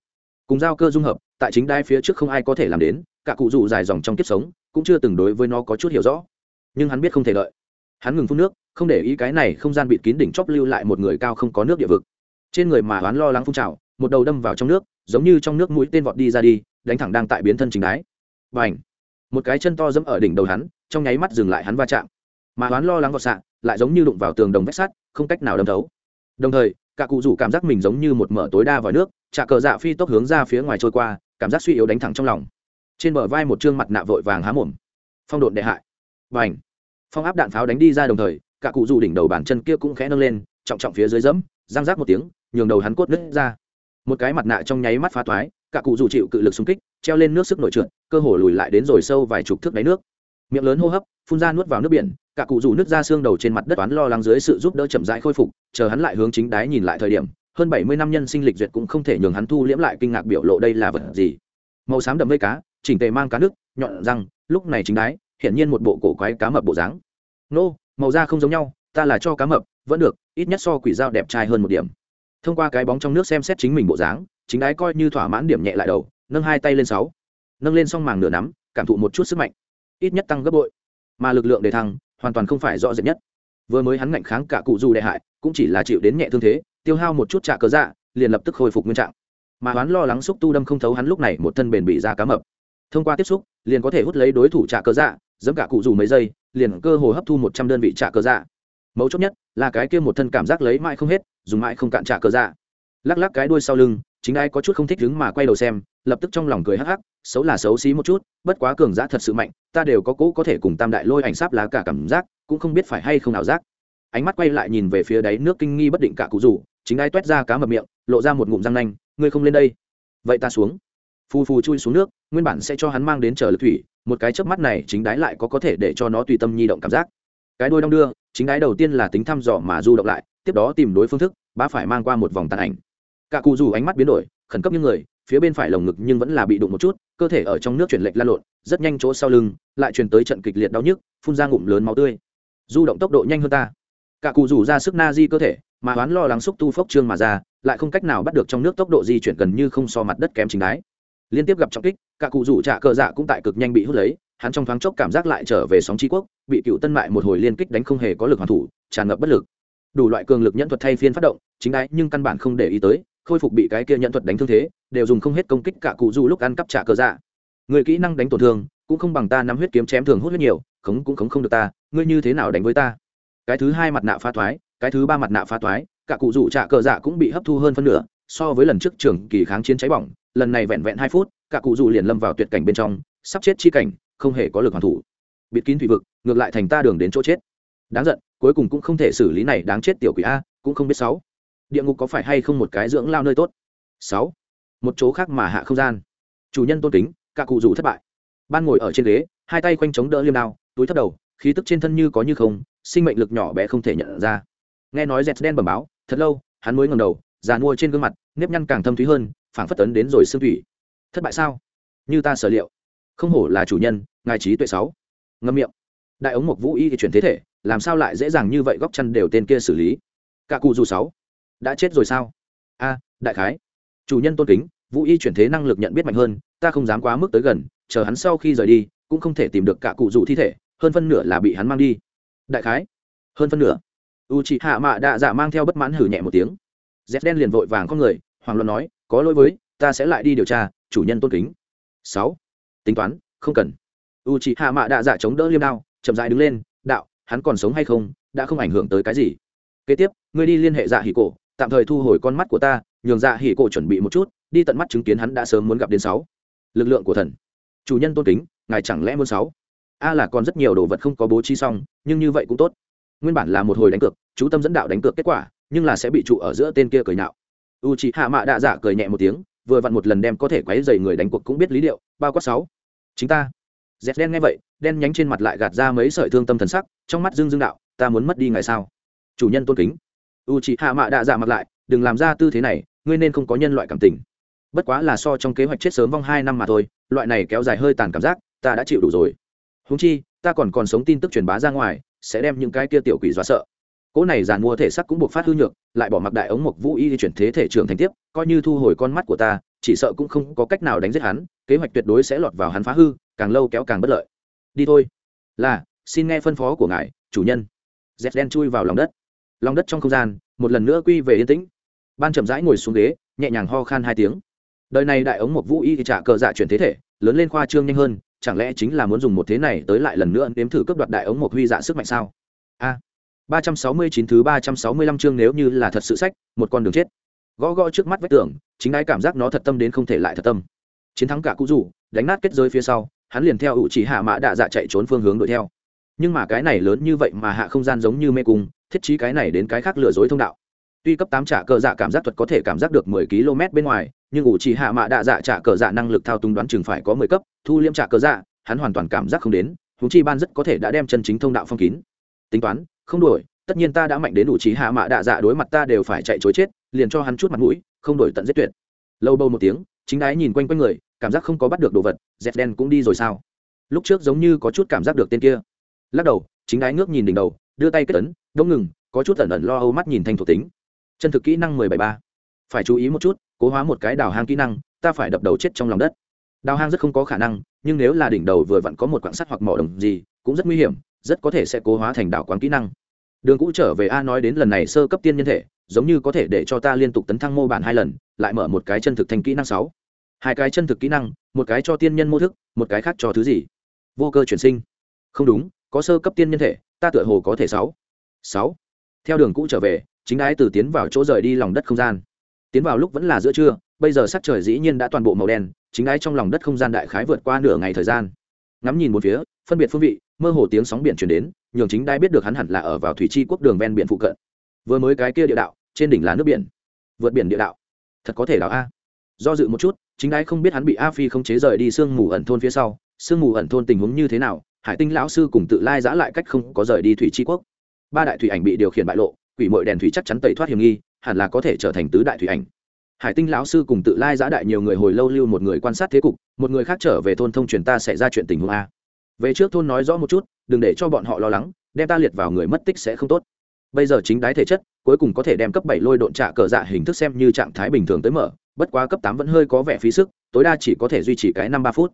Cùng giao cơ dung hợp, tại chính đai phía trước không ai có thể làm đến, cả cụ dù dài dòng trong kiếp sống, cũng chưa từng đối với nó có chút hiểu rõ. Nhưng hắn biết không thể đợi. Hắn ngừng phun nước không để ý cái này không gian bịt kín đỉnh chóp lưu lại một người cao không có nước địa vực. Trên người mà hắn lo lắng phun trào một đầu đâm vào trong nước giống như trong nước mũi tên vọt đi ra đi đánh thẳng đang tại biến thân chính đái. Và ảnh một cái chân to dẫm ở đỉnh đầu hắn trong nháy mắt dừng lại hắn va chạm. Mà hắn lo lắng vọt xạ lại giống như đụng vào tường đồng vách sắt không cách nào đâm thấu đồng thời, cả cụ rủ cảm giác mình giống như một mở tối đa vào nước trà cờ dạ phi tốc hướng ra phía ngoài trôi qua, cảm giác suy yếu đánh thẳng trong lòng. Trên bờ vai một chương mặt nạ vội vàng há mồm. Phong độn đệ hại. Và ảnh phong áp đạn pháo đánh đi ra đồng thời, cả cụ rủ đỉnh đầu bàn chân kia cũng khẽ nâng lên, trọng trọng phía dưới dẫm, răng rác một tiếng, nhường đầu hắn cốt nứt ra. Một cái mặt nạ trong nháy mắt phá toái cả cụ rủ chịu cự lực xung kích, treo lên nước sức nội trượt, cơ hồ lùi lại đến rồi sâu vài chục thước đáy nước. Miệng lớn hô hấp, phun ra nuốt vào nước biển cả cụ dù nước ra xương đầu trên mặt đất toán lo lắng dưới sự giúp đỡ chậm rãi khôi phục, chờ hắn lại hướng chính đáy nhìn lại thời điểm, hơn bảy mươi năm nhân sinh lịch duyệt cũng không thể nhường hắn thu liễm lại kinh ngạc biểu lộ đây là vật gì. Màu xám đậm vây cá, chỉnh tề mang cá nước, nhọn răng, lúc này chính đáy hiển nhiên một bộ cổ quái cá mập bộ dáng. Nô, màu da không giống nhau, ta là cho cá mập, vẫn được, ít nhất so quỷ dao đẹp trai hơn một điểm. Thông qua cái bóng trong nước xem xét chính mình bộ dáng, chính đái coi như thỏa mãn điểm nhẹ lại đầu, nâng hai tay lên sáu. Nâng lên xong màng nửa nắm, cảm thụ một chút sức mạnh. Ít nhất tăng gấp bội. Mà lực lượng để thăng hoàn toàn không phải rõ rệt nhất. Vừa mới hắn ngạnh kháng cả cụ dù đại hại, cũng chỉ là chịu đến nhẹ thương thế, tiêu hao một chút trả cớ dạ liền lập tức khôi phục nguyên trạng. Mà hắn lo lắng xúc tu đâm không thấu hắn lúc này một thân bền bị ra cá mập. Thông qua tiếp xúc, liền có thể hút lấy đối thủ trả cớ dạ giấm cả cụ dù mấy giây, liền cơ hồ hấp thu một trăm đơn vị trả cớ dạ. Mấu chốt nhất là cái kia một thân cảm giác lấy mãi không hết, dùng mãi không cạn trả cớ dạ. Lắc lắc cái đuôi sau lưng, chính ai có chút không thích đứng mà quay đầu xem, lập tức trong lòng cười hắc hắc, xấu là xấu xí một chút, bất quá cường giã thật sự mạnh ta đều có cỗ có thể cùng tam đại lôi ảnh sáp lá cả cảm giác, cũng không biết phải hay không nào giác. Ánh mắt quay lại nhìn về phía đáy nước kinh nghi bất định cả cụ rủ, chính ai toét ra cá mập miệng, lộ ra một ngụm răng nanh, ngươi không lên đây. Vậy ta xuống. Phù phù chui xuống nước, nguyên bản sẽ cho hắn mang đến chờ lực thủy, một cái chớp mắt này chính đái lại có có thể để cho nó tùy tâm nhi động cảm giác. Cái đôi đong đưa, chính đái đầu tiên là tính thăm dò mà du động lại, tiếp đó tìm đối phương thức bá phải mang qua một vòng tàn ảnh. Cả cụ rủ ánh mắt biến đổi, khẩn cấp như người, phía bên phải lồng ngực nhưng vẫn là bị đụng một chút cơ thể ở trong nước chuyển lệch lan lộn, rất nhanh chỗ sau lưng lại truyền tới trận kịch liệt đau nhức, phun ra ngụm lớn máu tươi. Du động tốc độ nhanh hơn ta. Cả cụ rủ ra sức na di cơ thể, mà oán lo lắng xúc tu phốc trương mà ra, lại không cách nào bắt được trong nước tốc độ di chuyển gần như không so mặt đất kém chính đái. Liên tiếp gặp trọng kích, cả cụ rủ trả cờ dạ cũng tại cực nhanh bị hút lấy, hắn trong thoáng chốc cảm giác lại trở về sóng tri quốc, bị cựu tân mại một hồi liên kích đánh không hề có lực hoàn thủ, tràn ngập bất lực. Đủ loại cường lực nhẫn thuật thay phiên phát động, chính đái nhưng căn bản không để ý tới khôi phục bị cái kia nhận thuật đánh thương thế, đều dùng không hết công kích cả cụ du lúc ăn cắp trả cờ dạ. Người kỹ năng đánh tổn thương, cũng không bằng ta nắm huyết kiếm chém thường hút huyết nhiều, khống cũng khống không được ta, ngươi như thế nào đánh với ta? Cái thứ hai mặt nạ phá thoái, cái thứ ba mặt nạ phá thoái, cả cụ rủ trả cờ dạ cũng bị hấp thu hơn phân nửa, so với lần trước trường kỳ kháng chiến cháy bỏng, lần này vẹn vẹn hai phút, cả cụ rủ liền lâm vào tuyệt cảnh bên trong, sắp chết chi cảnh, không hề có lực hoàn thủ. Bịt kín thủy vực, ngược lại thành ta đường đến chỗ chết. Đáng giận, cuối cùng cũng không thể xử lý này, đáng chết tiểu quỷ a, cũng không biết sáu địa ngục có phải hay không một cái dưỡng lao nơi tốt? Sáu. Một chỗ khác mà hạ không gian. Chủ nhân tôn kính, cả cụ rủ thất bại. Ban ngồi ở trên ghế, hai tay quanh chống đỡ liêm đao, túi thấp đầu, khí tức trên thân như có như không, sinh mệnh lực nhỏ bé không thể nhận ra. Nghe nói dẹt đen bẩm báo, thật lâu, hắn mới ngầm đầu, già mua trên gương mặt, nếp nhăn càng thâm thúy hơn, phảng phất tấn đến rồi xương thủy. Thất bại sao? Như ta sở liệu. Không hổ là chủ nhân, ngài trí tuệ sáu. Ngâm miệng. Đại ống mộc vũ y thì chuyển thế thể, làm sao lại dễ dàng như vậy góc chăn đều tên kia xử lý? Cả cụ dù sáu đã chết rồi sao? A, đại khái. Chủ nhân tôn kính, vũ y chuyển thế năng lực nhận biết mạnh hơn, ta không dám quá mức tới gần, chờ hắn sau khi rời đi, cũng không thể tìm được cả cụ rủ thi thể, hơn phân nửa là bị hắn mang đi. Đại khái. Hơn phân nửa. U chị hạ mạ đạ dạ mang theo bất mãn hử nhẹ một tiếng. Dép đen liền vội vàng con người hoàng luận nói, có lỗi với, ta sẽ lại đi điều tra, chủ nhân tôn kính. Sáu. Tính toán, không cần. U chị hạ mạ đạ dạ chống đỡ liêm đao, chậm dại đứng lên, đạo, hắn còn sống hay không, đã không ảnh hưởng tới cái gì. Kế tiếp, ngươi đi liên hệ dạ hỉ cổ tạm thời thu hồi con mắt của ta, nhường dạ hỉ cổ chuẩn bị một chút, đi tận mắt chứng kiến hắn đã sớm muốn gặp đến sáu. Lực lượng của thần. Chủ nhân tôn kính, ngài chẳng lẽ muốn sáu? A là còn rất nhiều đồ vật không có bố trí xong, nhưng như vậy cũng tốt. Nguyên bản là một hồi đánh cược, chú tâm dẫn đạo đánh cược kết quả, nhưng là sẽ bị trụ ở giữa tên kia cười nhạo. U chị hạ mạ đạ dạ cười nhẹ một tiếng, vừa vặn một lần đem có thể quấy dày người đánh cuộc cũng biết lý điệu bao quát sáu. Chính ta. Dẹt đen nghe vậy, đen nhánh trên mặt lại gạt ra mấy sợi thương tâm thần sắc, trong mắt dương dương đạo, ta muốn mất đi ngày sao? Chủ nhân tôn kính u chị hạ mạ đạ dạ mặt lại, đừng làm ra tư thế này, ngươi nên không có nhân loại cảm tình. Bất quá là so trong kế hoạch chết sớm vong hai năm mà thôi, loại này kéo dài hơi tàn cảm giác, ta đã chịu đủ rồi. Húng chi, ta còn còn sống tin tức truyền bá ra ngoài, sẽ đem những cái kia tiểu quỷ dọa sợ. Cỗ này giàn mua thể sắc cũng buộc phát hư nhược, lại bỏ mặc đại ống mộc vũ y chuyển thế thể trường thành tiếp, coi như thu hồi con mắt của ta, chỉ sợ cũng không có cách nào đánh giết hắn, kế hoạch tuyệt đối sẽ lọt vào hắn phá hư, càng lâu kéo càng bất lợi. Đi thôi. Là, xin nghe phân phó của ngài, chủ nhân. Dép đen chui vào lòng đất lòng đất trong không gian, một lần nữa quy về yên tĩnh. Ban chậm rãi ngồi xuống ghế, nhẹ nhàng ho khan hai tiếng. Đời này đại ống một vũ y thì trả cờ dạ chuyển thế thể, lớn lên khoa trương nhanh hơn, chẳng lẽ chính là muốn dùng một thế này tới lại lần nữa nếm thử cấp đoạt đại ống một huy dạ sức mạnh sao? A. ba trăm sáu mươi chín thứ ba trăm sáu mươi lăm chương nếu như là thật sự sách, một con đường chết. Gõ gõ trước mắt vách tường, chính đái cảm giác nó thật tâm đến không thể lại thật tâm. Chiến thắng cả cũ rủ, đánh nát kết giới phía sau, hắn liền theo ủ chỉ hạ mã đạ dạ chạy trốn phương hướng đuổi theo nhưng mà cái này lớn như vậy mà hạ không gian giống như mê cung, thiết trí cái này đến cái khác lừa dối thông đạo. Tuy cấp tám trả cờ dạ cảm giác thuật có thể cảm giác được mười km bên ngoài, nhưng ủ chỉ hạ mã đạ dạ trả cờ dạ năng lực thao túng đoán chừng phải có mười cấp, thu liêm trả cờ dạ hắn hoàn toàn cảm giác không đến húng chi ban rất có thể đã đem chân chính thông đạo phong kín. Tính toán, không đổi tất nhiên ta đã mạnh đến đủ trí hạ mạ đạ dạ đối mặt ta đều phải chạy chối chết, liền cho hắn chút mặt mũi, không đổi tận giết tuyệt. Lâu bầu một tiếng, chính đái nhìn quanh quanh người, cảm giác không có bắt được đồ vật dẹp đen cũng đi rồi sao? Lúc trước giống như có chút cảm giác được tên kia lắc đầu, chính đái ngước nhìn đỉnh đầu, đưa tay kết tấn đống ngừng, có chút ẩn ẩn lo âu mắt nhìn thanh thuộc tính. Chân thực kỹ năng mười bảy ba. Phải chú ý một chút, cố hóa một cái đào hang kỹ năng, ta phải đập đầu chết trong lòng đất. Đào hang rất không có khả năng, nhưng nếu là đỉnh đầu vừa vặn có một quạng sắt hoặc mỏ đồng gì, cũng rất nguy hiểm, rất có thể sẽ cố hóa thành đảo quán kỹ năng. Đường cũ trở về a nói đến lần này sơ cấp tiên nhân thể, giống như có thể để cho ta liên tục tấn thăng mô bản hai lần, lại mở một cái chân thực thành kỹ năng sáu. Hai cái chân thực kỹ năng, một cái cho tiên nhân mô thức, một cái khác cho thứ gì? Vô cơ chuyển sinh. Không đúng có sơ cấp tiên nhân thể, ta tựa hồ có thể sáu. Sáu. Theo đường cũ trở về, chính ái từ tiến vào chỗ rời đi lòng đất không gian. Tiến vào lúc vẫn là giữa trưa, bây giờ sắc trời dĩ nhiên đã toàn bộ màu đen, chính ái trong lòng đất không gian đại khái vượt qua nửa ngày thời gian. Ngắm nhìn một phía, phân biệt phương vị, mơ hồ tiếng sóng biển chuyển đến, nhường chính đai biết được hắn hẳn là ở vào thủy chi quốc đường ven biển phụ cận. Vừa mới cái kia địa đạo, trên đỉnh là nước biển. Vượt biển địa đạo. Thật có thể đảo a. Do dự một chút, chính đai không biết hắn bị a phi không chế rời đi sương mù ẩn thôn phía sau. Sương mù ẩn thôn tình huống như thế nào hải tinh lão sư cùng tự lai giã lại cách không có rời đi thủy chi quốc. Ba đại thủy ảnh bị điều khiển bại lộ, quỷ mội đèn thủy chắc chắn tẩy thoát hiểm nghi, hẳn là có thể trở thành tứ đại thủy ảnh. Hải tinh lão sư cùng tự lai giã đại nhiều người hồi lâu lưu một người quan sát thế cục, một người khác trở về thôn thông truyền ta sẽ ra chuyện tình huống a. Về trước thôn nói rõ một chút, đừng để cho bọn họ lo lắng, đem ta liệt vào người mất tích sẽ không tốt. Bây giờ chính đái thể chất, cuối cùng có thể đem cấp bảy lôi độn trạ cờ dạ hình thức xem như trạng thái bình thường tới mở, bất quá cấp tám vẫn hơi có vẻ phí sức, tối đa chỉ có thể duy trì cái năm ba phút.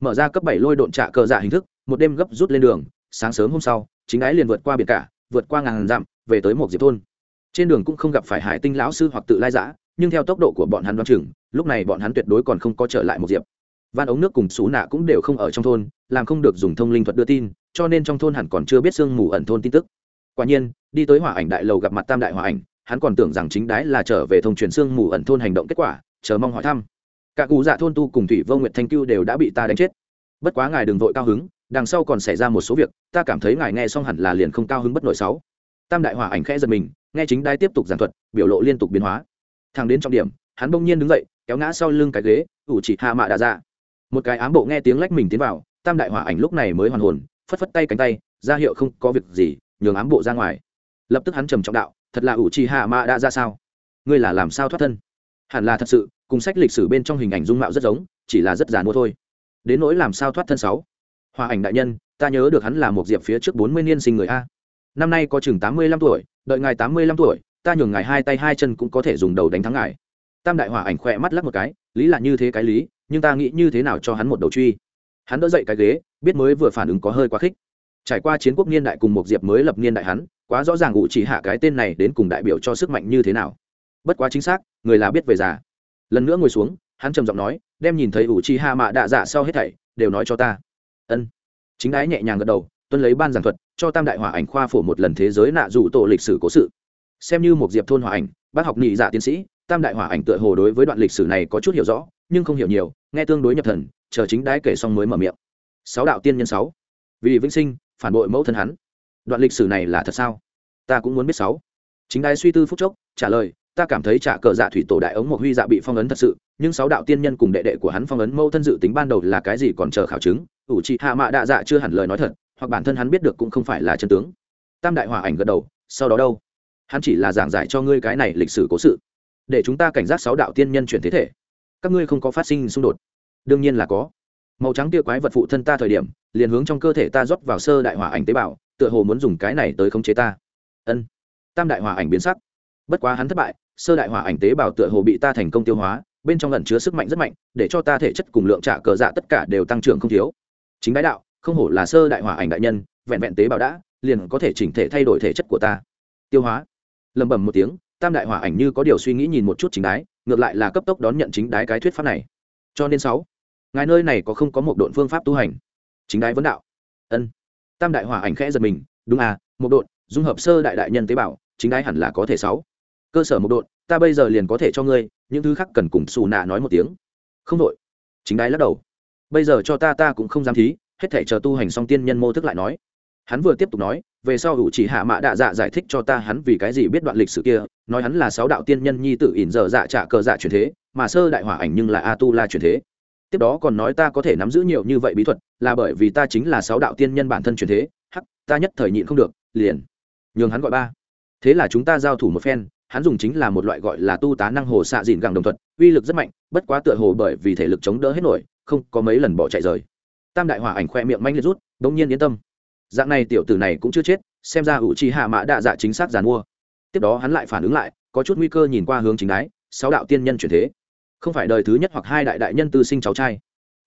Mở ra cấp bảy lôi độn trạ cờ dạ hình thức một đêm gấp rút lên đường, sáng sớm hôm sau, chính đái liền vượt qua biển cả, vượt qua ngàn dặm, về tới một diệp thôn. Trên đường cũng không gặp phải hải tinh lão sư hoặc tự lai giã nhưng theo tốc độ của bọn hắn đoán chừng, lúc này bọn hắn tuyệt đối còn không có trở lại một diệp. Van ống nước cùng xú nạ cũng đều không ở trong thôn, làm không được dùng thông linh thuật đưa tin, cho nên trong thôn hẳn còn chưa biết sương mù ẩn thôn tin tức. Quả nhiên, đi tới hỏa ảnh đại lầu gặp mặt tam đại hỏa ảnh, hắn còn tưởng rằng chính đái là trở về thông truyền sương mù ẩn thôn hành động kết quả, chờ mong hỏi thăm. Cả cụ dạ thôn tu cùng thủy vô nguyệt thanh cưu đều đã bị ta đánh chết. Bất quá ngài đừng vội cao hứng đằng sau còn xảy ra một số việc, ta cảm thấy ngài nghe xong hẳn là liền không cao hứng bất nội sáu. Tam đại hỏa ảnh khẽ giật mình, nghe chính đai tiếp tục giảng thuật, biểu lộ liên tục biến hóa. Thang đến trọng điểm, hắn bỗng nhiên đứng dậy, kéo ngã sau lưng cái ghế, ủ chỉ hạ mạ đà ra dạ. một cái ám bộ nghe tiếng lách mình tiến vào, tam đại hỏa ảnh lúc này mới hoàn hồn, phất phất tay cánh tay, ra hiệu không có việc gì, nhường ám bộ ra ngoài. Lập tức hắn trầm trọng đạo, thật là ủ trì hạ mạ đã ra dạ sao? Ngươi là làm sao thoát thân? Hẳn là thật sự, cùng sách lịch sử bên trong hình ảnh dung mạo rất giống, chỉ là rất già mua thôi. Đến nỗi làm sao thoát thân sáu? Hòa ảnh đại nhân, ta nhớ được hắn là một diệp phía trước bốn mươi niên sinh người a. Năm nay có chừng tám mươi lăm tuổi, đợi ngài tám mươi lăm tuổi, ta nhường ngài hai tay hai chân cũng có thể dùng đầu đánh thắng ngài. Tam đại hòa ảnh khỏe mắt lắc một cái, lý là như thế cái lý, nhưng ta nghĩ như thế nào cho hắn một đầu truy. Hắn đỡ dậy cái ghế, biết mới vừa phản ứng có hơi quá khích. Trải qua chiến quốc niên đại cùng một diệp mới lập niên đại hắn, quá rõ ràng ngụ chỉ hạ cái tên này đến cùng đại biểu cho sức mạnh như thế nào. Bất quá chính xác, người là biết về già. Lần nữa ngồi xuống, hắn trầm giọng nói, đem nhìn thấy ủ chi hạ mạ đạ dạ sau hết thảy, đều nói cho ta ân. Chính đái nhẹ nhàng gật đầu, tuân lấy ban giảng thuật, cho tam đại hỏa ảnh khoa phổ một lần thế giới nạ dụ tổ lịch sử cố sự. Xem như một diệp thôn hỏa ảnh, bác học nghị giả dạ tiến sĩ, tam đại hỏa ảnh tựa hồ đối với đoạn lịch sử này có chút hiểu rõ, nhưng không hiểu nhiều, nghe tương đối nhập thần, chờ chính đái kể xong mới mở miệng. Sáu đạo tiên nhân sáu. Vì vĩnh sinh, phản bội mẫu thân hắn. Đoạn lịch sử này là thật sao? Ta cũng muốn biết sáu. Chính đái suy tư phúc chốc, trả lời, ta cảm thấy trả cờ dạ thủy tổ đại ống một huy dạ bị phong ấn thật sự, nhưng sáu đạo tiên nhân cùng đệ đệ của hắn phong ấn mẫu thân dự tính ban đầu là cái gì còn chờ khảo chứng ủ trị hạ mạ đạ dạ chưa hẳn lời nói thật, hoặc bản thân hắn biết được cũng không phải là chân tướng. Tam đại hòa ảnh gật đầu, sau đó đâu? Hắn chỉ là giảng giải cho ngươi cái này lịch sử cố sự, để chúng ta cảnh giác sáu đạo tiên nhân chuyển thế thể. Các ngươi không có phát sinh xung đột. Đương nhiên là có. Màu trắng tia quái vật phụ thân ta thời điểm, liền hướng trong cơ thể ta rót vào sơ đại hỏa ảnh tế bào, tựa hồ muốn dùng cái này tới khống chế ta. Ân. Tam đại hòa ảnh biến sắc. Bất quá hắn thất bại, sơ đại hỏa ảnh tế bào tựa hồ bị ta thành công tiêu hóa, bên trong lần chứa sức mạnh rất mạnh, để cho ta thể chất cùng lượng trả cờ dạ tất cả đều tăng trưởng không thiếu chính đái đạo, không hổ là sơ đại hỏa ảnh đại nhân, vẹn vẹn tế bào đã, liền có thể chỉnh thể thay đổi thể chất của ta. Tiêu hóa. Lầm bầm một tiếng, tam đại hỏa ảnh như có điều suy nghĩ nhìn một chút chính đái, ngược lại là cấp tốc đón nhận chính đái cái thuyết pháp này. Cho nên sáu, ngài nơi này có không có một độn phương pháp tu hành? Chính đái vấn đạo. Ân. Tam đại hỏa ảnh khẽ giật mình, đúng à một độn, dung hợp sơ đại đại nhân tế bào, chính đái hẳn là có thể sáu. Cơ sở một độn, ta bây giờ liền có thể cho ngươi, những thứ khác cần cùng xù nạ nói một tiếng. Không đội chính đái lắc đầu bây giờ cho ta ta cũng không dám thí, hết thể chờ tu hành xong tiên nhân mô thức lại nói. Hắn vừa tiếp tục nói, về sau hữu chỉ hạ mạ đạ dạ giải thích cho ta hắn vì cái gì biết đoạn lịch sử kia, nói hắn là sáu đạo tiên nhân nhi tự ỉn dở dạ trả cờ dạ truyền thế, mà sơ đại hỏa ảnh nhưng là a tu la truyền thế. Tiếp đó còn nói ta có thể nắm giữ nhiều như vậy bí thuật, là bởi vì ta chính là sáu đạo tiên nhân bản thân truyền thế, hắc, ta nhất thời nhịn không được, liền nhường hắn gọi ba. Thế là chúng ta giao thủ một phen, hắn dùng chính là một loại gọi là tu tá năng hồ xạ dìn gẳng đồng thuật, uy lực rất mạnh, bất quá tựa hồ bởi vì thể lực chống đỡ hết nổi không có mấy lần bỏ chạy rời. Tam đại hỏa ảnh khoe miệng manh liệt rút đ ỗ n g nhiên yên tâm. Dạng này tiểu tử này cũng chưa chết, xem ra ủ trì hạ mã đạ dạ chính xác giàn mua. Tiếp đó hắn lại phản ứng lại, có chút nguy cơ nhìn qua hướng chính đái, sáu đạo tiên nhân chuyển thế. Không phải đời thứ nhất hoặc hai đại đại nhân tư sinh cháu trai.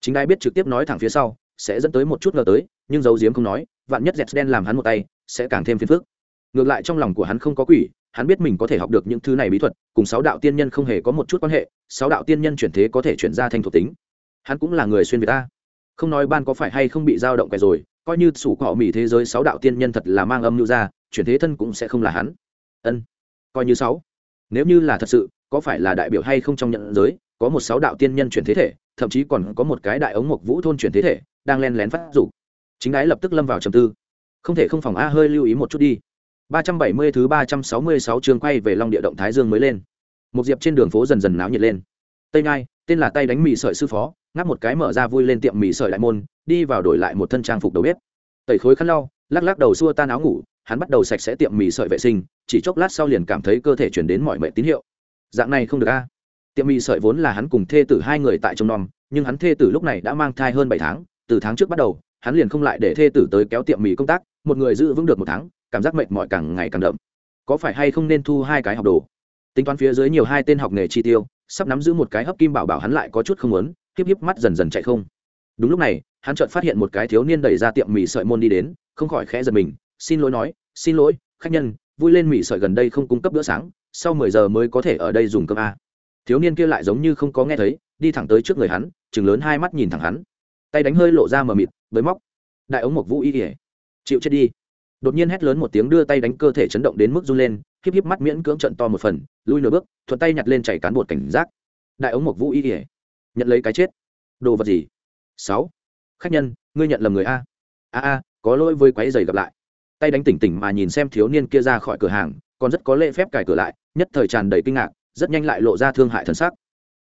Chính đái biết trực tiếp nói thẳng phía sau, sẽ dẫn tới một chút ngờ tới, nhưng dấu diếm không nói, vạn nhất dẹt đen làm hắn một tay, sẽ càng thêm phiền phức. Ngược lại trong lòng của hắn không có quỷ, hắn biết mình có thể học được những thứ này bí thuật, cùng sáu đạo tiên nhân không hề có một chút quan hệ, sáu đạo tiên nhân chuyển thế có thể chuyển ra thành thuộc tính hắn cũng là người xuyên việt ta. Không nói ban có phải hay không bị dao động cái rồi coi như sủ cọ mỹ thế giới sáu đạo tiên nhân thật là mang âm lưu ra chuyển thế thân cũng sẽ không là hắn. Ân coi như sáu. Nếu như là thật sự có phải là đại biểu hay không trong nhận giới có một sáu đạo tiên nhân chuyển thế thể thậm chí còn có một cái đại ống mộc vũ thôn chuyển thế thể đang len lén phát dục. Chính đái lập tức lâm vào trầm tư. Không thể không phòng a hơi lưu ý một chút đi. 370 thứ 366 chương quay về Long Địa động Thái Dương mới lên. Một diệp trên đường phố dần dần náo nhiệt lên. Tây Ngai, tên là tay đánh mì sợi sư phó, ngáp một cái mở ra vui lên tiệm mì sợi đại môn, đi vào đổi lại một thân trang phục đầu bếp. Tẩy khối khăn lau, lắc lắc đầu xua tan áo ngủ, hắn bắt đầu sạch sẽ tiệm mì sợi vệ sinh, chỉ chốc lát sau liền cảm thấy cơ thể chuyển đến mọi mệnh tín hiệu. Dạng này không được a. Tiệm mì sợi vốn là hắn cùng thê tử hai người tại trong nom, nhưng hắn thê tử lúc này đã mang thai hơn bảy tháng, từ tháng trước bắt đầu, hắn liền không lại để thê tử tới kéo tiệm mì công tác, một người giữ vững được một tháng, cảm giác mệt mỏi càng ngày càng đậm có phải hay không nên thu hai cái học đồ tính toán phía dưới nhiều hai tên học nghề chi tiêu sắp nắm giữ một cái hấp kim bảo bảo hắn lại có chút không muốn kiếp híp mắt dần dần chạy không. Đúng lúc này, hắn chợt phát hiện một cái thiếu niên đẩy ra tiệm mì sợi môn đi đến, không khỏi khẽ giật mình, xin lỗi nói, xin lỗi, khách nhân, vui lên mì sợi gần đây không cung cấp bữa sáng, sau mười giờ mới có thể ở đây dùng cơm a thiếu niên kia lại giống như không có nghe thấy, đi thẳng tới trước người hắn chừng lớn hai mắt nhìn thẳng hắn. Tay đánh hơi lộ ra mờ mịt, với móc, đại ống mộc vũ y kỉa chịu chết đi. Đột nhiên hét lớn một tiếng đưa tay đánh cơ thể chấn động đến mức run lên, híp híp mắt miễn cưỡng trận to một phần, lui nửa bước, thuận tay nhặt lên chảy cán bột cảnh giác. Đại ống mộc vũ y kỉa nhận lấy cái chết. Đồ vật gì? Sáu. Khách nhân, ngươi nhận lầm người a. A a, có lỗi với quái giày gặp lại. Tay đánh tỉnh tỉnh mà nhìn xem thiếu niên kia ra khỏi cửa hàng, còn rất có lễ phép cài cửa lại, nhất thời tràn đầy kinh ngạc, rất nhanh lại lộ ra thương hại thần sắc.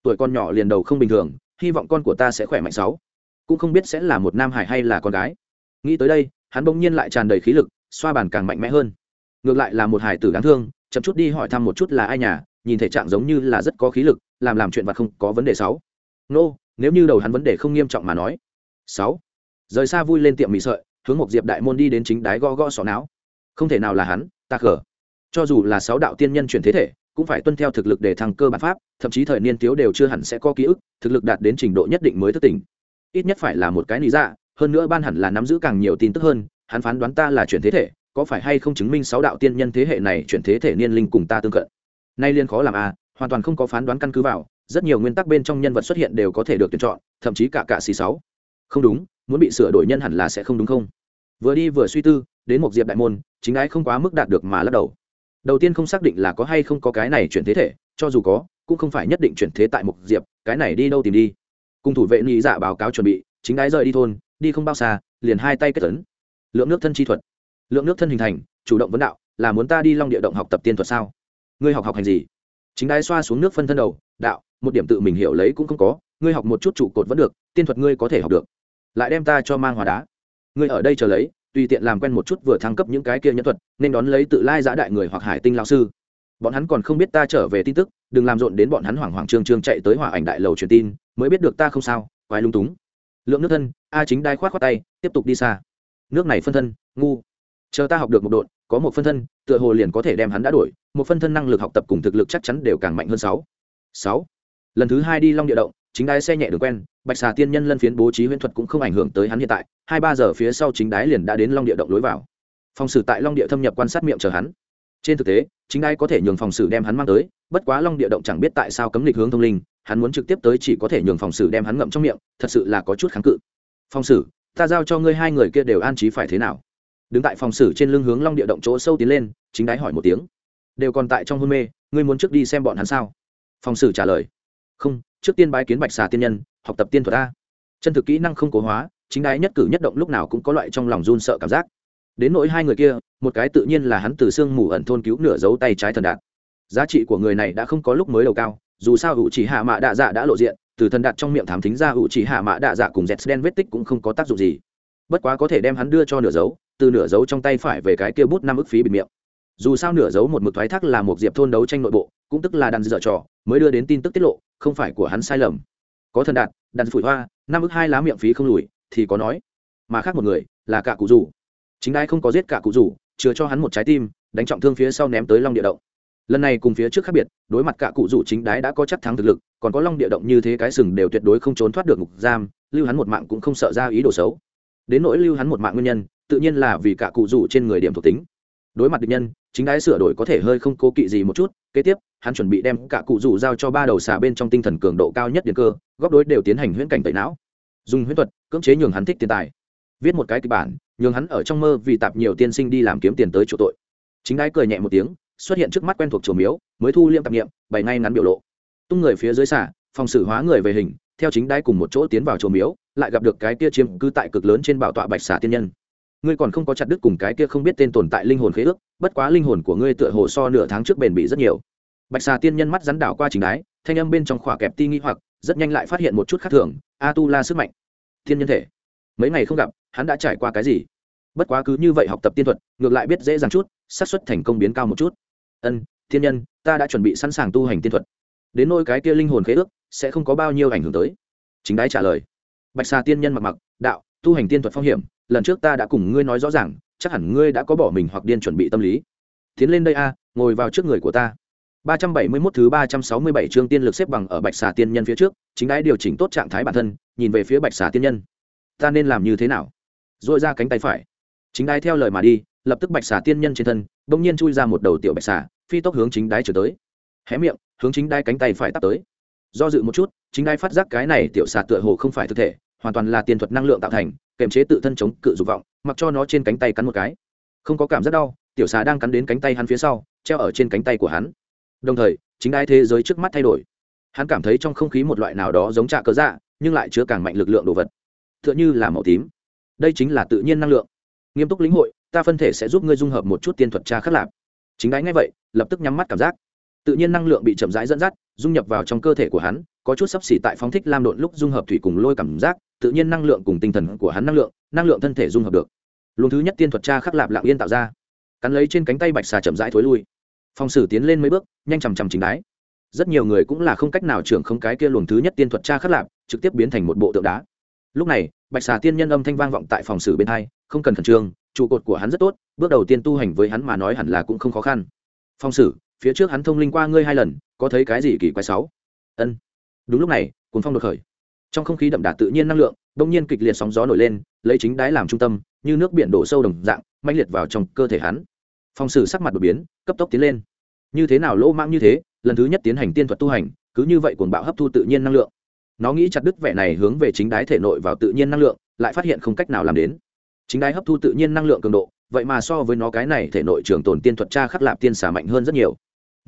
Tuổi con nhỏ liền đầu không bình thường, hy vọng con của ta sẽ khỏe mạnh sáu. Cũng không biết sẽ là một nam hải hay là con gái. Nghĩ tới đây, hắn bỗng nhiên lại tràn đầy khí lực, xoa bàn càng mạnh mẽ hơn. Ngược lại là một hải tử đáng thương, chậm chút đi hỏi thăm một chút là ai nhà, nhìn thể trạng giống như là rất có khí lực, làm làm chuyện vặt không có vấn đề sáu nô nếu như đầu hắn vấn đề không nghiêm trọng mà nói. Sáu. Rời xa vui lên tiệm mì sợi hướng một diệp đại môn đi đến chính đái gõ gõ sọ não. Không thể nào là hắn ta khở cho dù là sáu đạo tiên nhân chuyển thế thể cũng phải tuân theo thực lực để thăng cơ bản pháp thậm chí thời niên thiếu đều chưa hẳn sẽ có ký ức thực lực đạt đến trình độ nhất định mới thức tỉnh. Ít nhất phải là một cái lý dạ hơn nữa ban hẳn là nắm giữ càng nhiều tin tức hơn hắn phán đoán ta là chuyển thế thể có phải hay không chứng minh sáu đạo tiên nhân thế hệ này chuyển thế thể niên linh cùng ta tương cận? Nay liên khó làm a à, hoàn toàn không có phán đoán căn cứ vào rất nhiều nguyên tắc bên trong nhân vật xuất hiện đều có thể được tuyển chọn, thậm chí cả cả xì sáu. Không đúng, muốn bị sửa đổi nhân hẳn là sẽ không đúng không? Vừa đi vừa suy tư, đến một diệp đại môn, chính ái không quá mức đạt được mà lắc đầu. Đầu tiên không xác định là có hay không có cái này chuyển thế thể, cho dù có, cũng không phải nhất định chuyển thế tại một diệp, cái này đi đâu tìm đi. Cùng thủ vệ nghĩ dạ báo cáo chuẩn bị, chính ái rời đi thôn, đi không bao xa, liền hai tay kết tấn lượng nước thân chi thuật. Lượng nước thân hình thành, chủ động vấn đạo, là muốn ta đi long địa động học tập tiên thuật sao? Ngươi học học hành gì? Chính đái xoa xuống nước phân thân đầu, đạo một điểm tự mình hiểu lấy cũng không có, ngươi học một chút trụ cột vẫn được, tiên thuật ngươi có thể học được. Lại đem ta cho mang hòa đá. Ngươi ở đây chờ lấy, tùy tiện làm quen một chút vừa thăng cấp những cái kia nhân thuật, nên đón lấy tự lai giã đại người hoặc hải tinh lao sư. Bọn hắn còn không biết ta trở về tin tức, đừng làm rộn đến bọn hắn hoảng hoảng trương trương chạy tới hỏa ảnh đại lầu truyền tin, mới biết được ta không sao, quái lung túng. Lượng nước thân, a chính đai khoát khoát tay, tiếp tục đi xa. Nước này phân thân, ngu. Chờ ta học được một độn, có một phân thân, tựa hồ liền có thể đem hắn đã đổi, một phân thân năng lực học tập cùng thực lực chắc chắn đều càng mạnh hơn sáu. Sáu lần thứ hai đi long địa động, chính đái xe nhẹ đường quen, bạch xà tiên nhân lân phiến bố trí huyễn thuật cũng không ảnh hưởng tới hắn hiện tại, hai ba giờ phía sau chính đái liền đã đến long địa động lối vào. Phòng xử tại long địa thâm nhập quan sát miệng chờ hắn. Trên thực tế, chính đái có thể nhường phòng xử đem hắn mang tới, bất quá long địa động chẳng biết tại sao cấm lịch hướng thông linh, hắn muốn trực tiếp tới chỉ có thể nhường phòng xử đem hắn ngậm trong miệng, thật sự là có chút kháng cự. Phòng xử, ta giao cho ngươi hai người kia đều an trí phải thế nào? Đứng tại phòng xử trên lưng hướng long địa động chỗ sâu tiến lên, chính đái hỏi một tiếng. Đều còn tại trong hôn mê, ngươi muốn trước đi xem bọn hắn sao? Phòng xử trả lời không, trước tiên bái kiến bạch xà tiên nhân, học tập tiên thuật a chân thực kỹ năng không cố hóa, chính đái nhất cử nhất động lúc nào cũng có loại trong lòng run sợ cảm giác. Đến nỗi hai người kia, một cái tự nhiên là hắn từ xương mù ẩn thôn cứu nửa dấu tay trái thần đạt. Giá trị của người này đã không có lúc mới đầu cao, dù sao hữu chỉ hạ mạ đạ dạ đã lộ diện, từ thần đạt trong miệng thám thính ra hữu chỉ hạ mạ đạ dạ cùng dẹt đen vết tích cũng không có tác dụng gì. Bất quá có thể đem hắn đưa cho nửa dấu, từ nửa dấu trong tay phải về cái kia bút năm ức phí bịt miệng. Dù sao nửa dấu một mực thoái thác là một diệp thôn đấu tranh nội bộ, cũng tức là đàn dở trò, mới đưa đến tin tức tiết lộ không phải của hắn sai lầm. Có thần đạt đàn phủi hoa, năm ức hai lá miệng phí không lùi, thì có nói. Mà khác một người, là cả cụ rủ. Chính đai không có giết cả cụ rủ chứa cho hắn một trái tim, đánh trọng thương phía sau ném tới long địa động. Lần này cùng phía trước khác biệt, đối mặt cả cụ rủ chính đái đã có chắc thắng thực lực, còn có long địa động như thế cái sừng đều tuyệt đối không trốn thoát được ngục giam, lưu hắn một mạng cũng không sợ ra ý đồ xấu. Đến nỗi lưu hắn một mạng nguyên nhân, tự nhiên là vì cả cụ rủ trên người điểm thuộc tính đối mặt địch nhân, chính đái sửa đổi có thể hơi không cố kỵ gì một chút, kế tiếp, hắn chuẩn bị đem cả cụ rủ giao cho ba đầu xà bên trong tinh thần cường độ cao nhất điện cơ, góc đối đều tiến hành huyễn cảnh tẩy não. Dùng huyễn thuật, cưỡng chế nhường hắn thích tiền tài. Viết một cái kịch bản, nhường hắn ở trong mơ vì tạp nhiều tiên sinh đi làm kiếm tiền tới chỗ tội. Chính đái cười nhẹ một tiếng, xuất hiện trước mắt quen thuộc chùa miếu, mới thu liêm tạp nghiệm, bày ngay ngắn biểu lộ. Tung người phía dưới xả phòng xử hóa người về hình, theo chính đái cùng một chỗ tiến vào chùa miếu, lại gặp được cái kia chiếm cư tại cực lớn trên bảo tọa bạch xà tiên nhân ngươi còn không có chặt đứt cùng cái kia không biết tên tồn tại linh hồn khế ước, bất quá linh hồn của ngươi tựa hồ so nửa tháng trước bền bỉ rất nhiều. Bạch xà tiên nhân mắt rắn đảo qua chính đái, thanh âm bên trong khỏa kẹp ti nghi hoặc, rất nhanh lại phát hiện một chút khác thường a tu la sức mạnh. Thiên nhân thể. Mấy ngày không gặp, hắn đã trải qua cái gì? Bất quá cứ như vậy học tập tiên thuật, ngược lại biết dễ dàng chút, xác suất thành công biến cao một chút. Ân thiên nhân, ta đã chuẩn bị sẵn sàng tu hành tiên thuật. Đến nôi cái kia linh hồn khế ước, sẽ không có bao nhiêu ảnh hưởng tới. Chính đái trả lời. Bạch xà tiên nhân mặc mặc, đạo tu hành tiên thuật phong hiểm, lần trước ta đã cùng ngươi nói rõ ràng, chắc hẳn ngươi đã có bỏ mình hoặc điên chuẩn bị tâm lý. Tiến lên đây a, ngồi vào trước người của ta. ba trăm bảy mươi 371 thứ ba trăm sáu mươi bảy chương tiên lực xếp bằng ở bạch xà tiên nhân phía trước, chính đái điều chỉnh tốt trạng thái bản thân, nhìn về phía bạch xà tiên nhân. Ta nên làm như thế nào? Dội ra cánh tay phải. Chính đái theo lời mà đi, lập tức bạch xà tiên nhân trên thân, bỗng nhiên chui ra một đầu tiểu bạch xà, phi tốc hướng chính đái trở tới. Hé miệng, hướng chính đái cánh tay phải tắt tới. Do dự một chút, chính đái phát giác cái này tiểu xà tựa hồ không phải thực thể hoàn toàn là tiền thuật năng lượng tạo thành, kềm chế tự thân chống cự dục vọng, mặc cho nó trên cánh tay cắn một cái. Không có cảm giác đau, tiểu xà đang cắn đến cánh tay hắn phía sau, treo ở trên cánh tay của hắn. Đồng thời, chính đái thế giới trước mắt thay đổi. Hắn cảm thấy trong không khí một loại nào đó giống trạ cớ dạ nhưng lại chứa càng mạnh lực lượng đồ vật. T h ư ợ n h ư là màu tím. Đây chính là tự nhiên năng lượng. Nghiêm túc lĩnh hội, ta phân thể sẽ giúp ngươi dung hợp một chút tiên thuật tra khắc lạp. Chính đáy ngay vậy, lập tức nhắm mắt cảm giác. Tự nhiên năng lượng bị chậm rãi dẫn dắt, dung nhập vào trong cơ thể của hắn có chút sắp xỉ tại phóng thích lam độn lúc dung hợp thủy cùng lôi cảm giác, tự nhiên năng lượng cùng tinh thần của hắn năng lượng năng lượng thân thể dung hợp được. Luồng thứ nhất tiên thuật tra khắc lạp lạng yên tạo ra. Cắn lấy trên cánh tay bạch xà chậm rãi thối lui. Phòng sử tiến lên mấy bước, nhanh chằm chằm chính đái. Rất nhiều người cũng là không cách nào trưởng không cái kia luồng thứ nhất tiên thuật tra khắc lạp, trực tiếp biến thành một bộ tượng đá. Lúc này, bạch xà tiên nhân âm thanh vang vọng tại phòng xử bên hai, không cần khẩn trương, trụ cột của hắn rất tốt, bước đầu tiên tu hành với hắn mà nói hẳn là cũng không khó khăn. Phong xử phía trước hắn thông linh qua ngươi hai lần, có thấy cái gì kỳ quái sáu? Ân đúng lúc này cuốn phong đột khởi. Trong không khí đậm đà tự nhiên năng lượng đông nhiên kịch liệt sóng gió nổi lên, lấy chính đáy làm trung tâm, như nước biển đổ sâu đồng dạng, mãnh liệt vào trong cơ thể hắn. Phong sử sắc mặt đột biến, cấp tốc tiến lên. Như thế nào lỗ mang như thế, lần thứ nhất tiến hành tiên thuật tu hành, cứ như vậy cuồng bạo hấp thu tự nhiên năng lượng. Nó nghĩ chặt đứt vẻ này hướng về chính đáy thể nội vào tự nhiên năng lượng, lại phát hiện không cách nào làm đến. Chính đáy hấp thu tự nhiên năng lượng cường độ, vậy mà so với nó cái này thể nội trường tồn tiên thuật tra khắc lạp tiên xả mạnh hơn rất nhiều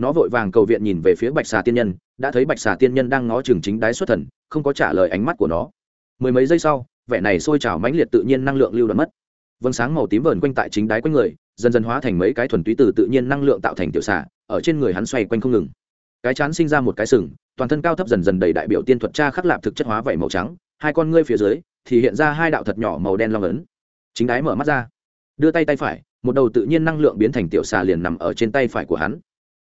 nó vội vàng cầu viện nhìn về phía bạch xà tiên nhân, đã thấy bạch xà tiên nhân đang ngó chừng chính đái xuất thần, không có trả lời ánh mắt của nó. Mười mấy giây sau, vẻ này sôi trào mãnh liệt tự nhiên năng lượng lưu đoạn mất. Vầng sáng màu tím vờn quanh tại chính đái quanh người, dần dần hóa thành mấy cái thuần túy từ tự nhiên năng lượng tạo thành tiểu xà, ở trên người hắn xoay quanh không ngừng. Cái chán sinh ra một cái sừng, toàn thân cao thấp dần dần đầy đại biểu tiên thuật tra khắc lạp thực chất hóa vảy màu trắng, hai con ngươi phía dưới thì hiện ra hai đạo thật nhỏ màu đen long ấn. Chính đái mở mắt ra, đưa tay tay phải, một đầu tự nhiên năng lượng biến thành tiểu xà liền nằm ở trên tay phải của hắn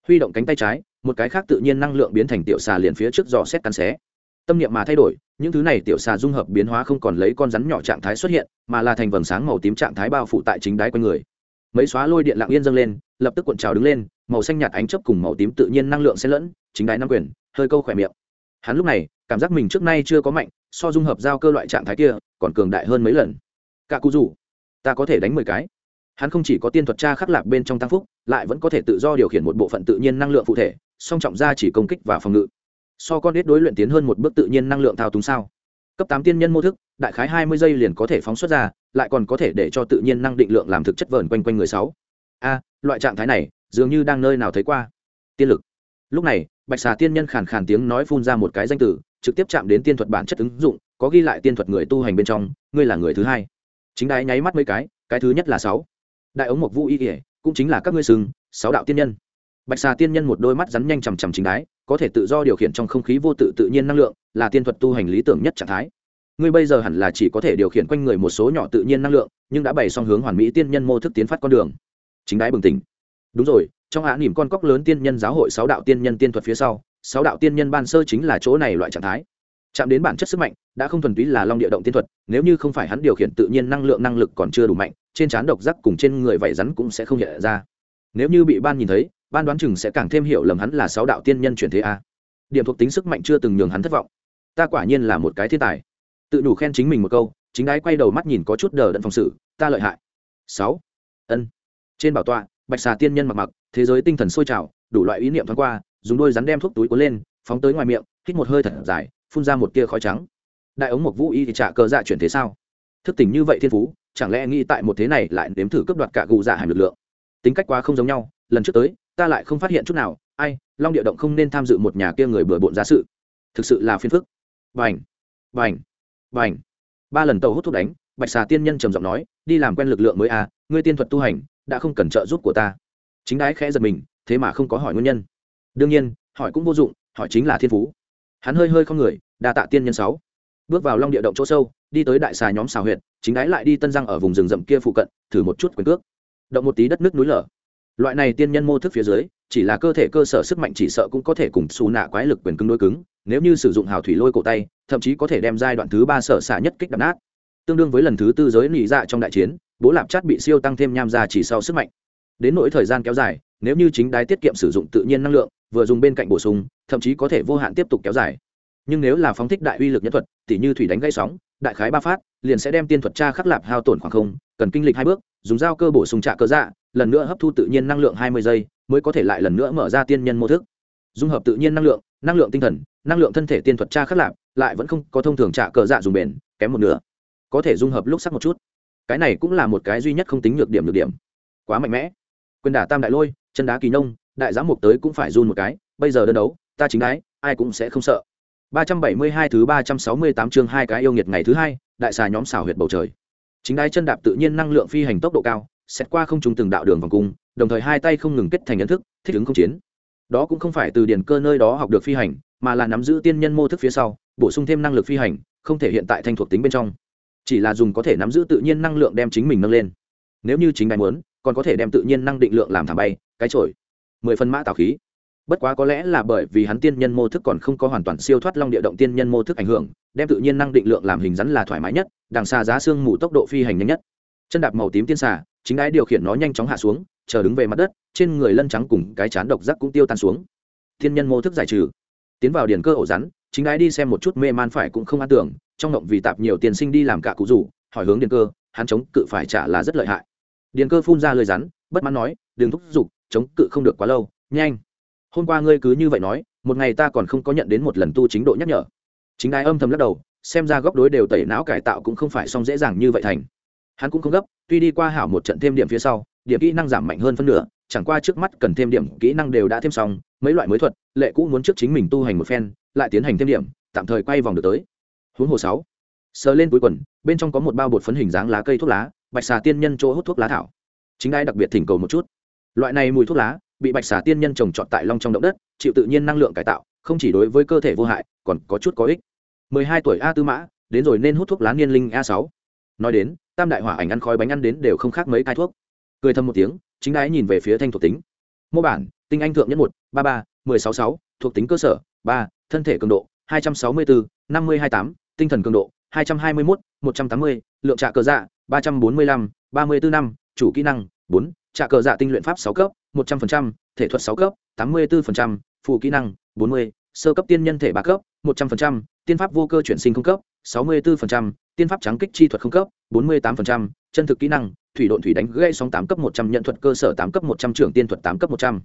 huy động cánh tay trái, một cái khác tự nhiên năng lượng biến thành tiểu xà liền phía trước dò xét cắn xé. Tâm niệm mà thay đổi, những thứ này tiểu xà dung hợp biến hóa không còn lấy con rắn nhỏ trạng thái xuất hiện, mà là thành vầng sáng màu tím trạng thái bao phủ tại chính đáy quanh người. Mấy xóa lôi điện lặng yên dâng lên, lập tức cuộn trào đứng lên, màu xanh nhạt ánh chấp cùng màu tím tự nhiên năng lượng xen lẫn, chính đáy năm quyền, hơi câu khỏe miệng. Hắn lúc này, cảm giác mình trước nay chưa có mạnh, so dung hợp giao cơ loại trạng thái kia, còn cường đại hơn mấy lần. Cả cụ rủ ta có thể đánh mười cái hắn không chỉ có tiên thuật tra khắc lạc bên trong tăng phúc, lại vẫn có thể tự do điều khiển một bộ phận tự nhiên năng lượng phụ thể, song trọng ra chỉ công kích và phòng ngự. So con ít đối luyện tiến hơn một bước tự nhiên năng lượng thao túng sao? Cấp tám tiên nhân mô thức, đại khái hai mươi giây liền có thể phóng xuất ra, lại còn có thể để cho tự nhiên năng định lượng làm thực chất vờn quanh quanh người sáu. A, loại trạng thái này, dường như đang nơi nào thấy qua. Tiên lực. Lúc này, bạch xà tiên nhân khàn khàn tiếng nói phun ra một cái danh từ, trực tiếp chạm đến tiên thuật bản chất ứng dụng, có ghi lại tiên thuật người tu hành bên trong, ngươi là người thứ hai. Chính đái nháy mắt mấy cái cái thứ nhất là sáu đại ống mộc vũ y kỉa cũng chính là các ngươi sừng, sáu đạo tiên nhân. Bạch xà tiên nhân một đôi mắt rắn nhanh chằm chằm chính đái, có thể tự do điều khiển trong không khí vô tự tự nhiên năng lượng, là tiên thuật tu hành lý tưởng nhất trạng thái. Ngươi bây giờ hẳn là chỉ có thể điều khiển quanh người một số nhỏ tự nhiên năng lượng, nhưng đã bày xong hướng hoàn mỹ tiên nhân mô thức tiến phát con đường. Chính đái bừng tỉnh. Đúng rồi, trong hạ nỉm con cóc lớn tiên nhân giáo hội sáu đạo tiên nhân tiên thuật phía sau, sáu đạo tiên nhân ban sơ chính là chỗ này loại trạng thái. Chạm đến bản chất sức mạnh, đã không thuần túy là long địa động tiên thuật, nếu như không phải hắn điều khiển tự nhiên năng lượng năng lực còn chưa đủ mạnh trên trán độc giác cùng trên người vảy rắn cũng sẽ không hiện ra. Nếu như bị ban nhìn thấy, ban đoán chừng sẽ càng thêm hiểu lầm hắn là sáu đạo tiên nhân chuyển thế a. Điểm thuộc tính sức mạnh chưa từng nhường hắn thất vọng. Ta quả nhiên là một cái thiên tài. Tự đủ khen chính mình một câu, chính đái quay đầu mắt nhìn có chút đờ đẫn phòng sự ta lợi hại. Sáu. Ân. Trên bảo tọa, bạch xà tiên nhân mặc mặc, thế giới tinh thần sôi trào, đủ loại ý niệm thoáng qua, dùng đôi rắn đem thuốc túi cuốn lên, phóng tới ngoài miệng, hít một hơi thật dài, phun ra một tia khói trắng. Đại ống một vũ y thì trả cờ dạ chuyển thế sao? Thức tỉnh như vậy thiên phú chẳng lẽ nghĩ tại một thế này lại nếm thử cướp đoạt cả gù dạ hàm lực lượng? Tính cách quá không giống nhau, lần trước tới, ta lại không phát hiện chút nào. Ai, long địa động không nên tham dự một nhà kia người bừa bộn ra sự. Thực sự là phiền phức. Vành vành vành ba lần tàu hút thuốc đánh, bạch xà tiên nhân trầm giọng nói, đi làm quen lực lượng mới à ngươi tiên thuật tu hành, đã không cần trợ giúp của ta. Chính đái khẽ giật mình, thế mà không có hỏi nguyên nhân. Đương nhiên, hỏi cũng vô dụng, hỏi chính là thiên phú. Hắn hơi hơi không người, đa tạ tiên nhân sáu bước vào long địa động chỗ sâu, đi tới đại xà nhóm xào huyệt, chính đái lại đi tân răng ở vùng rừng rậm kia phụ cận, thử một chút quyền cước. Động một tí đất nước núi lở. Loại này tiên nhân mô thức phía dưới, chỉ là cơ thể cơ sở sức mạnh chỉ sợ cũng có thể cùng xù nạ quái lực quyền cứng đối cứng, nếu như sử dụng hào thủy lôi cổ tay, thậm chí có thể đem giai đoạn thứ ba sở xạ nhất kích đập nát. Tương đương với lần thứ tư giới nỉ dạ trong đại chiến, bố lạp chát bị siêu tăng thêm nham ra chỉ sau sức mạnh. Đến nỗi thời gian kéo dài, nếu như chính đái tiết kiệm sử dụng tự nhiên năng lượng, vừa dùng bên cạnh bổ sung, thậm chí có thể vô hạn tiếp tục kéo dài nhưng nếu là phóng thích đại uy lực nhân thuật, tỉ như thủy đánh gây sóng, đại khái ba phát, liền sẽ đem tiên thuật tra khắc lạp hao tổn khoảng không, cần kinh lịch hai bước, dùng dao cơ bổ sung trạ cơ dạ lần nữa hấp thu tự nhiên năng lượng hai mươi giây, mới có thể lại lần nữa mở ra tiên nhân mô thức. Dung hợp tự nhiên năng lượng năng lượng tinh thần, năng lượng thân thể tiên thuật tra khắc lạp, lại vẫn không có thông thường trạ cờ dạ dùng bền, kém một nửa. Có thể dung hợp lúc sắc một chút. Cái này cũng là một cái duy nhất không tính nhược điểm nhược điểm. Quá mạnh mẽ. Quyền đả tam đại lôi, chân đá kỳ nông, đại giám mục tới cũng phải run một cái, bây giờ đơn đấu, ta chính đái, ai cũng sẽ không sợ. 372 thứ 368 chương hai cái yêu nghiệt ngày thứ hai, đại xà nhóm xảo huyệt bầu trời. Chính đái chân đạp tự nhiên năng lượng phi hành tốc độ cao xét qua không trùng từng đạo đường vòng cung, đồng thời hai tay không ngừng kết thành nhận thức, thích ứng không chiến. Đó cũng không phải từ điển cơ nơi đó học được phi hành, mà là nắm giữ tiên nhân mô thức phía sau, bổ sung thêm năng lực phi hành, không thể hiện tại thanh thuộc tính bên trong. Chỉ là dùng có thể nắm giữ tự nhiên năng lượng đem chính mình nâng lên. Nếu như chính đài muốn, còn có thể đem tự nhiên năng định lượng làm thảm bay, cái trội mười phân mã tào khí bất quá có lẽ là bởi vì hắn tiên nhân mô thức còn không có hoàn toàn siêu thoát long địa động tiên nhân mô thức ảnh hưởng, đem tự nhiên năng định lượng làm hình rắn là thoải mái nhất, đằng xa giá xương mù tốc độ phi hành nhanh nhất. Chân đạp màu tím tiên xà, chính ái điều khiển nó nhanh chóng hạ xuống, chờ đứng về mặt đất, trên người lân trắng cùng cái chán độc giác cũng tiêu tan xuống. Thiên nhân mô thức giải trừ. Tiến vào điển cơ ổ rắn, chính ái đi xem một chút mê man phải cũng không an tưởng, trong động vì tạp nhiều tiền sinh đi làm cả cụ rủ, hỏi hướng điền cơ, hắn chống cự phải trả là rất lợi hại. Điền cơ phun ra lời rắn, bất mãn nói, đừng thúc giục, chống cự không được quá lâu, nhanh hôm qua ngươi cứ như vậy nói, một ngày ta còn không có nhận đến một lần tu chính độ nhắc nhở. Chính đai âm thầm lắc đầu, xem ra góc đối đều tẩy não cải tạo cũng không phải xong dễ dàng như vậy thành. Hắn cũng không gấp, tuy đi qua hảo một trận thêm điểm phía sau, điểm kỹ năng giảm mạnh hơn phân nửa, chẳng qua trước mắt cần thêm điểm kỹ năng đều đã thêm xong, mấy loại mới thuật, lệ cũ muốn trước chính mình tu hành một phen, lại tiến hành thêm điểm, tạm thời quay vòng được tới. Huống hồ sáu, sờ lên túi quần, bên trong có một bao bột phấn hình dáng lá cây thuốc lá, bạch xà tiên nhân chỗ hút thuốc lá thảo. Chính ai đặc biệt thỉnh cầu một chút. Loại này mùi thuốc lá bị bạch xà tiên nhân trồng trọt tại long trong động đất, chịu tự nhiên năng lượng cải tạo, không chỉ đối với cơ thể vô hại, còn có chút có ích. 12 tuổi a tư mã, đến rồi nên hút thuốc lá niên linh a sáu. Nói đến, tam đại hỏa ảnh ăn khói bánh ăn đến đều không khác mấy cai thuốc. Cười thầm một tiếng, chính ái nhìn về phía thanh thuộc tính. Mô bản, tinh anh thượng nhất một, ba ba, mười sáu sáu, thuộc tính cơ sở, ba, thân thể cường độ, hai trăm sáu mươi bốn năm mươi hai tám, tinh thần cường độ, hai trăm hai mươi mốt, một trăm tám mươi, lượng trạ cơ dạ ba trăm bốn mươi lăm, ba mươi bốn năm, chủ kỹ năng, bốn trả cờ dạ tinh luyện pháp sáu cấp, một trăm linh thể thuật sáu cấp, tám mươi bốn phụ kỹ năng, bốn mươi, sơ cấp tiên nhân thể ba cấp, một trăm linh tiên pháp vô cơ chuyển sinh không cấp, sáu mươi bốn tiên pháp trắng kích chi thuật không cấp, bốn mươi tám chân thực kỹ năng, thủy độn thủy đánh gây sóng tám cấp một trăm, nhận thuật cơ sở tám cấp một trăm, trưởng tiên thuật tám cấp một trăm.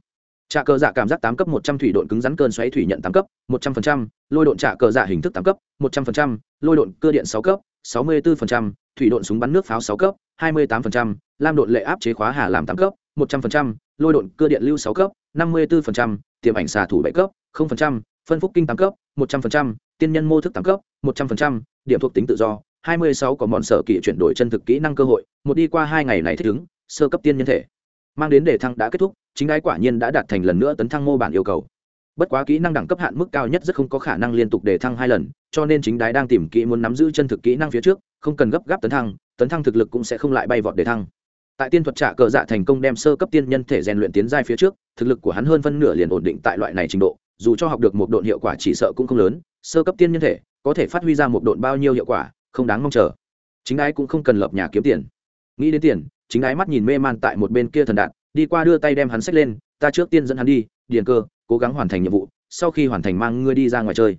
Trạ cờ dạ cảm giác tám cấp một trăm thủy độn cứng rắn cơn xoáy thủy nhận tám cấp, một trăm linh lôi độn trạ cờ dạ hình thức tám cấp, một trăm linh lôi độn cơ điện sáu cấp, sáu mươi bốn thủy độn súng bắn nước pháo sáu cấp, hai mươi tám lam độn lệ áp chế khóa hà làm tám cấp, một trăm linh lôi độn cơ điện lưu sáu cấp, năm mươi bốn tiềm ảnh xà thủ bảy cấp phân phúc kinh tám cấp, một trăm linh tiên nhân mô thức tám cấp, một trăm linh điểm thuộc tính tự do, hai mươi sáu có mòn sở kỹ chuyển đổi chân thực kỹ năng cơ hội, một đi qua hai ngày này thích ứng, sơ cấp tiên nhân thể. Mang đến đề thăng đã kết thúc, chính đái quả nhiên đã đạt thành lần nữa tấn thăng mô bản yêu cầu. Bất quá kỹ năng đẳng cấp hạn mức cao nhất rất không có khả năng liên tục đề thăng hai lần, cho nên chính đái đang tìm kỹ muốn nắm giữ chân thực kỹ năng phía trước, không cần gấp gáp tấn thăng tấn thăng thực lực cũng sẽ không lại bay vọt đề thăng tại tiên thuật trạ cờ dạ thành công đem sơ cấp tiên nhân thể rèn luyện tiến giai phía trước, thực lực của hắn hơn phân nửa liền ổn định tại loại này trình độ, dù cho học được một độn hiệu quả chỉ sợ cũng không lớn, sơ cấp tiên nhân thể có thể phát huy ra một độn bao nhiêu hiệu quả, không đáng mong chờ. Chính ái cũng không cần lập nhà kiếm tiền. Nghĩ đến tiền, chính ái mắt nhìn mê man tại một bên kia thần đạn, đi qua đưa tay đem hắn xách lên, ta trước tiên dẫn hắn đi, điền cơ, cố gắng hoàn thành nhiệm vụ, sau khi hoàn thành mang ngươi đi ra ngoài chơi.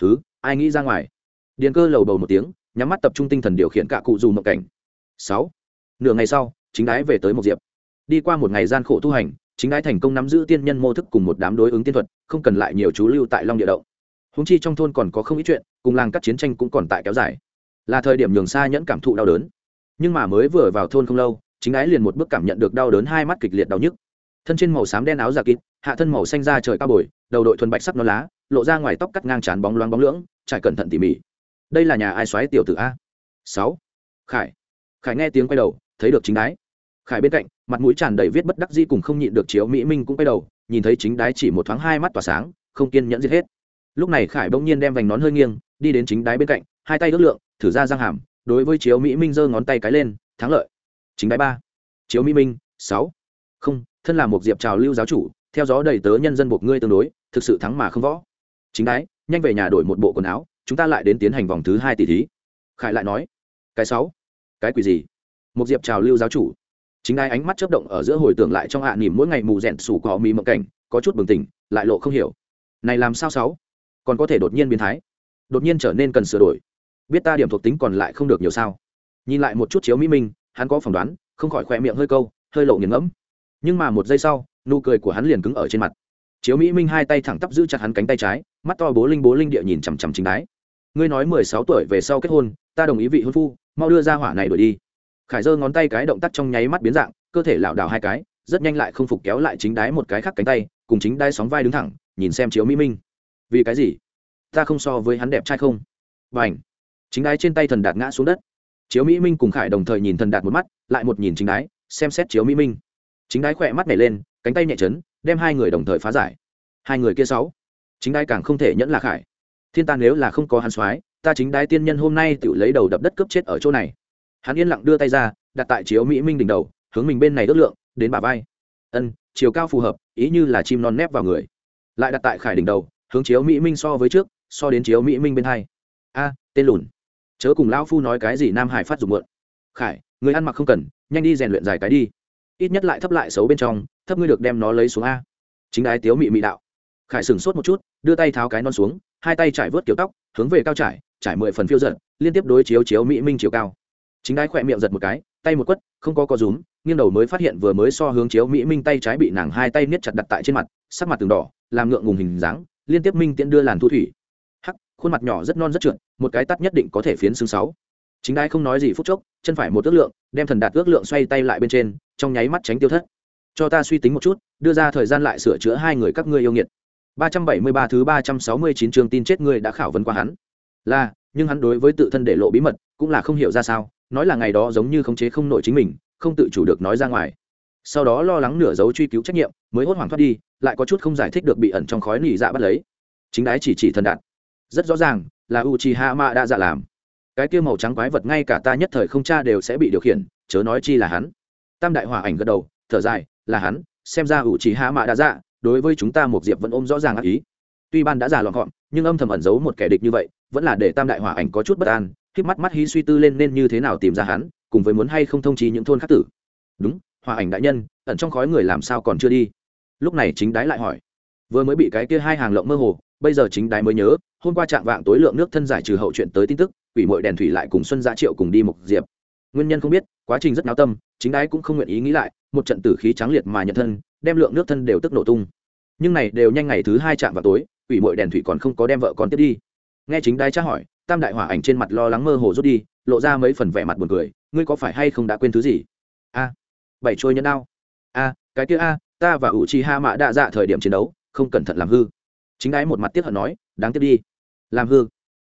Thứ ai nghĩ ra ngoài? Điền cơ lầu bầu một tiếng, nhắm mắt tập trung tinh thần điều khiển cả cụ dù mộng cảnh. Sáu, nửa ngày sau chính đái về tới một diệp. Đi qua một ngày gian khổ tu hành, chính đái thành công nắm giữ tiên nhân mô thức cùng một đám đối ứng tiên thuật, không cần lại nhiều chú lưu tại long địa động. Húng chi trong thôn còn có không ít chuyện, cùng làng các chiến tranh cũng còn tại kéo dài. Là thời điểm nhường xa nhẫn cảm thụ đau đớn. Nhưng mà mới vừa vào thôn không lâu, chính ái liền một bước cảm nhận được đau đớn hai mắt kịch liệt đau nhức. Thân trên màu xám đen áo giả kịt, hạ thân màu xanh da trời cao bồi, đầu đội thuần bạch sắc nó lá, lộ ra ngoài tóc cắt ngang trán bóng loáng bóng lưỡng, trải cẩn thận tỉ mỉ. Đây là nhà ai xoáy tiểu tử a? Sáu. Khải. Khải nghe tiếng quay đầu, thấy được chính ái khải bên cạnh, mặt mũi tràn đầy viết bất đắc di cùng không nhịn được chiếu mỹ minh cũng quay đầu, nhìn thấy chính đái chỉ một thoáng hai mắt tỏa sáng, không kiên nhẫn giết hết. Lúc này khải bỗng nhiên đem vành nón hơi nghiêng, đi đến chính đái bên cạnh, hai tay ước lượng, thử ra răng hàm, đối với chiếu mỹ minh giơ ngón tay cái lên, thắng lợi. Chính đái ba, chiếu mỹ minh, sáu. Không, thân là một diệp trào lưu giáo chủ, theo gió đầy tớ nhân dân buộc ngươi tương đối, thực sự thắng mà không võ. Chính đái, nhanh về nhà đổi một bộ quần áo, chúng ta lại đến tiến hành vòng thứ hai tỷ thí. Khải lại nói, cái sáu, cái quỷ gì? Một diệp trào lưu giáo chủ chính ai ánh mắt chớp động ở giữa hồi tưởng lại trong hạ à nỉm mỗi ngày mù rèn sủ cỏ mì mộng cảnh, có chút bừng tỉnh, lại lộ không hiểu. Này làm sao sáu? Còn có thể đột nhiên biến thái. Đột nhiên trở nên cần sửa đổi. Biết ta điểm thuộc tính còn lại không được nhiều sao? Nhìn lại một chút chiếu mỹ minh, hắn có phỏng đoán, không khỏi khoe miệng hơi câu, hơi lộ nghiền ngẫm. Nhưng mà một giây sau, nụ cười của hắn liền cứng ở trên mặt. Chiếu mỹ minh hai tay thẳng tắp giữ chặt hắn cánh tay trái, mắt to bố linh bố linh địa nhìn chằm chằm chính đái. Ngươi nói mười sáu tuổi về sau kết hôn, ta đồng ý vị hôn phu, mau đưa ra hỏa này đuổi đi khải giơ ngón tay cái động tác trong nháy mắt biến dạng, cơ thể lảo đảo hai cái, rất nhanh lại không phục kéo lại chính đái một cái khác cánh tay, cùng chính đai sóng vai đứng thẳng, nhìn xem chiếu mỹ minh. Vì cái gì? Ta không so với hắn đẹp trai không? Và ảnh chính đái trên tay thần đạt ngã xuống đất. Chiếu mỹ minh cùng khải đồng thời nhìn thần đạt một mắt, lại một nhìn chính đái, xem xét chiếu mỹ minh. Chính đái khỏe mắt nhảy lên, cánh tay nhẹ chấn, đem hai người đồng thời phá giải. Hai người kia sáu. Chính đái càng không thể nhẫn là khải. Thiên ta nếu là không có hắn soái, ta chính đái tiên nhân hôm nay tự lấy đầu đập đất cướp chết ở chỗ này hắn yên lặng đưa tay ra, đặt tại chiếu mỹ minh đỉnh đầu, hướng mình bên này ước lượng, đến bà vai. Ân, chiều cao phù hợp, ý như là chim non nép vào người. Lại đặt tại khải đỉnh đầu, hướng chiếu mỹ minh so với trước, so đến chiếu mỹ minh bên hai. A, tên lùn. Chớ cùng lão phu nói cái gì nam hải phát dùng mượn. Khải, người ăn mặc không cần, nhanh đi rèn luyện dài cái đi. Ít nhất lại thấp lại xấu bên trong, thấp ngươi được đem nó lấy xuống a. Chính đái tiếu mị mị đạo. Khải sửng sốt một chút, đưa tay tháo cái non xuống, hai tay trải vớt kiểu tóc, hướng về cao trải trải mười phần phiêu giận liên tiếp đối chiếu chiếu mỹ minh chiều cao chính đái khỏe miệng giật một cái, tay một quất, không có có rúm, nghiêng đầu mới phát hiện vừa mới so hướng chiếu mỹ minh tay trái bị nàng hai tay niết chặt đặt tại trên mặt, sắc mặt từng đỏ, làm ngượng ngùng hình dáng, liên tiếp minh tiễn đưa làn thu thủy. Hắc, khuôn mặt nhỏ rất non rất trượt, một cái tắt nhất định có thể phiến xương sáu. Chính đai không nói gì phút chốc, chân phải một ước lượng, đem thần đạt ước lượng xoay tay lại bên trên, trong nháy mắt tránh tiêu thất. Cho ta suy tính một chút, đưa ra thời gian lại sửa chữa hai người các ngươi yêu nghiệt. Ba trăm bảy mươi ba thứ ba trăm sáu mươi chín chương tin chết ngươi đã khảo vấn qua hắn. Là, nhưng hắn đối với tự thân để lộ bí mật, cũng là không hiểu ra sao nói là ngày đó giống như khống chế không nổi chính mình không tự chủ được nói ra ngoài. Sau đó lo lắng nửa dấu truy cứu trách nhiệm mới hốt hoảng thoát đi lại có chút không giải thích được bị ẩn trong khói nỉ dạ bắt lấy. Chính đái chỉ chỉ thần đạn, rất rõ ràng là u chi ha ma đã dạ làm. Cái kia màu trắng quái vật ngay cả ta nhất thời không cha đều sẽ bị điều khiển chớ nói chi là hắn. Tam đại hòa ảnh gật đầu thở dài là hắn xem ra u chi ha ma đã dạ đối với chúng ta một diệp vẫn ôm rõ ràng ác ý. Tuy ban đã già lọn gọn nhưng âm thầm ẩn giấu một kẻ địch như vậy vẫn là để tam đại hòa ảnh có chút bất an k mắt mắt hí suy tư lên nên như thế nào tìm ra hắn, cùng với muốn hay không thông trí những thôn khắc tử. Đúng, hòa ảnh đại nhân, ẩn trong khói người làm sao còn chưa đi? Lúc này chính đái lại hỏi. Vừa mới bị cái kia hai hàng lộng mơ hồ, bây giờ chính đái mới nhớ, hôm qua trạng vạng tối lượng nước thân giải trừ hậu chuyện tới tin tức, quỷ mội đèn thủy lại cùng xuân gia triệu cùng đi một diệp. Nguyên nhân không biết, quá trình rất náo tâm, chính đái cũng không nguyện ý nghĩ lại, một trận tử khí trắng liệt mà nhận thân, đem lượng nước thân đều tức nổ tung. Nhưng này đều nhanh ngày thứ hai chạm vào tối, quỷ mội đèn thủy còn không có đem vợ con tiếp đi. Nghe chính đái tra hỏi tam đại hỏa ảnh trên mặt lo lắng mơ hồ rút đi, lộ ra mấy phần vẻ mặt buồn cười, ngươi có phải hay không đã quên thứ gì? A, bảy trôi nhẫn đao. A, cái kia a, ta và ủ chi ha mã đa dạ thời điểm chiến đấu, không cẩn thận làm hư. Chính đái một mặt tiếc hận nói, đáng tiếc đi. Làm hư?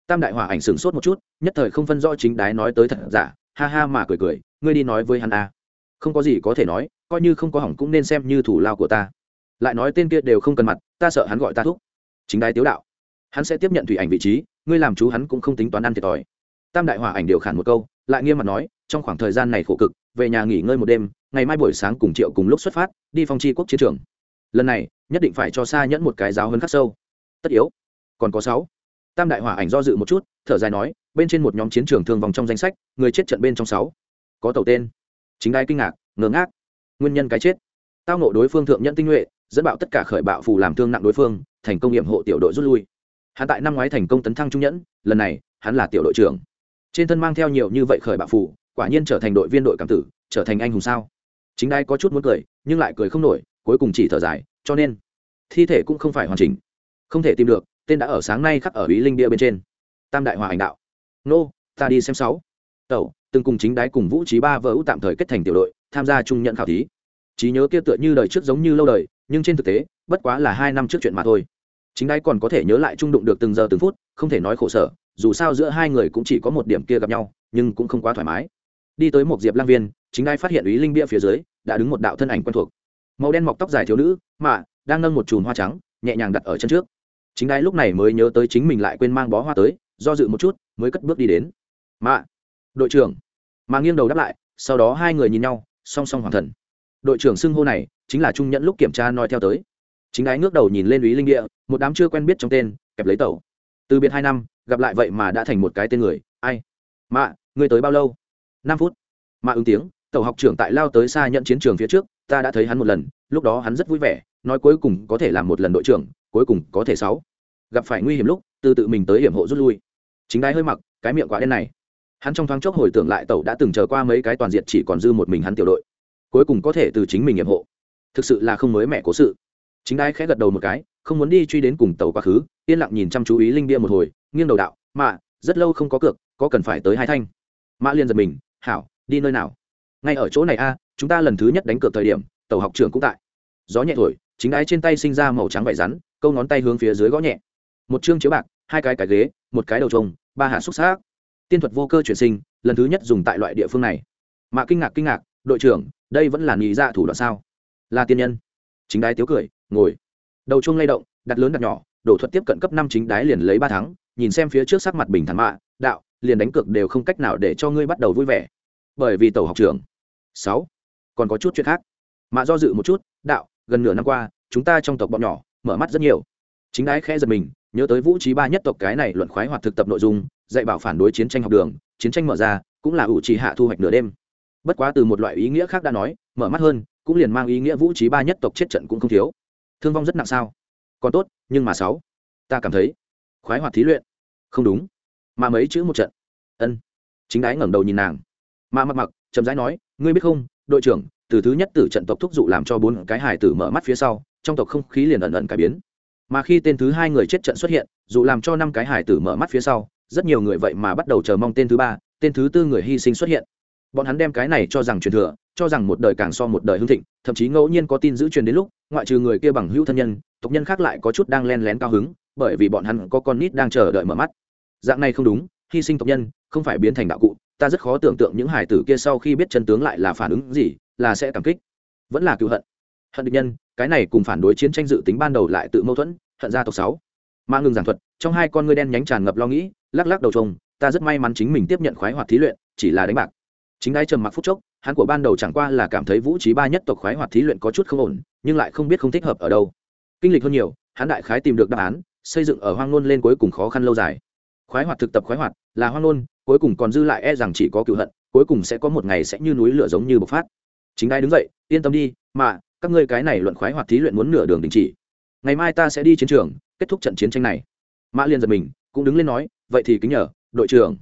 Tam đại hỏa ảnh sửng sốt một chút, nhất thời không phân rõ chính đái nói tới thật giả, ha ha mà cười cười, ngươi đi nói với hắn a. Không có gì có thể nói, coi như không có hỏng cũng nên xem như thủ lao của ta. Lại nói tên kia đều không cần mặt, ta sợ hắn gọi ta thúc. Chính đái tiếu đạo. Hắn sẽ tiếp nhận thủy ảnh vị trí ngươi làm chú hắn cũng không tính toán ăn thiệt thòi. Tam đại hỏa ảnh điều khản một câu, lại nghiêm mặt nói, trong khoảng thời gian này khổ cực, về nhà nghỉ ngơi một đêm, ngày mai buổi sáng cùng triệu cùng lúc xuất phát, đi phong chi quốc chiến trường. Lần này, nhất định phải cho xa nhẫn một cái giáo hơn khắc sâu. Tất yếu. Còn có sáu. Tam đại hỏa ảnh do dự một chút, thở dài nói, bên trên một nhóm chiến trường thương vòng trong danh sách, người chết trận bên trong sáu. Có tàu tên. Chính đai kinh ngạc ngớ ngác. Nguyên nhân cái chết. Tao nộ đối phương thượng nhận tinh nhuệ, dẫn bạo tất cả khởi bạo phù làm thương nặng đối phương, thành công nghiệm hộ tiểu đội rút lui hắn tại năm ngoái thành công tấn thăng trung nhẫn, lần này, hắn là tiểu đội trưởng. Trên thân mang theo nhiều như vậy khởi bạo phủ quả nhiên trở thành đội viên đội cảm tử, trở thành anh hùng sao? Chính đai có chút muốn cười, nhưng lại cười không nổi, cuối cùng chỉ thở dài, cho nên, thi thể cũng không phải hoàn chỉnh. Không thể tìm được, tên đã ở sáng nay khắc ở ý linh bia bên trên. Tam đại hòa hành đạo. Nô, ta đi xem sáu. Tẩu, từng cùng chính đái cùng vũ trí ba vỡ tạm thời kết thành tiểu đội, tham gia trung nhận khảo thí. Trí nhớ kia tựa như đời trước giống như lâu đời, nhưng trên thực tế, bất quá là hai năm trước chuyện mà thôi chính đái còn có thể nhớ lại trung đụng được từng giờ từng phút, không thể nói khổ sở, dù sao giữa hai người cũng chỉ có một điểm kia gặp nhau, nhưng cũng không quá thoải mái. Đi tới một diệp lang viên, chính đai phát hiện ý linh bia phía dưới, đã đứng một đạo thân ảnh quen thuộc. Màu đen mọc tóc dài thiếu nữ, mà, đang nâng một chùm hoa trắng, nhẹ nhàng đặt ở chân trước. Chính đai lúc này mới nhớ tới chính mình lại quên mang bó hoa tới, do dự một chút, mới cất bước đi đến. Mạ đội trưởng. Mà nghiêng đầu đáp lại, sau đó hai người nhìn nhau, song song hoàng thần. Đội trưởng xưng hô này, chính là trung nhẫn lúc kiểm tra nói theo tới chính ái ngước đầu nhìn lên ý linh địa, một đám chưa quen biết trong tên, kẹp lấy tẩu. Từ biệt hai năm, gặp lại vậy mà đã thành một cái tên người, ai? Mạ người tới bao lâu? Năm phút. Mạ ứng tiếng tàu học trưởng tại lao tới xa nhận chiến trường phía trước, ta đã thấy hắn một lần, lúc đó hắn rất vui vẻ, nói cuối cùng có thể làm một lần đội trưởng, cuối cùng có thể sáu. Gặp phải nguy hiểm lúc, từ tự mình tới hiểm hộ rút lui. Chính đái hơi mặc, cái miệng quá đen này. Hắn trong thoáng chốc hồi tưởng lại tàu đã từng chờ qua mấy cái toàn diện chỉ còn dư một mình hắn tiểu đội. Cuối cùng có thể từ chính mình hiểm hộ. Thực sự là không mới mẹ cố sự chính đai khẽ gật đầu một cái, không muốn đi truy đến cùng tàu quá khứ, yên lặng nhìn chăm chú ý linh bia một hồi, nghiêng đầu đạo, mạ, rất lâu không có cược, có cần phải tới hai thanh? Mã liên giật mình, hảo, đi nơi nào? Ngay ở chỗ này a, chúng ta lần thứ nhất đánh cược thời điểm, tàu học trường cũng tại. Gió nhẹ thổi, chính đái trên tay sinh ra màu trắng vải rắn, câu ngón tay hướng phía dưới gõ nhẹ. Một chương chiếu bạc, hai cái cái ghế, một cái đầu trồng ba hạ xúc xác. Tiên thuật vô cơ chuyển sinh, lần thứ nhất dùng tại loại địa phương này. Mạ kinh ngạc kinh ngạc, đội trưởng, đây vẫn là nghĩ ra dạ thủ đoạn sao? Là tiên nhân chính đái tiếu cười, ngồi. Đầu chuông lay động, đặt lớn đặt nhỏ, đổ thuật tiếp cận cấp năm chính đái liền lấy ba tháng, nhìn xem phía trước sắc mặt bình thản mạ, đạo, liền đánh cược đều không cách nào để cho ngươi bắt đầu vui vẻ. Bởi vì tàu học trưởng. Sáu. Còn có chút chuyện khác. Mạ do dự một chút, đạo, gần nửa năm qua, chúng ta trong tộc bọn nhỏ, mở mắt rất nhiều. Chính đái khẽ giật mình, nhớ tới vũ trí ba nhất tộc cái này luận khoái hoạt thực tập nội dung, dạy bảo phản đối chiến tranh học đường, chiến tranh mở ra, cũng là ủ trì hạ thu hoạch nửa đêm. Bất quá từ một loại ý nghĩa khác đã nói, mở mắt hơn cũng liền mang ý nghĩa vũ trí ba nhất tộc chết trận cũng không thiếu. Thương vong rất nặng sao? Còn tốt, nhưng mà sáu, ta cảm thấy, khoái hoạt thí luyện. Không đúng. Mà mấy chữ một trận. Ân. Chính đái ngẩng đầu nhìn nàng. Mà mặc mặc chậm rãi nói, ngươi biết không, đội trưởng, từ thứ nhất tử trận tộc thúc dụ làm cho bốn cái hải tử mở mắt phía sau, trong tộc không khí liền ẩn ẩn cải biến. Mà khi tên thứ hai người chết trận xuất hiện, dù làm cho năm cái hải tử mở mắt phía sau, rất nhiều người vậy mà bắt đầu chờ mong tên thứ ba, tên thứ tư người hy sinh xuất hiện bọn hắn đem cái này cho rằng truyền thừa, cho rằng một đời càng so một đời hưng thịnh, thậm chí ngẫu nhiên có tin giữ truyền đến lúc, ngoại trừ người kia bằng hữu thân nhân, tộc nhân khác lại có chút đang len lén cao hứng, bởi vì bọn hắn có con nít đang chờ đợi mở mắt. Dạng này không đúng, hy sinh tộc nhân, không phải biến thành đạo cụ, ta rất khó tưởng tượng những hải tử kia sau khi biết chân tướng lại là phản ứng gì, là sẽ cảm kích. Vẫn là cựu hận. Hận địch nhân, cái này cùng phản đối chiến tranh dự tính ban đầu lại tự mâu thuẫn, hận gia tộc sáu. Mà ngừng giảng thuật, trong hai con ngươi đen nhánh tràn ngập lo nghĩ, lắc lắc đầu trông ta rất may mắn chính mình tiếp nhận khoái hoạt thí luyện, chỉ là đánh bạc chính đái trầm mặc phút chốc, hắn của ban đầu chẳng qua là cảm thấy vũ trí ba nhất tộc khoái hoạt thí luyện có chút không ổn, nhưng lại không biết không thích hợp ở đâu. Kinh lịch hơn nhiều, hắn đại khái tìm được đáp án, xây dựng ở hoang nôn lên cuối cùng khó khăn lâu dài. Khoái hoạt thực tập khoái hoạt, là hoang nôn, cuối cùng còn dư lại e rằng chỉ có cựu hận, cuối cùng sẽ có một ngày sẽ như núi lửa giống như bộc phát. Chính đai đứng dậy, yên tâm đi, mà, các ngươi cái này luận khoái hoạt thí luyện muốn nửa đường đình chỉ. Ngày mai ta sẽ đi chiến trường, kết thúc trận chiến tranh này. Mã liên giật mình, cũng đứng lên nói, vậy thì kính nhờ, đội trưởng.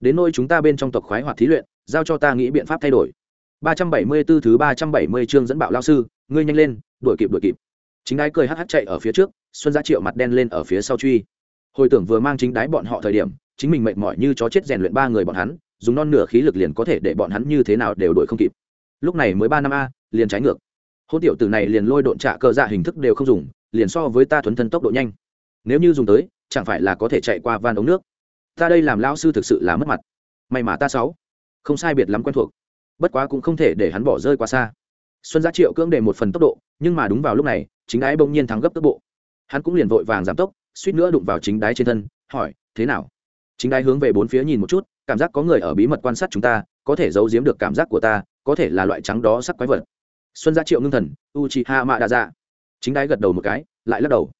Đến nơi chúng ta bên trong tộc khoái hoạt thí luyện giao cho ta nghĩ biện pháp thay đổi. Ba trăm bảy mươi 374 thứ ba trăm bảy mươi chương dẫn bạo lao sư, ngươi nhanh lên, đuổi kịp đuổi kịp. Chính đái cười hắc hắc chạy ở phía trước, xuân giá triệu mặt đen lên ở phía sau truy. Hồi tưởng vừa mang chính đái bọn họ thời điểm, chính mình mệt mỏi như chó chết rèn luyện ba người bọn hắn, dùng non nửa khí lực liền có thể để bọn hắn như thế nào đều đuổi không kịp. Lúc này mới ba năm a, liền trái ngược. Hôn tiểu tử này liền lôi độn trả cơ dạ hình thức đều không dùng, liền so với ta thuấn thân tốc độ nhanh. Nếu như dùng tới, chẳng phải là có thể chạy qua van ống nước. Ta đây làm lao sư thực sự là mất mặt. May mà ta sáu không sai biệt lắm quen thuộc. Bất quá cũng không thể để hắn bỏ rơi quá xa. Xuân giá triệu cưỡng để một phần tốc độ, nhưng mà đúng vào lúc này, chính đái bỗng nhiên thắng gấp tốc bộ hắn cũng liền vội vàng giảm tốc, suýt nữa đụng vào chính đái trên thân, hỏi, thế nào? Chính đái hướng về bốn phía nhìn một chút, cảm giác có người ở bí mật quan sát chúng ta, có thể giấu giếm được cảm giác của ta, có thể là loại trắng đó sắc quái vật. Xuân gia triệu ngưng thần u chị hạ mạ đa dạ chính đái gật đầu một cái, lại lắc đầu.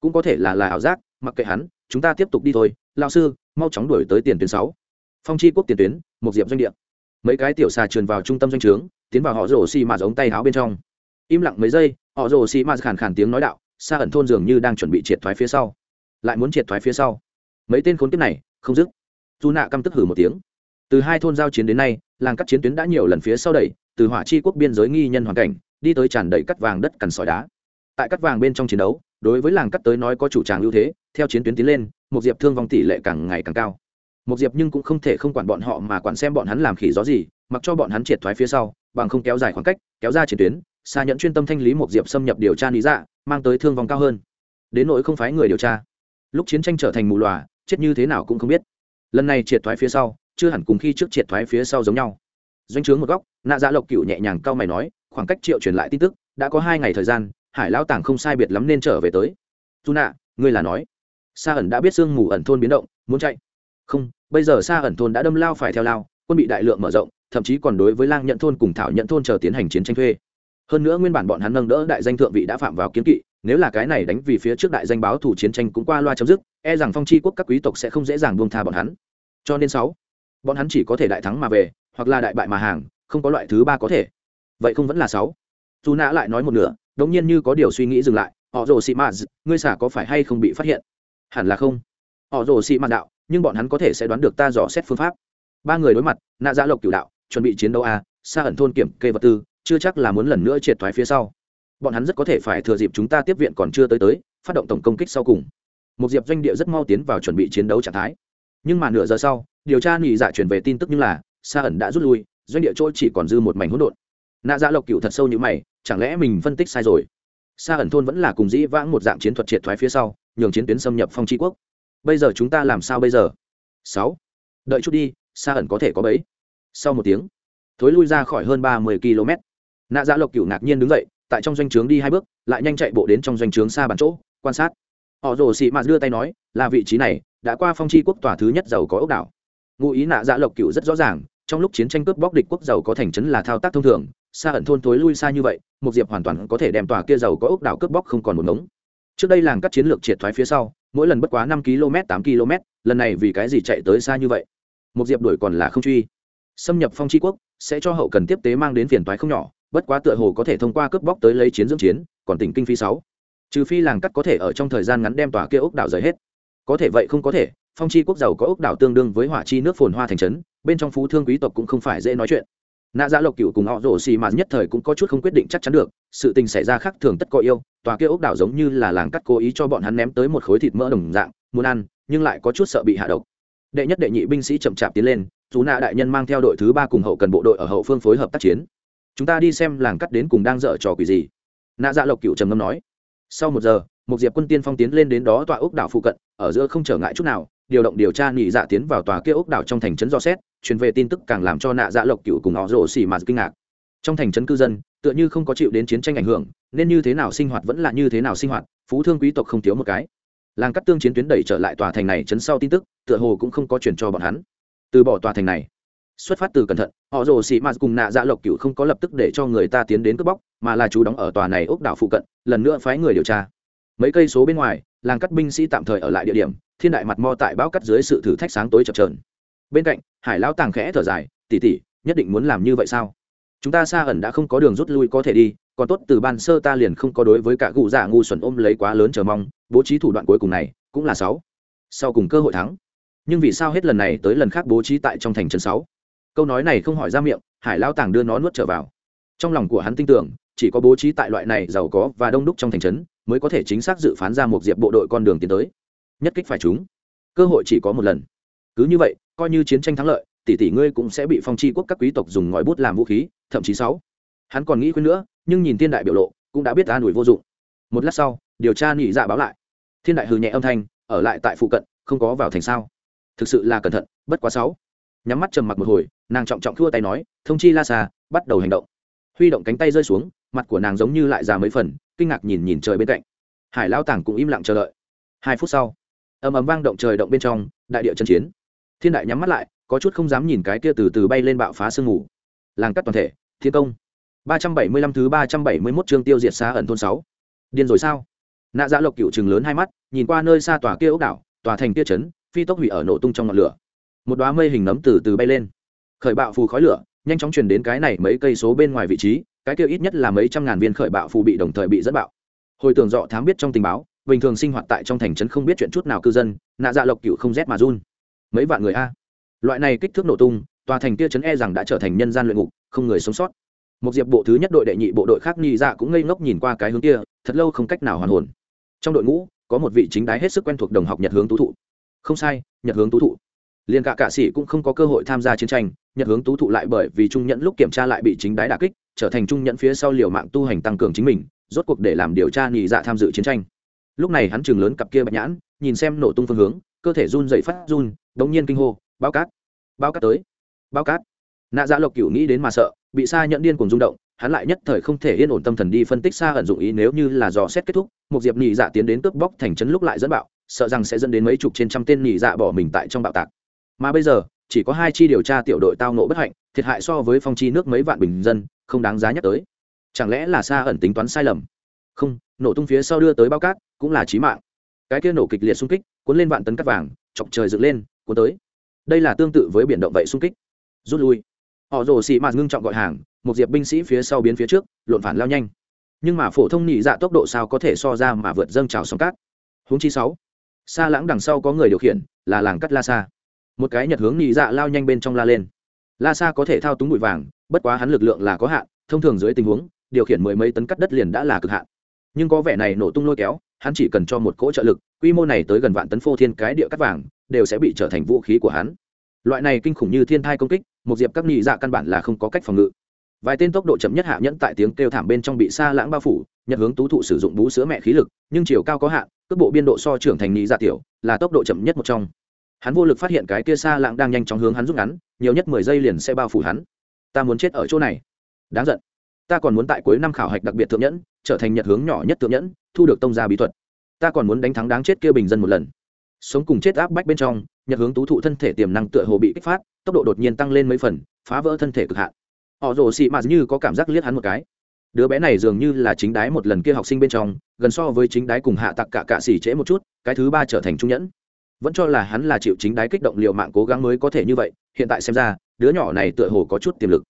Cũng có thể là là ảo giác, mặc kệ hắn, chúng ta tiếp tục đi thôi. Lao sư, mau chóng đuổi tới tiền tuyến sáu. Phong chi quốc tiền tuyến một diệp doanh địa. Mấy cái tiểu xà trườn vào trung tâm doanh trướng, tiến vào họ rổ xi mạt giống tay áo bên trong. Im lặng mấy giây, họ rồ xì mạt khàn khàn tiếng nói đạo xa ẩn thôn dường như đang chuẩn bị triệt thoái phía sau. Lại muốn triệt thoái phía sau. Mấy tên khốn kiếp này, không dứt. Dù nạ căm tức hử một tiếng. Từ hai thôn giao chiến đến nay, làng cắt chiến tuyến đã nhiều lần phía sau đẩy, từ hỏa chi quốc biên giới nghi nhân hoàn cảnh, đi tới tràn đầy cắt vàng đất cằn sỏi đá. Tại cắt vàng bên trong chiến đấu, đối với làng cắt tới nói có chủ tràng ưu thế, theo chiến tuyến tiến lên, một diệp thương vong tỷ lệ càng ngày càng cao một diệp nhưng cũng không thể không quản bọn họ mà quản xem bọn hắn làm khỉ gió gì, mặc cho bọn hắn triệt thoái phía sau, bằng không kéo dài khoảng cách, kéo ra chiến tuyến, xa nhẫn chuyên tâm thanh lý một diệp xâm nhập điều tra lý dạ mang tới thương vong cao hơn. Đến nỗi không phái người điều tra. Lúc chiến tranh trở thành mù lòa, chết như thế nào cũng không biết. Lần này triệt thoái phía sau, chưa hẳn cùng khi trước triệt thoái phía sau giống nhau. Doanh trướng một góc, nạ dạ lộc cựu nhẹ nhàng cao mày nói, khoảng cách triệu truyền lại tin tức, đã có hai ngày thời gian, hải lão tàng không sai biệt lắm nên trở về tới. Dù nạ, ngươi là nói. Sa ẩn đã biết sương mù ẩn thôn biến động, muốn chạy. Không bây giờ xa ẩn thôn đã đâm lao phải theo lao, quân bị đại lượng mở rộng, thậm chí còn đối với lang nhận thôn cùng thảo nhận thôn chờ tiến hành chiến tranh thuê. Hơn nữa nguyên bản bọn hắn nâng đỡ đại danh thượng vị đã phạm vào kiến kỵ, nếu là cái này đánh vì phía trước đại danh báo thủ chiến tranh cũng qua loa chấm dứt e rằng phong chi quốc các quý tộc sẽ không dễ dàng buông tha bọn hắn. Cho nên sáu, bọn hắn chỉ có thể đại thắng mà về, hoặc là đại bại mà hàng, không có loại thứ ba có thể. Vậy không vẫn là sáu? Dù nã lại nói một nửa, đống nhiên như có điều suy nghĩ dừng lại, họ rồ xị mạt ngươi xả có phải hay không bị phát hiện? Hẳn là không họ rồ xị mạn đạo, nhưng bọn hắn có thể sẽ đoán được ta dò xét phương pháp. Ba người đối mặt, nạ dạ lộc cửu đạo, chuẩn bị chiến đấu a, xa ẩn thôn kiểm kê vật tư, chưa chắc là muốn lần nữa triệt thoái phía sau. Bọn hắn rất có thể phải thừa dịp chúng ta tiếp viện còn chưa tới tới, phát động tổng công kích sau cùng. Một diệp doanh địa rất mau tiến vào chuẩn bị chiến đấu trạng thái. Nhưng mà nửa giờ sau, điều tra nghỉ dạ chuyển về tin tức như là, xa ẩn đã rút lui, doanh địa trôi chỉ còn dư một mảnh hỗn độn. Nạ dạ lộc cựu thật sâu như mày, chẳng lẽ mình phân tích sai rồi? Xa ẩn thôn vẫn là cùng dĩ vãng một dạng chiến thuật triệt thoái phía sau, nhường chiến tuyến xâm nhập phong tri quốc bây giờ chúng ta làm sao bây giờ? Sáu. Đợi chút đi xa ẩn có thể có bấy sau một tiếng, thối lui ra khỏi hơn ba mươi km. Nạ dạ lộc cựu ngạc nhiên đứng dậy, tại trong doanh trướng đi hai bước, lại nhanh chạy bộ đến trong doanh trướng xa bàn chỗ, quan sát. Họ rồ xị mạt đưa tay nói, là vị trí này, đã qua phong tri quốc tòa thứ nhất giàu có ốc đảo. Ngụ ý nạ dạ lộc cựu rất rõ ràng, trong lúc chiến tranh cướp bóc địch quốc giàu có thành trấn là thao tác thông thường xa ẩn thôn thối lui xa như vậy một diệp hoàn toàn có thể đem tòa kia giàu có ốc đảo cướp bóc không còn một ngống. Trước đây làng các chiến lược triệt thoái phía sau mỗi lần bất quá năm km, tám km, lần này vì cái gì chạy tới xa như vậy? Một diệp đuổi còn là không truy. Xâm nhập phong tri quốc, sẽ cho hậu cần tiếp tế mang đến phiền toái không nhỏ, bất quá tựa hồ có thể thông qua cướp bóc tới lấy chiến dưỡng chiến, còn tỉnh kinh phi sáu. Trừ phi làng cắt có thể ở trong thời gian ngắn đem tòa kia ốc đảo rời hết. Có thể vậy không có thể, phong chi quốc giàu có ốc đảo tương đương với hỏa chi nước phồn hoa thành trấn, bên trong phú thương quý tộc cũng không phải dễ nói chuyện nạ dạ lộc cựu cùng họ rổ xì mà nhất thời cũng có chút không quyết định chắc chắn được, sự tình xảy ra khác thường tất có yêu, tòa kia ốc đảo giống như là làng cắt cố ý cho bọn hắn ném tới một khối thịt mỡ đồng dạng, muốn ăn, nhưng lại có chút sợ bị hạ độc. Đệ nhất đệ nhị binh sĩ chậm chạp tiến lên dù nạ đại nhân mang theo đội thứ ba cùng hậu cần bộ đội ở hậu phương phối hợp tác chiến. Chúng ta đi xem làng cắt đến cùng đang dở trò quỷ gì. Nạ dạ lộc cựu trầm ngâm nói. Sau một giờ, một diệp quân tiên phong tiến lên đến đó tòa ốc đảo phụ cận, ở giữa không trở ngại chút nào điều động điều tra nhị dạ tiến vào tòa kia ốc đảo trong thành trấn do xét, truyền về tin tức càng làm cho nạ dạ lộc cựu cùng họ rổ xì mạt kinh ngạc. Trong thành trấn cư dân, tựa như không có chịu đến chiến tranh ảnh hưởng, nên như thế nào sinh hoạt vẫn là như thế nào sinh hoạt, phú thương quý tộc không thiếu một cái. Làng cắt tương chiến tuyến đẩy trở lại tòa thành này chấn sau tin tức, tựa hồ cũng không có chuyển cho bọn hắn. Từ bỏ tòa thành này, xuất phát từ cẩn thận, họ rồ xị mạt cùng nạ dạ lộc cựu không có lập tức để cho người ta tiến đến cướp bóc, mà là chú đóng ở tòa này ốc đảo phụ cận, lần nữa phái người điều tra. Mấy cây số bên ngoài, làng cắt binh sĩ tạm thời ở lại địa điểm thiên đại mặt mo tại bão cắt dưới sự thử thách sáng tối chập trờn bên cạnh, hải lão tàng khẽ thở dài tỉ tỉ nhất định muốn làm như vậy sao? Chúng ta xa ẩn đã không có đường rút lui có thể đi, còn tốt từ ban sơ ta liền không có đối với cả cụ giả dạ ngu xuẩn ôm lấy quá lớn chờ mong, bố trí thủ đoạn cuối cùng này cũng là sáu. Sau cùng cơ hội thắng. Nhưng vì sao hết lần này tới lần khác bố trí tại trong thành trấn sáu? Câu nói này không hỏi ra miệng, hải lao tàng đưa nó nuốt trở vào. Trong lòng của hắn tin tưởng, chỉ có bố trí tại loại này giàu có và đông đúc trong thành trấn, mới có thể chính xác dự phán ra một diệp bộ đội con đường tiến tới nhất kích phải chúng cơ hội chỉ có một lần. Cứ như vậy, coi như chiến tranh thắng lợi, tỷ tỷ ngươi cũng sẽ bị phong tri quốc các quý tộc dùng ngòi bút làm vũ khí, thậm chí sáu. Hắn còn nghĩ khuyên nữa, nhưng nhìn thiên đại biểu lộ, cũng đã biết an ủi vô dụng. Một lát sau, điều tra nhị dạ báo lại. Thiên đại hừ nhẹ âm thanh, ở lại tại phụ cận, không có vào thành sao. Thực sự là cẩn thận, bất quá sáu. Nhắm mắt trầm mặc một hồi, nàng trọng trọng thua tay nói, thông chi la xa bắt đầu hành động. Huy động cánh tay rơi xuống, mặt của nàng giống như lại già mấy phần, kinh ngạc nhìn nhìn trời bên cạnh. Hải lao tàng cũng im lặng chờ đợi. Hai phút sau ầm ầm vang động trời động bên trong, đại địa chân chiến. Thiên đại nhắm mắt lại, có chút không dám nhìn cái kia từ từ bay lên bạo phá sương mù. Làng cắt toàn thể, thiên công. Ba trăm bảy mươi lăm thứ ba trăm bảy mươi 371 chương tiêu diệt xa ẩn thôn sáu. Điên rồi sao? Nạ dạ lộc cựu chừng lớn hai mắt, nhìn qua nơi xa tòa kia ốc đảo, tòa thành kia trấn phi tốc hủy ở nổ tung trong ngọn lửa. Một đoá mây hình nấm từ từ bay lên. Khởi bạo phù khói lửa, nhanh chóng truyền đến cái này mấy cây số bên ngoài vị trí, cái kia ít nhất là mấy trăm ngàn viên khởi bạo phù bị đồng thời bị dẫn bạo. Hồi tưởng dọ thám biết trong tình báo bình thường sinh hoạt tại trong thành trấn không biết chuyện chút nào cư dân, nạ dạ lộc cựu không rét mà run. Mấy vạn người a. Loại này kích thước nổ tung, tòa thành kia trấn e rằng đã trở thành nhân gian luyện ngục, không người sống sót. Một diệp bộ thứ nhất đội đệ nhị bộ đội khác ni dạ cũng ngây ngốc nhìn qua cái hướng kia, thật lâu không cách nào hoàn hồn. Trong đội ngũ, có một vị chính đái hết sức quen thuộc đồng học nhật hướng tú thụ. Không sai, nhật hướng tú thụ. Liền cả cạ sĩ cũng không có cơ hội tham gia chiến tranh, nhật hướng tú thụ lại bởi vì trung nhẫn lúc kiểm tra lại bị chính đái đà kích, trở thành trung nhẫn phía sau liều mạng tu hành tăng cường chính mình, rốt cuộc để làm điều tra nhị dạ tham dự chiến tranh lúc này hắn chừng lớn cặp kia bạch nhãn, nhìn xem nổ tung phương hướng, cơ thể run dậy phát run, đống nhiên kinh hô, bao cát bao cát tới, bao cát. Nạ dạ lộc cửu nghĩ đến mà sợ, bị xa nhận điên cùng rung động, hắn lại nhất thời không thể yên ổn tâm thần đi phân tích xa ẩn dụng ý nếu như là dò xét kết thúc một diệp nhị dạ tiến đến cướp bóc thành trấn lúc lại dẫn bạo, sợ rằng sẽ dẫn đến mấy chục trên trăm tên nhị dạ bỏ mình tại trong bạo tạc. Mà bây giờ, chỉ có hai chi điều tra tiểu đội tao nộ bất hạnh, thiệt hại so với phong chi nước mấy vạn bình dân, không đáng giá nhắc tới. Chẳng lẽ là xa ẩn tính toán sai lầm? Không nổ tung phía sau đưa tới bao cát, cũng là chí mạng. Cái kia nổ kịch liệt xung kích, cuốn lên vạn tấn cát vàng, chọc trời dựng lên, cuốn tới. Đây là tương tự với biển động vậy xung kích. Rút lui. Họ rồ xì mạt ngưng trọng gọi hàng, một diệp binh sĩ phía sau biến phía trước, lộn phản lao nhanh. Nhưng mà phổ thông nhị dạ tốc độ sao có thể so ra mà vượt dâng trào sóng cát? Hướng chi sáu. Xa lãng đằng sau có người điều khiển, là làng cắt la sa. Một cái nhật hướng nhị dạ lao nhanh bên trong la lên. La sa có thể thao túng bụi vàng, bất quá hắn lực lượng là có hạn, thông thường dưới tình huống, điều khiển mười mấy tấn cắt đất liền đã là cực hạn nhưng có vẻ này nổ tung lôi kéo, hắn chỉ cần cho một cỗ trợ lực, quy mô này tới gần vạn tấn phô thiên cái địa cắt vàng, đều sẽ bị trở thành vũ khí của hắn. Loại này kinh khủng như thiên thai công kích, một diệp các nhị dạ căn bản là không có cách phòng ngự. Vài tên tốc độ chậm nhất hạ nhẫn tại tiếng kêu thảm bên trong bị xa lãng bao phủ, nhật hướng tú thụ sử dụng bú sữa mẹ khí lực, nhưng chiều cao có hạn, cước bộ biên độ so trưởng thành nhị dạ tiểu, là tốc độ chậm nhất một trong. Hắn vô lực phát hiện cái kia xa lãng đang nhanh chóng hướng hắn rút ngắn, nhiều nhất mười giây liền sẽ bao phủ hắn. Ta muốn chết ở chỗ này. Đáng giận. Ta còn muốn tại cuối năm khảo hạch đặc biệt thượng nhẫn trở thành nhật hướng nhỏ nhất tượng nhẫn, thu được tông gia bí thuật. Ta còn muốn đánh thắng đáng chết kia bình dân một lần. Sống cùng chết áp bách bên trong, nhật hướng tú thụ thân thể tiềm năng tựa hồ bị kích phát, tốc độ đột nhiên tăng lên mấy phần, phá vỡ thân thể cực hạn. Họ rồ xị mạt như có cảm giác liếc hắn một cái. Đứa bé này dường như là chính đái một lần kia học sinh bên trong, gần so với chính đái cùng hạ tặc cả cạ xỉ trễ một chút, cái thứ ba trở thành trung nhẫn. Vẫn cho là hắn là chịu chính đái kích động liệu mạng cố gắng mới có thể như vậy, hiện tại xem ra, đứa nhỏ này tựa hồ có chút tiềm lực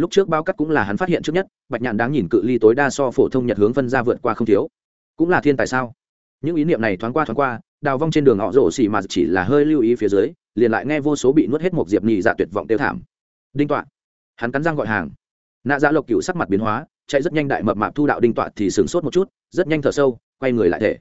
lúc trước bao cắt cũng là hắn phát hiện trước nhất, bạch nhạn đáng nhìn cự ly tối đa so phổ thông nhật hướng phân ra vượt qua không thiếu. Cũng là thiên tài sao? Những ý niệm này thoáng qua thoáng qua, đào vong trên đường họ rổ xì mà chỉ là hơi lưu ý phía dưới, liền lại nghe vô số bị nuốt hết một diệp nhị dạ tuyệt vọng tiêu thảm. Đinh tọa. Hắn cắn răng gọi hàng. Nạ dạ lộc cựu sắc mặt biến hóa, chạy rất nhanh đại mập mạp thu đạo đinh tọa thì sửng sốt một chút, rất nhanh thở sâu, quay người lại thể.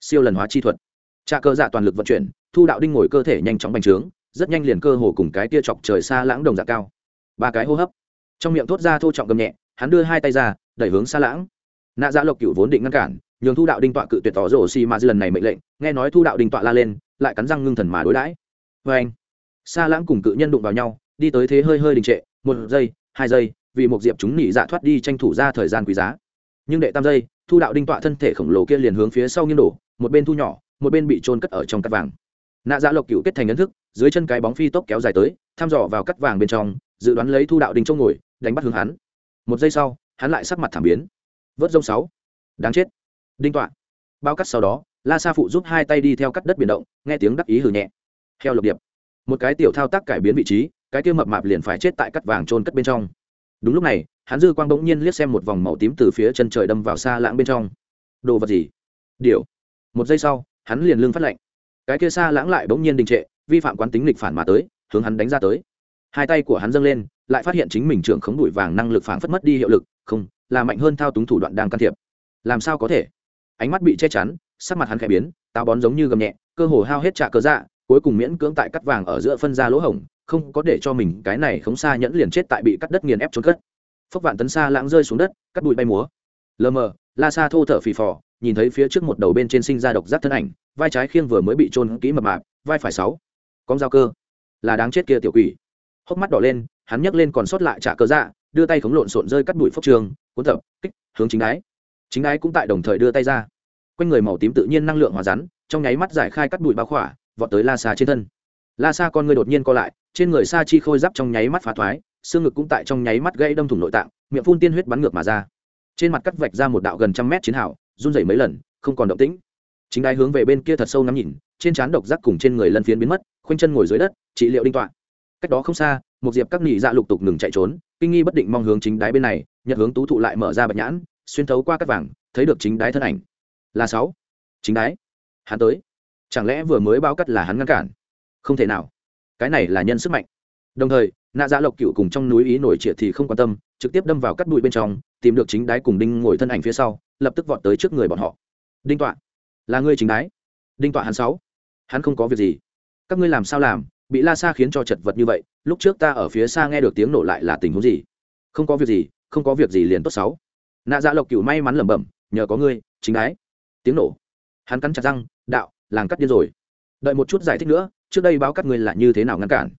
Siêu lần hóa chi thuật. Trà cơ dạ toàn lực vận chuyển, thu đạo đinh ngồi cơ thể nhanh chóng bành trướng, rất nhanh liền cơ hồ cùng cái tia chọc trời xa lãng đồng dạ cao. Ba cái hô hấp trong miệng thốt ra thô trọng gầm nhẹ, hắn đưa hai tay ra, đẩy hướng xa lãng. Nạ dạ lộc cựu vốn định ngăn cản, nhường thu đạo đinh tọa cự tuyệt tỏ rổ xì mà dư lần này mệnh lệnh, nghe nói thu đạo đinh tọa la lên, lại cắn răng ngưng thần mà đối đãi. Vê anh xa lãng cùng cự nhân đụng vào nhau, đi tới thế hơi hơi đình trệ, một giây, hai giây, vì một diệp chúng nỉ dạ thoát đi tranh thủ ra thời gian quý giá. Nhưng đệ tam giây, thu đạo đinh tọa thân thể khổng lồ kia liền hướng phía sau nghiêng đổ, một bên thu nhỏ, một bên bị trôn cất ở trong cắt vàng. Nạ dạ lộc cựu kết thành ấn thức, dưới chân cái bóng phi tốc kéo dài tới thăm dò vào cắt vàng bên trong, dự đoán lấy thu đạo đình trông ngồi, đánh bắt hướng hắn. Một giây sau, hắn lại sắc mặt thảm biến. Vớt rông sáu. Đáng chết. Đinh tọa. Bao cắt sau đó, la sa phụ giúp hai tay đi theo cắt đất biển động, nghe tiếng đắc ý hử nhẹ. Theo lập điệp. Một cái tiểu thao tác cải biến vị trí, cái kia mập mạp liền phải chết tại cắt vàng trôn cất bên trong. Đúng lúc này, hắn dư quang bỗng nhiên liếc xem một vòng màu tím từ phía chân trời đâm vào xa lãng bên trong. Đồ vật gì? Điều một giây sau, hắn liền lương phát lệnh cái kia xa lãng lại bỗng nhiên đình trệ, vi phạm quán tính lịch phản mà tới hướng hắn đánh ra tới. Hai tay của hắn dâng lên, lại phát hiện chính mình trưởng khống đuổi vàng năng lực phảng phất mất đi hiệu lực, không, là mạnh hơn thao túng thủ đoạn đang can thiệp. Làm sao có thể? Ánh mắt bị che chắn, sắc mặt hắn khẽ biến, táo bón giống như gầm nhẹ, cơ hồ hao hết trạ cơ dạ cuối cùng miễn cưỡng tại cắt vàng ở giữa phân ra lỗ hổng, không có để cho mình cái này khống xa nhẫn liền chết tại bị cắt đất nghiền ép trốn cất. Phốc vạn tấn xa lãng rơi xuống đất, cắt bụi bay múa. Lờ mờ, la sa thô thở phì phò, nhìn thấy phía trước một đầu bên trên sinh ra độc giác thân ảnh, vai trái khiêng vừa mới bị trôn kỹ mập mạp, vai phải sáu. Con dao cơ là đáng chết kia tiểu quỷ. Hốc mắt đỏ lên, hắn nhấc lên còn sót lại trả cơ dạ đưa tay khống lộn xộn rơi cắt bụi phốc trường, cuốn tập, kích, hướng chính đáy chính đáy cũng tại đồng thời đưa tay ra. Quanh người màu tím tự nhiên năng lượng hòa rắn, trong nháy mắt giải khai cắt bụi bao khỏa, vọt tới la xa trên thân. La xa con người đột nhiên co lại, trên người sa chi khôi giáp trong nháy mắt phá thoái, xương ngực cũng tại trong nháy mắt gây đâm thủng nội tạng, miệng phun tiên huyết bắn ngược mà ra. Trên mặt cắt vạch ra một đạo gần trăm mét chiến hào, run rẩy mấy lần, không còn động tĩnh chính đai hướng về bên kia thật sâu ngắm nhìn, trên trán độc giác cùng trên người lân phiến biến mất, khoanh chân ngồi dưới đất, trị liệu đinh tọa. Cách đó không xa, một diệp các nỉ dạ lục tục ngừng chạy trốn, kinh nghi bất định mong hướng chính đáy bên này, nhật hướng tú thụ lại mở ra bạch nhãn, xuyên thấu qua các vàng, thấy được chính đái thân ảnh. Là sáu. Chính đái. Hắn tới. Chẳng lẽ vừa mới bao cắt là hắn ngăn cản? Không thể nào. Cái này là nhân sức mạnh. Đồng thời, nạ dạ lộc cựu cùng trong núi ý nổi triệt thì không quan tâm, trực tiếp đâm vào cắt bụi bên trong, tìm được chính đái cùng đinh ngồi thân ảnh phía sau, lập tức vọt tới trước người bọn họ. Đinh toạ là ngươi chính đái. Đinh tọa hắn sáu. Hắn không có việc gì. Các ngươi làm sao làm? Bị la sa khiến cho chật vật như vậy, lúc trước ta ở phía xa nghe được tiếng nổ lại là tình huống gì? Không có việc gì, không có việc gì liền tốt sáu. Nạ dạ lộc cựu may mắn lẩm bẩm, nhờ có ngươi, chính đái. Tiếng nổ. Hắn cắn chặt răng, đạo, làng cắt điên rồi. Đợi một chút giải thích nữa, trước đây báo cắt ngươi là như thế nào ngăn cản?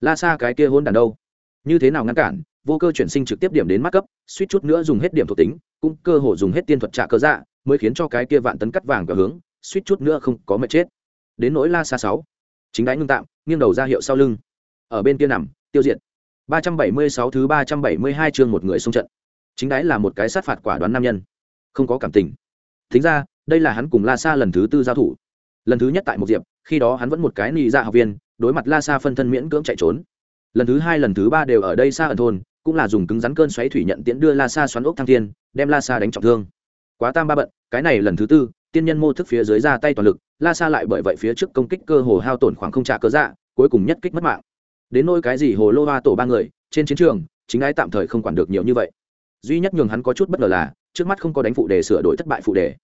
La sa cái kia hôn đàn đâu? Như thế nào ngăn cản? Vô cơ chuyển sinh trực tiếp điểm đến mắt cấp, suýt chút nữa dùng hết điểm thuộc tính, cũng cơ hồ dùng hết tiên thuật trả cơ dạ mới khiến cho cái kia vạn tấn cắt vàng cả hướng, suýt chút nữa không có mệt chết. Đến nỗi la sa sáu, chính đáy ngưng tạm, nghiêng đầu ra hiệu sau lưng. Ở bên kia nằm, tiêu diệt. 376 thứ 372 chương một người xung trận. Chính đáy là một cái sát phạt quả đoán nam nhân. Không có cảm tình. Thính ra, đây là hắn cùng la sa lần thứ tư giao thủ. Lần thứ nhất tại một diệp, khi đó hắn vẫn một cái nị dạ học viên, đối mặt la sa phân thân miễn cưỡng chạy trốn. Lần thứ hai, lần thứ ba đều ở đây xa ẩn thôn, cũng là dùng cứng rắn cơn xoáy thủy nhận tiễn đưa la sa xoắn ốc thăng thiên, đem la sa đánh trọng thương quá tam ba bận, cái này lần thứ tư, tiên nhân mô thức phía dưới ra tay toàn lực, la sa lại bởi vậy phía trước công kích cơ hồ hao tổn khoảng không trả cớ dạ cuối cùng nhất kích mất mạng. Đến nôi cái gì hồ lô hoa tổ ba người, trên chiến trường, chính ái tạm thời không quản được nhiều như vậy. Duy nhất nhường hắn có chút bất ngờ là, trước mắt không có đánh phụ đề sửa đổi thất bại phụ đề.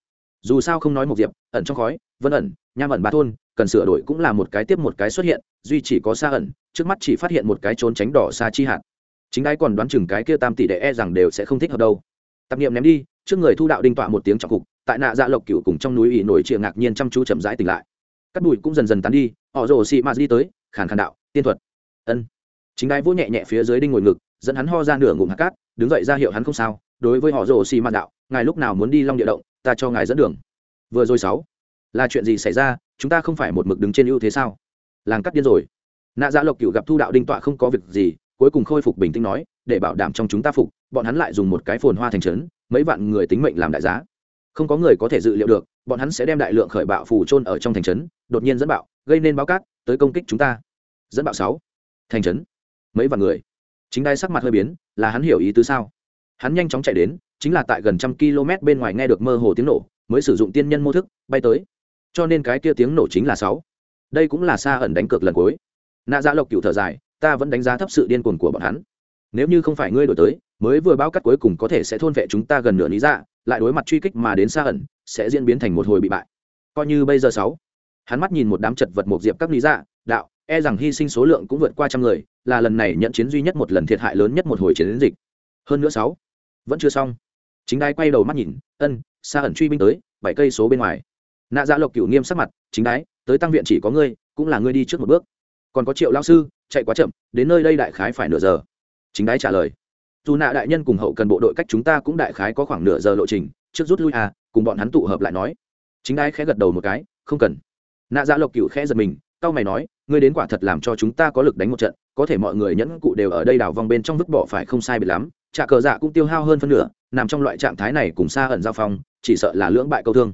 Dù sao không nói một diệp, ẩn trong khói, vân ẩn, nham ẩn ba thôn, cần sửa đổi cũng là một cái tiếp một cái xuất hiện, duy chỉ có xa ẩn, trước mắt chỉ phát hiện một cái trốn tránh đỏ xa chi hạt. Chính ai còn đoán chừng cái kia tam tỷ đệ e rằng đều sẽ không thích hợp đâu. Tập niệm ném đi trước người thu đạo đinh tọa một tiếng trọng cục, tại nạ dạ lộc cựu cùng trong núi ỉ nổi trịa ngạc nhiên chăm chú chậm rãi tỉnh lại. Cắt bụi cũng dần dần tán đi, họ rồ xị mạt đi tới, khàn khàn đạo, tiên thuật. Ân. Chính đái vỗ nhẹ nhẹ phía dưới đinh ngồi ngực, dẫn hắn ho ra nửa ngụm hạt cát, đứng dậy ra hiệu hắn không sao, đối với họ rồ xị mạt đạo, ngài lúc nào muốn đi long địa động, ta cho ngài dẫn đường. Vừa rồi sáu, là chuyện gì xảy ra, chúng ta không phải một mực đứng trên ưu thế sao? Làng cắt điên rồi. Nạ dạ lộc cựu gặp thu đạo đinh tọa không có việc gì, cuối cùng khôi phục bình tĩnh nói, để bảo đảm trong chúng ta phục, bọn hắn lại dùng một cái phồn hoa thành trấn mấy vạn người tính mệnh làm đại giá. Không có người có thể dự liệu được, bọn hắn sẽ đem đại lượng khởi bạo phù trôn ở trong thành trấn, đột nhiên dẫn bạo, gây nên báo cát, tới công kích chúng ta. Dẫn bạo sáu. Thành trấn. Mấy vạn người. Chính đai sắc mặt hơi biến, là hắn hiểu ý tứ sao? Hắn nhanh chóng chạy đến, chính là tại gần trăm km bên ngoài nghe được mơ hồ tiếng nổ, mới sử dụng tiên nhân mô thức, bay tới. Cho nên cái kia tiếng nổ chính là sáu. Đây cũng là xa ẩn đánh cược lần cuối. Nạ dạ lộc cựu thở dài, ta vẫn đánh giá thấp sự điên cuồng của bọn hắn. Nếu như không phải ngươi đổi tới mới vừa báo cắt cuối cùng có thể sẽ thôn vệ chúng ta gần nửa lý dạ lại đối mặt truy kích mà đến xa ẩn, sẽ diễn biến thành một hồi bị bại. Coi như bây giờ sáu. Hắn mắt nhìn một đám chật vật một diệp các lý dạ đạo e rằng hy sinh số lượng cũng vượt qua trăm người, là lần này nhận chiến duy nhất một lần thiệt hại lớn nhất một hồi chiến dịch. Hơn nữa sáu. Vẫn chưa xong. Chính đai quay đầu mắt nhìn, ân, xa ẩn truy binh tới, bảy cây số bên ngoài. Nạ dạ lộc cửu nghiêm sắc mặt, chính đái, tới tăng viện chỉ có ngươi, cũng là ngươi đi trước một bước. Còn có triệu lao sư, chạy quá chậm, đến nơi đây đại khái phải nửa giờ. Chính đái trả lời dù nạ đại nhân cùng hậu cần bộ đội cách chúng ta cũng đại khái có khoảng nửa giờ lộ trình, trước rút lui à cùng bọn hắn tụ hợp lại nói. Chính đái khẽ gật đầu một cái, không cần. Nạ dạ lộc cửu khẽ giật mình tao mày nói, ngươi đến quả thật làm cho chúng ta có lực đánh một trận, có thể mọi người nhẫn cụ đều ở đây đảo vòng bên trong vứt bỏ phải không sai biệt lắm trà cờ dạ cũng tiêu hao hơn phân nửa, nằm trong loại trạng thái này cùng xa ẩn giao phong, chỉ sợ là lưỡng bại câu thương.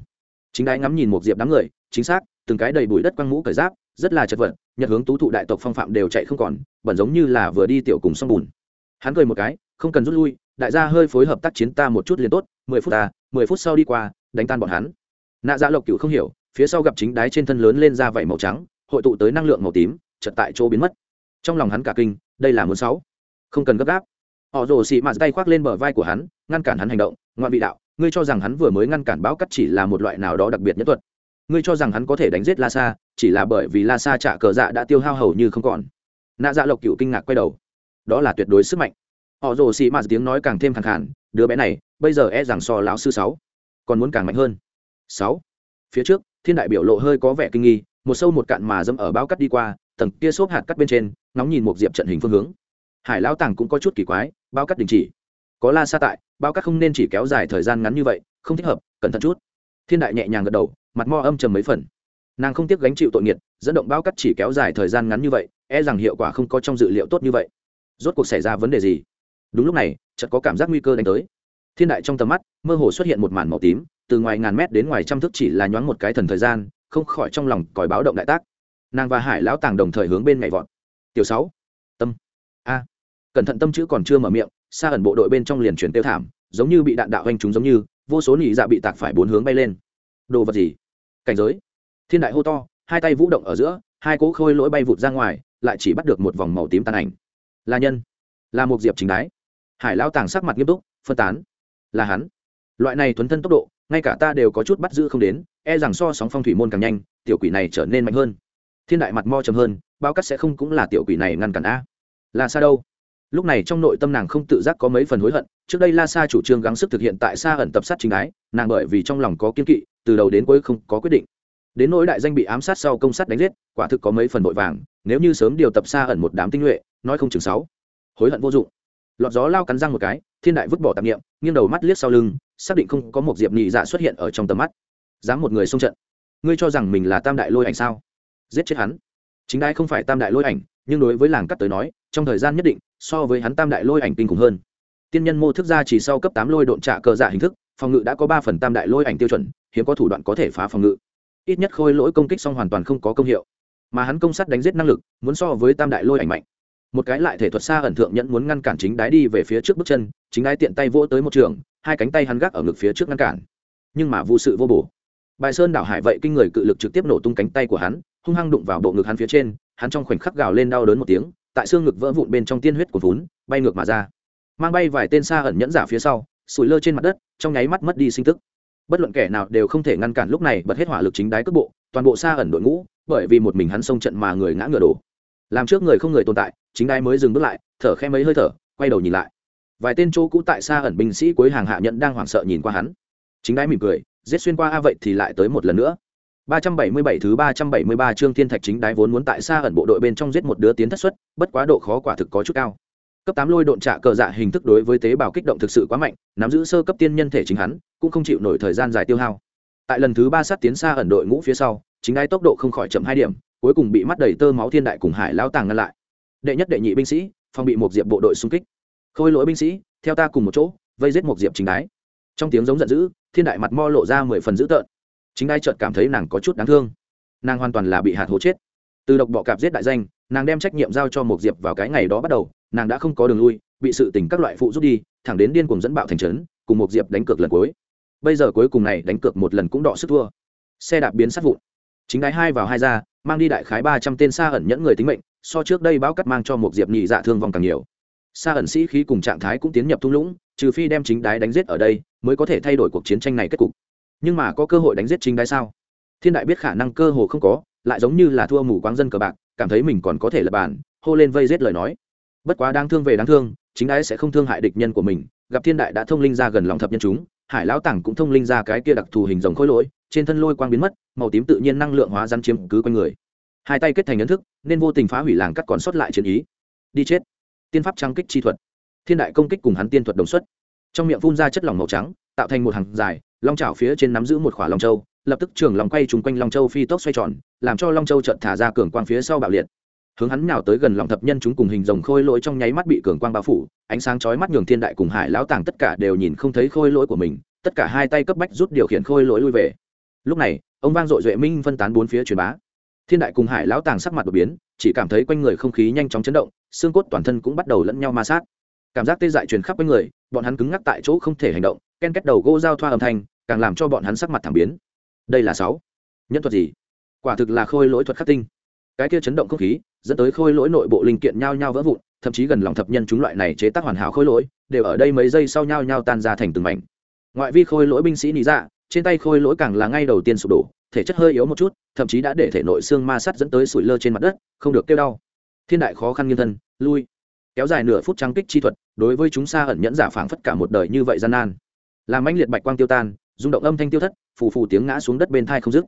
Chính đái ngắm nhìn một diệp đám người, chính xác, từng cái đầy bụi đất quăng mũ cởi giáp, rất là chật vật, nhật hướng tú thụ đại tộc phong phạm đều chạy không còn, bẩn giống như là vừa đi tiểu cùng sông bùn. Hắn cười một cái không cần rút lui, đại gia hơi phối hợp tác chiến ta một chút liền tốt, mười phút ta, mười phút sau đi qua, đánh tan bọn hắn. Nạ dạ lộc cựu không hiểu, phía sau gặp chính đái trên thân lớn lên ra vảy màu trắng, hội tụ tới năng lượng màu tím chật tại chỗ biến mất. Trong lòng hắn cả kinh, đây là muốn sáu. Không cần gấp gáp. Họ rồ xị mạt tay khoác lên bờ vai của hắn, ngăn cản hắn hành động ngoạn vị đạo, ngươi cho rằng hắn vừa mới ngăn cản báo cắt chỉ là một loại nào đó đặc biệt nhất thuật. Ngươi cho rằng hắn có thể đánh giết la sa, chỉ là bởi vì la sa trả cờ dạ đã tiêu hao hầu như không còn. Nạ dạ lộc cựu kinh ngạc quay đầu. Đó là tuyệt đối sức mạnh họ rồ xì mạt tiếng nói càng thêm khẳng khản đứa bé này, bây giờ e rằng so lão sư sáu, còn muốn càng mạnh hơn. Sáu. Phía trước, thiên đại biểu lộ hơi có vẻ kinh nghi, một sâu một cạn mà dâm ở bao cắt đi qua, tầng kia xốp hạt cắt bên trên nóng nhìn một diệp trận hình phương hướng. Hải lão tàng cũng có chút kỳ quái bao cắt đình chỉ. Có la xa tại bao cắt không nên chỉ kéo dài thời gian ngắn như vậy, không thích hợp, cẩn thận chút. Thiên đại nhẹ nhàng gật đầu, mặt mo âm trầm mấy phần. Nàng không tiếc gánh chịu tội nghiệt, dẫn động bao cắt chỉ kéo dài thời gian ngắn như vậy e rằng hiệu quả không có trong dự liệu tốt như vậy. Rốt cuộc xảy ra vấn đề gì? Đúng lúc này, chợt có cảm giác nguy cơ đánh tới. Thiên đại trong tầm mắt, mơ hồ xuất hiện một màn màu tím, từ ngoài ngàn mét đến ngoài trăm thước chỉ là nhoáng một cái thần thời gian, không khỏi trong lòng còi báo động đại tác. Nàng và hải lão tàng đồng thời hướng bên nhảy vọt. Tiểu sáu, tâm, a. Cẩn thận tâm chữ còn chưa mở miệng xa ẩn bộ đội bên trong liền chuyển tiêu thảm, giống như bị đạn đạo anh chúng giống như, vô số nhị dạ bị tạc phải bốn hướng bay lên. Đồ vật gì? Cảnh giới. Thiên đại hô to, hai tay vũ động ở giữa, hai cỗ khôi lỗi bay vụt ra ngoài, lại chỉ bắt được một vòng màu tím tàn ảnh. Là nhân, là một diệp chính đái hải lão tàng sắc mặt nghiêm túc, phân tán. Là hắn. Loại này thuấn thân tốc độ, ngay cả ta đều có chút bắt giữ không đến e rằng so sóng phong thủy môn càng nhanh, tiểu quỷ này trở nên mạnh hơn. Thiên đại mặt mo trầm hơn, bao cắt sẽ không cũng là tiểu quỷ này ngăn cản a. Là xa đâu? Lúc này trong nội tâm nàng không tự giác có mấy phần hối hận, trước đây la sa chủ trương gắng sức thực hiện tại xa ẩn tập sát chính ái, nàng bởi vì trong lòng có kiên kỵ, từ đầu đến cuối không có quyết định. Đến nỗi đại danh bị ám sát sau công sát đánh giết, quả thực có mấy phần vội vàng, nếu như sớm điều tập xa ẩn một đám tinh nhuệ, nói không chừng sáu, hối hận vô dụng lọt gió lao cắn răng một cái, thiên đại vứt bỏ tạp nghiệm nghiêng đầu mắt liếc sau lưng, xác định không có một diệp nhị dạ xuất hiện ở trong tầm mắt. Dám một người xông trận. Ngươi cho rằng mình là tam đại lôi ảnh sao? Giết chết hắn. Chính đai không phải tam đại lôi ảnh, nhưng đối với làng cắt tới nói, trong thời gian nhất định, so với hắn tam đại lôi ảnh kinh khủng hơn. Tiên nhân mô thức ra chỉ sau cấp tám lôi độn trạ cờ dạ hình thức, phòng ngự đã có ba phần tam đại lôi ảnh tiêu chuẩn, hiếm có thủ đoạn có thể phá phòng ngự. Ít nhất khôi lỗi công kích xong hoàn toàn không có công hiệu. Mà hắn công sát đánh giết năng lực, muốn so với tam đại lôi ảnh mạnh một cái lại thể thuật xa ẩn thượng nhẫn muốn ngăn cản chính đái đi về phía trước bước chân, chính đái tiện tay vỗ tới một trường, hai cánh tay hắn gác ở ngực phía trước ngăn cản. Nhưng mà vụ sự vô bổ. Bài sơn đảo hải vậy kinh người cự lực trực tiếp nổ tung cánh tay của hắn, hung hăng đụng vào bộ ngực hắn phía trên, hắn trong khoảnh khắc gào lên đau đớn một tiếng, tại xương ngực vỡ vụn bên trong tiên huyết của vốn bay ngược mà ra. Mang bay vài tên xa ẩn nhẫn giả phía sau, sủi lơ trên mặt đất, trong nháy mắt mất đi sinh tức. Bất luận kẻ nào đều không thể ngăn cản lúc này bật hết hỏa lực chính đái cước bộ, toàn bộ xa ẩn đội ngũ, bởi vì một mình hắn xông trận mà người ngã ngựa đổ. Làm trước người không người tồn tại chính đái mới dừng bước lại thở khe mấy hơi thở quay đầu nhìn lại vài tên chỗ cũ tại xa ẩn binh sĩ cuối hàng hạ nhận đang hoảng sợ nhìn qua hắn chính đái mỉm cười giết xuyên qua a vậy thì lại tới một lần nữa 377 thứ 373 chương Thiên Thạch chính đái vốn muốn tại xa ẩn bộ đội bên trong giết một đứa tiến thất xuất, bất quá độ khó quả thực có chút cao. Cấp 8 lôi độn trả cờ dạ hình thức đối với tế bào kích động thực sự quá mạnh, nắm giữ sơ cấp tiên nhân thể chính hắn, cũng không chịu nổi thời gian dài tiêu hao. Tại lần thứ 3 sát tiến xa ẩn đội ngũ phía sau, chính đái tốc độ không khỏi chậm hai điểm, cuối cùng bị mắt đầy tơ máu thiên đại cùng hải lão tàng ngăn lại. Đệ nhất đệ nhị binh sĩ, phòng bị một diệp bộ đội xung kích. Khôi lỗi binh sĩ, theo ta cùng một chỗ, vây giết một diệp chính đái. Trong tiếng giống giận dữ, thiên đại mặt mo lộ ra mười phần dữ tợn. Chính đai chợt cảm thấy nàng có chút đáng thương. Nàng hoàn toàn là bị hạt hố chết. Từ độc bọ cạp giết đại danh nàng đem trách nhiệm giao cho một diệp vào cái ngày đó bắt đầu nàng đã không có đường lui bị sự tình các loại phụ rút đi thẳng đến điên cùng dẫn bạo thành trấn cùng một diệp đánh cược lần cuối. Bây giờ cuối cùng này đánh cược một lần cũng đọ sức thua. Xe đạp biến sát vụn. Chính đái hai vào hai ra mang đi đại khái ba trăm tên xa ẩn nhẫn người tính mệnh so trước đây báo cắt mang cho một diệp nhị dạ thương vong càng nhiều. Xa ẩn sĩ khí cùng trạng thái cũng tiến nhập thung lũng, trừ phi đem chính đái đánh giết ở đây mới có thể thay đổi cuộc chiến tranh này kết cục. Nhưng mà có cơ hội đánh giết chính đái sao? Thiên đại biết khả năng cơ hồ không có, lại giống như là thua mù quáng dân cờ bạc, cảm thấy mình còn có thể lập bản hô lên vây giết lời nói. Bất quá đáng thương về đáng thương, chính đái sẽ không thương hại địch nhân của mình, gặp thiên đại đã thông linh ra gần lòng thập nhân chúng, hải lão tảng cũng thông linh ra cái kia đặc thù hình dòng khối lỗi, trên thân lôi quang biến mất, màu tím tự nhiên năng lượng hóa rắn chiếm cứ quanh người hai tay kết thành ấn thức, nên vô tình phá hủy làng cắt còn sót lại chiến ý. Đi chết. Tiên pháp trang kích chi thuật. Thiên đại công kích cùng hắn tiên thuật đồng xuất. Trong miệng phun ra chất lỏng màu trắng, tạo thành một hàng dài, long trào phía trên nắm giữ một khỏa long châu, lập tức trường lòng quay trùng quanh long châu phi tốc xoay tròn, làm cho long châu chợt thả ra cường quang phía sau bạo liệt. Hướng hắn nào tới gần lòng thập nhân chúng cùng hình rồng khôi lỗi trong nháy mắt bị cường quang bao phủ, ánh sáng chói mắt nhường thiên đại cùng hải lão tàng tất cả đều nhìn không thấy khôi lỗi của mình, tất cả hai tay cấp bách rút điều khiển khôi lỗi lui về. Lúc này, ông vang dội duệ minh phân tán bốn phía truyền bá thiên đại cùng hải lão tàng sắc mặt đột biến, chỉ cảm thấy quanh người không khí nhanh chóng chấn động, xương cốt toàn thân cũng bắt đầu lẫn nhau ma sát. Cảm giác tê dại truyền khắp quanh người, bọn hắn cứng ngắc tại chỗ không thể hành động, ken kết đầu gỗ giao thoa âm thanh, càng làm cho bọn hắn sắc mặt thảm biến. Đây là sáu. Nhân thuật gì? Quả thực là khôi lỗi thuật khắc tinh. Cái kia chấn động không khí, dẫn tới khôi lỗi nội bộ linh kiện nhao nhao vỡ vụn, thậm chí gần lòng thập nhân chúng loại này chế tác hoàn hảo khôi lỗi, đều ở đây mấy giây sau nhao nhao tan ra thành từng mảnh. Ngoại vi khôi lỗi binh sĩ nỉ dạ trên tay khôi lỗi càng là ngay đầu tiên sụp đổ thể chất hơi yếu một chút, thậm chí đã để thể nội xương ma sắt dẫn tới sủi lơ trên mặt đất, không được kêu đau. Thiên đại khó khăn nghiêng thân, lui. Kéo dài nửa phút trắng kích chi thuật, đối với chúng xa ẩn nhẫn giả phảng phất cả một đời như vậy gian nan. Làm anh liệt bạch quang tiêu tan, rung động âm thanh tiêu thất, phù phù tiếng ngã xuống đất bên thai không dứt.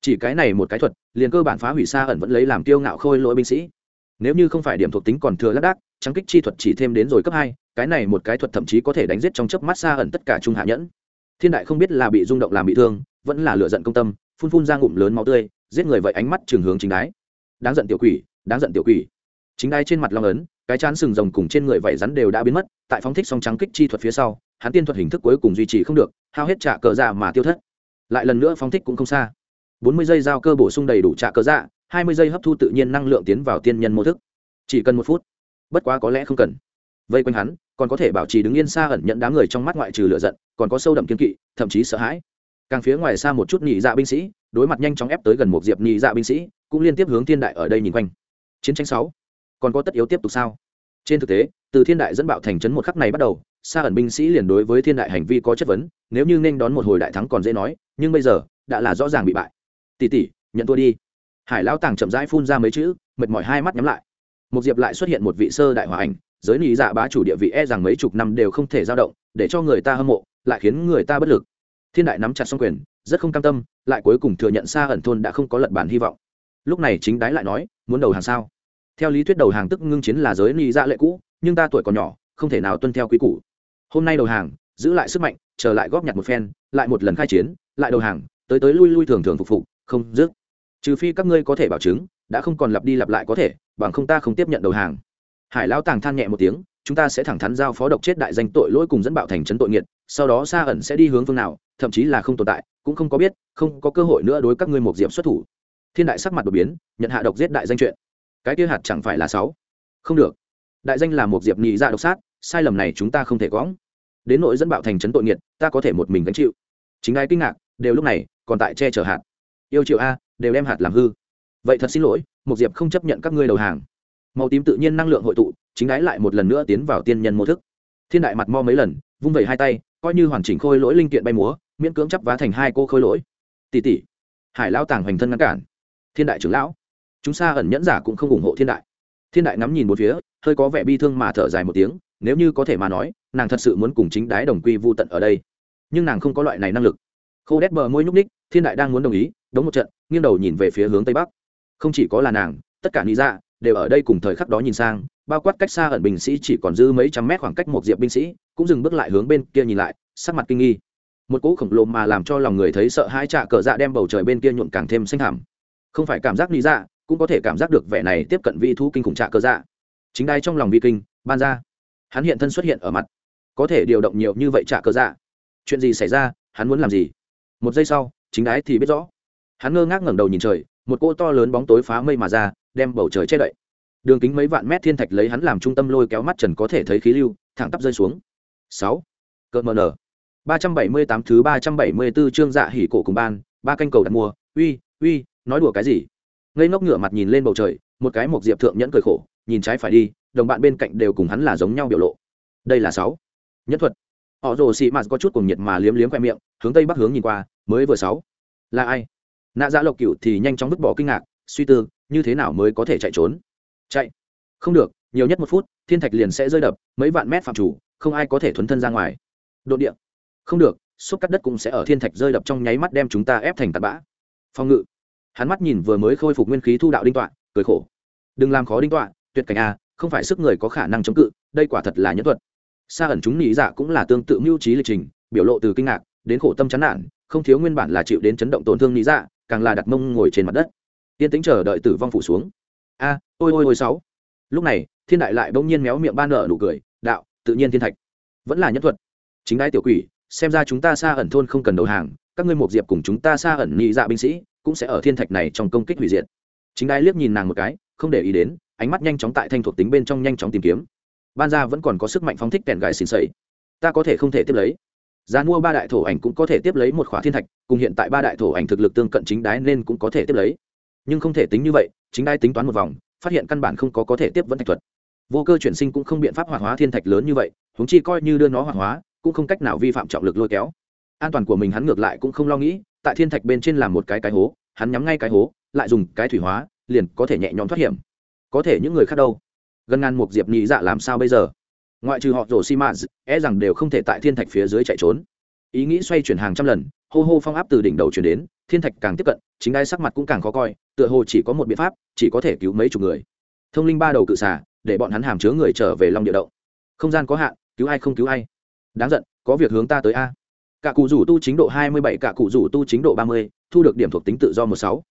Chỉ cái này một cái thuật, liền cơ bản phá hủy xa ẩn vẫn lấy làm tiêu ngạo khôi lỗi binh sĩ. Nếu như không phải điểm thuộc tính còn thừa lác đác, trắng kích chi thuật chỉ thêm đến rồi cấp hai, cái này một cái thuật thậm chí có thể đánh giết trong chớp mắt xa ẩn tất cả trung hạ nhẫn. Thiên đại không biết là bị rung động làm bị thương, vẫn là lựa giận công tâm phun phun ra ngụm lớn máu tươi, giết người vậy ánh mắt trường hướng chính đái. Đáng giận tiểu quỷ, đáng giận tiểu quỷ. Chính đái trên mặt long ấn, cái chán sừng rồng cùng trên người vảy rắn đều đã biến mất, tại phóng thích song trắng kích chi thuật phía sau, hắn tiên thuật hình thức cuối cùng duy trì không được, hao hết trả cờ dạ mà tiêu thất. Lại lần nữa phóng thích cũng không xa. Bốn mươi giây giao cơ bổ sung đầy đủ trả cờ dạ hai mươi giây hấp thu tự nhiên năng lượng tiến vào tiên nhân mô thức. Chỉ cần một phút. Bất quá có lẽ không cần. Vây quanh hắn, còn có thể bảo trì đứng yên xa ẩn nhận đám người trong mắt ngoại trừ lựa giận, còn có sâu đậm kiên kỵ, thậm chí sợ hãi càng phía ngoài xa một chút nhị dạ binh sĩ, đối mặt nhanh chóng ép tới gần một diệp nhị dạ binh sĩ, cũng liên tiếp hướng thiên đại ở đây nhìn quanh. Chiến tranh sáu. Còn có tất yếu tiếp tục sao? Trên thực tế, từ thiên đại dẫn bạo thành trấn một khắc này bắt đầu, xa ẩn binh sĩ liền đối với thiên đại hành vi có chất vấn, nếu như nên đón một hồi đại thắng còn dễ nói, nhưng bây giờ, đã là rõ ràng bị bại. Tỷ tỷ, nhận thua đi. Hải lão tàng chậm rãi phun ra mấy chữ, mệt mỏi hai mắt nhắm lại. Một diệp lại xuất hiện một vị sơ đại hòa ảnh, giới lý dạ bá chủ địa vị e rằng mấy chục năm đều không thể dao động, để cho người ta hâm mộ, lại khiến người ta bất lực thiên đại nắm chặt xong quyền, rất không cam tâm, lại cuối cùng thừa nhận xa ẩn thôn đã không có lật bản hy vọng. Lúc này chính đái lại nói, muốn đầu hàng sao? Theo lý thuyết đầu hàng tức ngưng chiến là giới ni dạ lệ cũ, nhưng ta tuổi còn nhỏ, không thể nào tuân theo quý cũ hôm nay đầu hàng, giữ lại sức mạnh trở lại góp nhặt một phen, lại một lần khai chiến, lại đầu hàng, tới tới lui lui thường thường phục phục, không dứt. Trừ phi các ngươi có thể bảo chứng, đã không còn lặp đi lặp lại có thể, bằng không ta không tiếp nhận đầu hàng. Hải lão tàng than nhẹ một tiếng, chúng ta sẽ thẳng thắn giao phó độc chết đại danh tội lỗi cùng dẫn bạo thành trấn tội nghiệt, sau đó xa ẩn sẽ đi hướng phương nào thậm chí là không tồn tại, cũng không có biết, không có cơ hội nữa đối các ngươi một diệm xuất thủ. Thiên đại sắc mặt đột biến nhận hạ độc giết đại danh chuyện. Cái kia hạt chẳng phải là sáu? Không được. Đại danh là một diệp nhị ra dạ độc sát, sai lầm này chúng ta không thể quõng. Đến nỗi dẫn bạo thành trấn tội nghiệt, ta có thể một mình gánh chịu. Chính ai kinh ngạc, đều lúc này, còn tại che chở hạt. Yêu triệu a, đều đem hạt làm hư. Vậy thật xin lỗi một diệp không chấp nhận các ngươi đầu hàng. Màu tím tự nhiên năng lượng hội tụ, chính ái lại một lần nữa tiến vào tiên nhân mô thức. Thiên đại mặt mo mấy lần, vung vẩy hai tay, coi như hoàn chỉnh khôi lỗi linh kiện bay múa miễn cưỡng chấp vá thành hai cô khôi lỗi. Tỷ tỷ hải lão tàng hoành thân ngăn cản. Thiên đại trưởng lão, chúng xa ẩn nhẫn giả cũng không ủng hộ thiên đại. Thiên đại ngắm nhìn một phía, hơi có vẻ bi thương mà thở dài một tiếng, nếu như có thể mà nói, nàng thật sự muốn cùng chính đái đồng quy vô tận ở đây. Nhưng nàng không có loại này năng lực. Khô đét bờ môi nhúc ních thiên đại đang muốn đồng ý, đống một trận, nghiêng đầu nhìn về phía hướng tây bắc. Không chỉ có là nàng, tất cả nữ dạ đều ở đây cùng thời khắc đó nhìn sang, bao quát cách xa ẩn binh sĩ chỉ còn dư mấy trăm mét khoảng cách một diệp binh sĩ, cũng dừng bước lại hướng bên kia nhìn lại, sắc mặt kinh nghi một cỗ khổng lồ mà làm cho lòng người thấy sợ hai trạ cờ dạ đem bầu trời bên kia nhuộm càng thêm xanh thảm không phải cảm giác lý dạ cũng có thể cảm giác được vẻ này tiếp cận vi thú kinh khủng trạ cờ dạ. Chính đai trong lòng vi kinh, ban ra. Hắn hiện thân xuất hiện ở mặt. Có thể điều động nhiều như vậy trạ cờ dạ. Chuyện gì xảy ra, hắn muốn làm gì? Một giây sau, chính đái thì biết rõ. Hắn ngơ ngác ngẩng đầu nhìn trời, một cô to lớn bóng tối phá mây mà ra, đem bầu trời che đậy. Đường kính mấy vạn mét thiên thạch lấy hắn làm trung tâm lôi kéo mắt trần có thể thấy khí lưu, thẳng tắp rơi xuống. Sáu. Cơn mờ nở ba trăm bảy mươi tám thứ ba trăm bảy mươi 374 chương dạ hỉ cổ cùng ban, ba canh cầu đặt mua uy uy, nói đùa cái gì? Ngây ngốc ngửa mặt nhìn lên bầu trời, một cái một diệp thượng nhẫn cười khổ, nhìn trái phải đi, đồng bạn bên cạnh đều cùng hắn là giống nhau biểu lộ. Đây là sáu. Nhất thuật. Họ rồ xì mạt có chút cùng nhiệt mà liếm liếm khóe miệng, hướng tây bắc hướng nhìn qua, mới vừa sáu. Là ai? Nạ dạ lộc cửu thì nhanh chóng vứt bỏ kinh ngạc, suy tư, như thế nào mới có thể chạy trốn? Chạy. Không được, nhiều nhất một phút, thiên thạch liền sẽ rơi đập, mấy vạn mét phạm chủ, không ai có thể thuần thân ra ngoài. Đột địa không được, xúc cắt đất cũng sẽ ở thiên thạch rơi đập trong nháy mắt đem chúng ta ép thành tạt bã. Phòng ngự. Hắn mắt nhìn vừa mới khôi phục nguyên khí thu đạo đinh tọa, cười khổ. Đừng làm khó đinh tọa, tuyệt cảnh a, không phải sức người có khả năng chống cự, đây quả thật là nhân thuật. Xa ẩn chúng nghĩ dạ cũng là tương tự mưu trí lịch trình, biểu lộ từ kinh ngạc, đến khổ tâm chán nản, không thiếu nguyên bản là chịu đến chấn động tổn thương nghĩ dạ càng là đặt mông ngồi trên mặt đất. Yên tĩnh chờ đợi tử vong phủ xuống. A, ôi ôi ôi sáu. Lúc này, thiên đại lại bỗng nhiên méo miệng ban nở nụ cười, đạo, tự nhiên thiên thạch. Vẫn là nhân thuật. Chính đái tiểu quỷ xem ra chúng ta xa ẩn thôn không cần đầu hàng, các ngươi một diệp cùng chúng ta xa ẩn nhị dạ binh sĩ cũng sẽ ở thiên thạch này trong công kích hủy diệt. Chính đái liếc nhìn nàng một cái, không để ý đến, ánh mắt nhanh chóng tại thanh thuộc tính bên trong nhanh chóng tìm kiếm. Ban ra vẫn còn có sức mạnh phóng thích kèn gài xin sẩy. Ta có thể không thể tiếp lấy. Giá mua ba đại thổ ảnh cũng có thể tiếp lấy một khóa thiên thạch, cùng hiện tại ba đại thổ ảnh thực lực tương cận chính đái nên cũng có thể tiếp lấy. Nhưng không thể tính như vậy, chính đái tính toán một vòng, phát hiện căn bản không có có thể tiếp vẫn thạch thuật. Vô cơ chuyển sinh cũng không biện pháp hoạt hóa thiên thạch lớn như vậy húng chi coi như đưa nó hoạt hóa cũng không cách nào vi phạm trọng lực lôi kéo. An toàn của mình hắn ngược lại cũng không lo nghĩ, tại thiên thạch bên trên làm một cái cái hố, hắn nhắm ngay cái hố, lại dùng cái thủy hóa, liền có thể nhẹ nhõm thoát hiểm. Có thể những người khác đâu? Gần ngàn một diệp nhị dạ làm sao bây giờ? Ngoại trừ họ rổ xi mã e rằng đều không thể tại thiên thạch phía dưới chạy trốn. Ý nghĩ xoay chuyển hàng trăm lần, hô hô phong áp từ đỉnh đầu chuyển đến, thiên thạch càng tiếp cận, chính ai sắc mặt cũng càng khó coi, tựa hồ chỉ có một biện pháp, chỉ có thể cứu mấy chục người. Thông linh ba đầu cự xả để bọn hắn hàm chứa người trở về long địa động. Không gian có hạn, cứu ai không cứu ai đáng giận, có việc hướng ta tới a. Cả cụ rủ tu chính độ hai mươi bảy, cả cụ rủ tu chính độ ba mươi, thu được điểm thuộc tính tự do một sáu.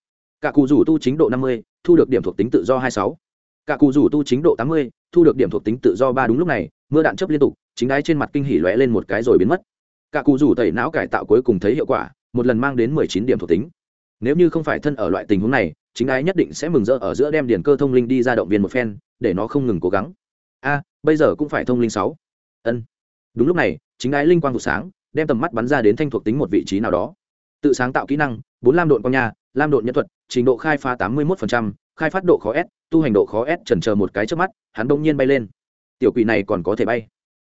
Cả cụ rủ tu chính độ năm mươi, thu được điểm thuộc tính tự do hai sáu. Cả cụ rủ tu chính độ tám mươi, thu được điểm thuộc tính tự do ba đúng lúc này, mưa đạn chấp liên tục, chính đáy trên mặt kinh hỉ lóe lên một cái rồi biến mất. Cả cụ rủ tẩy não cải tạo cuối cùng thấy hiệu quả, một lần mang đến mười chín điểm thuộc tính. Nếu như không phải thân ở loại tình huống này, chính ái nhất định sẽ mừng rỡ ở giữa đem điền cơ thông linh đi ra động viên một phen, để nó không ngừng cố gắng. A, bây giờ cũng phải thông linh sáu. Ân đúng lúc này, chính ái linh quang vụ sáng, đem tầm mắt bắn ra đến thanh thuộc tính một vị trí nào đó. Tự sáng tạo kỹ năng, bốn lam độn quang nha, lam độn nhân thuật, trình độ khai phá tám mươi một khai phát độ khó s, tu hành độ khó s trần chờ một cái trước mắt, hắn đông nhiên bay lên. Tiểu quỷ này còn có thể bay.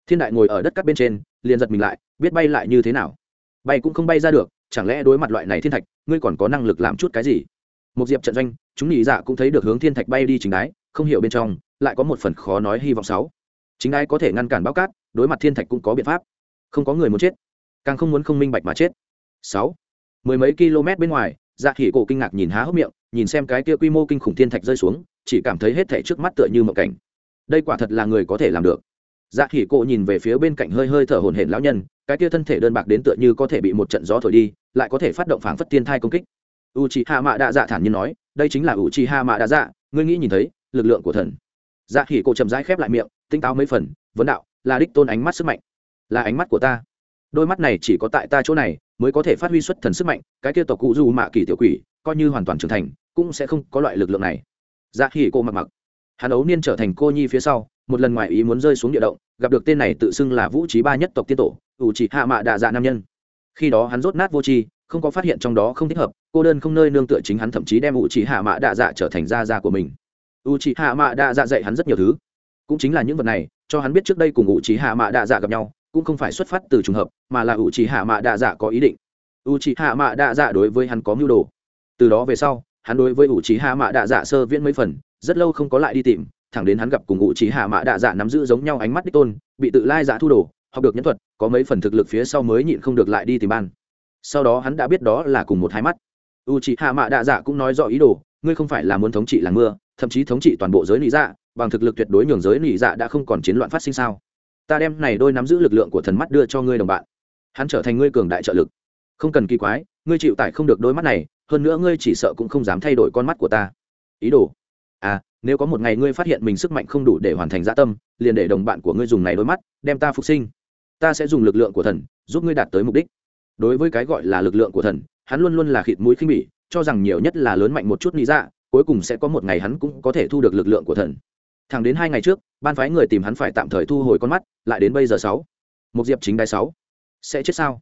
Thiên đại ngồi ở đất cắt bên trên, liền giật mình lại, biết bay lại như thế nào. Bay cũng không bay ra được, chẳng lẽ đối mặt loại này thiên thạch, ngươi còn có năng lực làm chút cái gì? Một diệp trận doanh, chúng nhị dạ cũng thấy được hướng thiên thạch bay đi chính đái, không hiểu bên trong, lại có một phần khó nói hy vọng sáu chính ai có thể ngăn cản báo cát, đối mặt thiên thạch cũng có biện pháp. Không có người muốn chết, càng không muốn không minh bạch mà chết. Sáu, mười mấy km bên ngoài dạ khỉ cổ kinh ngạc nhìn há hốc miệng, nhìn xem cái kia quy mô kinh khủng thiên thạch rơi xuống, chỉ cảm thấy hết thảy trước mắt tựa như mộng cảnh. Đây quả thật là người có thể làm được. Dạ khỉ cổ nhìn về phía bên cạnh hơi hơi thở hổn hển lão nhân, cái kia thân thể đơn bạc đến tựa như có thể bị một trận gió thổi đi, lại có thể phát động phảng phất tiên thai công kích. U c h i hạ mạ đa dạ thản nhiên nói, đây chính là u c h i hạ mạ đa dạ ngươi nghĩ nhìn thấy, lực lượng của thần dạ khỉ cổ chậm rãi khép lại miệng, tinh táo mấy phần, vấn đạo, là đích tôn ánh mắt sức mạnh. Là ánh mắt của ta. Đôi mắt này chỉ có tại ta chỗ này, mới có thể phát huy xuất thần sức mạnh, cái kia tộc cụ du mạ kỳ tiểu quỷ, coi như hoàn toàn trưởng thành, cũng sẽ không có loại lực lượng này. Dạ khỉ cô mặc mặc. Hắn ấu niên trở thành cô nhi phía sau, một lần ngoài ý muốn rơi xuống địa động, gặp được tên này tự xưng là vũ trí ba nhất tộc tiên tổ ủ chỉ hạ mạ đạ dạ nam nhân. Khi đó hắn rốt nát vô tri, không có phát hiện trong đó không thích hợp, cô đơn không nơi nương tựa chính hắn thậm chí đem ủ chỉ hạ mạ đạ dạ trở thành gia gia của mình ủ chỉ hạ mạ đạ dạ dạy hắn rất nhiều thứ. Cũng chính là những vật này, cho hắn biết trước đây cùng ủ chỉ hạ mạ đạ dạ gặp nhau, cũng không phải xuất phát từ trùng hợp, mà là ủ chỉ hạ mạ đạ dạ có ý định. Ủ chỉ hạ mạ đạ dạ đối với hắn có mưu đồ. Từ đó về sau, hắn đối với ủ chỉ hạ mạ đạ dạ sơ viễn mấy phần, rất lâu không có lại đi tìm, thẳng đến hắn gặp cùng ủ chỉ hạ mạ đạ dạ nắm giữ giống nhau ánh mắt đích tôn, bị tự lai dạ thu đồ, học được nhân thuật, có mấy phần thực lực phía sau mới nhịn không được lại đi tìm ban. Sau đó hắn đã biết đó là cùng một hai mắt. U chỉ hạ mạ đạ dạ cũng nói rõ ý đồ, ngươi không phải là muốn thống trị làng mưa thậm chí thống trị toàn bộ giới lý dạ bằng thực lực tuyệt đối nhường giới lý dạ đã không còn chiến loạn phát sinh sao? Ta đem này đôi nắm giữ lực lượng của thần mắt đưa cho ngươi đồng bạn. Hắn trở thành ngươi cường đại trợ lực. Không cần kỳ quái, ngươi chịu tải không được đôi mắt này, hơn nữa ngươi chỉ sợ cũng không dám thay đổi con mắt của ta. Ý đồ? À nếu có một ngày ngươi phát hiện mình sức mạnh không đủ để hoàn thành gia tâm, liền để đồng bạn của ngươi dùng này đôi mắt, đem ta phục sinh. Ta sẽ dùng lực lượng của thần, giúp ngươi đạt tới mục đích. Đối với cái gọi là lực lượng của thần, hắn luôn luôn là khịt mũi khinh bỉ, cho rằng nhiều nhất là lớn mạnh một chút lý dạ cuối cùng sẽ có một ngày hắn cũng có thể thu được lực lượng của thần. Thẳng đến hai ngày trước, ban phái người tìm hắn phải tạm thời thu hồi con mắt, lại đến bây giờ sáu. Một diệp chính đai sáu. Sẽ chết sao?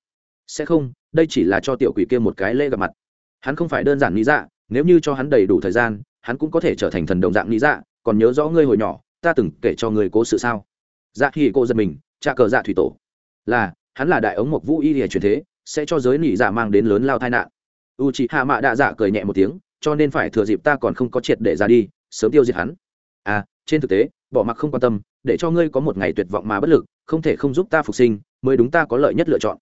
Sẽ không, đây chỉ là cho tiểu quỷ kia một cái lễ gặp mặt. Hắn không phải đơn giản nghĩ dạ nếu như cho hắn đầy đủ thời gian, hắn cũng có thể trở thành thần đồng dạng nghĩ dạ còn nhớ rõ ngươi hồi nhỏ, ta từng kể cho ngươi cố sự sao? Dạ khi cô giật mình cha cờ dạ thủy tổ. Là, hắn là đại ống mộc vũ y hề truyền thế, sẽ cho giới nghĩ dạ mang đến lớn lao tai nạn. U chị hạ mạ đạ dạ cười nhẹ một tiếng cho nên phải thừa dịp ta còn không có triệt để ra đi, sớm tiêu diệt hắn. À trên thực tế, bỏ mặc không quan tâm, để cho ngươi có một ngày tuyệt vọng mà bất lực, không thể không giúp ta phục sinh, mới đúng ta có lợi nhất lựa chọn.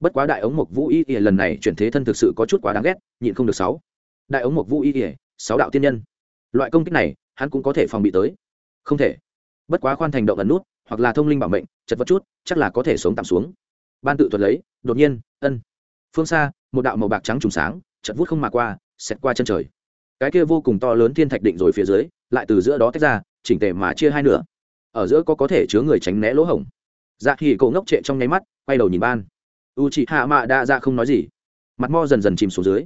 Bất quá đại ống mộc vũ y ỉa lần này chuyển thế thân thực sự có chút quá đáng ghét, nhịn không được sáu. Đại ống mộc vũ y ỉa sáu đạo tiên nhân. Loại công kích này, hắn cũng có thể phòng bị tới. Không thể. Bất quá khoan thành động ẩn nút, hoặc là thông linh bảo mệnh, chật vật chút, chắc là có thể sống tạm xuống. Ban tự thuật lấy, đột nhiên, ân. Phương xa, một đạo màu bạc trắng trùng sáng, chật vút không mà qua xét qua chân trời. Cái kia vô cùng to lớn thiên thạch định rồi phía dưới, lại từ giữa đó tách ra, chỉnh tề mà chia hai nửa. Ở giữa có có thể chứa người tránh né lỗ hổng. Dạ khi cậu ngốc trệ trong nháy mắt, quay đầu nhìn ban. U chị hạ mạ đa ra không nói gì. Mặt mo dần dần chìm xuống dưới.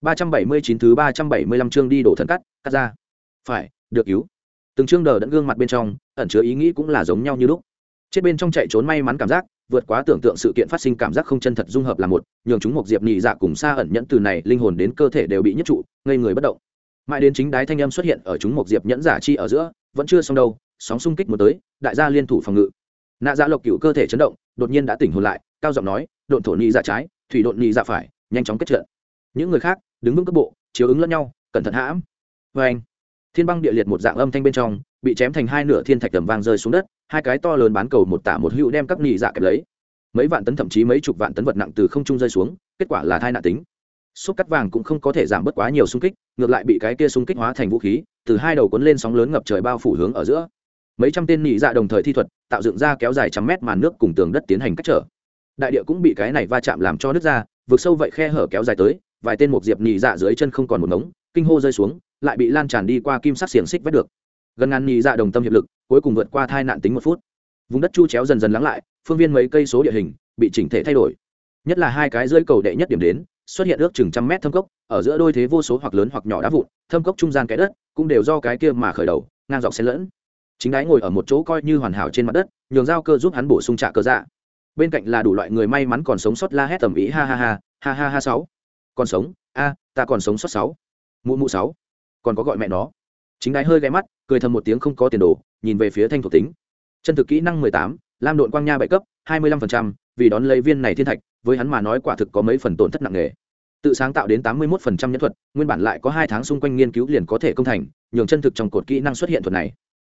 Ba trăm bảy mươi chín thứ ba trăm bảy mươi lăm chương đi đổ thần cắt cắt ra. Phải, được cứu. Từng chương đờ đẫn gương mặt bên trong, ẩn chứa ý nghĩ cũng là giống nhau như lúc chết bên trong chạy trốn may mắn cảm giác, vượt quá tưởng tượng sự kiện phát sinh cảm giác không chân thật dung hợp là một, nhường chúng một diệp nhị dạ cùng xa ẩn nhẫn từ này linh hồn đến cơ thể đều bị nhất trụ, ngây người bất động. Mãi đến chính đái thanh âm xuất hiện ở chúng một diệp nhẫn giả chi ở giữa, vẫn chưa xong đâu, sóng xung kích một tới, đại gia liên thủ phòng ngự. Nạ dạ lộc cựu cơ thể chấn động, đột nhiên đã tỉnh hồn lại, cao giọng nói, độn thổ nhị dạ trái, thủy độn nhị dạ phải, nhanh chóng kết trận. Những người khác, đứng vững cấp bộ, chiếu ứng lẫn nhau, cẩn thận hãm vê anh thiên băng địa liệt một dạng âm thanh bên trong, bị chém thành hai nửa thiên thạch tầm vang rơi xuống đất, hai cái to lớn bán cầu một tả một hữu đem các nhị dạ kẹp lấy. Mấy vạn tấn thậm chí mấy chục vạn tấn vật nặng từ không trung rơi xuống, kết quả là thai nạn tính. Xúc cắt vàng cũng không có thể giảm bớt quá nhiều xung kích, ngược lại bị cái kia xung kích hóa thành vũ khí, từ hai đầu cuốn lên sóng lớn ngập trời bao phủ hướng ở giữa. Mấy trăm tên nhị dạ đồng thời thi thuật, tạo dựng ra kéo dài trăm mét màn nước cùng tường đất tiến hành cách trở. Đại địa cũng bị cái này va chạm làm cho nước ra vượt sâu vậy khe hở kéo dài tới, vài tên một diệp nhị dạ dưới chân không còn một ngống, kinh hô rơi xuống lại bị lan tràn đi qua kim sắc xiềng xích vết được. Gần ngàn nhị dạ đồng tâm hiệp lực, cuối cùng vượt qua thai nạn tính một phút. Vùng đất chu chéo dần dần lắng lại, phương viên mấy cây số địa hình bị chỉnh thể thay đổi. Nhất là hai cái rơi cầu đệ nhất điểm đến, xuất hiện ước chừng trăm mét thâm cốc, ở giữa đôi thế vô số hoặc lớn hoặc nhỏ đá vụn, thâm cốc trung gian cái đất cũng đều do cái kia mà khởi đầu, ngang dọc xen lẫn. Chính đái ngồi ở một chỗ coi như hoàn hảo trên mặt đất, nhường giao cơ giúp hắn bổ sung trả cơ dạ. Bên cạnh là đủ loại người may mắn còn sống sót la hét tầm ý, ha ha ha ha ha ha sáu. Còn sống, a, ta còn sống sót sáu. Mụ mụ sáu còn có gọi mẹ nó. Chính đái hơi ghé mắt, cười thầm một tiếng không có tiền đồ, nhìn về phía thanh thuộc tính. Chân thực kỹ năng mười tám, lam độn quang nha bảy cấp, hai mươi lăm phần trăm, vì đón lấy viên này thiên thạch, với hắn mà nói quả thực có mấy phần tổn thất nặng nề. Tự sáng tạo đến tám mươi một phần trăm nhân thuật, nguyên bản lại có hai tháng xung quanh nghiên cứu liền có thể công thành, nhường chân thực trong cột kỹ năng xuất hiện thuật này.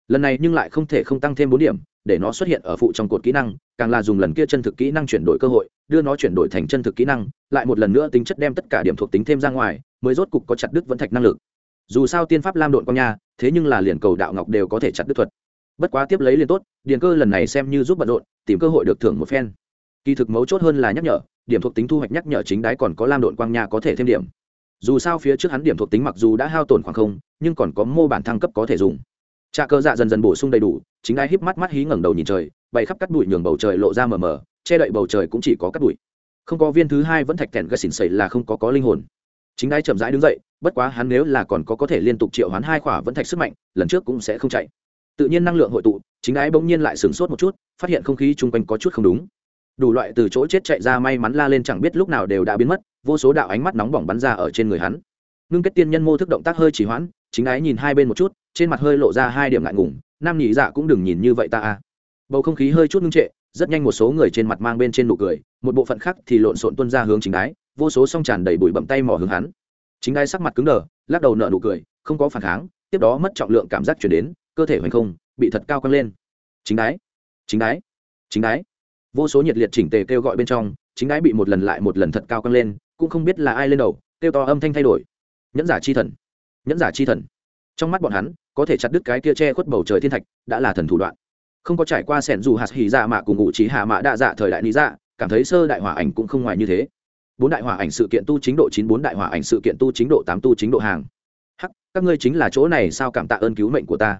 Lần này nhưng lại không thể không tăng thêm bốn điểm, để nó xuất hiện ở phụ trong cột kỹ năng, càng là dùng lần kia chân thực kỹ năng chuyển đổi cơ hội, đưa nó chuyển đổi thành chân thực kỹ năng, lại một lần nữa tính chất đem tất cả điểm thuộc tính thêm ra ngoài, mới rốt cục có chặt đứt vẫn thạch năng lực dù sao tiên pháp lam độn quang nha, thế nhưng là liền cầu đạo ngọc đều có thể chặt đứt thuật. Bất quá tiếp lấy liền tốt, điền cơ lần này xem như giúp bận rộn, tìm cơ hội được thưởng một phen. Kỳ thực mấu chốt hơn là nhắc nhở, điểm thuộc tính thu hoạch nhắc nhở chính đáy còn có lam độn quang nha có thể thêm điểm. Dù sao phía trước hắn điểm thuộc tính mặc dù đã hao tổn khoảng không, nhưng còn có mô bản thăng cấp có thể dùng. Trà cơ dạ dần dần bổ sung đầy đủ, chính đáy híp mắt mắt hí ngẩng đầu nhìn trời, bay khắp cắt bụi nhường bầu trời lộ ra mờ mờ, che đậy bầu trời cũng chỉ có cắt bụi. Không có viên thứ hai vẫn thạch thẹn gà xỉn xẩy là không có có linh hồn chính đai chậm rãi đứng dậy, bất quá hắn nếu là còn có có thể liên tục triệu hoán hai khỏa vẫn thạch sức mạnh, lần trước cũng sẽ không chạy. Tự nhiên năng lượng hội tụ, chính đáy bỗng nhiên lại sửng sốt một chút, phát hiện không khí chung quanh có chút không đúng. Đủ loại từ chỗ chết chạy ra may mắn la lên chẳng biết lúc nào đều đã biến mất, vô số đạo ánh mắt nóng bỏng bắn ra ở trên người hắn. Ngưng kết tiên nhân mô thức động tác hơi chỉ hoãn, chính ái nhìn hai bên một chút, trên mặt hơi lộ ra hai điểm ngại ngùng, nam nhị dạ cũng đừng nhìn như vậy ta a. Bầu không khí hơi chút ngưng trệ, rất nhanh một số người trên mặt mang bên trên nụ cười, một bộ phận khác thì lộn xộn tuân ra hướng chính ái vô số song tràn đầy bụi bậm tay mò hướng hắn. Chính đái sắc mặt cứng đờ, lắc đầu nợ nụ cười, không có phản kháng, tiếp đó mất trọng lượng cảm giác chuyển đến, cơ thể hoành không, bị thật cao căng lên. Chính đái chính đái chính đái. Vô số nhiệt liệt chỉnh tề kêu gọi bên trong, chính đái bị một lần lại một lần thật cao căng lên, cũng không biết là ai lên đầu, kêu to âm thanh thay đổi. Nhẫn giả chi thần, nhẫn giả chi thần. Trong mắt bọn hắn, có thể chặt đứt cái kia che khuất bầu trời thiên thạch, đã là thần thủ đoạn. Không có trải qua sẻn dù hạt hì dạ mạ cùng ngụ trí hạ mạ đa dạ thời đại lý dạ cảm thấy sơ đại hỏa ảnh cũng không ngoài như thế bốn đại hỏa ảnh sự kiện tu chính độ chín bốn đại hỏa ảnh sự kiện tu chính độ tám tu chính độ hàng. Hắc, các ngươi chính là chỗ này sao cảm tạ ơn cứu mệnh của ta?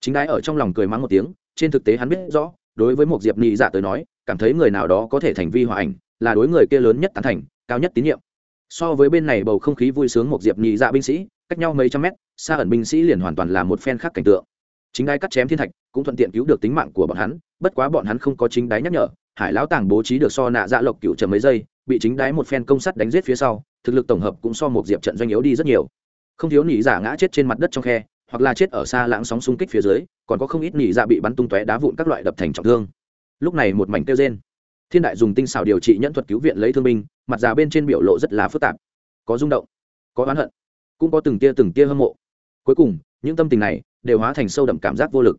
Chính đái ở trong lòng cười mắng một tiếng, trên thực tế hắn biết rõ, đối với một diệp nhị dạ tới nói, cảm thấy người nào đó có thể thành vi hỏa ảnh, là đối người kia lớn nhất tán thành, cao nhất tín nhiệm. So với bên này bầu không khí vui sướng một diệp nhị dạ binh sĩ, cách nhau mấy trăm mét, xa ẩn binh sĩ liền hoàn toàn là một phen khác cảnh tượng. Chính đái cắt chém thiên thạch, cũng thuận tiện cứu được tính mạng của bọn hắn, bất quá bọn hắn không có chính đái nhắc nhở, hải lão tàng bố trí được so nạ dạ lộc cựu chờ mấy giây bị chính đái một phen công sắt đánh giết phía sau, thực lực tổng hợp cũng so một diệp trận doanh yếu đi rất nhiều. Không thiếu nỉ giả ngã chết trên mặt đất trong khe, hoặc là chết ở xa lãng sóng xung kích phía dưới, còn có không ít nỉ dạ bị bắn tung tóe đá vụn các loại đập thành trọng thương. Lúc này một mảnh kêu trên thiên đại dùng tinh xảo điều trị nhẫn thuật cứu viện lấy thương binh, mặt già bên trên biểu lộ rất là phức tạp. Có rung động, có oán hận, cũng có từng tia từng tia hâm mộ. Cuối cùng, những tâm tình này đều hóa thành sâu đậm cảm giác vô lực.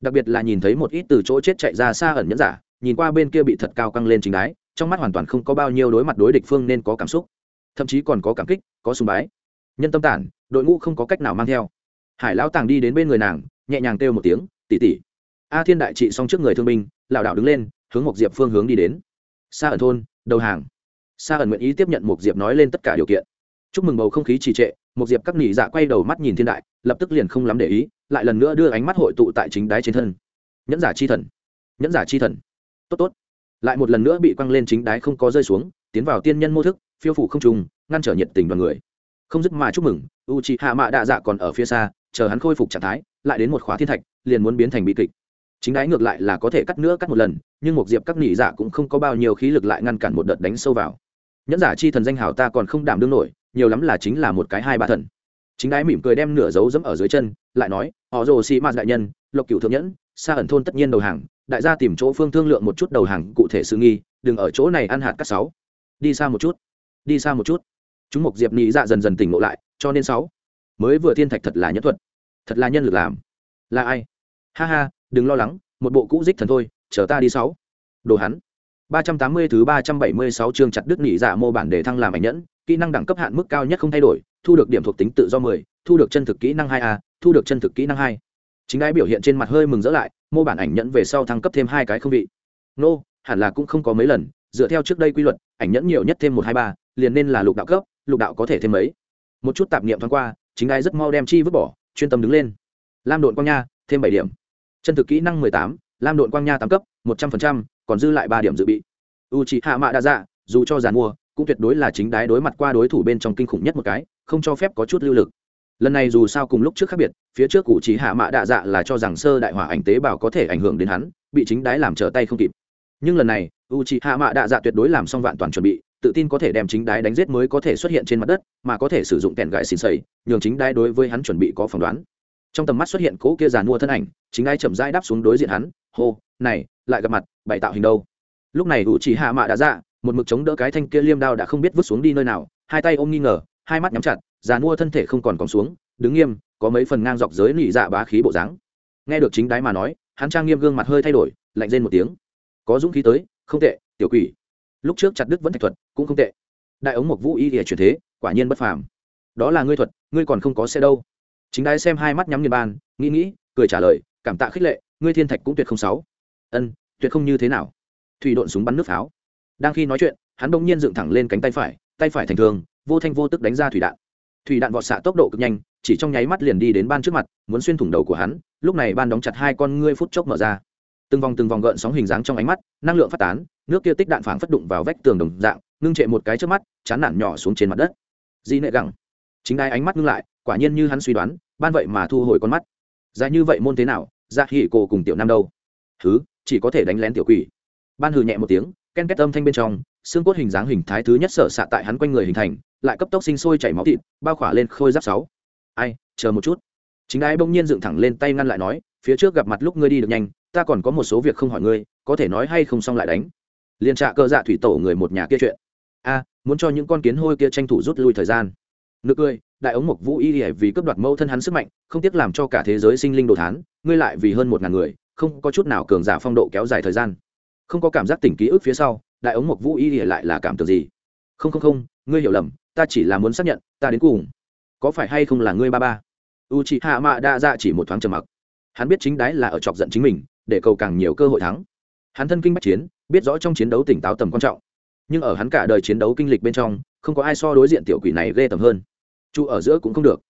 Đặc biệt là nhìn thấy một ít từ chỗ chết chạy ra xa ẩn nhẫn giả, nhìn qua bên kia bị thật cao căng lên chính đái trong mắt hoàn toàn không có bao nhiêu đối mặt đối địch phương nên có cảm xúc, thậm chí còn có cảm kích, có sùng bái. Nhân tâm tản, đội ngũ không có cách nào mang theo. Hải lão tàng đi đến bên người nàng, nhẹ nhàng kêu một tiếng tỉ tỉ a thiên đại trị xong trước người thương binh, lảo đảo đứng lên, hướng một diệp phương hướng đi đến. Xa ở thôn, đầu hàng. Xa ẩn nguyện ý tiếp nhận một diệp nói lên tất cả điều kiện. Chúc mừng bầu không khí trì trệ một diệp các nỉ dạ quay đầu mắt nhìn thiên đại, lập tức liền không lắm để ý, lại lần nữa đưa ánh mắt hội tụ tại chính đáy trên thân. Nhẫn giả chi thần. Nhẫn giả chi thần. Tốt tốt lại một lần nữa bị quăng lên chính đáy không có rơi xuống, tiến vào tiên nhân mô thức, phiêu phủ không trùng ngăn trở nhiệt tình đoàn người. Không dứt mà chúc mừng u chị hạ mạ đạ dạ còn ở phía xa, chờ hắn khôi phục trạng thái, lại đến một khóa thiên thạch, liền muốn biến thành bị kịch. Chính đáy ngược lại là có thể cắt nữa cắt một lần, nhưng một diệp các nỉ dạ cũng không có bao nhiêu khí lực lại ngăn cản một đợt đánh sâu vào. Nhẫn giả chi thần danh hào ta còn không đảm đương nổi, nhiều lắm là chính là một cái hai ba thần. Chính đái mỉm cười đem nửa dấu dẫm ở dưới chân, lại nói, họ rồ xị mạt đại nhân, lộc cửu thượng nhẫn xa ẩn thôn tất nhiên đầu hàng đại gia tìm chỗ phương thương lượng một chút đầu hàng cụ thể sự nghi, đừng ở chỗ này ăn hạt cắt sáu. Đi xa một chút, đi xa một chút. Chúng mục diệp nhị dạ dần dần tỉnh ngộ lại, cho nên sáu. Mới vừa thiên thạch thật là nhất thuật, thật là nhân lực làm. Là ai? Ha ha, đừng lo lắng, một bộ cũ dích thần thôi, chờ ta đi sáu. Đồ hắn. Ba trăm tám mươi thứ ba trăm bảy mươi sáu chương chặt đứt nhị dạ mô bản để thăng làm ảnh nhẫn, kỹ năng đẳng cấp hạn mức cao nhất không thay đổi, thu được điểm thuộc tính tự do mười, thu được chân thực kỹ năng hai a, thu được chân thực kỹ năng hai chính ai biểu hiện trên mặt hơi mừng rỡ lại, mô bản ảnh nhẫn về sau thăng cấp thêm hai cái không vị. Nô, hẳn là cũng không có mấy lần, dựa theo trước đây quy luật, ảnh nhẫn nhiều nhất thêm một hai ba, liền nên là lục đạo cấp, lục đạo có thể thêm mấy. Một chút tạp niệm thoáng qua, chính ai rất mau đem chi vứt bỏ, chuyên tâm đứng lên. Lam đội quang nha, thêm bảy điểm. Chân thực kỹ năng mười tám, lam đội quang nha tám cấp, một trăm phần trăm, còn dư lại ba điểm dự bị. U c hạ mạ đa dạ dù cho giàn mua, cũng tuyệt đối là chính đái đối mặt qua đối thủ bên trong kinh khủng nhất một cái, không cho phép có chút lưu lực lần này dù sao cùng lúc trước khác biệt, phía trước cụ chỉ hạ mạ đạ dạ là cho rằng sơ đại hỏa ảnh tế bào có thể ảnh hưởng đến hắn, bị chính đái làm trở tay không kịp. Nhưng lần này, u c hạ mạ đạ dạ tuyệt đối làm xong vạn toàn chuẩn bị, tự tin có thể đem chính đái đánh giết mới có thể xuất hiện trên mặt đất, mà có thể sử dụng kèn gãi xin xầy, nhường chính đái đối với hắn chuẩn bị có phỏng đoán. Trong tầm mắt xuất hiện cỗ kia giàn mua thân ảnh, chính đái chậm rãi đáp xuống đối diện hắn, hô, này, lại gặp mặt, bày tạo hình đâu? Lúc này u c hạ mạ Đạ dạ một mực chống đỡ cái thanh kia liêm đao đã không biết vứt xuống đi nơi nào, hai tay ôm nghi ngờ, hai mắt nhắm chặt giàn mua thân thể không còn còn xuống, đứng nghiêm, có mấy phần ngang dọc giới nị dạ bá khí bộ dáng. Nghe được chính đái mà nói, hắn trang nghiêm gương mặt hơi thay đổi, lạnh lên một tiếng. Có dũng khí tới, không tệ, tiểu quỷ. Lúc trước chặt đức vẫn thạch thuật, cũng không tệ. Đại ống một vũ y địa chuyển thế, quả nhiên bất phàm. Đó là ngươi thuật, ngươi còn không có xe đâu. Chính đái xem hai mắt nhắm nghiền ban, nghĩ nghĩ, cười trả lời, cảm tạ khích lệ, ngươi thiên thạch cũng tuyệt không sáu ân, tuyệt không như thế nào. Thủy độn súng bắn nước pháo. Đang khi nói chuyện, hắn bỗng nhiên dựng thẳng lên cánh tay phải tay phải thành thường, vô thanh vô tức đánh ra thủy đạn thủy đạn vọt xạ tốc độ cực nhanh, chỉ trong nháy mắt liền đi đến ban trước mặt, muốn xuyên thủng đầu của hắn, lúc này ban đóng chặt hai con ngươi phút chốc mở ra. Từng vòng từng vòng gợn sóng hình dáng trong ánh mắt, năng lượng phát tán, nước kia tích đạn phảng phất đụng vào vách tường đồng dạng, ngưng trệ một cái trước mắt, chán nản nhỏ xuống trên mặt đất. Di nệ gẳng chính đai ánh mắt ngưng lại, quả nhiên như hắn suy đoán, ban vậy mà thu hồi con mắt. Dài như vậy môn thế nào ra hỉ cổ cùng tiểu nam đâu? Thứ chỉ có thể đánh lén tiểu quỷ. Ban hừ nhẹ một tiếng, ken két âm thanh bên trong, xương cốt hình dáng hình thái thứ nhất sở xạ tại hắn quanh người hình thành lại cấp tốc sinh sôi chảy máu thịt, bao khỏa lên khôi giáp sáu. Ai, chờ một chút. Chính ai bỗng nhiên dựng thẳng lên tay ngăn lại nói, phía trước gặp mặt lúc ngươi đi được nhanh, ta còn có một số việc không hỏi ngươi, có thể nói hay không xong lại đánh. Liền trạ cơ dạ thủy tổ người một nhà kia chuyện. A, muốn cho những con kiến hôi kia tranh thủ rút lui thời gian. Nực cười, đại ống mộc vũ y vì cướp đoạt mẫu thân hắn sức mạnh, không tiếc làm cho cả thế giới sinh linh đồ thán, ngươi lại vì hơn một ngàn người, không có chút nào cường giả phong độ kéo dài thời gian. Không có cảm giác tỉnh ký ức phía sau, đại ống mộc vũ y lại là cảm tưởng gì? Không không không ngươi hiểu lầm, ta chỉ là muốn xác nhận, ta đến cùng có phải hay không là ngươi ba ba? U chị hạ mạ đa dạ chỉ một thoáng trầm mặc. Hắn biết chính đái là ở chọc giận chính mình, để cầu càng nhiều cơ hội thắng. Hắn thân kinh bách chiến, biết rõ trong chiến đấu tỉnh táo tầm quan trọng. Nhưng ở hắn cả đời chiến đấu kinh lịch bên trong, không có ai so đối diện tiểu quỷ này ghê tầm hơn. Chu ở giữa cũng không được.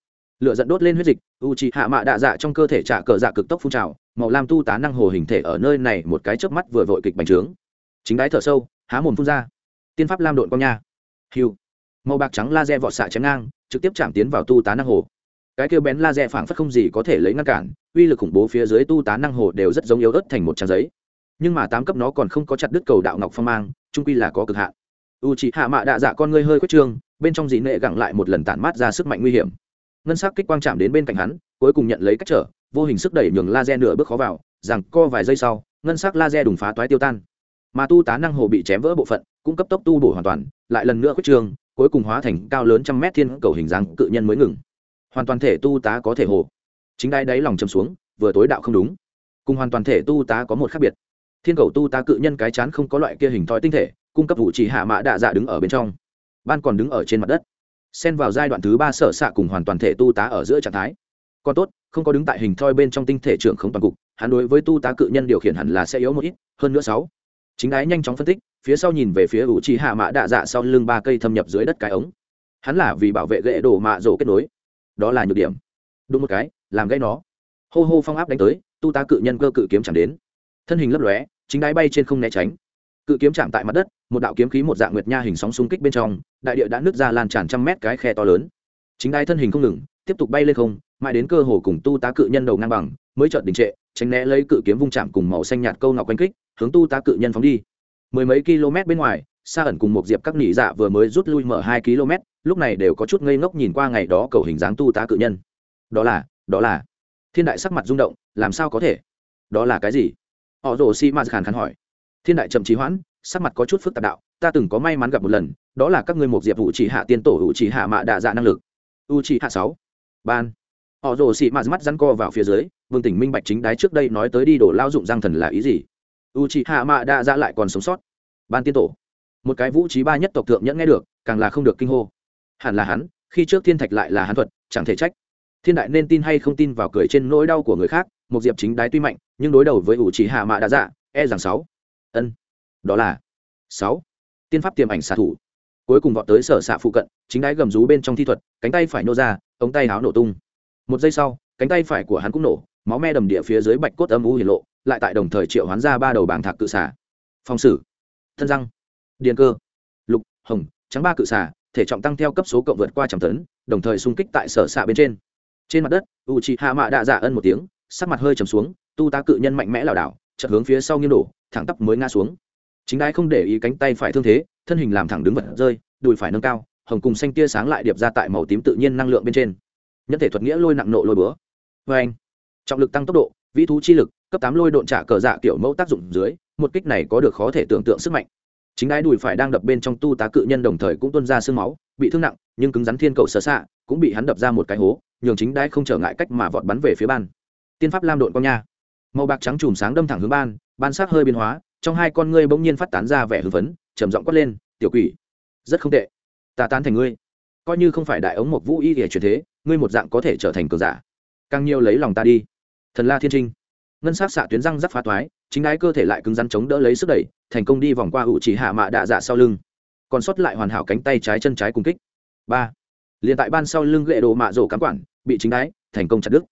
Lựa dẫn đốt lên huyết dịch u c hạ mạ đạ dạ trong cơ thể trả cờ dạ cực tốc phun trào, màu lam tu tá năng hồ hình thể ở nơi này một cái chớp mắt vừa vội kịch bành trướng. Chính đái thở sâu, há mồm phun ra. Tiên pháp lam đội con nha. Hiu màu bạc trắng laser vọt xạ chém ngang, trực tiếp chạm tiến vào tu tá năng hồ. Cái kêu bén laser phảng phất không gì có thể lấy ngăn cản, uy lực khủng bố phía dưới tu tá năng hồ đều rất giống yếu ớt thành một trang giấy. Nhưng mà tám cấp nó còn không có chặt đứt cầu đạo ngọc phong mang, trung quy là có cực hạn. U c hạ mạ đạ dạ con ngươi hơi khuất trương, bên trong dị nệ gặng lại một lần tản mát ra sức mạnh nguy hiểm. Ngân sắc kích quang chạm đến bên cạnh hắn, cuối cùng nhận lấy cách trở, vô hình sức đẩy nhường laser nửa bước khó vào, rằng co vài giây sau, ngân sắc laser đùng phá toái tiêu tan. Mà tu tá năng hồ bị chém vỡ bộ phận, cũng cấp tốc tu bổ hoàn toàn, lại lần nữa khuất trương cuối cùng hóa thành cao lớn trăm mét thiên cầu hình dáng cự nhân mới ngừng. Hoàn toàn thể tu tá có thể hồ. Chính đai đáy lòng châm xuống, vừa tối đạo không đúng. Cùng hoàn toàn thể tu tá có một khác biệt. Thiên cầu tu tá cự nhân cái chán không có loại kia hình thoi tinh thể, cung cấp vụ chỉ hạ mã đạ dạ đứng ở bên trong. Ban còn đứng ở trên mặt đất. Xen vào giai đoạn thứ ba sở xạ cùng hoàn toàn thể tu tá ở giữa trạng thái. Còn tốt, không có đứng tại hình thoi bên trong tinh thể trưởng không toàn cục, hắn đối với tu tá cự nhân điều khiển hẳn là sẽ yếu một ít, hơn nữa sáu chính ái nhanh chóng phân tích, phía sau nhìn về phía ủ trì hạ mã đạ dạ sau lưng ba cây thâm nhập dưới đất cái ống. Hắn là vì bảo vệ gậy đổ mạ rổ kết nối. Đó là nhược điểm. Đúng một cái, làm gãy nó. Hô hô phong áp đánh tới, tu tá cự nhân cơ cự kiếm chẳng đến. Thân hình lấp lóe, chính Đái bay trên không né tránh. Cự kiếm chạm tại mặt đất, một đạo kiếm khí một dạng nguyệt nha hình sóng xung kích bên trong, đại địa đã nứt ra lan tràn trăm mét cái khe to lớn. Chính Đái thân hình không ngừng, tiếp tục bay lên không, mãi đến cơ hồ cùng tu tá cự nhân đầu ngang bằng, mới chợt đình trệ, tránh né lấy cự kiếm vung chạm cùng màu xanh nhạt câu ngọc quanh kích hướng tu tá cự nhân phóng đi. Mười mấy km bên ngoài xa ẩn cùng một diệp các nỉ dạ vừa mới rút lui mở hai km, lúc này đều có chút ngây ngốc nhìn qua ngày đó cầu hình dáng tu tá cự nhân. Đó là đó là. Thiên đại sắc mặt rung động, làm sao có thể? Đó là cái gì? Họ rồ si ma khàn khàn hỏi. Thiên đại chậm trí hoãn, sắc mặt có chút phức tạp đạo, ta từng có may mắn gặp một lần, đó là các ngươi một diệp vụ chỉ hạ tiên tổ hữu chỉ hạ mạ đạ dạ năng lực. U chỉ hạ sáu. Ban. Họ rồ xị mạt mắt rắn co vào phía dưới, vương tỉnh minh bạch chính đái trước đây nói tới đi đổ lao dụng giang thần là ý gì? U chỉ hạ mạ Đa dạ lại còn sống sót. Ban tiên tổ. Một cái vũ trí ba nhất tộc thượng nhẫn nghe được, càng là không được kinh hô. Hẳn là hắn, khi trước thiên thạch lại là hắn thuật, chẳng thể trách. Thiên đại nên tin hay không tin vào cười trên nỗi đau của người khác một diệp chính đái tuy mạnh, nhưng đối đầu với U chỉ hạ mạ Đa dạ e rằng sáu. Ân. Đó là sáu. Tiên pháp tiềm ảnh xạ thủ. Cuối cùng vọt tới sở xạ phụ cận, chính đái gầm rú bên trong thi thuật, cánh tay phải nô ra, ống tay háo nổ tung. Một giây sau, cánh tay phải của hắn cũng nổ máu me đầm địa phía dưới bạch cốt âm u hiển lộ, lại tại đồng thời triệu hoán ra ba đầu bảng thạc cự xả phong sử, thân răng, điền cơ, lục, hồng, trắng ba cự xả thể trọng tăng theo cấp số cộng vượt qua trăm tấn, đồng thời xung kích tại sở xạ bên trên. Trên mặt đất u chị hạ mạ đạ dạ ân một tiếng, sắc mặt hơi trầm xuống, tu tá cự nhân mạnh mẽ lảo đảo, chợt hướng phía sau nghiêng đổ, thẳng tắp mới ngã xuống. Chính đai không để ý cánh tay phải thương thế, thân hình làm thẳng đứng vật rơi, đùi phải nâng cao, hồng cùng xanh tia sáng lại điệp ra tại màu tím tự nhiên năng lượng bên trên. Nhân thể thuật nghĩa lôi nặng nộ lôi bữa vê vâng. anh trọng lực tăng tốc độ, vĩ thú chi lực, cấp tám lôi độn trả cờ dạ kiểu mẫu tác dụng dưới, một kích này có được khó thể tưởng tượng sức mạnh. Chính đái đùi phải đang đập bên trong tu tá cự nhân đồng thời cũng tuôn ra sương máu, bị thương nặng, nhưng cứng rắn thiên cầu sơ xạ, cũng bị hắn đập ra một cái hố, nhường chính đái không trở ngại cách mà vọt bắn về phía ban. Tiên pháp lam độn con nha. Màu bạc trắng chùm sáng đâm thẳng hướng ban ban sắc hơi biến hóa, trong hai con ngươi bỗng nhiên phát tán ra vẻ hưng phấn, trầm giọng quát lên, tiểu quỷ, rất không tệ. Ta tán thành ngươi. Coi như không phải đại ống một vũ y để truyền thế, ngươi một dạng có thể trở thành cường giả. Càng nhiều lấy lòng ta đi thần la thiên trinh. Ngân sát xạ tuyến răng rắc phá toái, chính đái cơ thể lại cứng rắn chống đỡ lấy sức đẩy, thành công đi vòng qua ủ chỉ hạ mạ đạ dạ sau lưng. Còn sót lại hoàn hảo cánh tay trái chân trái cùng kích. Ba. Liền tại ban sau lưng gậy đồ mạ rổ cắm quản bị chính đái thành công chặt đứt.